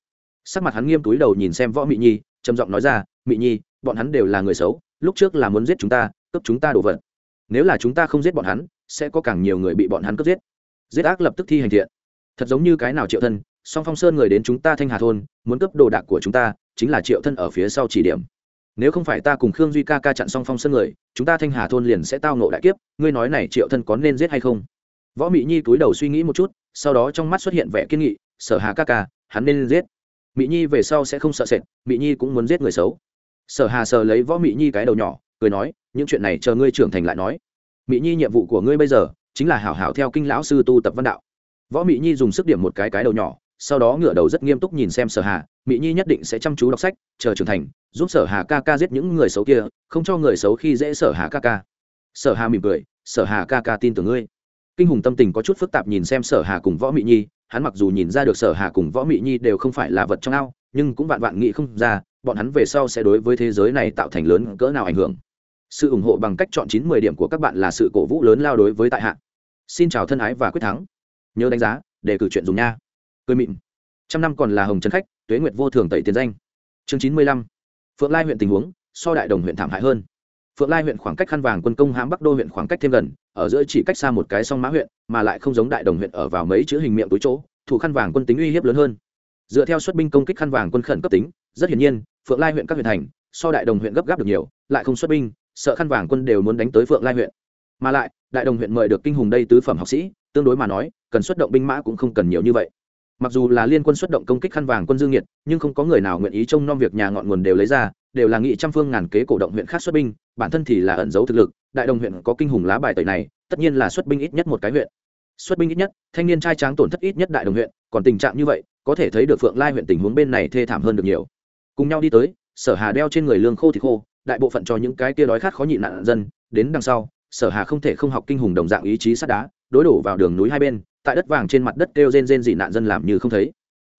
Sắc mặt hắn nghiêm túi đầu nhìn xem võ mị nhi, trầm giọng nói ra, mị nhi, bọn hắn đều là người xấu, lúc trước là muốn giết chúng ta, cướp chúng ta đồ vật. Nếu là chúng ta không giết bọn hắn, sẽ có càng nhiều người bị bọn hắn cướp giết. Giết ác lập tức thi hành thiện. Thật giống như cái nào triệu thân, song phong sơn người đến chúng ta thanh hà thôn, muốn cướp đồ đạc của chúng ta, chính là triệu thân ở phía sau chỉ điểm nếu không phải ta cùng khương duy ca ca chặn song phong sân người, chúng ta thanh hà thôn liền sẽ tao nộ đại kiếp, ngươi nói này triệu thân có nên giết hay không? Võ mị nhi túi đầu suy nghĩ một chút, sau đó trong mắt xuất hiện vẻ kiên nghị, sở hà ca ca, hắn nên giết. Mị nhi về sau sẽ không sợ sệt, mị nhi cũng muốn giết người xấu. Sở hà sờ lấy võ mị nhi cái đầu nhỏ, cười nói, những chuyện này chờ ngươi trưởng thành lại nói. Mị nhi nhiệm vụ của ngươi bây giờ chính là hảo hảo theo kinh lão sư tu tập văn đạo. Võ mỹ nhi dùng sức điểm một cái cái đầu nhỏ sau đó ngựa đầu rất nghiêm túc nhìn xem sở hà, mỹ nhi nhất định sẽ chăm chú đọc sách, chờ trưởng thành, giúp sở hà ca ca giết những người xấu kia, không cho người xấu khi dễ sở hà ca ca. Sở hà mỉm cười, sở hà ca ca tin tưởng ngươi. Kinh hùng tâm tình có chút phức tạp nhìn xem sở hà cùng võ mỹ nhi, hắn mặc dù nhìn ra được sở hà cùng võ mỹ nhi đều không phải là vật trong ao, nhưng cũng vạn vạn nghĩ không ra, bọn hắn về sau sẽ đối với thế giới này tạo thành lớn cỡ nào ảnh hưởng. Sự ủng hộ bằng cách chọn chín mười điểm của các bạn là sự cổ vũ lớn lao đối với tại hạ. Xin chào thân ái và quyết thắng. Nhớ đánh giá để cử chuyện dùng nha cười mịn. Trăm năm còn là hồng trấn khách, tuế nguyệt vô thường tẩy tiền danh. Chương chín mươi lăm. Phượng lai huyện tình huống, so đại đồng huyện thảm hại hơn. Phượng lai huyện khoảng cách khăn vàng quân công hãm bắc đô huyện khoảng cách thêm gần, ở giữa chỉ cách xa một cái song mã huyện, mà lại không giống đại đồng huyện ở vào mấy chữ hình miệng túi chỗ, thủ khăn vàng quân tính uy hiếp lớn hơn. Dựa theo xuất binh công kích khăn vàng quân khẩn cấp tính, rất hiển nhiên, phượng lai huyện các huyện thành, so đại đồng huyện gấp gáp được nhiều, lại không xuất binh, sợ khăn vàng quân đều muốn đánh tới phượng lai huyện. Mà lại, đại đồng huyện mời được kinh hùng đây tứ phẩm học sĩ, tương đối mà nói, cần xuất động binh mã cũng không cần nhiều như vậy mặc dù là liên quân xuất động công kích khăn vàng quân dương nhiệt, nhưng không có người nào nguyện ý trông nom việc nhà ngọn nguồn đều lấy ra, đều là nghị trăm phương ngàn kế cổ động huyện khác xuất binh, bản thân thì là ẩn giấu thực lực, đại đồng huyện có kinh hùng lá bài tẩy này, tất nhiên là xuất binh ít nhất một cái huyện. Xuất binh ít nhất, thanh niên trai tráng tổn thất ít nhất đại đồng huyện, còn tình trạng như vậy, có thể thấy được phượng lai huyện tình huống bên này thê thảm hơn được nhiều. Cùng nhau đi tới, sở hà đeo trên người lương khô thì khô, đại bộ phận cho những cái kia đói khát khó nhịn nạn dân, đến đằng sau, sở hà không thể không học kinh hùng đồng dạng ý chí sắt đá, đối đổ vào đường núi hai bên tại đất vàng trên mặt đất kêu rên rên dị nạn dân làm như không thấy.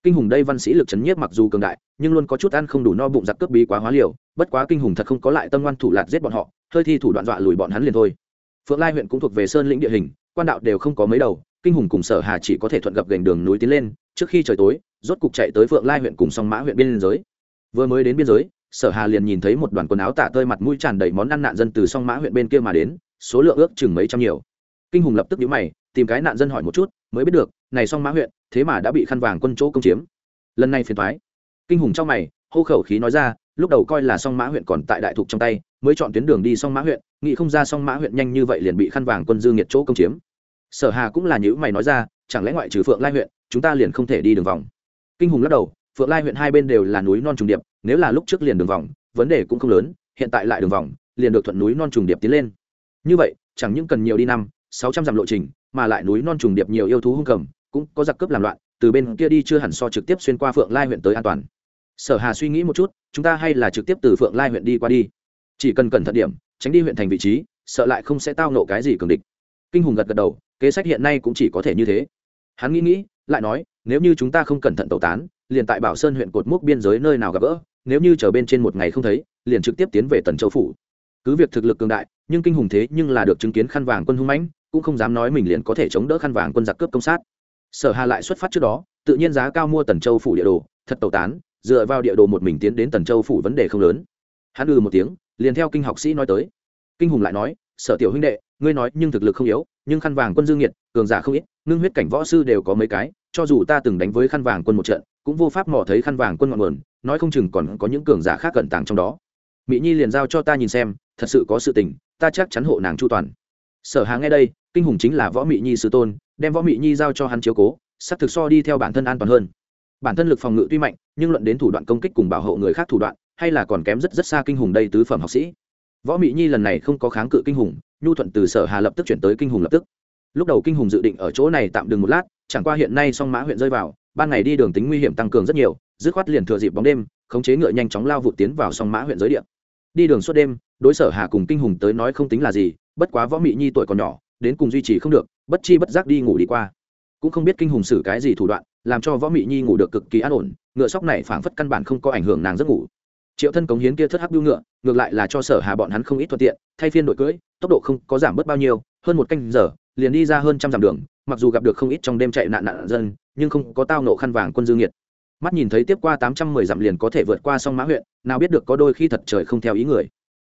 Kinh hùng đây văn sĩ lực chấn nhiếp mặc dù cường đại, nhưng luôn có chút ăn không đủ no bụng giặc cướp bí quá hóa liều, bất quá kinh hùng thật không có lại tâm ngoan thủ lạt giết bọn họ, hơi thi thủ đoạn dọa lùi bọn hắn liền thôi. Phượng lai huyện cũng thuộc về sơn lĩnh địa hình, quan đạo đều không có mấy đầu, kinh hùng cùng sở hà chỉ có thể thuận gập gành đường núi tiến lên, trước khi trời tối, rốt cục chạy tới phượng lai huyện cùng song mã huyện biên giới. Vừa mới đến biên giới, sở hà liền nhìn thấy một đoàn quần áo tả tơi mặt mũi tràn đầy món ăn nạn dân từ song mã huyện bên kia mà đến, số lượng ước chừng mấy trăm nhiều. Kinh hùng lập tức nhíu mày tìm cái nạn dân hỏi một chút, mới biết được, này song mã huyện, thế mà đã bị khăn vàng quân chỗ công chiếm. Lần này phiền thoái kinh hùng trong mày, hô khẩu khí nói ra, lúc đầu coi là song mã huyện còn tại đại thục trong tay, mới chọn tuyến đường đi song mã huyện, nghĩ không ra song mã huyện nhanh như vậy liền bị khăn vàng quân dư nghiệt chỗ công chiếm. Sở hà cũng là những mày nói ra, chẳng lẽ ngoại trừ phượng lai huyện, chúng ta liền không thể đi đường vòng? Kinh hùng lắc đầu, phượng lai huyện hai bên đều là núi non trùng điệp, nếu là lúc trước liền đường vòng, vấn đề cũng không lớn, hiện tại lại đường vòng, liền được thuận núi non trùng điệp tiến lên. Như vậy, chẳng những cần nhiều đi năm sáu trăm dặm lộ trình, mà lại núi non trùng điệp nhiều yêu thú hung cầm, cũng có giặc cướp làm loạn, từ bên kia đi chưa hẳn so trực tiếp xuyên qua phượng lai huyện tới an toàn. Sở hà suy nghĩ một chút, chúng ta hay là trực tiếp từ phượng lai huyện đi qua đi. Chỉ cần cẩn thận điểm, tránh đi huyện thành vị trí, sợ lại không sẽ tao nộ cái gì cường địch. Kinh hùng gật gật đầu, kế sách hiện nay cũng chỉ có thể như thế. Hắn nghĩ nghĩ, lại nói, nếu như chúng ta không cẩn thận tẩu tán, liền tại bảo sơn huyện cột mốc biên giới nơi nào gặp gỡ, nếu như chờ bên trên một ngày không thấy, liền trực tiếp tiến về tần châu phủ. Cứ việc thực lực cường đại, nhưng kinh hùng thế nhưng là được chứng kiến khăn vàng quân hung mãnh cũng không dám nói mình liền có thể chống đỡ khăn vàng quân giặc cướp công sát. Sở hà lại xuất phát trước đó, tự nhiên giá cao mua tần châu phủ địa đồ, thật tẩu tán, dựa vào địa đồ một mình tiến đến tần châu phủ vấn đề không lớn. Hắn ư một tiếng, liền theo kinh học sĩ nói tới. Kinh hùng lại nói, sở tiểu huynh đệ, ngươi nói nhưng thực lực không yếu, nhưng khăn vàng quân dương nhiệt cường giả không ít, ngưng huyết cảnh võ sư đều có mấy cái, cho dù ta từng đánh với khăn vàng quân một trận, cũng vô pháp mò thấy khăn vàng quân ngọn nguồn, nói không chừng còn có những cường giả khác cẩn tàng trong đó. Mỹ nhi liền giao cho ta nhìn xem, thật sự có sự tình, ta chắc chắn hộ nàng chu toàn. Sở hà nghe đây kinh hùng chính là võ mỹ nhi sư tôn, đem võ mỹ nhi giao cho hắn chiếu cố, sắp thực so đi theo bản thân an toàn hơn. Bản thân lực phòng ngự tuy mạnh, nhưng luận đến thủ đoạn công kích cùng bảo hộ người khác thủ đoạn, hay là còn kém rất rất xa kinh hùng đây tứ phẩm học sĩ. Võ mỹ nhi lần này không có kháng cự kinh hùng, nhu thuận từ sở hà lập tức chuyển tới kinh hùng lập tức. Lúc đầu kinh hùng dự định ở chỗ này tạm dừng một lát, chẳng qua hiện nay song mã huyện rơi vào, ban ngày đi đường tính nguy hiểm tăng cường rất nhiều, dứt khoát liền thừa dịp bóng đêm, khống chế ngựa nhanh chóng lao vụt tiến vào song mã huyện giới địa. Đi đường suốt đêm, đối sở hà cùng kinh hùng tới nói không tính là gì, bất quá võ mỹ nhi tuổi còn nhỏ đến cùng duy trì không được, bất chi bất giác đi ngủ đi qua. Cũng không biết kinh hùng sử cái gì thủ đoạn, làm cho võ mỹ nhi ngủ được cực kỳ an ổn, ngựa sóc này phảng phất căn bản không có ảnh hưởng nàng giấc ngủ. Triệu thân cống hiến kia thất hắc biêu ngựa, ngược lại là cho sở hà bọn hắn không ít thuận tiện, thay phiên đội cưỡi tốc độ không có giảm bớt bao nhiêu, hơn một canh giờ, liền đi ra hơn trăm dặm đường, mặc dù gặp được không ít trong đêm chạy nạn nạn dân, nhưng không có tao nộ khăn vàng quân dương nhiệt mắt nhìn thấy tiếp qua tám trăm mười dặm liền có thể vượt qua sông mã huyện, nào biết được có đôi khi thật trời không theo ý người.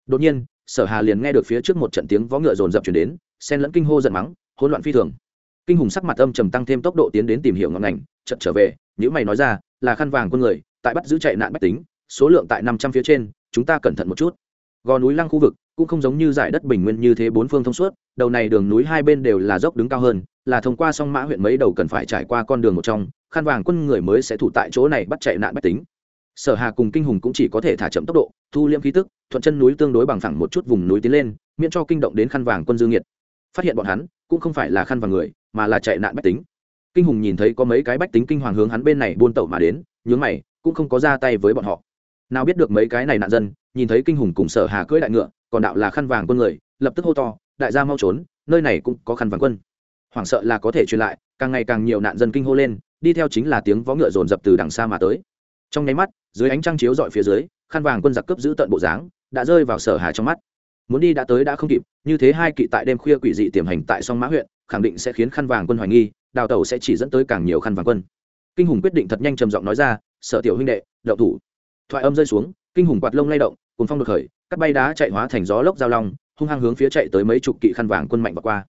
Đột nhiên sở hà liền nghe được phía trước một trận tiếng vó ngựa rồn rập chuyển đến, xen lẫn kinh hô giận mắng, hỗn loạn phi thường. Kinh hùng sắc mặt âm trầm tăng thêm tốc độ tiến đến tìm hiểu ngọn ngành, chợt trở về nếu mày nói ra, là khăn vàng quân người, tại bắt giữ chạy nạn bách tính, số lượng tại năm trăm phía trên, chúng ta cẩn thận một chút. Gò núi lăng khu vực cũng không giống như giải đất bình nguyên như thế bốn phương thông suốt, đầu này đường núi hai bên đều là dốc đứng cao hơn, là thông qua song mã huyện mấy đầu cần phải trải qua con đường một trong, khăn vàng quân người mới sẽ thủ tại chỗ này bắt chạy nạn bách tính sở hà cùng kinh hùng cũng chỉ có thể thả chậm tốc độ, thu liễm khí tức, thuận chân núi tương đối bằng phẳng một chút vùng núi tiến lên, miễn cho kinh động đến khăn vàng quân dương nhiệt. Phát hiện bọn hắn, cũng không phải là khăn vàng người, mà là chạy nạn bách tính. Kinh hùng nhìn thấy có mấy cái bách tính kinh hoàng hướng hắn bên này buôn tẩu mà đến, nhướng mày, cũng không có ra tay với bọn họ. Nào biết được mấy cái này nạn dân, nhìn thấy kinh hùng cùng sở hà cưỡi đại ngựa, còn đạo là khăn vàng quân người, lập tức hô to, đại gia mau trốn, nơi này cũng có khăn vàng quân. Hoảng sợ là có thể truyền lại, càng ngày càng nhiều nạn dân kinh hô lên, đi theo chính là tiếng vó ngựa dồn dập từ đằng xa mà tới. Trong nháy mắt dưới ánh trăng chiếu dọi phía dưới, khăn vàng quân giặc cướp giữ tận bộ dáng, đã rơi vào sở hà trong mắt. Muốn đi đã tới đã không kịp, như thế hai kỵ tại đêm khuya quỷ dị tiềm hành tại song mã huyện, khẳng định sẽ khiến khăn vàng quân hoài nghi, đào tẩu sẽ chỉ dẫn tới càng nhiều khăn vàng quân. Kinh hùng quyết định thật nhanh trầm giọng nói ra, sở tiểu huynh đệ, đậu thủ. Thoại âm rơi xuống, kinh hùng quạt lông lay động cùng phong đột khởi, cắt bay đá chạy hóa thành gió lốc giao long, hung hăng hướng phía chạy tới mấy chục kỵ khăn vàng quân mạnh và qua.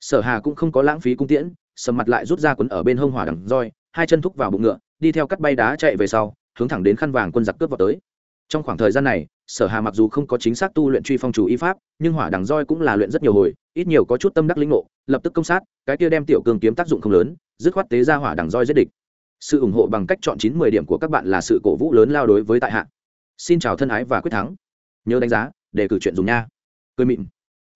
Sở hà cũng không có lãng phí cung tiễn, sầm mặt lại rút ra quấn ở bên hông hỏa đằng roi, hai chân thúc vào bụng ngựa, đi theo cắt bay đá chạy về sau hướng thẳng đến khăn vàng quân giặc cướp vào tới. Trong khoảng thời gian này, sở hà mặc dù không có chính xác tu luyện truy phong chủ y pháp, nhưng hỏa đằng roi cũng là luyện rất nhiều hồi, ít nhiều có chút tâm đắc linh ngộ, lập tức công sát, cái kia đem tiểu cường kiếm tác dụng không lớn, dứt khoát tế ra hỏa đằng roi giết địch. Sự ủng hộ bằng cách chọn chín mười điểm của các bạn là sự cổ vũ lớn lao đối với tại hạ. Xin chào thân ái và quyết thắng. Nhớ đánh giá, để cử chuyện dùng nha. Cười mịn.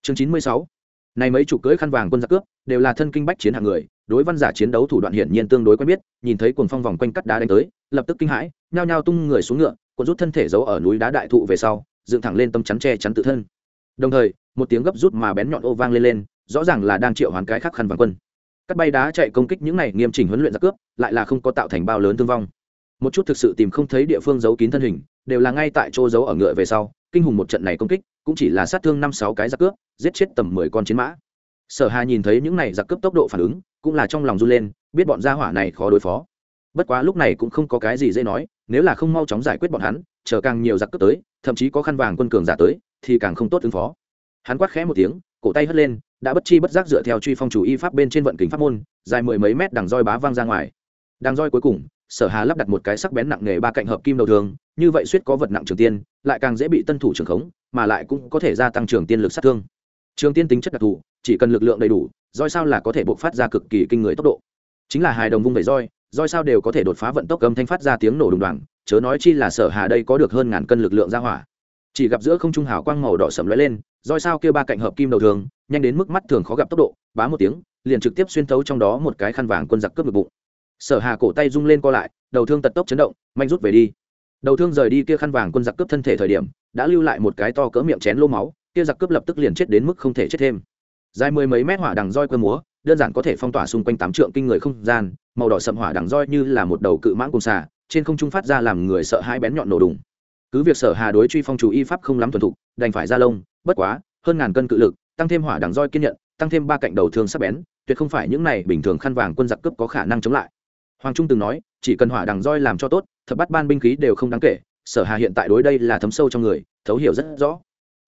Chương chín mươi sáu. Này mấy chủ cưỡi khăn vàng quân giặc cướp, đều là thân kinh bách chiến hạng người, đối văn giả chiến đấu thủ đoạn hiển nhiên tương đối quen biết, nhìn thấy cuồng phong vòng quanh cắt đá đánh tới lập tức kinh hãi, nhao nhao tung người xuống ngựa cuộn rút thân thể giấu ở núi đá đại thụ về sau, dựng thẳng lên tấm chắn che chắn tự thân. Đồng thời, một tiếng gấp rút mà bén nhọn ô vang lên lên, rõ ràng là đang triệu hoán cái khắc khăn vàng quân. Cắt bay đá chạy công kích những này nghiêm chỉnh huấn luyện giặc cướp, lại là không có tạo thành bao lớn thương vong. Một chút thực sự tìm không thấy địa phương giấu kín thân hình, đều là ngay tại chỗ giấu ở ngựa về sau, kinh hùng một trận này công kích, cũng chỉ là sát thương năm sáu cái giặc cướp, giết chết tầm mười con chiến mã. Sở hà nhìn thấy những này giặc cướp tốc độ phản ứng, cũng là trong lòng run lên, biết bọn gia hỏa này khó đối phó bất quá lúc này cũng không có cái gì dễ nói, nếu là không mau chóng giải quyết bọn hắn, chờ càng nhiều giặc cướp tới, thậm chí có khăn vàng quân cường giả tới, thì càng không tốt ứng phó. Hắn quát khẽ một tiếng, cổ tay hất lên, đã bất chi bất giác dựa theo truy phong chủ y pháp bên trên vận kính pháp môn, dài mười mấy mét đằng roi bá vang ra ngoài. Đằng roi cuối cùng, sở hà lắp đặt một cái sắc bén nặng nghề ba cạnh hợp kim đầu thường như vậy suýt có vật nặng trường tiên, lại càng dễ bị tân thủ trường khống, mà lại cũng có thể gia tăng trường tiên lực sát thương. Trường tiên tính chất đặc thù, chỉ cần lực lượng đầy đủ, roi sao là có thể bộc phát ra cực kỳ kinh người tốc độ. Chính là hài đồng vung vẩy roi roi sao đều có thể đột phá vận tốc âm thanh phát ra tiếng nổ đùng đoàng, chớ nói chi là sở hà đây có được hơn ngàn cân lực lượng ra hỏa. Chỉ gặp giữa không trung hào quang màu đỏ sầm lóe lên roi sao kia ba cạnh hợp kim đầu thường, nhanh đến mức mắt thường khó gặp tốc độ, bá một tiếng, liền trực tiếp xuyên thấu trong đó một cái khăn vàng quân giặc cướp ngực bụng. Sở hà cổ tay rung lên co lại, đầu thương tật tốc chấn động manh rút về đi. Đầu thương rời đi kia khăn vàng quân giặc cướp thân thể thời điểm, đã lưu lại một cái to cỡ miệng chén lô máu, kia giặc cướp lập tức liền chết đến mức không thể chết thêm. Dài mười mấy mét hỏa đằng roi cơ múa, đơn giản có thể phong tỏa xung quanh tám trượng kinh người không gian màu đỏ sậm hỏa đằng roi như là một đầu cự mãng cùng xà, trên không trung phát ra làm người sợ hai bén nhọn nổ đùng. Cứ việc sở hà đối truy phong chủ y pháp không lắm thuần thục, đành phải ra lông, bất quá, hơn ngàn cân cự lực, tăng thêm hỏa đằng roi kiên nhận, tăng thêm ba cạnh đầu thương sắc bén, tuyệt không phải những này bình thường khăn vàng quân giặc cướp có khả năng chống lại. Hoàng trung từng nói, chỉ cần hỏa đằng roi làm cho tốt, thập bắt ban binh khí đều không đáng kể, sở hà hiện tại đối đây là thấm sâu trong người, thấu hiểu rất rõ.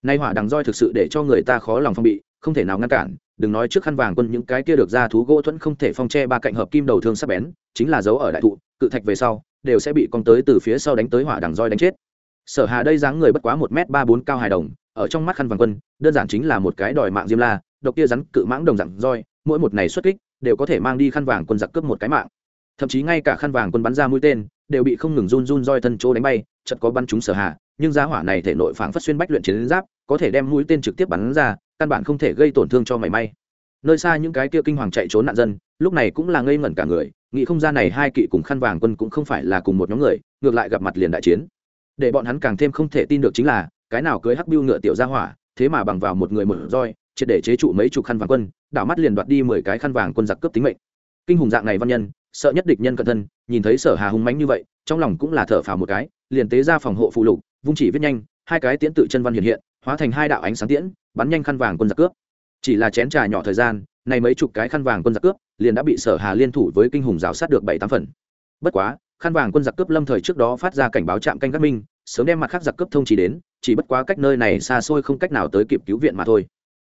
Nay hỏa đằng roi thực sự để cho người ta khó lòng phong bị không thể nào ngăn cản đừng nói trước khăn vàng quân những cái kia được ra thú gỗ thuẫn không thể phong che ba cạnh hợp kim đầu thương sắc bén chính là dấu ở đại thụ cự thạch về sau đều sẽ bị con tới từ phía sau đánh tới hỏa đằng roi đánh chết. Sở hà đây dáng người bất quá một m ba bốn cao hài đồng ở trong mắt khăn vàng quân đơn giản chính là một cái đòi mạng diêm la độc kia rắn cự mãng đồng dạng roi mỗi một này xuất kích đều có thể mang đi khăn vàng quân giặc cướp một cái mạng. Thậm chí ngay cả khăn vàng quân bắn ra mũi tên đều bị không ngừng run run roi thân chỗ đánh bay chật có bắn chúng sở hà, nhưng giá hỏa này thể nội phảng phất xuyên bách luyện chiến giáp có thể đem mũi tên trực tiếp bắn ra căn bản không thể gây tổn thương cho mảy may. Nơi xa những cái kia kinh hoàng chạy trốn nạn dân, lúc này cũng là ngây ngẩn cả người, nghĩ không ra này hai kỵ cùng khăn vàng quân cũng không phải là cùng một nhóm người, ngược lại gặp mặt liền đại chiến. Để bọn hắn càng thêm không thể tin được chính là, cái nào cưới hắc biêu ngựa tiểu ra hỏa, thế mà bằng vào một người một roi, triệt để chế trụ mấy chục khăn vàng quân, đảo mắt liền đoạt đi mười cái khăn vàng quân giặc cướp tính mệnh. Kinh hùng dạng này văn nhân, sợ nhất địch nhân cận thân, nhìn thấy sở hà hùng mánh như vậy, trong lòng cũng là thở phào một cái, liền tế ra phòng hộ phụ lục, vung chỉ viết nhanh, hai cái tiễn tự chân văn hiện hiện, hóa thành hai đạo ánh sáng tiễn bắn nhanh khăn vàng quân giặc cướp. Chỉ là chén trà nhỏ thời gian này mấy chục cái khăn vàng quân giặc cướp liền đã bị sở hà liên thủ với kinh hùng rào sát được bảy tám phần. Bất quá, khăn vàng quân giặc cướp lâm thời trước đó phát ra cảnh báo trạm canh gác minh, sớm đem mặt khác giặc cướp thông chỉ đến, chỉ bất quá cách nơi này xa xôi không cách nào tới kịp cứu viện mà thôi.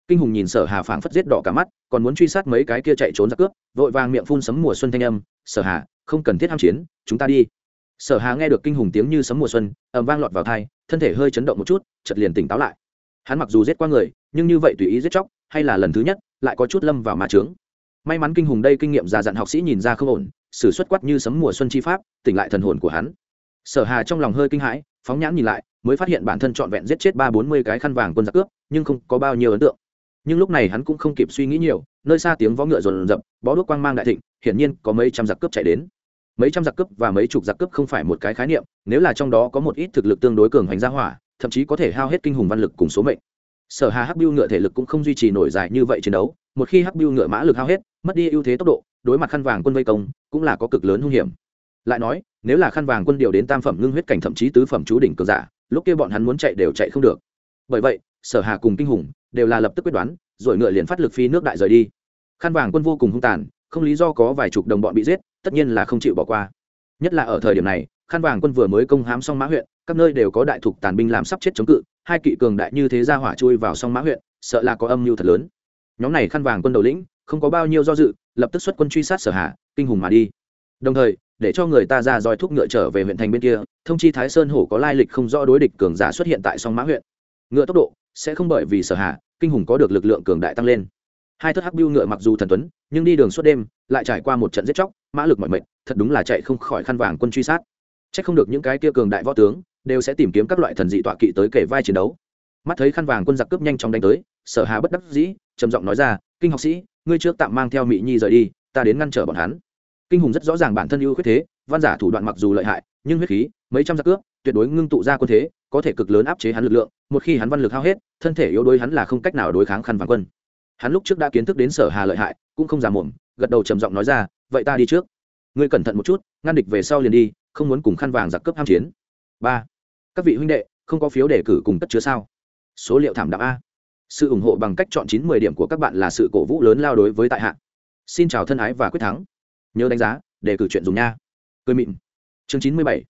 Kinh hùng nhìn sở hà phảng phất giết đỏ cả mắt, còn muốn truy sát mấy cái kia chạy trốn giặc cướp, vội vàng miệng phun sấm mùa xuân thanh âm, sở hà, không cần thiết ham chiến, chúng ta đi. Sở hà nghe được kinh hùng tiếng như sấm mùa xuân, ầm vang lọt vào thai thân thể hơi chấn động một chút, chợt liền tỉnh táo lại hắn mặc dù giết qua người, nhưng như vậy tùy ý giết chóc, hay là lần thứ nhất, lại có chút lâm vào mà trướng may mắn kinh hùng đây kinh nghiệm già dặn học sĩ nhìn ra không ổn xử xuất quát như sấm mùa xuân chi pháp, tỉnh lại thần hồn của hắn. Sở hà trong lòng hơi kinh hãi, phóng nhãn nhìn lại, mới phát hiện bản thân trọn vẹn giết chết ba bốn mươi cái khăn vàng quân giặc cướp, nhưng không có bao nhiêu ấn tượng. Nhưng lúc này hắn cũng không kịp suy nghĩ nhiều, nơi xa tiếng vó ngựa rồn rập, bó đuốc quang mang đại thịnh, hiển nhiên có mấy trăm giặc cướp chạy đến. Mấy trăm giặc cướp và mấy chục giặc cướp không phải một cái khái niệm, nếu là trong đó có một ít thực lực tương đối cường hành gia hỏa thậm chí có thể hao hết kinh hùng văn lực cùng số mệnh. Sở hà hắc biêu ngựa thể lực cũng không duy trì nổi dài như vậy chiến đấu, một khi hắc biêu ngựa mã lực hao hết, mất đi ưu thế tốc độ, đối mặt khăn vàng quân vây công, cũng là có cực lớn hung hiểm. Lại nói, nếu là khăn vàng quân điều đến tam phẩm ngưng huyết cảnh thậm chí tứ phẩm chú đỉnh cường giả, lúc kia bọn hắn muốn chạy đều chạy không được. Bởi vậy, sở hà cùng kinh hùng đều là lập tức quyết đoán, rồi ngựa liền phát lực phi nước đại rời đi. Khăn vàng quân vô cùng hung tàn, không lý do có vài chục đồng bọn bị giết, tất nhiên là không chịu bỏ qua. Nhất là ở thời điểm này, khăn vàng quân vừa mới công hám xong mã huyện các nơi đều có đại thục tàn binh làm sắp chết chống cự, hai kỵ cường đại như thế ra hỏa chui vào song mã huyện, sợ là có âm mưu thật lớn. Nhóm này khăn vàng quân đầu lĩnh, không có bao nhiêu do dự, lập tức xuất quân truy sát sở hạ kinh hùng mà đi. Đồng thời, để cho người ta ra dòi thúc ngựa trở về huyện thành bên kia, thông chi thái sơn hổ có lai lịch không rõ đối địch cường giả xuất hiện tại song mã huyện. Ngựa tốc độ sẽ không bởi vì sở hạ kinh hùng có được lực lượng cường đại tăng lên. Hai thất hắc biêu ngựa mặc dù thần tuấn, nhưng đi đường suốt đêm, lại trải qua một trận giết chóc, mã lực mọi mệnh thật đúng là chạy không khỏi khăn vàng quân truy sát. C h ắ c không được những cái kia cường đại võ tướng đều sẽ tìm kiếm các loại thần dị tọa kỵ tới kể vai chiến đấu. Mắt thấy khăn vàng quân giặc cướp nhanh chóng đánh tới sở hà bất đắc dĩ trầm giọng nói ra kinh học sĩ ngươi trước tạm mang theo mỹ nhi rời đi ta đến ngăn trở bọn hắn. Kinh hùng rất rõ ràng bản thân ưu khuyết thế văn giả thủ đoạn mặc dù lợi hại nhưng huyết khí mấy trăm giặc cướp tuyệt đối ngưng tụ ra quân thế có thể cực lớn áp chế hắn lực lượng một khi hắn văn lực hao hết thân thể yếu đuối hắn là không cách nào đối kháng khăn vàng quân. Hắn lúc trước đã kiến thức đến sở hà lợi hại cũng không già muộn, gật đầu trầm giọng nói ra vậy ta đi trước. Ngươi cẩn thận một chút ngăn địch về sau liền đi không muốn cùng khăn vàng giặc cướp ham chiến. Ba các vị huynh đệ, không có phiếu đề cử cùng tất chứa sao? Số liệu thảm đạm a. Sự ủng hộ bằng cách chọn chín mười điểm của các bạn là sự cổ vũ lớn lao đối với tại hạ. Xin chào thân ái và quyết thắng. Nhớ đánh giá, đề cử chuyện dùng nha. Cười mịn. Chương chín mươi bảy.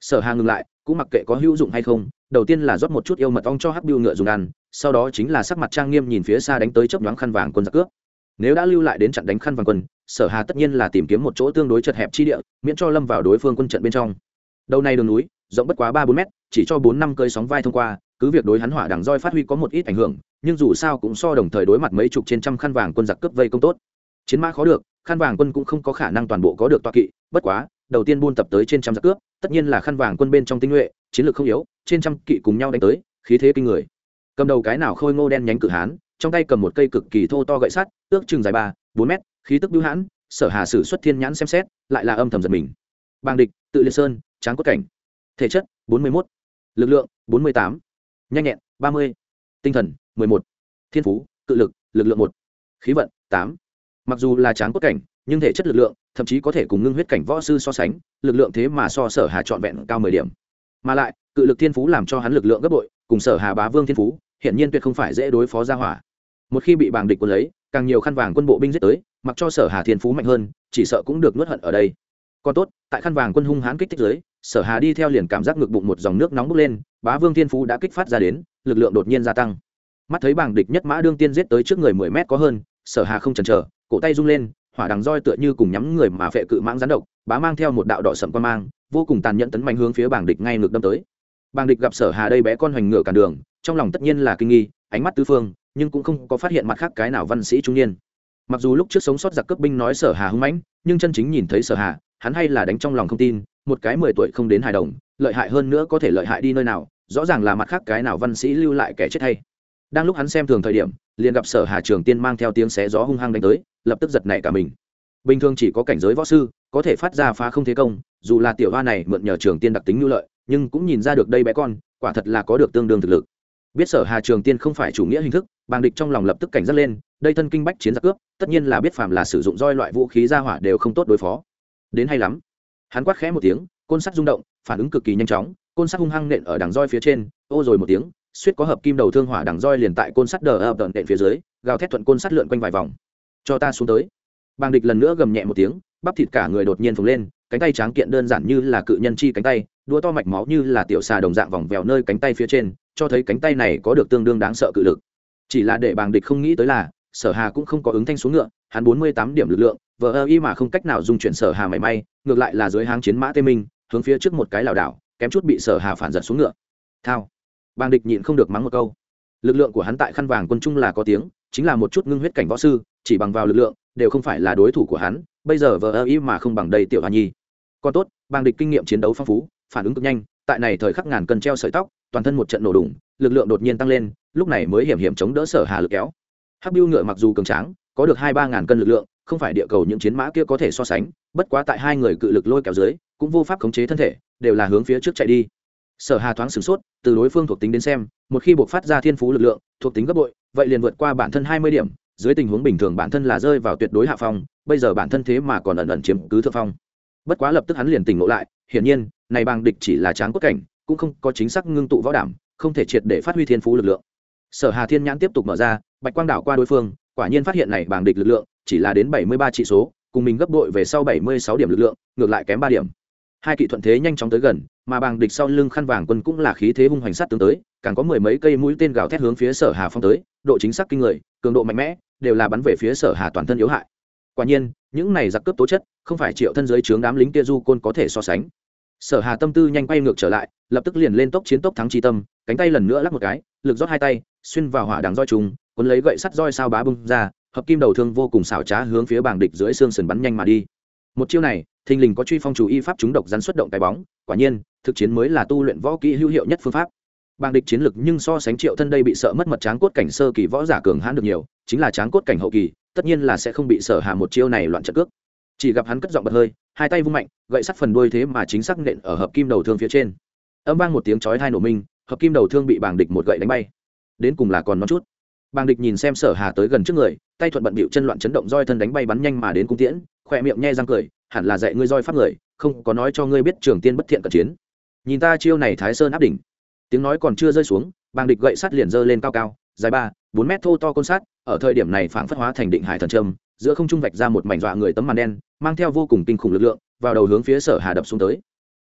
Sở hà ngừng lại, cũng mặc kệ có hữu dụng hay không, đầu tiên là rót một chút yêu mật ong cho hắc biêu ngựa dùng ăn, sau đó chính là sắc mặt trang nghiêm nhìn phía xa đánh tới chấp nhoáng khăn vàng quân giặc cướp. Nếu đã lưu lại đến trận đánh khăn vàng quân, sở hà tất nhiên là tìm kiếm một chỗ tương đối chật hẹp chi địa, miễn cho lâm vào đối phương quân trận bên trong. Đầu này đường núi rộng bất quá ba bốn mét, chỉ cho bốn năm cơi sóng vai thông qua, cứ việc đối hắn hỏa đằng roi phát huy có một ít ảnh hưởng, nhưng dù sao cũng so đồng thời đối mặt mấy chục trên trăm khăn vàng quân giặc cướp vây công tốt. Chiến mã khó được, khăn vàng quân cũng không có khả năng toàn bộ có được toa kỵ, bất quá, đầu tiên buôn tập tới trên trăm giặc cướp, tất nhiên là khăn vàng quân bên trong tinh nhuệ, chiến lược không yếu, trên trăm kỵ cùng nhau đánh tới, khí thế kinh người. Cầm đầu cái nào khôi ngô đen nhánh cự hán, trong tay cầm một cây cực kỳ thô to gậy sắt, ước chừng dài ba, bốn mét, khí tức bưu hãn, sở hà sử xuất thiên nhãn xem xét, lại là âm thầm giật mình. Bàng địch, tự liệt sơn, tráng cốt cảnh thể chất, bốn mươi 41. lực lượng, bốn mươi tám, nhanh nhẹn, ba mươi, tinh thần một, thiên phú, cự lực lực lượng một, khí vận, tám. Mặc dù là tráng cốt cảnh, nhưng thể chất lực lượng, thậm chí có thể cùng ngưng huyết cảnh võ sư so sánh, lực lượng thế mà so sở hà trọn vẹn cao mười điểm. Mà lại, cự lực thiên phú làm cho hắn lực lượng gấp bội, cùng sở hà bá vương thiên phú, hiển nhiên tuyệt không phải dễ đối phó ra hỏa. Một khi bị bàng địch quân lấy, càng nhiều khăn vàng quân bộ binh giết tới, mặc cho sở hà thiên phú mạnh hơn, chỉ sợ cũng được nuốt hận ở đây còn tốt, tại khăn vàng quân hung hãn kích thích dưới, sở hà đi theo liền cảm giác ngực bụng một dòng nước nóng bốc lên, bá vương thiên phú đã kích phát ra đến, lực lượng đột nhiên gia tăng. Mắt thấy bảng địch nhất mã đương tiên giết tới trước người mười mét có hơn, sở hà không chần chờ, cổ tay rung lên, hỏa đằng roi tựa như cùng nhắm người mà phệ cự mãng rắn độc, bá mang theo một đạo đỏ sậm quan mang, vô cùng tàn nhẫn tấn mạnh hướng phía bảng địch ngay ngược đâm tới. Bảng địch gặp sở hà đây bé con hoành ngựa cản đường, trong lòng tất nhiên là kinh nghi, ánh mắt tứ phương, nhưng cũng không có phát hiện mặt khác cái nào văn sĩ trung niên. Mặc dù lúc trước sống sót giặc cướp binh nói sở hà hưng mãnh, nhưng chân chính nhìn thấy sở hà hắn hay là đánh trong lòng không tin, một cái mười tuổi không đến hài đồng, lợi hại hơn nữa có thể lợi hại đi nơi nào, rõ ràng là mặt khác cái nào văn sĩ lưu lại kẻ chết hay. Đang lúc hắn xem thường thời điểm, liền gặp sở hà trường tiên mang theo tiếng xé gió hung hăng đánh tới, lập tức giật nảy cả mình. Bình thường chỉ có cảnh giới võ sư, có thể phát ra phá không thế công, dù là tiểu hoa này mượn nhờ trường tiên đặc tính nhu lợi, nhưng cũng nhìn ra được đây bé con, quả thật là có được tương đương thực lực. Biết sở hà trường tiên không phải chủ nghĩa hình thức, bàng địch trong lòng lập tức cảnh giác lên, đây thân kinh bách chiến giặc cướp, tất nhiên là biết phàm là sử dụng roi loại vũ khí ra hỏa đều không tốt đối phó đến hay lắm. Hắn quát khẽ một tiếng, côn sắt rung động, phản ứng cực kỳ nhanh chóng, côn sắt hung hăng nện ở đằng roi phía trên, ô rồi một tiếng, suýt có hợp kim đầu thương hỏa đằng roi liền tại côn sắt đờ ập đợn nện phía dưới, gào thét thuận côn sắt lượn quanh vài vòng. Cho ta xuống tới. Bàng địch lần nữa gầm nhẹ một tiếng, bắp thịt cả người đột nhiên phồng lên, cánh tay tráng kiện đơn giản như là cự nhân chi cánh tay đua to mạch máu như là tiểu xà đồng dạng vòng vèo nơi cánh tay phía trên, cho thấy cánh tay này có được tương đương đáng sợ cự lực. Chỉ là để bàng địch không nghĩ tới là, sở hà cũng không có ứng thanh xuống ngựa, hắn bốn mươi tám điểm lực lượng vờ ơ y mà không cách nào dung chuyển sở hà mảy may, ngược lại là dưới háng chiến mã tê minh, hướng phía trước một cái lảo đảo, kém chút bị sở hà phản giật xuống ngựa. Thao. Bàng địch nhịn không được mắng một câu. Lực lượng của hắn tại khăn vàng quân trung là có tiếng, chính là một chút ngưng huyết cảnh võ sư, chỉ bằng vào lực lượng, đều không phải là đối thủ của hắn, bây giờ vờ ơ y mà không bằng đầy tiểu hà nhi. Còn tốt, bàng địch kinh nghiệm chiến đấu phong phú, phản ứng cực nhanh, tại này thời khắc ngàn cân treo sợi tóc, toàn thân một trận nổ đủng lực lượng đột nhiên tăng lên, lúc này mới hiểm hiểm chống đỡ sở hà lực kéo. Hắc biêu ngựa mặc dù cường tráng, có được hai ba ngàn cân lực lượng không phải địa cầu những chiến mã kia có thể so sánh, bất quá tại hai người cự lực lôi kéo dưới, cũng vô pháp khống chế thân thể, đều là hướng phía trước chạy đi. Sở hà thoáng sửng sốt, từ đối phương thuộc tính đến xem, một khi buộc phát ra thiên phú lực lượng, thuộc tính gấp bội, vậy liền vượt qua bản thân hai mươi điểm, dưới tình huống bình thường bản thân là rơi vào tuyệt đối hạ phong, bây giờ bản thân thế mà còn ẩn ẩn chiếm cứ thượng phong. Bất quá lập tức hắn liền tỉnh ngộ lại, hiển nhiên, này bằng địch chỉ là tráng cốt cảnh, cũng không có chính xác ngưng tụ võ đảm, không thể triệt để phát huy thiên phú lực lượng. Sở hà thiên nhãn tiếp tục mở ra, bạch quang đảo qua đối phương quả nhiên phát hiện này bảng địch lực lượng chỉ là đến bảy mươi ba trị số, cùng mình gấp đội về sau bảy mươi sáu điểm lực lượng, ngược lại kém ba điểm. Hai kỵ thuận thế nhanh chóng tới gần, mà bàng địch sau lưng khăn vàng quân cũng là khí thế hung hoành sát tướng tới, càng có mười mấy cây mũi tên gào thét hướng phía sở hà phong tới, độ chính xác kinh người, cường độ mạnh mẽ, đều là bắn về phía sở hà toàn thân yếu hại. Quả nhiên, những này giặc cướp tố chất, không phải triệu thân giới trướng đám lính kia du côn có thể so sánh. Sở hà tâm tư nhanh quay ngược trở lại, lập tức liền lên tốc chiến tốc thắng chi tâm, cánh tay lần nữa lắc một cái, lực rót hai tay, xuyên vào hỏa đằng roi trùng cuốn lấy gậy sắt roi sao bá bung ra, hợp kim đầu thương vô cùng xảo trá hướng phía bảng địch dưới xương sườn bắn nhanh mà đi. Một chiêu này, thình lình có truy phong chủ y pháp chúng độc rắn xuất động cái bóng, quả nhiên, thực chiến mới là tu luyện võ kỹ hữu hiệu nhất phương pháp. Bàng địch chiến lực nhưng so sánh triệu thân đây bị sợ mất mật tráng cốt cảnh sơ kỳ võ giả cường hãn được nhiều, chính là tráng cốt cảnh hậu kỳ, tất nhiên là sẽ không bị sở hạ một chiêu này loạn trận cước. Chỉ gặp hắn cất giọng bật hơi, hai tay vung mạnh, gậy sắt phần đuôi thế mà chính xác nện ở hợp kim đầu thương phía trên. Âm vang một tiếng chói hai nổ minh, hợp kim đầu thương bị bàng địch một gậy đánh bay. Đến cùng là còn non chút bàng địch nhìn xem sở hà tới gần trước người, tay thuận bận bịu chân loạn chấn động roi thân đánh bay bắn nhanh mà đến cung tiễn, khỏe miệng nhe răng cười, hẳn là dạy ngươi roi pháp người, không có nói cho ngươi biết trường tiên bất thiện cận chiến. Nhìn ta chiêu này thái sơn áp đỉnh. Tiếng nói còn chưa rơi xuống, bàng địch gậy sắt liền giơ lên cao cao, dài ba, bốn mét thô to côn sắt, ở thời điểm này phảng phất hóa thành định hải thần trâm, giữa không trung vạch ra một mảnh dọa người tấm màn đen, mang theo vô cùng kinh khủng lực lượng, vào đầu hướng phía sở hà đập xuống tới.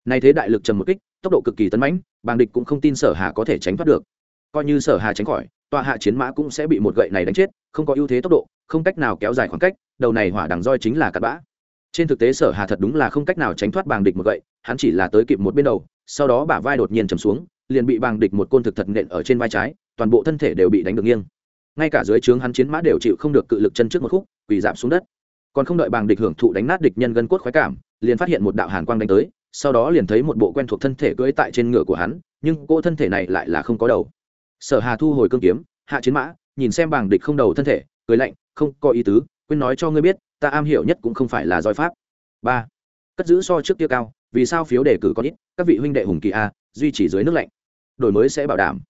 Nay thế đại lực trầm một kích, tốc độ cực kỳ tấn mãnh, bàng địch cũng không tin sở hà có thể tránh thoát được. Coi như sở hà tránh khỏi tọa hạ chiến mã cũng sẽ bị một gậy này đánh chết, không có ưu thế tốc độ, không cách nào kéo dài khoảng cách, đầu này hỏa đằng roi chính là cặn bã. Trên thực tế sở hà thật đúng là không cách nào tránh thoát bàng địch một gậy, hắn chỉ là tới kịp một bên đầu, sau đó bả vai đột nhiên chầm xuống, liền bị bàng địch một côn thực thật nện ở trên vai trái, toàn bộ thân thể đều bị đánh được nghiêng. Ngay cả dưới trướng hắn chiến mã đều chịu không được cự lực chân trước một khúc, quỳ giảm xuống đất. Còn không đợi bàng địch hưởng thụ đánh nát địch nhân gân cốt khoái cảm, liền phát hiện một đạo hàn quang đánh tới, sau đó liền thấy một bộ quen thuộc thân thể cưỡi tại trên ngựa của hắn, nhưng cô thân thể này lại là không có đầu sở hà thu hồi cương kiếm, hạ chiến mã, nhìn xem bàng địch không đầu thân thể, cười lạnh, không, có ý tứ, quên nói cho ngươi biết, ta am hiểu nhất cũng không phải là roi pháp. Ba, cất giữ so trước kia cao, vì sao phiếu đề cử có ít, các vị huynh đệ hùng kỳ a, duy trì dưới nước lạnh, đổi mới sẽ bảo đảm.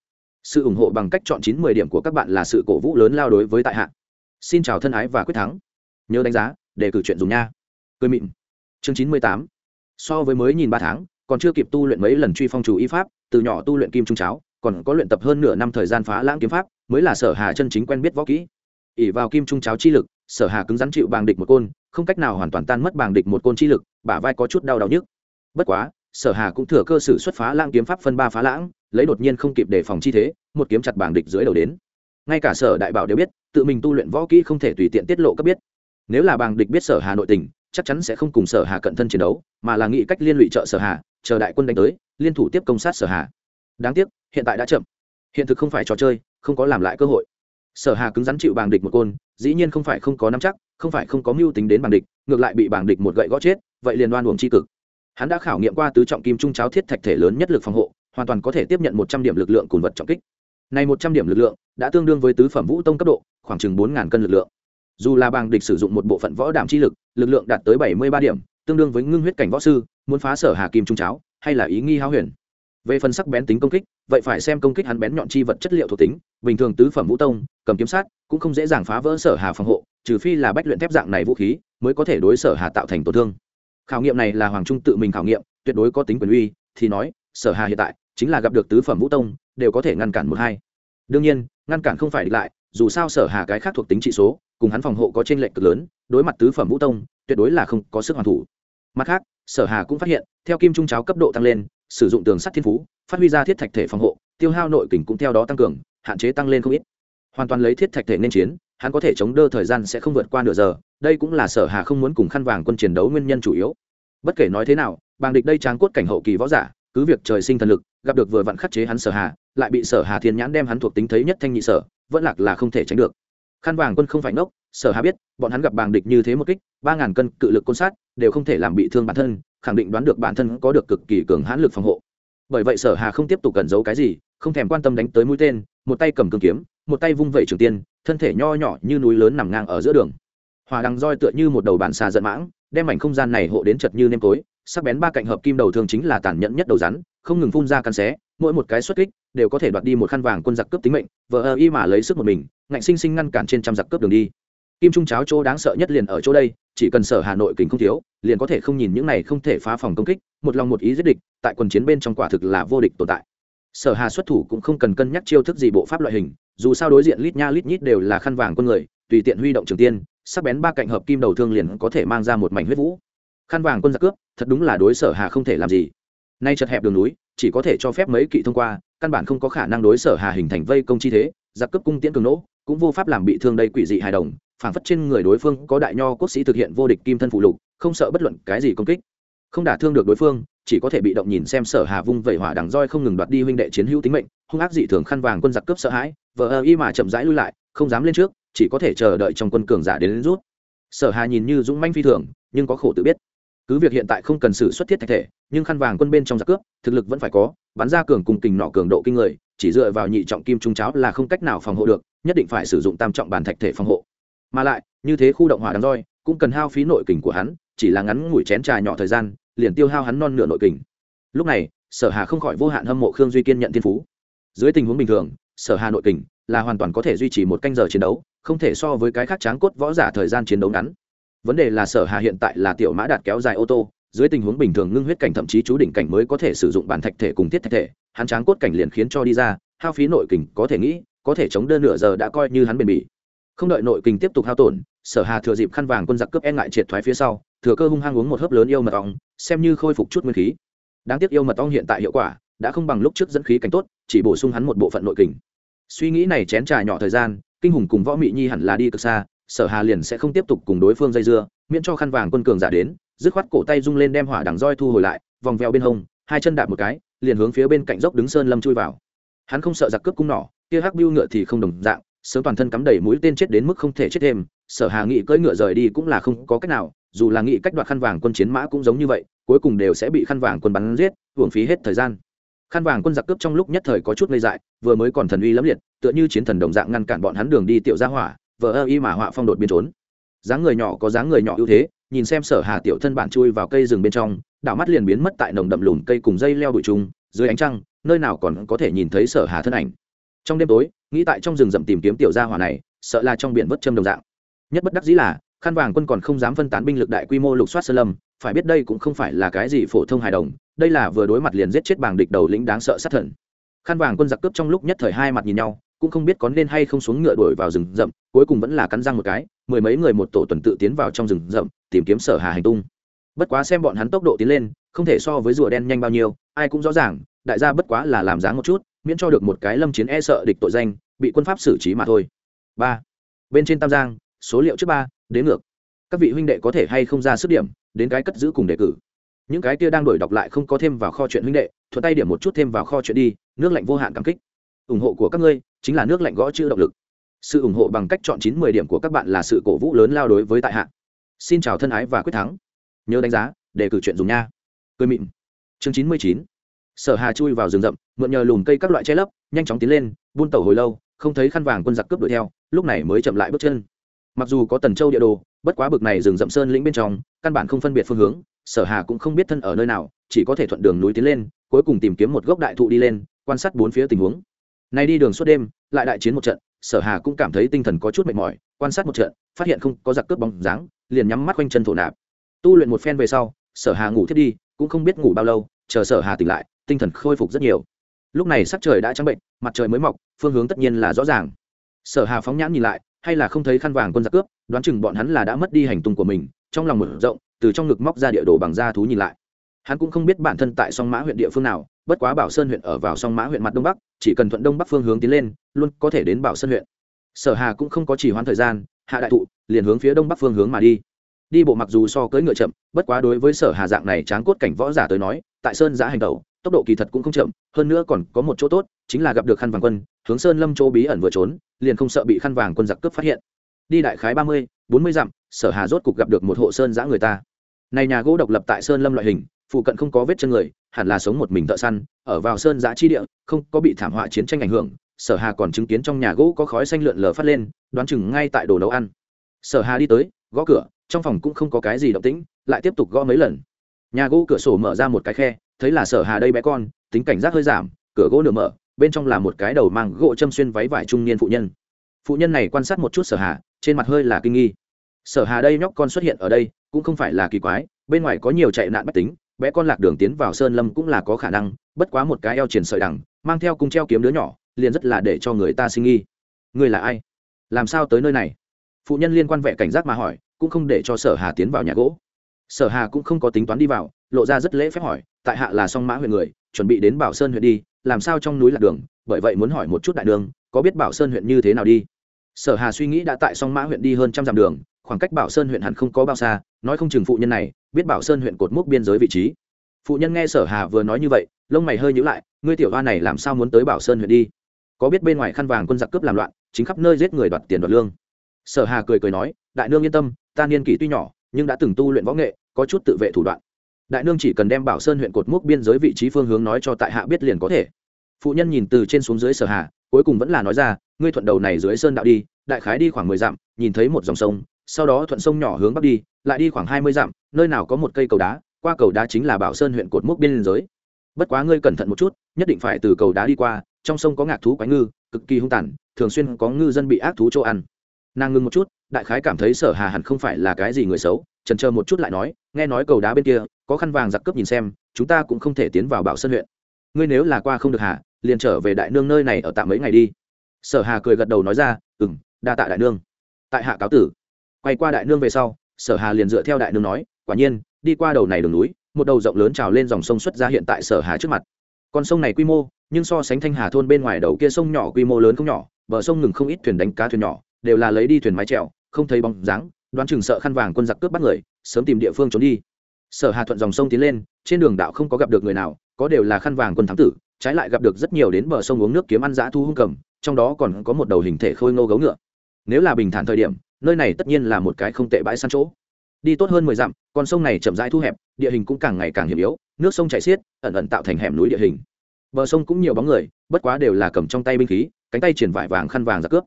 Sự ủng hộ bằng cách chọn chín mười điểm của các bạn là sự cổ vũ lớn lao đối với tại hạ. Xin chào thân ái và quyết thắng. Nhớ đánh giá để cử chuyện dùng nha. Cười mịn. Chương chín mươi tám. So với mới nhìn ba tháng, còn chưa kịp tu luyện mấy lần truy phong chủ y pháp, từ nhỏ tu luyện kim trung cháo còn có luyện tập hơn nửa năm thời gian phá lãng kiếm pháp, mới là sở hà chân chính quen biết võ kỹ. Ỉ vào kim trung cháo chi lực, sở hà cứng rắn chịu bàng địch một côn, không cách nào hoàn toàn tan mất bàng địch một côn chi lực, bả vai có chút đau đau nhức. Bất quá, sở hà cũng thừa cơ sử xuất phá lãng kiếm pháp phân ba phá lãng, lấy đột nhiên không kịp đề phòng chi thế, một kiếm chặt bàng địch dưới đầu đến. Ngay cả sở đại bảo đều biết, tự mình tu luyện võ kỹ không thể tùy tiện tiết lộ cấp biết. Nếu là bàng địch biết sở hà nội tình, chắc chắn sẽ không cùng sở hà cận thân chiến đấu, mà là nghĩ cách liên lụy trợ sở hà, chờ đại quân đánh tới, liên thủ tiếp công sát sở hà. Đáng tiếc hiện tại đã chậm. Hiện thực không phải trò chơi, không có làm lại cơ hội. Sở hà cứng rắn chịu bàng địch một côn, dĩ nhiên không phải không có nắm chắc, không phải không có mưu tính đến bàng địch, ngược lại bị bàng địch một gậy gõ chết, vậy liền đoan uổng tri cực. Hắn đã khảo nghiệm qua tứ trọng kim trung cháo thiết thạch thể lớn nhất lực phòng hộ, hoàn toàn có thể tiếp nhận một trăm điểm lực lượng cùng vật trọng kích. Này một trăm điểm lực lượng, đã tương đương với tứ phẩm vũ tông cấp độ, khoảng chừng bốn cân lực lượng. Dù là bàng địch sử dụng một bộ phận võ đảm chi lực lực lượng đạt tới bảy mươi ba điểm, tương đương với ngưng huyết cảnh võ sư, muốn phá sở hà kim trung cháo, hay là ý nghi háo huyền? Về phần sắc bén tính công kích, vậy phải xem công kích hắn bén nhọn chi vật chất liệu thuộc tính, bình thường tứ phẩm vũ tông, cầm kiếm sát, cũng không dễ dàng phá vỡ sở hà phòng hộ, trừ phi là bách luyện thép dạng này vũ khí, mới có thể đối sở hà tạo thành tổn thương. Khảo nghiệm này là hoàng trung tự mình khảo nghiệm, tuyệt đối có tính quyền uy, thì nói, sở hà hiện tại chính là gặp được tứ phẩm vũ tông, đều có thể ngăn cản một hai. Đương nhiên, ngăn cản không phải địch lại, dù sao sở hà cái khác thuộc tính trị số, cùng hắn phòng hộ có trên lệnh cực lớn, đối mặt tứ phẩm vũ tông, tuyệt đối là không có sức hoàn thủ. Mặt khác, sở hà cũng phát hiện, theo kim trung cháo cấp độ tăng lên sử dụng tường sắt thiên phú, phát huy ra thiết thạch thể phòng hộ, tiêu hao nội kình cũng theo đó tăng cường, hạn chế tăng lên không ít. Hoàn toàn lấy thiết thạch thể nên chiến, hắn có thể chống đỡ thời gian sẽ không vượt qua nửa giờ, đây cũng là sở hà không muốn cùng khăn vàng quân chiến đấu nguyên nhân chủ yếu. Bất kể nói thế nào, bàng địch đây tráng cốt cảnh hậu kỳ võ giả, cứ việc trời sinh thần lực, gặp được vừa vặn khắc chế hắn sở hà, lại bị sở hà thiên nhãn đem hắn thuộc tính thấy nhất thanh nhị sở, vẫn lạc là không thể tránh được khăn vàng quân không phải ngốc, sở hà biết, bọn hắn gặp bàng địch như thế một kích, ba ngàn cân cự lực côn sát, đều không thể làm bị thương bản thân, khẳng định đoán được bản thân có được cực kỳ cường hãn lực phòng hộ. Bởi vậy sở hà không tiếp tục cẩn giấu cái gì, không thèm quan tâm đánh tới mũi tên, một tay cầm cương kiếm, một tay vung vẩy trường tiên, thân thể nho nhỏ như núi lớn nằm ngang ở giữa đường. Hòa đằng roi tựa như một đầu bản xà giận mãng, đem mảnh không gian này hộ đến chật như nêm tối, sắc bén ba cạnh hợp kim đầu thường chính là tàn nhẫn nhất đầu rắn, không ngừng phun ra căn xé mỗi một cái xuất kích đều có thể đoạt đi một khăn vàng quân giặc cướp tính mệnh vợ ơ y mà lấy sức một mình, ngạnh sinh sinh ngăn cản trên trăm giặc cướp đường đi. Kim trung cháo chỗ đáng sợ nhất liền ở chỗ đây, chỉ cần sở hà nội kình không thiếu, liền có thể không nhìn những này không thể phá phòng công kích, một lòng một ý giết địch, tại quần chiến bên trong quả thực là vô địch tồn tại. Sở hà xuất thủ cũng không cần cân nhắc chiêu thức gì bộ pháp loại hình, dù sao đối diện lít nha lít nhít đều là khăn vàng quân người, tùy tiện huy động trường tiên, sắc bén ba cạnh hợp kim đầu thương liền có thể mang ra một mảnh huyết vũ. Khăn vàng quân giặc cướp, thật đúng là đối sở hà không thể làm gì nay chật hẹp đường núi chỉ có thể cho phép mấy kỵ thông qua căn bản không có khả năng đối sở hà hình thành vây công chi thế giặc cướp cung tiễn cường nỗ cũng vô pháp làm bị thương đây quỷ dị hài đồng phảng phất trên người đối phương có đại nho quốc sĩ thực hiện vô địch kim thân phụ lục không sợ bất luận cái gì công kích. Không đả thương được đối phương chỉ có thể bị động nhìn xem sở hà vung vẩy hỏa đằng roi không ngừng đoạt đi huynh đệ chiến hữu tính mệnh hung ác dị thường khăn vàng quân giặc cướp sợ hãi vợ ơ y mà chậm rãi lui lại không dám lên trước chỉ có thể chờ đợi trong quân cường giả đến, đến rút. Sở hà nhìn như dũng manh phi thường nhưng có khổ tự biết cứ việc hiện tại không cần sự xuất thiết thạch thể, nhưng khăn vàng quân bên trong giặc cướp, thực lực vẫn phải có, bắn ra cường cùng kình nọ cường độ kinh người, chỉ dựa vào nhị trọng kim trung cháo là không cách nào phòng hộ được, nhất định phải sử dụng tam trọng bàn thạch thể phòng hộ. Mà lại, như thế khu động hỏa đằng roi, cũng cần hao phí nội kình của hắn, chỉ là ngắn ngủi chén trà nhỏ thời gian, liền tiêu hao hắn non nửa nội kình. Lúc này, sở hà không khỏi vô hạn hâm mộ khương duy kiên nhận thiên phú. Dưới tình huống bình thường, sở hà nội kình là hoàn toàn có thể duy trì một canh giờ chiến đấu, không thể so với cái khác tráng cốt võ giả thời gian chiến đấu ngắn vấn đề là sở hà hiện tại là tiểu mã đạt kéo dài ô tô, dưới tình huống bình thường ngưng huyết cảnh thậm chí chú đỉnh cảnh mới có thể sử dụng bản thạch thể cùng thiết thạch thể, hắn tráng cốt cảnh liền khiến cho đi ra, hao phí nội kình có thể nghĩ, có thể chống đơn nửa giờ đã coi như hắn bền bỉ. Không đợi nội kình tiếp tục hao tổn, sở hà thừa dịp khăn vàng quân giặc cướp e ngại triệt thoái phía sau, thừa cơ hung hăng uống một hớp lớn yêu mật ong, xem như khôi phục chút nguyên khí. Đáng tiếc yêu mật ong hiện tại hiệu quả đã không bằng lúc trước dẫn khí cảnh tốt, chỉ bổ sung hắn một bộ phận nội kình. Suy nghĩ này chén trà nhỏ thời gian, kinh hùng cùng võ mị nhi hẳn là đi cực xa sở hà liền sẽ không tiếp tục cùng đối phương dây dưa, miễn cho khăn vàng quân cường giả đến, dứt khoát cổ tay rung lên đem hỏa đằng roi thu hồi lại, vòng vèo bên hông, hai chân đạp một cái, liền hướng phía bên cạnh dốc đứng sơn lâm chui vào. Hắn không sợ giặc cướp cung nỏ, kia hắc biêu ngựa thì không đồng dạng, sớm toàn thân cắm đầy mũi tên chết đến mức không thể chết thêm, sở hà nghị cưỡi ngựa rời đi cũng là không có cách nào, dù là nghị cách đoạt khăn vàng quân chiến mã cũng giống như vậy, cuối cùng đều sẽ bị khăn vàng quân bắn giết hưởng phí hết thời gian. Khăn vàng quân giặc cướp trong lúc nhất thời có chút ngây dại, vừa mới còn thần uy lẫm liệt, tựa như chiến thần đồng dạng ngăn cản bọn hắn đường đi tiểu ra hỏa vờ ơ y mà họa phong đột biên trốn. Dáng người nhỏ có dáng người nhỏ ưu thế, nhìn xem sở hà tiểu thân bản chui vào cây rừng bên trong, đảo mắt liền biến mất tại nồng đậm lùm cây cùng dây leo bụi trùng, dưới ánh trăng, nơi nào còn có thể nhìn thấy sở hà thân ảnh. Trong đêm tối, nghĩ tại trong rừng rậm tìm kiếm tiểu gia hỏa này, sợ là trong biển vất châm đồng dạng. Nhất bất đắc dĩ là khăn vàng quân còn không dám phân tán binh lực đại quy mô lục soát sơn lâm, phải biết đây cũng không phải là cái gì phổ thông hài đồng, đây là vừa đối mặt liền giết chết bằng địch đầu lĩnh đáng sợ sát thần. Khăn vàng quân giặc cướp trong lúc nhất thời hai mặt nhìn nhau cũng không biết có nên hay không xuống ngựa đuổi vào rừng rậm, cuối cùng vẫn là cắn răng một cái, mười mấy người một tổ tuần tự tiến vào trong rừng rậm, tìm kiếm sở hà hành tung. Bất quá xem bọn hắn tốc độ tiến lên, không thể so với rùa đen nhanh bao nhiêu, ai cũng rõ ràng, đại gia bất quá là làm dáng một chút, miễn cho được một cái lâm chiến e sợ địch tội danh, bị quân pháp xử trí mà thôi. Ba. Bên trên tam giang, số liệu trước ba, đến ngược. Các vị huynh đệ có thể hay không ra sức điểm, đến cái cất giữ cùng đề cử. Những cái kia đang đổi đọc lại không có thêm vào kho chuyện huynh đệ, thuận tay điểm một chút thêm vào kho chuyện đi, nước lạnh vô hạn cảm kích. Ủng hộ của các ngươi chính là nước lạnh gõ chữ động lực. Sự ủng hộ bằng cách chọn chín mười điểm của các bạn là sự cổ vũ lớn lao đối với tại hạ. Xin chào thân ái và quyết thắng. Nhớ đánh giá, để cử chuyện dùng nha. Cười mịn. Chương chín mươi chín. Sở hà chui vào rừng rậm, mượn nhờ lùm cây các loại che lấp, nhanh chóng tiến lên, buôn tẩu hồi lâu, không thấy khăn vàng quân giặc cướp đuổi theo, lúc này mới chậm lại bước chân. Mặc dù có tần châu địa đồ, bất quá bực này rừng rậm sơn lĩnh bên trong, căn bản không phân biệt phương hướng, sở hà cũng không biết thân ở nơi nào, chỉ có thể thuận đường núi tiến lên, cuối cùng tìm kiếm một gốc đại thụ đi lên, quan sát bốn phía tình huống nay đi đường suốt đêm, lại đại chiến một trận, sở hà cũng cảm thấy tinh thần có chút mệt mỏi, quan sát một trận, phát hiện không có giặc cướp bóng dáng, liền nhắm mắt quanh chân thổ nạp. Tu luyện một phen về sau, sở hà ngủ thiết đi, cũng không biết ngủ bao lâu, chờ sở hà tỉnh lại, tinh thần khôi phục rất nhiều. Lúc này sắc trời đã trắng bệnh, mặt trời mới mọc, phương hướng tất nhiên là rõ ràng. Sở hà phóng nhãn nhìn lại, hay là không thấy khăn vàng quân giặc cướp, đoán chừng bọn hắn là đã mất đi hành tung của mình, trong lòng mở rộng, từ trong ngực móc ra địa đồ bằng da thú nhìn lại hắn cũng không biết bản thân tại song mã huyện địa phương nào, bất quá bảo sơn huyện ở vào song mã huyện mặt đông bắc, chỉ cần thuận đông bắc phương hướng tiến lên, luôn có thể đến bảo sơn huyện. Sở hà cũng không có chỉ hoãn thời gian, hạ đại thụ, liền hướng phía đông bắc phương hướng mà đi. Đi bộ mặc dù so cưỡi ngựa chậm, bất quá đối với sở hà dạng này tráng cốt cảnh võ giả tới nói, tại sơn giã hành tẩu, tốc độ kỳ thật cũng không chậm, hơn nữa còn có một chỗ tốt, chính là gặp được khăn vàng quân, hướng sơn lâm chỗ bí ẩn vừa trốn, liền không sợ bị khăn vàng quân giặc cướp phát hiện. Đi đại khái ba mươi, bốn mươi dặm, sở hà rốt cục gặp được một hộ sơn giã người ta. Này nhà gỗ độc lập tại sơn lâm loại hình phụ cận không có vết chân người, hẳn là sống một mình thợ săn, ở vào sơn giã chi địa, không có bị thảm họa chiến tranh ảnh hưởng, sở hà còn chứng kiến trong nhà gỗ có khói xanh lượn lờ phát lên, đoán chừng ngay tại đồ nấu ăn. Sở hà đi tới, gõ cửa, trong phòng cũng không có cái gì động tĩnh, lại tiếp tục gõ mấy lần. Nhà gỗ cửa sổ mở ra một cái khe, thấy là sở hà đây bé con, tính cảnh giác hơi giảm, cửa gỗ nửa mở, bên trong là một cái đầu mang gỗ châm xuyên váy vải trung niên phụ nhân. Phụ nhân này quan sát một chút sở hà, trên mặt hơi là kinh nghi. Sở hà đây nhóc con xuất hiện ở đây, cũng không phải là kỳ quái, bên ngoài có nhiều chạy nạn bất tính bé con lạc đường tiến vào sơn lâm cũng là có khả năng, bất quá một cái eo triển sợi đằng, mang theo cung treo kiếm đứa nhỏ, liền rất là để cho người ta sinh nghi. Người là ai? Làm sao tới nơi này? Phụ nhân liên quan vẻ cảnh giác mà hỏi, cũng không để cho sở hà tiến vào nhà gỗ. Sở hà cũng không có tính toán đi vào, lộ ra rất lễ phép hỏi, tại hạ là song mã huyện người, chuẩn bị đến bảo sơn huyện đi, làm sao trong núi lạc đường? Bởi vậy muốn hỏi một chút đại đường, có biết bảo sơn huyện như thế nào đi? Sở hà suy nghĩ đã tại song mã huyện đi hơn trăm dặm đường khoảng cách bảo sơn huyện hẳn không có bao xa, nói không chừng phụ nhân này biết bảo sơn huyện cột mốc biên giới vị trí. Phụ nhân nghe sở hà vừa nói như vậy, lông mày hơi nhíu lại, ngươi tiểu hoa này làm sao muốn tới bảo sơn huyện đi? Có biết bên ngoài khăn vàng quân giặc cướp làm loạn, chính khắp nơi giết người đoạt tiền đoạt lương. Sở hà cười cười nói, đại nương yên tâm, ta niên kỷ tuy nhỏ, nhưng đã từng tu luyện võ nghệ, có chút tự vệ thủ đoạn. Đại nương chỉ cần đem bảo sơn huyện cột mốc biên giới vị trí phương hướng nói cho tại hạ biết liền có thể. Phụ nhân nhìn từ trên xuống dưới sở hà, cuối cùng vẫn là nói ra, ngươi thuận đầu này dưới sơn đạo đi, đại khái đi khoảng mười dặm, nhìn thấy một dòng sông sau đó thuận sông nhỏ hướng bắc đi, lại đi khoảng hai mươi dặm, nơi nào có một cây cầu đá, qua cầu đá chính là bảo sơn huyện cột mốc biên giới. Bất quá ngươi cẩn thận một chút, nhất định phải từ cầu đá đi qua, trong sông có ngạc thú quái ngư, cực kỳ hung tàn, thường xuyên có ngư dân bị ác thú chỗ ăn. Nàng ngưng một chút, đại khái cảm thấy sở hà hẳn không phải là cái gì người xấu trần chờ một chút lại nói, nghe nói cầu đá bên kia, có khăn vàng giặc cướp nhìn xem, chúng ta cũng không thể tiến vào bảo sơn huyện. Ngươi nếu là qua không được hà, liền trở về đại nương nơi này ở tạm mấy ngày đi. Sở hà cười gật đầu nói ra ừ m đa tạ đại nương. Tại hạ cáo tử quay qua đại nương về sau, sở hà liền dựa theo đại nương nói, quả nhiên, đi qua đầu này đường núi, một đầu rộng lớn trào lên dòng sông xuất ra hiện tại sở hà trước mặt. Con sông này quy mô, nhưng so sánh thanh hà thôn bên ngoài đầu kia sông nhỏ quy mô lớn không nhỏ, bờ sông ngừng không ít thuyền đánh cá thuyền nhỏ, đều là lấy đi thuyền mái trèo không thấy bóng dáng, đoán chừng sợ khăn vàng quân giặc cướp bắt người, sớm tìm địa phương trốn đi. Sở hà thuận dòng sông tiến lên, trên đường đạo không có gặp được người nào, có đều là khăn vàng quân thám tử, trái lại gặp được rất nhiều đến bờ sông uống nước kiếm ăn dã thu hung cầm, trong đó còn có một đầu hình thể khôi ngô gấu ngựa. Nếu là bình thản thời điểm nơi này tất nhiên là một cái không tệ bãi săn chỗ. Đi tốt hơn mười dặm, con sông này chậm rãi thu hẹp, địa hình cũng càng ngày càng hiểm yếu, nước sông chảy xiết, ẩn ẩn tạo thành hẻm núi địa hình. Bờ sông cũng nhiều bóng người, bất quá đều là cầm trong tay binh khí, cánh tay triển vải vàng khăn vàng ra cướp.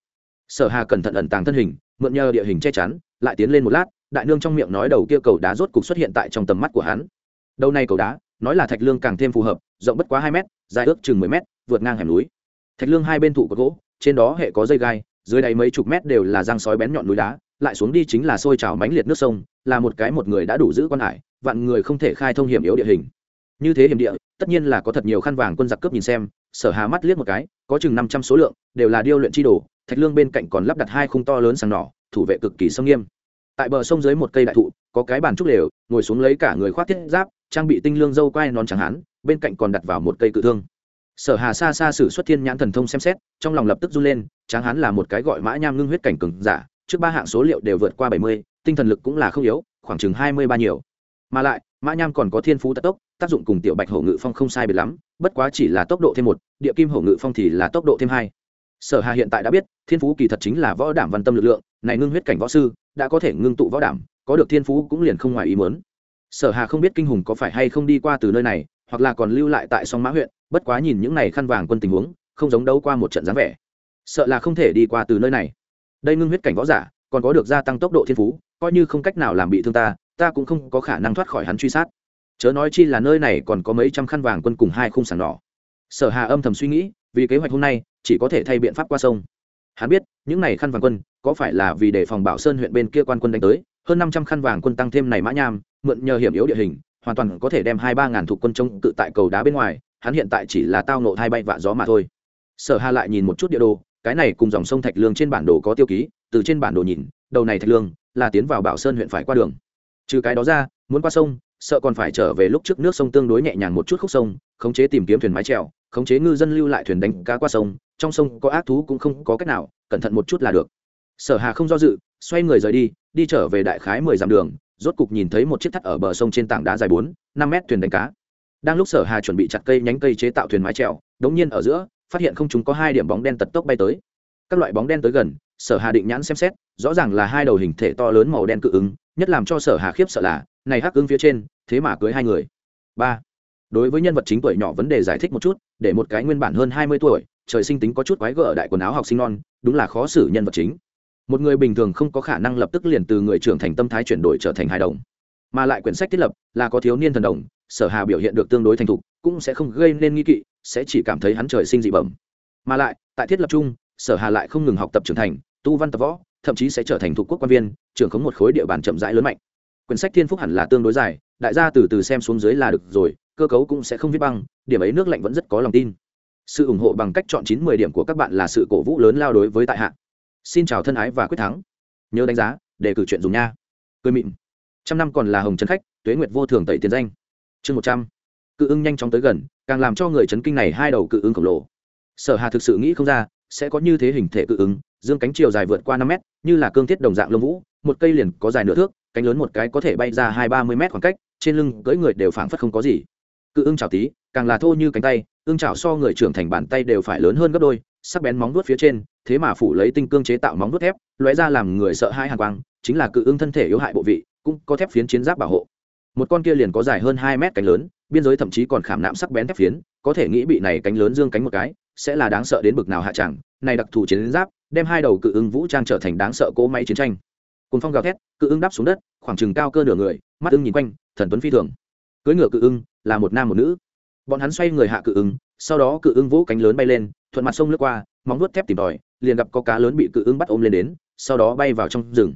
Sở hà cẩn thận ẩn tàng thân hình, mượn nhờ địa hình che chắn, lại tiến lên một lát, đại nương trong miệng nói đầu kia cầu đá rốt cục xuất hiện tại trong tầm mắt của hắn. Đầu này cầu đá, nói là thạch lương càng thêm phù hợp, rộng bất quá hai mét, dài ước chừng mười mét, vượt ngang hẻm núi. Thạch lương hai bên thụ có gỗ, trên đó hệ có dây gai dưới đáy mấy chục mét đều là răng sói bén nhọn núi đá, lại xuống đi chính là sôi trào mánh liệt nước sông, là một cái một người đã đủ giữ quan hải, vạn người không thể khai thông hiểm yếu địa hình. Như thế hiểm địa, tất nhiên là có thật nhiều khăn vàng quân giặc cướp nhìn xem, sở hà mắt liếc một cái, có chừng năm trăm số lượng, đều là điêu luyện chi đồ, thạch lương bên cạnh còn lắp đặt hai khung to lớn sàng nỏ, thủ vệ cực kỳ sông nghiêm. Tại bờ sông dưới một cây đại thụ, có cái bàn trúc lều, ngồi xuống lấy cả người khoác thiết giáp, trang bị tinh lương dâu quai non trắng hán, bên cạnh còn đặt vào một cây cự thương sở hà xa xa xử xuất thiên nhãn thần thông xem xét, trong lòng lập tức run lên, tráng hán là một cái gọi mã nham ngưng huyết cảnh cường giả, trước ba hạng số liệu đều vượt qua bảy mươi, tinh thần lực cũng là không yếu, khoảng chừng hai mươi ba nhiều. Mà lại, mã nham còn có thiên phú tật tốc, tác dụng cùng tiểu bạch hổ ngự phong không sai biệt lắm, bất quá chỉ là tốc độ thêm một, địa kim hổ ngự phong thì là tốc độ thêm hai. Sở hà hiện tại đã biết, thiên phú kỳ thật chính là võ đảm văn tâm lực lượng, này ngưng huyết cảnh võ sư, đã có thể ngưng tụ võ đảm, có được thiên phú cũng liền không ngoài ý muốn. Sở hà không biết kinh hùng có phải hay không đi qua từ nơi này hoặc là còn lưu lại tại song mã huyện, bất quá nhìn những này khăn vàng quân tình huống, không giống đâu qua một trận dáng vẻ. Sợ là không thể đi qua từ nơi này. Đây ngưng huyết cảnh võ giả, còn có được gia tăng tốc độ thiên phú, coi như không cách nào làm bị thương ta ta cũng không có khả năng thoát khỏi hắn truy sát. Chớ nói chi là nơi này còn có mấy trăm khăn vàng quân cùng hai khung sàn đỏ. Sở hà âm thầm suy nghĩ, vì kế hoạch hôm nay, chỉ có thể thay biện pháp qua sông. Hắn biết, những này khăn vàng quân, có phải là vì để phòng bảo sơn huyện bên kia quan quân đánh tới, hơn năm trăm khăn vàng quân tăng thêm này mã nham, mượn nhờ hiểm yếu địa hình hoàn toàn có thể đem hai ba ngàn thuộc quân chống cự tại cầu đá bên ngoài, hắn hiện tại chỉ là tao nộ hai bay vạ gió mà thôi. Sở hà lại nhìn một chút địa đồ, cái này cùng dòng sông thạch lương trên bản đồ có tiêu ký, từ trên bản đồ nhìn, đầu này thạch lương là tiến vào bảo sơn huyện phải qua đường. Trừ cái đó ra, muốn qua sông, sợ còn phải trở về lúc trước nước sông tương đối nhẹ nhàng một chút khúc sông, khống chế tìm kiếm thuyền mái trèo khống chế ngư dân lưu lại thuyền đánh cá qua sông, trong sông có ác thú cũng không có cách nào, cẩn thận một chút là được. Sở hà không do dự, xoay người rời đi đi trở về đại khái mười dặm đường rốt cục nhìn thấy một chiếc thắt ở bờ sông trên tảng đá dài bốn, năm mét thuyền đánh cá. Đang lúc sở hà chuẩn bị chặt cây nhánh cây chế tạo thuyền mái trèo đống nhiên ở giữa, phát hiện không chúng có hai điểm bóng đen tật tốc bay tới. Các loại bóng đen tới gần, sở hà định nhãn xem xét, rõ ràng là hai đầu hình thể to lớn màu đen cự ứng, nhất làm cho sở hà khiếp sợ là, này hắc ứng phía trên, thế mà cưới hai người. Ba. Đối với nhân vật chính tuổi nhỏ vấn đề giải thích một chút, để một cái nguyên bản hơn hai mươi tuổi, trời sinh tính có chút quái gở đại quần áo học sinh non, đúng là khó xử nhân vật chính một người bình thường không có khả năng lập tức liền từ người trưởng thành tâm thái chuyển đổi trở thành hài đồng. Mà lại quyển sách thiết lập là có thiếu niên thần đồng, sở hà biểu hiện được tương đối thành thục, cũng sẽ không gây nên nghi kỵ, sẽ chỉ cảm thấy hắn trời sinh dị bẩm. Mà lại, tại thiết lập chung, sở hà lại không ngừng học tập trưởng thành, tu văn tập võ, thậm chí sẽ trở thành thuộc quốc quan viên, trưởng khống một khối địa bàn chậm rãi lớn mạnh. Quyển sách thiên phúc hẳn là tương đối dài, đại gia từ từ xem xuống dưới là được rồi, cơ cấu cũng sẽ không viết băng, điểm ấy nước lạnh vẫn rất có lòng tin. Sự ủng hộ bằng cách chọn chín mười điểm của các bạn là sự cổ vũ lớn lao đối với tại hạ xin chào thân ái và quyết thắng. Nhớ đánh giá để cử chuyện dùng nha. Cười mịn. Trăm năm còn là hồng trấn khách, tuế nguyệt vô thường tẩy tiền danh. Chương một trăm. Cự ưng nhanh chóng tới gần, càng làm cho người chấn kinh này hai đầu cự ưng khổng lồ. Sở hà thực sự nghĩ không ra, sẽ có như thế hình thể cự ứng dương cánh chiều dài vượt qua năm mét, như là cương thiết đồng dạng lông vũ, một cây liền có dài nửa thước, cánh lớn một cái có thể bay ra hai ba mươi mét khoảng cách, trên lưng cưỡi người đều phảng phất không có gì. Cự ưng chảo tí, càng là thô như cánh tay, ưng chảo so người trưởng thành bàn tay đều phải lớn hơn gấp đôi sắc bén móng vuốt phía trên, thế mà phủ lấy tinh cương chế tạo móng vuốt thép, lóe ra làm người sợ hai hàng quang, chính là cự ưng thân thể yếu hại bộ vị, cũng có thép phiến chiến giáp bảo hộ. Một con kia liền có dài hơn hai mét cánh lớn, biên giới thậm chí còn khảm nạm sắc bén thép phiến, có thể nghĩ bị này cánh lớn dương cánh một cái, sẽ là đáng sợ đến bực nào hạ chẳng, này đặc thù chiến giáp, đem hai đầu cự ưng vũ trang trở thành đáng sợ cỗ máy chiến tranh. Cùng phong gào thét, cự ưng đáp xuống đất, khoảng chừng cao cơ nửa người, mắt ưng nhìn quanh, thần tuấn phi thường. Cưỡi ngựa cự ưng là một nam một nữ. Bọn hắn xoay người hạ cự ưng sau đó cự ưng vũ cánh lớn bay lên, thuận mặt sông lướt qua, móng vuốt thép tìm tòi, liền gặp có cá lớn bị cự ưng bắt ôm lên đến, sau đó bay vào trong rừng.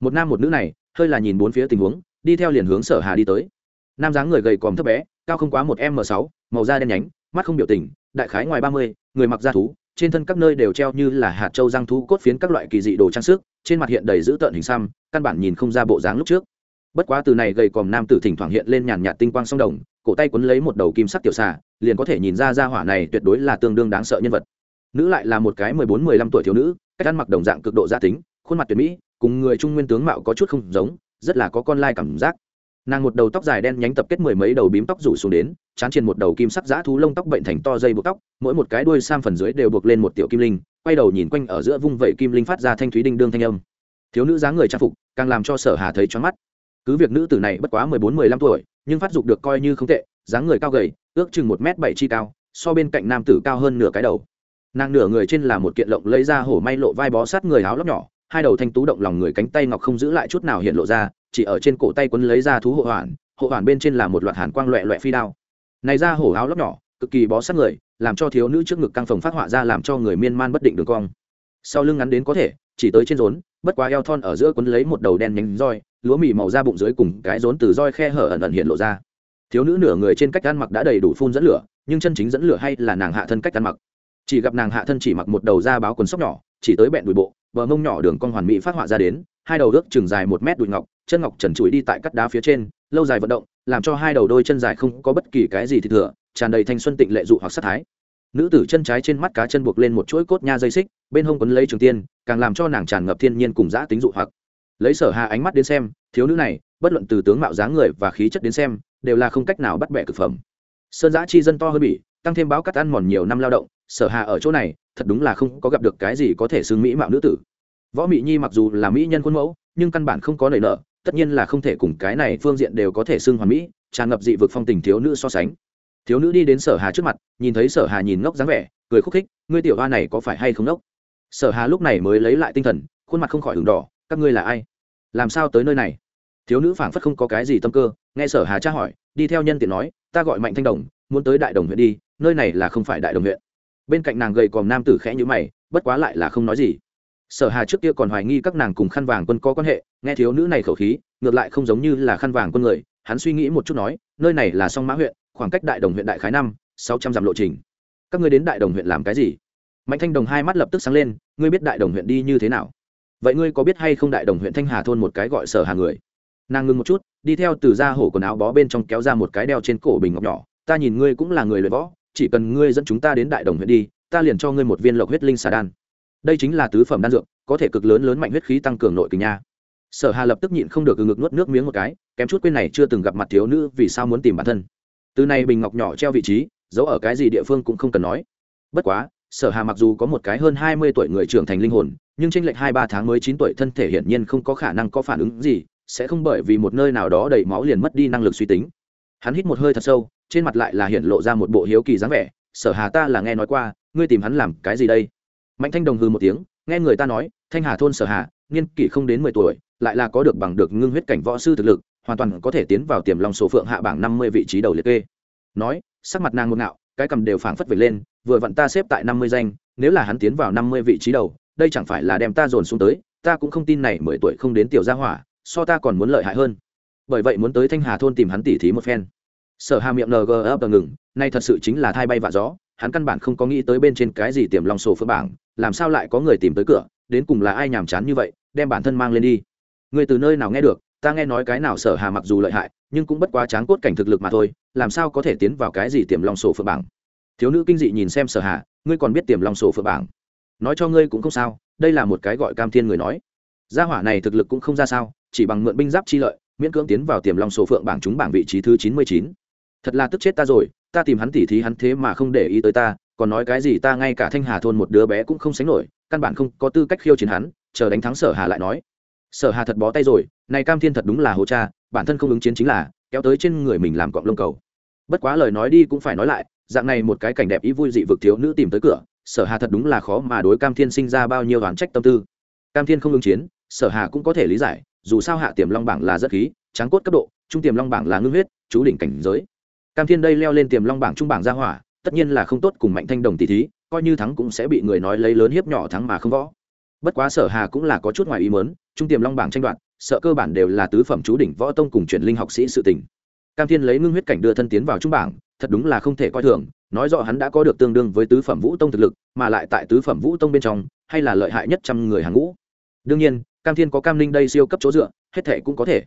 Một nam một nữ này, hơi là nhìn bốn phía tình huống, đi theo liền hướng sở hà đi tới. Nam dáng người gầy còm thấp bé, cao không quá một m sáu, màu da đen nhánh, mắt không biểu tình, đại khái ngoài ba mươi, người mặc da thú, trên thân các nơi đều treo như là hạt châu răng thú cốt phiến các loại kỳ dị đồ trang sức, trên mặt hiện đầy dữ tợn hình xăm, căn bản nhìn không ra bộ dáng lúc trước. Bất quá từ này gầy còm nam tử thỉnh thoảng hiện lên nhàn nhạt tinh quang song đồng cổ tay quấn lấy một đầu kim sắc tiểu xà, liền có thể nhìn ra ra hỏa này tuyệt đối là tương đương đáng sợ nhân vật. Nữ lại là một cái mười bốn, mười lăm tuổi thiếu nữ, cách ăn mặc đồng dạng cực độ gia tính, khuôn mặt tuyệt mỹ, cùng người trung nguyên tướng mạo có chút không giống, rất là có con lai cảm giác. Nàng một đầu tóc dài đen nhánh tập kết mười mấy đầu bím tóc rủ xuống đến, chán trên một đầu kim sắc giã thú lông tóc bệnh thành to dây buộc tóc, mỗi một cái đuôi sam phần dưới đều buộc lên một tiểu kim linh, quay đầu nhìn quanh ở giữa vung vẩy kim linh phát ra thanh thúy đinh đương thanh âm. Thiếu nữ dáng người trang phục, càng làm cho sở hà thấy choáng mắt. Cứ việc nữ tử này bất quá mười bốn, mười lăm tuổi nhưng phát dục được coi như không tệ, dáng người cao gầy, ước chừng một m bảy chi cao, so bên cạnh nam tử cao hơn nửa cái đầu. Nàng nửa người trên là một kiện lộng lấy ra hổ may lộ vai bó sát người áo lóc nhỏ, hai đầu thanh tú động lòng người cánh tay ngọc không giữ lại chút nào hiện lộ ra, chỉ ở trên cổ tay quấn lấy ra thú hộ hoàn hộ hoàn bên trên là một loạt hàn quang loẹ loẹ phi đao. Này ra hổ áo lóc nhỏ, cực kỳ bó sát người, làm cho thiếu nữ trước ngực căng phồng phát họa ra làm cho người miên man bất định đường cong. Sau lưng ngắn đến có thể, chỉ tới trên rốn, bất quá eo thon ở giữa quấn lấy một đầu đen nhánh roi lúa mì màu da bụng dưới cùng cái rốn từ roi khe hở ẩn ẩn hiện lộ ra. Thiếu nữ nửa người trên cách ăn mặc đã đầy đủ phun dẫn lửa, nhưng chân chính dẫn lửa hay là nàng hạ thân cách ăn mặc. Chỉ gặp nàng hạ thân chỉ mặc một đầu da báo quần sóc nhỏ, chỉ tới bẹn đùi bộ, bờ mông nhỏ đường con hoàn mỹ phát họa ra đến, hai đầu ước chừng dài một mét đùi ngọc, chân ngọc trần trụi đi tại cắt đá phía trên, lâu dài vận động, làm cho hai đầu đôi chân dài không có bất kỳ cái gì thì thừa, tràn đầy thanh xuân tịnh lệ dụ hoặc sát thái. Nữ tử chân trái trên mắt cá chân buộc lên một chuỗi cốt nha dây xích, bên hông quấn lấy trường tiên, càng làm cho nàng tràn ngập thiên nhiên cùng giã tính dụ hoặc lấy sở hà ánh mắt đến xem, thiếu nữ này, bất luận từ tướng mạo dáng người và khí chất đến xem, đều là không cách nào bắt bẻ cực phẩm. Sơn giã chi dân to hơn bỉ, tăng thêm báo cắt ăn mòn nhiều năm lao động, sở hà ở chỗ này, thật đúng là không có gặp được cái gì có thể xưng mỹ mạo nữ tử. Võ mỹ nhi mặc dù là mỹ nhân khuôn mẫu, nhưng căn bản không có nảy nợ tất nhiên là không thể cùng cái này phương diện đều có thể xưng hoàn mỹ, tràn ngập dị vực phong tình thiếu nữ so sánh. Thiếu nữ đi đến sở hà trước mặt, nhìn thấy sở hà nhìn ngốc dáng vẻ, cười khúc khích, ngươi tiểu hoa này có phải hay không ngốc sở hà lúc này mới lấy lại tinh thần, khuôn mặt không khỏi hừng đỏ, các ngươi là ai? Làm sao tới nơi này? Thiếu nữ phảng phất không có cái gì tâm cơ, nghe sở hà tra hỏi, đi theo nhân tiện nói, ta gọi mạnh thanh đồng, muốn tới đại đồng huyện đi, nơi này là không phải đại đồng huyện. Bên cạnh nàng gầy còm nam tử khẽ nhữ mày, bất quá lại là không nói gì. Sở hà trước kia còn hoài nghi các nàng cùng khăn vàng quân có quan hệ, nghe thiếu nữ này khẩu khí, ngược lại không giống như là khăn vàng quân người, hắn suy nghĩ một chút nói, nơi này là song mã huyện, khoảng cách đại đồng huyện đại khái năm, sáu trăm dặm lộ trình. Các ngươi đến đại đồng huyện làm cái gì? Mạnh thanh đồng hai mắt lập tức sáng lên, ngươi biết đại đồng huyện đi như thế nào? Vậy ngươi có biết hay không đại đồng huyện thanh hà thôn một cái gọi sở hà người? Nàng ngưng một chút, đi theo từ ra hổ quần áo bó bên trong kéo ra một cái đeo trên cổ bình ngọc nhỏ. Ta nhìn ngươi cũng là người luyện võ, chỉ cần ngươi dẫn chúng ta đến đại đồng huyện đi, ta liền cho ngươi một viên lộc huyết linh xà đan. Đây chính là tứ phẩm đan dược, có thể cực lớn lớn mạnh huyết khí tăng cường nội kình nha. Sở hà lập tức nhịn không được từ ngực nuốt nước miếng một cái, kém chút quên này chưa từng gặp mặt thiếu nữ vì sao muốn tìm bản thân. Từ này bình ngọc nhỏ treo vị trí, giấu ở cái gì địa phương cũng không cần nói. Bất quá sở hà mặc dù có một cái hơn hai mươi tuổi người trưởng thành linh hồn, nhưng tranh lệch hai ba tháng mới chín tuổi thân thể hiển nhiên không có khả năng có phản ứng gì, sẽ không bởi vì một nơi nào đó đầy máu liền mất đi năng lực suy tính. Hắn hít một hơi thật sâu, trên mặt lại là hiện lộ ra một bộ hiếu kỳ dáng vẻ. Sở hà ta là nghe nói qua, ngươi tìm hắn làm cái gì đây? Mạnh thanh đồng hư một tiếng, nghe người ta nói, thanh hà thôn sở hà, niên kỷ không đến mười tuổi, lại là có được bằng được ngưng huyết cảnh võ sư thực lực, hoàn toàn có thể tiến vào tiềm long số phượng hạ bảng năm mươi vị trí đầu liệt kê. Nói, sắc mặt nàng ngột ngạo cái cầm đều phảng phất về lên, vừa vặn ta xếp tại năm mươi danh, nếu là hắn tiến vào năm mươi vị trí đầu, đây chẳng phải là đem ta dồn xuống tới, ta cũng không tin này mười tuổi không đến tiểu gia hỏa, so ta còn muốn lợi hại hơn. Bởi vậy muốn tới thanh hà thôn tìm hắn tỉ thí một phen. Sở hà miệng ng ấp ngừng, nay thật sự chính là thai bay vạ gió, hắn căn bản không có nghĩ tới bên trên cái gì tiềm long sổ phượng bảng, làm sao lại có người tìm tới cửa, đến cùng là ai nhàm chán như vậy, đem bản thân mang lên đi. Người từ nơi nào nghe được, ta nghe nói cái nào sở hà mặc dù lợi hại nhưng cũng bất quá tráng cốt cảnh thực lực mà thôi, làm sao có thể tiến vào cái gì tiềm long sổ phượng bảng? Thiếu nữ kinh dị nhìn xem sở hà, ngươi còn biết tiềm long sổ phượng bảng? Nói cho ngươi cũng không sao, đây là một cái gọi cam thiên người nói. Gia hỏa này thực lực cũng không ra sao, chỉ bằng mượn binh giáp chi lợi, miễn cưỡng tiến vào tiềm long sổ phượng bảng chúng bảng vị trí thứ chín mươi chín. Thật là tức chết ta rồi, ta tìm hắn tỉ thí hắn thế mà không để ý tới ta, còn nói cái gì ta ngay cả thanh hà thôn một đứa bé cũng không sánh nổi, căn bản không có tư cách khiêu chiến hắn, chờ đánh thắng sở hà lại nói. Sở hà thật bó tay rồi này cam thiên thật đúng là hồ cha, bản thân không ứng chiến chính là, kéo tới trên người mình làm cọng lông cầu. Bất quá lời nói đi cũng phải nói lại, dạng này một cái cảnh đẹp ý vui dị vực thiếu nữ tìm tới cửa, sở hà thật đúng là khó mà đối cam thiên sinh ra bao nhiêu đoán trách tâm tư. Cam thiên không ứng chiến, sở hà cũng có thể lý giải, dù sao hạ tiềm long bảng là rất khí, tráng cốt cấp độ, trung tiềm long bảng là ngưng huyết, chú đỉnh cảnh giới. Cam thiên đây leo lên tiềm long bảng trung bảng ra hỏa, tất nhiên là không tốt cùng mạnh thanh đồng tỷ thí, coi như thắng cũng sẽ bị người nói lấy lớn hiếp nhỏ thắng mà không võ. Bất quá sở hà cũng là có chút ngoài ý mớn trung tiềm long bảng tranh đoạt sợ cơ bản đều là tứ phẩm chú đỉnh võ tông cùng chuyển linh học sĩ sự tình. Cam thiên lấy ngưng huyết cảnh đưa thân tiến vào trung bảng, thật đúng là không thể coi thường, nói rõ hắn đã có được tương đương với tứ phẩm vũ tông thực lực, mà lại tại tứ phẩm vũ tông bên trong, hay là lợi hại nhất trăm người hàng ngũ. Đương nhiên, cam thiên có cam linh đây siêu cấp chỗ dựa, hết thể cũng có thể.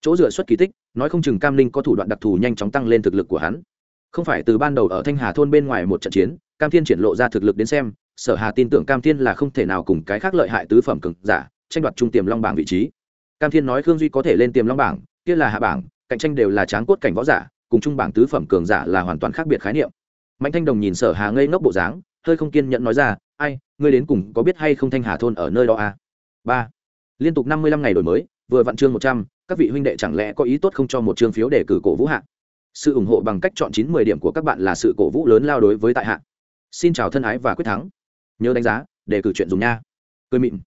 Chỗ dựa xuất kỳ tích, nói không chừng cam linh có thủ đoạn đặc thù nhanh chóng tăng lên thực lực của hắn. Không phải từ ban đầu ở thanh hà thôn bên ngoài một trận chiến, cam thiên triển lộ ra thực lực đến xem, sở hà tin tưởng cam thiên là không thể nào cùng cái khác lợi hại tứ phẩm cực giả, tranh đoạt trung tiềm long bảng vị trí cam thiên nói khương duy có thể lên tiềm long bảng, kia là hạ bảng, cạnh tranh đều là tráng cốt cảnh võ giả, cùng Chung bảng tứ phẩm cường giả là hoàn toàn khác biệt khái niệm. Mạnh thanh đồng nhìn sở hà ngây ngốc bộ dáng, hơi không kiên nhẫn nói ra, ai, ngươi đến cùng có biết hay không thanh hà thôn ở nơi đó à? ba. Liên tục năm mươi lăm ngày đổi mới, vừa vặn chương một trăm, các vị huynh đệ chẳng lẽ có ý tốt không cho một chương phiếu để cử cổ vũ hạ? Sự ủng hộ bằng cách chọn chín mười điểm của các bạn là sự cổ vũ lớn lao đối với tại hạ. Xin chào thân ái và quyết thắng. Nhớ đánh giá, để cử chuyện dùng nha. Cười mịn.